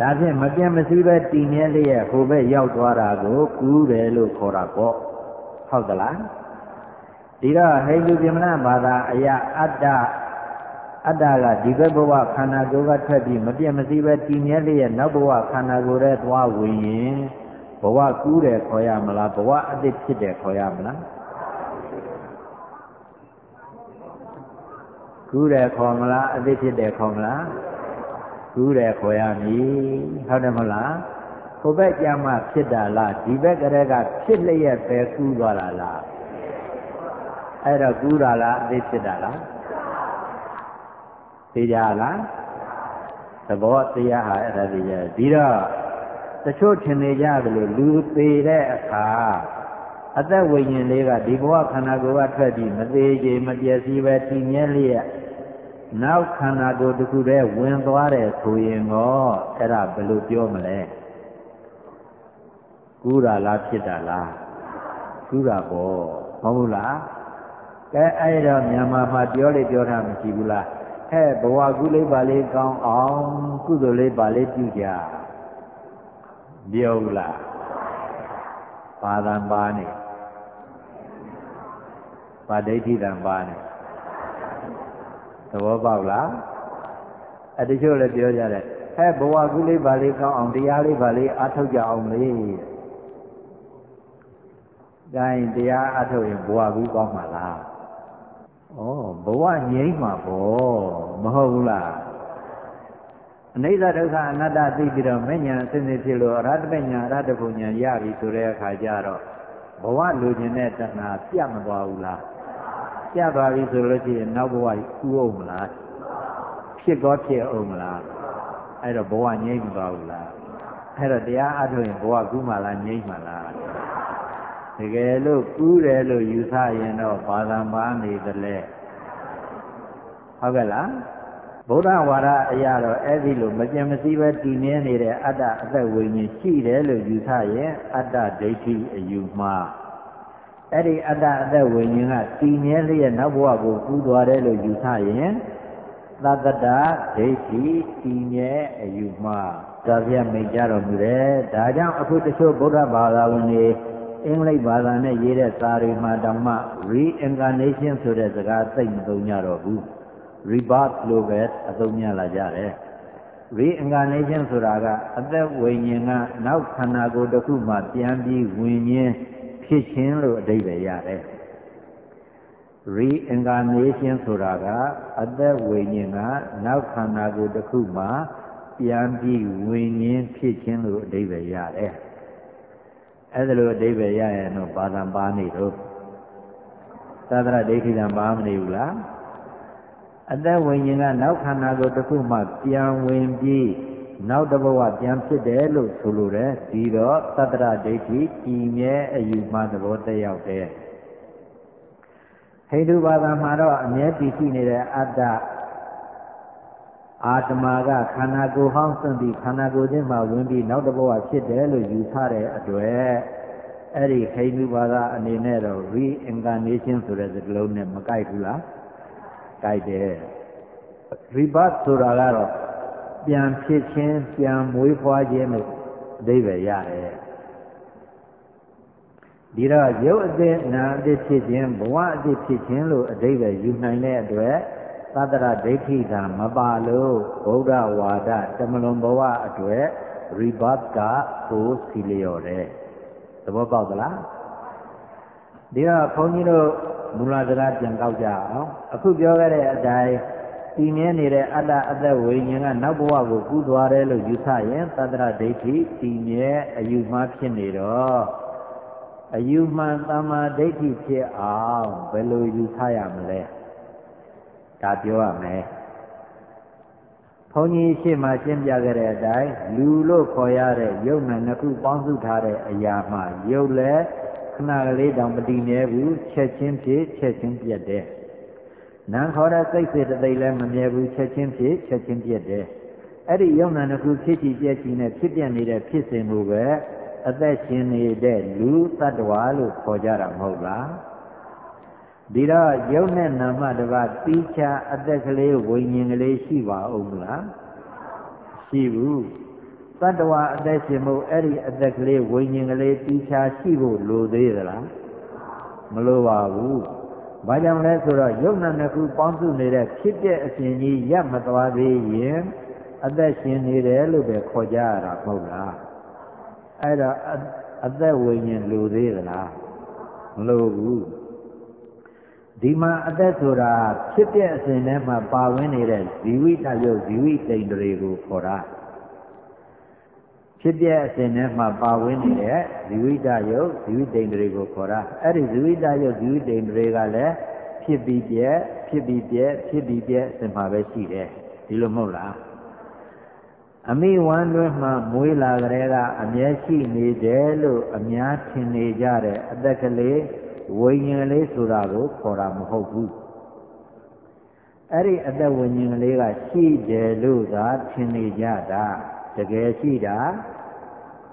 ဒါဖြင့်မပြတ်မစည်းပဲတည်မြဲလျက်ဟိုဘက်ရောက်သွားတာကိုကူးတယ်လို့ခေါ်တာပေါ့ဟုတ်သလားဒီတော့ဟိန္ဒူပြမနာဘာသာအရာအတ္တအတ္တကဒီဘက်ဘဝခန္ဓာကိုယ်ကထွက်ပြီးမပြတ်မစည်းပဲတည်မြဲလျက်နောက်ဘဝခန္ဓာကိုယ်ရဲ့သွားဝင်ရင်ဘဝကူးတယ်ခေါ်ရမလားဘဝအတ္တဖြစ်တယ်ခေါ်ရမလား ကူးတယ်ခေါ်မလားအသိဖြစ်တယ်ခေါ်မလားကူးတယ်ခေါ်ရမည်ဟုတ်တယ်မဟုတ်လားဟိုဘက်ကြမှာဖြစ်တာလားဒီဘက်ကလေးကဖြစ်လျက်ပဲကူးသွားတာလားအဲ့တော့ကူးတာလားအသိဖြစ်တာလားသိကြလားသဘောတရားဟာအဲ့ဒါသိကြဒီတော့တချို့ထင်နေကြတယ်လို့လူသေးတဲ့အခါအသက်ဝိညာဉ်လေးကဒီဘဝခန္ဓာကိုယ်ကထွက်ပြီးမသေးချေမပြည့်စည်ပဲတည်မြဲလျက် နောက်ခန္ဓာကိုယ်တစ်ခုတည်းဝင်သွားတယ်ဆိုရင်တော့အဲ့ဒါဘယ်လိုပြောမလဲကူးတာလားဖြစ်တာလားကူးတာပေါ့မဟုတ်ဘူးလားကဲအဲ့တော့မြန်မာမှာပြောလေပြောတာမရှိဘူးလားဟဲ့ဘဝကုလေးပါလေးကောင်းအောင်ကုသိုလ်လေးပါလေးပြုကြပြောဘူးလားပါဒံပါနေပါဒိဋ္ဌိတံပါနေ သဘောပေါက်လားအတချို့လည်းပြောကြတယ်ဟဲ့ဘဝကုလေးပါလေးကောင်းအောင်တရားလေးပါလေးအားထုတ်ကြအောင်လေဒါရင်တရားအားထုတ်ရင်ဘဝကူကောင်းမှာလားဩဘဝငြိမ်းမှာပေါ့မဟုတ်ဘူးလားအနိစ္စဒုက္ခအနတ္တသိပြီးတော့မဉ္ဇဉ်အစဉ်စဉ်ဖြစ်လို့အရဟတပညာအရဟတဘုံဉာဏ်ရပြီဆိုတဲ့အခါကျတော့ဘဝလိုချင်တဲ့တဏှာပြတ်မသွားဘူးလား ပြတ်သွားပြီဆိုလို့ရှိရင်နောက်ဘဝကူးအောင်မလားဖြစ်တော့ဖြစ်အောင်မလားအဲ့တော့ဘဝငြိမ့်မသွားဘူးလားအဲ့တော့တရားအထုတ်ရင်ဘဝကူးမှလားငြိမ့်မှလားတကယ်လို့ကူးတယ်လို့ယူဆရင်တော့ဘာသာပါနေသလဲဟုတ်ကဲ့လားဗုဒ္ဓဝါဒအရာတော့အဲ့ဒီလိုမပြတ်မစည်းပဲတည်မြဲနေတဲ့အတ္တအသက်ဝိညာဉ်ရှိတယ်လို့ယူဆရင်အတ္တဒိဋ္ဌိအယူမှား အဲ့ဒီအတ္တအသက်ဝိညာဉ်ကတည်မြဲလျက်နောက်ဘဝကိုကူးသွားတယ်လို့ယူဆရင်သတ္တတဒိဋ္ဌိတည်မြဲအယူမှားဒါပြမိတ်ကြတော်မူတယ်ဒါကြောင့်အခုတချို့ဗုဒ္ဓဘာသာဝင်တွေအင်္ဂလိပ်ဘာသာနဲ့ရေးတဲ့စာတွေမှာတောင်မှ reincarnation ဆိုတဲ့စကားသိမသုံးကြတော့ဘူး rebirth လို့ပဲအသုံးညလာကြတယ် reincarnation ဆိုတာကအသက်ဝိညာဉ်ကနောက်ခန္ဓာကိုယ်တစ်ခုမှပြန်ပြီးဝင်ရင်း ဖြစ်ခြင်းလို့အဓိပ္ပာယ်ရတယ် reincarnation ဆိုတာကအသက်ဝိညာဉ်ကနောက်ခန္ဓာကိုယ်တစ်ခုမှပြန်ပြီးဝင်ရင်းဖြစ်ခြင်းလို့အဓိပ္ပာယ်ရတယ်အဲ့ဒါလိုအဓိပ္ပာယ်ရရင်တော့ပါဒံပါနေတော့သဒ္ဒရဒိဋ္ဌိတံပါမနေဘူးလားအသက်ဝိညာဉ်ကနောက်ခန္ဓာကိုယ်တစ်ခုမှပြန်ဝင်ပြီး နောက်တစ်ဘဝပြန်ဖြစ်တယ်လို့ဆိုလိုတယ်ဒီတော့သတ္တရဒိဋ္ဌိကြီးမြဲအယူမှသဘောတက်ရောက်တယ်ဟိန္ဒူဘာသာမှာတော့အမြဲတည်ရှိနေတဲ့အတ္တအာတမာကခန္ဓာကိုယ်ဟောင်းစွန့်ပြီးခန္ဓာကိုယ်ချင်းမှဝင်ပြီးနောက်တစ်ဘဝဖြစ်တယ်လို့ယူဆတဲ့အတွက်အဲ့ဒီဟိန္ဒူဘာသာအနေနဲ့တော့ reincarnation ဆိုတဲ့စကားလုံးနဲ့မကိုက်ဘူးလားကြိုက်တယ် rebirth ဆိုတာကတော့ ပြန်ဖြစ်ခြင်းပြန်မွေးဖွားခြင်းလို့အဓိပ္ပာယ်ရတယ်ဒီတော့ရုပ်အသစ်နာအသစ်ဖြစ်ခြင်းဘဝအသစ်ဖြစ်ခြင်းလို့အဓိပ္ပာယ်ယူနိုင်တဲ့အတွက်သတ္တရဒိဋ္ဌိသာမပါလို့ဗုဒ္ဓဝါဒတမလွန်ဘဝအတွက် rebirth ကကိုစီလျော်တယ်သဘောပေါက်သလားဒီတော့ခွန်ကြီးတို့မူလစကားပြန်ကောက်ကြအောင်အခုပြောခဲ့တဲ့အတိုင်း တည်မြဲနေတဲ့အတ္တအသက်ဝိညာဉ်ကနောက်ဘဝကိုကူးသွားတယ်လို့ယူဆရင်သတ္တရဒိဋ္ဌိတည်မြဲအယူမှားဖြစ်နေတော့အယူမှန်တမ္မာဒိဋ္ဌိဖြစ်အောင်ဘယ်လိုယူဆရမလဲဒါပြောရမယ်ဘုန်းကြီးရှေ့မှာရှင်းပြခဲ့တဲ့အတိုင်းလူလို့ခေါ်ရတဲ့ယုံနာနှစ်ခုပေါင်းစုထားတဲ့အရာမှယုတ်လည်းခဏကလေးတောင်မတည်မြဲဘူးချက်ချင်းဖြစ်ချက်ချင်းပြတ်တယ် နံခေါ်တဲ့စိတ်စေတသိက်လည်းမမြဲဘူးချက်ချင်းဖြစ်ချက်ချင်းပြတ်တယ်အဲ့ဒီယုံနာနှစ်ခုဖြစ်ချီပြည့်ချီနဲ့ဖြစ်ပြနေတဲ့ဖြစ်စဉ်ကိုပဲအသက်ရှင်နေတဲ့လူတ attva လို့ခေါ်ကြတာမဟုတ်လားဒီတော့ယုံနဲ့နာမတပါပြီးချအသက်ကလေးဝိညာဉ်ကလေးရှိပါဦးမလားရှိဘူးတတ္တဝအသက်ရှင်မှုအဲ့ဒီအသက်ကလေးဝိညာဉ်ကလေးပြီးချရှိဖို့လိုသေးသလားမလိုပါဘူး ဘာကြောင့်လဲဆိုတော့ယုံနာနှစ်ခုပေါင်းစုနေတဲ့ဖြစ်တဲ့အစဉ်ကြီးရပ်မသွားသေးရင်အသက်ရှင်နေတယ်လို့ပဲခေါ်ကြရတာမဟုတ်လားအဲ့တော့အသက်ဝိညာဉ်လိုသေးသလားမလိုဘူးဒီမှာအသက်ဆိုတာဖြစ်တဲ့အစဉ်ထဲမှာပါဝင်နေတဲ့ဇီဝိတယုတ်ဇီဝိတိန်တွေကိုခေါ်တာ ဖြစ်တဲ့အစဉ်ထဲမှာပါဝင်နေတဲ့ဇီဝိတယုတ်ဇီဝိတိန်တွေကိုခေါ်တာအဲ့ဒီဇီဝိတယုတ်ဇီဝိတိန်တွေကလည်းဖြစ်ပြီးပြက်ဖြစ်ပြီးပြက်ဖြစ်ပြီးပြက်အစဉ်မှာပဲရှိတယ်ဒီလိုမဟုတ်လားအမိဝမ်းတွင်းမှာမွေးလာကြတဲ့ကအမြဲရှိနေတယ်လို့အများထင်နေကြတဲ့အသက်ကလေးဝိညာဉ်လေးဆိုတာကိုခေါ်တာမဟုတ်ဘူးအဲ့ဒီအသက်ဝိညာဉ်လေးကရှိတယ်လို့သာထင်နေကြတာတကယ်ရှိတာ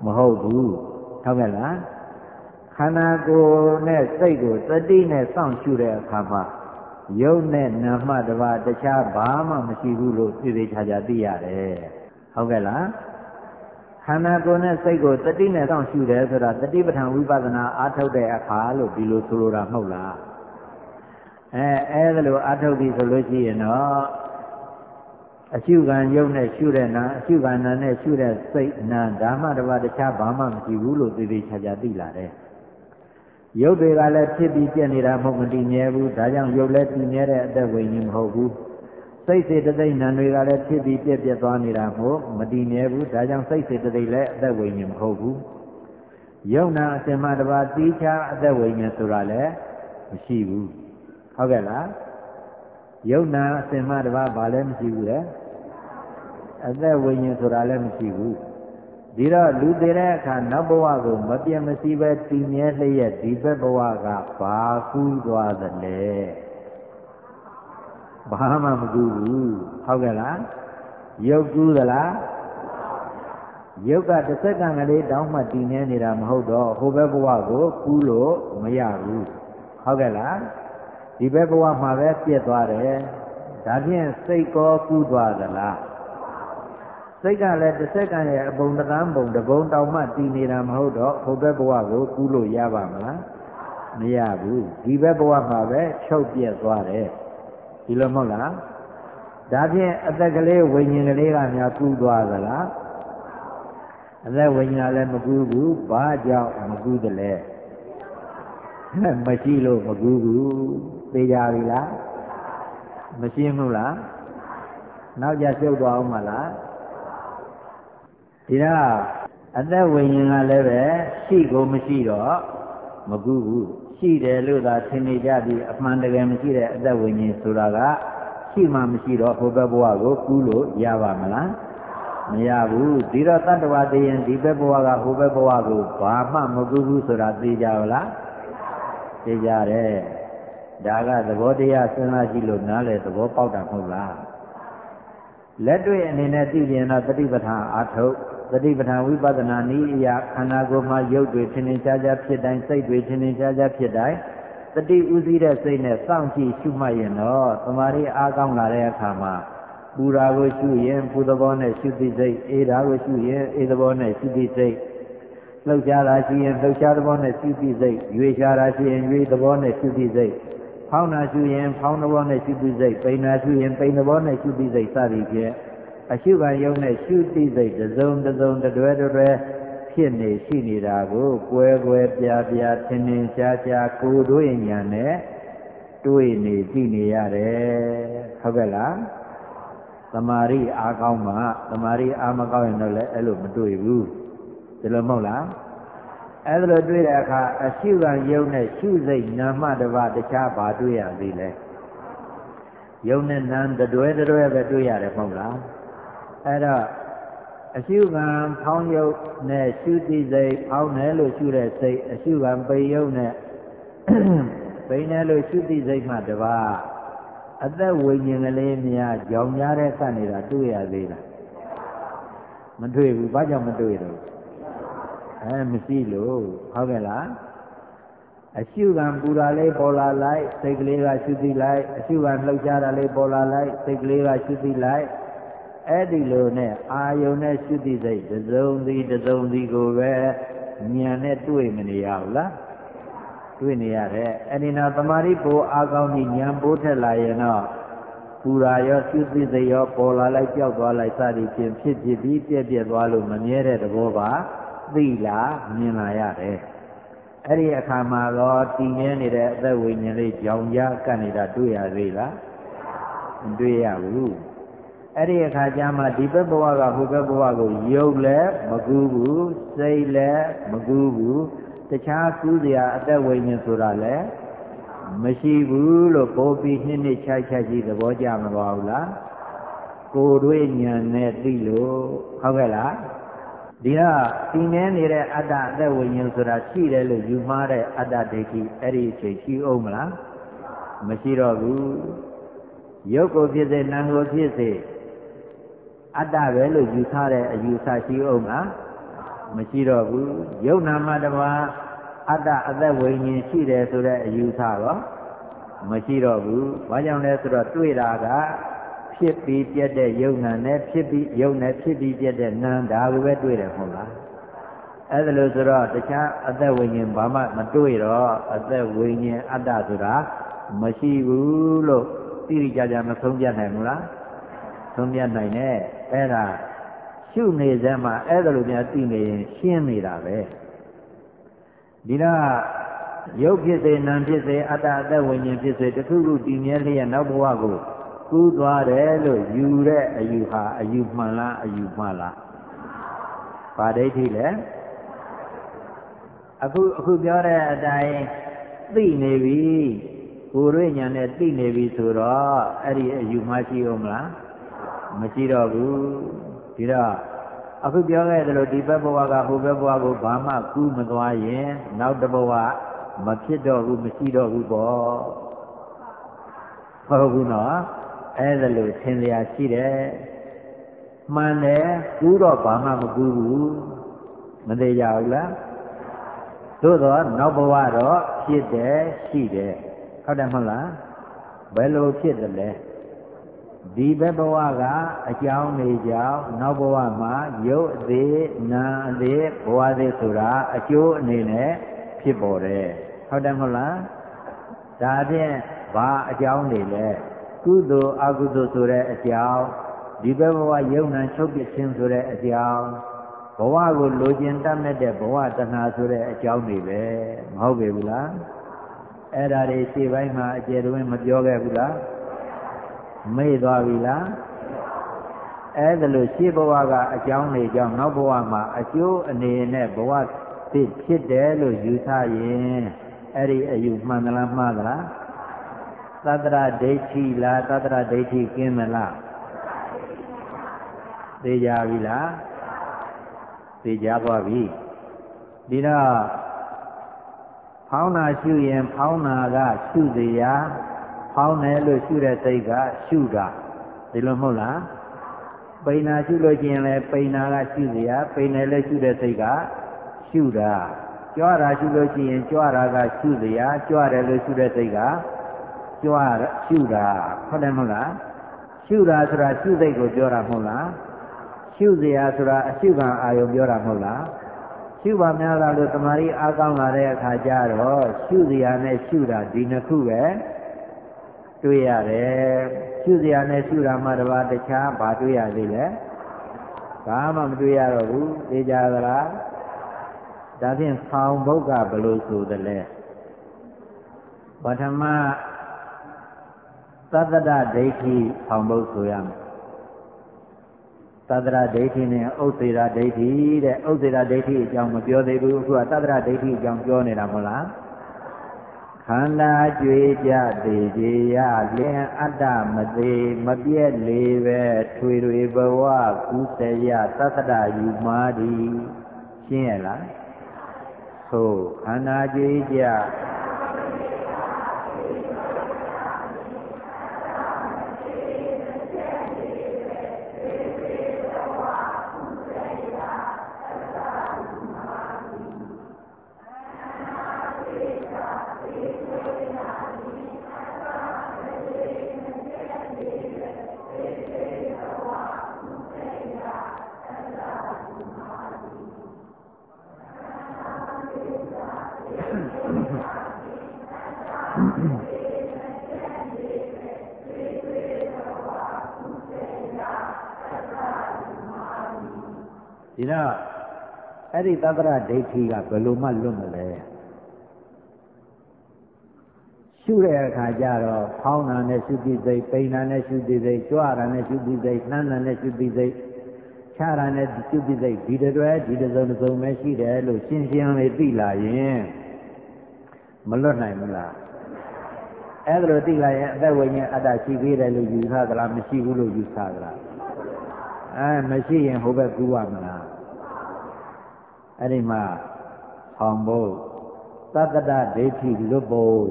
မဟုတ်ဘူးဟုတ်ကဲ့လားခန္ဓာကိုယ်နဲ့စိတ်ကိုသတိနဲ့စောင့်ရှုတဲ့အခါမှာယုတ်နဲ့နာမတပါတခြားဘာမှမရှိဘူးလို့သိသိချာချာသိရတယ်ဟုတ်ကဲ့လားခန္ဓာကိုယ်နဲ့စိတ်ကိုတတိနဲ့တောင့်ရှုတယ်ဆိုတာတတိပဋ္ဌာန်ဝိပဿနာအားထုတ်တဲ့အခါလို့ဒီလိုဆိုလိုတာမဟုတ်လားအဲအဲဒါလိုအားထုတ်ပြီဆိုလို့ရှိရင်တော့ အရှုခံယုတ်နဲ့ရှုတဲ့နာအရှုခံနာနဲ့ရှုတဲ့စိတ်နာဓမ္မတပါတခြားဘာမှမရှိဘူးလို့သိသိချာချာသိလာတယ်ယုတ်တွေကလည်းဖြစ်ပြီးပြက်နေတာမဟုတ်မတည်မြဲဘူးဒါကြောင့်ယုတ်လည်းတည်မြဲတဲ့အသက်ဝိညာဉ်မဟုတ်ဘူးစိတ်စေတသိက်နံတွေကလည်းဖြစ်ပြီးပြက်ပြက်သွားနေတာမို့မတည်မြဲဘူးဒါကြောင့်စိတ်စေတသိက်လည်းအသက်ဝိညာဉ်မဟုတ်ဘူးယုံနာအစင်မတပါတီးခြားအသက်ဝိညာဉ်ဆိုတာလည်းမရှိဘူးဟုတ်ကဲ့လားယုံနာအစင်မတပါဘာလည်းမရှိဘူးလေ အသက်ဝိညာဉ်ဆိုတာလည်းမရှိဘူးဒီတော့လူသေးတဲ့အခါနောက်ဘဝကိုမပြတ်မစီးပဲတည်မြဲလျက်ဒီဘက်ဘဝကဘာကူးသွားသလဲဘာမှမကူးဘူးဟုတ်ကဲ့လားရုပ်ကူးသလားရုပ်ကတစ်စက္ကန့်ကလေးတောင်းမှတည်နေနေတာမဟုတ်တော့ဟိုဘက်ဘဝကိုကူးလို့မရဘူးဟုတ်ကဲ့လားဒီဘက်ဘဝမှာပဲပြည့်သွားတယ်ဒါဖြင့်စိတ်ကောကူးသွားသလား စိတ်ကလည်းတစ်စက္ကန့်ရဲ့အပုံတကန်းပုံတပုံတောင်မှတည်နေတာမဟုတ်တော့ဟိုဘက်ဘဝကိုကူးလို့ရပါမလားမရဘူးဒီဘက်ဘဝမှာပဲချုပ်ပြက်သွားတယ်ဒီလိုမဟုတ်လားဒါဖြင့်အသက်ကလေးဝိညာဉ်ကလေးကများကူးသွားသလားအသက်ဝိညာဉ်လည်းမကူးဘူးဘာကြောင့်မကူးတယ်လဲမရှိလို့မကူးဘူးသိကြပြီလားမရှင်းဘူးလားနောက်ကြပြုတ်သွားအောင်မလား ဒီတော့အသက်ဝိညာဉ်ကလည်းပဲရှိကိုမရှိတော့မကူးဘူးရှိတယ်လို့သာထင်နေကြပြီးအမှန်တကယ်မရှိတဲ့အသက်ဝိညာဉ်ဆိုတာကရှိမှမရှိတော့ဟိုဘက်ဘဝကိုကူးလို့ရပါမလားမရဘူးဒီတော့တတ္တဝတည်ရင်ဒီဘက်ဘဝကဟိုဘက်ဘဝကိုဘာမှမကူးဘူးဆိုတာသိကြလားသိကြတယ်ဒါကသဘောတရားစဉ်းစားကြည့်လို့နားလေသဘောပေါက်တာမဟုတ်လားလက်တွေ့အနေနဲ့သိရင်တော့တတိပဋ္ဌာန်အာထုတ် တတိပဋ္ဌာန်ဝိပဿနာနည်းအရာခန္ဓာကိုယ်မှာရုပ်တွေထင်ထင်ရှားရှားဖြစ်တိုင်းစိတ်တွေထင်ထင်ရှားရှားဖြစ်တိုင်းတတိဥစည်းတဲ့စိတ်နဲ့စောင့်ကြည့်ရှုမှတ်ရင်တော့သမာဓိအားကောင်းလာတဲ့အခါမှာပူရာကိုရှုရင်ပူသဘောနဲ့ရှုသိစိတ်အေးဓာကိုရှုရင်အေးသဘောနဲ့ရှုသိစိတ်လှုပ်ရှားတာရှိရင်လှုပ်ရှားသဘောနဲ့ရှုသိစိတ်ရွေရှားတာရှိရင်ရွေသဘောနဲ့ရှုသိစိတ်ဖောင်းတာရှုရင်ဖောင်းသဘောနဲ့ရှုသိစိတ်ပိန်တာရှုရင်ပိန်သဘောနဲ့ရှုသိစိတ်စသည်ဖြင့် အရှုခံယုံနဲ့ရှုသိစိတ်တစ်စုံတစ်စုံတွဲတွဲဖြစ်နေရှိနေတာကိုကွဲကွဲပြားပြားထင်ထင်ရှားရှားကိုယ်တို့ဉာဏ်နဲ့တွေ့နေသိနေရတယ်ဟုတ်ကဲ့လားသမာဓိအားကောင်းမှသမာဓိအားမကောင်းရင်တော့လည်းအဲ့လိုမတွေ့ဘူးဒီလိုမဟုတ်လားအဲ့ဒါလိုတွေ့တဲ့အခါအရှုခံယုံနဲ့ရှုစိတ်နာမတပါတခြားဘာတွေ့ရသေးလဲယုံနဲ့နာတွဲတွဲပဲတွေ့ရတယ်မဟုတ်လား အဲ့တော့အရှုခံဖောင်းယုတ်နဲ့ရှုတိစိတ်ဖောင်းတယ်လို့ရှုတဲ့စိတ်အရှုခံပိယုတ်နဲ့ပိန်တယ်လို့ရှုတိစိတ်မှတပါအသက်ဝိညာဉ်ကလေးများကြောင်များတဲ့ကနေတာတွေ့ရသေးလားမတွေ့ဘူးဘာကြောင့်မတွေ့တော့အဲမရှိလို့ဟုတ်ကဲ့လားအရှုခံပူတာလေးပေါ်လာလိုက်စိတ်ကလေးကရှုသိလိုက်အရှုခံလှုပ်ရှားတာလေးပေါ်လာလိုက်စိတ်ကလေးကရှုသိလိုက် အဲ့ဒီလိုနဲ့အာယုန်နဲ့ရှုသိစိတ်တစုံစီတစုံစီကိုပဲဉာဏ်နဲ့တွေ့မနေရဘူးလားတွေ့နေရတယ်အဲ့ဒီနောက်တမာရီပိုအာကောင်းကြီးဉာဏ်ပိုးထက်လာရင်တော့ပူရာရောရှုသိစိတ်ရောပေါ်လာလိုက်ကြောက်သွားလိုက်စသည်ဖြင့်ဖြစ်ဖြစ်ပြီးပြက်ပြက်သွားလို့မမြဲတဲ့သဘောပါသိလားမြင်လာရတယ်အဲ့ဒီအခါမှာတော့တည်ငြင်းနေတဲ့အသက်ဝိညာဉ်လေးကြောင်ကြားကပ်နေတာတွေ့ရသေးလားမတွေ့ရဘူး အဲ့ဒီအခါကျမှဒီဘက်ဘဝကဟိုဘက်ဘဝကိုယုတ်လည်းမကူးဘူးစိတ်လည်းမကူးဘူးတခြားကူးစရာအသက်ဝိညာဉ်ဆိုတာလည်းမရှိဘူးလို့ပိုးပြီးနှစ်နှစ်ခြိုက်ခြိုက်ကြီးသဘောကျမသွားဘူးလားကိုယ်တွေ့ဉာဏ်နဲ့သိလို့ဟုတ်ကဲ့လားဒီတော့တည်နေနေတဲ့အတ္တအသက်ဝိညာဉ်ဆိုတာရှိတယ်လို့ယူမှားတဲ့အတ္တဒိဋ္ဌိအဲ့ဒီအချိန်ရှိအောင်မလားမရှိတော့ဘူးရုပ်ကိုဖြစ်စေနာမ်ကိုဖြစ်စေ အတ္တပဲလို့ယူဆတဲ့အယူဆရှိအောင်လားမရှိတော့ဘူးယုံနာမတပါအတ္တအသက်ဝိညာဉ်ရှိတယ်ဆိုတဲ့အယူဆတော့မရှိတော့ဘူးဘာကြောင့်လဲဆိုတော့တွေ့တာကဖြစ်ပြီးပြက်တဲ့ယုံနာနဲ့ဖြစ်ပြီးယုံနဲ့ဖြစ်ပြီးပြက်တဲ့နာဒါကိုပဲတွေ့တယ်မဟုတ်လားအဲ့ဒါလို့ဆိုတော့တခြားအသက်ဝိညာဉ်ဘာမှမတွေ့တော့အသက်ဝိညာဉ်အတ္တဆိုတာမရှိဘူးလို့တိတိကျကျမဆုံးပြနိုင်ဘူးလားဆုံးပြနိုင်နဲ့ အဲ့ဒါရှုနေစမ်းမှာအဲ့ဒါလိုများသိနေရင်ရှင်းနေတာပဲဒီတော့ရုပ်ဖြစ်စေနာမ်ဖြစ်စေအတ္တအသက်ဝိညာဉ်ဖြစ်စေတခုခုတည်မြဲလျက်နောက်ဘဝကိုကူးသွားတယ်လို့ယူတဲ့အယူဟာအယူမှန်လားအယူမှားလားဗာဒိဋ္ဌိလဲအခုအခုပြောတဲ့အတိုင်းသိနေပြီကိုယ်ရညာနဲ့သိနေပြီဆိုတော့အဲ့ဒီအယူမှရှိအောင်မလား မရှိတော့ဘူးဒီတော့အခုပြောခဲ့သလိုဒီဘက်ဘဝကဟိုဘက်ဘဝကိုဘာမှကူးမသွားရင်နောက်တစ်ဘဝမဖြစ်တော့ဘူးမရှိတော့ဘူးပေါ့ဟုတ်ဘူးနော်အဲ့ဒါလို့သင်လျာရှိတယ်မှန်တယ်ကူးတော့ဘာမှမကူးဘူးမသေးကြဘူးလားသို့တော့နောက်ဘဝတော့ဖြစ်တယ်ရှိတယ်ဟုတ်တယ်မဟုတ်လားဘယ်လိုဖြစ်တယ်လဲ ဒီဘက်ဘဝကအကြောင်းနေကြောင်းနောက်ဘဝမှာရုပ်အသေးနာအသေးဘဝသေးဆိုတာအကျိုးအနေနဲ့ဖြစ်ပေါ်တယ်ဟုတ်တယ်မဟုတ်လားဒါဖြင့်ဘာအကြောင်းနေလဲကုသိုလ်အကုသိုလ်ဆိုတဲ့အကြောင်းဒီဘက်ဘဝယုံနာချုပ်ပြခြင်းဆိုတဲ့အကြောင်းဘဝကိုလိုချင်တတ်မဲ့တဲ့ဘဝတဏှာဆိုတဲ့အကြောင်းတွေပဲမဟုတ်ပေဘူးလားအဲ့ဒါတွေရှေ့ပိုင်းမှာအကျေတွင်မပြောခဲ့ဘူးလား မေ့သွားပြီလားအဲ့ဒါလို့ရှေ့ဘဝကအကြောင်းတွေကြောင့်နောက်ဘဝမှာအကျိုးအနေနဲ့ဘဝဖြစ်ဖြစ်တယ်လို့ယူဆရင်အဲ့ဒီအယူမှန်သလားမှားသလားသတ္တရဒိဋ္ဌိလားသတ္တရဒိဋ္ဌိကင်းမလားသိကြပြီလားသိကြသွားပြီဒီတော့ဖောင်းနာရှုရင်ဖောင်းနာကရှုစရာ ဖောင်းတယ်လို့ရှုတဲ့စိတ်ကရှုတာဒီလိုမဟုတ်လားပိန်နာရှုလို့ကျင်လဲပိန်နာကရှုစရာပိန်တယ်လို့ရှုတဲ့စိတ်ကရှုတာကြွားတာရှုလို့ရှိရင်ကြွားတာကရှုစရာကြွားတယ်လို့ရှုတဲ့စိတ်ကကြွားရှုတာဟုတ်တယ်မဟုတ်လားရှုတာဆိုတာရှုစိတ်ကိုပြောတာမဟုတ်လားရှုစရာဆိုတာအရှုခံအာယုံပြောတာမဟုတ်လားရှုပါများလားလို့တမာရီအားကောင်းလာတဲ့အခါကျတော့ရှုစရာနဲ့ရှုတာဒီနှစ်ခုပဲ တွေ့ရတယ်ရှုစရာနဲ့ရှုတာမှတပါးတခြားဘာတွေ့ရသေးလဲဘာမှမတွေ့ရတော့ဘူးသိကြသလားဒါဖြင့်ဖောင်ဘုတ်ကဘယ်လိုဆိုသလဲပထမသတ္တရဒိဋ္ဌိဖောင်ဘုတ်ဆိုရမယ်သတ္တရဒိဋ္ဌိနဲ့ဥစ္စေရာဒိဋ္ဌိတဲ့ဥစ္စေရာဒိဋ္ဌိအကြောင်းမပြောသေးဘူးအခုကသတ္တရဒိဋ္ဌိအကြောင်းပြောနေတာမဟုတ်လား ခန္ဓာကြွေကြသေးကြရလင်အတ္တမသေးမပြည့်လေပဲထွေထွေဘဝကုသရသတ္တရယူမာဒီရှင်းရလားသို့ခန္ဓာကြွေကြ ဒီတော့အဲ့ဒီသတ္တရဒိဋ္ဌိကဘယ်လိုမှလွတ်မလဲရှုတဲ့အခါကျတော့ဖောင်းတာနဲ့ရှုတိစိတ်ပိန်တာနဲ့ရှုတိစိတ်ကြွတာနဲ့ရှုတိစိတ်နှမ်းတာနဲ့ရှုတိစိတ်ခြားတာနဲ့ရှုတိစိတ်ဒီတွဲဒီတစ်စုံတစ်စုံပဲရှိတယ်လို့ရှင်းရှင်းလေးသိလာရင်မလွတ်နိုင်ဘူးလားအဲ့ဒါလိုသိလာရင်အသက်ဝိညာဉ်အတ္တရှိသေးတယ်လို့ယူဆသလားမရှိဘူးလို့ယူဆသလားအဲမရှိရင်ဟိုဘက်ကူးရမလား အဲ့ဒီမှာဟောင်ဖို့သတ္တတဒိဋ္ဌိလွတ်ဖို့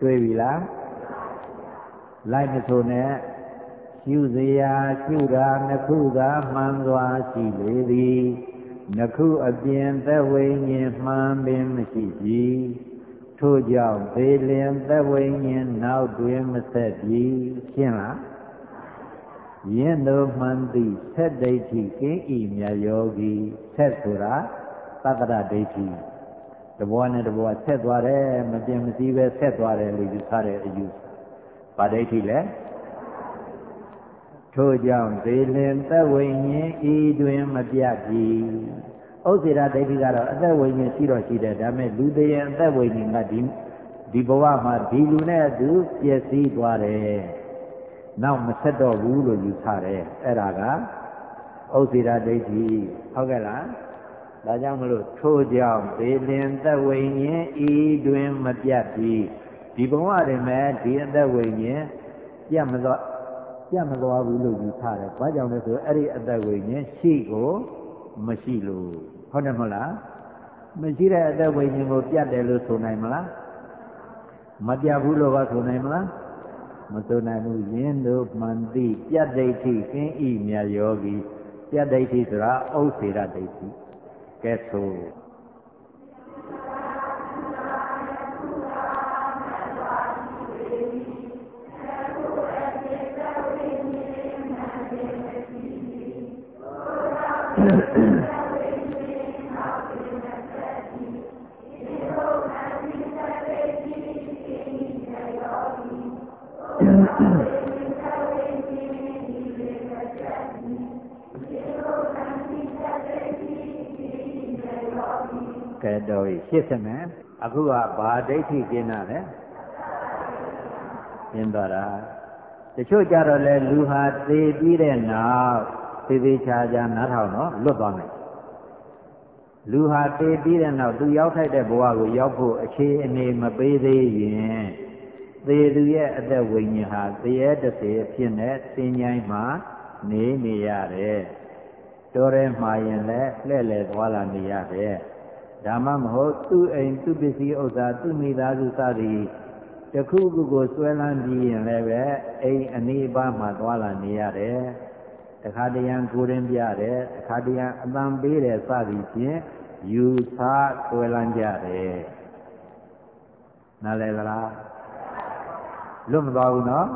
တွေ့ပြီလားလိုက်မဆိုနဲ့ရှုစရာရှုတာနှစ်ခုသာမှန်စွာရှိလေသည်နှစ်ခုအပြင်သက်ဝိညာဉ်မှန်ပင်မရှိပြီထို့ကြောင့်သေလင်သက်ဝိညာဉ်နောက်တွင်မဆက်ပြီရှင်းလား ယင်းတို့မှန်သည်ဆက်ဒိဋ္ဌိကင်းဤမြတ်ယောဂီဆက်ဆိုတာသတ္တရဒိဋ္ဌိတဘဝနဲ့တဘဝဆက်သွားတယ်မပြင်းမစည်းပဲဆက်သွားတယ်လို့ယူဆတဲ့အယူဗာဒိဋ္ဌိလဲထို့ကြောင့်သေလင်သက်ဝိညာဉ်ဤတွင်မပြတ်ပြီဥစ္စေရဒိဋ္ဌိကတော့အသက်ဝိညာဉ်ရှိတော့ရှိတယ်ဒါပေမဲ့လူတည်းအသက်ဝိညာဉ်ကဒီဒီဘဝမှာဒီလူနဲ့အတူပျက်စီးသွားတယ် နောက်မဆက်တော့ဘူးလို့ယူဆတယ်အဲ့ဒါကဥစ္စေရဒိဋ္ဌိဟုတ်ကဲ့လားဒါကြောင့်မလို့ထို့ကြောင့်သေလင်သက်ဝိညာဉ်ဤတွင်မပြတ်ပြီဒီဘဝတွင်မဲ့ဒီအသက်ဝိညာဉ်ပြတ်မသွားပြတ်မသွားဘူးလို့ယူဆတယ်ဘာကြောင့်လဲဆိုအဲ့ဒီအသက်ဝိညာဉ်ရှိကိုမရှိလို့ဟုတ်တယ်မဟုတ်လားမရှိတဲ့အသက်ဝိညာဉ်ကိုပြတ်တယ်လို့ဆိုနိုင်မလားမပြတ်ဘူးလို့ကဆိုနိုင်မလား မဆိုနိုင်ဘူးယင်းတို့မှန်သိပြတ်ဒိဋ္ဌိကင်းဤမြတ်ယောဂီပြတ်ဒိဋ္ဌိဆိုတာဥစ္စေရဒိဋ္ဌိကဲဆို ကဲတော့ရှင်းစမယ်အခုကဘာဒိဋ္ဌိကျင်းတာလဲကျင်းသွားတာတချို့ကြတော့လေလူဟာသေပြီးတဲ့နောက်သေသေးချာချာနားထောင်တော့လွတ်သွားမယ်လူဟာသေပြီးတဲ့နောက်သူရောက်ထိုက်တဲ့ဘဝကိုရောက်ဖို့အခြေအနေမပေးသေးရင် သေသူရဲ့အသက်ဝိညာဉ်ဟာသေရတစေဖြစ်နေသင်ញိုင်းမှာနေနေရတယ်တော်ရဲမှာရင်လည်းလှဲ့လေသွားလာနေရတယ်ဒါမှမဟုတ်သူ့အိမ်သူ့ပစ္စည်းဥစ္စာသူ့မိသားစုစသည်တခုခုကိုဆွဲလန်းပြီးရင်လည်းပဲအိမ်အနီးပါးမှာသွားလာနေရတယ်တခါတရံကိုရင်ပြတယ်တခါတရံအတန်ပေးတယ်စသည်ဖြင့်ယူဆဆွဲလန်းကြတယ်နားလည်လား လွတ်မသွားဘူးနော်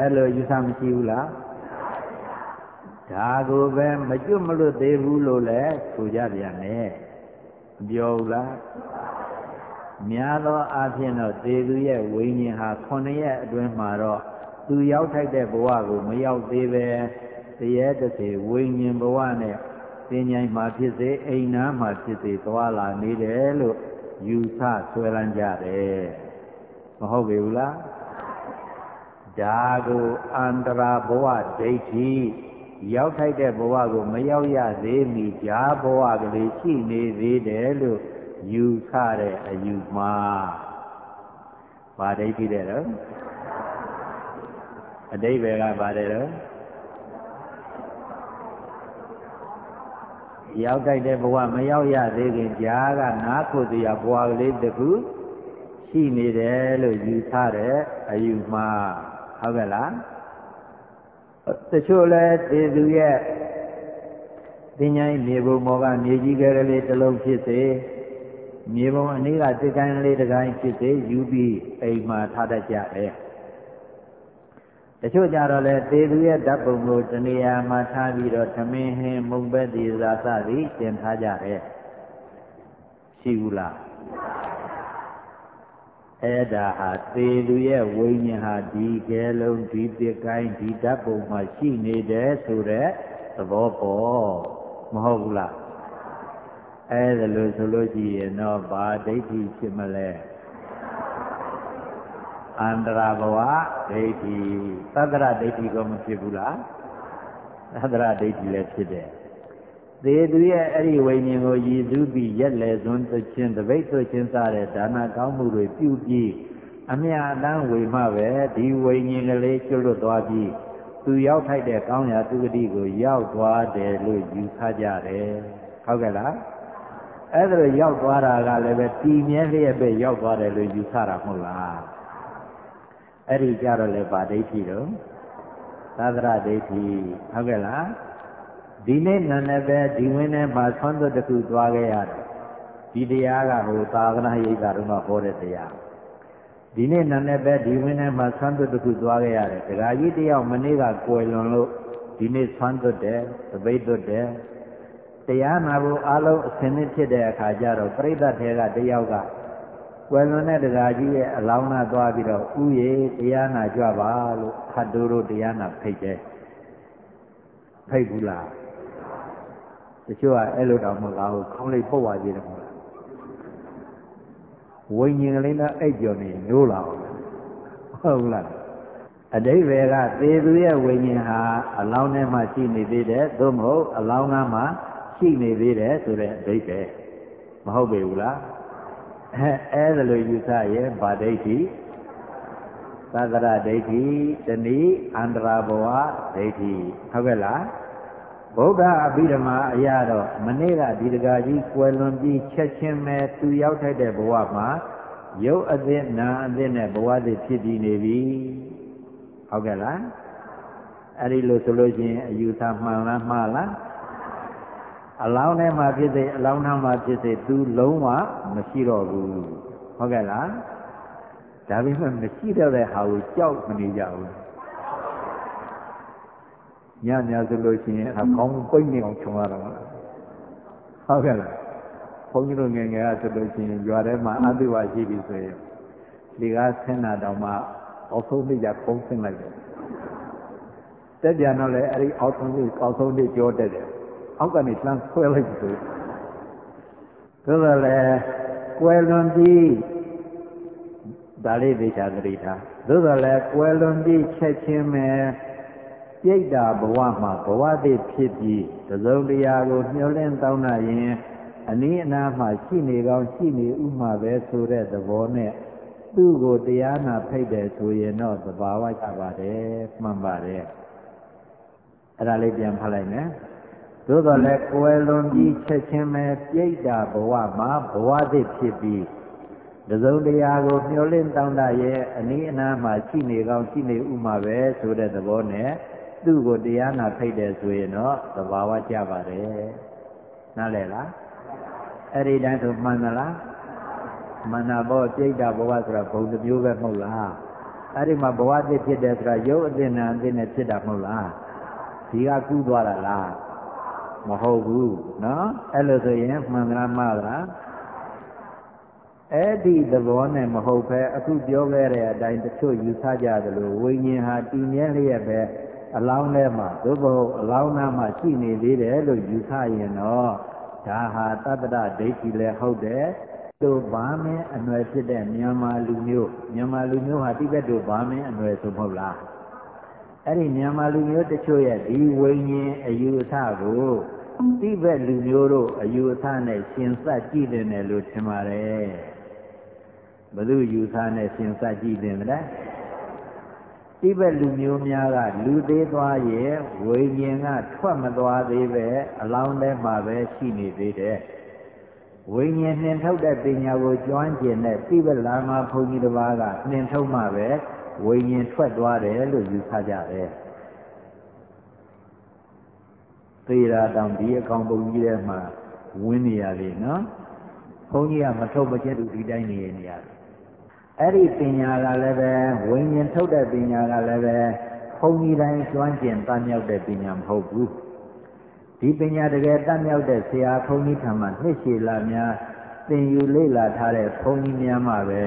အဲ့လိုယူဆမရှိဘူးလားဒါကိုပဲမကျွတ်မလွတ်သေးဘူးလို့လည်းဆိုကြပြန်တယ်မပြောဘူးလားများသောအားဖြင့်တော့သေသူရဲ့ဝိညာဉ်ဟာ9ရက်အတွင်းမှာတော့သူရောက်ထိုက်တဲ့ဘဝကိုမရောက်သေးပဲတရေတစေဝိညာဉ်ဘဝနဲ့သင်ញိုင်းမှာဖြစ်စေအိမ်နာမှာဖြစ်စေသွားလာနေတယ်လို့ယူဆဆွဲလန်းကြတယ်မ ဟုတ်ပေဘူးလားဒါကိုအန္တရာဘဝဒိဋ္ဌိရောက်ထိုက်တဲ့ဘဝကိုမရောက်ရသေးမီဈာဘဝကလေးရှိနေသေးတယ်လို့ယူဆတဲ့အယူမှာဗာဒိဋ္ဌိတဲ့တော့အတိဘယ်ကပါတယ်တော့ရောက်တိုက်တဲ့ဘဝမရောက်ရသေးခင်ကြားကနားဖို့တရားဘဝကလေးတခု ရှိနေတယ်လို့ယူဆတဲ့အယူမှာဟုတ်ကဲ့လားတချို့လဲတေသူရဲ့တင်ញိုင်းမြေပုံမောကမြေကြီးကလေးတစ်လုံးဖြစ်စေမြေပုံအနည်းကတစ်ကိုင်းလေးတစ်ကိုင်းဖြစ်စေယူပြီးအိမ်မှာထားတတ်ကြတယ်တချို့ကြတော့လဲတေသူရဲ့ဓာတ်ပုံကိုတနေရာမှာထားပြီးတော့သမင်းဟင်းမုံဘက်ဒီသာစသည်တင်ထားကြတယ်ရှိဘူးလား အဲ့ဒါဟာသေလူရဲ့ဝိညာဉ်ဟာဒီကဲလုံးဒီပစ်ကိုင်းဒီဓာတ်ပုံမှာရှိနေတယ်ဆိုတဲ့သဘောပေါ်မဟုတ်ဘူးလားအဲ့ဒါလို့ဆိုလို့ရှိရင်တော့ဘာဒိဋ္ဌိဖြစ်မလဲအန္တရာဘဝဒိဋ္ဌိသတ္တရဒိဋ္ဌိကောမဖြစ်ဘူးလားသတ္တရဒိဋ္ဌိလည်းဖြစ်တယ် သေသူရဲ့အဲ့ဒီဝိညာဉ်ကိုရည်စူးပြီးရက်လေစွန်းသခြင်းတပိတ်သွခြင်းစတဲ့ဒါနကောင်းမှုတွေပြုပြီးအမြအတန်းဝေမှပဲဒီဝိညာဉ်ကလေးကျွလွတ်သွားပြီးသူရောက်ထိုက်တဲ့ကောင်းရာသူဂတိကိုရောက်သွားတယ်လို့ယူဆကြတယ်ဟုတ်ကဲ့လားအဲ့ဒါလိုရောက်သွားတာကလည်းပဲတည်မြဲလျက်ပဲရောက်သွားတယ်လို့ယူဆတာမဟုတ်လားအဲ့ဒီကြတော့လေဗာဒိဋ္ဌိတော့သာသရဒိဋ္ဌိဟုတ်ကဲ့လား ဒီနေ့နန္ဒပဲဒီဝင်းထဲမှာဆွမ်းသွတ်တစ်ခုသွားခဲ့ရတယ်ဒီတရားကဟိုသာသနာ့ရိပ်သာတော့ဟောတဲ့တရားဒီနေ့နန္ဒပဲဒီဝင်းထဲမှာဆွမ်းသွတ်တစ်ခုသွားခဲ့ရတယ်ဒကာကြီးတယောက်မနေ့ကကွယ်လွန်လို့ဒီနေ့ဆွမ်းသွတ်တယ်သပိတ်သွတ်တယ်တရားနာဖို့အားလုံးအစင်းနဲ့ဖြစ်တဲ့အခါကျတော့ပြိဿထဲကတယောက်ကကွယ်လွန်တဲ့ဒကာကြီးရဲ့အလောင်းနာသွားပြီးတော့ဥယေတရားနာကြွပါလို့ခတ်တိုးတို့တရားနာဖိတ်တယ်ဖိတ်ဘူးလား တချို့ကအဲ့လိုတော့မဟုတ်ဘူးခေါင်းလေးပုတ်သွားကြည့်တယ်မဟုတ်လားဝိညာဉ်ကလေးနဲ့အိပ်ကြော်နေညိုးလာအောင်ဟုတ်လားအတိဘယ်ကသေသူရဲ့ဝိညာဉ်ဟာအလောင်းထဲမှာရှိနေသေးတယ်သို့မဟုတ်အလောင်းကမှရှိနေသေးတယ်ဆိုတဲ့အတိပဲမဟုတ်ပေဘူးလားအဲအဲ့ဒါလိုယူဆရဲ့ဗာဒိဋ္ဌိသတ္တရဒိဋ္ဌိတဏိအန္တရာဘဝဒိဋ္ဌိဟုတ်ကဲ့လား ဗုဒ္ဓအဘိဓမ္မာအရာတော့မနေ့ကဒီတကာကြီးကွယ်လွန်ပြီးချက်ချင်းပဲသူရောက်ထိုက်တဲ့ဘဝမှာရုပ်အသစ်နာအသစ်နဲ့ဘဝသစ်ဖြစ်ပြီးနေပြီဟုတ်ကဲ့လားအဲ့ဒီလိုဆိုလို့ရှိရင်အယူဆမှန်လားမှားလားအလောင်းထဲမှာဖြစ်စေအလောင်းထဲမှာဖြစ်စေသူလုံးဝမရှိတော့ဘူးဟုတ်ကဲ့လားဒါပေမဲ့မရှိတော့တဲ့ဟာကိုကြောက်မနေကြဘူး ညညဆိုလို့ရှိရင်အကောင်းပိတ်နေအောင်ခြုံရတော့ဟုတ်ကဲ့လားဘုန်းကြီးတို့ငယ်ငယ်ကဆိုလို့ရှိရင်ရွာထဲမှာအသုဝရှိပြီဆိုရင်ဒီကားဆင်းတာတောင်မှအောက်ဆုံးလေးကကုန်းဆင်းလိုက်တယ်တက်ပြန်တော့လေအဲ့ဒီအောက်ဆုံးလေးအောက်ဆုံးလေးကြောတက်တယ်အောက်ကနေလှမ်းဆွဲလိုက်ပြီဆိုသို့တော်လည်းကွယ်လွန်ပြီးဒါလေးသိချာသတိထားသို့တော်လည်းကွယ်လွန်ပြီးချက်ချင်းပဲ ပြိတ္တာဘဝမှာဘဝတည်ဖြစ်ပြီးသဇုံတရားကိုမျှော်လင့်တောင်းတာရင်အနည်းအနားမှာရှိနေကောင်းရှိနေဥမှာပဲဆိုတဲ့သဘောနဲ့သူ့ကိုတရားနာဖိတ်တယ်ဆိုရင်တော့သဘာဝကျပါတယ်မှန်ပါတယ်အဲ့ဒါလေးပြန်ဖတ်လိုက်မယ်သို့တော်လည်းကွယ်လွန်ပြီးချက်ချင်းပဲပြိတ္တာဘဝမှာဘဝသစ်ဖြစ်ပြီးတစုံတရားကိုမျှော်လင့်တောင်းတရဲ့အနည်းအနားမှာရှိနေကောင်းရှိနေဥမှာပဲဆိုတဲ့သဘောနဲ့ သူ့ကိုတရားနာဖိတ်တယ်ဆိုရင်တော့သဘာဝကျပါတယ်နားလည်လားအဲ့ဒီတိုင်းဆိုမှန်သလားမန္နာဘောပြိတ္တာဘဝဆိုတာဘုံတစ်မျိုးပဲမဟုတ်လားအဲ့ဒီမှာဘဝသစ်ဖြစ်တယ်ဆိုတာရုပ်အသစ်နာအသစ်နဲ့ဖြစ်တာမဟုတ်လားဒီကကူးသွားတာလားမဟုတ်ဘူးနော်အဲ့လိုဆိုရင်မှန်သလားမှားလားအဲ့ဒီသဘောနဲ့မဟုတ်ပဲအခုပြောခဲ့တဲ့အတိုင်းတချို့ယူဆကြသလိုဝိညာဉ်ဟာတည်မြဲလျက်ပဲ အလောင်းထဲမှာသို့မဟုတ်အလောင်းနာမှာရှိနေသေးတယ်လို့ယူဆရင်တော့ဒါဟာတတ္တရဒိဋ္ဌိလည်းဟုတ်တယ်တို့ဘာမင်းအနွယ်ဖြစ်တဲ့မြန်မာလူမျိုးမြန်မာလူမျိုးဟာတိဘက်တို့ဘာမင်းအနွယ်ဆိုမဟုတ်လားအဲ့ဒီမြန်မာလူမျိုးတချို့ရဲ့ဒီဝိညာဉ်အယူအဆကိုတိဘက်လူမျိုးတို့အယူအဆနဲ့ရှင်ဆက်ကြည့်တယ်လို့ထင်ပါတယ်ဘယ်သူယူဆနဲ့ရှင်ဆက်ကြည့်တယ်မလဲ တိဘက်လူမျိုးများကလူသေးသွားရဲ့ဝိညာဉ်ကထွက်မသွားသေးပဲအလောင်းထဲမှာပဲရှိနေသေးတယ်ဝိညာဉ်နှင်ထုတ်တဲ့ပညာကိုကျွမ်းကျင်တဲ့တိဘက်လာမဘုန်းကြီးတစ်ပါးကနှင်ထုတ်မှပဲဝိညာဉ်ထွက်သွားတယ်လို့ယူဆကြတယ်သေတာတောင်ဒီအကောင်ပုံကြီးထဲမှာဝင်းနေရလေနော်ဘုန်းကြီးကမထုတ်မချက်သူဒီတိုင်းနေနေရတယ် အဲ့ဒီပညာကလည်းပဲဝိညာဉ်ထုတ်တဲ့ပညာကလည်းပဲဘုန်းကြီးတိုင်းကျွမ်းကျင်တတ်မြောက်တဲ့ပညာမဟုတ်ဘူးဒီပညာတကယ်တတ်မြောက်တဲ့ဆရာဘုန်းကြီးထံမှာနှစ်ရှည်လာများသင်ယူလေ့လာထားတဲ့ဘုန်းကြီးများမှာပဲ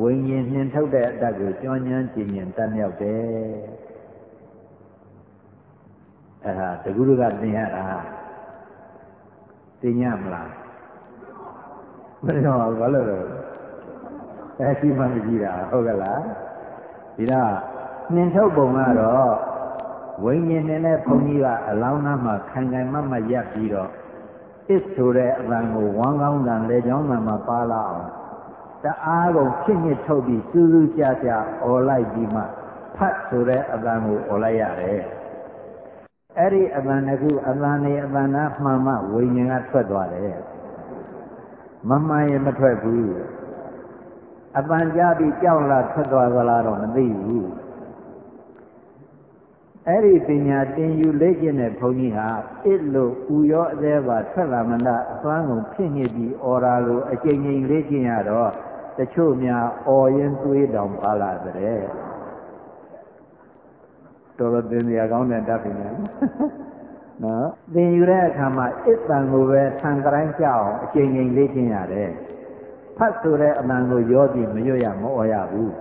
ဝိညာဉ်နှင်ထုတ်တဲ့အတတ်ကိုကျွမ်းကျင်ကျင်ကျင်တတ်မြောက်တယ်အဲ့ဒါတကူကသင်ရတာသင်ရမလားမရပါဘူးဘာလို့လဲ အဲရှိမှမကြည့်တာဟုတ်ကလားဒီတော့နှင်ထုတ်ပုံကတော့ဝိညာဉ်နဲ့နဲ့ဘုန်းကြီးကအလောင်းနာမှာခံခံမမရပ်ပြီးတော့အစ်ဆိုတဲ့အလံကိုဝမ်းကောင်းတန်လေချောင်းတန်မှာပါလာအောင်တအားကုန်ဖြစ်ညစ်ထုတ်ပြီးစူးစူးကြကြអော်လိုက်ပြီးမှဖတ်ဆိုတဲ့အလံကိုអော်လိုက်ရတယ်အဲ့ဒီအလံတစ်ခုအလံနေအလံနာမှန်မှဝိညာဉ်ကထွက်သွားတယ်မမှန်ရင်မထွက်ဘူး အပန်ကြပြီးကြောက်လာထွက်သွားသလားတော့မသိဘူးအဲ့ဒီပညာတင်ယူလေ့ကျင့်တဲ့ဘုန်းကြီးဟာအစ်လို့ဥရောအသေးပါထွက်လာမလားအစွမ်းကုန်ဖြစ်ညစ်ပြီးအော်ရာလိုအကျဉ်းချင်းလေ့ကျင့်ရတော့တချို့များအော်ရင်သွေးတောင်ပါလာတဲ့တော်တော်သင်ရကောင်းတဲ့တတ်ပညာနော်သင်ယူတဲ့အခါမှာအစ်တန်ကိုပဲဆံကတိုင်းကြအောင်အကျဉ်းချင်းလေ့ကျင့်ရတယ် ဖတ်ဆိုတဲ့အတန်ကိုရောပြီးမရွတ်ရမဩရဘူး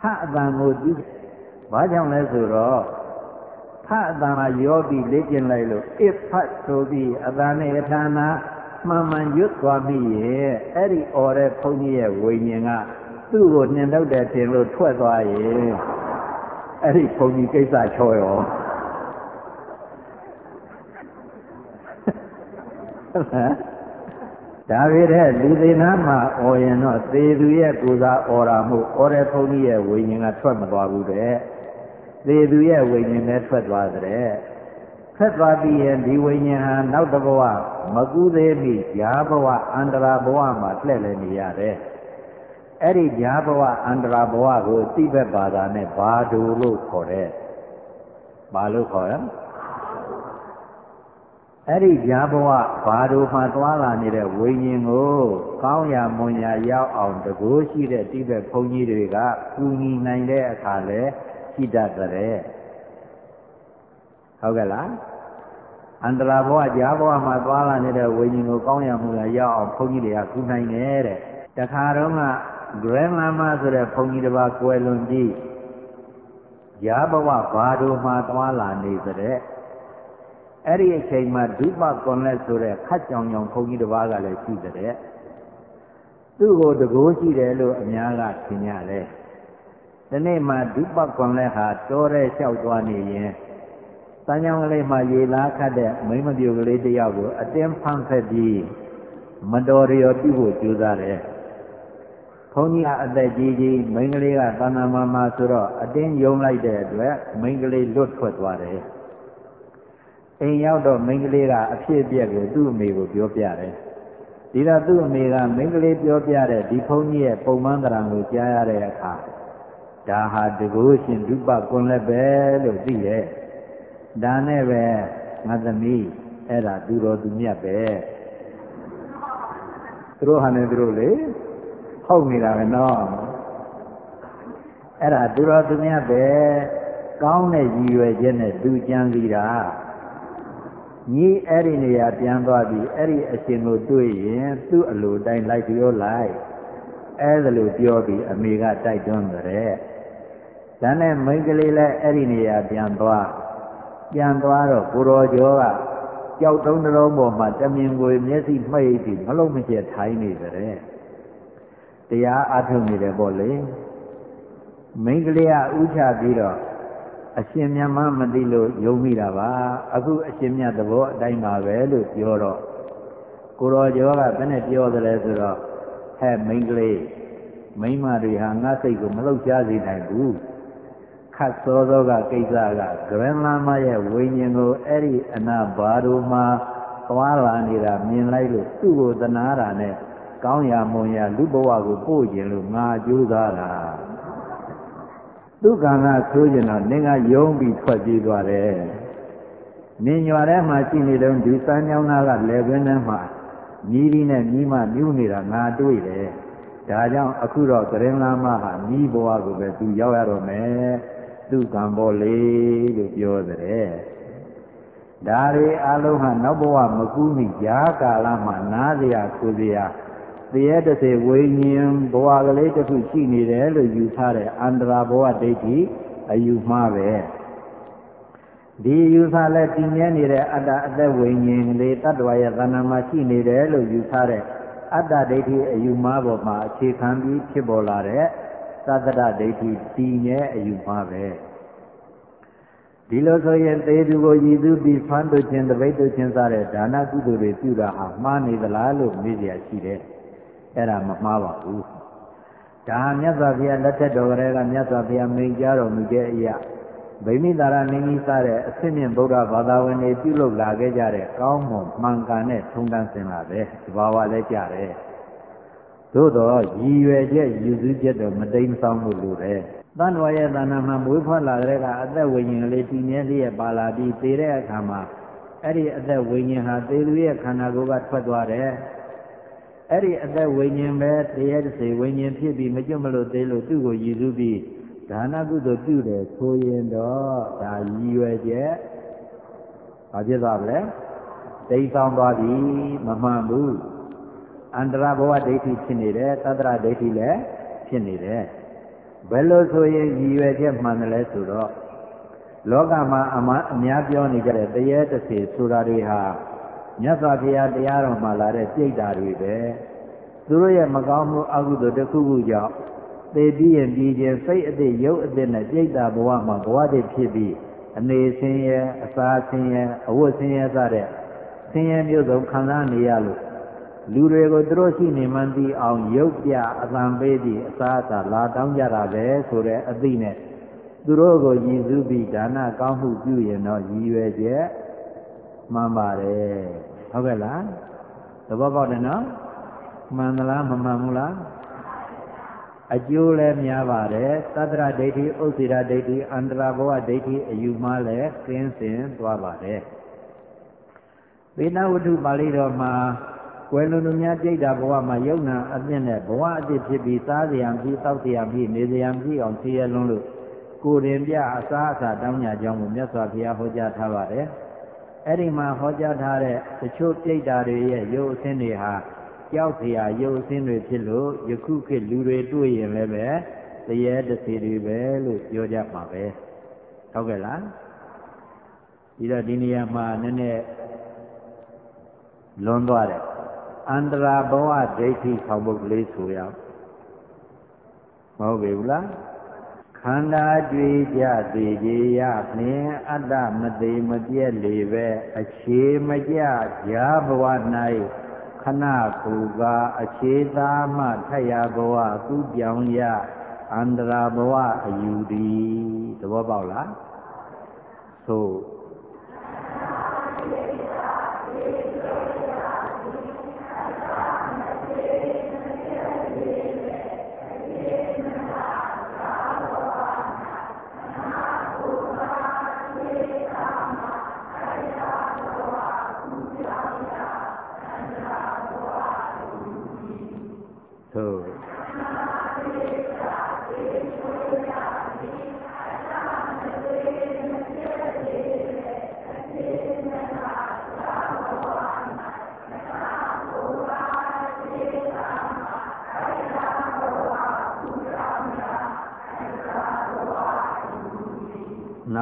ဖတ်အတန်ကိုဒီဘာကြောင့်လဲဆိုတော့ဖတ်အတန်မှာရောပြီးလေ့ကျင့်လိုက်လို့အစ်ဖတ်ဆိုပြီးအတန်နဲ့အထာနာမှန်မှန်ရွတ်သွားပြီရဲ့အဲ့ဒီអော်တဲ့ဘုန်းကြီးရဲ့ဝိညာဉ်ကသူ့ကိုနှင်ထုတ်တယ်ထင်လို့ထွက်သွားရဲ့အဲ့ဒီဘုန်းကြီးကိစ္စချောရောဟမ် ဒဒါပေတဲ့လူသေးနာမှာအော်ရင်တော့သေသူရဲ့ကိုယ်စားအော်တာမှုအော်တဲ့ဘုန်းကြီးရဲ့ဝိညာဉ်ကထွက်မသွားဘူးတဲ့သေသူရဲ့ဝိညာဉ်နဲ့ထွက်သွားတဲ့ထွက်သွားပြီးရင်ဒီဝိညာဉ်ဟာနောက်တစ်ဘဝမကူးသေးမီဈာဘဝအန္တရာဘဝမှာလှည့်လည်နေရတယ်အဲ့ဒီဈာဘဝအန္တရာဘဝကိုသိဘက်ဘာသာနဲ့ဘာဒူလို့ခေါ်တဲ့ဘာလို့ခေါ်ရ အဲ့ဒီဈာဘဝဘာဒူမှာသွားလာနေတဲ့ဝိညာဉ်ကိုကောင်းရာမွန်ရာရောက်အောင်တကူရှိတဲ့တိဘက်ဘုန်းကြီးတွေကကူညီနိုင်တဲ့အခါလဲရှိတတ်တဲ့ဟုတ်ကဲ့လားအန္တရာဘဝကြားဘဝမှာသွားလာနေတဲ့ဝိညာဉ်ကိုကောင်းရမှုရရောက်အောင်ဘုန်းကြီးတွေကကူနိုင်တယ်တဲ့တခါတော့ကဂရန်လာမဆိုတဲ့ဘုန်းကြီးတစ်ပါးကွယ်လွန်ပြီးကြားဘဝဘာတို့မှာသွားလာနေတဲ့ အဲ့ဒီအချိန်မှာဒုပကွန်လက်ဆိုတဲ့ခတ်ကြောင်ကြောင်ဘုန်းကြီးတစ်ပါးကလည်းရှိတဲ့သူ့ကိုတကိုးရှိတယ်လို့အများကထင်ကြတယ်ဒီနေ့မှဒုပကွန်လက်ဟာတောတဲ့လျှောက်သွားနေရင်တန်ကြောင်ကလေးမှရေလားခတ်တဲ့မိမပြူကလေးတယောက်ကိုအတင်းဖမ်းဖက်ပြီးမတော်ရပြုဖို့ကြိုးစားတယ်။ဘုန်းကြီးကအသက်ကြီးကြီးမိန်းကလေးကတဏ္ဍမမဆိုတော့အတင်းယုံလိုက်တဲ့အတွက်မိန်းကလေးလွတ်ထွက်သွားတယ်။ အိမ်ရောက်တော့မိန်းကလေးကအဖြစ်အပျက်ကိုသူ့အမေကိုပြောပြတယ်။ဒီတော့သူ့အမေကမိန်းကလေးပြောပြတဲ့ဒီဘုန်းကြီးရဲ့ပုံမှန်တရားကိုကြားရတဲ့အခါဒါဟာတကူရှင်ဒုပကွန်လည်းပဲလို့သိရဲ့။ဒါနဲ့ပဲငါသမီးအဲ့ဒါသူတော်သူမြတ်ပဲသူတို့ဟာနေသူတို့လေဟုတ်နေတာပဲနော်အဲ့ဒါသူတော်သူမြတ်ပဲကောင်းတဲ့ရည်ရွယ်ချက်နဲ့သူကြံစီတာ ညီအဲ့ဒီနေရာပြန်သွားပြီးအဲ့ဒီအရှင်ကိုတွေ့ရင်သူ့အလိုတိုင်းလိုက်ပြောလိုက်အဲ့ဒါလိုပြောပြီးအမေကတိုက်တွန်းတယ်ဒါနဲ့မိန်းကလေးလည်းအဲ့ဒီနေရာပြန်သွားပြန်သွားတော့ကိုရောကျော်ကကြောက်သုံးတော်ပေါ်မှာတမင်ကိုမျက်စိမှိတ်ပြီးမလုံးမကျက်ထိုင်းနေကြတယ်တရားအထုတ်နေတယ်ပေါ့လေမိန်းကလေးကဥချပြီးတော့ အရှင်မြတ်မမသိလို့ယုံမိတာပါအခုအရှင်မြတ်သဘောအတိုင်းပါပဲလို့ပြောတော့ကိုရောကျော်ကဘယ်နဲ့ပြောသလဲဆိုတော့ဟဲ့မိန်းကလေးမိန်းမတွေဟာငါစိတ်ကိုမလှုပ်ရှားစေနိုင်ဘူးခတ်စောသောကကိစ္စကဂရဏမရဲ့ဝိညာဉ်ကိုအဲ့ဒီအနာဘာတို့မှာသွားလာနေတာမြင်လိုက်လို့သူ့ကိုတနာတာနဲ့ကောင်းရာမွန်ရာလူဘဝကိုပို့ခြင်းလို့ငါကြိုးစားတာ ဒုက္ခကဆိုကြတော့နင်ကယုံပြီးထွက်ပြေးသွားတယ်နင်ညွာထဲမှာရှိနေတော့ဒီစမ်းကြောင်းသားကလည်းခွင်းထဲမှာမြည်ပြီးနဲ့မြည်မှမြူးနေတာငါတွေ့တယ်ဒါကြောင့်အခုတော့ကရင်လာမဟာမြည်ဘဝကိုပဲသူရောက်ရတော့မယ်သူကံပေါ်လေလို့ပြောတဲ့ဒါတွေအလုံးဟာနောက်ဘဝမကူးမီကြာကာလမှာနားစရာကိုစရာ တရားတစ်စေဝိညာဉ်ဘဝကလေးတစ်ခုရှိနေတယ်လို့ယူဆတဲ့အန္တရာဘဝဒိဋ္ဌိအယူမှားပဲဒီယူဆလဲတည်မြဲနေတဲ့အတ္တအသက်ဝိညာဉ်လေးတတ္တဝါရဲ့သဏ္ဍာန်မှာရှိနေတယ်လို့ယူဆတဲ့အတ္တဒိဋ္ဌိအယူမှားပေါ်မှာအခြေခံပြီးဖြစ်ပေါ်လာတဲ့သတ္တရဒိဋ္ဌိတည်မြဲအယူမှားပဲဒီလိုဆိုရင်သေသူကိုရည်သူပြီးဖမ်းတို့ခြင်းတပိတ်တို့ခြင်းစတဲ့ဒါနကုသိုလ်တွေပြုတာဟာမှားနေသလားလို့မေးကြရှိတယ် အဲ့ဒါမမှားပါဘူးဒါမြတ်စွာဘုရားလက်ထက်တော်ကလေးကမြတ်စွာဘုရားမိန့်ကြားတော်မူတဲ့အရာဗိမိတာရနေကြီးစတဲ့အစ်စ်မြင့်ဗုဒ္ဓဘာသာဝင်တွေပြုလုပ်လာခဲ့ကြတဲ့ကောင်းမွန်မှန်ကန်တဲ့ထုံတန်းစင်လာပဲသဘာဝလည်းကြတယ်သို့တော့ရည်ရွယ်ချက်ယူစည်းချက်တော့မတိမ်ဆောင်မှုလိုတယ်တန်တော်ရဲ့တဏ္ဍာမှာမွေးဖွားလာတဲ့ကအသက်ဝိညာဉ်လေးတည်မြဲလျက်ပါလာပြီးသေတဲ့အခါမှာအဲ့ဒီအသက်ဝိညာဉ်ဟာသေလူရဲ့ခန္ဓာကိုယ်ကထွက်သွားတယ် အဲ့ဒီအသက်ဝိညာဉ်ပဲတရားတစ်စေဝိညာဉ်ဖြစ်ပြီးမကျွတ်မလို့သေးလို့သူ့ကိုရည်စူးပြီးဒါနကုသိုလ်ပြုတယ်ဆိုရင်တော့ဒါရည်ရွယ်ချက်ဘာဖြစ်သွားမလဲတိတ်ဆောင်သွားပြီမမှန်ဘူးအန္တရာဘဝဒိဋ္ဌိဖြစ်နေတယ်သတ္တရဒိဋ္ဌိလည်းဖြစ်နေတယ်ဘယ်လိုဆိုရင်ရည်ရွယ်ချက်မှန်တယ်လဲဆိုတော့လောကမှာအမှအများပြောနေကြတဲ့တရေတစေဆိုတာတွေဟာ မြတ်စွာဘုရားတရားတော်မှာလာတဲ့ပြိတ္တာတွေပဲသူတို့ရဲ့မကောင်းမှုအကုသိုလ်တစ်ခုခုကြောင့်သေပြီးရင်ပြီးချင်းစိတ်အသစ်ရုပ်အသစ်နဲ့ပြိတ္တာဘဝမှာဘဝတည်းဖြစ်ပြီးအနေဆင်းရဲအစာဆင်းရဲအဝတ်ဆင်းရဲစတဲ့ဆင်းရဲမျိုးစုံခံစားနေရလို့လူတွေကိုသူတို့ရှိနေမှန်းသိအောင်ရုပ်ပြအသံပေးပြီးအစားအစာလာတောင်းကြတာပဲဆိုတဲ့အသိနဲ့သူတို့ကိုရည်စူးပြီးဒါနကောင်းမှုပြုရင်တော့ရည်ရွယ်ချက် မှန်ပါတယ်ဟုတ်ကဲ့လားသဘောပေါက်တယ်နော်မှန်သလားမမှန်ဘူးလားအကျိုးလည်းများပါတယ်သတ္တရဒိဋ္ဌိဥစ္စေရဒိဋ္ဌိအန္တရာဘဝဒိဋ္ဌိအယူမှလည်းကင်းစင်သွားပါတယ်သေနဝတ္ထုပါဠိတော်မှာကွယ်လွန်သူများပြိတ္တာဘဝမှာယုံနာအသင့်နဲ့ဘဝအသစ်ဖြစ်ပြီးစားစရာမရှိတောက်စရာမရှိနေစရာမရှိအောင်ဆင်းရဲလွန်းလို့ကိုယ်ရင်ပြအစားအစာတောင်းညာကြောင်းကိုမြတ်စွာဘုရားဟောကြားထားပါတယ် အဲ့ဒီမှာဟောကြားထားတဲ့တချို့ပြိတ္တာတွေရဲ့ရုပ်အဆင်းတွေဟာကြောက်စရာရုပ်အဆင်းတွေဖြစ်လို့ယခုခေတ်လူတွေတွေ့ရင်လည်းပဲတရေတစီတွေပဲလို့ပြောကြပါပဲဟုတ်ကဲ့လားဒီတော့ဒီနေရာမှာနည်းနည်းလွန်သွားတယ်အန္တရာဘဝဒိဋ္ဌိဆောင်ပုဒ်လေးဆိုရမဟုတ်ပြီဘူးလား ခန္ဓာတွေ့ကြသေးကြီးရဖြင့်အတ္တမသေးမပြည့်လေပဲအခြေမကြဈာဘဝ၌ခဏကူကအခြေသားမှထက်ရဘဝသူပြောင်းရအန္တရာဘဝအယူသည်သဘောပေါက်လားသို့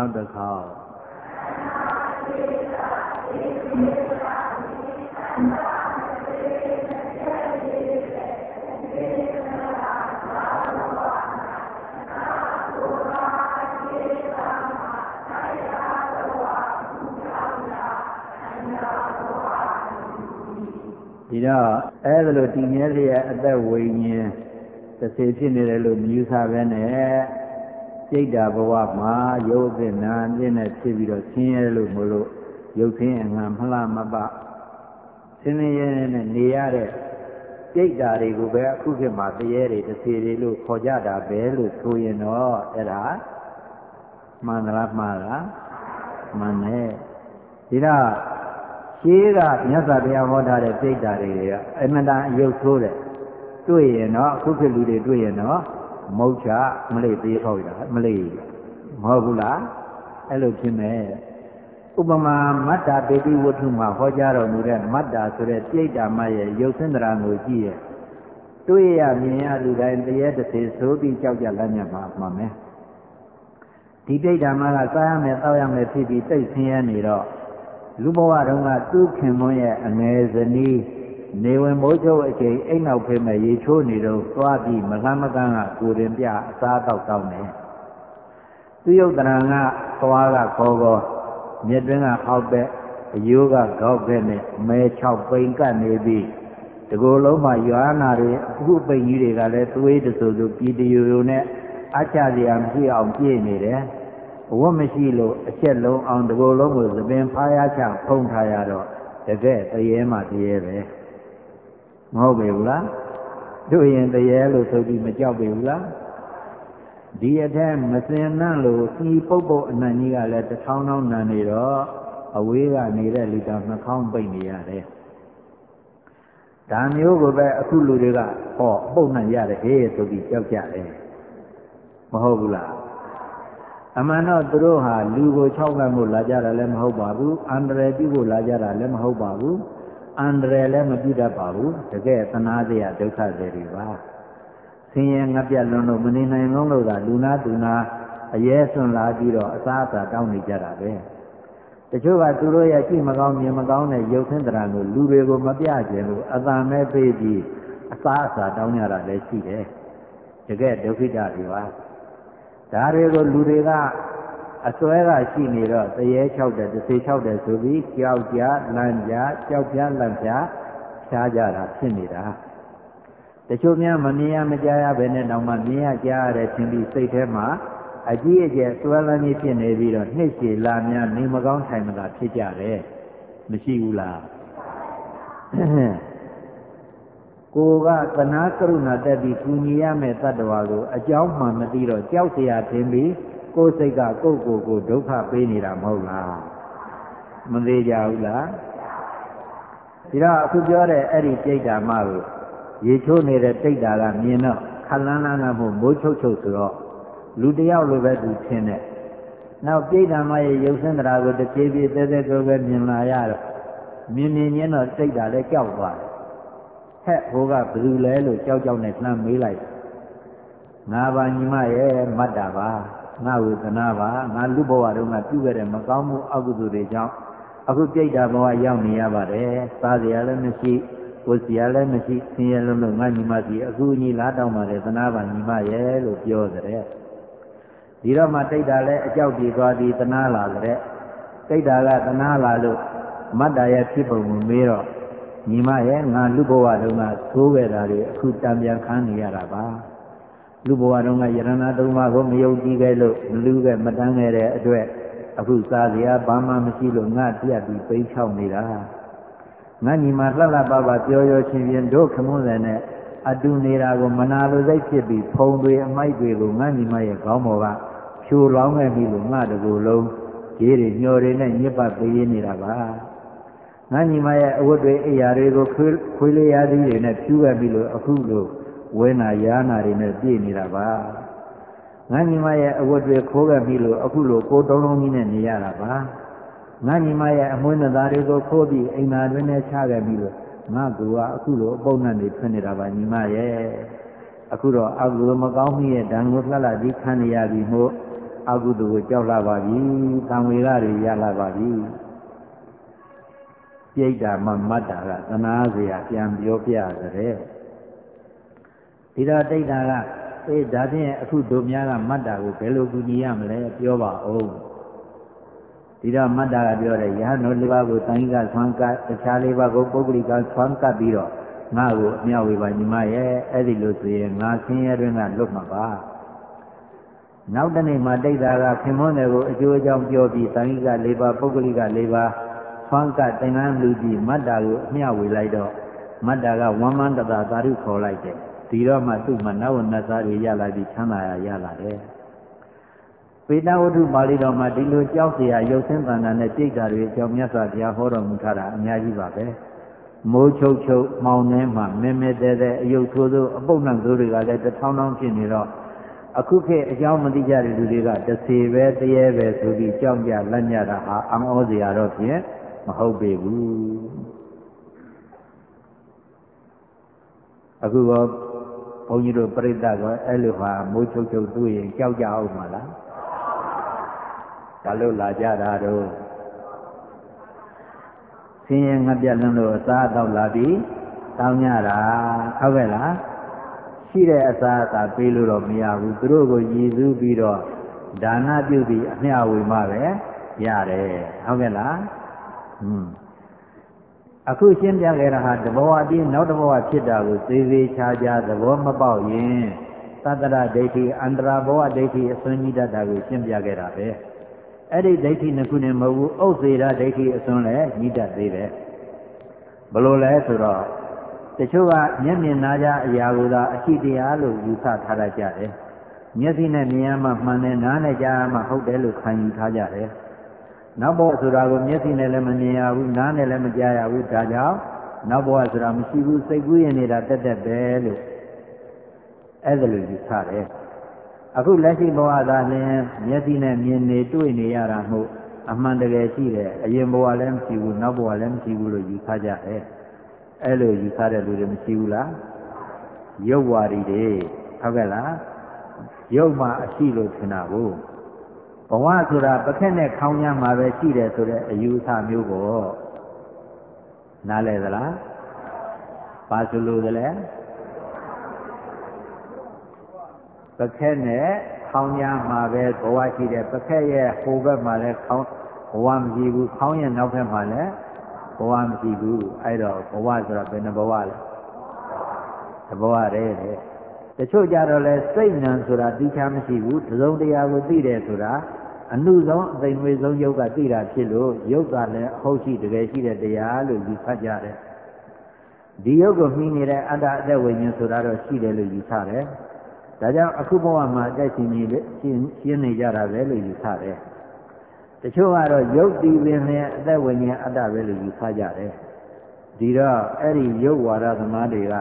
နောက်တစ်ခေါက်ဒီတော့အဲ့ဒါလိုတည်မြဲလျက်အသက်ဝိညာဉ်တစ်စေဖြစ်နေတယ်လို့မြူဆပဲနဲ့ စိတ်ဓာဘဝမှာရုပ်သင်နာအင်းနဲ့ဖြစ်ပြီးတော့ဆင်းရဲလို့မလို့ရုပ်ဆင်းအငံမလှမပဆင်းရဲနဲ့နေရတဲ့စိတ်ဓာတွေကိုပဲအခုခေတ်မှာတရေတွေတစ်စီတွေလို့ခေါ်ကြတာပဲလို့ဆိုရင်တော့အဲ့ဒါမှန်လားမှားလားမှန်တယ်ဒီတော့ရှင်းကမြတ်စွာဘုရားဟောထားတဲ့စိတ်ဓာတွေကအမှန်တန်အယုတ်ဆိုးတယ်တွေ့ရင်တော့အခုခေတ်လူတွေတွေ့ရင်တော့ မုတ်ချမလေးသေးဟောက်ရတာမလေးမဟုတ်ဘူးလားအဲ့လိုဖြစ်မယ်ဥပမာမတ္တာပေတိဝတ္ထုမှာဟောကြားတော်မူတဲ့မတ္တာဆိုတဲ့ပြိတ္တာမရဲ့ရုပ်စင်္ဒရာကိုကြည့်ရဲ့တွေ့ရမြင်ရလူတိုင်းတရေတစ်စေဆိုပြီးကြောက်ကြလမ်းညမှာမှမယ်ဒီပြိတ္တာမကစားရမယ်တောက်ရမယ်ဖြစ်ပြီးတိတ်ဆင်းရဲနေတော့လူဘဝတုန်းကသူ့ခင်မွန်းရဲ့အငယ်ဇနီး နေဝင်မိုးချုပ်အချိန်အိမ်နောက်ဖေးမဲ့ရေချိုးနေတော့သွားပြီးမလန်းမကန်းကကိုရင်ပြအစားတောက်တောင်းတယ်သူယုတ်တရံကသွားကခေါ်ခေါ်မြက်တွင်းကဟောက်ပဲအယိုးကခေါက်ပဲနဲ့မဲ6ပိန်ကတ်နေပြီးတကိုယ်လုံးမှာရွာနာတွေအခုပိန်ကြီးတွေကလည်းသွေးတဆူဆူပြည်တယူယူနဲ့အချစရာမရှိအောင်ပြည့်နေတယ်အဝတ်မရှိလို့အချက်လုံးအောင်တကိုယ်လုံးကိုသပင်ဖားရချဖုံးထားရတော့တကယ်တရေမှတရေပဲ မဟုတ်ပေဘူးလားတို့ရင်တရေလို့ဆိုပြီးမကြောက်ပေဘူးလားဒီအထက်မစင်နှံ့လို့စီပုတ်ပုတ်အနံ့ကြီးကလည်းတစ်ထောင်းထောင်းနံနေတော့အဝေးကနေတဲ့လူတော်နှာခေါင်းပိတ်နေရတယ်ဒါမျိုးကိုပဲအခုလူတွေကဟောအပုတ်နှံ့ရတယ်ဟေးဆိုပြီးကြောက်ကြတယ်မဟုတ်ဘူးလားအမှန်တော့သူတို့ဟာလူကို၆လမ်းဖို့လာကြတာလည်းမဟုတ်ပါဘူးအန္တရာယ်ပြုဖို့လာကြတာလည်းမဟုတ်ပါဘူး အန္တရာယ်လည်းမပြုတတ်ပါဘူးတကယ်သနာတရားဒုက္ခတွေပါဆင်းရဲငပြတ်လွန်လို့မနေနိုင်လုံးလို့သာလူနာသူနာအရဲစွန့်လာပြီးတော့အစားအစာတောင်းနေကြတာပဲတချို့ကသူတို့ရဲ့ကြည့်မကောင်းမြင်မကောင်းတဲ့ရုပ်ဆင်းတရာကိုလူတွေကိုမပြကြလို့အသာမဲ့ပေးပြီးအစားအစာတောင်းကြတာလည်းရှိတယ်တကယ်ဒုက္ခိတတွေပါဒါတွေကိုလူတွေက အစွဲကရှိနေတော့တရေ၆တယ်တစ်စေ၆တယ်ဆိုပြီးကြောက်ကြလန့်ကြကြောက်ကြလန့်ကြ ဖြားကြတာဖြစ်နေတာတချို့များမမြင်ရမကြားရဘဲနဲ့တော့မှမြင်ရကြားရတယ်သင်ပြီးစိတ်ထဲမှာအကြီးအကျယ်စွဲလန်းကြီးဖြစ်နေပြီးတော့နှစ်ရှည်လာများနေမကောင်းထိုင်မသာဖြစ်ကြတယ်မရှိဘူးလားကိုကသနာကရုဏာတက်ပြီးကူညီရမယ့်တ attva ကိုအကြောင်းမှမသိတော့ကြောက်เสียထင်ပြီး ကိုယ်စိတ်ကကိုယ့်ကိုယ်ကိုဒုက္ခပေးနေတာမဟုတ်လားမသေးကြဘူးလားဒီတော့အခုပြောတဲ့အဲ့ဒီပြိတ္တာမကိုရေချိုးနေတဲ့တိတ်တာကမြင်တော့ခလန်းလန်းကမို့မိုးချုပ်ချုပ်ဆိုတော့လူတယောက်လိုပဲသူထင်တယ်နောက်ပြိတ္တာမရဲ့ရုပ်ဆင်းတရားကိုတစ်ပြေးပြေးသေးသေးကိုပဲမြင်လာရတော့မြင်မြင်ချင်းတော့တိတ်တာလည်းကြောက်သွားတယ်ဟဲ့ဟိုကဘယ်သူလဲလို့ကြောက်ကြောက်နဲ့လှမ်းမေးလိုက်ငါပါညီမရဲ့မတ်တာပါ ငါဝေသနာပါငါလူဘဝတုန်းကပြုခဲ့တဲ့မကောင်းမှုအကုသိုလ်တွေကြောင့်အခုပြိတ္တာဘဝရောက်နေရပါတယ်စားစရာလည်းမရှိကိုယ်စရာလည်းမရှိဆင်းရဲလုံးလုံးငါညီမစီအခုညီလားတောင်းပါတယ်သနာပါညီမရဲ့လို့ပြောတဲ့ဒီတော့မှတိတ်တာလည်းအကြောက်ပြေသွားပြီးသနာလာတဲ့တိတ်တာကသနာလာလို့မတ္တရဲ့ဖြစ်ပုံကိုမေးတော့ညီမရဲ့ငါလူဘဝတုန်းကသိုးခဲ့တာတွေအခုတံပြန်ခံနေရတာပါ လူဘဝတုန်းကယရဏသုံးပါးကိုမယုံကြည်ခဲ့လို့မလူခဲ့မတန်းခဲ့တဲ့အတွက်အခုစားစရာဘာမှမရှိလို့ငါပြတ်ပြီးပိန်းချောက်နေတာငါညီမလှလှပပပြောရောချင်းချင်းတို့ခမွန်းတယ်နဲ့အတူနေတာကိုမနာလိုစိတ်ဖြစ်ပြီးဖုံတွေအမိုက်တွေကိုငါညီမရဲ့ခေါင်းပေါ်ကဖြိုလောင်းခဲ့ပြီလို့ငါတကူလုံးကြီးတွေညှော်တွေနဲ့ညစ်ပတ်ပေးနေတာပါငါညီမရဲ့အဝတ်တွေအိယာတွေကိုခွေးခွေးလေးရသည်တွေနဲ့ဖြူခဲ့ပြီလို့အခုလို ဝဲနာယာနာတွေနဲ့ပြည့်နေတာပါငါညီမရဲ့အဝတ်တွေခိုးခဲ့ပြီလို့အခုလိုကိုတုံးလုံးကြီးနဲ့နေရတာပါငါညီမရဲ့အမွှေးနှသားတွေကိုခိုးပြီးအိမ်သာတွင်နဲ့ချခဲ့ပြီလို့ငါကူကအခုလိုအပုံနဲ့နေဖြစ်နေတာပါညီမရဲ့အခုတော့အကုသိုလ်မကောင်းမှုရဲ့ဓာန်ကိုလှလှပြီးခံရပြီမို့အကုသိုလ်ကိုကြောက်လာပါပြီသံဝေရတွေရလာပါပြီပြိတ္တာမမတ္တာကသနာစရာပြန်ပြောပြတဲ့ ဒီတော့တိတ်တာကအေးဒါဖြင့်အခုတို့များကမတ္တာကိုဘယ်လိုကူညီရမလဲပြောပါဦးဒီတော့မတ္တာကပြောတယ်ယဟန်တို့လေးပါးကိုတိုင်းကဆွမ်းကတခြားလေးပါးကိုပုဂ္ဂလိကဆွမ်းကပ်ပြီးတော့ငါ့ကိုအမြောက်ဝေပါညီမရဲ့အဲ့ဒီလိုဆိုရင်ငါဆင်းရဲတွင်ကလွတ်မှာပါနောက်တနေ့မှတိတ်တာကခင်မွန်းတယ်ကိုအကျိုးအကြောင်းပြောပြီးတိုင်းကလေးပါးပုဂ္ဂလိကလေးပါးဆွမ်းကတင်္ဂန်းလူကြီးမတ္တာကိုအမြောက်ဝေလိုက်တော့မတ္တာကဝမ်းမန္တတာသာဓုခေါ်လိုက်တယ် ဒီတော့မှသူ့မှာနဝနတ်သားတွေရလာပြီးချမ်းသာရရလာတယ်ပေတဝတ္ထုပါဠိတော်မှာဒီလိုကြောက်စရာရုပ်ဆင်းသဏ္ဍာန်နဲ့ကြိတ်တာတွေအကြောင်းမြတ်စွာဘုရားဟောတော်မူထားတာအများကြီးပါပဲမိုးချုပ်ချုပ်မှောင်ထဲမှာမဲမဲတဲတဲအယုတ်ဆိုးဆိုးအပုပ်နှံဆိုးတွေကလည်းတထောင်းထောင်းဖြစ်နေတော့အခုခေတ်အကြောင်းမသိကြတဲ့လူတွေကတစေပဲတရေပဲဆိုပြီးကြောက်ကြလက်ညတာဟာအံ့ဩစရာတော့ဖြင့်မဟုတ်ပေဘူးအခုတော့ ဘုန်းကြီးတို့ပြိဿကအဲ့လိုဟာမိုးချုပ်ချုပ်တွေ့ရင်ကြောက်ကြအောင်မလားဘာလို့လာကြတာတော့ဆင်းရဲငှက်ပြက်လွန်းလို့အစားအသောက်လာပြီးတောင်းကြတာဟုတ်ကဲ့လားရှိတဲ့အစားအစာပေးလို့တော့မရဘူးသူတို့ကိုရည်စူးပြီးတော့ဒါနပြုပြီးအမျှဝေမှပဲရတယ်ဟုတ်ကဲ့လားဟွန်း အခုရှင်းပြခဲ့တာဟာတဘောအပြီးနောက်တဘောဖြစ်တာကိုသေးသေးချာချာသဘောမပေါက်ရင်သတ္တရဒိဋ္ဌိအန္တရာဘောဒိဋ္ဌိအစွန်းကြီးတတ်တာကိုရှင်းပြခဲ့တာပဲအဲ့ဒီဒိဋ္ဌိနှစ်ခုနဲ့မဟုတ်ဘူးဥစ္စေရဒိဋ္ဌိအစွန်းလည်းကြီးတတ်သေးတယ်ဘလို့လဲဆိုတော့တချို့ကမျက်မြင်နာကြအရာကိုသာအရှိတရားလို့ယူဆထားတတ်ကြတယ်မျက်စိနဲ့မြင်ရမှမှန်တယ်နားနဲ့ကြားရမှဟုတ်တယ်လို့ခံယူထားကြတယ် နောက်ဘဝဆိုတာကိုမျက်စိနဲ့လည်းမမြင်ရဘူးနားနဲ့လည်းမကြားရဘူးဒါကြောင့်နောက်ဘဝဆိုတာမရှိဘူးစိတ်ကူးရင်နေတာတက်တက်ပဲလို့အဲ့ဒါလိုယူဆတယ်အခုလက်ရှိဘဝသာလျှင်မျက်စိနဲ့မြင်နေတွေ့နေရတာမို့အမှန်တကယ်ရှိတယ်အရင်ဘဝလည်းမရှိဘူးနောက်ဘဝလည်းမရှိဘူးလို့ယူဆကြတယ်အဲ့လိုယူဆတဲ့လူတွေမရှိဘူးလားရုပ်ဝါဒီတွေဟုတ်ကဲ့လားရုပ်မှအရှိလို့ထင်တာကို ဘဝဆိုတာပခက်နဲ့ခေါင်းညမှာပဲရှိတယ်ဆိုတဲ့အယူအဆမျိုးကိုနားလည်သလားဘာဆိုလို့လဲပခက်နဲ့ခေါင်းညမှာပဲဘဝရှိတယ်ပခက်ရဲ့ဟိုဘက်မှာလည်းခေါင်းဘဝမရှိဘူးခေါင်းရဲ့နောက်ဘက်မှာလည်းဘဝမရှိဘူးအဲ့တော့ဘဝဆိုတာဘယ်နှဘဝလဲတဘဝတည်းတဲ့တချို့ကြတော့လဲစိတ်နံဆိုတာတိချာမရှိဘူးတစုံတရာကိုသိတယ်ဆိုတာ အနုဆုံးအသိငွေဆုံးယုတ်ကသိတာဖြစ်လို့ယုတ်ကလည်းအဟုတ်ရှိတကယ်ရှိတဲ့တရားလို့ယူဆကြတယ်ဒီယုတ်ကိုမှီနေတဲ့အတ္တအသက်ဝိညာဉ်ဆိုတာတော့ရှိတယ်လို့ယူဆတယ်ဒါကြောင့်အခုဘဝမှာအသက်ရှင်နေရှင်းနေကြတာပဲလို့ယူဆတယ်တချို့ကတော့ယုတ်တိပင်နဲ့အသက်ဝိညာဉ်အတ္တပဲလို့ယူဆကြတယ်ဒီတော့အဲ့ဒီယုတ်ဝါဒသမားတွေက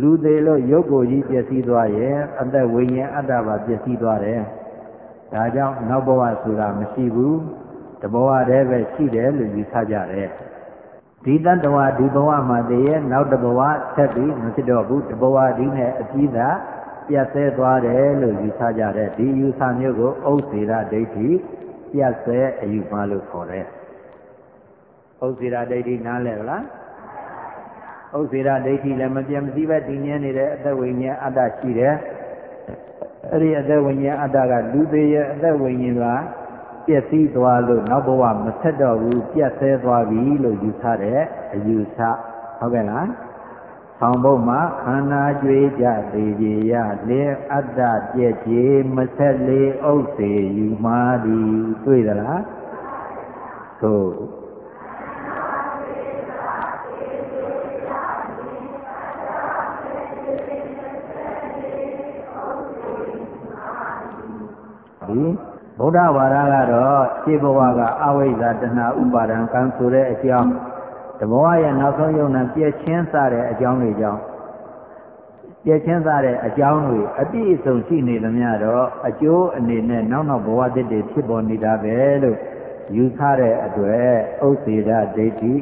လူသေးလို့ယုတ်ကိုကြီးပျက်စီးသွားရင်အသက်ဝိညာဉ်အတ္တပါပျက်စီးသွားတယ် ဒါကြောင့်နောက်ဘဝဆိုတာမရှိဘူးတဘဝတည်းပဲရှိတယ်လို့ယူဆကြတယ်ဒီတတ္တဝါဒီဘဝမှာတည်းရဲ့နောက်တဘဝဆက်ပြီးမဖြစ်တော့ဘူးတဘဝဒီနဲ့အပြီးသာပြတ်ဆဲသွားတယ်လို့ယူဆကြတယ်ဒီယူဆမျိုးကိုဥစ္စေရဒိဋ္ဌိပြတ်ဆဲအယူမှလို့ခေါ်တယ်ဥစ္စေရဒိဋ္ဌိနားလဲလားဥစ္စေရဒိဋ္ဌိလည်းမပြတ်မစည်းပဲတည်ငြင်းနေတဲ့အသက်ဝိညာဉ်အတ္တရှိတယ် အဲ့ဒီအသက်ဝိညာဉ်အတ္တကလူသေးရဲ့အသက်ဝိညာဉ်ကပျက်စီးသွားလို့နောက်ဘဝမဆက်တော့ဘူးပြတ်ဆဲသွားပြီလို့ယူဆတဲ့အယူဆဟုတ်ကဲ့လားဆောင်ဘုတ်မှာခန္ဓာကြွေးကြသေးကြရလင်အတ္တပြည့်ကြည်မဆက်လေဥစ္စေယူမာသည်တွေ့သလားသို့ ဒီဗုဒ္ဓဝါဒကတော့ရှင်းဘဝကအဝိဇ္ဇာတဏှာဥပါဒံကံဆိုတဲ့အကြောင်းတဘဝရဲ့နောက်ဆုံးယုံနာပြည့်ချင်းစတဲ့အကြောင်းတွေကြောင့်ပြည့်ချင်းစတဲ့အကြောင်းတွေအပြည့်အစုံရှိနေသမျှတော့အကျိုးအနေနဲ့နောက်နောက်ဘဝတည်းတည်းဖြစ်ပေါ်နေတာပဲလို့ယူဆတဲ့အတွက်ဥစ္စေဒဒိဋ္ဌိ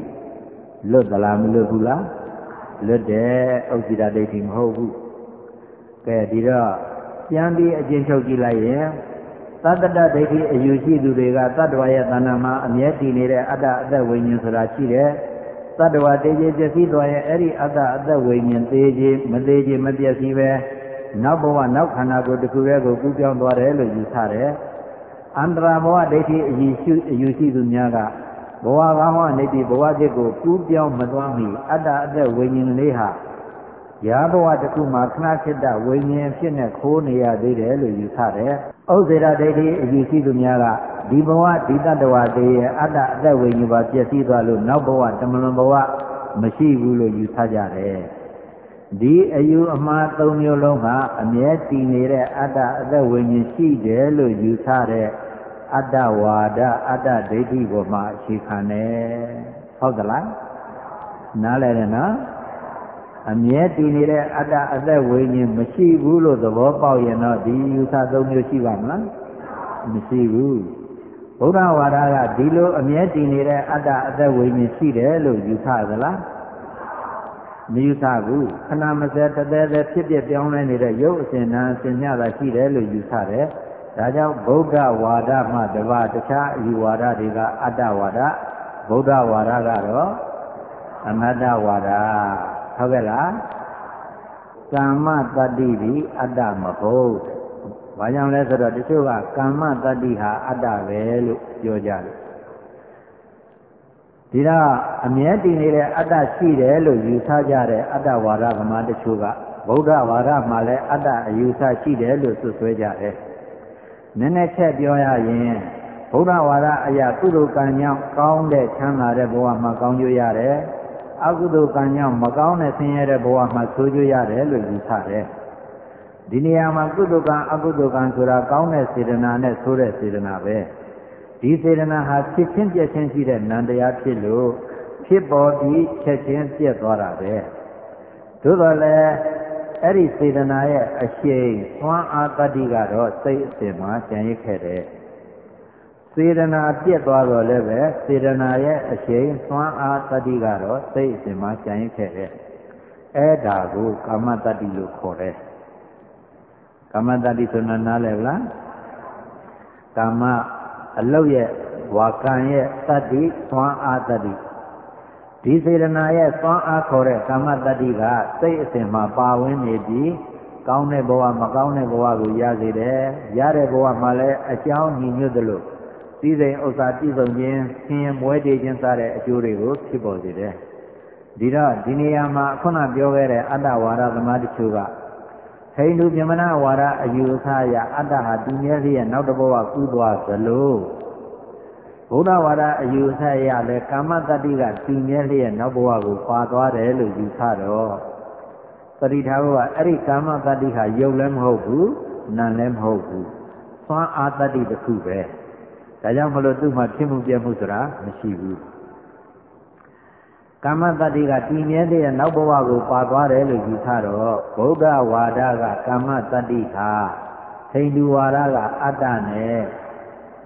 လွတ်သလားမလွတ်ဘူးလားလွတ်တယ်ဥစ္စေဒဒိဋ္ဌိမဟုတ်ဘူးကဲဒီတော့ပြန်ပြီးအကျဉ်းချုပ်ကြည့်လိုက်ရင် သတ္တတဒိဋ္ဌိအယူရှိသူတွေကတတ္တဝါရဲ့တဏ္ဍာမှာအမြဲတည်နေတဲ့အတ္တအသက်ဝိညာဉ်ဆိုတာရှိတယ်တတ္တဝါတေခြင်းပျက်စီးသွားရင်အဲ့ဒီအတ္တအသက်ဝိညာဉ်သေးခြင်းမသေးခြင်းမပျက်စီးပဲနောက်ဘဝနောက်ခန္ဓာကိုယ်တစ်ခုတည်းကိုကူးပြောင်းသွားတယ်လို့ယူဆတယ်အန္တရာဘဝဒိဋ္ဌိအယူရှိအယူရှိသူများကဘဝကောင်းကနေပြီးဘဝတစ်ကိုကူးပြောင်းမသွားမီအတ္တအသက်ဝိညာဉ်လေးဟာ ရာဘဝတစ်ခုမှာခဏဖြစ်တဲ့ဝိညာဉ်ဖြစ်နေခိုးနေရသေးတယ်လို့ယူဆတယ်။ဥစ္စေရဒိဋ္ဌိအယူရှိသူများကဒီဘဝဒီတတ္တဝါသေးရဲ့အတ္တအသက်ဝိညာဉ်ပါပျက်စီးသွားလို့နောက်ဘဝတမလွန်ဘဝမရှိဘူးလို့ယူဆကြတယ်။ဒီအယူအမှား၃မျိုးလုံးကအမြဲတည်နေတဲ့အတ္တအသက်ဝိညာဉ်ရှိတယ်လို့ယူဆတဲ့အတ္တဝါဒအတ္တဒိဋ္ဌိပေါ်မှာအခြေခံတယ်။ဟုတ်သလား။နားလည်တယ်နော်။ အမြဲတည်နေတဲ့အတ္တအသက်ဝိညာဉ်မရှိဘူးလို့သဘောပေါက်ရင်တော့ဒီယူဆသုံးမျိုးရှိပါမလားမရှိဘူးဘုရားဝါဒကဒီလိုအမြဲတည်နေတဲ့အတ္တအသက်ဝိညာဉ်ရှိတယ်လို့ယူဆသလားမယူဆဘူးခဏမစဲတသေးသေးဖြစ်ဖြစ်ပြောင်းလဲနေတဲ့ရုပ်အစဉ်နာအစဉ်ညတာရှိတယ်လို့ယူဆတယ်ဒါကြောင့်ဗုဒ္ဓဝါဒမှတပါတခြားအယူဝါဒတွေကအတ္တဝါဒဗုဒ္ဓဝါဒကတော့အနတ္တဝါဒ ဟုတ်ကဲ့လားကာမတတ္တိဒီအတ္တမဟုတ်ဘာကြောင့်လဲဆိုတော့တချို့ကကာမတတ္တိဟာအတ္တပဲလို့ပြောကြတယ်ဒီတော့အမြဲတည်နေတဲ့အတ္တရှိတယ်လို့ယူဆကြတဲ့အတ္တဝါဒဗမာတချို့ကဗုဒ္ဓဝါဒမှာလည်းအတ္တအယူဆရှိတယ်လို့ဆွဆွဲကြတယ်နည်းနည်းချက်ပြောရရင်ဗုဒ္ဓဝါဒအရာကုသိုလ်ကံကြောင့်ကောင်းတဲ့ချမ်းသာတဲ့ဘဝမှာကောင်းကျိုးရတယ် အကုသိုလ်ကံကြောင့်မကောင်းတဲ့ဆင်းရဲတဲ့ဘဝမှာဆိုးကျိုးရတယ်လို့ယူဆတယ်ဒီနေရာမှာကုသိုလ်ကံအကုသိုလ်ကံဆိုတာကောင်းတဲ့စေတနာနဲ့ဆိုးတဲ့စေတနာပဲဒီစေတနာဟာဖြစ်ချင်းပြည့်ချင်းရှိတဲ့နံတရားဖြစ်လို့ဖြစ်ပေါ်ပြီးချက်ချင်းပြည့်သွားတာပဲသို့တော်လည်းအဲ့ဒီစေတနာရဲ့အရှိန်သွမ်းအားတတ္တိကတော့စိတ်အစဉ်မှာကျန်ရစ်ခဲ့တယ် စေတနာပြက်သွားတော့လည်းပဲစေတနာရဲ့အရှိန်သွမ်းအားတတိကတော့စိတ်အစဉ်မှာကြံရစ်ခဲ့တယ်အဲ့ဒါကိုကာမတတိလို့ခေါ်တယ်ကာမတတိဆိုတာနားလည်လားကာမအလုတ်ရဲ့ဝါကံရဲ့တတိသွမ်းအားတတိဒီစေတနာရဲ့သွမ်းအားခေါ်တဲ့ကာမတတိကစိတ်အစဉ်မှာပါဝင်နေပြီးကောင်းတဲ့ဘဝမကောင်းတဲ့ဘဝကိုရစေတယ်ရတဲ့ဘဝမှာလည်းအကြောင်းညီညွတ်သလို စည်းစိမ်ဥစ္စာပြည့်စုံခြင်းဆင်းရဲမွဲတေခြင်းစတဲ့အကျိုးတွေကိုဖြစ်ပေါ်စေတယ်ဒီတော့ဒီနေရာမှာခုနပြောခဲ့တဲ့အတ္တဝါဒသမားတချို့ကဟိန္ဒူပြမနာဝါဒအယူအဆအရအတ္တဟာသူမြဲလျက်နောက်တစ်ဘဝကူးသွားသလိုဗုဒ္ဓဝါဒအယူအဆအရလည်းကာမတတ္တိကသူမြဲလျက်နောက်ဘဝကိုပါသွားတယ်လို့ယူဆတော့ပရိထာဘကအဲ့ဒီကာမတတ္တိဟာယုတ်လည်းမဟုတ်ဘူးနာလည်းမဟုတ်ဘူးသွမ်းအာတတ္တိတစ်ခုပဲ ဒါကြောင့်မလို့သူ့မှာဖြစ်မှုပြမှုဆိုတာမရှိဘူးကာမတတ္တိကတည်မြဲတဲ့နောက်ဘဝကိုပါသွားတယ်လို့ယူဆတော့ဗုဒ္ဓဝါဒကကာမတတ္တိဟာဟိန္ဒူဝါဒကအတ္တနဲ့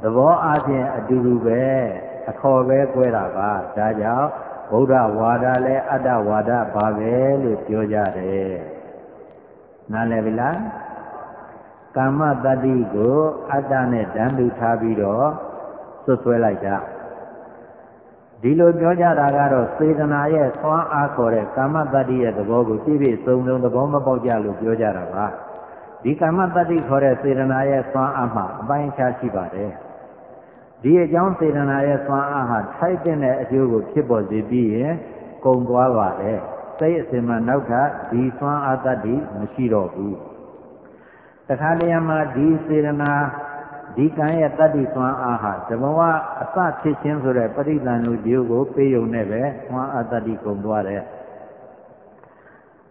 သဘောအချင်းအတူတူပဲအခေါ်ပဲ꿰တာပါဒါကြောင့်ဗုဒ္ဓဝါဒလည်းအတ္တဝါဒပါပဲလို့ပြောကြတယ်နားလည်ပြီလား ကာမတတ္တိကိုအတ္တနဲ့တန်းတူထားပြီးတော့သွတ်ဆွဲလိုက်တာဒီလိုပြောကြတာကတော့စေတနာရဲ့သွမ်းအားခေါ်တဲ့ကာမတတ္တိရဲ့သဘောကိုပြည့်ပြည့်စုံစုံသဘောမပေါက်ကြလို့ပြောကြတာပါဒီကာမတတ္တိခေါ်တဲ့စေတနာရဲ့သွမ်းအားမှာအပိုင်းခြားရှိပါတယ်ဒီအကြောင်းစေတနာရဲ့သွမ်းအားဟာထိုက်တဲ့အကျိုးကိုဖြစ်ပေါ်စေပြီးရင်ကုံသွားပါတယ်စိတ်အစဉ်မှနောက်ထပ်ဒီသွမ်းအားတတ္တိမရှိတော့ဘူး တခါတရံမှာဒီစေတနာဒီကံရဲ့တတ္တိသွမ်းအားဟာဓမ္မဝအစဖြစ်ခြင်းဆိုတဲ့ပရိသန္ဓုဒီကိုပေးယုံနဲ့ပဲသွမ်းအားတတ္တိကုန်သွားတယ်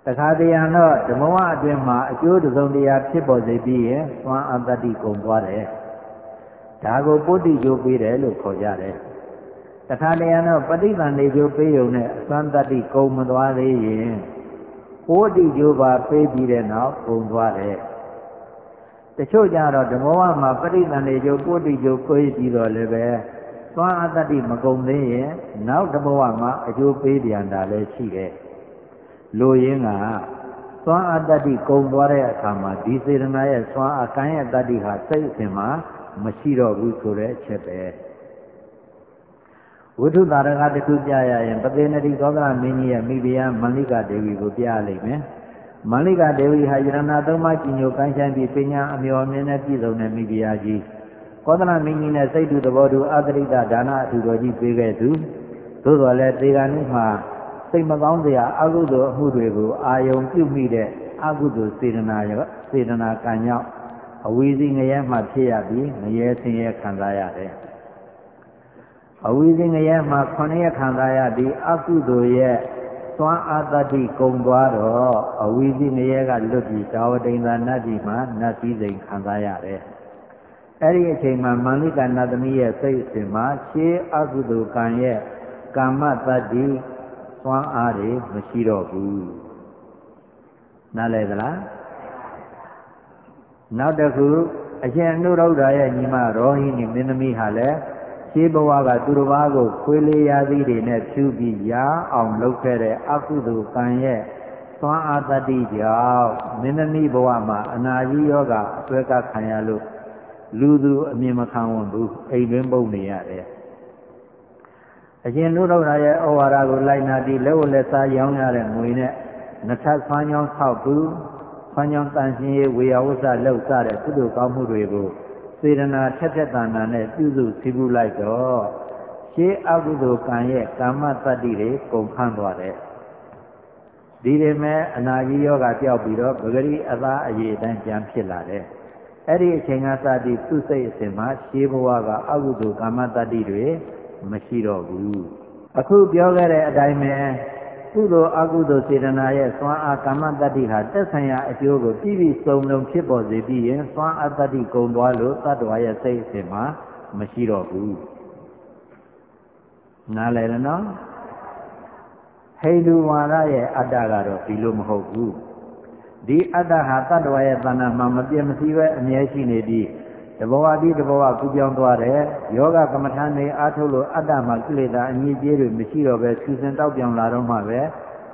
တခါတရံတော့ဓမ္မဝအတွင်းမှာအကျိုးတစုံတရာဖြစ်ပေါ်စေပြီးရင်သွမ်းအားတတ္တိကုန်သွားတယ်ဒါကိုပုတ္တိကျိုးပေးတယ်လို့ခေါ်ကြတယ်တခါတရံတော့ပဋိသန္ဓေကျိုးပေးယုံနဲ့အစွမ်းတတ္တိကုန်မသွားသေးရင်ပုတ္တိကျိုးပါပေးပြီးတဲ့နောက်ကုန်သွားတယ် တချို့ကြတော့ဓမ္မဝမှာပရိသန္တိကျိုးပုတ္တိကျိုးကိုပြီးတော့လည်းပဲသွားအတ္တိမကုံသေးရင်နောက်ဓမ္မဝမှာအကျိုးပေးပြန်တာလည်းရှိတယ်လိုရင်းကသွားအတ္တိကုံသွားတဲ့အခါမှာဒီစေတနာရဲ့သွားအကံရဲ့တတ္တိဟာစိတ်အစဉ်မှာမရှိတော့ဘူးဆိုတဲ့အချက်ပဲဝိထုတာရကတခုပြရရင်ပသေနတိသောကမင်းကြီးရဲ့မိဖုရားမန္လိကဒေဝီကိုပြရလိမ့်မယ် မန္လိကဒေဝီဟာယရဏသုံးပါးကြီးညိုကန်းဆိုင်ပြီးပညာအမျော်မြင်နဲ့ပြည့်စုံတဲ့မိဖုရားကြီးကောသလမင်းကြီးနဲ့စိတ်တူသဘောတူအတရိတဒါနအထူတော်ကြီးပေးခဲ့သူသို့တော်လည်းသေကနေ့မှာစိတ်မကောင်းစရာအကုသိုလ်အမှုတွေကိုအာယုံပြုမိတဲ့အကုသိုလ်စေတနာရောစေတနာကံကြောင့်အဝီစီငရဲမှဖြစ်ရပြီးငရဲဆင်းရဲခံစားရတယ်အဝီစီငရဲမှာခொနည်းခံစားရပြီးအကုသိုလ်ရဲ့ သွားအာတတိကုံသွားတော့အဝီစီငရဲကလွတ်ပြီးတာဝတိန်သာနတ်ကြီးမှာနတ်စည်းစိမ်ခံစားရတယ်အဲ့ဒီအချိန်မှာမန္လိကနတ်သမီးရဲ့စိတ်အစဉ်မှာရှေးအကုသိုလ်ကံရဲ့ကာမတတ္တိသွားအားတွေမရှိတော့ဘူးနားလည်သလားနောက်တစ်ခုအရှင်အနုရုဒ္ဓရဲ့ညီမရောဟိနိမင်းသမီးဟာလည်း ရှင်းဘဝကသူတစ်ပါးကိုခွေးလေးရာသီးတွေနဲ့ဖြူပြီးရာအောင်လုပ်ခဲ့တဲ့အကုသိုလ်ကံရဲ့သွားအာတတိကြောင့်မင်းသမီးဘဝမှာအနာကြီးယောဂအစွဲကခံရလို့လူသူအမြင်မခံဝန်ဘူးအိမ်တွင်းပုံနေရတယ်အရှင်နုရုဒ္ဓရဲ့ဩဝါဒကိုလိုက်နာပြီးလက်ဝလက်စားရောင်းရတဲ့ငွေနဲ့နှစ်ထပ်ဆွမ်းကြောင်းဆောက်ဘူးဆွမ်းကြောင်းတန်ရှင်ရေးဝေယဝဆလှုပ်စတဲ့ကုသိုလ်ကောင်းမှုတွေကို စေတနာထက်ထက်တန်တန်နဲ့ပြုစုစည်းပူလိုက်တော့ရှေးအကုသိုလ်ကံရဲ့ကာမတတ္တိတွေကုန်ခန်းသွားတယ်ဒီတွေမဲ့အနာကြီးယောဂပြောက်ပြီးတော့ပဂရိအသားအရေးအတိုင်းပြန်ဖြစ်လာတယ်အဲ့ဒီအချိန်ကစသည်သူ့စိတ်အစဉ်မှာရှေးဘဝကအကုသိုလ်ကာမတတ္တိတွေမရှိတော့ဘူးအခုပြောခဲ့တဲ့အတိုင်းပဲ ကုသိုလ်အကုသိုလ်စေတနာရဲ့သွမ်းအားကာမတတ္တိဟာတက်ဆိုင်ရာအကျိုးကိုပြည့်ပြည့်စုံစုံဖြစ်ပေါ်စေပြီးရင်သွမ်းအတ္တိကုံသွားလို့တတ္တဝါရဲ့စိတ်အစဉ်မှာမရှိတော့ဘူးနားလည်တယ်နော်ဟိန္ဒူဝါဒရဲ့အတ္တကတော့ဒီလိုမဟုတ်ဘူးဒီအတ္တဟာတတ္တဝါရဲ့တဏ္ဍာမှာမပြည့်မစည်ပဲအမြဲရှိနေပြီး တဘဝပြီးတဘဝကူပြောင်းသွားတယ်ယောဂကမ္မထာနေအားထုတ်လို့အတ္တမှာကိလေသာအငြိကျေးတွေမရှိတော့ပဲဆူစင်တောက်ပြောင်လာတော့မှပဲ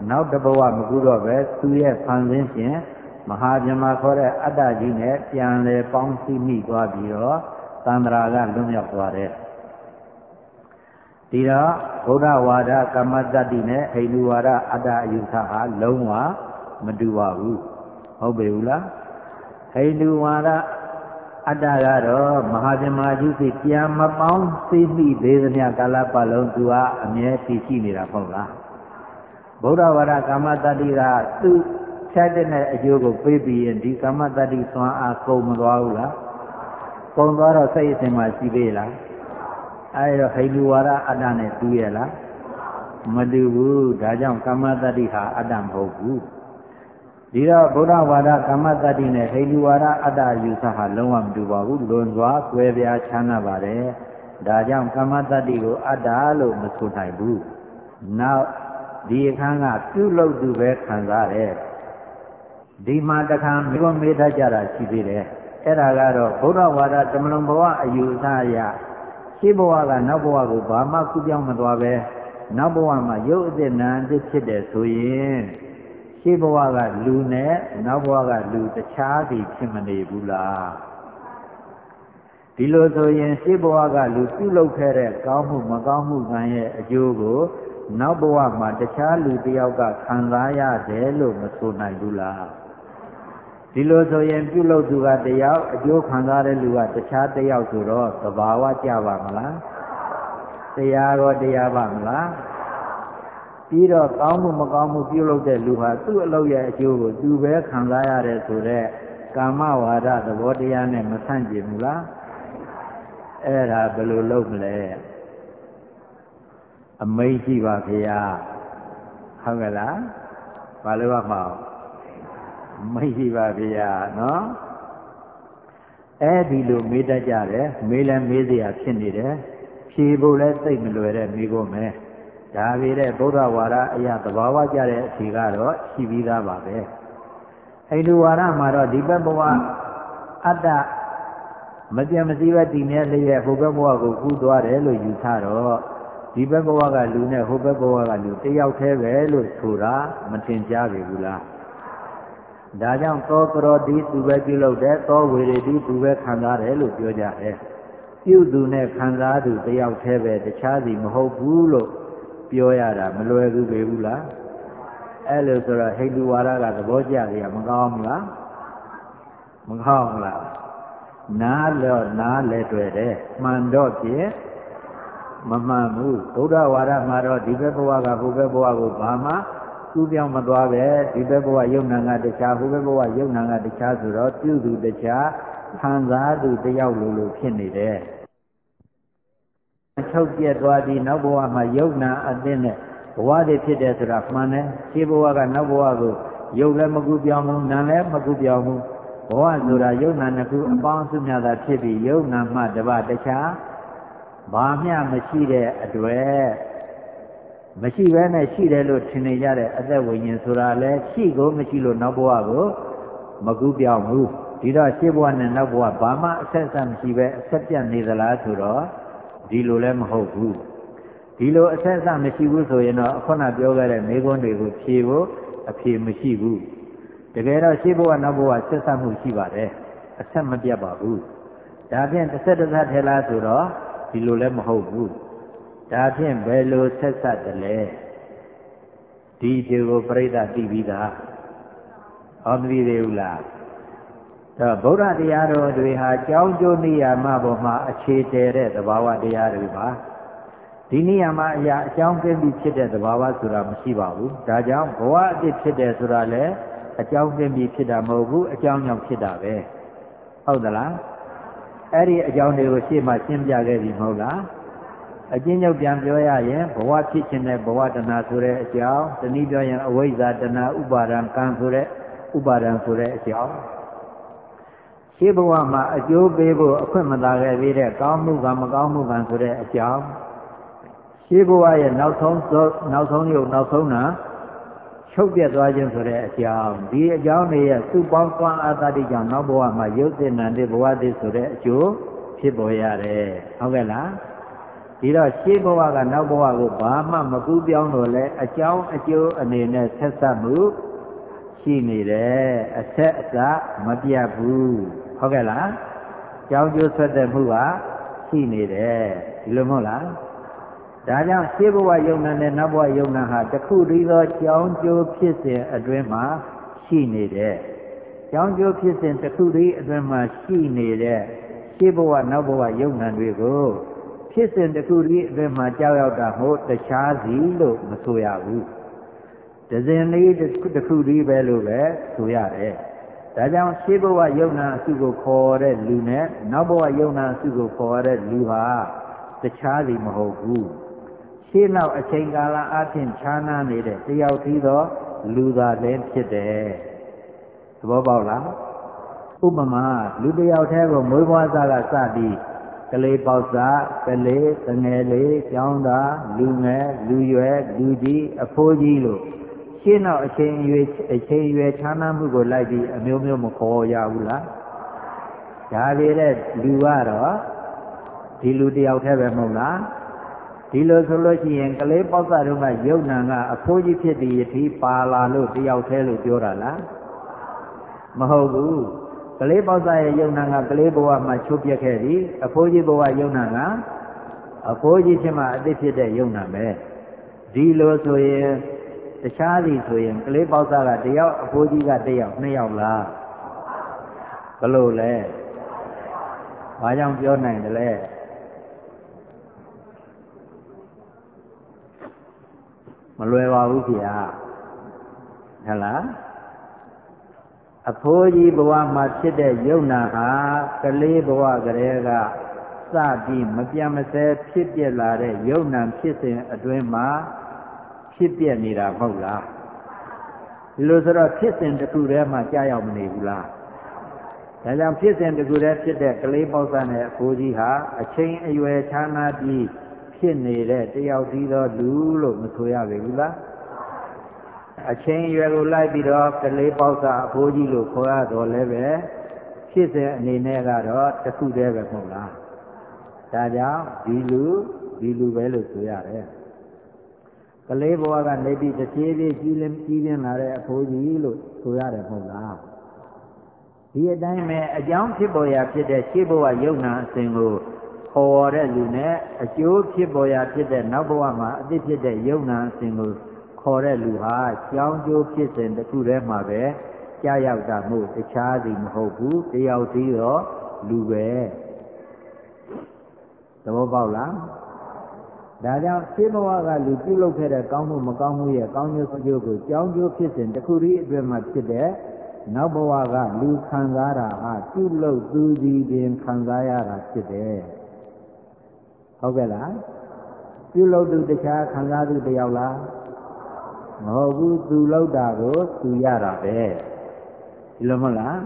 နောက်တဘဝမကူတော့ပဲသူရဲ့ဖန်ဆင်းရှင်မဟာမြမခေါ်တဲ့အတ္တကြီးနဲ့ပြန်လဲပေါင်းစည်းမိသွားပြီးတော့သန္တရာကလွတ်မြောက်သွားတယ်ဒီတော့ဗုဒ္ဓဝါဒကမ္မတတ္တိနဲ့ဟိန္ဒူဝါဒအတ္တအယူဆဟာလုံးဝမတူပါဘူးဟုတ်ပြီဘူးလားဟိန္ဒူဝါဒ အတ္တကတော့မဟာဗြဟ္မာကျုစိပြန်မပေါင်းသိမိသေးသမျှကာလပတ်လုံးသူဟာအမြဲတည်ရှိနေတာဟုတ်လားဗုဒ္ဓဝါဒကာမတတ္တိကသူ့ဖြတ်တဲ့အကျိုးကိုပေးပြီးရင်ဒီကာမတတ္တိသွမ်းအားကုန်မသွားဘူးလားကုန်သွားတော့စိတ်အစဉ်မှာရှိသေးလားအဲဒါဟိန္ဒူဝါဒအတ္တနဲ့တူရဲ့လားမတူဘူးဒါကြောင့်ကာမတတ္တိဟာအတ္တမဟုတ်ဘူး ဒီတော့ဗုဒ္ဓဝါဒကာမတတ္တိနဲ့ဟိန္ဒူဝါဒအတ္တယူဆဟာလုံးဝမတူပါဘူးလွန်စွာကွဲပြားခြားနာပါတယ်ဒါကြောင့်ကာမတတ္တိကိုအတ္တလို့မဆိုနိုင်ဘူးနောက်ဒီအခန်းကပြုလုပ်သူပဲခံစားတယ်ဒီမှာတခါမြို့မေးတတ်ကြတာရှိသေးတယ်အဲ့ဒါကတော့ဗုဒ္ဓဝါဒတမလွန်ဘဝအယူအဆအရရှင်းဘဝကနောက်ဘဝကိုဘာမှကူးပြောင်းမသွားပဲနောက်ဘဝမှာရုပ်အစ်နာအစ်ဖြစ်တယ်ဆိုရင် ရှင်းဘဝကလူနဲ့နောက်ဘဝကလူတခြားစီဖြစ်မနေဘူးလားဒီလိုဆိုရင်ရှင်းဘဝကလူပြုလုပ်ခဲ့တဲ့ကောင်းမှုမကောင်းမှုကံရဲ့အကျိုးကိုနောက်ဘဝမှာတခြားလူတစ်ယောက်ကခံစားရတယ်လို့မဆိုနိုင်ဘူးလားဒီလိုဆိုရင်ပြုလုပ်သူကတယောက်အကျိုးခံစားတဲ့လူကတခြားတယောက်ဆိုတော့သဘာဝကြပါမလားတရားရောတရားပါမလား ပြီးတော့ကောင်းမှုမကောင်းမှုပြုလုပ်တဲ့လူဟာသူ့အလုပ်ရဲ့အကျိုးကိုသူပဲခံစားရတယ်ဆိုတော့ကာမဝါဒသဘောတရားနဲ့မဆန့်ကျင်ဘူးလားအဲ့ဒါဘယ်လိုလုပ်မလဲအမိန့်ရှိပါခင်ဗျာဟုတ်ကဲ့လားဘာလို့မှမအောင်မိတ်ရှိပါခင်ဗျာနော်အဲ့ဒီလိုမေးတတ်ကြတယ်မေးလဲမေးစရာဖြစ်နေတယ်ဖြေဖို့လဲသိမလွယ်တဲ့မိကုန်မယ် ဒါပေတဲ့ဗုဒ္ဓဝါဒအရာသဘာဝကြတဲ့အဖြေကတော့ရှိပြီးသားပါပဲဟိန္ဒူဝါဒမှာတော့ဒီဘက်ဘဝအတ္တမပြတ်မစည်းပဲတည်မြဲလျက်ဟိုဘက်ဘဝကိုကူးသွားတယ်လို့ယူဆတော့ဒီဘက်ဘဝကလူနဲ့ဟိုဘက်ဘဝကလူတယောက်တည်းပဲလို့ဆိုတာမထင်ရှားပြီဘူးလားဒါကြောင့်သောကရောတိသူပဲပြုလုပ်တယ်သောဝေရတိသူပဲခံစားတယ်လို့ပြောကြတယ်ပြုသူနဲ့ခံစားသူတယောက်တည်းပဲတခြားစီမဟုတ်ဘူးလို့ ပြောရတာမလွယ်ဘူးပဲဘူးလားအဲ့လိုဆိုတော့ဟိန္ဒူဝါဒကသဘောကျကြရမကောင်းဘူးလားမကောင်းဘူးလားနားလောနားလဲတွေ့တယ်မှန်တော့ဖြင့်မမှန်ဘူးဗုဒ္ဓဝါဒမှာတော့ဒီဘက်ဘဝကဟိုဘက်ဘဝကိုဘာမှကူးပြောင်းမသွားပဲဒီဘက်ဘဝယုံနာကတခြားဟိုဘက်ဘဝယုံနာကတခြားဆိုတော့ပြုသူတခြားခံစားသူတယောက်လိုလိုဖြစ်နေတယ် ချုပ်ပြက်သွားပြီးနောက်ဘဝမှာယုံနာအသင်းနဲ့ဘဝတွေဖြစ်တယ်ဆိုတာမှန်တယ်ရှင်းဘဝကနောက်ဘဝကိုယုံလည်းမကူပြောင်းဘူးနာလည်းမကူပြောင်းဘူးဘဝဆိုတာယုံနာနှစ်ခုအပေါင်းအစုမြတ်သာဖြစ်ပြီးယုံနာမှတပါတခြားဘာမျှမရှိတဲ့အတွက်မရှိဘဲနဲ့ရှိတယ်လို့ထင်နေကြတဲ့အသက်ဝိညာဉ်ဆိုတာလဲရှိကိုမရှိလို့နောက်ဘဝကိုမကူးပြောင်းဘူးဒီတော့ရှေ့ဘဝနဲ့နောက်ဘဝဘာမှအဆက်အဆံမရှိပဲအဆက်ပြတ်နေသလားဆိုတော့ ဒီလိုလည်းမဟုတ်ဘူးဒီလိုအဆက်အဆံမရှိဘူးဆိုရင်တော့အခုနပြောခဲ့တဲ့မိကွန်းတွေကိုဖြေဖို့အဖြေမရှိဘူးတကယ်တော့ရှေ့ဘဝနောက်ဘဝဆက်ဆက်မှုရှိပါတယ်အဆက်မပြတ်ပါဘူးဒါဖြင့်တစ်ဆက်တစ်ဆက်ထဲလားဆိုတော့ဒီလိုလည်းမဟုတ်ဘူးဒါဖြင့်ဘယ်လိုဆက်ဆက်တယ်လဲဒီဒီကိုပြိဿသိပြီးသားဟောမသိသေးဘူးလား တော့ဗုဒ္ဓတရားတော်တွေဟာကြောင်းကျိုးနိယာမပေါ်မှာအခြေတည်တဲ့သဘာဝတရားတွေပါဒီနိယာမအရာအကြောင်းကင်းပြီးဖြစ်တဲ့သဘာဝဆိုတာမရှိပါဘူးဒါကြောင့်ဘဝအစ်ဖြစ်တယ်ဆိုတာလည်းအကြောင်းကင်းပြီးဖြစ်တာမဟုတ်ဘူးအကြောင်းကြောင့်ဖြစ်တာပဲဟုတ်သလားအဲ့ဒီအကြောင်းတွေကိုရှေ့မှာရှင်းပြခဲ့ပြီမဟုတ်လားအကျဉ်းချုပ်ပြန်ပြောရရင်ဘဝဖြစ်ခြင်းနဲ့ဘဝတဏှာဆိုတဲ့အကြောင်းတနည်းပြောရင်အဝိဇ္ဇာတဏှာဥပါဒံကံဆိုတဲ့ဥပါဒံဆိုတဲ့အကြောင်း ရှေးဘဝမှာအကျိုးပေးဖို့အခွင့်မသာခဲ့သေးတဲ့ကောင်းမှုကမကောင်းမှုကံဆိုတဲ့အကြောင်းရှေးဘဝရဲ့နောက်ဆုံးနောက်ဆုံးရုပ်နောက်ဆုံးနာချုပ်ပြတ်သွားခြင်းဆိုတဲ့အကြောင်းဒီအကြောင်းတွေရဲ့စုပေါင်းသွားအာသတိကြောင့်နောက်ဘဝမှာရုပ်သင်္နံတဲ့ဘဝတည်းဆိုတဲ့အကျိုးဖြစ်ပေါ်ရတယ်ဟုတ်ကဲ့လားဒီတော့ရှေးဘဝကနောက်ဘဝကိုဘာမှမကူးပြောင်းတော့လဲအကြောင်းအကျိုးအနေနဲ့ဆက်ဆက်မှုရှိနေတယ်အဆက်အစမပြတ်ဘူး ဟုတ်ကဲ့လားကြောင်းကျိုးဆက်တဲ့မှုကရှိနေတယ်ဒီလိုမဟုတ်လားဒါကြောင့်ရှေးဘဝယုံနာနဲ့နောက်ဘဝယုံနာဟာတခုတည်းသောကြောင်းကျိုးဖြစ်စဉ်အတွင်းမှာရှိနေတယ်ကြောင်းကျိုးဖြစ်စဉ်တစ်ခုတည်းအတွင်းမှာရှိနေတဲ့ရှေးဘဝနောက်ဘဝယုံ nant တွေကိုဖြစ်စဉ်တစ်ခုတည်းအတွင်းမှာကြောက်ရောက်တာမို့တခြားစီလို့မဆိုရဘူးဒဇင်လေးတစ်ခုတည်းပဲလို့ပဲဆိုရတယ် ဒါကြောင့်ရှေးဘဝယုံ nant အစုကိုခေါ်တဲ့လူနဲ့နောက်ဘဝယုံ nant အစုကိုခေါ်တဲ့လူဟာတခြားစီမဟုတ်ဘူးရှေးနောက်အချိန်ကာလအချင်းခြားနားနေတဲ့တယောက်ပြီးတော့လူသာလည်းဖြစ်တယ်သဘောပေါက်လားဥပမာလူတယောက်တည်းကိုမွေးဖွားစားကစပြီးကလေးပေါက်စားကလေးတငယ်လေးကျောင်းသားလူငယ်လူရွယ်လူကြီးအဖိုးကြီးလို့ ရှင်းတော့အချိန်ရွေအချိန်ရွယ်ခြားနားမှုကိုလိုက်ပြီးအမျိုးမျိုးမခေါ်ရဘူးလားဒါလေတဲ့လူကတော့ဒီလူတယောက်တည်းပဲမဟုတ်လားဒီလိုဆိုလို့ရှိရင်ကလေးပေါက်စားတုန်းကယုံနာကအဖိုးကြီးဖြစ်ပြီးယတိပါလာလို့တယောက်တည်းလို့ပြောတာလားမဟုတ်ဘူးကလေးပေါက်စားရဲ့ယုံနာကကလေးဘဝမှာချုပ်ပြက်ခဲ့ပြီအဖိုးကြီးဘဝယုံနာကအဖိုးကြီးဖြစ်မှအသိဖြစ်တဲ့ယုံနာပဲဒီလိုဆိုရင် တခြားစီဆိုရင်ကလေးပေါက်စားကတယောက်အဖိုးကြီးကတယောက်နှစ်ယောက်လားဘလို့လဲဘာကြောင့်ပြောနိုင်တယ်လဲမလွယ်ပါဘူးခင်ဗျာဟဲ့လားအဖိုးကြီးဘဝမှာဖြစ်တဲ့ယုံနာဟာကလေးဘဝကလေးကစပြီးမပြတ်မစဲဖြစ်ပြက်လာတဲ့ယုံနာဖြစ်စဉ်အတွင်းမှာ ဖြစ်ပြက်နေတာမဟုတ်လားဒီလိုဆိုတော့ဖြစ်စဉ်တစ်ခုတည်းမှာကြာရောက်မနေဘူးလားဒါကြောင့်ဖြစ်စဉ်တစ်ခုတည်းဖြစ်တဲ့ကလေးပေါက်စံတဲ့အဖိုးကြီးဟာအချိန်အရွယ်ခြားနာပြီးဖြစ်နေတဲ့တယောက်တည်းသောလူလို့မဆိုရပေဘူးလားအချင်းရွယ်ကိုလိုက်ပြီးတော့ကလေးပေါက်စာအဖိုးကြီးလို့ခေါ်ရတော့လည်းပဲဖြစ်စဉ်အနေနဲ့ကတော့တခုတည်းပဲမဟုတ်လားဒါကြောင့်ဒီလူဒီလူပဲလို့ဆိုရတယ် ကလေးဘဝကနေပြီးတစ်ပြေးပြေးကြီးလင်းကြီးပြင်းလာတဲ့အဖိုးကြီးလို့ဆိုရတယ်မဟုတ်လားဒီအတိုင်းပဲအကြောင်းဖြစ်ပေါ်ရာဖြစ်တဲ့ရှေးဘဝယုံနာအစဉ်ကိုခေါ်တဲ့လူနဲ့အကျိုးဖြစ်ပေါ်ရာဖြစ်တဲ့နောက်ဘဝမှာအသိဖြစ်တဲ့ယုံနာအစဉ်ကိုခေါ်တဲ့လူဟာကြောင်းကျိုးဖြစ်စဉ်တစ်ခုတည်းမှာပဲကြာရောက်တာမို့တခြားစီမဟုတ်ဘူးတယောက်စီတော့လူပဲသဘောပေါက်လား ဒါကြောင့်ရှင်းဘဝကလူပြုလုပ်ခဲ့တဲ့ကောင်းမှုမကောင်းမှုရဲ့ကောင်းကျိုးဆိုးကျိုးကိုကြောင်းကျိုးဖြစ်စဉ်တစ်ခုတည်းအတွင်းမှာဖြစ်တဲ့နောက်ဘဝကလူခံစားတာဟာပြုလုပ်သူစီပင်ခံစားရတာဖြစ်တယ်ဟုတ်ကဲ့လားပြုလုပ်သူတခြားခံစားသူတယောက်လားမဟုတ်ဘူးသူလောက်တာကိုသူရတာပဲဒီလိုမဟုတ်လား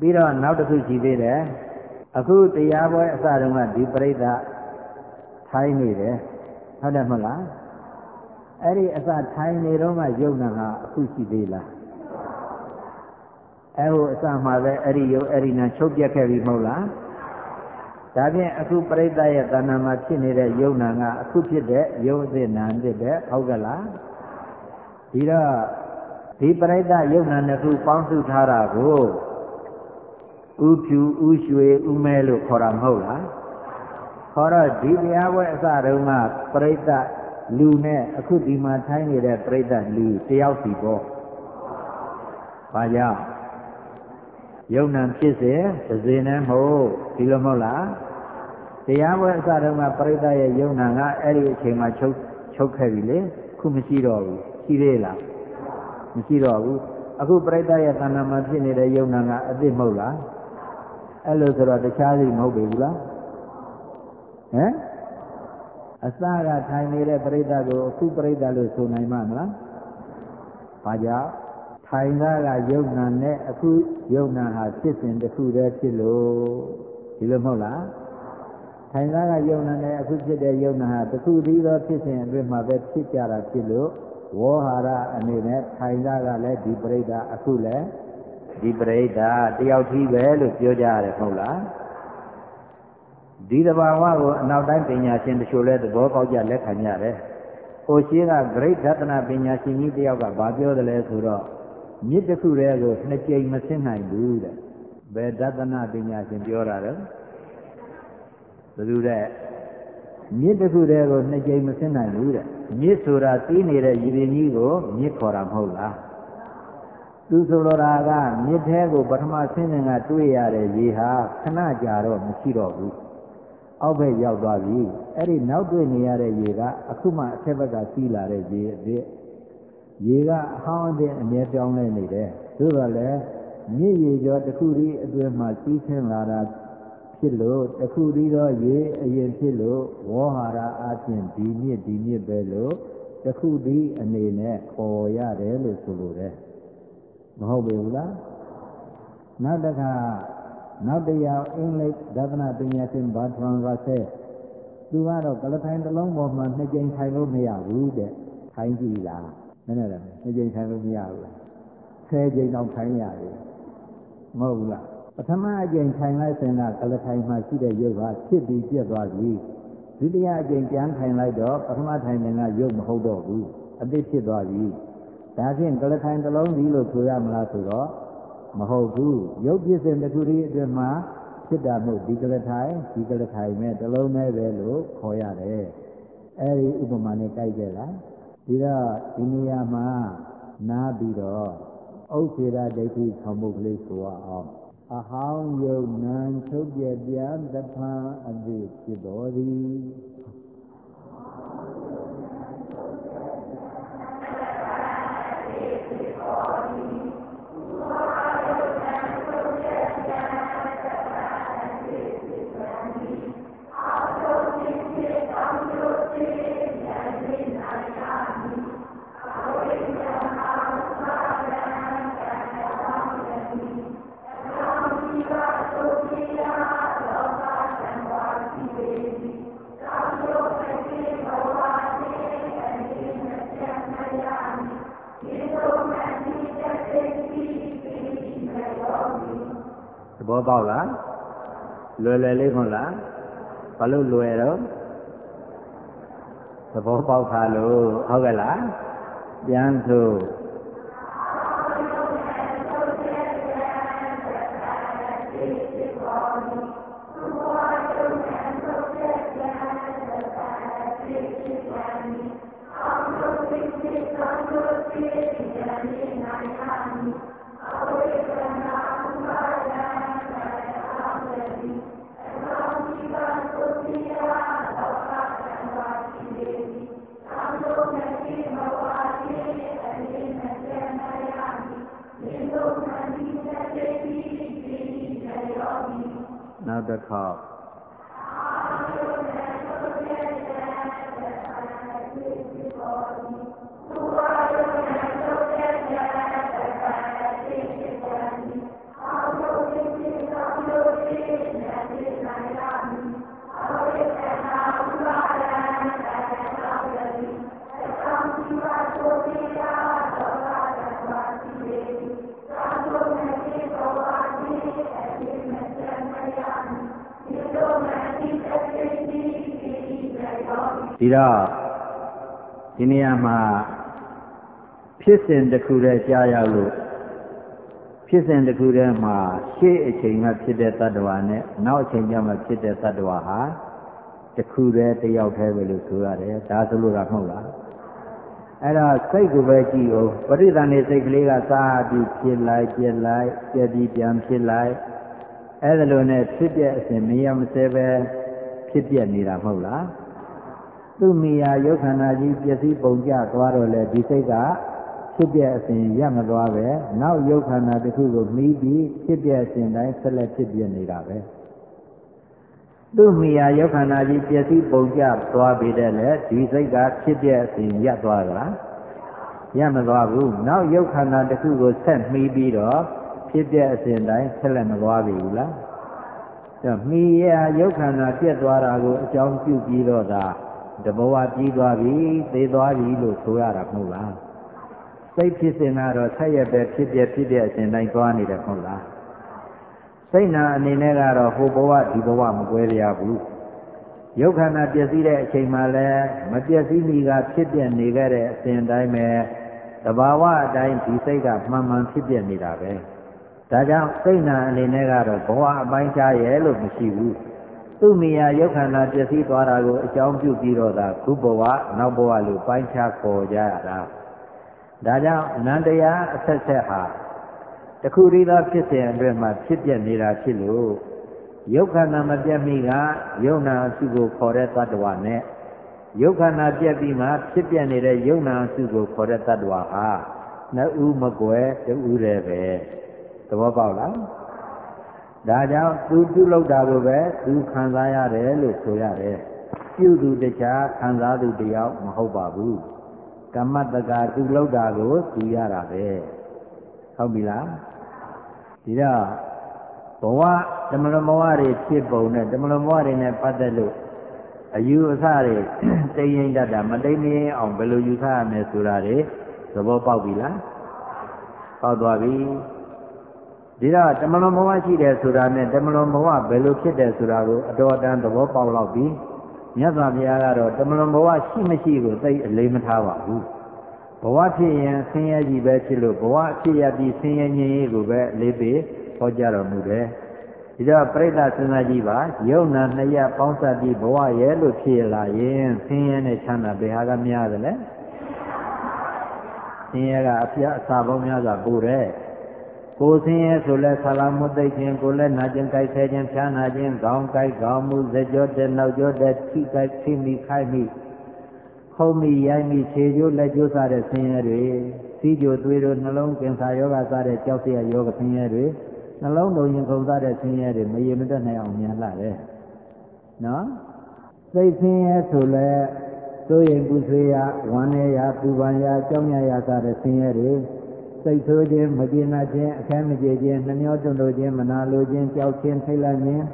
ပြီးတော့နောက်တစ်ခုရှိသေးတယ်အခုတရားပွဲအစတုန်းကဒီပြိဿထိုင်းနေတယ် ဟုတ်တယ်မဟုတ်လားအဲ့ဒီအစထိုင်းနေတော့မှယုံနာကအခုရှိသေးလားအဲ့ဟိုအစမှာပဲအဲ့ဒီယုံအဲ့ဒီနာချုပ်ပြက်ခဲ့ပြီမဟုတ်လားဒါဖြင့်အခုပြိဿရဲ့တဏ္ဍာမှာဖြစ်နေတဲ့ယုံနာကအခုဖြစ်တဲ့ယုံအစ်နာဖြစ်တဲ့ဟုတ်ကလားဒီတော့ဒီပရိသတ်ယုံနာနှစ်ခုပေါင်းစုထားတာကိုဥဖြူဥရွှေဥမဲလို့ခေါ်တာမဟုတ်လား ခေါ်တော့ဒီတရားပွဲအစတုန်းကပရိသတ်လူနဲ့အခုဒီမှာထိုင်းနေတဲ့ပရိသတ်လူတယောက်စီပေါ့ဘာကြောင့်ယုံနာဖြစ်စေသစေနဲ့မဟုတ်ဒီလိုမဟုတ်လားတရားပွဲအစတုန်းကပရိသတ်ရဲ့ယုံနာကအဲ့ဒီအချိန်မှာချုပ်ချုပ်ခဲ့ပြီလေခုမရှိတော့ဘူးရှိသေးလားမရှိတော့ဘူးအခုပြိတ္တရဲ့သဏ္ဍာန်မှာဖြစ်နေတဲ့ယုံနာကအစ်စ်မဟုတ်လားအဲ့လိုဆိုတော့တခြားစီမဟုတ်ပြီဘူးလား ဟမ်အစကထိုင်နေတဲ့ပြိတ္တကိုအခုပြိတ္တလို့ဆိုနိုင်မှာမလားဘာကြောင့်ထိုင်တာကယုံနာနဲ့အခုယုံနာဟာဖြစ်စဉ်တစ်ခုတည်းဖြစ်လို့ဒီလိုမဟုတ်လားထိုင်တာကယုံနာနဲ့အခုဖြစ်တဲ့ယုံနာဟာတစ်ခုတည်းသောဖြစ်စဉ်အတွင်းမှာပဲဖြစ်ကြတာဖြစ်လို့ဝေါဟာရအနေနဲ့ထိုင်တာကလည်းဒီပရိဒအခုလည်းဒီပရိဒတယောက်ထီးပဲလို့ပြောကြရတယ်မဟုတ်လား ဒီတဘာဝကိုအနောက်တိုင်းပညာရှင်တချို့လဲသဘောပေါက်ကြလက်ခံကြတယ်။ဟိုရှိကဂရိတ်ဒသနာပညာရှင်ကြီးတယောက်ကဘာပြောတယ်လဲဆိုတော့မြစ်တစ်ခုတည်းကိုနှစ်ကြိမ်မဆင်းနိုင်ဘူးတဲ့။ဘယ်ဒသနာပညာရှင်ပြောတာလဲ။ဘယ်သူတဲ့မြစ်တစ်ခုတည်းကိုနှစ်ကြိမ်မဆင်းနိုင်ဘူးတဲ့မြစ်ဆိုတာတီးနေတဲ့ရည်ရင်းကြီးကိုမြစ်ခေါ်တာမဟုတ်လားဟသူဆိုလိုတာကမြစ်ထဲကိုပထမဆင်းရင်ကတွေ့ရတဲ့ရေဟာခဏကြာတော့မရှိတော့ဘူး အောက်ဘက်ရောက်သွားပြီအဲ့ဒီနောက်တွေ့နေရတဲ့ရေကအခုမှအထက်ဘက်ကစီးလာတဲ့ရေအစ်ရေကအဟောင်းအင်းအမြဲပြောင်းလဲနေတယ်သို့တော်လည်းမြစ်ရေကျော်တစ်ခုတည်းအတွင်းမှာစီးဆင်းလာတာဖြစ်လို့တစ်ခုတည်းသောရေအရင်ဖြစ်လို့ဝေါဟာရအချင်းဒီမြစ်ဒီမြစ်ပဲလို့တစ်ခုတည်းအနေနဲ့ပေါ်ရတယ်လို့ဆိုလိုတယ်မဟုတ်ပေဘူးလားနောက်တစ်ခါ နောက်တရားအင်္ဂလိပ်ဒသနာပညာရှင်ဘာထရန်ကဆဲသူကတော့ကလထိုင်တစ်လုံးပေါ်မှာနှစ်ကြိမ်ထိုင်လို့မရဘူးတဲ့ထိုင်ကြည့်လားနည်းနည်းလည်းနှစ်ကြိမ်ထိုင်လို့မရဘူးလားဆယ်ကြိမ်တော့ထိုင်ရတယ်မဟုတ်ဘူးလားပထမအကြိမ်ထိုင်လိုက်စဉ်ကကလထိုင်မှာရှိတဲ့ရုပ်ကဖြစ်ပြီးပြတ်သွားပြီဒုတိယအကြိမ်ပြန်ထိုင်လိုက်တော့ပထမထိုင်တဲ့ကရုပ်မဟုတ်တော့ဘူးအသစ်ဖြစ်သွားပြီဒါဖြင့်ကလထိုင်တစ်လုံးစီလို့ဆိုရမလားဆိုတော့ မဟုတ်ဘူးရုပ်ပြည့်စင်တစ်ခုတည်းအတွင်းမှာဖြစ်တာမို့ဒီကလထိုင်ဒီကလထိုင်မဲ့တစ်လုံးနဲ့ပဲလို့ခေါ်ရတယ်အဲဒီဥပမာနဲ့ကြိုက်ကြလားဒီတော့ဒီနေရာမှာနားပြီးတော့ဥစ္စေရဒိဋ္ဌိဆောင်မှုကလေးဆိုအောင်အဟောင်းယုံနံချုပ်ပြပြန်တဖန်အတိဖြစ်တော်သည်ဘော ပေါက်လားလွယ်လွယ်လေးခွန်လားဘာလို့လွယ်တော့သဘောပေါက်တာလို့ဟုတ်ကဲ့လားပြန်ဆို နောက် ဒီတော့ဒီနေရာမှာဖြစ်စဉ်တစ်ခုတည်းကြားရောက်လို့ဖြစ်စဉ်တစ်ခုတည်းမှာရှေ့အချိန်ကဖြစ်တဲ့တ attva နဲ့နောက်အချိန်ကျမှဖြစ်တဲ့တ attva ဟာတစ်ခုတည်းတယောက်တည်းပဲလို့ဆိုရတယ်ဒါဆိုလို့တာမဟုတ်လားအဲ့တော့စိတ်ကိုပဲကြည့်အောင်ပရိသန်နေစိတ်ကလေးကစားပြီးဖြစ်လိုက်ပြက်လိုက်ပြက်ပြီးပြန်ဖြစ်လိုက်အဲ့ဒါလိုနဲ့ဖြစ်ပြအစဉ်မရမစဲပဲဖြစ်ပြနေတာမဟုတ်လား သူ့မိယာရုပ်ခန္ဓာကြီးပျက်စီးပုံကျသွားတော့လေဒီစိတ်ကဖြစ်ပြအစဉ်ရမသွားပဲနောက်ရုပ်ခန္ဓာတစ်ခုကိုမှီးပြီးဖြစ်ပြအစဉ်တိုင်းဆက်လက်ဖြစ်ပြနေတာပဲသူ့မိယာရုပ်ခန္ဓာကြီးပျက်စီးပုံကျသွားပြီးတဲ့လေဒီစိတ်ကဖြစ်ပြအစဉ်ရသွားကြလားရမသွားဘူးနောက်ရုပ်ခန္ဓာတစ်ခုကိုဆက်မှီးပြီးတော့ဖြစ်ပြအစဉ်တိုင်းဆက်လက်မသွားပြီဘူးလားအဲမိယာရုပ်ခန္ဓာပြက်သွားတာကိုအကြောင်းပြုပြီးတော့သာ တဘဝပြီးသွားပြီသေသွားပြီလို့ဆိုရတာမဟုတ်လားစိတ်ဖြစ်စဉ်ကတော့ဆက်ရက်ပဲဖြစ်ပြဖြစ်ပြအစဉ်တိုင်းသွားနေတယ်မဟုတ်လားစိတ်နာအနေနဲ့ကတော့ဟိုဘဝဒီဘဝမကွဲပြားဘူးရုပ်ခန္ဓာပျက်စီးတဲ့အချိန်မှလည်းမပျက်စီးမီကဖြစ်ပြနေခဲ့တဲ့အစဉ်တိုင်းပဲတဘာဝအတိုင်းဒီစိတ်ကမှန်မှန်ဖြစ်ပြနေတာပဲဒါကြောင့်စိတ်နာအနေနဲ့ကတော့ဘဝအပိုင်းခြားရဲ့လို့မရှိဘူး သူ့မိယာရုပ်ခန္ဓာပျက်စီးသွားတာကိုအကြောင်းပြုပြီးတော့သာခုဘဝနောက်ဘဝလို့ပိုင်းခြားခေါ်ကြရတာဒါကြောင့်နန္တရားအဆက်ဆက်ဟာတခုတည်းသောဖြစ်စဉ်အတွင်းမှာဖြစ်ပြနေတာဖြစ်လို့ယုတ်ခန္ဓာမပြတ်မီကယုံနာအစုကိုခေါ်တဲ့တ attva နဲ့ယုတ်ခန္ဓာပြတ်ပြီးမှဖြစ်ပြနေတဲ့ယုံနာအစုကိုခေါ်တဲ့တ attva ဟာနှစ်ဦးမကွယ်တဦးတည်းပဲသဘောပေါက်လား ဒါကြောင့်သူပြုလုပ်တာကိုပဲသူခံစားရတယ်လို့ဆိုရတယ်ပြုသူတခြားခံစားသူတယောက်မဟုတ်ပါဘူးကမ္မတကာသူလုပ်တာကိုသူရတာပဲဟုတ်ပြီလားဒီတော့ဘဝတမလဘဝတွေဖြစ်ပုံနဲ့တမလဘဝတွေနဲ့ပတ်သက်လို့အယူအဆတွေတိမ်ရင်တတ်တာမတိမ်မရင်အောင်ဘယ်လိုယူဆရမလဲဆိုတာတွေသဘောပေါက်ပြီလားပေါက်သွားပြီ ဒီတော့တမလွန်ဘဝရှိတယ်ဆိုတာနဲ့တမလွန်ဘဝဘယ်လိုဖြစ်တယ်ဆိုတာကိုအတော်အတန်သဘောပေါက်လောက်ပြီမြတ်စွာဘုရားကတော့တမလွန်ဘဝရှိမရှိကိုသိအလေးမထားပါဘူးဘဝဖြစ်ရင်ဆင်းရဲကြီးပဲဖြစ်လို့ဘဝဖြစ်ရပြီးဆင်းရဲငြိမ်းရေးကိုပဲအလေးပေးဟောကြားတော်မူတယ်ဒီတော့ပြိဿစဉ်းစားကြည့်ပါယုံနာနှစ်ရပေါင်းစပ်ပြီးဘဝရဲ့လို့ဖြစ်လာရင်ဆင်းရဲနဲ့ချမ်းသာဘယ်ဟာကများသလဲဆင်းရဲကအပြအစာပေါင်းများစွာပို့တယ် ကိုဆင်းရဲဆိုလဲဆလာမွတ်သိခြင်းကိုလည်းနာကျင်ကြိုက်ဆဲခြင်းဖြားနာခြင်းခေါင်းကြိုက်ခေါင်းမူဇကြောတဲ့နောက်ကြောတဲ့ထိကြိုက်ထိမိခိုက်မိခုံးမိရိုက်မိခြေကျိုးလက်ကျိုးစတဲ့ဆင်းရဲတွေစီးကြိုသွေးတို့နှလုံးကင်ဆာယောဂစတဲ့ကြောက်စရာယောဂဆင်းရဲတွေနှလုံးတုံရင်ခုန်စားတဲ့ဆင်းရဲတွေမရေမတက်နိုင်အောင်မြန်လာတယ်နော်စိတ်ဆင်းရဲဆိုလဲစိုးရင်ပူဆွေးရဝမ်းနေရပူပန်ရကြောက်ရရစတဲ့ဆင်းရဲတွေ စိတ်ဆိုးခြင်းမကျေနပ်ခြင်းအခဲမကျေခြင်းနှမျောတွန့်လို့ခြင်းမနာလိုခြင်းကြောက်ခြင်းထိတ်လန့်ခြင်း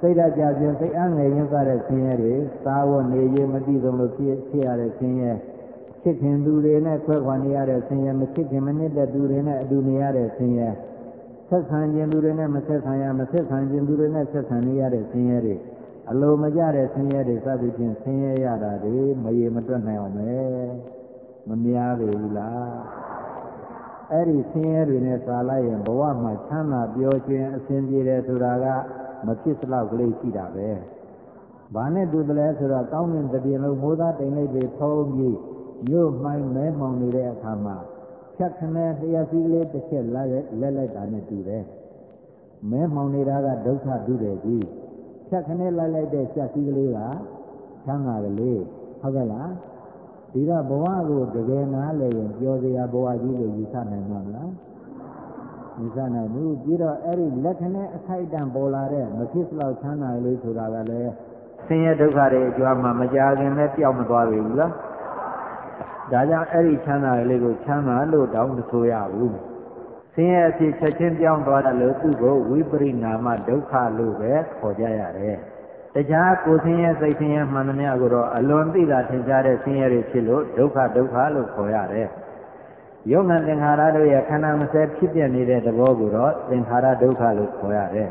စိတ်ဓာတ်ကြခြင်းစိတ်အားငယ်ခြင်းစတဲ့ဆင်းရဲတွေသာဝနေရမသိဆုံးလို့ဖြစ်ဖြစ်ရတဲ့ဆင်းရဲချစ်ခင်သူတွေနဲ့ခွဲခွာနေရတဲ့ဆင်းရဲမချစ်ခင်မနစ်တဲ့သူတွေနဲ့အတူနေရတဲ့ဆင်းရဲဆက်ဆံခြင်းသူတွေနဲ့မဆက်ဆံရမဆက်ဆံခြင်းသူတွေနဲ့ဆက်ဆံနေရတဲ့ဆင်းရဲတွေအလိုမကျတဲ့ဆင်းရဲတွေစသဖြင့်ဆင်းရဲရတာတွေမရေမတွက်နိုင်အောင်ပဲမများပေဘူးလား အဲ့ဒီဆင်းရဲတွေနဲ့စာလိုက်ရင်ဘဝမှာချမ်းသာပျော်ရွှင်အစဉ်ပြေတယ်ဆိုတာကမဖြစ်စလောက်ကလေးရှိတာပဲဘာနဲ့တူတယ်လဲဆိုတော့ကောင်းတဲ့တပြင်းလုံးမိုးသားတိမ်လိုက်တွေဖုံးပြီးမြို့မှိုင်းမဲမှောင်နေတဲ့အခါမှာဖြတ်ခနဲ့တရားစီကလေးတစ်ချက်လက်လက်လိုက်တာနဲ့တူတယ်မဲမှောင်နေတာကဒုက္ခဒုတယ်ကြီးဖြတ်ခနဲ့လိုက်လိုက်တဲ့ဖြတ်စီကလေးကချမ်းသာကလေးဟုတ်ကဲ့လား ဒီတော့ဘဝကိုတကယ်နားလည်ရင်ပြောစရာဘဝကြီးလို့ယူဆနိုင်မှာမလားယူဆနိုင်ဘူးပြီးတော့အဲ့ဒီလက်ခနဲ့အခိုက်အတန့်ပေါ်လာတဲ့မဖြစ်လောက်ချမ်းသာလို့ဆိုတာကလည်းဆင်းရဲဒုက္ခတွေအကြွားမှာမကြခင်လည်းပျောက်မသွားပြီဘူးလားဒါကြောင့်အဲ့ဒီချမ်းသာလေးကိုချမ်းသာလို့တောင်းမဆိုရဘူးဆင်းရဲအဖြစ်ချက်ချင်းပြောင်းသွားတယ်လို့သူ့ကိုဝိပရိနာမဒုက္ခလို့ပဲခေါ်ကြရတယ် တခြားကိုဆင်းရဲစိတ်ဆင်းရဲမှန်သမျှကိုတော့အလွန်သိတာထင်ရှားတဲ့ဆင်းရဲတွေဖြစ်လို့ဒုက္ခဒုက္ခလို့ခေါ်ရတယ်ယုံနာသင်္ခါရတို့ရဲ့ခန္ဓာမစဲဖြစ်ပြနေတဲ့သဘောကိုတော့သင်္ခါရဒုက္ခလို့ခေါ်ရတယ်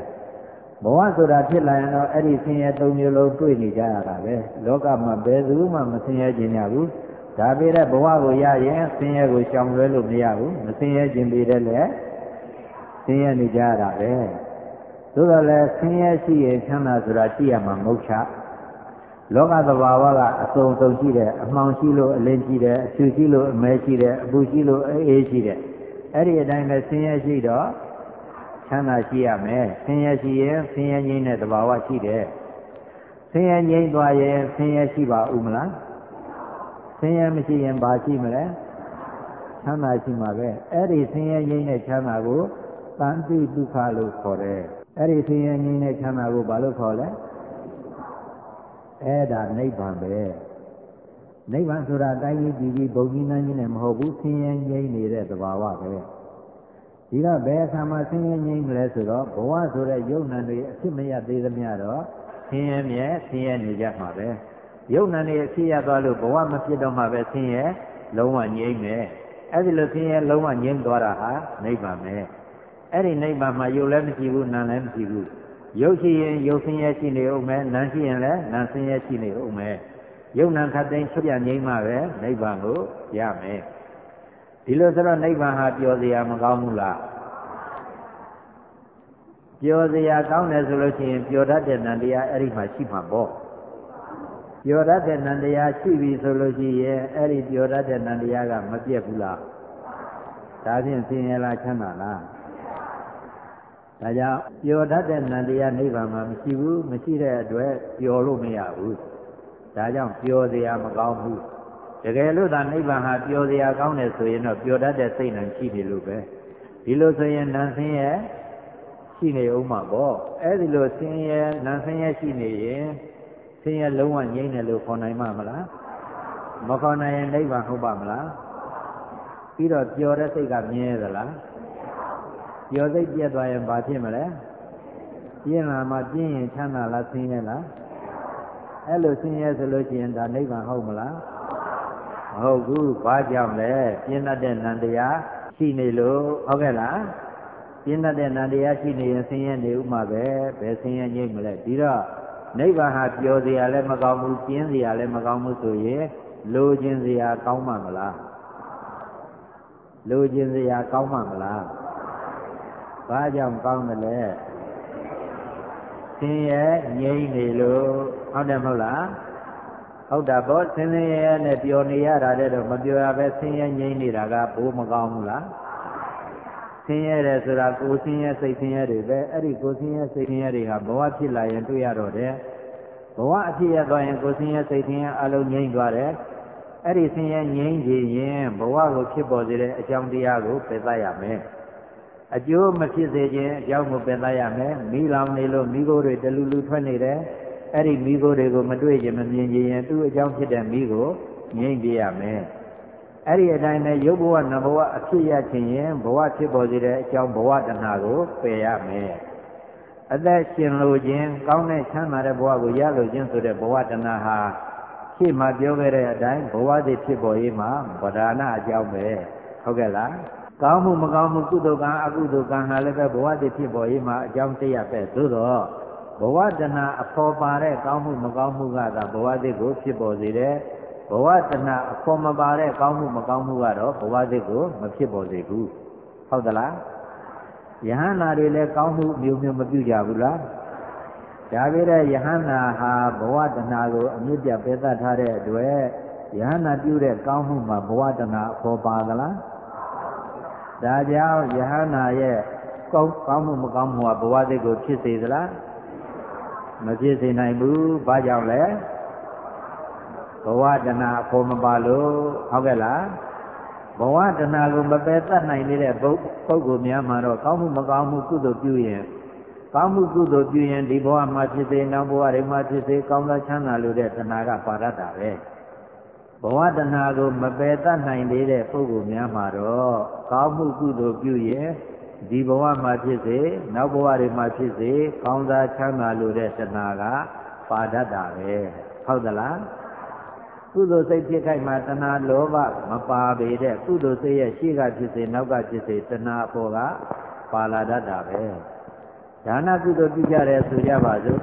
ဘဝဆိုတာဖြစ်လာရင်တော့အဲ့ဒီဆင်းရဲသုံးမျိုးလုံးတွေ့နေကြရတာပဲလောကမှာဘယ်သူမှမဆင်းရဲခြင်းကြဘူးဒါပေမဲ့ဘဝကိုရရင်ဆင်းရဲကိုရှောင်လွဲလို့မရဘူးမဆင်းရဲခြင်းပေတဲ့လည်းဆင်းရဲနေကြရတာပဲ သို့တော်လည်းဆင်းရဲရှိရင်ချမ်းသာဆိုတာရှိရမှာမဟုတ်ချလောကသဘာဝကအစုံစုံရှိတယ်အမှောင်ရှိလို့အလင်းရှိတယ်အဖြူရှိလို့အမဲရှိတယ်အပူရှိလို့အေးရှိတယ်အဲ့ဒီအတိုင်းပဲဆင်းရဲရှိတော့ချမ်းသာရှိရမယ်ဆင်းရဲရှိရင်ဆင်းရဲငြိမ်းတဲ့သဘာဝရှိတယ်ဆင်းရဲငြိမ်းသွားရင်ဆင်းရဲရှိပါဦးမလားဆင်းရဲမရှိရင်ဘာရှိမလဲချမ်းသာရှိမှာပဲအဲ့ဒီဆင်းရဲငြိမ်းတဲ့ချမ်းသာကိုတန်တိဒုက္ခလို့ခေါ်တယ် အဲ့ဒီဆင်းရဲငြိမ်းတဲ့ချမ်းသာကိုဘာလို့ခေါ်လဲအဲ့ဒါနိဗ္ဗာန်ပဲနိဗ္ဗာန်ဆိုတာတိုင်းကြီးကြည်ကြီးဘုံကြီးနှမ်းကြီးနဲ့မဟုတ်ဘူးဆင်းရဲငြိမ်းနေတဲ့သဘာဝပဲဒီတော့ဘယ်အခါမှာဆင်းရဲငြိမ်းမလဲဆိုတော့ဘဝဆိုတဲ့ယုံနာတွေအဖြစ်မရသေးသမျှတော့ဆင်းရဲမြဲဆင်းရဲနေကြမှာပဲယုံနာနေအဖြစ်ရသွားလို့ဘဝမဖြစ်တော့မှပဲဆင်းရဲလုံးဝငြိမ်းမယ်အဲ့ဒီလိုဆင်းရဲလုံးဝငြိမ်းသွားတာဟာနိဗ္ဗာန်ပဲ အဲ့ဒီနိဗ္ဗာန်မှာယုတ်လည်းမရှိဘူးနာမ်လည်းမရှိဘူးရုပ်ရှိရင်ရုပ်ဆင်းရဲရှိနေဦးမယ်နာမ်ရှိရင်လည်းနာမ်ဆင်းရဲရှိနေဦးမယ်ယုံနာခတ်သိမ်းချုပ်ပြငြိမ်းမှပဲနိဗ္ဗာန်ကိုရမယ်ဒီလိုဆိုတော့နိဗ္ဗာန်ဟာပျော်စရာမကောင်းဘူးလားပျော်စရာကောင်းတယ်ဆိုလို့ရှိရင်ပျော်တတ်တဲ့နန္တရားအဲ့ဒီမှာရှိမှာပေါ့ပျော်တတ်တဲ့နန္တရားရှိပြီဆိုလို့ရှိရင်အဲ့ဒီပျော်တတ်တဲ့နန္တရားကမပြတ်ဘူးလားဒါဖြင့်ဆင်းရဲလားချမ်းသာလား ဒါကြောင့်ပျော်တတ်တဲ့နန္တရားနိဗ္ဗာန်မှာမရှိဘူးမရှိတဲ့အတွက်ပျော်လို့မရဘူးဒါကြောင့်ပျော်စရာမကောင်းဘူးတကယ်လို့သာနိဗ္ဗာန်ဟာပျော်စရာကောင်းတယ်ဆိုရင်တော့ပျော်တတ်တဲ့စိတ်နှံရှိတယ်လို့ပဲဒီလိုဆိုရင်နန်းဆင်းရဲ့ရှိနေဦးမှာပေါ့အဲ့ဒီလိုဆင်းရဲနန်းဆင်းရဲရှိနေရင်ဆင်းရဲလုံးဝငြိမ့်တယ်လို့ခေါ်နိုင်မှာမလားမခေါ်နိုင်ရင်နိဗ္ဗာန်ဟုတ်ပါမလားပြီးတော့ပျော်တဲ့စိတ်ကမြဲသလား ပျော်စိတ်ပြတ်သွားရင်ဘာဖြစ်မလဲပြင်းလာမှပြင်းရင်ချမ်းသာလားဆင်းရဲလားအဲ့လိုဆင်းရဲဆိုလို့ရှိရင်ဒါနိဗ္ဗာန်ဟုတ်မလားမဟုတ်ဘူးဘာကြောင့်လဲပြင်းတတ်တဲ့နန္တရားရှိနေလို့ဟုတ်ကဲ့လားပြင်းတတ်တဲ့နန္တရားရှိနေရင်ဆင်းရဲနေဥမှာပဲဘယ်ဆင်းရဲငြိမ့်မလဲဒီတော့နိဗ္ဗာန်ဟာပျော်စရာလည်းမကောင်းဘူးပြင်းစရာလည်းမကောင်းဘူးဆိုရင်လိုခြင်းစရာကောင်းမှမလားလိုခြင်းစရာကောင်းမှမလား ဘာကြောင့်ကောင်းတယ်လဲဆင်းရဲငြိမ့်နေလို့ဟုတ်တယ်မဟုတ်လားဟုတ်တာပေါ့ဆင်းရဲရဲနဲ့ပျော်နေရတာတဲ့တော့မပျော်ရပဲဆင်းရဲငြိမ့်နေတာကဘိုးမကောင်းဘူးလားဆင်းရဲတယ်ဆိုတာကိုယ်ဆင်းရဲစိတ်ဆင်းရဲတွေပဲအဲ့ဒီကိုယ်ဆင်းရဲစိတ်ဆင်းရဲတွေဟာဘဝဖြစ်လာရင်တွေ့ရတော့တယ်ဘဝအဖြစ်ရသွားရင်ကိုယ်ဆင်းရဲစိတ်ဆင်းရဲအလုံးငြိမ့်သွားတယ်အဲ့ဒီဆင်းရဲငြိမ့်ကြရင်ဘဝကိုဖြစ်ပေါ်စေတဲ့အကြောင်းတရားကိုပယ်သရမယ် အကျိုးမဖြစ်စေခြင်းအကြောင်းကိုပယ်လိုက်ရမယ်မိလောင်နေလို့မိကိုတွေတလူလူထွက်နေတယ်အဲ့ဒီမိကိုတွေကိုမတွေ့ခြင်းမမြင်ခြင်းရင်သူ့အကြောင်းဖြစ်တဲ့မိကိုငြိမ့်ပြရမယ်အဲ့ဒီအတိုင်းပဲရုပ်ဘဝနဘဝအဖြစ်ရခြင်းရင်ဘဝဖြစ်ပေါ်စေတဲ့အကြောင်းဘဝတဏှာကိုပယ်ရမယ်အသက်ရှင်လိုခြင်းကောင်းတဲ့ချမ်းသာတဲ့ဘဝကိုရလိုခြင်းဆိုတဲ့ဘဝတဏှာဟာရှေ့မှာပြောခဲ့တဲ့အတိုင်းဘဝသည်ဖြစ်ပေါ်ရေးမှာဗဒါနအကြောင်းပဲဟုတ်ကဲ့လား ကောင်းမှုမကောင်းမှုကုသိုလ်ကံအကုသိုလ်ကံဟာလည်းပဲဘဝသည်ဖြစ်ပေါ်ရေးမှာအကြောင်းတရားပဲသို့တော့ဘဝတဏအဖော်ပါတဲ့ကောင်းမှုမကောင်းမှုကသာဘဝသည်ကိုဖြစ်ပေါ်စေတယ်ဘဝတဏအဖော်မပါတဲ့ကောင်းမှုမကောင်းမှုကတော့ဘဝသည်ကိုမဖြစ်ပေါ်စေဘူးဟုတ်သလားယဟန္တာတွေလည်းကောင်းမှုမျိုးမျိုးမပြုကြဘူးလားဒါပေမဲ့ယဟန္တာဟာဘဝတဏကိုအမြင့်ပြပယ်သတ်ထားတဲ့အတွက်ယဟန္တာပြုတဲ့ကောင်းမှုမှာဘဝတဏအဖော်ပါသလား ဒါကြောင့်ယဟန္တာရဲ့ကောင်းကောင်းမှုမကောင်းမှုကဘဝသည်ကိုဖြစ်စေသလားမဖြစ်စေနိုင်ဘူးဘာကြောင့်လဲဘဝတဏအဖို့မပါလို့ဟုတ်ကဲ့လားဘဝတဏကိုမပယ်တတ်နိုင်တဲ့ပုဂ္ဂိုလ်များမှာတော့ကောင်းမှုမကောင်းမှုကုသိုလ်ပြုရင်ကောင်းမှုကုသိုလ်ပြုရင်ဒီဘဝမှာဖြစ်စေနောက်ဘဝတွေမှာဖြစ်စေကောင်းသောချမ်းသာလို့တဲ့တဏကပါရတ္တာပဲ ဘဝတဏကိုမပယ်တတ်နိုင်သေးတဲ့ပုဂ္ဂိုလ်များမှာတော့ကောင်းမှုကုသိုလ်ပြုရင်ဒီဘဝမှာဖြစ်စေနောက်ဘဝတွေမှာဖြစ်စေကောင်းစားချမ်းသာလို့တဲ့တဏှာကပါတတ်တာပဲဟုတ်သလားကုသိုလ်စိတ်ဖြစ်ခိုက်မှာတဏှာလောဘမပါပေတဲ့ကုသိုလ်စိတ်ရဲ့ရှေ့ကဖြစ်စေနောက်ကဖြစ်စေတဏှာအပေါ်ကပါလာတတ်တာပဲဒါနကုသိုလ်ပြုကြတယ်ဆိုကြပါစို့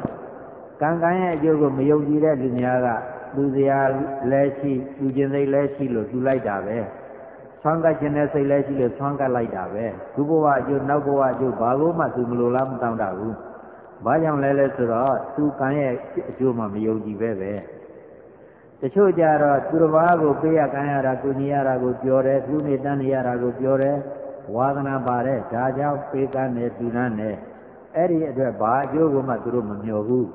ကံကံရဲ့အကျိုးကိုမယုံကြည်တဲ့လူများက လူစရာလဲရှိလူကျင်စိတ်လဲရှိလို့လူလိုက်တာပဲဆွမ်းကပ်ခြင်းနဲ့စိတ်လဲရှိလို့ဆွမ်းကပ်လိုက်တာပဲခုဘဝအကျိုးနောက်ဘဝအကျိုးဘာလို့မှသူမလိုလားမတောင်းတဘူးဘာကြောင့်လဲလဲဆိုတော့သူကံရဲ့အကျိုးမှမယုံကြည်ပဲပဲတချို့ကြတော့သူတစ်ပါးကိုပေးရကမ်းရတာကုညီရတာကိုပြောတယ်သူနေတန်းနေရတာကိုပြောတယ်ဝါသနာပါတယ်ဒါကြောင့်ပေးကမ်းတယ်သူနန်းတယ်အဲ့ဒီအတွက်ဘာအကျိုးကိုမှသူတို့မမျှော်ဘူး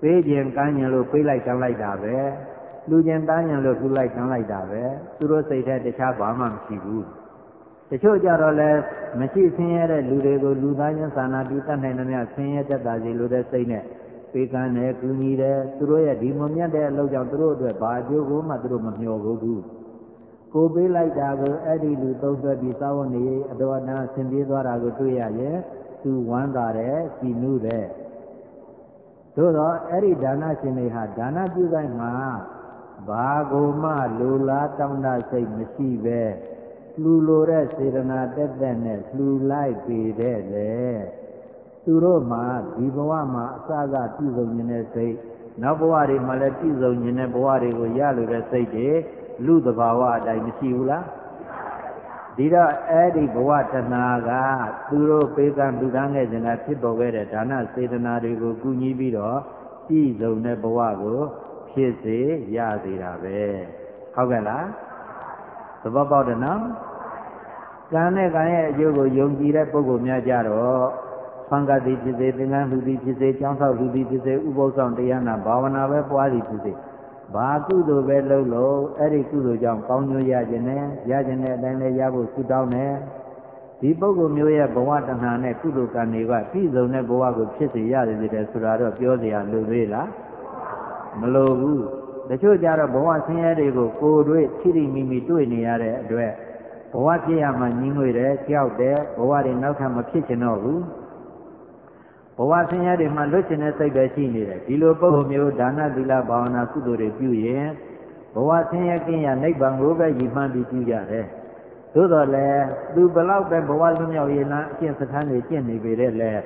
ပေးခြင်းကမ်းခြင်းလို့ပေးလိုက်ကမ်းလိုက်တာပဲလူချင်းတန်းညံလို့လှူလိုက်ခံလိုက်တာပဲသူတို့စိတ်ထဲတခြားဘာမှမရှိဘူးတချို့ကြတော့လဲမရှိဆင်းရဲတဲ့လူတွေကိုလူသားချင်းစာနာပြီးတတ်နိုင်သမျှဆင်းရဲတတ်တာစီလိုတဲ့စိတ်နဲ့ပေးကမ်းတယ်ကူညီတယ်သူတို့ရဲ့ဒီမွန်မြတ်တဲ့အလုပ်ကြောင့်သူတို့အတွက်ဘာအကျိုးကိုမှသူတို့မမျှော်ဘူးကိုပေးလိုက်တာကိုအဲ့ဒီလူသုံးဆွဲပြီးသာဝနေအတော်အနာဆင်ပြေသွားတာကိုတွေ့ရရဲ့သူဝမ်းသာတယ်ကြည်နူးတယ် သို့တော့အဲ့ဒီဒါနရှင်တွေဟာဒါနပြုတိုင်းမှာဘာကိုမှလူလားတောင်းတစိတ်မရှိပဲလှူလိုတဲ့စေတနာတက်တက်နဲ့လှူလိုက်ပေတဲ့လေသူတို့မှာဒီဘဝမှာအစကပြုစုံနေတဲ့စိတ်နောက်ဘဝတွေမှာလည်းပြုစုံနေတဲ့ဘဝတွေကိုရလိုတဲ့စိတ်တွေလူတဘာဝအတိုင်းမရှိဘူးလား ဒီတော့အဲ့ဒီဘဝတဏှာကသူတို့ပေးကံလူတန်းခဲ့စဉ်ကဖြစ်ပေါ်ခဲ့တဲ့ဒါနစေတနာတွေကိုကူညီပြီးတော့ပြည့်စုံတဲ့ဘဝကို ဖြစ်စေရစေတာပဲဟုတ်ကဲ့လားသဘောပေါက်တယ်နော်ကံနဲ့ကံရဲ့အကျိုးကိုယုံကြည်တဲ့ပုဂ္ဂိုလ်များကြတော့ဖန်ကတိဖြစ်စေသင်္ကန်းလူသည်ဖြစ်စေကျောင်းဆောက်လူသည်ဖြစ်စေဥပုသ်ဆောင်တရားနာဘာဝနာပဲပွားသည်ဖြစ်စေ ဘာကုသိုလ်ပဲလုပ်လို့အဲ့ဒီကုသိုလ်ကြောင့်ကောင်းကျိုးရခြင်းနဲ့ရခြင်းနဲ့အတိုင်းလည်းရဖို့ဆုတောင်းတယ်ဒီပုဂ္ဂိုလ်မျိုးရဲ့ဘဝတဏှာနဲ့ကုသိုလ်ကံတွေကပြည်စုံတဲ့ဘဝကိုဖြစ်စေရတယ်တဲ့ဆိုတာတော့ပြောစရာလိုသေးလားမလိုဘူးတချို့ကြတော့ဘဝဆင်းရဲတွေကိုကိုယ်တွေ့ထိထိမိမိတွေ့နေရတဲ့အတွက်ဘဝပြည့်ရမှညင်းငွေတယ်ကြောက်တယ်ဘဝတွေနောက်ထပ်မဖြစ်ချင်တော့ဘူး ဘဝဆင်းရဲတွေမှာလွတ်ချင်တဲ့စိတ်ပဲရှိနေတယ်ဒီလိုပုဂ္ဂိုလ်မျိုးဒါနသီလဘာဝနာကုသိုလ်တွေပြုရင်ဘဝဆင်းရဲကင်းရနိဗ္ဗာန်ကိုပဲရည်မှန်းပြီးပြုကြတယ်သို့တော်လည်းသူဘလောက်ပဲဘဝလွတ်မြောက်ရေးလမ်းအကျင့်စခန်းတွေကျင့်နေပေတဲ့လည်း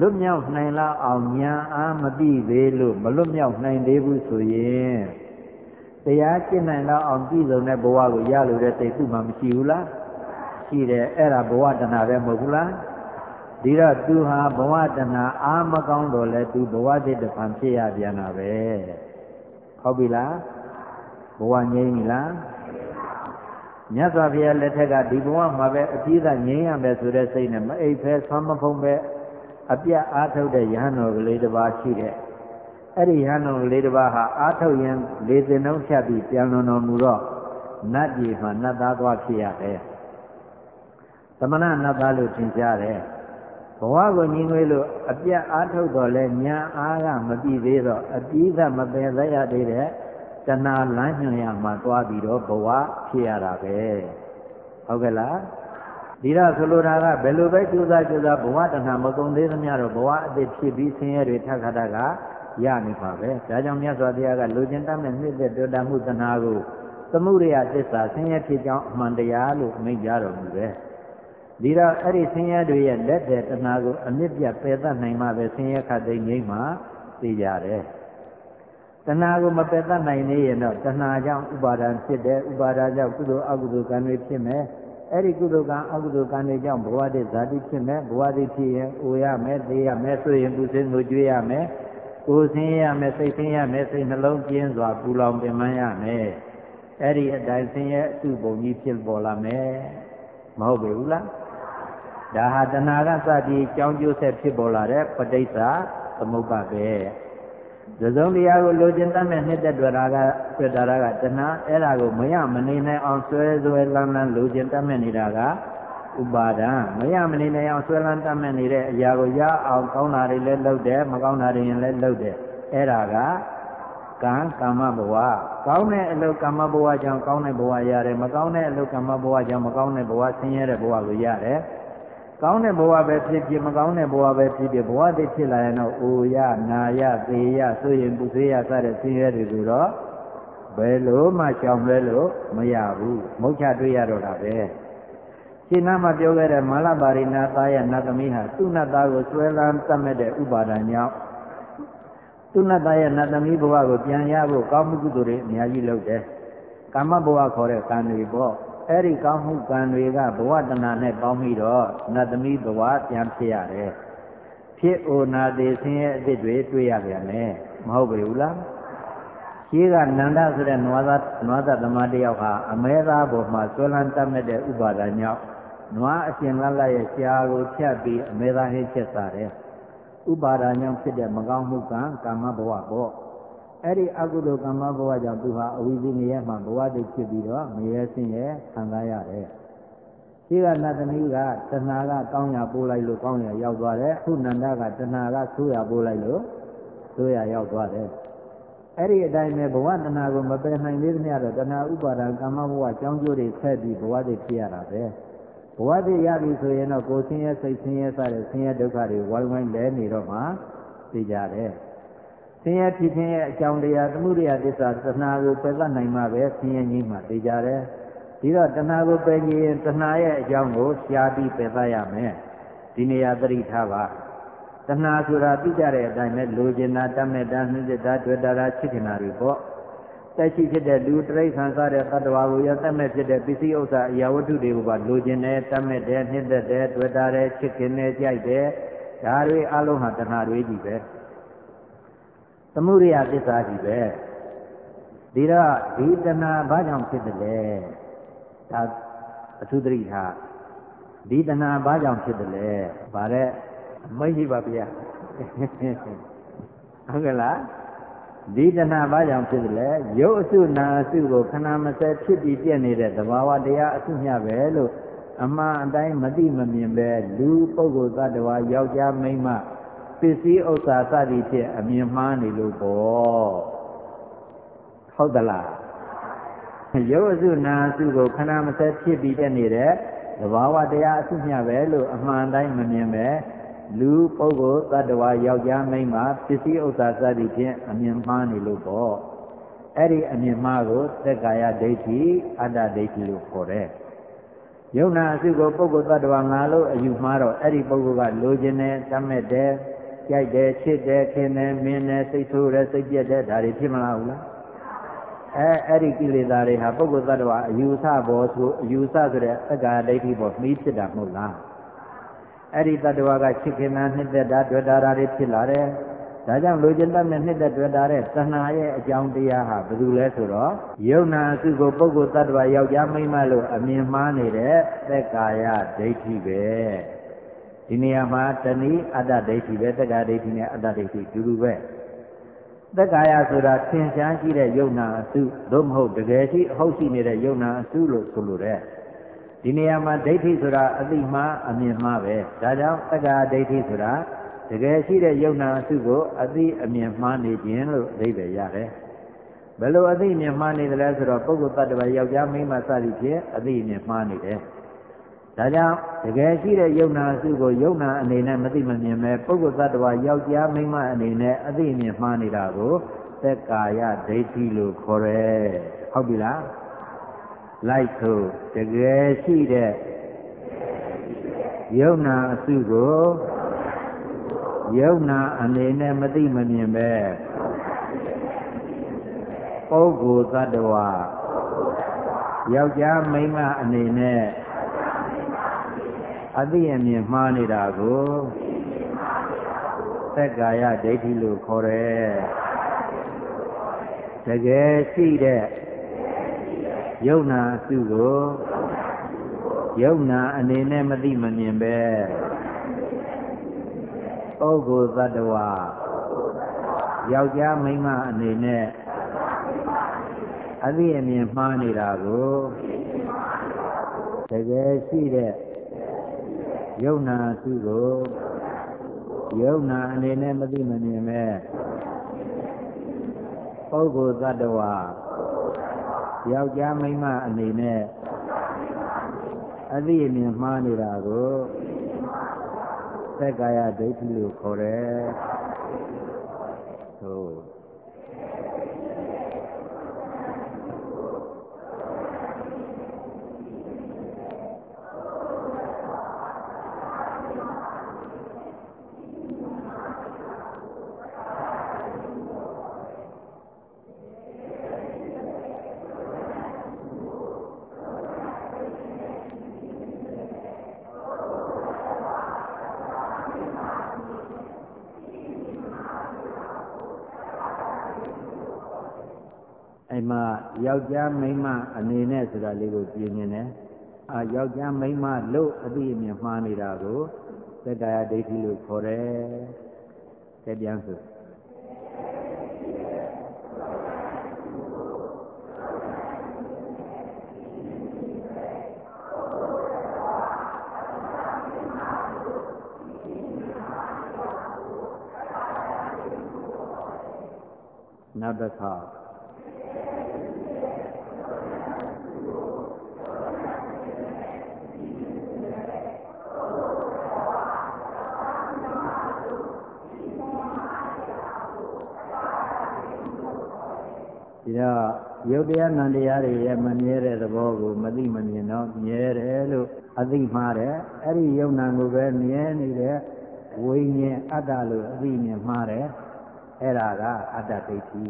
လွတ်မြောက်နိုင်လောက်အောင်ဉာဏ်အားမပြည့်သေးလို့မလွတ်မြောက်နိုင်သေးဘူးဆိုရင်တရားကျင့်နိုင်လောက်အောင်ပြည့်စုံတဲ့ဘဝကိုရလို့တဲ့စိတ်သူ့မှာမရှိဘူးလားရှိတယ်အဲ့ဒါဘဝတဏှာပဲမဟုတ်ဘူးလား ဒီတော့သူဟာဘဝတဏှာအာမကောင်းတော့လဲသူဘဝတည်းတစ်ဖန်ဖြစ်ရပြန်တာပဲဟုတ်ပြီလားဘဝငြိမ်းပြီလားမြတ်စွာဘုရားလက်ထက်ကဒီဘဝမှာပဲအပြည့်အငြိမ်းရမယ်ဆိုတဲ့စိတ်နဲ့မအိပ်ဖဲဆွမ်းမဖုံးပဲအပြတ်အားထုတ်တဲ့ယဟန်တော်ကလေးတစ်ပါးရှိတဲ့အဲ့ဒီယဟန်တော်ကလေးတစ်ပါးဟာအားထုတ်ရင်လေစင်နှုံးဖြတ်ပြီးပြန်လွန်တော်မူတော့နတ်ပြည်မှာနတ်သားသွားဖြစ်ရတယ်သမဏနတ်သားလို့ထင်ရှားတယ် ဘဝကိုညီငွေလို့အပြတ်အားထုတ်တော့လဲညာအားကမပြည့်သေးတော့အပြည့်သက်မပင်သက်ရသေးတဲ့တဏှာလမ်းညွှန်ရမှာသွားပြီးတော့ဘဝဖြစ်ရတာပဲဟုတ်ကဲ့လားဒီတော့ဆိုလိုတာကဘယ်လိုပဲကြိုးစားကြိုးစားဘဝတဏှာမကုန်သေးသမျှတော့ဘဝအသစ်ဖြစ်ပြီးဆင်းရဲတွေထပ်ခါတကရနေပါပဲဒါကြောင့်မြတ်စွာဘုရားကလူချင်းတတ်မဲ့နှစ်သက်တွေ့တာမှုတဏှာကိုသမှုရိယသစ္စာဆင်းရဲဖြစ်ကြောင်းအမှန်တရားလို့မိန့်ကြတော်မူတယ် ဒီတော့အဲ့ဒီဆင်းရဲတွေရဲ့လက်တဲ့တဏှာကိုအမြင့်ပြပယ်တတ်နိုင်မှပဲဆင်းရဲခတ်သိမ်းငြိမ်းမှသိကြတယ်တဏှာကိုမပယ်တတ်နိုင်နေရင်တော့တဏှာကြောင့်ဥပါဒံဖြစ်တယ်ဥပါဒာကြောင့်ကုသိုလ်အကုသိုလ်ကံတွေဖြစ်မယ်အဲ့ဒီကုသိုလ်ကံအကုသိုလ်ကံတွေကြောင့်ဘဝတည်းဇာတိဖြစ်မယ်ဘဝတည်းဖြစ်ရင်အိုရမယ်သိရမယ်ဆိုရင်ပူစင်းငိုကြွေးရမယ်ကိုယ်ဆင်းရမယ်စိတ်ဆင်းရမယ်စိတ်နှလုံးကျင်းစွာပူလောင်ပင်ပန်းရမယ်အဲ့ဒီအတိုင်းဆင်းရဲအစုပုံကြီးဖြစ်ပေါ်လာမယ်မဟုတ်ပေဘူးလား ဒါဟာတဏှာကစပြီးကြောင်းကျိုးဆက်ဖြစ်ပေါ်လာတဲ့ပဋိစ္စသမုပ္ပါပဲသဇုံတရားကိုလိုချင်တတ်မဲ့နှစ်သက်တွေ့တာကတွေ့တာကတဏှာအဲ့ဒါကိုမရမနေနိုင်အောင်ဆွဲဆွဲလန်းလန်းလိုချင်တတ်မဲ့နေတာကဥပါဒံမရမနေနိုင်အောင်ဆွဲလန်းတတ်မဲ့နေတဲ့အရာကိုရအောင်ကောင်းတာတွေလည်းလုပ်တယ်မကောင်းတာတွေရင်လည်းလုပ်တယ်အဲ့ဒါကကံကာမဘဝကောင်းတဲ့အလုပ်ကာမဘဝကြောင့်ကောင်းတဲ့ဘဝရတယ်မကောင်းတဲ့အလုပ်ကာမဘဝကြောင့်မကောင်းတဲ့ဘဝဆင်းရဲတဲ့ဘဝကိုရတယ် ကောင်းတဲ့ဘဝပဲဖြစ်ဖြစ်မကောင်းတဲ့ဘဝပဲဖြစ်ဖြစ်ဘဝသိဖြစ်လာရင်တော့အိုရနာရသေရဆိုရင်ပူဆွေးရစတဲ့ဆင်းရဲတွေကိုတော့ဘယ်လိုမှရှောင်လဲလို့မရဘူးမုတ်ချတွေ့ရတော့တာပဲရှင်းနာမှာပြောခဲ့တဲ့မာလပါရိနာသားရဲ့နတ်သမီးဟာသူ့နတ်သားကိုဆွဲလန်းတတ်မဲ့တဲ့ဥပါဒဏ်ကြောင့်သူ့နတ်သားရဲ့နတ်သမီးဘဝကိုပြန်ရဖို့ကောင်းမှုကုသိုလ်တွေအများကြီးလုပ်တယ်ကာမဘဝခေါ်တဲ့ကံတွေပေါ့ အဲ့ဒီကောင်းမှုကံတွေကဘဝတဏနဲ့ပေါင်းပြီးတော့နတ်သမီးဘဝပြန်ဖြစ်ရတယ်ဖြစ်အိုနာသေးဆင်းရဲအစ်စ်တွေတွေ့ရပြန်တယ်မဟုတ်ပေဘူးလားရှိကနန္ဒဆိုတဲ့နွားသားနွားသားသမားတယောက်ဟာအမဲသားပေါ်မှာဆွဲလန်းတတ်မဲ့တဲ့ဥပါဒဏ်ကြောင့်နွားအရှင်လတ်လတ်ရဲ့ရှားကိုဖြတ်ပြီးအမဲသားဟင်းချက်စားတယ်ဥပါဒဏ်ကြောင့်ဖြစ်တဲ့မကောင်းမှုကံကာမဘဝပေါ့ အဲ့ဒီအကုသိုလ်ကမ္မဘဝကြောင့်သူဟာအဝိဇ္ဇင်းရဲ့မှာဘဝတည်ဖြစ်ပြီးတော့မရဲစင်းရဲ့ခံစားရတယ်။ရှိကနတ်သမီးကတဏှာကကောင်းရပိုးလိုက်လို့ကောင်းရရောက်သွားတယ်။ခုနန္ဒကတဏှာကဆိုးရပိုးလိုက်လို့ဆိုးရရောက်သွားတယ်။အဲ့ဒီအတိုင်းပဲဘဝတဏှာကိုမပယ်နိုင်သေးသမျှတော့တဏှာဥပါဒံကမ္မဘဝကြောင်းကျိုးတွေဆက်ပြီးဘဝတည်ဖြစ်ရတာပဲ။ဘဝတည်ရပြီဆိုရင်တော့ကိုယ်ဆင်းရဲစိတ်ဆင်းရဲစတဲ့ဆင်းရဲဒုက္ခတွေဝိုင်းဝိုင်းလဲနေတော့မှသိကြတယ်။ ဆင်းရဲဖြစ်ခြင်းရဲ့အကြောင်းတရားသမှုတရားသစ္စာတဏှာကိုပယ်သတ်နိုင်မှပဲဆင်းရဲကြီးမှသိကြတယ်ဒီတော့တဏှာကိုပယ်ရင်တဏှာရဲ့အကြောင်းကိုရှားပြီးပယ်သတ်ရမယ်ဒီနေရာသတိထားပါတဏှာဆိုတာသိကြတဲ့အတိုင်းပဲလိုချင်တာတတ်မဲ့တာနှိမ့်တာတွေ့တာချစ်ခင်တာတွေပေါ့တက်ရှိဖြစ်တဲ့လူတရိษံစားတဲ့တ attva ကိုရတတ်မဲ့ဖြစ်တဲ့ပစ္စည်းဥစ္စာအရာဝတ္ထုတွေကိုပါလိုချင်တယ်တတ်မဲ့တယ်နှိမ့်သက်တယ်တွေ့တာတယ်ချစ်ခင်တယ်ကြိုက်တယ်ဒါတွေအလုံးဟာတဏှာတွေကြီးပဲ သမုဒိယသစ္စာကြီးပဲဒီတော့ဒီတဏှာဘာကြောင့်ဖြစ်တယ်လဲဒါအထုသတိထားဒီတဏှာဘာကြောင့်ဖြစ်တယ်လဲဗါတဲ့မိတ်ရှိပါဗျာဟုတ်ကဲ့လားဒီတဏှာဘာကြောင့်ဖြစ်တယ်လဲရုပ်အစုနာအစုကိုခဏမစဲဖြစ်ပြီးပြည့်နေတဲ့သဘာဝတရားအစုမျှပဲလို့အမှန်အတိုင်းမသိမမြင်ပဲလူပုဂ္ဂိုလ်သတ္တဝါယောက်ျားမိန်းမ ပစ္စည်းဥစ္စာစသည်ဖြင့်အမြင်မှားနေလို့ပေါ့ဟုတ်သလားရုပ်အစုနာအစုကိုခဏမစဲဖြစ်ပြီးပြည့်နေတဲ့သဘာဝတရားအစုမျှပဲလို့အမှန်တိုင်းမမြင်ပဲလူပုဂ္ဂိုလ်တ attva ယောက်ျားမိန်းမပစ္စည်းဥစ္စာစသည်ဖြင့်အမြင်မှားနေလို့ပေါ့အဲ့ဒီအမြင်မှားကိုသက်ကာယဒိဋ္ဌိအတ္တဒိဋ္ဌိလို့ခေါ်တယ်ယုံနာအစုကိုပုဂ္ဂိုလ်တ attva ငါလို့အယူမှားတော့အဲ့ဒီပုဂ္ဂိုလ်ကလိုချင်တယ်တတ်မဲ့တယ် ကြိုက်တယ်ချစ်တယ်ခင်တယ်မင်းတယ်စိတ်ဆိုးတယ်စိတ်ပြက်တယ်ဒါတွေဖြစ်မလားဘူးလားအဲအဲ့ဒီကိလေသာတွေဟာပုဂ္ဂိုလ်တ attva အယူဆဘောဆိုအယူဆဆိုတဲ့သက္ကာဒိဋ္ဌိပေါ်မှီးဖြစ်တာမဟုတ်လားအဲ့ဒီတ attva ကချစ်ခင်တာနှစ်သက်တာတွေ့တာတွေဖြစ်လာတယ်ဒါကြောင့်လူကျင်တတ်နဲ့နှစ်သက်တွေ့တာတဲ့တဏှာရဲ့အကြောင်းတရားဟာဘယ်သူလဲဆိုတော့ယုံနာအစုကိုပုဂ္ဂိုလ်တ attva ယောက်ျားမိန်းမလို့အမြင်မှားနေတဲ့သက်ကာယဒိဋ္ဌိပဲ ဒီနေရာမှာတဏှိအတ္တဒိဋ္ဌိပဲသက်ကာဒိဋ္ဌိနဲ့အတ္တဒိဋ္ဌိတူတူပဲသက်ကာယဆိုတာသင်ရှားရှိတဲ့ယုံနာအစုသို့မဟုတ်တကယ်ရှိအဟုတ်ရှိနေတဲ့ယုံနာအစုလို့ဆိုလိုတဲ့ဒီနေရာမှာဒိဋ္ဌိဆိုတာအတိမှားအမြင်မှားပဲဒါကြောင့်သက္ကာဒိဋ္ဌိဆိုတာတကယ်ရှိတဲ့ယုံနာအစုကိုအတိအမြင်မှားနေခြင်းလို့အဓိပ္ပာယ်ရတယ်ဘယ်လိုအသိအမြင်မှားနေတယ်လဲဆိုတော့ပုဂ္ဂိုလ်တ attva ယောက်ျားမိန်းမစသည်ဖြင့်အသိအမြင်မှားနေတယ် ဒါကြောင့်တကယ်ရှိတဲ့ယုံနာအစုကိုယုံနာအနေနဲ့မသိမမြင်ပဲပုဂ္ဂိုလ်တ attva ယောက်ျားမိန်းမအနေနဲ့အသိအမြင်မှားနေတာကိုသက်ကာယဒိဋ္ဌိလို့ခေါ်တယ်ဟုတ်ပြီလားလိုက်ဆိုတကယ်ရှိတဲ့ယုံနာအစုကိုယုံနာအနေနဲ့မသိမမြင်ပဲပုဂ္ဂိုလ်သတ္တဝါယောက်ျားမိန်းမအနေနဲ့ အသိအမြင်မှားနေတာကိုသက်ကာယဒိဋ္ဌိလို့ခေါ်တယ်တကယ်ရှိတဲ့ယုံနာအစုကိုယုံနာအနေနဲ့မသိမမြင်ပဲပုဂ္ဂိုလ်သတ္တဝါယောက်ျားမိန်းမအနေနဲ့အသိအမြင်မှားနေတာကိုတကယ်ရှိတဲ့ ယုံနာစုကိုယုံနာအနေနဲ့မသိမမြင်ပဲပုဂ္ဂိုလ်သတ္တဝါယောက်ျားမိန်းမအနေနဲ့အသိအမြင်မှားနေတာကိုသက္ကာယဒိဋ္ဌိလို့ခေါ်တယ်သို့ အဲ့မှာယောက်ျားမိန်းမအနေနဲ့ဆိုတာလေးကိုပြင်နေတယ်အာယောက်ျားမိန်းမလို့အသိအမြင်မှားနေတာကိုသက္ကာယဒိဋ္ဌိလို့ခေါ်တယ်။ကြည့်ပြန်စို့နောက်တစ်ခါ တော့ယုတ်တရားနံတရားတွေရဲ့မမြဲတဲ့သဘောကိုမသိမမြင်တော့မြဲတယ်လို့အသိမှားတယ်အဲ့ဒီယုံနာကိုပဲမြဲနေတဲ့ဝိညာဉ်အတ္တလို့အသိမြင်မှားတယ်အဲ့ဒါကအတ္တဒိဋ္ဌိ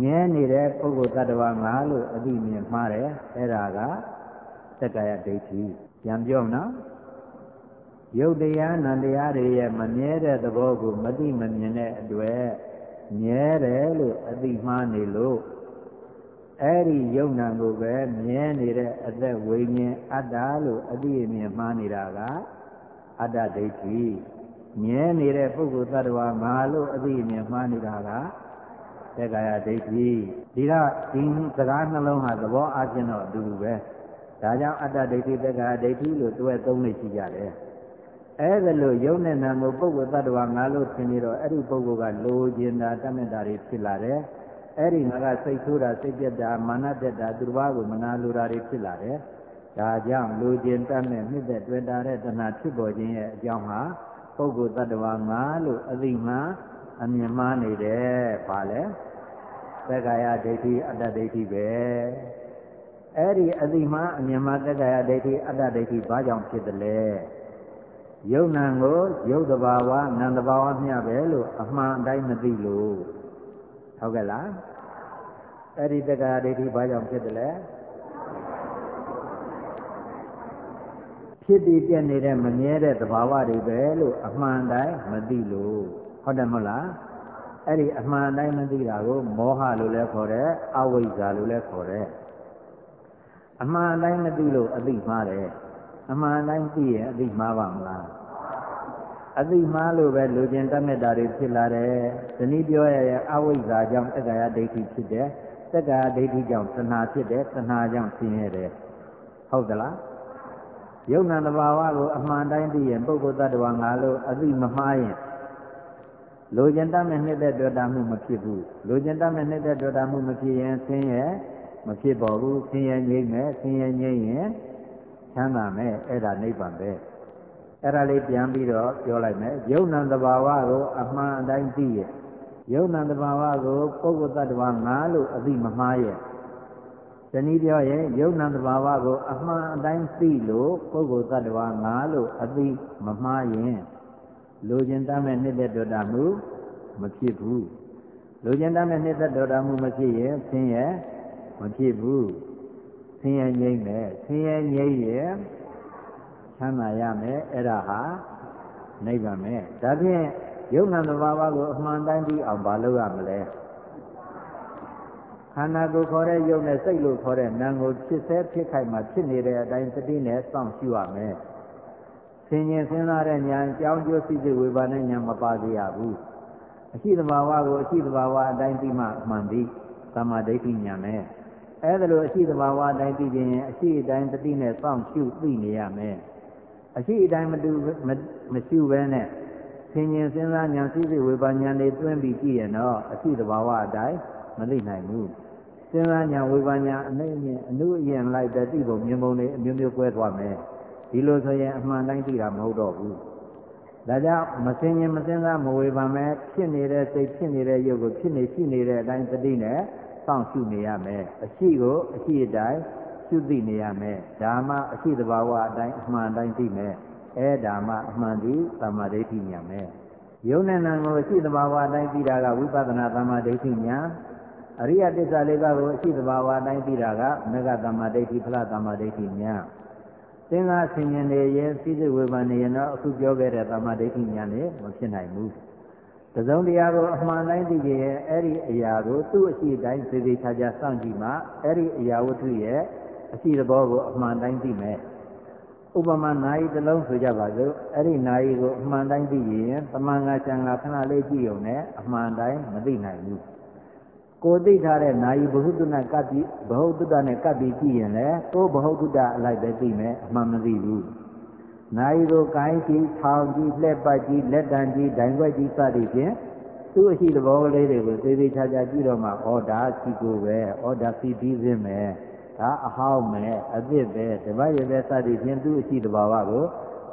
မြဲနေတဲ့ပုဂ္ဂိုလ်တ attva ငါလို့အသိမြင်မှားတယ်အဲ့ဒါကသက္ကာယဒိဋ္ဌိပြန်ပြောနော်ယုတ်တရားနံတရားတွေရဲ့မမြဲတဲ့သဘောကိုမသိမမြင်တဲ့အတွက် မြဲတယ်လို့အသိမှားနေလို့အဲ့ဒီယုံနာကိုပဲမြဲနေတဲ့အသက်ဝိညာဉ်အတ္တလို့အသိအမြင်မှားနေတာကအအတ္တဒိဋ္ဌိမြဲနေတဲ့ပုဂ္ဂိုလ်သတ္တဝါငါလို့အသိအမြင်မှားနေတာကသက္ကာယဒိဋ္ဌိဒီတော့ဒီစကားနှလုံးဟာသဘောအချင်းတော့အတူတူပဲဒါကြောင့်အတ္တဒိဋ္ဌိသက္ကာယဒိဋ္ဌိလို့တွဲသုံးနေရှိကြတယ် အဲဒါလို့ယုံနဲ့နာမှုပုဂ္ဂိုလ်သတ္တဝါငါလို့ထင်နေတော့အဲ့ဒီပုဂ္ဂိုလ်ကလိုချင်တာတတ်မြတ်တာတွေဖြစ်လာတယ်အဲ့ဒီငါကစိတ်ဆိုးတာစိတ်ပြက်တာမာနတက်တာသူတစ်ပါးကိုမနာလိုတာတွေဖြစ်လာတယ်ဒါကြောင့်လိုချင်တတ်မဲ့မြစ်သက်တွေ့တာတဲ့တဏှာဖြစ်ပေါ်ခြင်းရဲ့အကြောင်းဟာပုဂ္ဂိုလ်တ attva ငါလို့အသိမှအမြင်မှားနေတယ်ပါလေသက္ကာယဒိဋ္ဌိအတ္တဒိဋ္ဌိပဲအဲ့ဒီအသိမှအမြင်မှားသက္ကာယဒိဋ္ဌိအတ္တဒိဋ္ဌိဘာကြောင့်ဖြစ်တယ်လဲ ယုံနံကိုယုတ်တဘာဝနံတဘာဝမျှပဲလို့အမှန်တိုင်းမသိလို့ဟုတ်ကဲ့လားအဲ့ဒီတက္ကာယဒိဋ္ဌိဘာကြောင့်ဖြစ်တယ်လဲဖြစ်ပြီးပြည့်နေတဲ့မမြဲတဲ့သဘာဝတွေပဲလို့အမှန်တိုင်းမသိလို့ဟုတ်တယ်မဟုတ်လားအဲ့ဒီအမှန်တိုင်းမသိတာကိုမောဟလို့လည်းခေါ်တယ်အဝိဇ္ဇာလို့လည်းခေါ်တယ်အမှန်တိုင်းမသိလို့အသိမှားတယ် အမှန်တိုင်းသိရင်အသိမှားပါမလားအသိမှားလို့ပဲလူကျင်တတ်မြတ်တာတွေဖြစ်လာတယ်။ဒီနည်းပြောရရင်အဝိဇ္ဇာကြောင့်တက္ကာယဒိဋ္ဌိဖြစ်တယ်။တက္ကာယဒိဋ္ဌိကြောင့်သဏှာဖြစ်တယ်။သဏှာကြောင့်ဆင်းရဲတယ်။ဟုတ်သလား။ယုံနာတဘာဝကိုအမှန်တိုင်းသိရင်ပုဂ္ဂိုလ်တ attva ငါလို့အသိမမှားရင်လူကျင်တတ်မြတ်နှစ်သက်တွေ့တာမှုမဖြစ်ဘူး။လူကျင်တတ်မြတ်နှစ်သက်တွေ့တာမှုမဖြစ်ရင်ဆင်းရဲမဖြစ်ပေါ်ဘူး။ဆင်းရဲငြိမ့်မယ်။ဆင်းရဲငြိမ့်ရင် ချမ်းသာမယ်။အဲ့ဒါနိဗ္ဗာန်ပဲ။အဲ့ဒါလေးပြန်ပြီးတော့ပြောလိုက်မယ်ယုံ nant တဘာဝကိုအမှန်အတိုင်းသိရဲ့ယုံ nant တဘာဝကိုပုဂ္ဂိုလ်တ attva ငါလို့အသိမမှားရဲ့တနည်းပြောရင်ယုံ nant တဘာဝကိုအမှန်အတိုင်းသိလို့ပုဂ္ဂိုလ်တ attva ငါလို့အသိမမှားရင်လိုချင်တတ်မဲ့နှစ်သက်တော်တာမှုမဖြစ်ဘူးလိုချင်တတ်မဲ့နှစ်သက်တော်တာမှုမဖြစ်ရင်ဆင်းရဲမဖြစ်ဘူး ဆင်းရဲငြိမ့်မယ်ဆင်းရဲငြိမ့်ရဲ့ချမ်းသာရမယ်အဲ့ဒါဟာနိဗ္ဗာန်ပဲဒါဖြင့်ယုံနာသဘာဝကိုအမှန်တိုင်းပြီးအောင်မလုပ်ရမလဲခန္ဓာကိုယ်ခေါ်တဲ့ယုံနဲ့စိတ်လို့ခေါ်တဲ့နာမ်ကိုဖြစ်ဆဲဖြစ်ခိုက်မှဖြစ်နေတဲ့အတိုင်းသတိနဲ့စောင့်ရှုရမယ်ဆင်ញင်စဉ်းစားတဲ့ဉာဏ်အကြောင်းကျိုးစိစိဝေဘာနဲ့ဉာဏ်မပါစေရဘူးအရှိသဘာဝကိုအရှိသဘာဝအတိုင်းပြီးမှမှန်ပြီးသမာဓိဋ္ဌိဉာဏ်နဲ့ အဲဒါလိုအရှိသဘာဝအတိုင်းပြီးရင်အရှိအတိုင်းတတိနဲ့စောင့်ရှုသိနေရမယ်အရှိအတိုင်းမတူမရှိဘဲနဲ့ဆင်ញင်စဉ်းစားဉာဏ်စိစိဝေဘာဉာဏ်တွေတွင်းပြီးကြည့်ရင်တော့အရှိတဘာဝအတိုင်းမသိနိုင်ဘူးစဉ်းစားဉာဏ်ဝေဘာဉာဏ်အနှိမ့်အမြင့်အနုအယံလိုက်တဲ့သိပုံမြင်ပုံတွေအမျိုးမျိုးကွဲသွားမယ်ဒီလိုဆိုရင်အမှန်တိုင်းသိတာမဟုတ်တော့ဘူးဒါကြောင့်မစင်ရင်မစင်စားမဝေဘာမဲ့ဖြစ်နေတဲ့စိတ်ဖြစ်နေတဲ့ရုပ်ကိုဖြစ်နေရှိနေတဲ့အတိုင်းသတိနဲ့ စောင့်ရှုနေရမယ်အရှိကိုအရှိအတိုင်းရှုသိနေရမယ်ဒါမှအရှိတဘာဝအတိုင်းအမှန်တိုင်းသိမယ်အဲဒါမှအမှန်ဒီသမာဓိဋ္ဌိညာမယ်ယုံနဲ့နံကိုအရှိတဘာဝအတိုင်းသိတာကဝိပဿနာသမာဓိဋ္ဌိညာအရိယတစ္ဆာလေးပါးကိုအရှိတဘာဝအတိုင်းသိတာကမေဃသမာဓိဋ္ဌိဖလားသမာဓိဋ္ဌိညာသင်္ဃဆင်ញင်နေရင်စိစိဝေဘာနေရင်တော့အခုပြောခဲ့တဲ့သမာဓိဋ္ဌိညာနဲ့မဖြစ်နိုင်ဘူး တစုံတရားကိုအမှန်တိုင်းသိရင်အဲ့ဒီအရာကိုသူ့အရှိတိုင်းသေသေးချာချာစောင့်ကြည့်မှအဲ့ဒီအရာဝတ္ထုရဲ့အရှိတဘောကိုအမှန်တိုင်းသိမယ်ဥပမာနာယီတစ်လုံးဆိုကြပါစို့အဲ့ဒီနာယီကိုအမှန်တိုင်းသိရင်တမန်ငါချံငါခဏလေးကြည့်ုံနဲ့အမှန်တိုင်းမသိနိုင်ဘူးကိုသိထားတဲ့နာယီဘဟုတုဏကပ်ပြီးဘဟုတုတနဲ့ကပ်ပြီးကြည့်ရင်လည်းကိုဘဟုတုတအလိုက်ပဲသိမယ်အမှန်မသိဘူး နာယီကိုကိုင်းကြည့်ထောင်ကြည့်လှက်ပတ်ကြည့်လက်တံကြည့်ဒိုင်ွက်ကြည့်စသည်ဖြင့်သူ့အရှိတဘောလေးတွေကိုသေသေးချာချာကြည့်တော့မှဩဒါစီကိုပဲဩဒါစီပြီးစင်းမယ်ဒါအဟောင်းမယ်အသစ်ပဲဓမ္မရည်ပဲစသည်ဖြင့်သူအရှိတဘာဝကို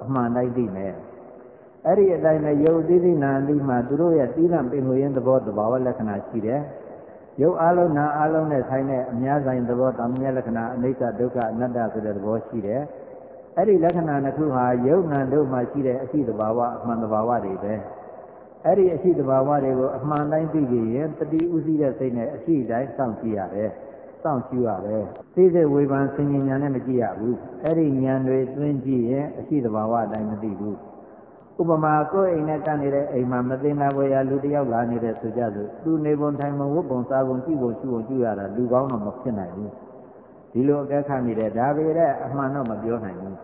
အမှန်တိုင်းသိမယ်အဲ့ဒီအတိုင်းပဲယုတ်သိသိနာသိမှသူတို့ရဲ့သီလပင်ကိုရင်းသဘောတဘာဝလက္ခဏာရှိတယ်ယုတ်အလုံးနာအလုံးနဲ့ဆိုင်တဲ့အများဆိုင်သဘောတမမြလက္ခဏာအနိစ္စဒုက္ခအနတ္တဆိုတဲ့သဘောရှိတယ် အဲ့ဒီလက္ခဏာနှစ်ခုဟာယုတ်နံတို့မှရှိတဲ့အရှိတဘာဝအမှန်တဘာဝတွေပဲအဲ့ဒီအရှိတဘာဝတွေကိုအမှန်တိုင်းသိကြရင်တတိဥသိတဲ့စိတ်နဲ့အရှိတိုင်းစောင့်ကြည့်ရတယ်စောင့်ရှုရတယ်သိစိတ်ဝေဖန်ဆင်ញဉာဏ်နဲ့မကြည့်ရဘူးအဲ့ဒီဉာဏ်တွေသွင်းကြည့်ရင်အရှိတဘာဝအတိုင်းမသိဘူးဥပမာကိုယ်အိမ်နဲ့ကပ်နေတဲ့အိမ်မှာမသိနာဝေရလူတယောက်လာနေတဲ့ဆိုကြစို့သူနေပုံထိုင်ပုံဝတ်ပုံစားပုံကြည့်ပုံရှုပုံကြည့်ရတာလူကောင်းတော့မဖြစ်နိုင်ဘူး ဒီလိုအကဲခတ်မိတယ်ဒါပေမဲ့အမှန်တော့မပြောနိုင်ဘူး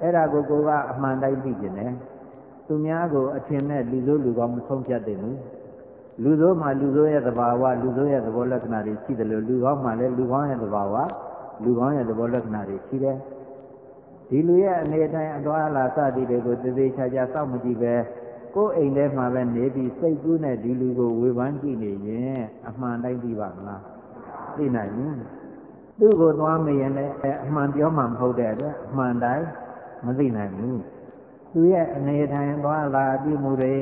အဲ့ဒါကိုကိုကအမှန်တိုင်းသိကျင်တယ်သူများကိုအထင်နဲ့လူဆိုးလူကောင်းမဆုံးဖြတ်တယ်ဘူးလူဆိုးမှလူဆိုးရဲ့သဘာဝလူဆိုးရဲ့သဘောလက္ခဏာတွေရှိတယ်လို့လူကောင်းမှလည်းလူကောင်းရဲ့သဘာဝလူကောင်းရဲ့သဘောလက္ခဏာတွေရှိတယ်ဒီလူရဲ့အနေတိုင်းအသွားလာစသည်တွေကိုသေသေးချာချာစောင့်မကြည့်ပဲကိုယ်အိမ်ထဲမှာပဲနေပြီးစိတ်ကူးနဲ့ဒီလူကိုဝေဖန်ကြည့်နေရင်အမှန်တိုင်းသိပါမလားသိနိုင်ဘူး သူ့ကိုသွားမရင်လည်းအမှန်ပြောမှမဟုတ်တဲ့အတွက်အမှန်တိုင်းမသိနိုင်ဘူးသူရဲ့အနေထိုင်သွားလာအပြုမှုတွေ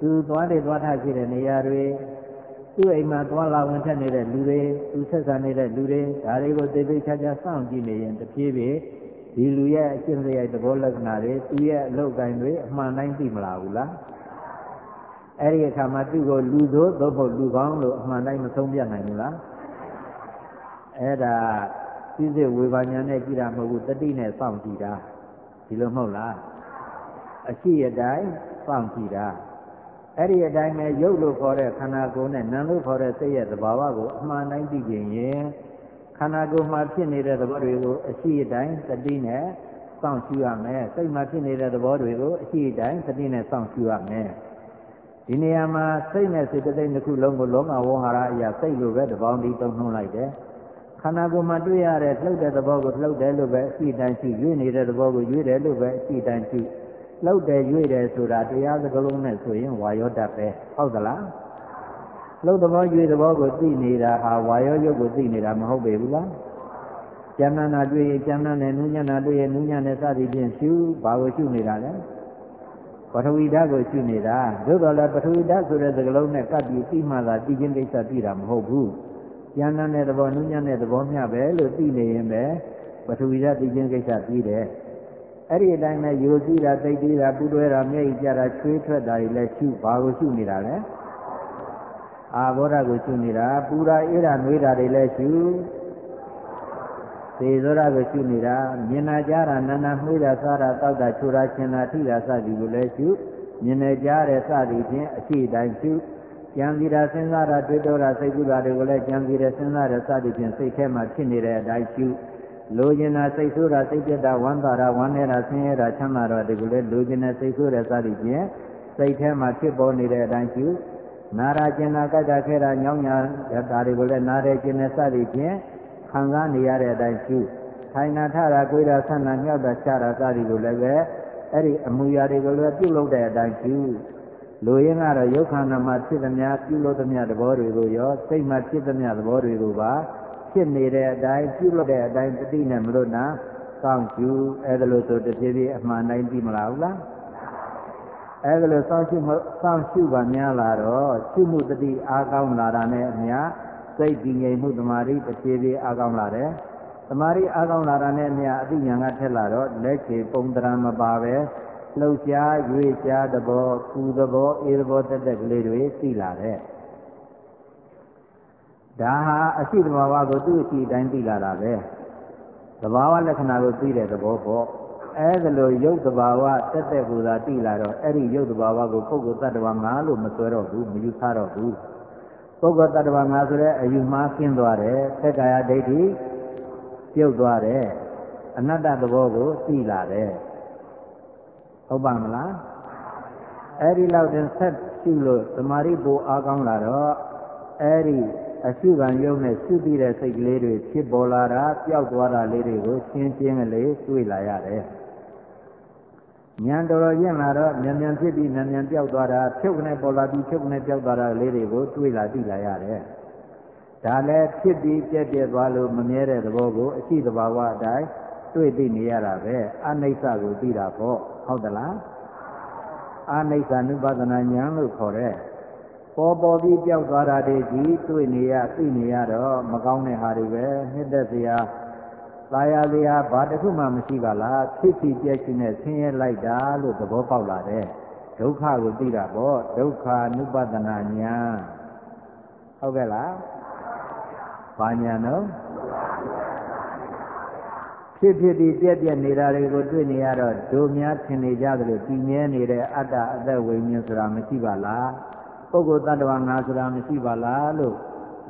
သူသွားတယ်သွားထရှိတဲ့နေရာတွေသူ့အိမ်မှာသွားလာဝင်ထက်နေတဲ့လူတွေသူဆက်ဆံနေတဲ့လူတွေဒါတွေကိုသိသိချာချာစောင့်ကြည့်နေရင်တဖြည်းဖြည်းဒီလူရဲ့အရှင်းစရိုက်သဘောလက္ခဏာတွေသူရဲ့အလုပ်ကိုင်တွေအမှန်တိုင်းသိမလားဘူးလားအဲ့ဒီအခါမှာသူ့ကိုလူသို့သို့မဟုတ်လူကောင်းလို့အမှန်တိုင်းမဆုံးပြနိုင်ဘူးလား အဲ့ဒါစိစစ်ဝေဘာညာနဲ့ကြည့်တာမဟုတ်ဘူးတတိနဲ့စောင့်ကြည့်တာဒီလိုမဟုတ်လားအရှိအတိုင်းစောင့်ကြည့်တာအဲ့ဒီအတိုင်းပဲရုပ်လို့ခေါ်တဲ့ခန္ဓာကိုယ်နဲ့နာမ်လို့ခေါ်တဲ့စိတ်ရဲ့သဘာဝကိုအမှန်တိုင်းသိကြရင်ခန္ဓာကိုယ်မှာဖြစ်နေတဲ့သဘောတွေကိုအရှိအတိုင်းသတိနဲ့စောင့်ရှုရမယ်စိတ်မှာဖြစ်နေတဲ့သဘောတွေကိုအရှိအတိုင်းသတိနဲ့စောင့်ရှုရမယ်ဒီနေရာမှာစိတ်နဲ့စေတသိက်တစ်ခုလုံးကိုလောကဝဟာရအရာစိတ်လိုပဲတပေါင်းဒီတုံနှုံးလိုက်တယ် ခန္ဓာကိုယ်မှာတွေ့ရတဲ့လှုပ်တဲ့သဘောကိုလှုပ်တယ်လို့ပဲအရှိတိုင်းရှုရွေ့နေတဲ့သဘောကိုရွေ့တယ်လို့ပဲအရှိတိုင်းရှုလှုပ်တယ်ရွေ့တယ်ဆိုတာတရားစကလုံးနဲ့ဆိုရင်ဝါယောတတ်ပဲဟုတ်သလားလှုပ်သဘောရွေ့သဘောကိုသိနေတာဟာဝါယောယုတ်ကိုသိနေတာမဟုတ်ပေဘူးလားကျမ်းနာတွေ့ရင်ကျမ်းနာနဲ့နုညနာတွေ့ရင်နုညနဲ့စသည်ဖြင့်ရှုဘာကိုရှုနေတာလဲပထဝီဓာတ်ကိုရှုနေတာသို့တော်လည်းပထဝီဓာတ်ဆိုတဲ့စကလုံးနဲ့ကပ်ပြီးပြီးမှသာသိခြင်းကိစ္စပြီးတာမဟုတ်ဘူး ကျမ်းနာတဲ့သဘောနုညတဲ့သဘောမျှပဲလို့သိနေရင်ပဲပထဝီဓာတ်သိခြင်းကိစ္စပြီးတယ်အဲ့ဒီအတိုင်းပဲယိုစီးတာသိသိတာပူတွဲတာမျက်ရည်ကျတာချွေးထွက်တာတွေလည်းရှုဘာကိုရှုနေတာလဲအာဘောဓကိုရှုနေတာပူတာအေးတာနှွေးတာတွေလည်းရှုသေသောရကိုရှုနေတာမြင်နာကြတာနာနာနှွေးတာစားတာတောက်တာချိုတာရှင်တာထိတာစသည်ကိုလည်းရှုမြင်နေကြတဲ့စသည်ဖြင့်အရှိတိုင်းရှု ကြံစီတာစဉ်းစားတာတွေးတောတာစိတ်ကူးတာတွေကိုလည်းကြံစီတယ်စဉ်းစားတယ်စသည်ဖြင့်စိတ်ထဲမှာဖြစ်နေတဲ့အတိုင်းရှုလိုချင်တာစိတ်ဆိုးတာစိတ်ပြတ်တာဝမ်းသာတာဝမ်းနေတာဆင်းရဲတာချမ်းသာတာဒီကိုလည်းလိုချင်တဲ့စိတ်ဆိုးတဲ့စသည်ဖြင့်စိတ်ထဲမှာဖြစ်ပေါ်နေတဲ့အတိုင်းရှုနာရာကျင်နာကြိုက်တာခဲတာညောင်းညာဒါတွေကိုလည်းနားတယ်ကျင်တဲ့စသည်ဖြင့်ခံစားနေရတဲ့အတိုင်းရှုထိုင်နာထတာကိုယ်တာဆန္ဒမြောက်တာချတာစသည်ကိုလည်းပဲအဲ့ဒီအမူအရာတွေကိုလည်းပြုလုပ်တဲ့အတိုင်းရှု လူရင်းကတော့ယုတ်ခန္ဓာမှာဖြစ်သမျှပြုလုပ်သမျှသဘောတွေကိုရောစိတ်မှာဖြစ်သမျှသဘောတွေကိုပါဖြစ်နေတဲ့အတိုင်းပြုလုပ်တဲ့အတိုင်းတတိနဲ့မလို့နာစောင့်ကြည့်အဲ့ဒါလို့ဆိုတဖြည်းဖြည်းအမှန်တိုင်းပြီးမလားဘူးလားအဲ့ဒါလို့စောင့်ရှုစောင့်ရှုပါများလာတော့ရှုမှုတတိအားကောင်းလာတာနဲ့အမျှစိတ်တည်ငြိမ်မှုတမာရီတဖြည်းဖြည်းအားကောင်းလာတယ်တမာရီအားကောင်းလာတာနဲ့အမျှအသိဉာဏ်ကထက်လာတော့လက်ချေပုံတရာမပါပဲ လှုပ်ရှားရွေ့ရှားသဘောပူသဘောအေးသဘောတက်တက်ကလေးတွေသိလာတဲ့ဒါဟာအရှိတဘာဝကိုသူ့အရှိတိုင်းသိလာတာပဲသဘာဝလက္ခဏာကိုသိတဲ့သဘောပေါ့အဲဒါလိုရုပ်တဘာဝတက်တက်ကိုသာသိလာတော့အဲ့ဒီရုပ်တဘာဝကိုပုဂ္ဂိုလ်တ attva ငါလို့မဆွဲတော့ဘူးမယူဆတော့ဘူးပုဂ္ဂိုလ်တ attva ငါဆိုတဲ့အယူမှားကျင်းသွားတယ်သက္ကာယဒိဋ္ဌိပြုတ်သွားတယ်အနတ္တသဘောကိုသိလာတယ် ဟုတ်ပါမလားအဲ့ဒီလောက်တင်ဆက်ရှုလို့သမာဓိပိုအားကောင်းလာတော့အဲ့ဒီအရှုခံယုံနဲ့ရှုပြီးတဲ့စိတ်ကလေးတွေဖြစ်ပေါ်လာတာပျောက်သွားတာလေးတွေကိုရှင်းရှင်းကလေးတွေ့လာရတယ်ဉာဏ်တော်တော်ရင့်လာတော့မြန်မြန်ဖြစ်ပြီးမြန်မြန်ပျောက်သွားတာဖြုတ်ကနေပေါ်လာပြီးဖြုတ်ကနေပျောက်သွားတာလေးတွေကိုတွေ့လာသိလာရတယ်ဒါလည်းဖြစ်ပြီးပြက်ပြက်သွားလို့မမြဲတဲ့သဘောကိုအရှိတဘာဝအတိုင်းတွေ့သိနေရတာပဲအနိစ္စကိုသိတာပေါ့ ဟုတ်သလားအနိစ္စ ानु ပဒနာဉာဏ်လို့ခေါ်တဲ့ပေါ်ပေါ်ပြီးပျောက်သွားတာတွေကြီးတွေ့နေရသိနေရတော့မကောင်းတဲ့ဟာတွေပဲနှစ်သက်စရာသာယာစရာဘာတစ်ခုမှမရှိပါလားဖြစ်ဖြစ်ပြည့်ရှင်နဲ့ဆင်းရဲလိုက်တာလို့သဘောပေါက်လာတဲ့ဒုက္ခကိုသိတာပေါ့ဒုက္ခ ानु ပဒနာဉာဏ်ဟုတ်ကဲ့လားဘာညာနော် ဖြစ်ဖြစ်ပြီးပြက်ပြက်နေတာတွေကိုတွေ့နေရတော့ဒုများထင်နေကြသလိုတည်မြဲနေတဲ့အတ္တအသက်ဝိညာဉ်ဆိုတာမရှိပါလားပုဂ္ဂိုလ်တ attva ငါဆိုတာမရှိပါလားလို့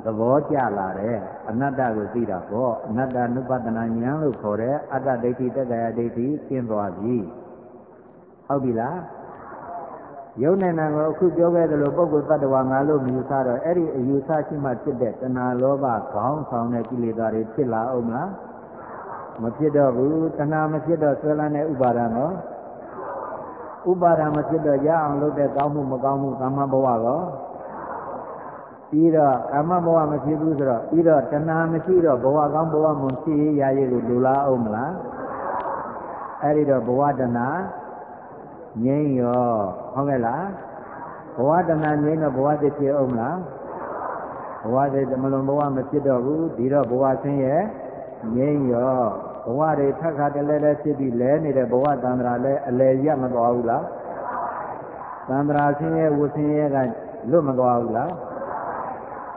သဘောကျလာတယ်အနတ္တကိုသိတာပေါ့အနတ္တနုပဒနာဉာဏ်လို့ခေါ်တဲ့အတ္တဒိဋ္ဌိတက္ကရာဒိဋ္ဌိကျင်းသွားပြီဟုတ်ပြီလားယုံနဲ့နာကိုအခုပြောခဲ့သလိုပုဂ္ဂိုလ်တ attva ငါလို့မြည်စားတော့အဲ့ဒီအယူဆရှိမှဖြစ်တဲ့တဏှာလောဘခေါင်းဆောင်တဲ့ကိလေသာတွေဖြစ်လာအောင်မလား မဖြစ်တော့ဘူးတဏှာမဖြစ်တော့ဆွဲလန်းတဲ့ဥပါဒံရောဥပါဒံမဖြစ်တော့ရအောင်လုပ်တဲ့ကောင်းမှုမကောင်းမှုကာမဘဝရောပြီးတော့ကာမဘဝမဖြစ်ဘူးဆိုတော့ပြီးတော့တဏှာမရှိတော့ဘဝကောင်းဘဝမွန်ဖြစ်ရရည်လို့လူလားအောင်မလားအဲ့ဒီတော့ဘဝတဏှာငြိမ့်ရောဟုတ်ကဲ့လားဘဝတဏှာငြိမ့်တော့ဘဝတည်ဖြစ်အောင်မလားဘဝတည်မလွန်ဘဝမဖြစ်တော့ဘူးဒီတော့ဘဝဆင်းရဲ ငြိမ့်ရောဘဝတွေထက်ခါတလဲလဲဖြစ်ပြီးလဲနေတဲ့ဘဝတန္တရာလဲအလဲရမသွားဘူးလားတန္တရာဆင်းရဲဝဆင်းရဲကလွတ်မသွားဘူးလား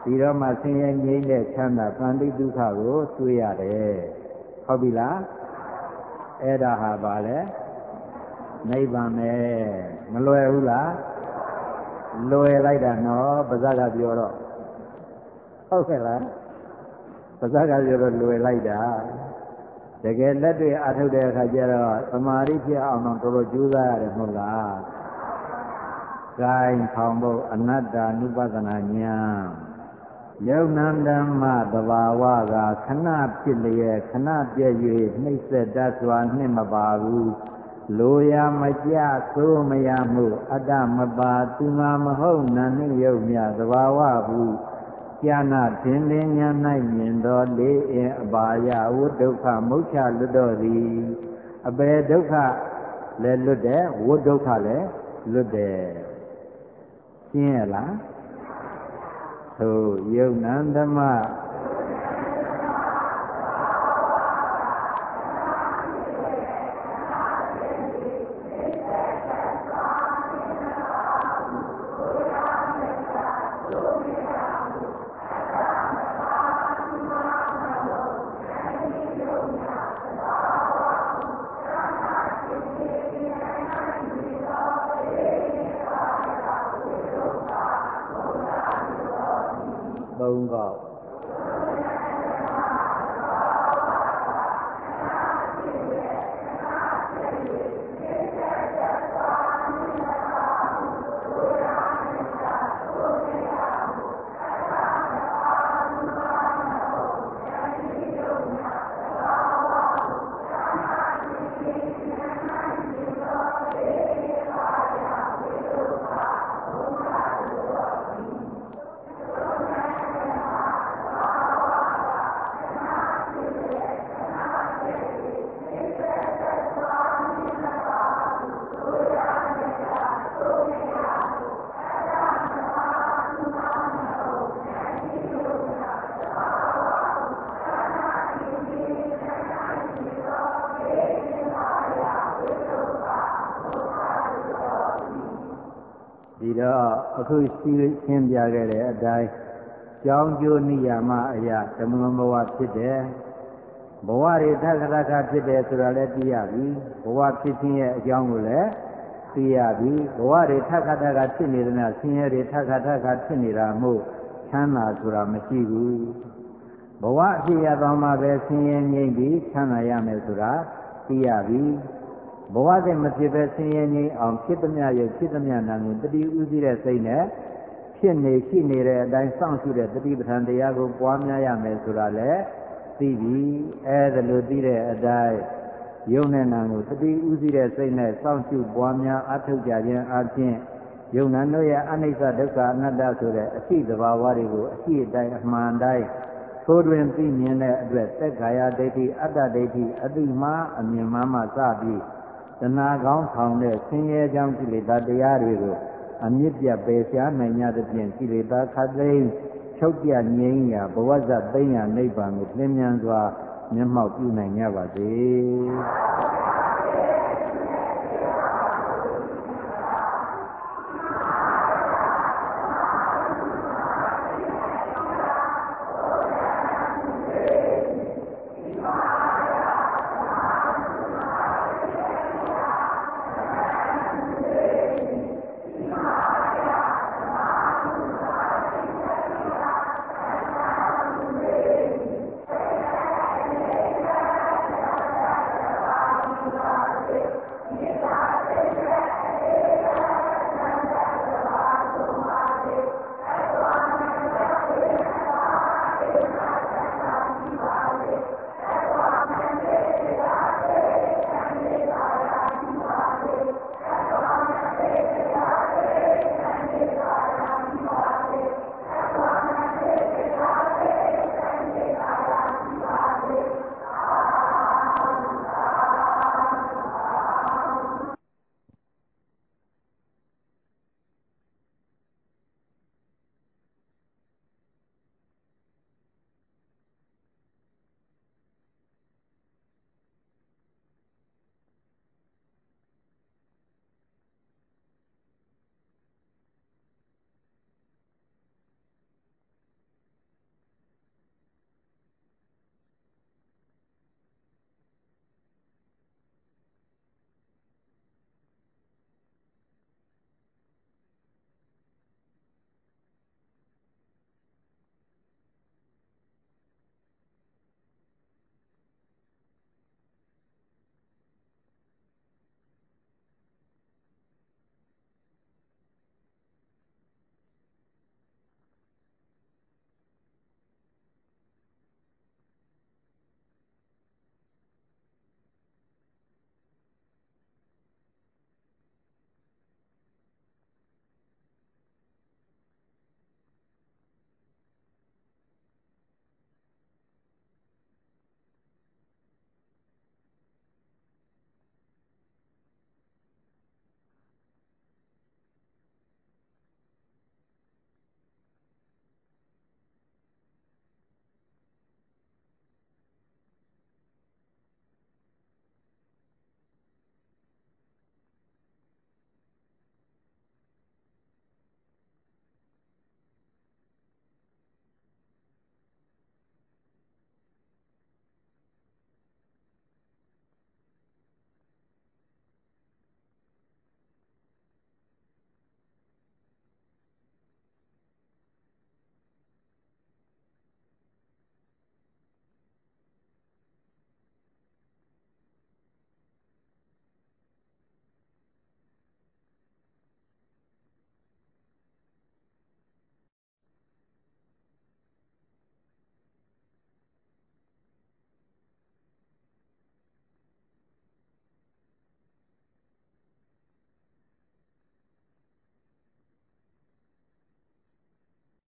ဒီတော့မှဆင်းရဲငြိမ့်တဲ့ချမ်းသာသံတိဒုက္ခကိုတွေ့ရတယ်ဟုတ်ပြီလားအဲ့ဒါဟာပါလဲနိဗ္ဗာန်ပဲမလွယ်ဘူးလားလွယ်လိုက်တာနော်ပါဇက်ကပြောတော့ဟုတ်ကဲ့လား ပါဇက်ကပြောတော့လွယ်လိုက်တာတကယ်လက်တွေ့အထုတ်တဲ့အခါကျတော့သမာဓိဖြစ်အောင်တော့တော်တော်ကြိုးစားရတယ်မဟုတ်လား။ဂိုင်းထောင်ဖို့အနတ္တ ानु ပဒနာဉာဏ်ယုံနံဓမ္မသဘာဝကခဏဖြစ်လျက်ခဏပြည့်၍နှိမ့်ဆက်တတ်စွာနှင့်မပါဘူးလိုရာမကြသိုးမရမှု အတ္တမပါသူငါမဟုတ်နာနှင့်ယုံမြသဘာဝဟု ကျာနာသင်္လင်းညာ၌မြင်တော်လေးအင်အပါယဝဒုက္ခမုတ်ချလွတ်တော်သည်အပေဒုက္ခလည်းလွတ်တယ်ဝဒုက္ခလည်းလွတ်တယ်ရှင်းရလားသို့ယုံနံဓမ္မ အခုရှိရှင်းပြခဲ့တဲ့အတိုင်းကြောင်းကျိုးနိယာမအရာဓမ္မဘဝဖြစ်တယ်ဘဝတွေသက္ကရခဖြစ်တယ်ဆိုတာလည်းသိရပြီဘဝဖြစ်ခြင်းရဲ့အကြောင်းကိုလည်းသိရပြီဘဝတွေထက်ခါထက်ခါဖြစ်နေတဲ့နဲ့ဆင်းရဲတွေထက်ခါထက်ခါဖြစ်နေတာမို့ချမ်းသာဆိုတာမရှိဘူးဘဝအဖြစ်ရသောမှာပဲဆင်းရဲငြိမ့်ပြီးချမ်းသာရမယ်ဆိုတာသိရပြီ ဘဝတည်းမဖြစ်ပဲဆင်းရဲငြိမ်းအောင်ဖြစ်သမျှရဲ့ဖြစ်သမျှနာကိုတတိဥသိတဲ့စိတ်နဲ့ဖြစ်နေရှိနေတဲ့အတိုင်းစောင့်ရှုတဲ့တတိပဋ္ဌာန်တရားကိုပွားများရမယ်ဆိုတာလည်းသိပြီအဲဒါလိုသိတဲ့အတိုင်းယုံနဲ့နာကိုတတိဥသိတဲ့စိတ်နဲ့စောင့်ရှုပွားများအထုတ်ကြခြင်းအပြင်ယုံနာတို့ရဲ့အနိစ္စဒုက္ခအနတ္တဆိုတဲ့အရှိသဘာဝတွေကိုအရှိအတိုင်းအမှန်တိုင်းသို့တွင်သိမြင်တဲ့အတွက်သက်ခါယဒိဋ္ဌိအတ္တဒိဋ္ဌိအတိမာအမြင်မှမှစပြီး တဏှာကောင်းဆောင်တဲ့ဆင်းရဲကြောင်းကိလေသာတရားတွေကိုအမြင့်ပြပယ်ရှားနိုင်ကြသဖြင့်ကိလေသာခတ်သိမ်းချုပ်ပြငြိမ်းရာဘဝဇသိမ်းရာနိဗ္ဗာန်ကိုလင်းမြန်စွာမျက်မှောက်ပြုနိုင်ကြပါစေ။